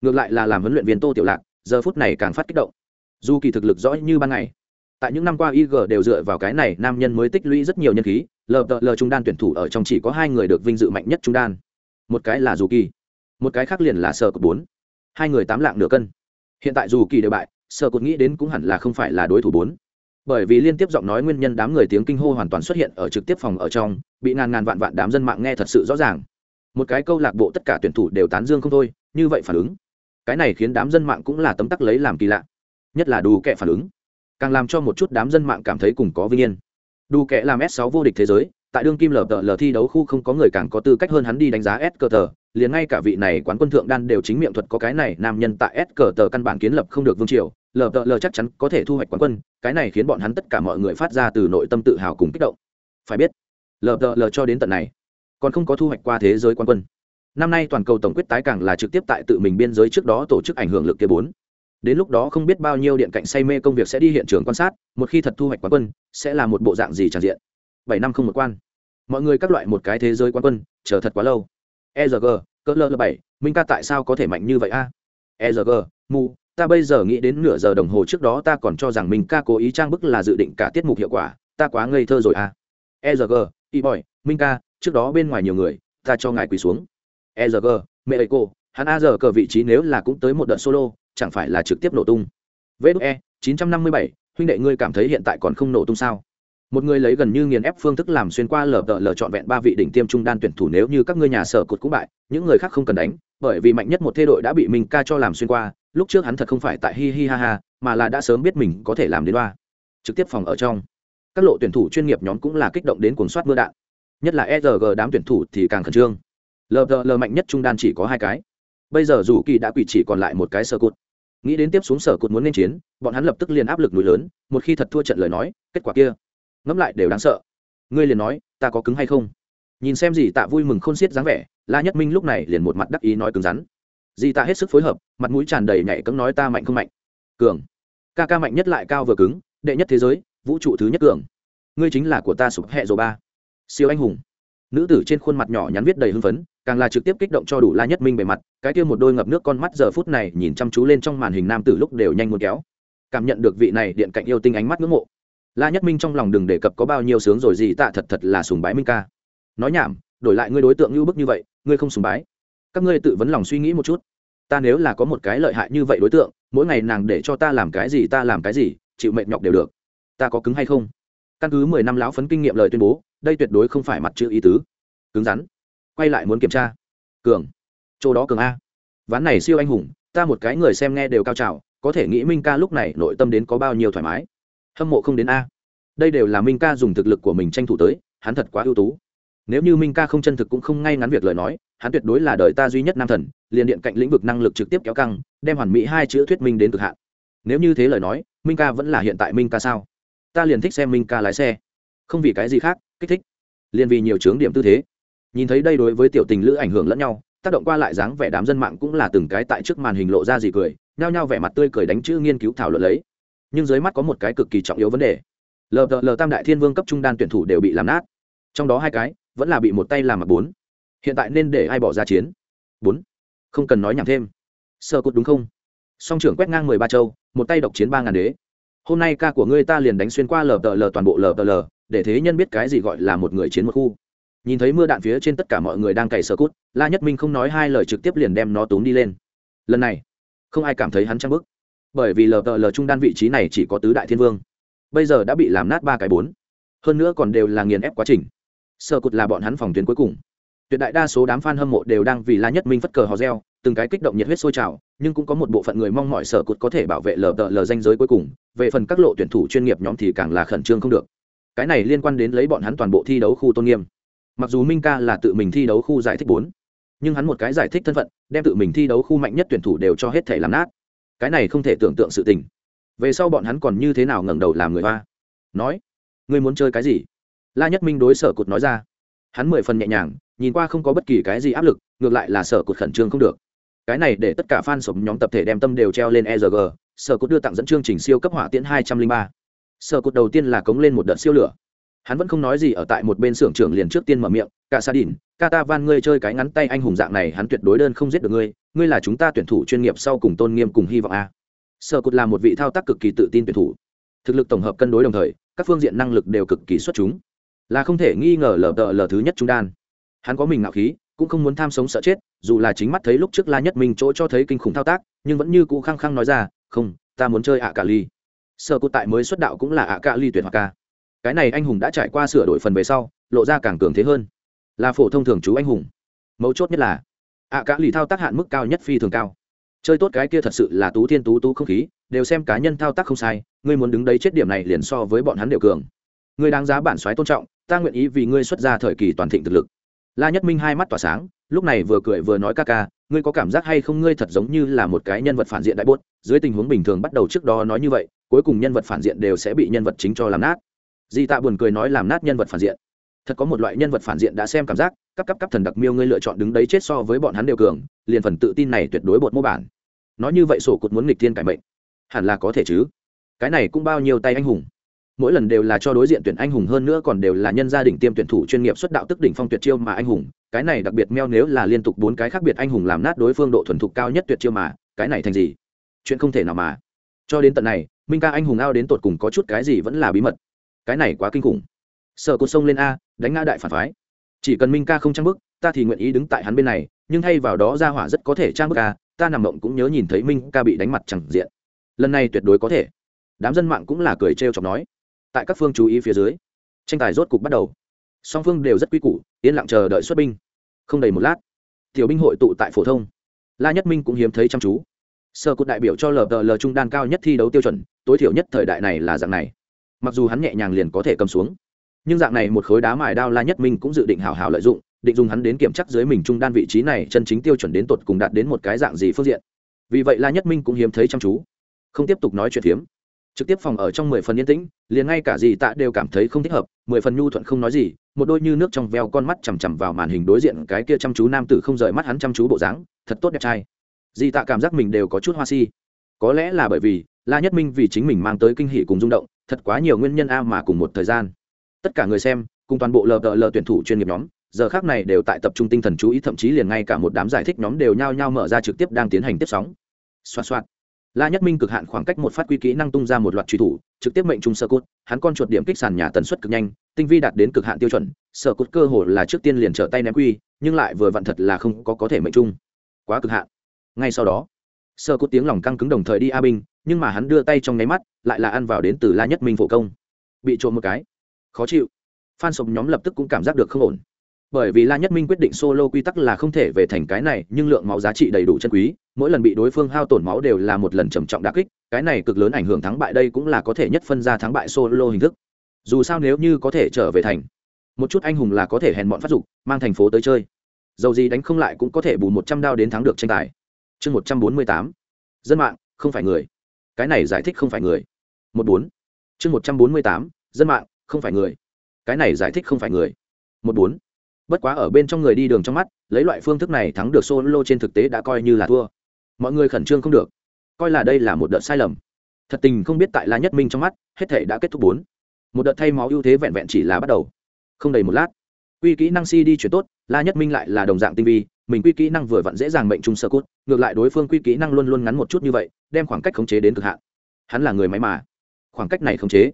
ngược lại là làm huấn luyện viên tô tiểu lạc, giờ phút này càng phát kích động. Dù kỳ thực lực rõ như ban ngày tại những năm qua ig đều dựa vào cái này nam nhân mới tích lũy rất nhiều nhân khí, lờ lờ trung đan tuyển thủ ở trong chỉ có hai người được vinh dự mạnh nhất trung đan. Một cái là dù kỳ, một cái khác liền là sở cột bốn. Hai người tám lạng nửa cân. Hiện tại dù kỳ đều bại sở cột nghĩ đến cũng hẳn là không phải là đối thủ bốn. Bởi vì liên tiếp giọng nói nguyên nhân đám người tiếng kinh hô hoàn toàn xuất hiện ở trực tiếp phòng ở trong, bị ngàn ngàn vạn vạn đám dân mạng nghe thật sự rõ ràng. Một cái câu lạc bộ tất cả tuyển thủ đều tán dương không thôi, như vậy phản ứng. Cái này khiến đám dân mạng cũng là tấm tắc lấy làm kỳ lạ. Nhất là đủ kệ phản ứng càng làm cho một chút đám dân mạng cảm thấy cùng có vinh yên. Đủ kệ làm s 6 vô địch thế giới, tại đương kim lờ tờ lờ thi đấu khu không có người càng có tư cách hơn hắn đi đánh giá s cờ tờ, liền ngay cả vị này quán quân thượng đan đều chính miệng thuật có cái này, nam nhân tại s cờ tờ căn bản kiến lập không được vương triều lờ tờ lờ chắc chắn có thể thu hoạch quán quân, cái này khiến bọn hắn tất cả mọi người phát ra từ nội tâm tự hào cùng kích động. Phải biết lờ tờ lờ cho đến tận này, còn không có thu hoạch qua thế giới quán quân. Năm nay toàn cầu tổng quyết tái càng là trực tiếp tại tự mình biên giới trước đó tổ chức ảnh hưởng lực kia bốn đến lúc đó không biết bao nhiêu điện cạnh say mê công việc sẽ đi hiện trường quan sát, một khi thật thu hoạch quán quân, sẽ là một bộ dạng gì tràn diện bảy năm không một quan mọi người các loại một cái thế giới quán quân, chờ thật quá lâu egg cỡ lơ bảy, minh ca tại sao có thể mạnh như vậy a à? egg mu ta bây giờ nghĩ đến nửa giờ đồng hồ trước đó ta còn cho rằng minh ca cố ý trang bức là dự định cả tiết mục hiệu quả, ta quá ngây thơ rồi a à? egg y boy minh ca, trước đó bên ngoài nhiều người, ta cho ngài quỳ xuống egg mẹ ấy cô, hắn a giờ cờ vị trí nếu là cũng tới một đợt solo chẳng phải là trực tiếp nổ tung. Vê e chín trăm năm mươi bảy, huynh đệ ngươi cảm thấy hiện tại còn không nổ tung sao? Một người lấy gần như nghiền ép phương thức làm xuyên qua lờ đợ lờ trọn vẹn ba vị đỉnh tiêm trung đan tuyển thủ nếu như các ngươi nhà sở cột cũng bại, những người khác không cần đánh, bởi vì mạnh nhất một thê đội đã bị mình ca cho làm xuyên qua, lúc trước hắn thật không phải tại hi hi ha ha, mà là đã sớm biết mình có thể làm đến ba trực tiếp phòng ở trong. Các lộ tuyển thủ chuyên nghiệp nhóm cũng là kích động đến cuồng soát mưa đạn. Nhất là erg đám tuyển thủ thì càng khẩn trương. Lờ lờ mạnh nhất trung đan chỉ có hai cái bây giờ dù kỳ đã quỷ chỉ còn lại một cái sơ cụt. Nghĩ đến tiếp xuống sở cụt muốn nên chiến, bọn hắn lập tức liền áp lực núi lớn, một khi thật thua trận lời nói, kết quả kia, ngẫm lại đều đáng sợ. Ngươi liền nói, ta có cứng hay không? Nhìn xem gì tạ vui mừng khôn xiết dáng vẻ, la nhất minh lúc này liền một mặt đắc ý nói cứng rắn. Dì tạ hết sức phối hợp, mặt mũi tràn đầy nhảy cấm nói ta mạnh không mạnh? Cường. Ca ca mạnh nhất lại cao vừa cứng, đệ nhất thế giới, vũ trụ thứ nhất cường. Ngươi chính là của ta sụp hẹ dồ ba. Siêu anh hùng. Nữ tử trên khuôn mặt nhỏ nhắn viết đầy hưng phấn càng là trực tiếp kích động cho đủ la nhất minh bề mặt, cái kia một đôi ngập nước con mắt giờ phút này nhìn chăm chú lên trong màn hình nam tử lúc đều nhanh muốn kéo. Cảm nhận được vị này điện cạnh yêu tinh ánh mắt ngưỡng mộ. La nhất minh trong lòng đừng đề cập có bao nhiêu sướng rồi gì, tạ thật thật là sùng bái minh ca. Nói nhảm, đổi lại ngươi đối tượng như bức như vậy, ngươi không sùng bái. Các ngươi tự vấn lòng suy nghĩ một chút. Ta nếu là có một cái lợi hại như vậy đối tượng, mỗi ngày nàng để cho ta làm cái gì, ta làm cái gì, chịu mệt nhọc đều được. Ta có cứng hay không? Căn cứ mười năm lão phấn kinh nghiệm lời tuyên bố, đây tuyệt đối không phải mặt chữ ý tứ. Cứng rắn quay lại muốn kiểm tra. Cường. Chỗ đó cường a. Ván này siêu anh hùng, ta một cái người xem nghe đều cao trào, có thể nghĩ minh ca lúc này nội tâm đến có bao nhiêu thoải mái. Hâm mộ không đến a. Đây đều là minh ca dùng thực lực của mình tranh thủ tới, hắn thật quá ưu tú. Nếu như minh ca không chân thực cũng không ngay ngắn việc lời nói, hắn tuyệt đối là đời ta duy nhất nam thần, liền điện cạnh lĩnh vực năng lực trực tiếp kéo căng, đem hoàn mỹ hai chữ thuyết minh đến cực hạn. Nếu như thế lời nói, minh ca vẫn là hiện tại minh ca sao? Ta liền thích xem minh ca lái xe. Không vì cái gì khác, kích thích. Liền vì nhiều chướng điểm tư thế nhìn thấy đây đối với tiểu tình lữ ảnh hưởng lẫn nhau, tác động qua lại dáng vẻ đám dân mạng cũng là từng cái tại trước màn hình lộ ra gì cười, nhao nhao vẻ mặt tươi cười đánh chữ nghiên cứu thảo luận lấy. Nhưng dưới mắt có một cái cực kỳ trọng yếu vấn đề. Lờ lờ tam đại thiên vương cấp trung đan tuyển thủ đều bị làm nát. Trong đó hai cái, vẫn là bị một tay làm mặt bốn. Hiện tại nên để ai bỏ ra chiến? Bốn. Không cần nói nhảm thêm. Sơ cốt đúng không? Song trưởng quét ngang mười ba châu, một tay độc chiến ba ngàn đế. Hôm nay ca của ngươi ta liền đánh xuyên qua lờ tờ, lờ toàn bộ lờ tờ, lờ, để thế nhân biết cái gì gọi là một người chiến một khu nhìn thấy mưa đạn phía trên tất cả mọi người đang cày sơ cút, la nhất minh không nói hai lời trực tiếp liền đem nó túm đi lên. Lần này, không ai cảm thấy hắn trăng bức bởi vì lờ tờ lờ trung đan vị trí này chỉ có tứ đại thiên vương. Bây giờ đã bị làm nát ba cái bốn. Hơn nữa còn đều là nghiền ép quá trình. Sơ cụt là bọn hắn phòng tuyến cuối cùng. Tuyệt đại đa số đám f a n hâm mộ đều đang vì la nhất minh phất cờ hò reo, từng cái kích động nhiệt huyết sôi trào, nhưng cũng có một bộ phận người mong mọi sở cụt có thể bảo vệ lờ tờ lờ danh giới cuối cùng. Về phần các lộ tuyển thủ chuyên nghiệp nhóm thì càng là khẩn trương không được. Cái này liên quan đến lấy bọn hắn toàn bộ thi đấu khu tôn nghiêm mặc dù minh ca là tự mình thi đấu khu giải thích bốn nhưng hắn một cái giải thích thân phận đem tự mình thi đấu khu mạnh nhất tuyển thủ đều cho hết thể làm nát. Cái này không thể tưởng tượng sự tình. Về sau bọn hắn còn như thế nào ngẩng đầu làm người hoa? Nói ngươi muốn chơi cái gì? La nhất minh đối sở cụt nói ra. Hắn mười phần nhẹ nhàng nhìn qua không có bất kỳ cái gì áp lực ngược lại là sở cụt khẩn trương không được. Cái này để tất cả fan sủng nhóm tập thể đem tâm đều treo lên ERG, sở cụt đưa tặng dẫn chương trình siêu cấp hỏa tiễn 203. Sở cụt đầu tiên là cống lên một đợt siêu lửa. Hắn vẫn không nói gì ở tại một bên xưởng trưởng liền trước tiên mở miệng, "Cả Sa đỉn ca ta Van ngươi chơi cái ngắn tay anh hùng dạng này, hắn tuyệt đối đơn không giết được ngươi, ngươi là chúng ta tuyển thủ chuyên nghiệp sau cùng tôn nghiêm cùng hy vọng a." Sơ cụt là một vị thao tác cực kỳ tự tin tuyển thủ. Thực lực tổng hợp cân đối đồng thời, các phương diện năng lực đều cực kỳ xuất chúng. Là không thể nghi ngờ lờ tợ lờ thứ nhất trung đan. Hắn có mình ngạo khí, cũng không muốn tham sống sợ chết dù là chính mắt thấy lúc trước la nhất mình chỗ cho thấy kinh khủng thao tác nhưng vẫn như cũ khăng khăng nói ra không ta muốn chơi ạ cả ly Sơ Cụt tại mới xuất đạo cũng là ạ cả ly tuyệt hoặc ca cái này anh hùng đã trải qua sửa đổi phần về sau, lộ ra càng cường thế hơn. Là phổ thông thường chú anh hùng. Mấu chốt nhất là, ạ cả lì thao tác hạn mức cao nhất phi thường cao. Chơi tốt cái kia thật sự là tú thiên tú tú không khí, đều xem cá nhân thao tác không sai, ngươi muốn đứng đấy chết điểm này liền so với bọn hắn đều cường. Ngươi đáng giá bản soái tôn trọng, ta nguyện ý vì ngươi xuất ra thời kỳ toàn thịnh thực lực. La nhất minh hai mắt tỏa sáng, lúc này vừa cười vừa nói ca ca, ngươi có cảm giác hay không ngươi thật giống như là một cái nhân vật phản diện đại bốt, dưới tình huống bình thường bắt đầu trước đó nói như vậy, cuối cùng nhân vật phản diện đều sẽ bị nhân vật chính cho làm nát di tạ buồn cười nói làm nát nhân vật phản diện. Thật có một loại nhân vật phản diện đã xem cảm giác, cấp cấp cấp thần đặc miêu ngươi lựa chọn đứng đấy chết so với bọn hắn đều cường, liền phần tự tin này tuyệt đối bột mô bản. Nói như vậy sổ cột muốn nghịch thiên cải mệnh. Hẳn là có thể chứ. Cái này cũng bao nhiêu tay anh hùng. Mỗi lần đều là cho đối diện tuyển anh hùng hơn nữa còn đều là nhân gia đình tiêm tuyển thủ chuyên nghiệp xuất đạo tức đỉnh phong tuyệt chiêu mà anh hùng, cái này đặc biệt meo nếu là liên tục bốn cái khác biệt anh hùng làm nát đối phương độ thuần thục cao nhất tuyệt chiêu mà, cái này thành gì? Chuyện không thể nào mà. Cho đến tận này, minh ca anh hùng ao đến tột cùng có chút cái gì vẫn là bí mật cái này quá kinh khủng. Sợ cột sông lên a, đánh ngã đại phản phái. Chỉ cần minh ca không trang bức ta thì nguyện ý đứng tại hắn bên này, nhưng thay vào đó ra hỏa rất có thể trang bức a, ta nằm mộng cũng nhớ nhìn thấy minh ca bị đánh mặt chẳng diện. Lần này tuyệt đối có thể. Đám dân mạng cũng là cười trêu chọc nói. Tại các phương chú ý phía dưới, tranh tài rốt cục bắt đầu. Song phương đều rất quy củ, yên lặng chờ đợi xuất binh. Không đầy một lát, tiểu binh hội tụ tại phổ thông. La nhất minh cũng hiếm thấy chăm chú. Sơ cột đại biểu cho lờ lờ trung đan cao nhất thi đấu tiêu chuẩn, tối thiểu nhất thời đại này là dạng này mặc dù hắn nhẹ nhàng liền có thể cầm xuống. Nhưng dạng này một khối đá mài đao la nhất minh cũng dự định hào hào lợi dụng định dùng hắn đến kiểm chắc dưới mình trung đan vị trí này chân chính tiêu chuẩn đến tột cùng đạt đến một cái dạng gì phương diện. Vì vậy la nhất minh cũng hiếm thấy chăm chú không tiếp tục nói chuyện hiếm, trực tiếp phòng ở trong mười phần yên tĩnh liền ngay cả dì tạ đều cảm thấy không thích hợp mười phần nhu thuận không nói gì một đôi như nước trong veo con mắt chằm chằm vào màn hình đối diện cái kia chăm chú nam tử không rời mắt hắn chăm chú bộ dáng thật tốt đẹp trai. Dì tạ cảm giác mình đều có chút hoa si. Có lẽ là bởi vì la nhất minh vì chính mình mang tới kinh hỷ cùng rung động, thật quá nhiều nguyên nhân a mà cùng một thời gian. Tất cả người xem, cùng toàn bộ lờ đợ lờ tuyển thủ chuyên nghiệp nhóm, giờ khác này đều tại tập trung tinh thần chú ý, thậm chí liền ngay cả một đám giải thích nhóm đều nhao nhao mở ra trực tiếp đang tiến hành tiếp sóng. Xoạt xoạt. La nhất minh cực hạn khoảng cách một phát quy kỹ năng tung ra một loạt truy thủ, trực tiếp mệnh trung sơ cốt, hắn con chuột điểm kích sàn nhà tần suất cực nhanh, tinh vi đạt đến cực hạn tiêu chuẩn, sơ cốt cơ hồ là trước tiên liền trở tay ném quy, nhưng lại vừa vặn thật là không có có thể mệnh trung. Quá cực hạn. Ngay sau đó, sơ cốt tiếng lòng căng cứng đồng thời đi a binh nhưng mà hắn đưa tay trong nháy mắt, lại là ăn vào đến từ la nhất minh phổ công. Bị trộm một cái. Khó chịu. Phan sộp nhóm lập tức cũng cảm giác được không ổn. Bởi vì la nhất minh quyết định solo quy tắc là không thể về thành cái này, nhưng lượng máu giá trị đầy đủ chân quý, mỗi lần bị đối phương hao tổn máu đều là một lần trầm trọng đà kích, cái này cực lớn ảnh hưởng thắng bại đây cũng là có thể nhất phân ra thắng bại solo hình thức. Dù sao nếu như có thể trở về thành, một chút anh hùng là có thể hèn bọn phát dục, mang thành phố tới chơi. Dầu gì đánh không lại cũng có thể bù một trăm đao đến thắng được tranh tài. Chương một trăm bốn mươi tám. Dân mạng, không phải người cái này giải thích không phải người. Một bốn. Chương một trăm bốn mươi tám, dân mạng, không phải người. Cái này giải thích không phải người. Một bốn. Bất quá ở bên trong người đi đường trong mắt, lấy loại phương thức này thắng được solo trên thực tế đã coi như là thua. Mọi người khẩn trương không được. Coi là đây là một đợt sai lầm. Thật tình không biết tại la nhất minh trong mắt, hết thể đã kết thúc bốn. Một đợt thay máu ưu thế vẹn vẹn chỉ là bắt đầu. Không đầy một lát, quy kỹ năng si đi chuyển tốt, la nhất minh lại là đồng dạng tinh vi, mình quy kỹ năng vừa vặn dễ dàng mệnh trung sơ cốt, ngược lại đối phương quy kỹ năng luôn luôn ngắn một chút như vậy đem khoảng cách khống chế đến cực hạn. Hắn là người máy mà. Khoảng cách này khống chế,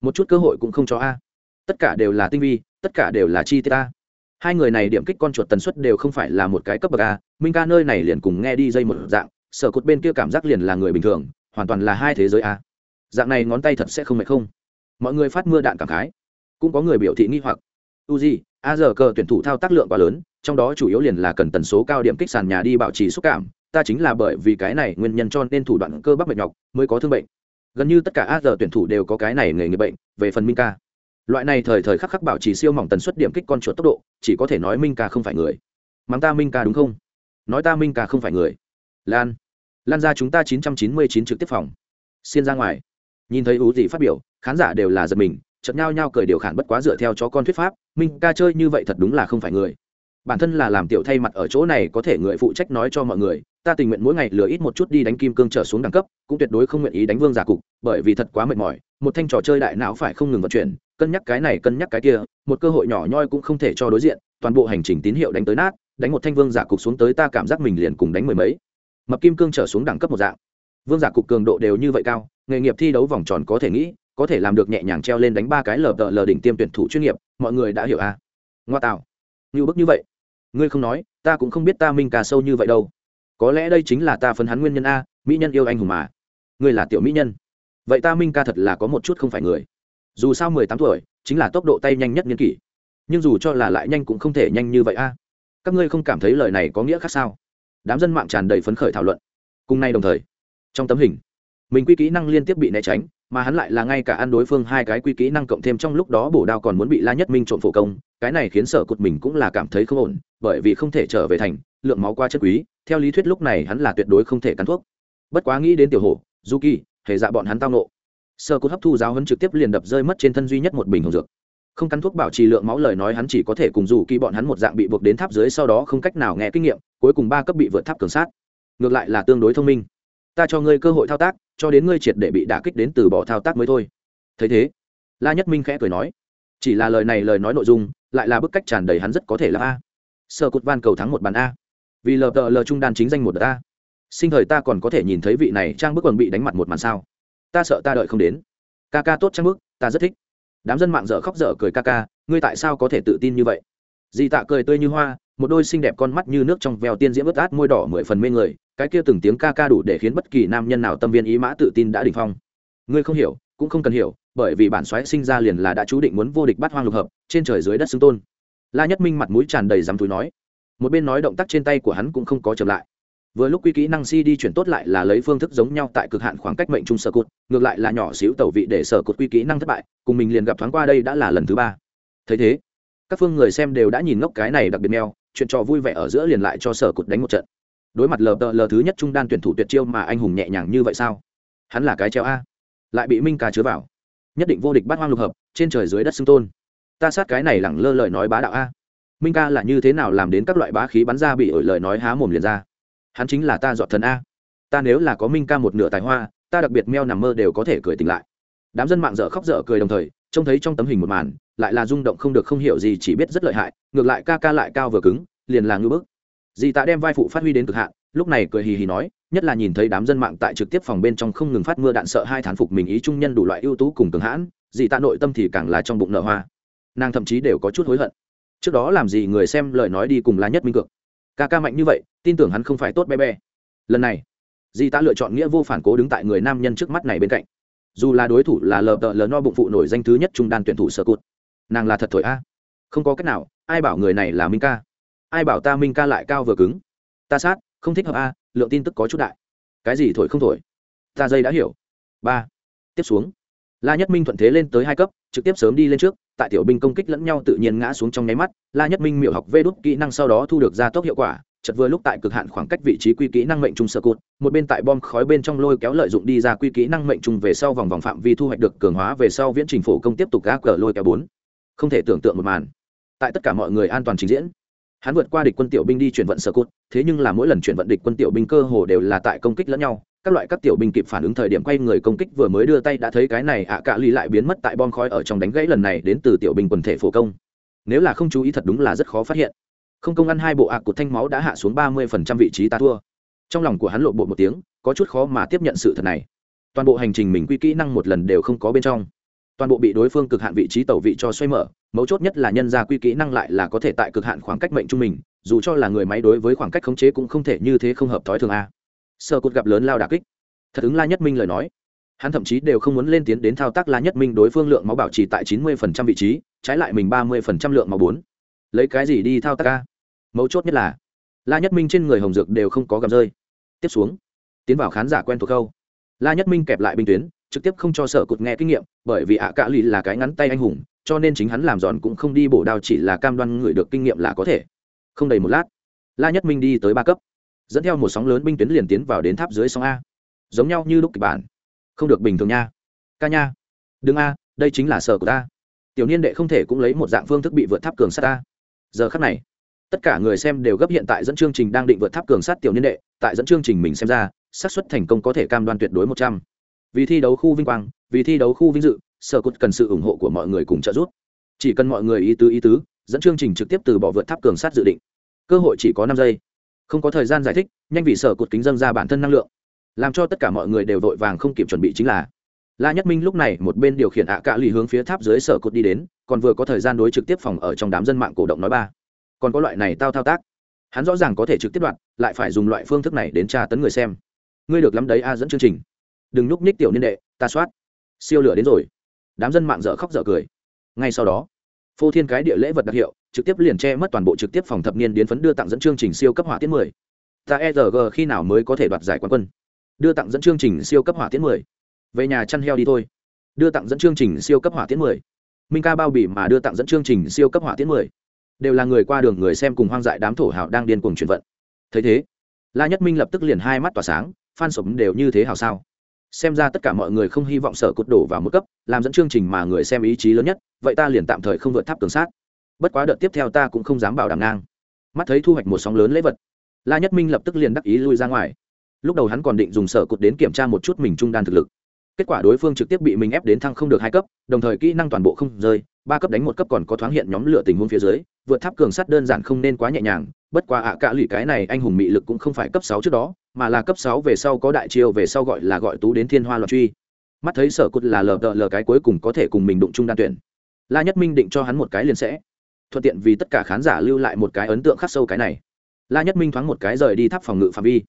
một chút cơ hội cũng không cho a. Tất cả đều là tinh vi, tất cả đều là chi tiết a. Hai người này điểm kích con chuột tần suất đều không phải là một cái cấp bậc a. Minh ca nơi này liền cùng nghe đi dây một dạng, sở cột bên kia cảm giác liền là người bình thường, hoàn toàn là hai thế giới a. Dạng này ngón tay thật sẽ không mệt không? Mọi người phát mưa đạn cảm khái. Cũng có người biểu thị nghi hoặc. Uzi, a giờ cờ tuyển thủ thao tác lượng quá lớn, trong đó chủ yếu liền là cần tần số cao điểm kích sàn nhà đi bảo trì xúc cảm ta chính là bởi vì cái này nguyên nhân cho nên thủ đoạn cơ bắp mệt nhọc mới có thương bệnh. Gần như tất cả a giờ tuyển thủ đều có cái này nghề nghiệp bệnh, về phần minh ca. Loại này thời thời khắc khắc bảo trì siêu mỏng tần suất điểm kích con chuột tốc độ, chỉ có thể nói minh ca không phải người. Mắng ta minh ca đúng không? Nói ta minh ca không phải người. Lan. Lan ra chúng ta chín trăm chín mươi chín trực tiếp phòng. Xiên ra ngoài. Nhìn thấy ú gì phát biểu, khán giả đều là giật mình chật nhau nhau cười điều khản bất quá dựa theo cho con thuyết pháp, minh ca chơi như vậy thật đúng là không phải người. Bản thân là làm tiểu thay mặt ở chỗ này có thể người phụ trách nói cho mọi người ta tình nguyện mỗi ngày lừa ít một chút đi đánh kim cương trở xuống đẳng cấp, cũng tuyệt đối không nguyện ý đánh vương giả cục, bởi vì thật quá mệt mỏi, một thanh trò chơi đại não phải không ngừng vận chuyển, cân nhắc cái này, cân nhắc cái kia, một cơ hội nhỏ nhoi cũng không thể cho đối diện, toàn bộ hành trình tín hiệu đánh tới nát, đánh một thanh vương giả cục xuống tới ta cảm giác mình liền cùng đánh mười mấy. Mập kim cương trở xuống đẳng cấp một dạng. Vương giả cục cường độ đều như vậy cao, nghề nghiệp thi đấu vòng tròn có thể nghĩ, có thể làm được nhẹ nhàng treo lên đánh ba cái lờ đợ lờ đỉnh tiêm tuyển thủ chuyên nghiệp, mọi người đã hiểu à? Ngoa tạo. Như bức như vậy. Ngươi không nói, ta cũng không biết ta minh ca sâu như vậy đâu có lẽ đây chính là ta phấn hắn nguyên nhân a, mỹ nhân yêu anh hùng mà. Ngươi là tiểu mỹ nhân. Vậy ta minh ca thật là có một chút không phải người. Dù sao mười tám tuổi, chính là tốc độ tay nhanh nhất niên kỷ. Nhưng dù cho là lại nhanh cũng không thể nhanh như vậy a. Các ngươi không cảm thấy lời này có nghĩa khác sao? Đám dân mạng tràn đầy phấn khởi thảo luận. Cùng nay đồng thời, trong tấm hình, mình quy kỹ năng liên tiếp bị né tránh, mà hắn lại là ngay cả ăn đối phương hai cái quy kỹ năng cộng thêm trong lúc đó bổ đao còn muốn bị la nhất minh trộm phổ công, cái này khiến sở cụt mình cũng là cảm thấy không ổn, bởi vì không thể trở về thành, lượng máu qua chất quý theo lý thuyết lúc này hắn là tuyệt đối không thể cắn thuốc. Bất quá nghĩ đến tiểu hổ du kỳ hề dạ bọn hắn tao nộ. Sơ cốt hấp thu giáo hấn trực tiếp liền đập rơi mất trên thân duy nhất một bình hồng dược. Không cắn thuốc bảo trì lượng máu lời nói hắn chỉ có thể cùng dù kỳ bọn hắn một dạng bị buộc đến tháp dưới sau đó không cách nào nghe kinh nghiệm, cuối cùng ba cấp bị vượt tháp cường sát. Ngược lại là tương đối thông minh. Ta cho ngươi cơ hội thao tác, cho đến ngươi triệt để bị đả kích đến từ bỏ thao tác mới thôi. Thấy thế, la nhất minh khẽ cười nói. Chỉ là lời này lời nói nội dung, lại là bức cách tràn đầy hắn rất có thể là a. Sơ cốt van cầu thắng một bàn a vì lờ tờ lờ trung đan chính danh một đợt ta. Sinh thời ta còn có thể nhìn thấy vị này trang bức quần bị đánh mặt một màn sao? Ta sợ ta đợi không đến. Ca ca tốt trang bức, ta rất thích. Đám dân mạng dở khóc dở cười ca ca, ngươi tại sao có thể tự tin như vậy? Dì tạ cười tươi như hoa, một đôi xinh đẹp con mắt như nước trong veo tiên diễm ướt át môi đỏ mười phần mê người, cái kia từng tiếng ca ca đủ để khiến bất kỳ nam nhân nào tâm viên ý mã tự tin đã đỉnh phong. Ngươi không hiểu, cũng không cần hiểu, bởi vì bản xoáy sinh ra liền là đã chú định muốn vô địch bắt hoang lục hợp, trên trời dưới đất xưng tôn. La nhất minh mặt mũi tràn đầy dám túi nói một bên nói động tác trên tay của hắn cũng không có chậm lại. Vừa lúc quy kỹ năng si đi chuyển tốt lại là lấy phương thức giống nhau tại cực hạn khoảng cách mệnh trung sở cụt ngược lại là nhỏ xíu tẩu vị để sở cụt quy kỹ năng thất bại, cùng mình liền gặp thoáng qua đây đã là lần thứ ba. Thấy thế, các phương người xem đều đã nhìn ngốc cái này đặc biệt neo chuyện trò vui vẻ ở giữa liền lại cho sở cụt đánh một trận. Đối mặt lờ lờ thứ nhất trung đan tuyển thủ tuyệt chiêu mà anh hùng nhẹ nhàng như vậy sao? Hắn là cái treo a. Lại bị minh ca chứa vào. Nhất định vô địch bắt hoang lục hợp, trên trời dưới đất xưng tôn. Ta sát cái này lẳng lơ lời nói bá đạo a minh ca là như thế nào làm đến các loại bá khí bắn ra bị ổi lời nói há mồm liền ra? Hắn chính là ta dọn thần a. Ta nếu là có minh ca một nửa tài hoa, ta đặc biệt meo nằm mơ đều có thể cười tỉnh lại. Đám dân mạng dở khóc dở cười đồng thời, trông thấy trong tấm hình một màn, lại là rung động không được không hiểu gì, chỉ biết rất lợi hại, ngược lại ca ca lại cao vừa cứng, liền là ngư bức. Dì tạ đem vai phụ phát huy đến cực hạn, lúc này cười hì hì nói, nhất là nhìn thấy đám dân mạng tại trực tiếp phòng bên trong không ngừng phát mưa đạn sợ hai thán phục mình ý trung nhân đủ loại ưu tú cùng cường hãn, dì tạ nội tâm thì càng là trong bụng nợ hoa. Nàng thậm chí đều có chút hối hận trước đó làm gì người xem lời nói đi cùng là nhất minh cược. Ca ca mạnh như vậy, tin tưởng hắn không phải tốt bé bé. Lần này, di ta lựa chọn nghĩa vô phản cố đứng tại người nam nhân trước mắt này bên cạnh. Dù là đối thủ là lờ tợ lờ no bụng phụ nổi danh thứ nhất trung đan tuyển thủ sơ cụt, nàng là thật thổi a. Không có cách nào, ai bảo người này là minh ca? Ai bảo ta minh ca lại cao vừa cứng? Ta sát, không thích hợp a, lượng tin tức có chút đại. Cái gì thổi không thổi? Ta dây đã hiểu. Ba. Tiếp xuống la nhất minh thuận thế lên tới hai cấp, trực tiếp sớm đi lên trước, tại tiểu binh công kích lẫn nhau tự nhiên ngã xuống trong nháy mắt, la nhất minh miểu học vê đốt kỹ năng sau đó thu được gia tốc hiệu quả chật vừa lúc tại cực hạn khoảng cách vị trí quy kỹ năng mệnh trung sơ cụt một bên tại bom khói bên trong lôi kéo lợi dụng đi ra quy kỹ năng mệnh trung về sau vòng vòng phạm vi thu hoạch được cường hóa về sau viễn trình phổ công tiếp tục gác cờ lôi kéo bốn. Không thể tưởng tượng một màn. Tại tất cả mọi người an toàn trình diễn, hắn vượt qua địch quân tiểu binh đi chuyển vận sơ cụt thế nhưng là mỗi lần chuyển vận địch quân tiểu binh cơ hồ đều là tại công kích lẫn nhau các loại các tiểu binh kịp phản ứng thời điểm quay người công kích vừa mới đưa tay đã thấy cái này ạ à cạ ly lại biến mất tại bom khói ở trong đánh gãy lần này đến từ tiểu binh quần thể phổ công. Nếu là không chú ý thật đúng là rất khó phát hiện. Không công ăn hai bộ ạ à cụt thanh máu đã hạ xuống ba mươi phần trăm vị trí ta thua. Trong lòng của hắn lộ bộ một tiếng, có chút khó mà tiếp nhận sự thật này. Toàn bộ hành trình mình quy kỹ năng một lần đều không có bên trong. Toàn bộ bị đối phương cực hạn vị trí tẩu vị cho xoay mở, mấu chốt nhất là nhân ra quy kỹ năng lại là có thể tại cực hạn khoảng cách mệnh trung mình, dù cho là người máy đối với khoảng cách khống chế cũng không thể như thế không hợp thói thường a sơ cột gặp lớn lao đà kích. Thật ứng la nhất minh lời nói. Hắn thậm chí đều không muốn lên tiến đến thao tác la nhất minh đối phương lượng máu bảo trì tại chín mươi phần trăm vị trí, trái lại mình ba mươi phần trăm lượng máu bốn. Lấy cái gì đi thao tác ca mấu chốt nhất là, la nhất minh trên người hồng dược đều không có gầm rơi. Tiếp xuống, tiến vào khán giả quen thuộc khâu. La nhất minh kẹp lại binh tuyến, trực tiếp không cho sở cụt nghe kinh nghiệm, bởi vì ạ cạ lì là cái ngắn tay anh hùng, cho nên chính hắn làm giòn cũng không đi bổ đao chỉ là cam đoan người được kinh nghiệm là có thể. Không đầy một lát, la nhất minh đi tới ba cấp dẫn theo một sóng lớn binh tuyến liền tiến vào đến tháp dưới sóng a. Giống nhau như lúc kịch bản. Không được bình thường nha. Ca nha. Đừng a, đây chính là sở của ta. Tiểu niên đệ không thể cũng lấy một dạng phương thức bị vượt tháp cường sát ta giờ khắc này, tất cả người xem đều gấp hiện tại dẫn chương trình đang định vượt tháp cường sát tiểu niên đệ, tại dẫn chương trình mình xem ra, xác suất thành công có thể cam đoan tuyệt đối một trăm. Vì thi đấu khu vinh quang, vì thi đấu khu vinh dự, sở cốt cần sự ủng hộ của mọi người cùng trợ giúp. Chỉ cần mọi người ý tứ ý tứ, dẫn chương trình trực tiếp từ bỏ vượt tháp cường sát dự định. Cơ hội chỉ có năm giây không có thời gian giải thích, nhanh vì sở cột kính dâng ra bản thân năng lượng. Làm cho tất cả mọi người đều vội vàng không kịp chuẩn bị chính là. La nhất minh lúc này một bên điều khiển ạ cạ lì hướng phía tháp dưới sở cột đi đến, còn vừa có thời gian đối trực tiếp phòng ở trong đám dân mạng cổ động nói ba. Còn có loại này tao thao tác. Hắn rõ ràng có thể trực tiếp đoạn, lại phải dùng loại phương thức này đến tra tấn người xem. Ngươi được lắm đấy a, dẫn chương trình. Đừng nhúc nhích tiểu niên đệ, ta soát. Siêu lửa đến rồi. Đám dân mạng dở khóc dở cười. Ngay sau đó phô thiên cái địa lễ vật đặc hiệu, trực tiếp liền che mất toàn bộ trực tiếp phòng thập niên điến phấn đưa tặng dẫn chương trình siêu cấp hỏa tiễn mười. Ta e rg khi nào mới có thể đoạt giải quán quân? Đưa tặng dẫn chương trình siêu cấp hỏa tiễn mười. Về nhà chăn heo đi thôi. Đưa tặng dẫn chương trình siêu cấp hỏa tiễn mười. Minh ca bao bì mà đưa tặng dẫn chương trình siêu cấp hỏa tiễn mười. Đều là người qua đường người xem cùng hoang dại đám thổ hào đang điên cuồng chuyển vận. Thấy thế, la nhất minh lập tức liền hai mắt tỏa sáng phan sổng đều như thế hào sao? Xem ra tất cả mọi người không hy vọng sở cụt đổ vào một cấp, làm dẫn chương trình mà người xem ý chí lớn nhất, vậy ta liền tạm thời không vượt tháp tường sát. Bất quá đợt tiếp theo ta cũng không dám bảo đảm ngang. Mắt thấy thu hoạch một sóng lớn lễ vật, la nhất minh lập tức liền đắc ý lui ra ngoài. Lúc đầu hắn còn định dùng sở cụt đến kiểm tra một chút mình trung đan thực lực. Kết quả đối phương trực tiếp bị mình ép đến thăng không được hai cấp, đồng thời kỹ năng toàn bộ không rơi, ba cấp đánh một cấp còn có thoáng hiện nhóm lửa tình huống phía dưới, vượt tháp cường sắt đơn giản không nên quá nhẹ nhàng, bất quá ạ à cả lụy cái này anh hùng mị lực cũng không phải cấp sáu trước đó mà là cấp sáu về sau có đại chiêu về sau gọi là gọi tú đến thiên hoa loạn truy. Mắt thấy sở cốt là lờ đợ lờ cái cuối cùng có thể cùng mình đụng chung đan tuyển. La nhất minh định cho hắn một cái liền sẽ. Thuận tiện vì tất cả khán giả lưu lại một cái ấn tượng khắc sâu cái này. La nhất minh thoáng một cái rời đi tháp phòng ngự phạm vi.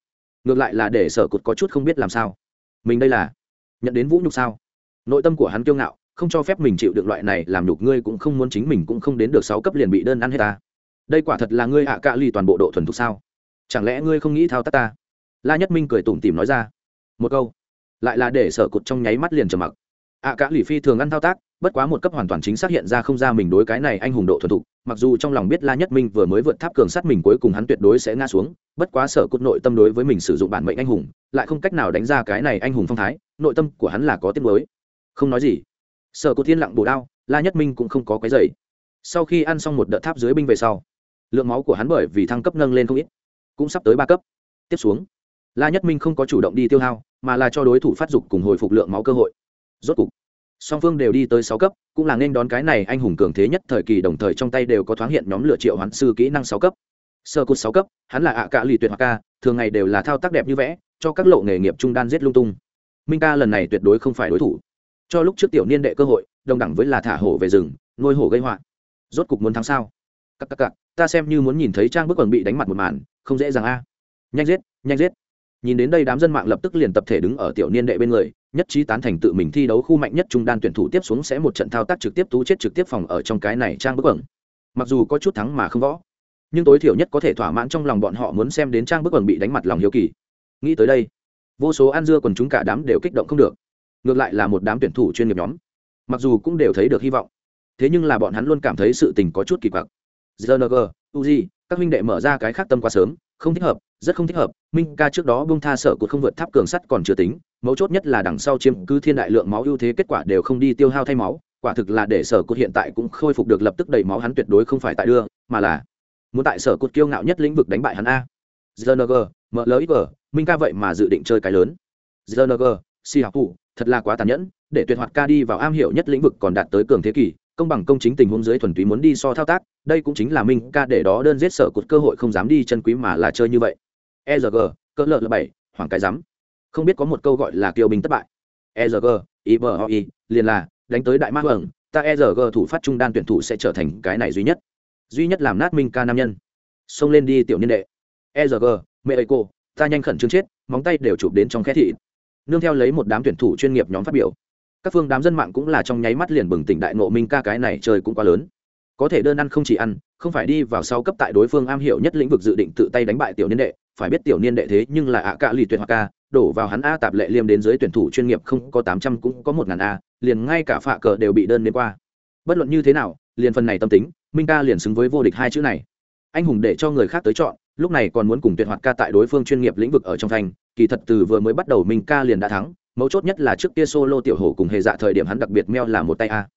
Ngược lại là để sở cốt có chút không biết làm sao. Mình đây là nhận đến vũ nhục sao? Nội tâm của hắn kiêu ngạo, không cho phép mình chịu được loại này làm nhục ngươi cũng không muốn chính mình cũng không đến được sáu cấp liền bị đơn ăn hết ta. Đây quả thật là ngươi hạ cạ ly toàn bộ độ thuần thục sao? Chẳng lẽ ngươi không nghĩ thao tác ta? La nhất minh cười tủm tỉm nói ra. Một câu lại là để sở cụt trong nháy mắt liền trầm mặc. Ạ à, cả lì phi thường ăn thao tác bất quá một cấp hoàn toàn chính xác hiện ra không ra mình đối cái này anh hùng độ thuần thục mặc dù trong lòng biết la nhất minh vừa mới vượt tháp cường sát mình cuối cùng hắn tuyệt đối sẽ ngã xuống bất quá sở cụt nội tâm đối với mình sử dụng bản mệnh anh hùng lại không cách nào đánh ra cái này anh hùng phong thái nội tâm của hắn là có tiết mới không nói gì. Sở cụt thiên lặng bổ đao la nhất minh cũng không có cái dày sau khi ăn xong một đợt tháp dưới binh về sau lượng máu của hắn bởi vì thăng cấp nâng lên không ít cũng sắp tới ba cấp. Tiếp xuống la nhất minh không có chủ động đi tiêu hao, mà là cho đối thủ phát dục cùng hồi phục lượng máu cơ hội. Rốt cục, song phương đều đi tới sáu cấp, cũng là nên đón cái này anh hùng cường thế nhất thời kỳ đồng thời trong tay đều có thoáng hiện nhóm lựa triệu hoán sư kỹ năng sáu cấp. Sơ cốt sáu cấp, hắn là ạ à lì tuyệt hoặc ca, thường ngày đều là thao tác đẹp như vẽ, cho các lộ nghề nghiệp trung đan giết lung tung. Minh ca lần này tuyệt đối không phải đối thủ. Cho lúc trước tiểu niên đệ cơ hội, đồng đẳng với là thả hổ về rừng, nuôi hổ gây họa. Rốt cục muốn thắng sao? Cắc cắc cắc ta xem như muốn nhìn thấy trang bức quần bị đánh mặt một màn, không dễ dàng a. Nhanh giết nhanh giết nhìn đến đây đám dân mạng lập tức liền tập thể đứng ở tiểu niên đệ bên người, nhất trí tán thành tự mình thi đấu khu mạnh nhất trung đan tuyển thủ tiếp xuống sẽ một trận thao tác trực tiếp tú chết trực tiếp phòng ở trong cái này trang bức ẩn mặc dù có chút thắng mà không võ, nhưng tối thiểu nhất có thể thỏa mãn trong lòng bọn họ muốn xem đến trang bức ẩn bị đánh mặt lòng hiếu kỳ. Nghĩ tới đây, vô số ăn dưa còn chúng cả đám đều kích động không được. Ngược lại là một đám tuyển thủ chuyên nghiệp nhóm, mặc dù cũng đều thấy được hy vọng. Thế nhưng là bọn hắn luôn cảm thấy sự tình có chút kỳ quặc. Zng uzi, các huynh đệ mở ra cái khác tâm quá sớm, không thích hợp rất không thích hợp. Minh ca trước đó bông tha sợ cột không vượt tháp cường sắt còn chưa tính, mấu chốt nhất là đằng sau chiếm cứ thiên đại lượng máu ưu thế kết quả đều không đi tiêu hao thay máu, quả thực là để sở cột hiện tại cũng khôi phục được lập tức đầy máu hắn tuyệt đối không phải tại đưa, mà là muốn tại sở cột kiêu ngạo nhất lĩnh vực đánh bại hắn a. Zng mlxg minh ca vậy mà dự định chơi cái lớn. Zng si học thủ, thật là quá tàn nhẫn, để tuyệt hoạt ca đi vào am hiểu nhất lĩnh vực còn đạt tới cường thế kỷ, công bằng công chính tình huống dưới thuần túy muốn đi so thao tác, đây cũng chính là minh ca để đó đơn giết sở cột cơ hội không dám đi chân quý mà là chơi như vậy erg cỡ lợ là bảy hoàng cái dám không biết có một câu gọi là kiêu binh thất bại. Erg iboi liền là đánh tới đại ma hoàng, ta erg thủ phát trung đan tuyển thủ sẽ trở thành cái này duy nhất. Duy nhất làm nát minh ca nam nhân. Xông lên đi tiểu niên đệ. Erg mẹ ơi cô ta nhanh khẩn trương chết móng tay đều chụp đến trong khe thị nương theo lấy một đám tuyển thủ chuyên nghiệp nhóm phát biểu. Các phương đám dân mạng cũng là trong nháy mắt liền bừng tỉnh đại ngộ minh ca cái này trời cũng quá lớn. Có thể đơn ăn không chỉ ăn không phải đi vào sau cấp tại đối phương am hiểu nhất lĩnh vực dự định tự tay đánh bại tiểu niên đệ, phải biết tiểu niên đệ thế nhưng là ạ à cạ lì tuyệt hoặc ca, đổ vào hắn a tạp lệ liêm đến dưới tuyển thủ chuyên nghiệp không có tám trăm cũng có một ngàn a, liền ngay cả phạ cờ đều bị đơn đến qua. Bất luận như thế nào, liền phần này tâm tính, minh ca liền xứng với vô địch hai chữ này. Anh hùng để cho người khác tới chọn, lúc này còn muốn cùng tuyệt hoạt ca tại đối phương chuyên nghiệp lĩnh vực ở trong thành, kỳ thật từ vừa mới bắt đầu minh ca liền đã thắng, mấu chốt nhất là trước kia solo tiểu hổ cùng hề dạ thời điểm hắn đặc biệt meo là một tay a.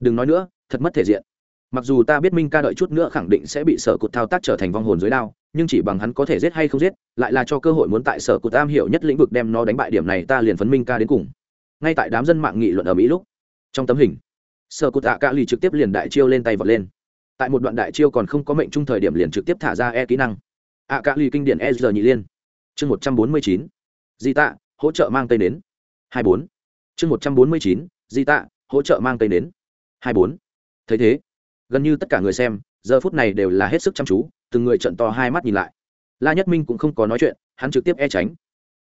Đừng nói nữa, thật mất thể diện mặc dù ta biết minh ca đợi chút nữa khẳng định sẽ bị sở cụt thao tác trở thành vong hồn dưới đao, nhưng chỉ bằng hắn có thể giết hay không giết, lại là cho cơ hội muốn tại sở cụt tam hiểu nhất lĩnh vực đem nó đánh bại điểm này ta liền phấn minh ca đến cùng. Ngay tại đám dân mạng nghị luận ở mỹ lúc, trong tấm hình, sở cụt tạ ca lì trực tiếp liền đại chiêu lên tay vật lên. Tại một đoạn đại chiêu còn không có mệnh chung thời điểm liền trực tiếp thả ra e kỹ năng. Ạ ca lì kinh điển e giờ nhị liên. Chương một trăm bốn mươi chín, di tạ, hỗ trợ mang tây đến. Hai bốn. Chương một trăm bốn mươi chín, di tạ, hỗ trợ mang tây đến. Hai bốn. Thấy thế gần như tất cả người xem, giờ phút này đều là hết sức chăm chú, từng người trận to hai mắt nhìn lại. La nhất minh cũng không có nói chuyện, hắn trực tiếp e tránh.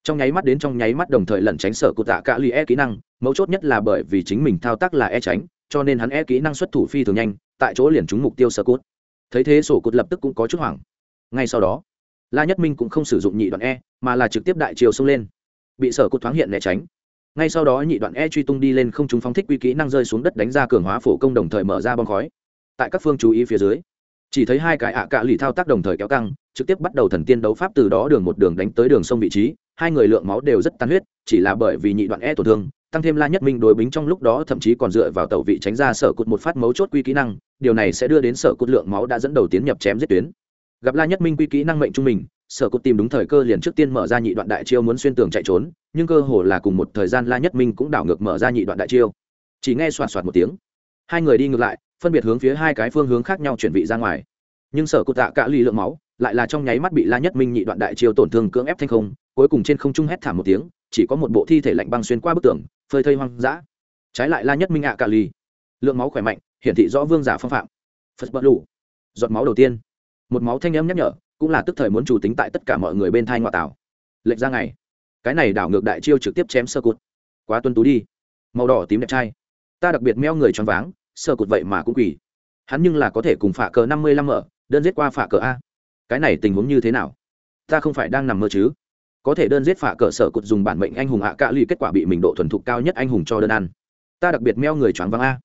Trong nháy mắt đến trong nháy mắt đồng thời lẩn tránh sở cụ tạ cả lì e kỹ năng, mấu chốt nhất là bởi vì chính mình thao tác là e tránh, cho nên hắn e kỹ năng xuất thủ phi thường nhanh, tại chỗ liền trúng mục tiêu sở cút. Thấy thế sổ cút lập tức cũng có chút hoảng. Ngay sau đó, la nhất minh cũng không sử dụng nhị đoạn e mà là trực tiếp đại chiều xông lên. Bị sở cút thoáng hiện né tránh. Ngay sau đó nhị đoạn e truy tung đi lên không chúng phóng thích quy kỹ năng rơi xuống đất đánh ra cường hóa phổ công đồng thời mở ra bom khói tại các phương chú ý phía dưới. Chỉ thấy hai cái ạ à cạ lì thao tác đồng thời kéo căng, trực tiếp bắt đầu thần tiên đấu pháp từ đó đường một đường đánh tới đường sông vị trí, hai người lượng máu đều rất tan huyết, chỉ là bởi vì nhị đoạn e tổn thương, tăng thêm la nhất minh đối bính trong lúc đó thậm chí còn dựa vào tàu vị tránh ra sở cụt một phát mấu chốt quy kỹ năng, điều này sẽ đưa đến sở cụt lượng máu đã dẫn đầu tiến nhập chém giết tuyến. Gặp la nhất minh quy kỹ năng mệnh trung mình, sở cụt tìm đúng thời cơ liền trước tiên mở ra nhị đoạn đại chiêu muốn xuyên tường chạy trốn, nhưng cơ hồ là cùng một thời gian la nhất minh cũng đảo ngược mở ra nhị đoạn đại chiêu. Chỉ nghe soạt soạt một tiếng, hai người đi ngược lại phân biệt hướng phía hai cái phương hướng khác nhau chuyển vị ra ngoài. Nhưng sở cụ tạ cả lì lượng máu, lại là trong nháy mắt bị la nhất minh nhị đoạn đại chiêu tổn thương cưỡng ép thanh không, cuối cùng trên không trung hét thảm một tiếng, chỉ có một bộ thi thể lạnh băng xuyên qua bức tường, phơi thây hoang dã. Trái lại la nhất minh ạ cả lì, lượng máu khỏe mạnh, hiển thị rõ vương giả phong phạm. Phật bất lù, giọt máu đầu tiên. Một máu thanh âm nhắc nhở, cũng là tức thời muốn chủ tính tại tất cả mọi người bên thai ngoại tảo. Lệnh ra ngày, cái này đảo ngược đại chiêu trực tiếp chém sơ cụt quá tuân tú đi. Màu đỏ tím đẹp trai. Ta đặc biệt meo người choáng váng sơ cụt vậy mà cũng quỳ. Hắn nhưng là có thể cùng phả cờ năm mươi lăm ở đơn giết qua phả cờ a. Cái này tình huống như thế nào? Ta không phải đang nằm mơ chứ? Có thể đơn giết phả cờ sở cụt dùng bản mệnh anh hùng hạ cạ lì kết quả bị mình độ thuần thục cao nhất anh hùng cho đơn ăn. Ta đặc biệt meo người choáng váng a.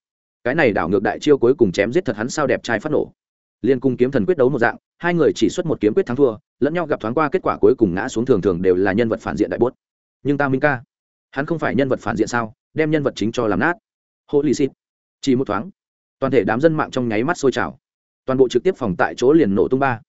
Cái này đảo ngược đại chiêu cuối cùng chém giết thật hắn sao đẹp trai phát nổ. Liên cung kiếm thần quyết đấu một dạng, hai người chỉ xuất một kiếm quyết thắng thua, lẫn nhau gặp thoáng qua kết quả cuối cùng ngã xuống thường thường đều là nhân vật phản diện đại bốt. Nhưng ta minh ca, hắn không phải nhân vật phản diện sao, đem nhân vật chính cho làm nát. Hộ lì xịt chỉ một thoáng, toàn thể đám dân mạng trong nháy mắt sôi trào. Toàn bộ trực tiếp phòng tại chỗ liền nổ tung ba.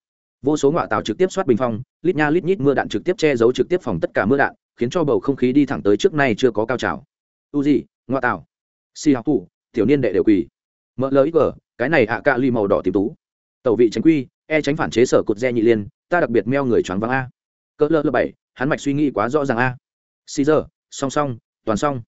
Vô số ngọa tàu trực tiếp soát bình phong, lít nha lít nhít mưa đạn trực tiếp che giấu trực tiếp phòng tất cả mưa đạn, khiến cho bầu không khí đi thẳng tới trước nay chưa có cao trào. U gì ngọa tàu si học cụ tiểu niên đệ đều quỳ. Mỡ lỡ ít cái này ạ cạ ly màu đỏ tím tú. Tẩu vị tránh quy e tránh phản chế sở cột re nhị liên, ta đặc biệt meo người choáng váng a. Cỡ lơ lơ bảy, hắn mạch suy nghĩ quá rõ ràng a. Si giờ, song song, toàn song.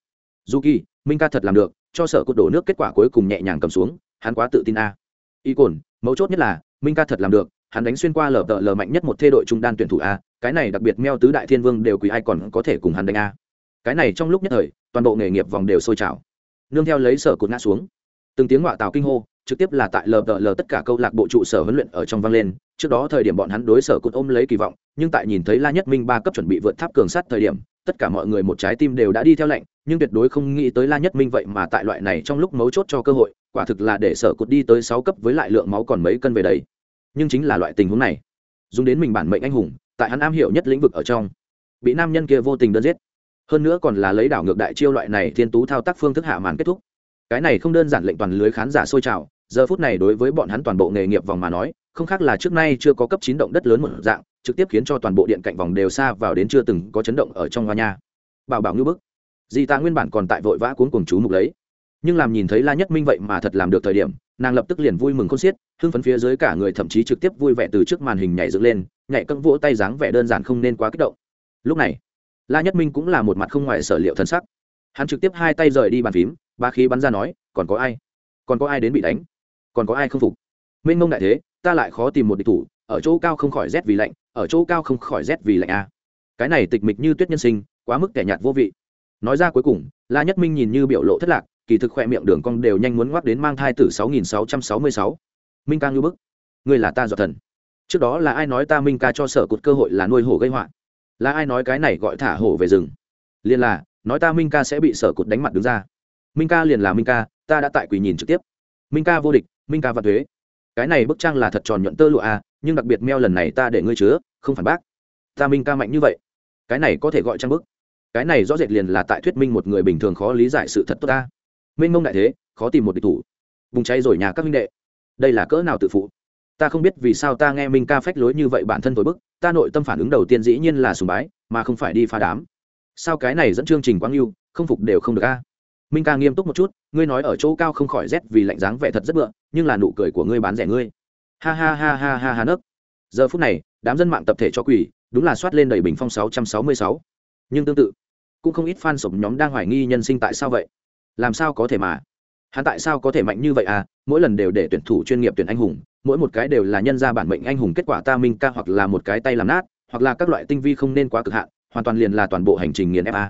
Du kỳ minh ca thật làm được cho sở cột đổ nước kết quả cuối cùng nhẹ nhàng cầm xuống, hắn quá tự tin a. Y cồn, mấu chốt nhất là, minh ca thật làm được, hắn đánh xuyên qua lờ tợ lờ mạnh nhất một thê đội trung đan tuyển thủ a, cái này đặc biệt meo tứ đại thiên vương đều quý ai còn có thể cùng hắn đánh a. Cái này trong lúc nhất thời, toàn bộ nghề nghiệp vòng đều sôi trào. Nương theo lấy sở cột ngã xuống. Từng tiếng ngoại tào kinh hô, trực tiếp là tại lờ lờ tất cả câu lạc bộ trụ sở huấn luyện ở trong vang lên. Trước đó thời điểm bọn hắn đối sở cột ôm lấy kỳ vọng, nhưng tại nhìn thấy la nhất minh ba cấp chuẩn bị vượt tháp cường sát thời điểm tất cả mọi người một trái tim đều đã đi theo lệnh nhưng tuyệt đối không nghĩ tới la nhất minh vậy mà tại loại này trong lúc mấu chốt cho cơ hội, quả thực là để sở cột đi tới sáu cấp với lại lượng máu còn mấy cân về đấy. Nhưng chính là loại tình huống này. Dùng đến mình bản mệnh anh hùng, tại hắn am hiểu nhất lĩnh vực ở trong, bị nam nhân kia vô tình đơn giết. Hơn nữa còn là lấy đảo ngược đại chiêu loại này thiên tú thao tác phương thức hạ màn kết thúc. Cái này không đơn giản lệnh toàn lưới khán giả sôi trào, giờ phút này đối với bọn hắn toàn bộ nghề nghiệp vòng mà nói, không khác là trước nay chưa có cấp chín động đất lớn một dạng trực tiếp khiến cho toàn bộ điện cạnh vòng đều xa vào đến chưa từng có chấn động ở trong hoa nha. Bảo bảo như bức. Dì ta nguyên bản còn tại vội vã cuốn cùng chú mục lấy. Nhưng làm nhìn thấy la nhất minh vậy mà thật làm được thời điểm, nàng lập tức liền vui mừng con xiết, hưng phấn phía dưới cả người thậm chí trực tiếp vui vẻ từ trước màn hình nhảy dựng lên, nhảy cân vỗ tay dáng vẻ đơn giản không nên quá kích động. Lúc này, la nhất minh cũng là một mặt không ngoài sở liệu thân sắc. Hắn trực tiếp hai tay rời đi bàn phím, ba khí bắn ra nói, còn có ai? Còn có ai đến bị đánh? Còn có ai không phục? Mênh mông đại thế, ta lại khó tìm một địch thủ ở chỗ cao không khỏi rét vì lạnh, ở chỗ cao không khỏi rét vì lạnh a cái này tịch mịch như tuyết nhân sinh, quá mức kẻ nhạt vô vị. Nói ra cuối cùng, la nhất minh nhìn như biểu lộ thất lạc, kỳ thực khoe miệng đường cong đều nhanh muốn ngoắc đến mang thai tử sáu nghìn sáu trăm sáu mươi sáu. Minh ca ngưu bức. Người là ta dọa thần. Trước đó là ai nói ta minh ca cho sở cột cơ hội là nuôi hổ gây họa? Là ai nói cái này gọi thả hổ về rừng? Liền là, nói ta minh ca sẽ bị sở cột đánh mặt đứng ra. Minh ca liền là minh ca, ta đã tại quỳ nhìn trực tiếp. Minh ca vô địch, minh ca và thuế. Cái này bức trang là thật tròn nhuận tơ lụa à nhưng đặc biệt meo lần này ta để ngươi chứa, không phản bác. Ta minh ca mạnh như vậy, cái này có thể gọi trang bức. Cái này rõ rệt liền là tại thuyết minh một người bình thường khó lý giải sự thật tốt ta. Minh mông đại thế, khó tìm một địch thủ. Bùng cháy rồi nhà các minh đệ. Đây là cỡ nào tự phụ? Ta không biết vì sao ta nghe minh ca phách lối như vậy bản thân thổi bức, ta nội tâm phản ứng đầu tiên dĩ nhiên là sùng bái, mà không phải đi phá đám. Sao cái này dẫn chương trình quang lưu, không phục đều không được a? Minh ca nghiêm túc một chút, ngươi nói ở chỗ cao không khỏi rét vì lạnh dáng vẻ thật rất bựa, nhưng là nụ cười của ngươi bán rẻ ngươi ha ha ha ha ha ha nấc. Giờ phút này, đám dân mạng tập thể cho quỷ, đúng là soát lên đầy bình phong 666. nhưng tương tự, cũng không ít fan sụp nhóm đang hoài nghi nhân sinh tại sao vậy? Làm sao có thể mà? Hắn tại sao có thể mạnh như vậy à? Mỗi lần đều để tuyển thủ chuyên nghiệp tuyển anh hùng, mỗi một cái đều là nhân ra bản mệnh anh hùng, kết quả ta minh ca hoặc là một cái tay làm nát, hoặc là các loại tinh vi không nên quá cực hạn, hoàn toàn liền là toàn bộ hành trình nghiền fa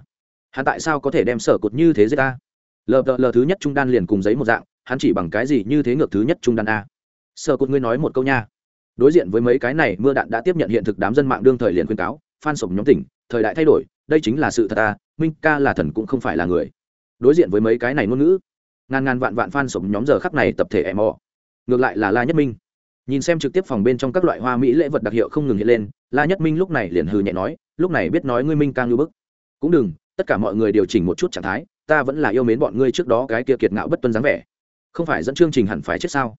hắn tại sao có thể đem sở cột như thế giết ta lờ lờ thứ nhất trung đan liền cùng giấy một dạng, hắn chỉ bằng cái gì như thế ngược thứ nhất trung đan a? Sở cột ngươi nói một câu nha. Đối diện với mấy cái này, mưa đạn đã tiếp nhận hiện thực đám dân mạng đương thời liền khuyên cáo phan sổng nhóm tỉnh, thời đại thay đổi, đây chính là sự thật ta, minh ca là thần cũng không phải là người. Đối diện với mấy cái này ngôn ngữ, ngàn ngàn vạn vạn fan sổng nhóm giờ khắc này tập thể em mò. Ngược lại là la nhất minh. Nhìn xem trực tiếp phòng bên trong các loại hoa mỹ lễ vật đặc hiệu không ngừng hiện lên, la nhất minh lúc này liền hừ nhẹ nói, lúc này biết nói ngươi minh ca ngư bức. Cũng đừng, tất cả mọi người điều chỉnh một chút trạng thái, ta vẫn là yêu mến bọn ngươi trước đó cái kia kiệt ngạo bất tuân dáng vẻ. Không phải dẫn chương trình hẳn phải chết sao?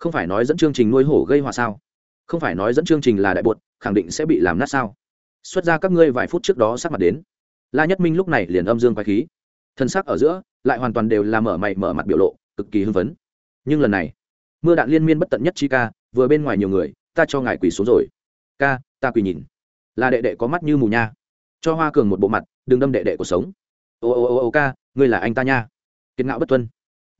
Không phải nói dẫn chương trình nuôi hổ gây họa sao? Không phải nói dẫn chương trình là đại bột, khẳng định sẽ bị làm nát sao? Xuất ra các ngươi vài phút trước đó sắp mặt đến. La nhất minh lúc này liền âm dương quái khí. Thân xác ở giữa, lại hoàn toàn đều là mở mày, mở mặt biểu lộ, cực kỳ hưng phấn. Nhưng lần này, mưa đạn liên miên bất tận nhất chi ca, vừa bên ngoài nhiều người, ta cho ngài quỳ xuống rồi. Ca, ta quỳ nhìn. Là đệ đệ có mắt như mù nha. Cho hoa cường một bộ mặt, đừng đâm đệ đệ cuộc sống. Ô ô ô ô, ca, ngươi là anh ta nha. Kiệt ngạo bất tuân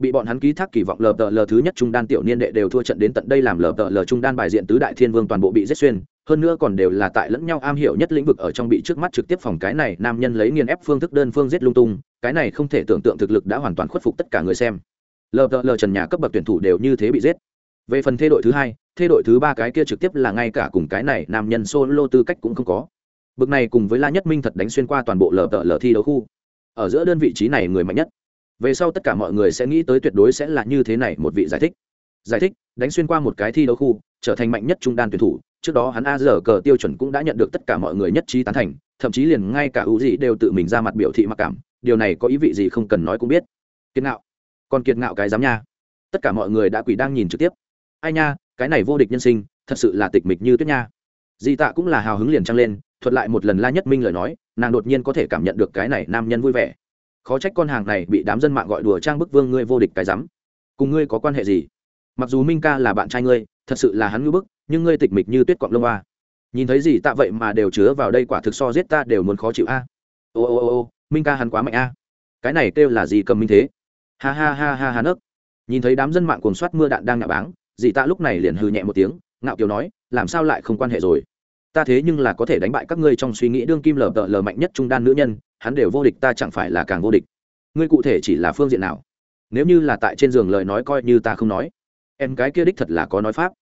bị bọn hắn ký thác kỳ vọng lờ tờ lờ thứ nhất trung đan tiểu niên đệ đều thua trận đến tận đây làm lờ tờ lờ trung đan bài diện tứ đại thiên vương toàn bộ bị giết xuyên. Hơn nữa còn đều là tại lẫn nhau am hiểu nhất lĩnh vực ở trong bị trước mắt trực tiếp phòng cái này nam nhân lấy nghiền ép phương thức đơn phương giết lung tung. Cái này không thể tưởng tượng thực lực đã hoàn toàn khuất phục tất cả người xem. Lờ tờ lờ trần nhà cấp bậc tuyển thủ đều như thế bị giết. Về phần thê đội thứ hai thê đội thứ ba cái kia trực tiếp là ngay cả cùng cái này nam nhân solo tư cách cũng không có. Bực này cùng với la nhất minh thật đánh xuyên qua toàn bộ lờ tờ lờ thi đấu khu. Ở giữa đơn vị trí này người mạnh nhất về sau tất cả mọi người sẽ nghĩ tới tuyệt đối sẽ là như thế này một vị giải thích. Giải thích, đánh xuyên qua một cái thi đấu khu, trở thành mạnh nhất trung đan tuyển thủ. Trước đó hắn a giờ cờ tiêu chuẩn cũng đã nhận được tất cả mọi người nhất trí tán thành, thậm chí liền ngay cả ưu dị đều tự mình ra mặt biểu thị mặc cảm. Điều này có ý vị gì không cần nói cũng biết. Kiệt ngạo. Còn kiệt ngạo cái dám nha. Tất cả mọi người đã quỷ đang nhìn trực tiếp. Ai nha, cái này vô địch nhân sinh, thật sự là tịch mịch như tuyết nha. Di tạ cũng là hào hứng liền trăng lên, thuật lại một lần la nhất minh lời nói, nàng đột nhiên có thể cảm nhận được cái này nam nhân vui vẻ khó trách con hàng này bị đám dân mạng gọi đùa trang bức vương ngươi vô địch cái rắm. Cùng ngươi có quan hệ gì? Mặc dù minh ca là bạn trai ngươi, thật sự là hắn ngưỡng bức, nhưng ngươi tịch mịch như tuyết quạng lông a nhìn thấy gì tạ vậy mà đều chứa vào đây quả thực so giết ta đều muốn khó chịu a. Ô ô ô ô, minh ca hắn quá mạnh a. Cái này kêu là gì cầm minh thế? Ha ha ha ha ha, nấc. Nhìn thấy đám dân mạng cuồng soát mưa đạn đang ngạ báng dì tạ lúc này liền hừ nhẹ một tiếng, ngạo kiều nói, làm sao lại không quan hệ rồi? Ta thế nhưng là có thể đánh bại các ngươi trong suy nghĩ đương kim lờ tợ lờ mạnh nhất trung đan nữ nhân, hắn đều vô địch, ta chẳng phải là càng vô địch. Ngươi cụ thể chỉ là phương diện nào? Nếu như là tại trên giường lời nói coi như ta không nói. Em cái kia đích thật là có nói pháp.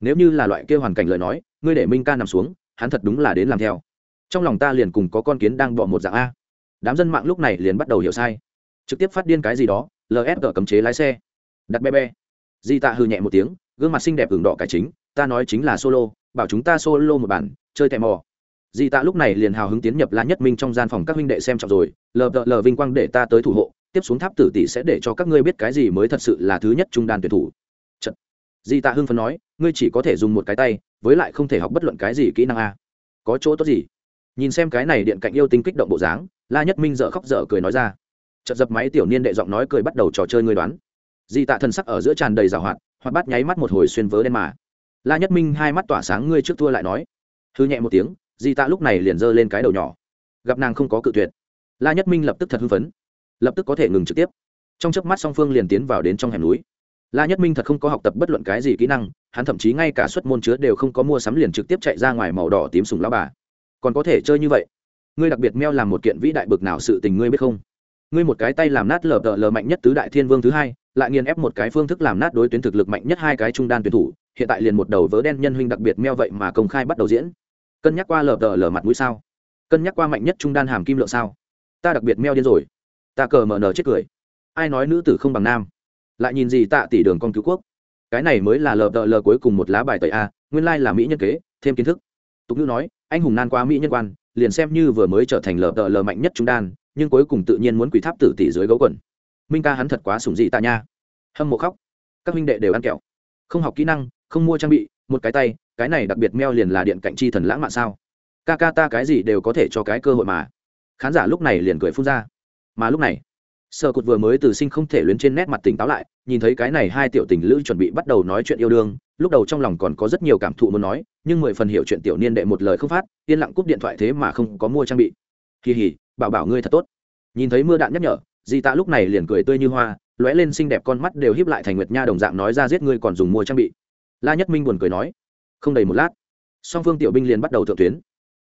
Nếu như là loại kia hoàn cảnh lời nói, ngươi để minh ca nằm xuống, hắn thật đúng là đến làm theo. Trong lòng ta liền cùng có con kiến đang bọ một dạng a. Đám dân mạng lúc này liền bắt đầu hiểu sai. Trực tiếp phát điên cái gì đó lsg cấm chế lái xe. Đặt be be. Di tạ hư nhẹ một tiếng, gương mặt xinh đẹp ửng đỏ cải chính, ta nói chính là solo bảo chúng ta solo một bản, chơi tè mò. Di tạ lúc này liền hào hứng tiến nhập la nhất minh trong gian phòng các huynh đệ xem trọng rồi. Lờ đợ lờ vinh quang để ta tới thủ hộ, tiếp xuống tháp tử tỷ sẽ để cho các ngươi biết cái gì mới thật sự là thứ nhất trung đan tuyển thủ. Chật. di tạ hưng phấn nói, ngươi chỉ có thể dùng một cái tay, với lại không thể học bất luận cái gì kỹ năng a. Có chỗ tốt gì? Nhìn xem cái này điện cạnh yêu tinh kích động bộ dáng, la nhất minh dợ khóc dở cười nói ra. Chợt dập máy tiểu niên đệ giọng nói cười bắt đầu trò chơi ngươi đoán. Di tạ thần sắc ở giữa tràn đầy rào hoạt hoạt bát nháy mắt một hồi xuyên vớ đen mà la nhất minh hai mắt tỏa sáng, ngươi trước thua lại nói. Hư nhẹ một tiếng, di tạ lúc này liền giơ lên cái đầu nhỏ. Gặp nàng không có cự tuyệt, la nhất minh lập tức thật hưng phấn, lập tức có thể ngừng trực tiếp. Trong chớp mắt song phương liền tiến vào đến trong hẻm núi. La nhất minh thật không có học tập bất luận cái gì kỹ năng, hắn thậm chí ngay cả suất môn chứa đều không có mua sắm liền trực tiếp chạy ra ngoài màu đỏ tím sùng lao bà. Còn có thể chơi như vậy? Ngươi đặc biệt meo làm một kiện vĩ đại bực nào sự tình ngươi biết không? Ngươi một cái tay làm nát lờ đờ lờ mạnh nhất tứ đại thiên vương thứ hai, lại nghiền ép một cái phương thức làm nát đối tuyến thực lực mạnh nhất hai cái trung đan tuyển thủ hiện tại liền một đầu vớ đen nhân huynh đặc biệt meo vậy mà công khai bắt đầu diễn. Cân nhắc qua lờ tờ lờ mặt mũi sao? Cân nhắc qua mạnh nhất trung đan hàm kim lượng sao? Ta đặc biệt meo điên rồi. Ta cờ mờ nờ chết cười. Ai nói nữ tử không bằng nam? Lại nhìn gì tạ tỷ đường con cứu quốc? Cái này mới là lờ tờ lờ cuối cùng một lá bài tẩy a, nguyên lai là mỹ nhân kế, thêm kiến thức. Tục ngữ nói, anh hùng nan qua mỹ nhân quan, liền xem như vừa mới trở thành lờ tờ lờ mạnh nhất trung đan, nhưng cuối cùng tự nhiên muốn quỷ tháp tử tỷ dưới gấu quần. Minh ca hắn thật quá sủng dị tạ nha. Hâm mộ khóc. Các huynh đệ đều ăn kẹo. Không học kỹ năng không mua trang bị, một cái tay, cái này đặc biệt meo liền là điện cạnh chi thần lãng mạn sao? Ca ca ta cái gì đều có thể cho cái cơ hội mà. Khán giả lúc này liền cười phun ra. Mà lúc này sợ cụt vừa mới từ sinh không thể luyến trên nét mặt tỉnh táo lại, nhìn thấy cái này hai tiểu tình lữ chuẩn bị bắt đầu nói chuyện yêu đương, lúc đầu trong lòng còn có rất nhiều cảm thụ muốn nói, nhưng mười phần hiểu chuyện tiểu niên đệ một lời không phát, yên lặng cúp điện thoại thế mà không có mua trang bị. Kỳ hỉ, bảo bảo ngươi thật tốt. Nhìn thấy mưa đạn nhắc nhở, di tạ lúc này liền cười tươi như hoa, lóe lên xinh đẹp con mắt đều hiếp lại thành nguyệt nha đồng dạng nói ra giết ngươi còn dùng mua trang bị la nhất minh buồn cười nói, không đầy một lát. Song phương tiểu binh liền bắt đầu thượng tuyến.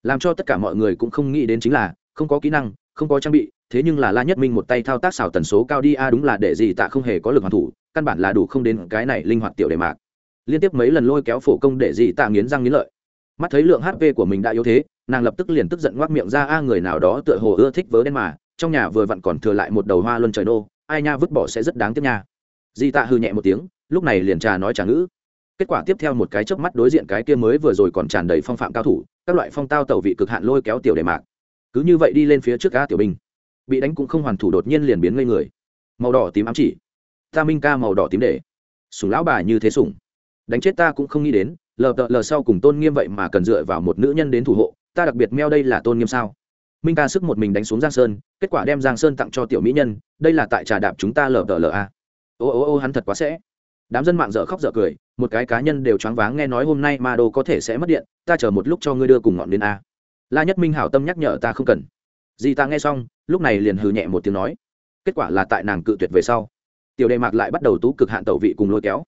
Làm cho tất cả mọi người cũng không nghĩ đến chính là, không có kỹ năng, không có trang bị, thế nhưng là la nhất minh một tay thao tác xào tần số cao đi a, đúng là để gì tạ không hề có lực hoàn thủ, căn bản là đủ không đến cái này linh hoạt tiểu đề mạc. Liên tiếp mấy lần lôi kéo phổ công để gì tạ nghiến răng nghiến lợi. Mắt thấy lượng hp của mình đã yếu thế, nàng lập tức liền tức giận ngoác miệng ra, a, người nào đó tựa hồ ưa thích vớ đen mà, trong nhà vừa vặn còn thừa lại một đầu hoa luân trời nô, ai nha, vứt bỏ sẽ rất đáng tiếc nha. Di tạ hư nhẹ một tiếng, lúc này liền trà nói trà ngữ kết quả tiếp theo một cái chớp mắt đối diện cái kia mới vừa rồi còn tràn đầy phong phạm cao thủ, các loại phong tao tẩu vị cực hạn lôi kéo tiểu đề mạc. Cứ như vậy đi lên phía trước ga tiểu binh bị đánh cũng không hoàn thủ đột nhiên liền biến ngây người. Màu đỏ tím ám chỉ. Ta minh ca màu đỏ tím để. Sủng lão bà như thế sủng. Đánh chết ta cũng không nghĩ đến, lờ tợ lờ sau cùng tôn nghiêm vậy mà cần dựa vào một nữ nhân đến thủ hộ, ta đặc biệt meo đây là tôn nghiêm sao? Minh ca sức một mình đánh xuống giang sơn, kết quả đem giang sơn tặng cho tiểu mỹ nhân, đây là tại trà đạp chúng ta lờ tờ lờ a. Ô ô ô hắn thật quá sẽ đám dân mạng dở khóc dở cười, một cái cá nhân đều choáng váng nghe nói hôm nay ma đô có thể sẽ mất điện, ta chờ một lúc cho ngươi đưa cùng ngọn đến a. La nhất minh hảo tâm nhắc nhở ta không cần. Di ta nghe xong, lúc này liền hừ nhẹ một tiếng nói. Kết quả là tại nàng cự tuyệt về sau, tiểu đề mạc lại bắt đầu tú cực hạn tẩu vị cùng lôi kéo.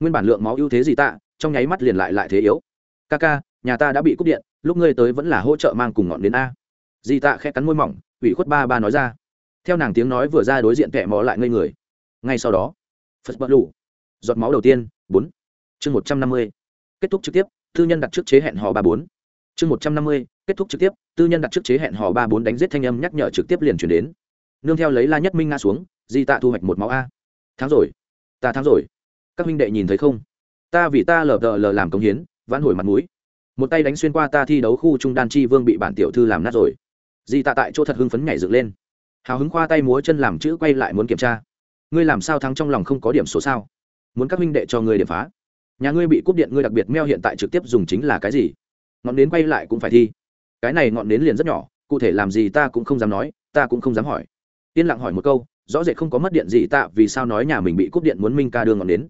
Nguyên bản lượng máu ưu thế gì tạ trong nháy mắt liền lại lại thế yếu. Ca ca, nhà ta đã bị cúp điện, lúc ngươi tới vẫn là hỗ trợ mang cùng ngọn đến a. Di tạ khẽ cắn môi mỏng, ủy khuất ba ba nói ra. Theo nàng tiếng nói vừa ra đối diện kẻ mò lại ngây người. Ngay sau đó, phật bất lù giọt máu đầu tiên, bốn. Chương một trăm năm mươi, kết thúc trực tiếp, tư nhân đặt trước chế hẹn hò ba bốn. Chương một trăm năm mươi, kết thúc trực tiếp, tư nhân đặt trước chế hẹn hò ba bốn đánh giết thanh âm nhắc nhở trực tiếp liền chuyển đến. Nương theo lấy la nhất minh nga xuống, di tạ thu hoạch một máu a. Tháng rồi. Ta tháng rồi. Các minh đệ nhìn thấy không? Ta vì ta lờ đờ lờ làm công hiến, vãn hồi mặt mũi. Một tay đánh xuyên qua ta thi đấu khu trung đan chi vương bị bản tiểu thư làm nát rồi. Di tạ tại chỗ thật hưng phấn nhảy dựng lên. Hào hứng khoa tay múa chân làm chữ quay lại muốn kiểm tra. Ngươi làm sao thắng trong lòng không có điểm số sao? Muốn các minh đệ cho ngươi điểm phá. Nhà ngươi bị cúp điện, ngươi đặc biệt meo hiện tại trực tiếp dùng chính là cái gì? Ngọn nến quay lại cũng phải thi. Cái này ngọn nến liền rất nhỏ, cụ thể làm gì ta cũng không dám nói, ta cũng không dám hỏi. Yên lặng hỏi một câu, rõ rệt không có mất điện gì ta, vì sao nói nhà mình bị cúp điện muốn minh ca đưa ngọn nến?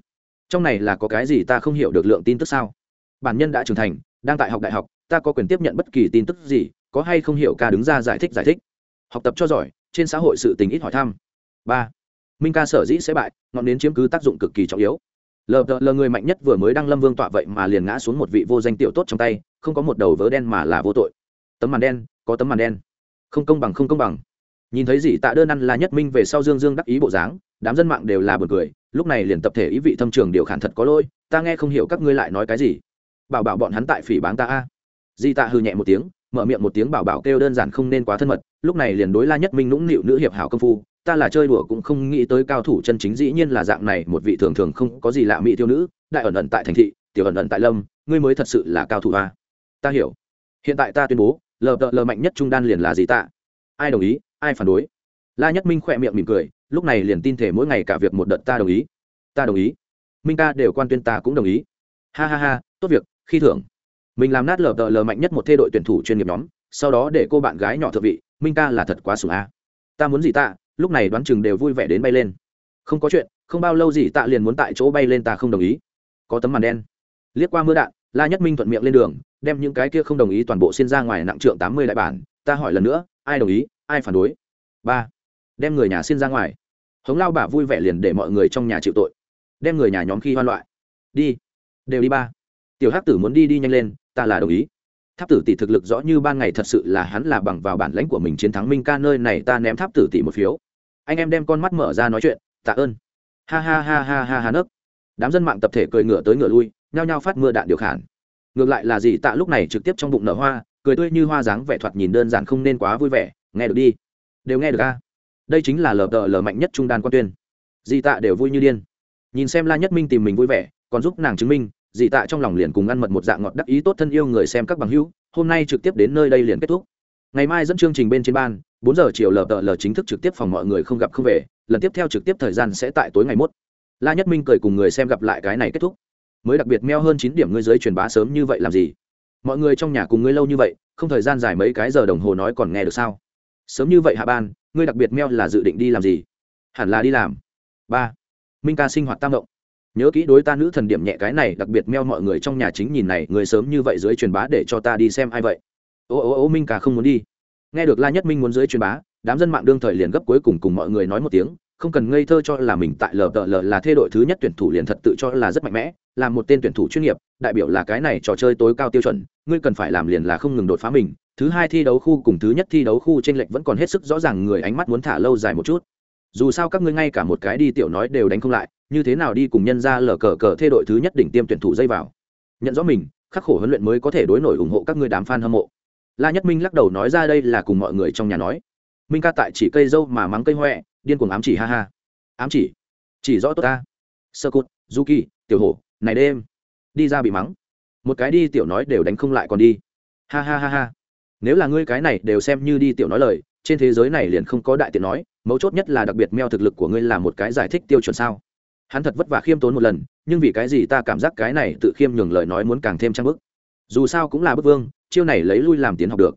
Trong này là có cái gì ta không hiểu được lượng tin tức sao? Bản nhân đã trưởng thành, đang tại học đại học, ta có quyền tiếp nhận bất kỳ tin tức gì, có hay không hiểu ca đứng ra giải thích giải thích. Học tập cho giỏi, trên xã hội sự tình ít hỏi thăm. Ba minh ca sở dĩ sẽ bại, ngọn nến chiếm cứ tác dụng cực kỳ trọng yếu. Lờ lờ người mạnh nhất vừa mới đăng lâm vương tọa vậy mà liền ngã xuống một vị vô danh tiểu tốt trong tay, không có một đầu vớ đen mà là vô tội. Tấm màn đen, có tấm màn đen. Không công bằng, không công bằng. Nhìn thấy gì tạ đơn ăn là nhất minh về sau dương dương đắc ý bộ dáng, đám dân mạng đều là b u ồ n cười, lúc này liền tập thể ý vị thâm trường điều khản thật có lỗi, ta nghe không hiểu các ngươi lại nói cái gì. Bảo bảo bọn hắn tại phỉ báng ta a. Di tạ hư nhẹ một tiếng, mở miệng một tiếng bảo bảo kêu đơn giản không nên quá thân mật, lúc này liền đối la nhất minh nũng nịu nữ hiệp hảo công phu ta là chơi đùa cũng không nghĩ tới cao thủ chân chính dĩ nhiên là dạng này, một vị thường thường không có gì lạ mỹ tiêu nữ, đại ẩn ẩn tại thành thị, tiểu ẩn ẩn tại lâm, ngươi mới thật sự là cao thủ a ta hiểu. Hiện tại ta tuyên bố lờ đợ lờ mạnh nhất trung đan liền là gì tạ ai đồng ý, ai phản đối? La nhất minh khỏe miệng mỉm cười, lúc này liền tin thể mỗi ngày cả việc một đợt ta đồng ý. Ta đồng ý. Minh ca đều quan tuyên ta cũng đồng ý. Ha ha ha, tốt việc, khi thưởng. Mình làm nát lờ đợ lờ mạnh nhất một thê đội tuyển thủ chuyên nghiệp nhóm, sau đó để cô bạn gái nhỏ thợ vị, minh ca là thật quá sủng a. Ta muốn gì ta? Lúc này đoán chừng đều vui vẻ đến bay lên. Không có chuyện, không bao lâu gì tạ liền muốn tại chỗ bay lên ta không đồng ý. Có tấm màn đen. Liếc qua mưa đạn, la nhất minh thuận miệng lên đường, đem những cái kia không đồng ý toàn bộ xin ra ngoài nặng trượng tám mươi đại bản, ta hỏi lần nữa, ai đồng ý, ai phản đối? Ba. Đem người nhà xin ra ngoài. Hống lao bà vui vẻ liền để mọi người trong nhà chịu tội. Đem người nhà nhóm khi hoan loại đi. Đều đi ba. Tiểu hắc tử muốn đi đi nhanh lên, ta là đồng ý. Tháp tử tỷ thực lực rõ như ban ngày thật sự là hắn là bằng vào bản lãnh của mình chiến thắng minh ca nơi này, ta ném tháp tử tỷ một phiếu anh em đem con mắt mở ra nói chuyện, tạ ơn. Ha ha ha ha ha ha nấc. Đám dân mạng tập thể cười ngửa tới ngửa lui, nhao nhao phát mưa đạn điều khản. Ngược lại là gì tạ lúc này trực tiếp trong bụng nở hoa, cười tươi như hoa dáng vẻ thoạt nhìn đơn giản không nên quá vui vẻ. Nghe được đi. Đều nghe được a. Đây chính là lờ tờ lờ mạnh nhất trung đan quan tuyên. Dị tạ đều vui như điên. Nhìn xem la nhất minh tìm mình vui vẻ, còn giúp nàng chứng minh dị tạ trong lòng liền cùng ăn mật một dạng ngọt đắc ý tốt thân yêu người xem các bằng hữu. Hôm nay trực tiếp đến nơi đây liền kết thúc. Ngày mai dẫn chương trình bên trên ban bốn giờ chiều lờ tờ lờ chính thức trực tiếp phòng mọi người không gặp không về, lần tiếp theo trực tiếp thời gian sẽ tại tối ngày mốt. La nhất minh cười cùng người xem gặp lại cái này kết thúc. Mới đặc biệt meo hơn chín điểm ngươi giới truyền bá sớm như vậy làm gì? Mọi người trong nhà cùng ngươi lâu như vậy, không thời gian dài mấy cái giờ đồng hồ nói còn nghe được sao? Sớm như vậy hạ ban, ngươi đặc biệt meo là dự định đi làm gì? Hẳn là đi làm. Ba. Minh ca sinh hoạt tam động. Nhớ kỹ đối ta nữ thần điểm nhẹ cái này, đặc biệt meo mọi người trong nhà chính nhìn này, người sớm như vậy dưới truyền bá để cho ta đi xem ai vậy. Ô ô ô minh ca không muốn đi nghe được la nhất minh muốn dưới truyền bá, đám dân mạng đương thời liền gấp cuối cùng cùng mọi người nói một tiếng, không cần ngây thơ cho là mình tại lờ đợ lờ là thê đội thứ nhất tuyển thủ liền thật tự cho là rất mạnh mẽ, là một tên tuyển thủ chuyên nghiệp, đại biểu là cái này trò chơi tối cao tiêu chuẩn, ngươi cần phải làm liền là không ngừng đột phá mình, thứ hai thi đấu khu cùng thứ nhất thi đấu khu t r ê n lệch vẫn còn hết sức rõ ràng người ánh mắt muốn thả lâu dài một chút. Dù sao các ngươi ngay cả một cái đi tiểu nói đều đánh không lại, như thế nào đi cùng nhân ra lờ cờ cờ thê đội thứ nhất đỉnh tiêm tuyển thủ dây vào. Nhận rõ mình, khắc khổ huấn luyện mới có thể đối nổi ủng hộ các ngươi đám f a n hâm mộ la nhất minh lắc đầu nói ra đây là cùng mọi người trong nhà nói. Minh ca tại chỉ cây dâu mà mắng cây huệ điên cuồng ám chỉ, ha ha. Ám chỉ? Chỉ rõ tốt ta. Sơ cút du kỳ tiểu hổ, này đêm. Đi ra bị mắng. Một cái đi tiểu nói đều đánh không lại còn đi. Ha ha ha ha. Nếu là ngươi cái này đều xem như đi tiểu nói lời, trên thế giới này liền không có đại tiện nói, mấu chốt nhất là đặc biệt meo thực lực của ngươi là một cái giải thích tiêu chuẩn sao? Hắn thật vất vả khiêm tốn một lần, nhưng vì cái gì ta cảm giác cái này tự khiêm nhường lời nói muốn càng thêm trang bức? Dù sao cũng là bức vương, chiêu này lấy lui làm tiến học được.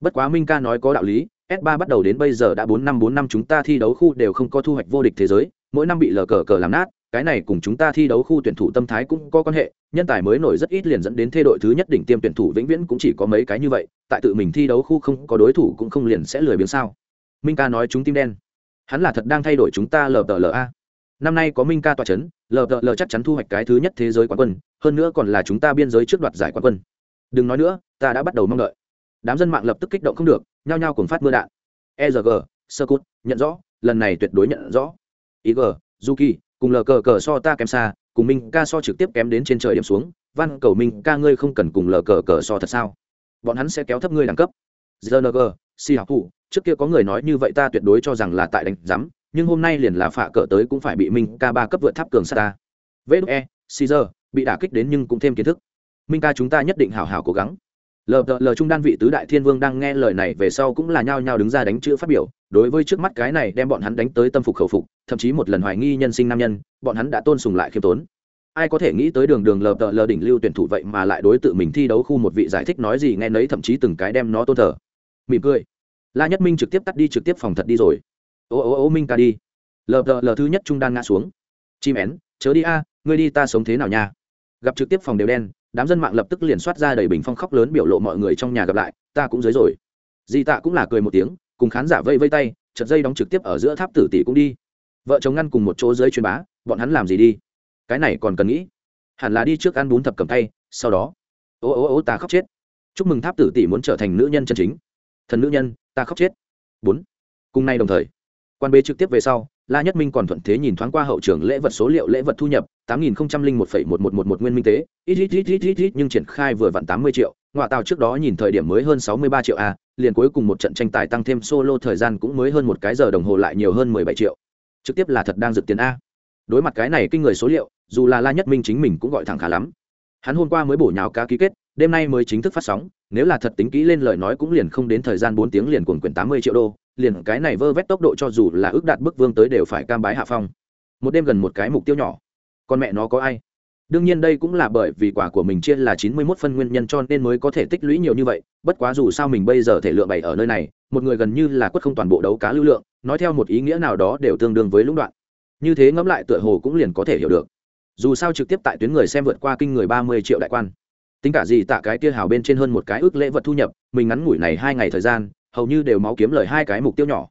Bất quá minh ca nói có đạo lý, s 3 bắt đầu đến bây giờ đã bốn năm bốn năm chúng ta thi đấu khu đều không có thu hoạch vô địch thế giới, mỗi năm bị lờ cờ cờ làm nát, cái này cùng chúng ta thi đấu khu tuyển thủ tâm thái cũng có quan hệ, nhân tài mới nổi rất ít liền dẫn đến thê đội thứ nhất đỉnh tiêm tuyển thủ vĩnh viễn cũng chỉ có mấy cái như vậy, tại tự mình thi đấu khu không có đối thủ cũng không liền sẽ lười biếng sao. Minh ca nói chúng tim đen. Hắn là thật đang thay đổi chúng ta lờ tờ a. năm nay có minh ca tòa c h ấ n lờ tờ chắc chắn thu hoạch cái thứ nhất thế giới quán quân, hơn nữa còn là chúng ta biên giới trước đoạt giải quán quân đừng nói nữa, ta đã bắt đầu mong đợi. Đám dân mạng lập tức kích động không được, nhao nhao cùng phát mưa đạn. Egg sơ cút, nhận rõ, lần này tuyệt đối nhận rõ. Ig duki cùng lờ cờ cờ so ta kém xa, cùng minh ca so trực tiếp kém đến trên trời điểm xuống, văn cầu minh ca ngươi không cần cùng lờ cờ cờ so thật sao? Bọn hắn sẽ kéo thấp ngươi đẳng cấp. Gng si học phụ trước kia có người nói như vậy ta tuyệt đối cho rằng là tại đánh giám, nhưng hôm nay liền là phạ cờ tới cũng phải bị minh ca ba cấp vượt tháp cường xa ta. Vê đúc e caesar, bị đả kích đến nhưng cũng thêm kiến thức minh ca chúng ta nhất định hào hào cố gắng. Lờ lờ trung đan vị tứ đại thiên vương đang nghe lời này về sau cũng là nhao nhao đứng ra đánh chữ phát biểu, đối với trước mắt cái này đem bọn hắn đánh tới tâm phục khẩu phục, thậm chí một lần hoài nghi nhân sinh nam nhân, bọn hắn đã tôn sùng lại khiêm tốn. Ai có thể nghĩ tới đường đường lờ lờ đỉnh lưu tuyển thủ vậy mà lại đối tự mình thi đấu khu một vị giải thích nói gì nghe nấy thậm chí từng cái đem nó tôn thờ. Mỉm cười. La nhất minh trực tiếp tắt đi trực tiếp phòng thật đi rồi. Ô ô ô minh ca đi. Lờ lờ thứ nhất trung đan ngã xuống. Chim én, chớ đi a, ngươi đi ta sống thế nào nha. Gặp trực tiếp phòng đều đen đám dân mạng lập tức liền soát ra đầy bình phong khóc lớn biểu lộ mọi người trong nhà gặp lại, ta cũng dưới rồi. Di tạ cũng là cười một tiếng, cùng khán giả vây vây tay chật dây đóng trực tiếp ở giữa tháp tử tỷ cũng đi. Vợ chồng ngăn cùng một chỗ dưới truyền bá, bọn hắn làm gì đi? Cái này còn cần nghĩ. Hẳn là đi trước ăn bún thập cầm tay sau đó. Ô ô ô, ta khóc chết. Chúc mừng tháp tử tỷ muốn trở thành nữ nhân chân chính. Thần nữ nhân, ta khóc chết. Bốn. Cùng nay đồng thời, quan bế trực tiếp về sau la nhất minh còn thuận thế nhìn thoáng qua hậu trường lễ vật số liệu lễ vật thu nhập, tám nghìn một một một một một nguyên minh tế. Ít ít ít ít ít ít nhưng triển khai vừa vặn tám mươi triệu. Ngoại tàu trước đó nhìn thời điểm mới hơn sáu mươi ba triệu a, liền cuối cùng một trận tranh tài tăng thêm solo thời gian cũng mới hơn một cái giờ đồng hồ lại nhiều hơn mười bảy triệu. Trực tiếp là thật đang dự tiền a. Đối mặt cái này kinh người số liệu, dù là la nhất minh chính mình cũng gọi thẳng khá lắm. Hắn hôm qua mới bổ nhào cá ký kết, đêm nay mới chính thức phát sóng, nếu là thật tính kỹ lên lời nói cũng liền không đến thời gian bốn tiếng liền cuồng quyển tám mươi triệu đô liền cái này vơ vét tốc độ cho dù là ước đạt bức vương tới đều phải cam bái hạ phong. Một đêm gần một cái mục tiêu nhỏ. Con mẹ nó có ai? Đương nhiên đây cũng là bởi vì quả của mình chia là chín mươi mốt phân nguyên nhân cho nên mới có thể tích lũy nhiều như vậy, bất quá dù sao mình bây giờ thể lượng bày ở nơi này, một người gần như là quất không toàn bộ đấu cá lưu lượng, nói theo một ý nghĩa nào đó đều tương đương với lũng đoạn. Như thế ngẫm lại tựa hồ cũng liền có thể hiểu được. Dù sao trực tiếp tại tuyến người xem vượt qua kinh người ba mươi triệu đại quan. Tính cả gì tạ cái kia hào bên trên hơn một cái ước lễ vật thu nhập, mình ngắn ngủi này hai ngày thời gian hầu như đều máu kiếm lời hai cái mục tiêu nhỏ.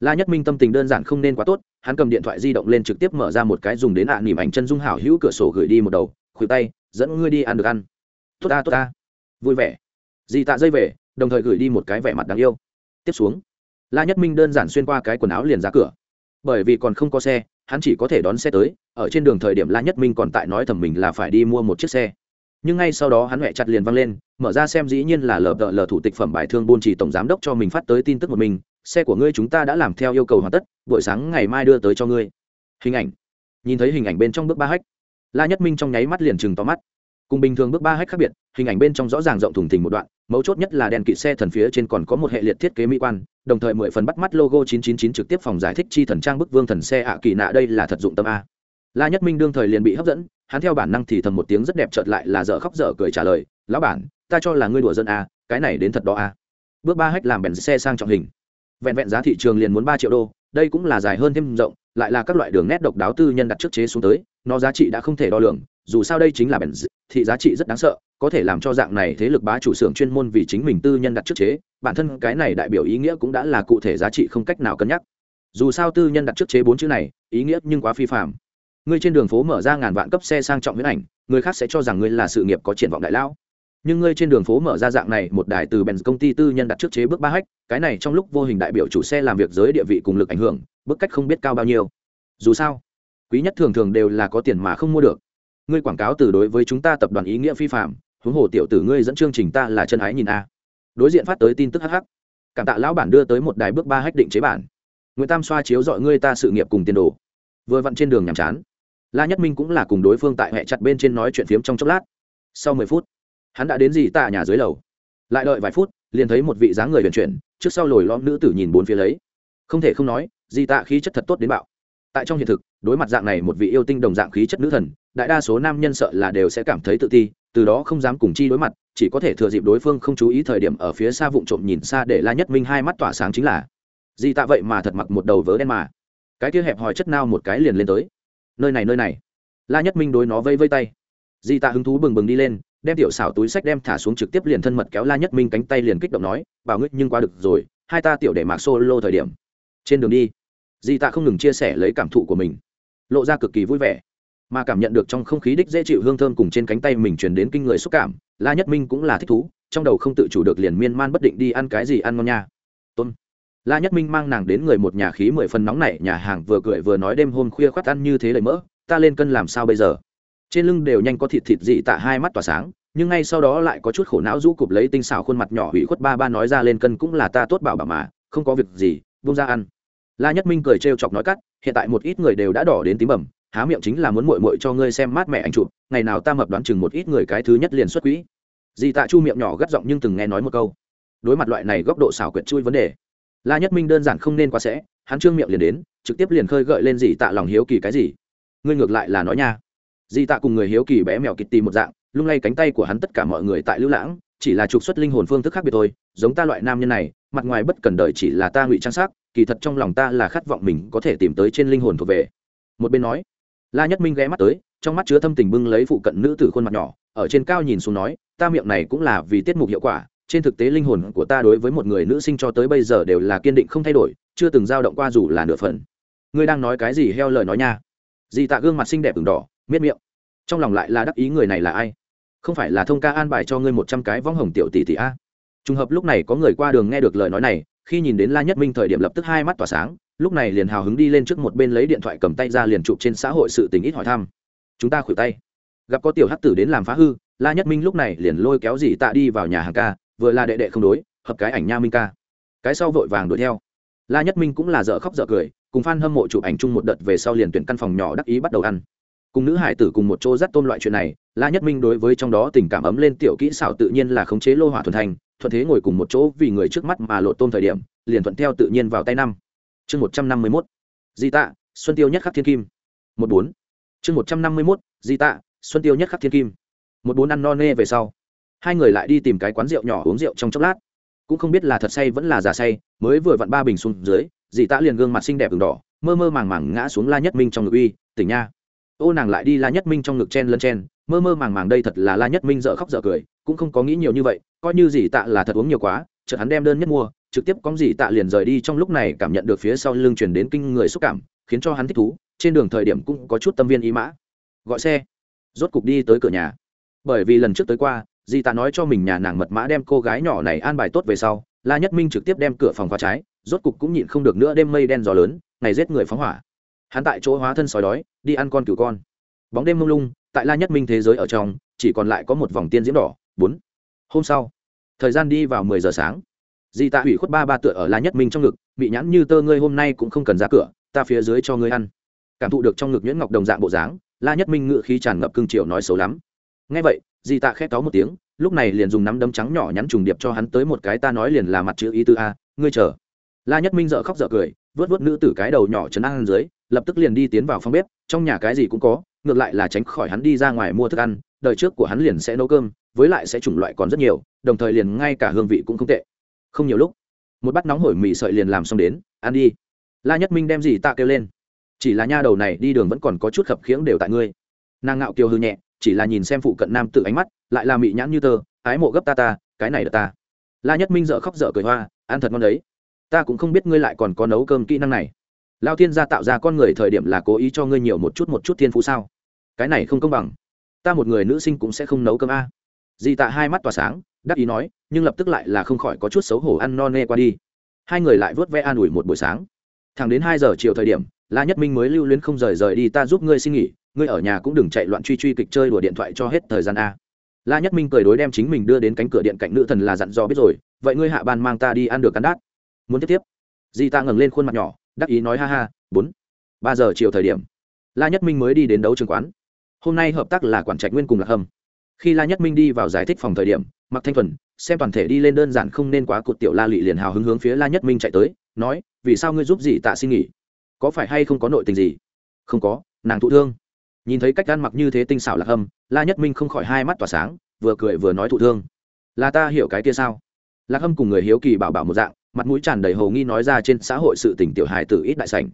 La nhất minh tâm tình đơn giản không nên quá tốt hắn cầm điện thoại di động lên trực tiếp mở ra một cái dùng đến ạ à, nỉm ảnh chân dung hảo hữu cửa sổ gửi đi một đầu khuỷu tay dẫn ngươi đi ăn được ăn. Tốt ta tốt ta. Vui vẻ. Dì tạ dây về đồng thời gửi đi một cái vẻ mặt đáng yêu. Tiếp xuống la nhất minh đơn giản xuyên qua cái quần áo liền ra cửa. Bởi vì còn không có xe hắn chỉ có thể đón xe tới ở trên đường thời điểm la nhất minh còn tại nói thầm mình là phải đi mua một chiếc xe nhưng ngay sau đó hắn huệ chặt liền văng lên, mở ra xem dĩ nhiên là lờ đợ lờ thủ tịch phẩm bài thương buôn chỉ tổng giám đốc cho mình phát tới tin tức một mình, xe của ngươi chúng ta đã làm theo yêu cầu hoàn tất, buổi sáng ngày mai đưa tới cho ngươi. Hình ảnh. Nhìn thấy hình ảnh bên trong bước ba hách, la nhất minh trong nháy mắt liền chừng to mắt. Cùng bình thường bước ba hách khác biệt, hình ảnh bên trong rõ ràng rộng thùng thình một đoạn, mấu chốt nhất là đèn kỵ xe thần phía trên còn có một hệ liệt thiết kế mỹ quan, đồng thời mười phần bắt mắt logo 999 trực tiếp phòng giải thích chi thần trang bức vương thần xe ạ kỳ nạ, đây là thật dụng tâm a la nhất minh đương thời liền bị hấp dẫn, hắn theo bản năng thì thầm một tiếng rất đẹp chợt lại là dở khóc dở cười trả lời, lão bản, ta cho là ngươi đùa dân a à, cái này đến thật đó a bước ba hách làm bèn xe sang trọng hình. Vẹn vẹn giá thị trường liền muốn ba triệu đô, đây cũng là dài hơn thêm rộng, lại là các loại đường nét độc đáo tư nhân đặt trước chế xuống tới, nó giá trị đã không thể đo lường, dù sao đây chính là bèn thị giá trị rất đáng sợ, có thể làm cho dạng này thế lực bá chủ xưởng chuyên môn vì chính mình tư nhân đặt trước chế, bản thân cái này đại biểu ý nghĩa cũng đã là cụ thể giá trị không cách nào cân nhắc. Dù sao tư nhân đặt trước chế bốn chữ này, ý nghĩa nhưng quá phi phạm ngươi trên đường phố mở ra ngàn vạn cấp xe sang trọng huyễn ảnh, người khác sẽ cho rằng ngươi là sự nghiệp có triển vọng đại lão. Nhưng ngươi trên đường phố mở ra dạng này, một đài từ bèn công ty tư nhân đặt trước chế bước ba hách, cái này trong lúc vô hình đại biểu chủ xe làm việc giới địa vị cùng lực ảnh hưởng, bức cách không biết cao bao nhiêu. Dù sao, quý nhất thường thường đều là có tiền mà không mua được. Ngươi quảng cáo từ đối với chúng ta tập đoàn ý nghĩa phi phạm, huống hồ tiểu tử ngươi dẫn chương trình ta là chân ái nhìn a. Đối diện phát tới tin tức hh cảm tạ lão bản đưa tới một đài bước ba hách định chế bản. Nguyễn tam xoa chiếu dọi ngươi ta sự nghiệp cùng tiền đồ. Vừa vặn trên đường nhàm chán la nhất minh cũng là cùng đối phương tại hệ chặt bên trên nói chuyện phiếm trong chốc lát. Sau mười phút, hắn đã đến Dì tạ nhà dưới lầu. Lại đợi vài phút, liền thấy một vị dáng người vận chuyển, trước sau lồi lõm nữ tử nhìn bốn phía lấy. Không thể không nói Dì tạ khí chất thật tốt đến bạo. Tại trong hiện thực, đối mặt dạng này một vị yêu tinh đồng dạng khí chất nữ thần, đại đa số nam nhân sợ là đều sẽ cảm thấy tự ti, từ đó không dám cùng chi đối mặt, chỉ có thể thừa dịp đối phương không chú ý thời điểm ở phía xa vụng trộm nhìn xa để la nhất minh hai mắt tỏa sáng chính là di tạ vậy mà thật mặc một đầu vớ đen mà. Cái kia hẹp hòi chất nao một cái liền lên tới nơi này nơi này. La nhất minh đối nó vây vây tay. Di tạ hứng thú bừng bừng đi lên, đem tiểu xảo túi sách đem thả xuống trực tiếp liền thân mật kéo la nhất minh cánh tay liền kích động nói, bảo ngươi, nhưng qua được rồi, hai ta tiểu để mạc solo thời điểm. Trên đường đi. Di tạ không ngừng chia sẻ lấy cảm thụ của mình. Lộ ra cực kỳ vui vẻ. Mà cảm nhận được trong không khí đích dễ chịu hương thơm cùng trên cánh tay mình truyền đến kinh người xúc cảm, la nhất minh cũng là thích thú, trong đầu không tự chủ được liền miên man bất định đi ăn cái gì ăn ngon nha. Tôn la nhất minh mang nàng đến người một nhà khí mười phần nóng này nhà hàng vừa cười vừa nói đêm hôm khuya khoắt ăn như thế đầy mỡ, ta lên cân làm sao bây giờ? Trên lưng đều nhanh có thịt thịt dị tạ hai mắt tỏa sáng, nhưng ngay sau đó lại có chút khổ não rũ cụp lấy tinh xảo khuôn mặt nhỏ hủy khuất ba ba nói ra lên cân cũng là ta tốt bảo bảo mà, không có việc gì, buông ra ăn. La nhất minh cười trêu chọc nói cắt, hiện tại một ít người đều đã đỏ đến tím bẩm há miệng chính là muốn muội muội cho ngươi xem mát mẹ anh chụp, ngày nào ta mập đoán chừng một ít người cái thứ nhất liền xuất quỹ. Dì tạ chu miệng nhỏ gắt giọng nhưng từng nghe nói một câu. Đối mặt loại này góc độ xảo quyệt chui vấn đề la nhất minh đơn giản không nên quá sẽ, hắn trương miệng liền đến, trực tiếp liền khơi gợi lên dì tạ lòng hiếu kỳ cái gì. Ngươi ngược lại là nói nha. Dì tạ cùng người hiếu kỳ bé mèo kịt tìm một dạng, lung lay cánh tay của hắn tất cả mọi người tại lưu lãng, chỉ là trục xuất linh hồn phương thức khác biệt thôi, giống ta loại nam nhân này, mặt ngoài bất cần đời chỉ là ta ngụy trang sắc, kỳ thật trong lòng ta là khát vọng mình có thể tìm tới trên linh hồn thuộc về. Một bên nói, la nhất minh ghé mắt tới, trong mắt chứa thâm tình bưng lấy phụ cận nữ tử khuôn mặt nhỏ, ở trên cao nhìn xuống nói, ta miệng này cũng là vì tiết mục hiệu quả trên thực tế linh hồn của ta đối với một người nữ sinh cho tới bây giờ đều là kiên định không thay đổi, chưa từng dao động qua dù là nửa phần. Ngươi đang nói cái gì heo lời nói nha. Dì tạ gương mặt xinh đẹp ửng đỏ, miết miệng. Trong lòng lại là đắc ý người này là ai? Không phải là thông ca an bài cho ngươi một trăm cái vong hồng tiểu tỷ tỷ a? Trùng hợp lúc này có người qua đường nghe được lời nói này, khi nhìn đến la nhất minh thời điểm lập tức hai mắt tỏa sáng, lúc này liền hào hứng đi lên trước một bên lấy điện thoại cầm tay ra liền chụp trên xã hội sự tình ít hỏi thăm. Chúng ta khuỷu tay. Gặp có tiểu hắc tử đến làm phá hư, la nhất minh lúc này liền lôi kéo dì tạ đi vào nhà hàng ca vừa là đệ đệ không đối, hợp cái ảnh nha minh ca. Cái sau vội vàng đuổi theo. La nhất minh cũng là dở khóc dở cười, cùng f a n hâm mộ chụp ảnh chung một đợt về sau liền tuyển căn phòng nhỏ đắc ý bắt đầu ăn. Cùng nữ hải tử cùng một chỗ dắt tôn loại chuyện này, la nhất minh đối với trong đó tình cảm ấm lên tiểu kỹ xảo tự nhiên là khống chế lô hỏa thuần thành, thuận thế ngồi cùng một chỗ vì người trước mắt mà lột tôn thời điểm, liền thuận theo tự nhiên vào tay năm. Chương một trăm năm mươi mốt. Di tạ, xuân tiêu nhất khắc thiên kim. Một bốn. Chương một trăm năm mươi mốt, di tạ, xuân tiêu nhất khắc thiên kim. Một bốn ăn no nê về sau hai người lại đi tìm cái quán rượu nhỏ uống rượu trong chốc lát. Cũng không biết là thật say vẫn là giả say, mới vừa vặn ba bình xuống dưới, dì tạ liền gương mặt xinh đẹp đường đỏ, mơ mơ màng màng ngã xuống la nhất minh trong ngực uy, tỉnh nha. Ô nàng lại đi la nhất minh trong ngực chen lân chen, mơ mơ màng màng đây thật là la nhất minh dợ khóc dợ cười, cũng không có nghĩ nhiều như vậy, coi như dì tạ là thật uống nhiều quá, chợt hắn đem đơn nhất mua, trực tiếp cóng dì tạ liền rời đi trong lúc này cảm nhận được phía sau lưng chuyển đến kinh người xúc cảm, khiến cho hắn thích thú, trên đường thời điểm cũng có chút tâm viên ý mã. Gọi xe. Rốt cục đi tới cửa nhà. Bởi vì lần trước tới qua dì tạ nói cho mình nhà nàng mật mã đem cô gái nhỏ này an bài tốt về sau, la nhất minh trực tiếp đem cửa phòng khóa trái, rốt cục cũng nhịn không được nữa đêm mây đen gió lớn, ngày giết người phóng hỏa. Hắn tại chỗ hóa thân sói đói, đi ăn con cừu con. Bóng đêm mông lung, tại la nhất minh thế giới ở trong, chỉ còn lại có một vòng tiên diễm đỏ, bốn. Hôm sau, thời gian đi vào mười giờ sáng. Di tạ hủy khuất ba ba tựa ở la nhất minh trong ngực bị nhãn như tơ ngươi hôm nay cũng không cần ra cửa, ta phía dưới cho ngươi ăn. Cảm thụ được trong ngực nhuyễn ngọc đồng dạng bộ dáng, la nhất minh ngự khí tràn ngập cương triệu nói xấu lắm. Ngay vậy di tạ khét cáu một tiếng, lúc này liền dùng nắm đấm trắng nhỏ nhắn trùng điệp cho hắn tới một cái ta nói liền là mặt chữ ý tư a, ngươi chờ. La nhất minh dợ khóc dợ cười, vớt vớt nữ tử cái đầu nhỏ chấn ăn dưới, lập tức liền đi tiến vào phòng bếp, trong nhà cái gì cũng có, ngược lại là tránh khỏi hắn đi ra ngoài mua thức ăn, đời trước của hắn liền sẽ nấu cơm, với lại sẽ chủng loại còn rất nhiều, đồng thời liền ngay cả hương vị cũng không tệ. Không nhiều lúc, một bát nóng hổi mì sợi liền làm xong đến, ăn đi. La nhất minh đem gì ta kêu lên. Chỉ là nha đầu này đi đường vẫn còn có chút khập khiễng đều tại ngươi. Nàng ngạo kiều hư nhẹ chỉ là nhìn xem phụ cận nam tử ánh mắt, lại là mị nhãn như tơ, ái mộ gấp ta ta, cái này là ta. La nhất minh dợ khóc dợ cười hoa, ăn thật ngon đấy. Ta cũng không biết ngươi lại còn có nấu cơm kỹ năng này. Lao thiên gia tạo ra con người thời điểm là cố ý cho ngươi nhiều một chút một chút thiên phú sao? Cái này không công bằng. Ta một người nữ sinh cũng sẽ không nấu cơm a. Di tạ hai mắt tỏa sáng, đắc ý nói, nhưng lập tức lại là không khỏi có chút xấu hổ ăn no nê qua đi. Hai người lại vớt ve an ủi một buổi sáng. Thẳng đến hai giờ chiều thời điểm, la nhất minh mới lưu luyến không rời rời đi, ta giúp ngươi xin nghỉ ngươi ở nhà cũng đừng chạy loạn truy truy kịch chơi đùa điện thoại cho hết thời gian a. La nhất minh cười đối đem chính mình đưa đến cánh cửa điện cạnh nữ thần là dặn dò biết rồi, vậy ngươi hạ ban mang ta đi ăn được cắn đát. Muốn tiếp tiếp. Di ta ngẩng lên khuôn mặt nhỏ, đắc ý nói ha ha, bốn. Ba giờ chiều thời điểm, la nhất minh mới đi đến đấu trường quán. Hôm nay hợp tác là quản trạch nguyên cùng lạc hâm. Khi la nhất minh đi vào giải thích phòng thời điểm mặc thanh thuần, xem toàn thể đi lên đơn giản không nên quá cụt tiểu la lị liền hào hứng hướng phía la nhất minh chạy tới, nói, vì sao ngươi giúp gì tạ xin nghỉ? Có phải hay không có nội tình gì? Không có, nàng thụ thương nhìn thấy cách ăn mặc như thế tinh xảo lạc hâm, la nhất minh không khỏi hai mắt tỏa sáng, vừa cười vừa nói thụ thương. Là ta hiểu cái kia sao? Lạc hâm cùng người hiếu kỳ bảo bảo một dạng, mặt mũi tràn đầy hồ nghi nói ra trên xã hội sự tình tiểu hài từ ít đại sảnh.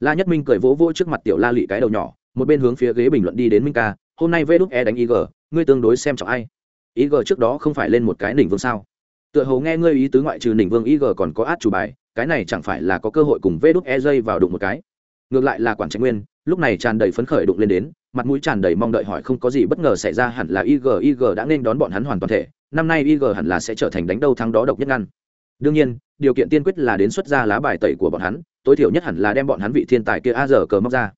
La nhất minh cười vỗ vỗ trước mặt tiểu la lị cái đầu nhỏ, một bên hướng phía ghế bình luận đi đến minh ca, hôm nay vê đúc e đánh ig ngươi tương đối xem trọng ai? Ig trước đó không phải lên một cái đỉnh vương sao? Tựa hồ nghe ngươi ý tứ ngoại trừ đỉnh vương ig còn có át chủ bài, cái này chẳng phải là có cơ hội cùng vê đúc e dây vào đụng một cái. Ngược lại là quản trạch nguyên lúc này tràn đầy phấn khởi đụng lên đến, mặt mũi tràn đầy mong đợi hỏi không có gì bất ngờ xảy ra hẳn là ig ig đã nên đón bọn hắn hoàn toàn thể, năm nay ig hẳn là sẽ trở thành đánh đâu thắng đó độc nhất ngăn. Đương nhiên, điều kiện tiên quyết là đến xuất ra lá bài tẩy của bọn hắn, tối thiểu nhất hẳn là đem bọn hắn vị thiên tài kia a giờ cờ móc ra.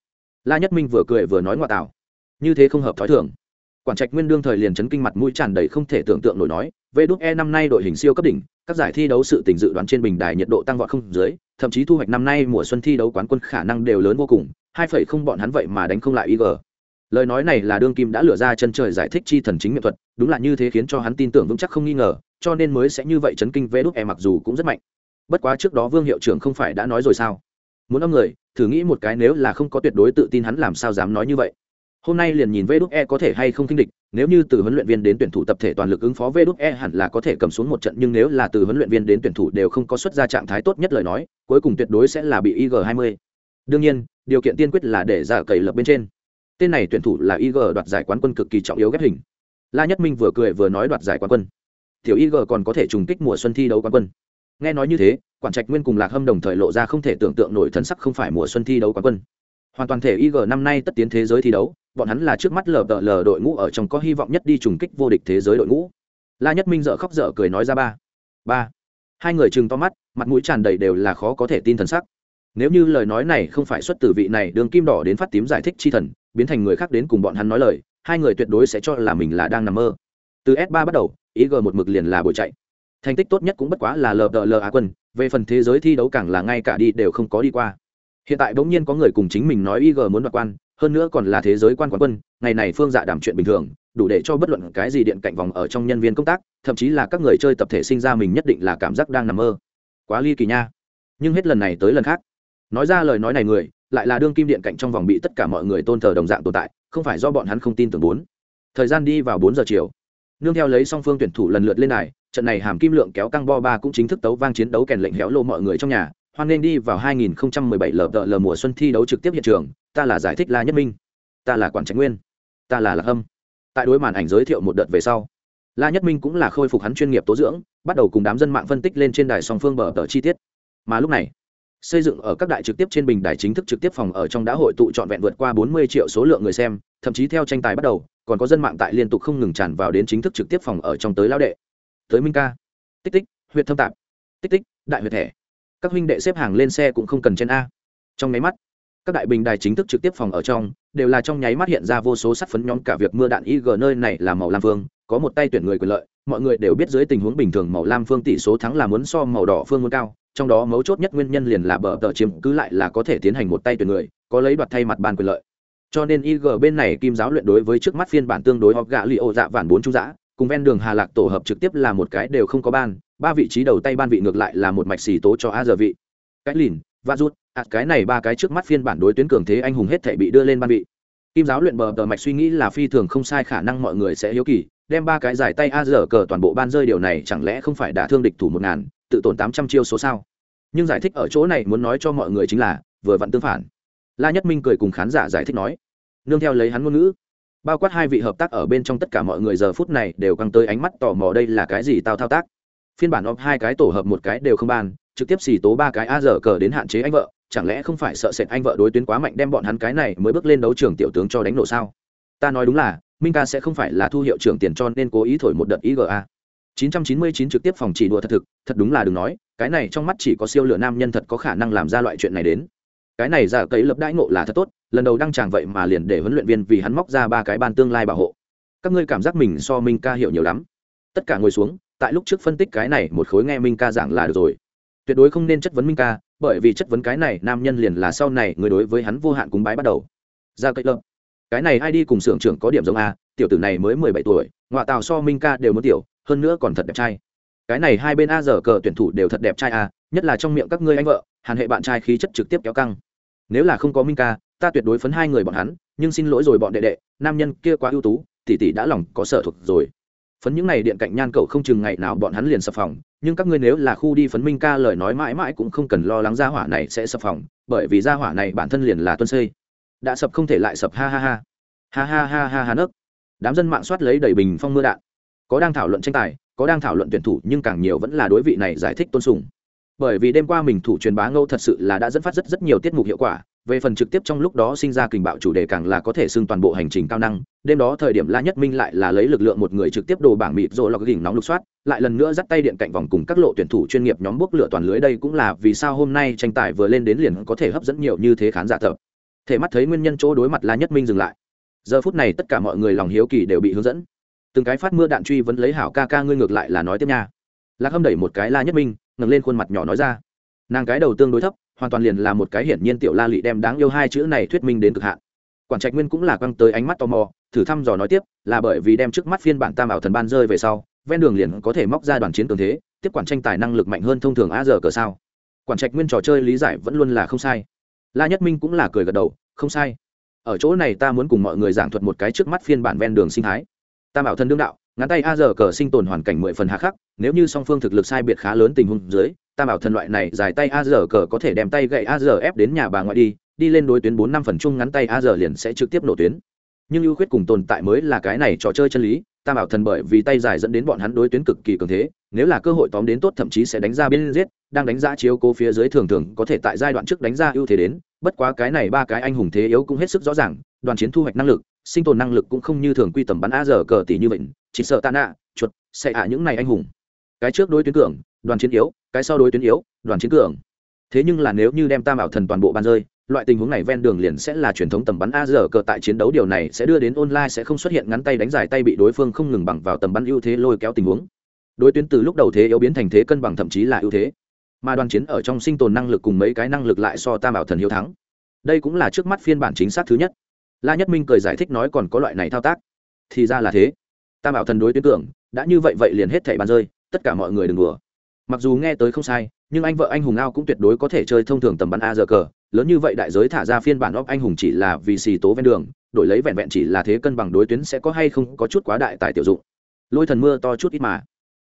La nhất minh vừa cười vừa nói ngoại tạo như thế không hợp thói thường. Quản trạch nguyên đương thời liền chấn kinh mặt mũi tràn đầy không thể tưởng tượng nổi nói về đúc e năm nay đội hình siêu cấp đỉnh, các giải thi đấu sự tình dự đoán trên bình đài nhiệt độ tăng vọt không dưới, thậm chí thu hoạch năm nay mùa xuân thi đấu quán quân khả năng đều lớn vô cùng hai phẩy không bọn hắn vậy mà đánh không lại ig lời nói này là đương kim đã lựa ra chân trời giải thích chi thần chính nghệ thuật, đúng là như thế khiến cho hắn tin tưởng vững chắc không nghi ngờ, cho nên mới sẽ như vậy chấn kinh vê đúc e mặc dù cũng rất mạnh. Bất quá trước đó vương hiệu trưởng không phải đã nói rồi sao? Muốn âm người, thử nghĩ một cái nếu là không có tuyệt đối tự tin hắn làm sao dám nói như vậy? Hôm nay liền nhìn vê đúc e có thể hay không kinh địch, nếu như từ huấn luyện viên đến tuyển thủ tập thể toàn lực ứng phó vê đúc e hẳn là có thể cầm xuống một trận, nhưng nếu là từ huấn luyện viên đến tuyển thủ đều không có xuất ra trạng thái tốt nhất lời nói, cuối cùng tuyệt đối sẽ là bị ig 20 đương nhiên, điều kiện tiên quyết là để giả cậy lập bên trên. Tên này tuyển thủ là ig đoạt giải quán quân cực kỳ trọng yếu ghép hình. La nhất minh vừa cười vừa nói đoạt giải quán quân. Tiểu ig còn có thể trùng kích mùa xuân thi đấu quán quân. Nghe nói như thế, quản trạch nguyên cùng lạc hâm đồng thời lộ ra không thể tưởng tượng nổi thần sắc không phải mùa xuân thi đấu quán quân. Hoàn toàn thể ig năm nay tất tiến thế giới thi đấu, bọn hắn là trước mắt lờ đợ lờ đội ngũ ở trong có hy vọng nhất đi trùng kích vô địch thế giới đội ngũ. La nhất minh dợ khóc dở cười nói ra ba. Ba. Hai người chừng to mắt, mặt mũi tràn đầy đều là khó có thể tin thần sắc nếu như lời nói này không phải xuất từ vị này, đường kim đỏ đến phát tím giải thích chi thần, biến thành người khác đến cùng bọn hắn nói lời, hai người tuyệt đối sẽ cho là mình là đang nằm mơ. Từ s 3 bắt đầu ý g một mực liền là buổi chạy. Thành tích tốt nhất cũng bất quá là lờ đợ lờ á quân, về phần thế giới thi đấu càng là ngay cả đi đều không có đi qua. Hiện tại bỗng nhiên có người cùng chính mình nói ig muốn đoạt quan, hơn nữa còn là thế giới quan quán quân, ngày này phương dạ đảm chuyện bình thường, đủ để cho bất luận cái gì điện cạnh vòng ở trong nhân viên công tác, thậm chí là các người chơi tập thể sinh ra mình nhất định là cảm giác đang nằm mơ. Quá ly kỳ nha. Nhưng hết lần này tới lần khác nói ra lời nói này người, lại là đương kim điện cạnh trong vòng bị tất cả mọi người tôn thờ đồng dạng tồn tại, không phải do bọn hắn không tin tưởng bốn. Thời gian đi vào bốn giờ chiều. Nương theo lấy song phương tuyển thủ lần lượt lên này trận này hàm kim lượng kéo căng bo ba cũng chính thức tấu vang chiến đấu kèn lệnh héo lộ mọi người trong nhà, hoan nên đi vào 2017 lờ lờ mùa xuân thi đấu trực tiếp hiện trường, ta là giải thích la nhất minh, ta là quản tránh nguyên, ta là lạc âm. Tại đối màn ảnh giới thiệu một đợt về sau, la nhất minh cũng là khôi phục hắn chuyên nghiệp tố dưỡng, bắt đầu cùng đám dân mạng phân tích lên trên đài song phương bờ tờ chi tiết. Mà lúc này xây dựng ở các đại trực tiếp trên bình đài chính thức trực tiếp phòng ở trong đã hội tụ trọn vẹn vượt qua 40 triệu số lượng người xem, thậm chí theo tranh tài bắt đầu, còn có dân mạng tại liên tục không ngừng tràn vào đến chính thức trực tiếp phòng ở trong tới lao đệ. Tới minh ca. Tích tích huyện thâm tạp. Tích tích, đại huyệt thẻ. Các huynh đệ xếp hàng lên xe cũng không cần trên a. Trong mấy mắt, các đại bình đài chính thức trực tiếp phòng ở trong, đều là trong nháy mắt hiện ra vô số sắt phấn nhóm cả việc mưa đạn ig nơi này là màu lam vương có một tay tuyển người quyền lợi, mọi người đều biết dưới tình huống bình thường màu lam phương tỷ số thắng là muốn so màu đỏ phương muốn cao trong đó mấu chốt nhất nguyên nhân liền là bờ tờ chiếm cứ lại là có thể tiến hành một tay tuyển người, có lấy đoạt thay mặt ban quyền lợi. Cho nên ig bên này kim giáo luyện đối với trước mắt phiên bản tương đối họp gạ li ô dạ vản bốn chú giã cùng ven đường hà lạc tổ hợp trực tiếp là một cái đều không có ban, ba vị trí đầu tay ban vị ngược lại là một mạch xì tố cho a giờ vị. Cái lìn và rút ạt cái này ba cái trước mắt phiên bản đối tuyến cường thế anh hùng hết thể bị đưa lên ban vị. Kim giáo luyện bờ tờ mạch suy nghĩ là phi thường không sai khả năng mọi người sẽ hiếu kỳ, đem ba cái giải tay a giờ cờ toàn bộ ban rơi điều này chẳng lẽ không phải đả thương địch thủ một ngàn tự tổn tám trăm chiêu số sao? Nhưng giải thích ở chỗ này muốn nói cho mọi người chính là vừa vặn tương phản. La nhất minh cười cùng khán giả giải thích nói nương theo lấy hắn ngôn ngữ bao quát hai vị hợp tác ở bên trong tất cả mọi người giờ phút này đều căng tới ánh mắt tò mò đây là cái gì tao thao tác. Phiên bản op hai cái tổ hợp một cái đều không bàn, trực tiếp xì tố ba cái a giờ cờ đến hạn chế anh vợ chẳng lẽ không phải sợ sệt anh vợ đối tuyến quá mạnh đem bọn hắn cái này mới bước lên đấu trường tiểu tướng cho đánh nổ sao? Ta nói đúng là minh ca sẽ không phải là thu hiệu trưởng tiền cho nên cố ý thổi một đợt iga 999 trực tiếp phòng chỉ đùa thật thực, thật đúng là đừng nói, cái này trong mắt chỉ có siêu lửa nam nhân thật có khả năng làm ra loại chuyện này đến. Cái này giả cấy lập đãi ngộ là thật tốt, lần đầu đăng tràng vậy mà liền để huấn luyện viên vì hắn móc ra ba cái ban tương lai bảo hộ. Các ngươi cảm giác mình so minh ca hiểu nhiều lắm. Tất cả ngồi xuống, tại lúc trước phân tích cái này một khối nghe minh ca giảng là được rồi. Tuyệt đối không nên chất vấn minh ca, bởi vì chất vấn cái này nam nhân liền là sau này người đối với hắn vô hạn cúng bái bắt đầu. Giả cậy lâm cái này ai đi cùng xưởng trưởng có điểm giống a, tiểu tử này mới mười bảy tuổi, ngoại tào so minh ca đều muốn tiểu hơn nữa còn thật đẹp trai. Cái này hai bên a giờ cờ tuyển thủ đều thật đẹp trai a nhất là trong miệng các ngươi anh vợ, hàn hệ bạn trai khí chất trực tiếp kéo căng. Nếu là không có minh ca, ta tuyệt đối phấn hai người bọn hắn, nhưng xin lỗi rồi bọn đệ đệ, nam nhân kia quá ưu tú, tỷ tỷ đã lòng có sở thuộc rồi. Phấn những này điện cạnh nhan cậu không chừng ngày nào bọn hắn liền sập phòng, nhưng các ngươi nếu là khu đi phấn minh ca lời nói mãi mãi cũng không cần lo lắng gia hỏa này sẽ sập phòng, bởi vì gia hỏa này bản thân liền là tuân xây đã sập không thể lại sập, ha ha ha. Ha ha ha ha ha nấc. Đám dân mạng soát lấy đầy bình phong mưa đạn có đang thảo luận tranh tài, có đang thảo luận tuyển thủ, nhưng càng nhiều vẫn là đối vị này giải thích tôn sùng. Bởi vì đêm qua mình thủ truyền bá ngâu thật sự là đã dẫn phát rất rất nhiều tiết mục hiệu quả, về phần trực tiếp trong lúc đó sinh ra kình bạo chủ đề càng là có thể xưng toàn bộ hành trình cao năng. Đêm đó thời điểm la nhất minh lại là lấy lực lượng một người trực tiếp đồ bảng mịt rồi lọc đỉnh nóng lục soát, lại lần nữa dắt tay điện cạnh vòng cùng các lộ tuyển thủ chuyên nghiệp nhóm bốc lửa toàn lưới. Đây cũng là vì sao hôm nay tranh tài vừa lên đến liền có thể hấp dẫn nhiều như thế khán giả tập. Thể mắt thấy nguyên nhân chỗ đối mặt la nhất minh dừng lại. Giờ phút này tất cả mọi người lòng hiếu kỳ đều bị hướng dẫn từng cái phát mưa đạn truy vẫn lấy hảo ca ca ngươi ngược lại là nói tiếp nha. Lạc hâm đẩy một cái la nhất minh, ngẩng lên khuôn mặt nhỏ nói ra. Nàng cái đầu tương đối thấp, hoàn toàn liền là một cái hiển nhiên tiểu la lị đem đáng yêu hai chữ này thuyết minh đến cực hạn. Quản trạch nguyên cũng là quăng tới ánh mắt tò mò, thử thăm dò nói tiếp, là bởi vì đem trước mắt phiên bản tam ảo thần ban rơi về sau, ven đường liền có thể móc ra đoàn chiến cường thế, tiếp quản tranh tài năng lực mạnh hơn thông thường a giờ cờ sao. Quản trạch nguyên trò chơi lý giải vẫn luôn là không sai. La nhất minh cũng là cười gật đầu, không sai. Ở chỗ này ta muốn cùng mọi người giảng thuật một cái trước mắt phiên bản ven đường sinh thái tam bảo thần đương đạo, ngắn tay a giờ cờ sinh tồn hoàn cảnh mười phần hạ khắc, nếu như song phương thực lực sai biệt khá lớn tình huống dưới, tam bảo thần loại này dài tay a giờ cờ có thể đem tay gậy a giờ ép đến nhà bà ngoại đi đi lên đối tuyến bốn năm phần chung ngắn tay a giờ liền sẽ trực tiếp nổ tuyến. Nhưng ưu khuyết cùng tồn tại mới là cái này trò chơi chân lý, tam bảo thần bởi vì tay dài dẫn đến bọn hắn đối tuyến cực kỳ cường thế, nếu là cơ hội tóm đến tốt thậm chí sẽ đánh ra bên giết, đang đánh giá chiếu cố phía dưới thường thường có thể tại giai đoạn trước đánh ra ưu thế đến, bất quá cái này ba cái anh hùng thế yếu cũng hết sức rõ ràng, đoàn chiến thu hoạch năng lực sinh tồn năng lực cũng không như thường quy tầm bắn a giờ cờ tỷ như vậy, chỉ sợ tạ nạ chuột, sẽ hạ những này anh hùng. Cái trước đối tuyến cường, đoàn chiến yếu, cái sau đối tuyến yếu, đoàn chiến cường. Thế nhưng là nếu như đem tam bảo thần toàn bộ ban rơi, loại tình huống này ven đường liền sẽ là truyền thống tầm bắn a giờ cờ tại chiến đấu điều này sẽ đưa đến online sẽ không xuất hiện ngắn tay đánh dài tay bị đối phương không ngừng bằng vào tầm bắn ưu thế lôi kéo tình huống. Đối tuyến từ lúc đầu thế yếu biến thành thế cân bằng thậm chí là ưu thế. Mà đoàn chiến ở trong sinh tồn năng lực cùng mấy cái năng lực lại so tam bảo thần hiếu thắng. Đây cũng là trước mắt phiên bản chính xác thứ nhất la nhất minh cười giải thích nói còn có loại này thao tác. Thì ra là thế. Tam bảo thần đối tuyến tưởng, đã như vậy vậy liền hết thảy bàn rơi, tất cả mọi người đừng đùa. Mặc dù nghe tới không sai, nhưng anh vợ anh hùng ao cũng tuyệt đối có thể chơi thông thường tầm bắn a giờ cờ. Lớn như vậy đại giới thả ra phiên bản óp anh hùng chỉ là vì xì tố ven đường, đổi lấy vẹn vẹn chỉ là thế cân bằng đối tuyến sẽ có hay không có chút quá đại tài tiểu dụng. Lôi thần mưa to chút ít mà.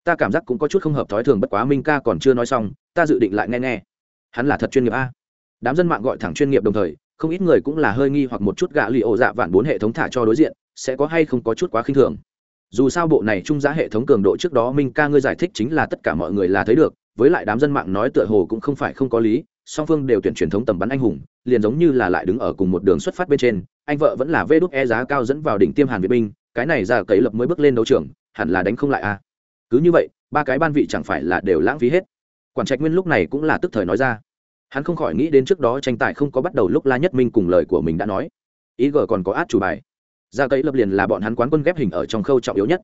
Ta cảm giác cũng có chút không hợp thói thường bất quá minh ca còn chưa nói xong, ta dự định lại nghe nghe. Hắn là thật chuyên nghiệp a. Đám dân mạng gọi thẳng chuyên nghiệp đồng thời không ít người cũng là hơi nghi hoặc một chút gạ lì ổ dạ vạn bốn hệ thống thả cho đối diện, sẽ có hay không có chút quá khinh thường. Dù sao bộ này trung giá hệ thống cường độ trước đó minh ca ngươi giải thích chính là tất cả mọi người là thấy được, với lại đám dân mạng nói tựa hồ cũng không phải không có lý, song phương đều tuyển truyền thống tầm bắn anh hùng, liền giống như là lại đứng ở cùng một đường xuất phát bên trên, anh vợ vẫn là vê đúc e giá cao dẫn vào đỉnh tiêm hàn việt binh, cái này ra cấy lập mới bước lên đấu trường, hẳn là đánh không lại a. À. cứ như vậy, ba cái ban vị chẳng phải là đều lãng phí hết. Quản trạch nguyên lúc này cũng là tức thời nói ra hắn không khỏi nghĩ đến trước đó tranh tài không có bắt đầu lúc la nhất minh cùng lời của mình đã nói. Ý g còn có át chủ bài. Ra cấy lập liền là bọn hắn quán quân ghép hình ở trong khâu trọng yếu nhất.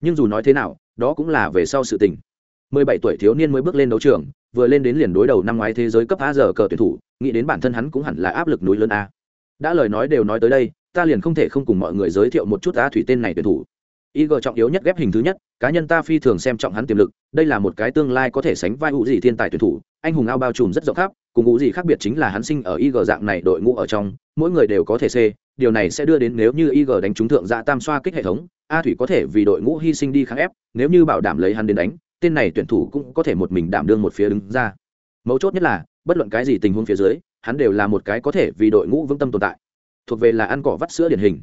Nhưng dù nói thế nào đó cũng là về sau sự tình. 17 tuổi thiếu niên mới bước lên đấu trường vừa lên đến liền đối đầu năm ngoái thế giới cấp a giờ cờ tuyển thủ nghĩ đến bản thân hắn cũng hẳn là áp lực núi lớn a. Đã lời nói đều nói tới đây ta liền không thể không cùng mọi người giới thiệu một chút a thủy tên này tuyển thủ. IG trọng yếu nhất ghép hình thứ nhất, cá nhân ta phi thường xem trọng hắn tiềm lực, đây là một cái tương lai có thể sánh vai hữu gì thiên tài tuyển thủ, anh hùng ao bao trùm rất rộng khắp, cùng ngũ gì khác biệt chính là hắn sinh ở IG dạng này đội ngũ ở trong, mỗi người đều có thể C, điều này sẽ đưa đến nếu như IG đánh trúng thượng dạ tam xoa kích hệ thống, A Thủy có thể vì đội ngũ hy sinh đi kháng ép, nếu như bảo đảm lấy hắn đến đánh, tên này tuyển thủ cũng có thể một mình đảm đương một phía đứng ra. Mấu chốt nhất là, bất luận cái gì tình huống phía dưới, hắn đều là một cái có thể vì đội ngũ vững tâm tồn tại. Thuộc về là ăn cỏ vắt sữa điển hình.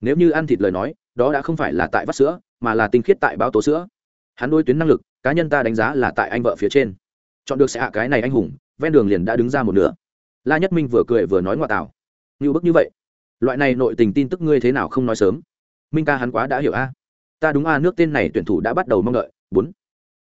Nếu như ăn thịt lời nói, đó đã không phải là tại vắt sữa, mà là tinh khiết tại báo tố sữa. Hắn đối tuyến năng lực, cá nhân ta đánh giá là tại anh vợ phía trên. Chọn được sẽ hạ cái này anh hùng, ven đường liền đã đứng ra một nửa. La Nhất Minh vừa cười vừa nói ngoại tảo. Như bức như vậy, loại này nội tình tin tức ngươi thế nào không nói sớm? Minh ca hắn quá đã hiểu a. Ta đúng a nước tên này tuyển thủ đã bắt đầu mong đợi. Bốn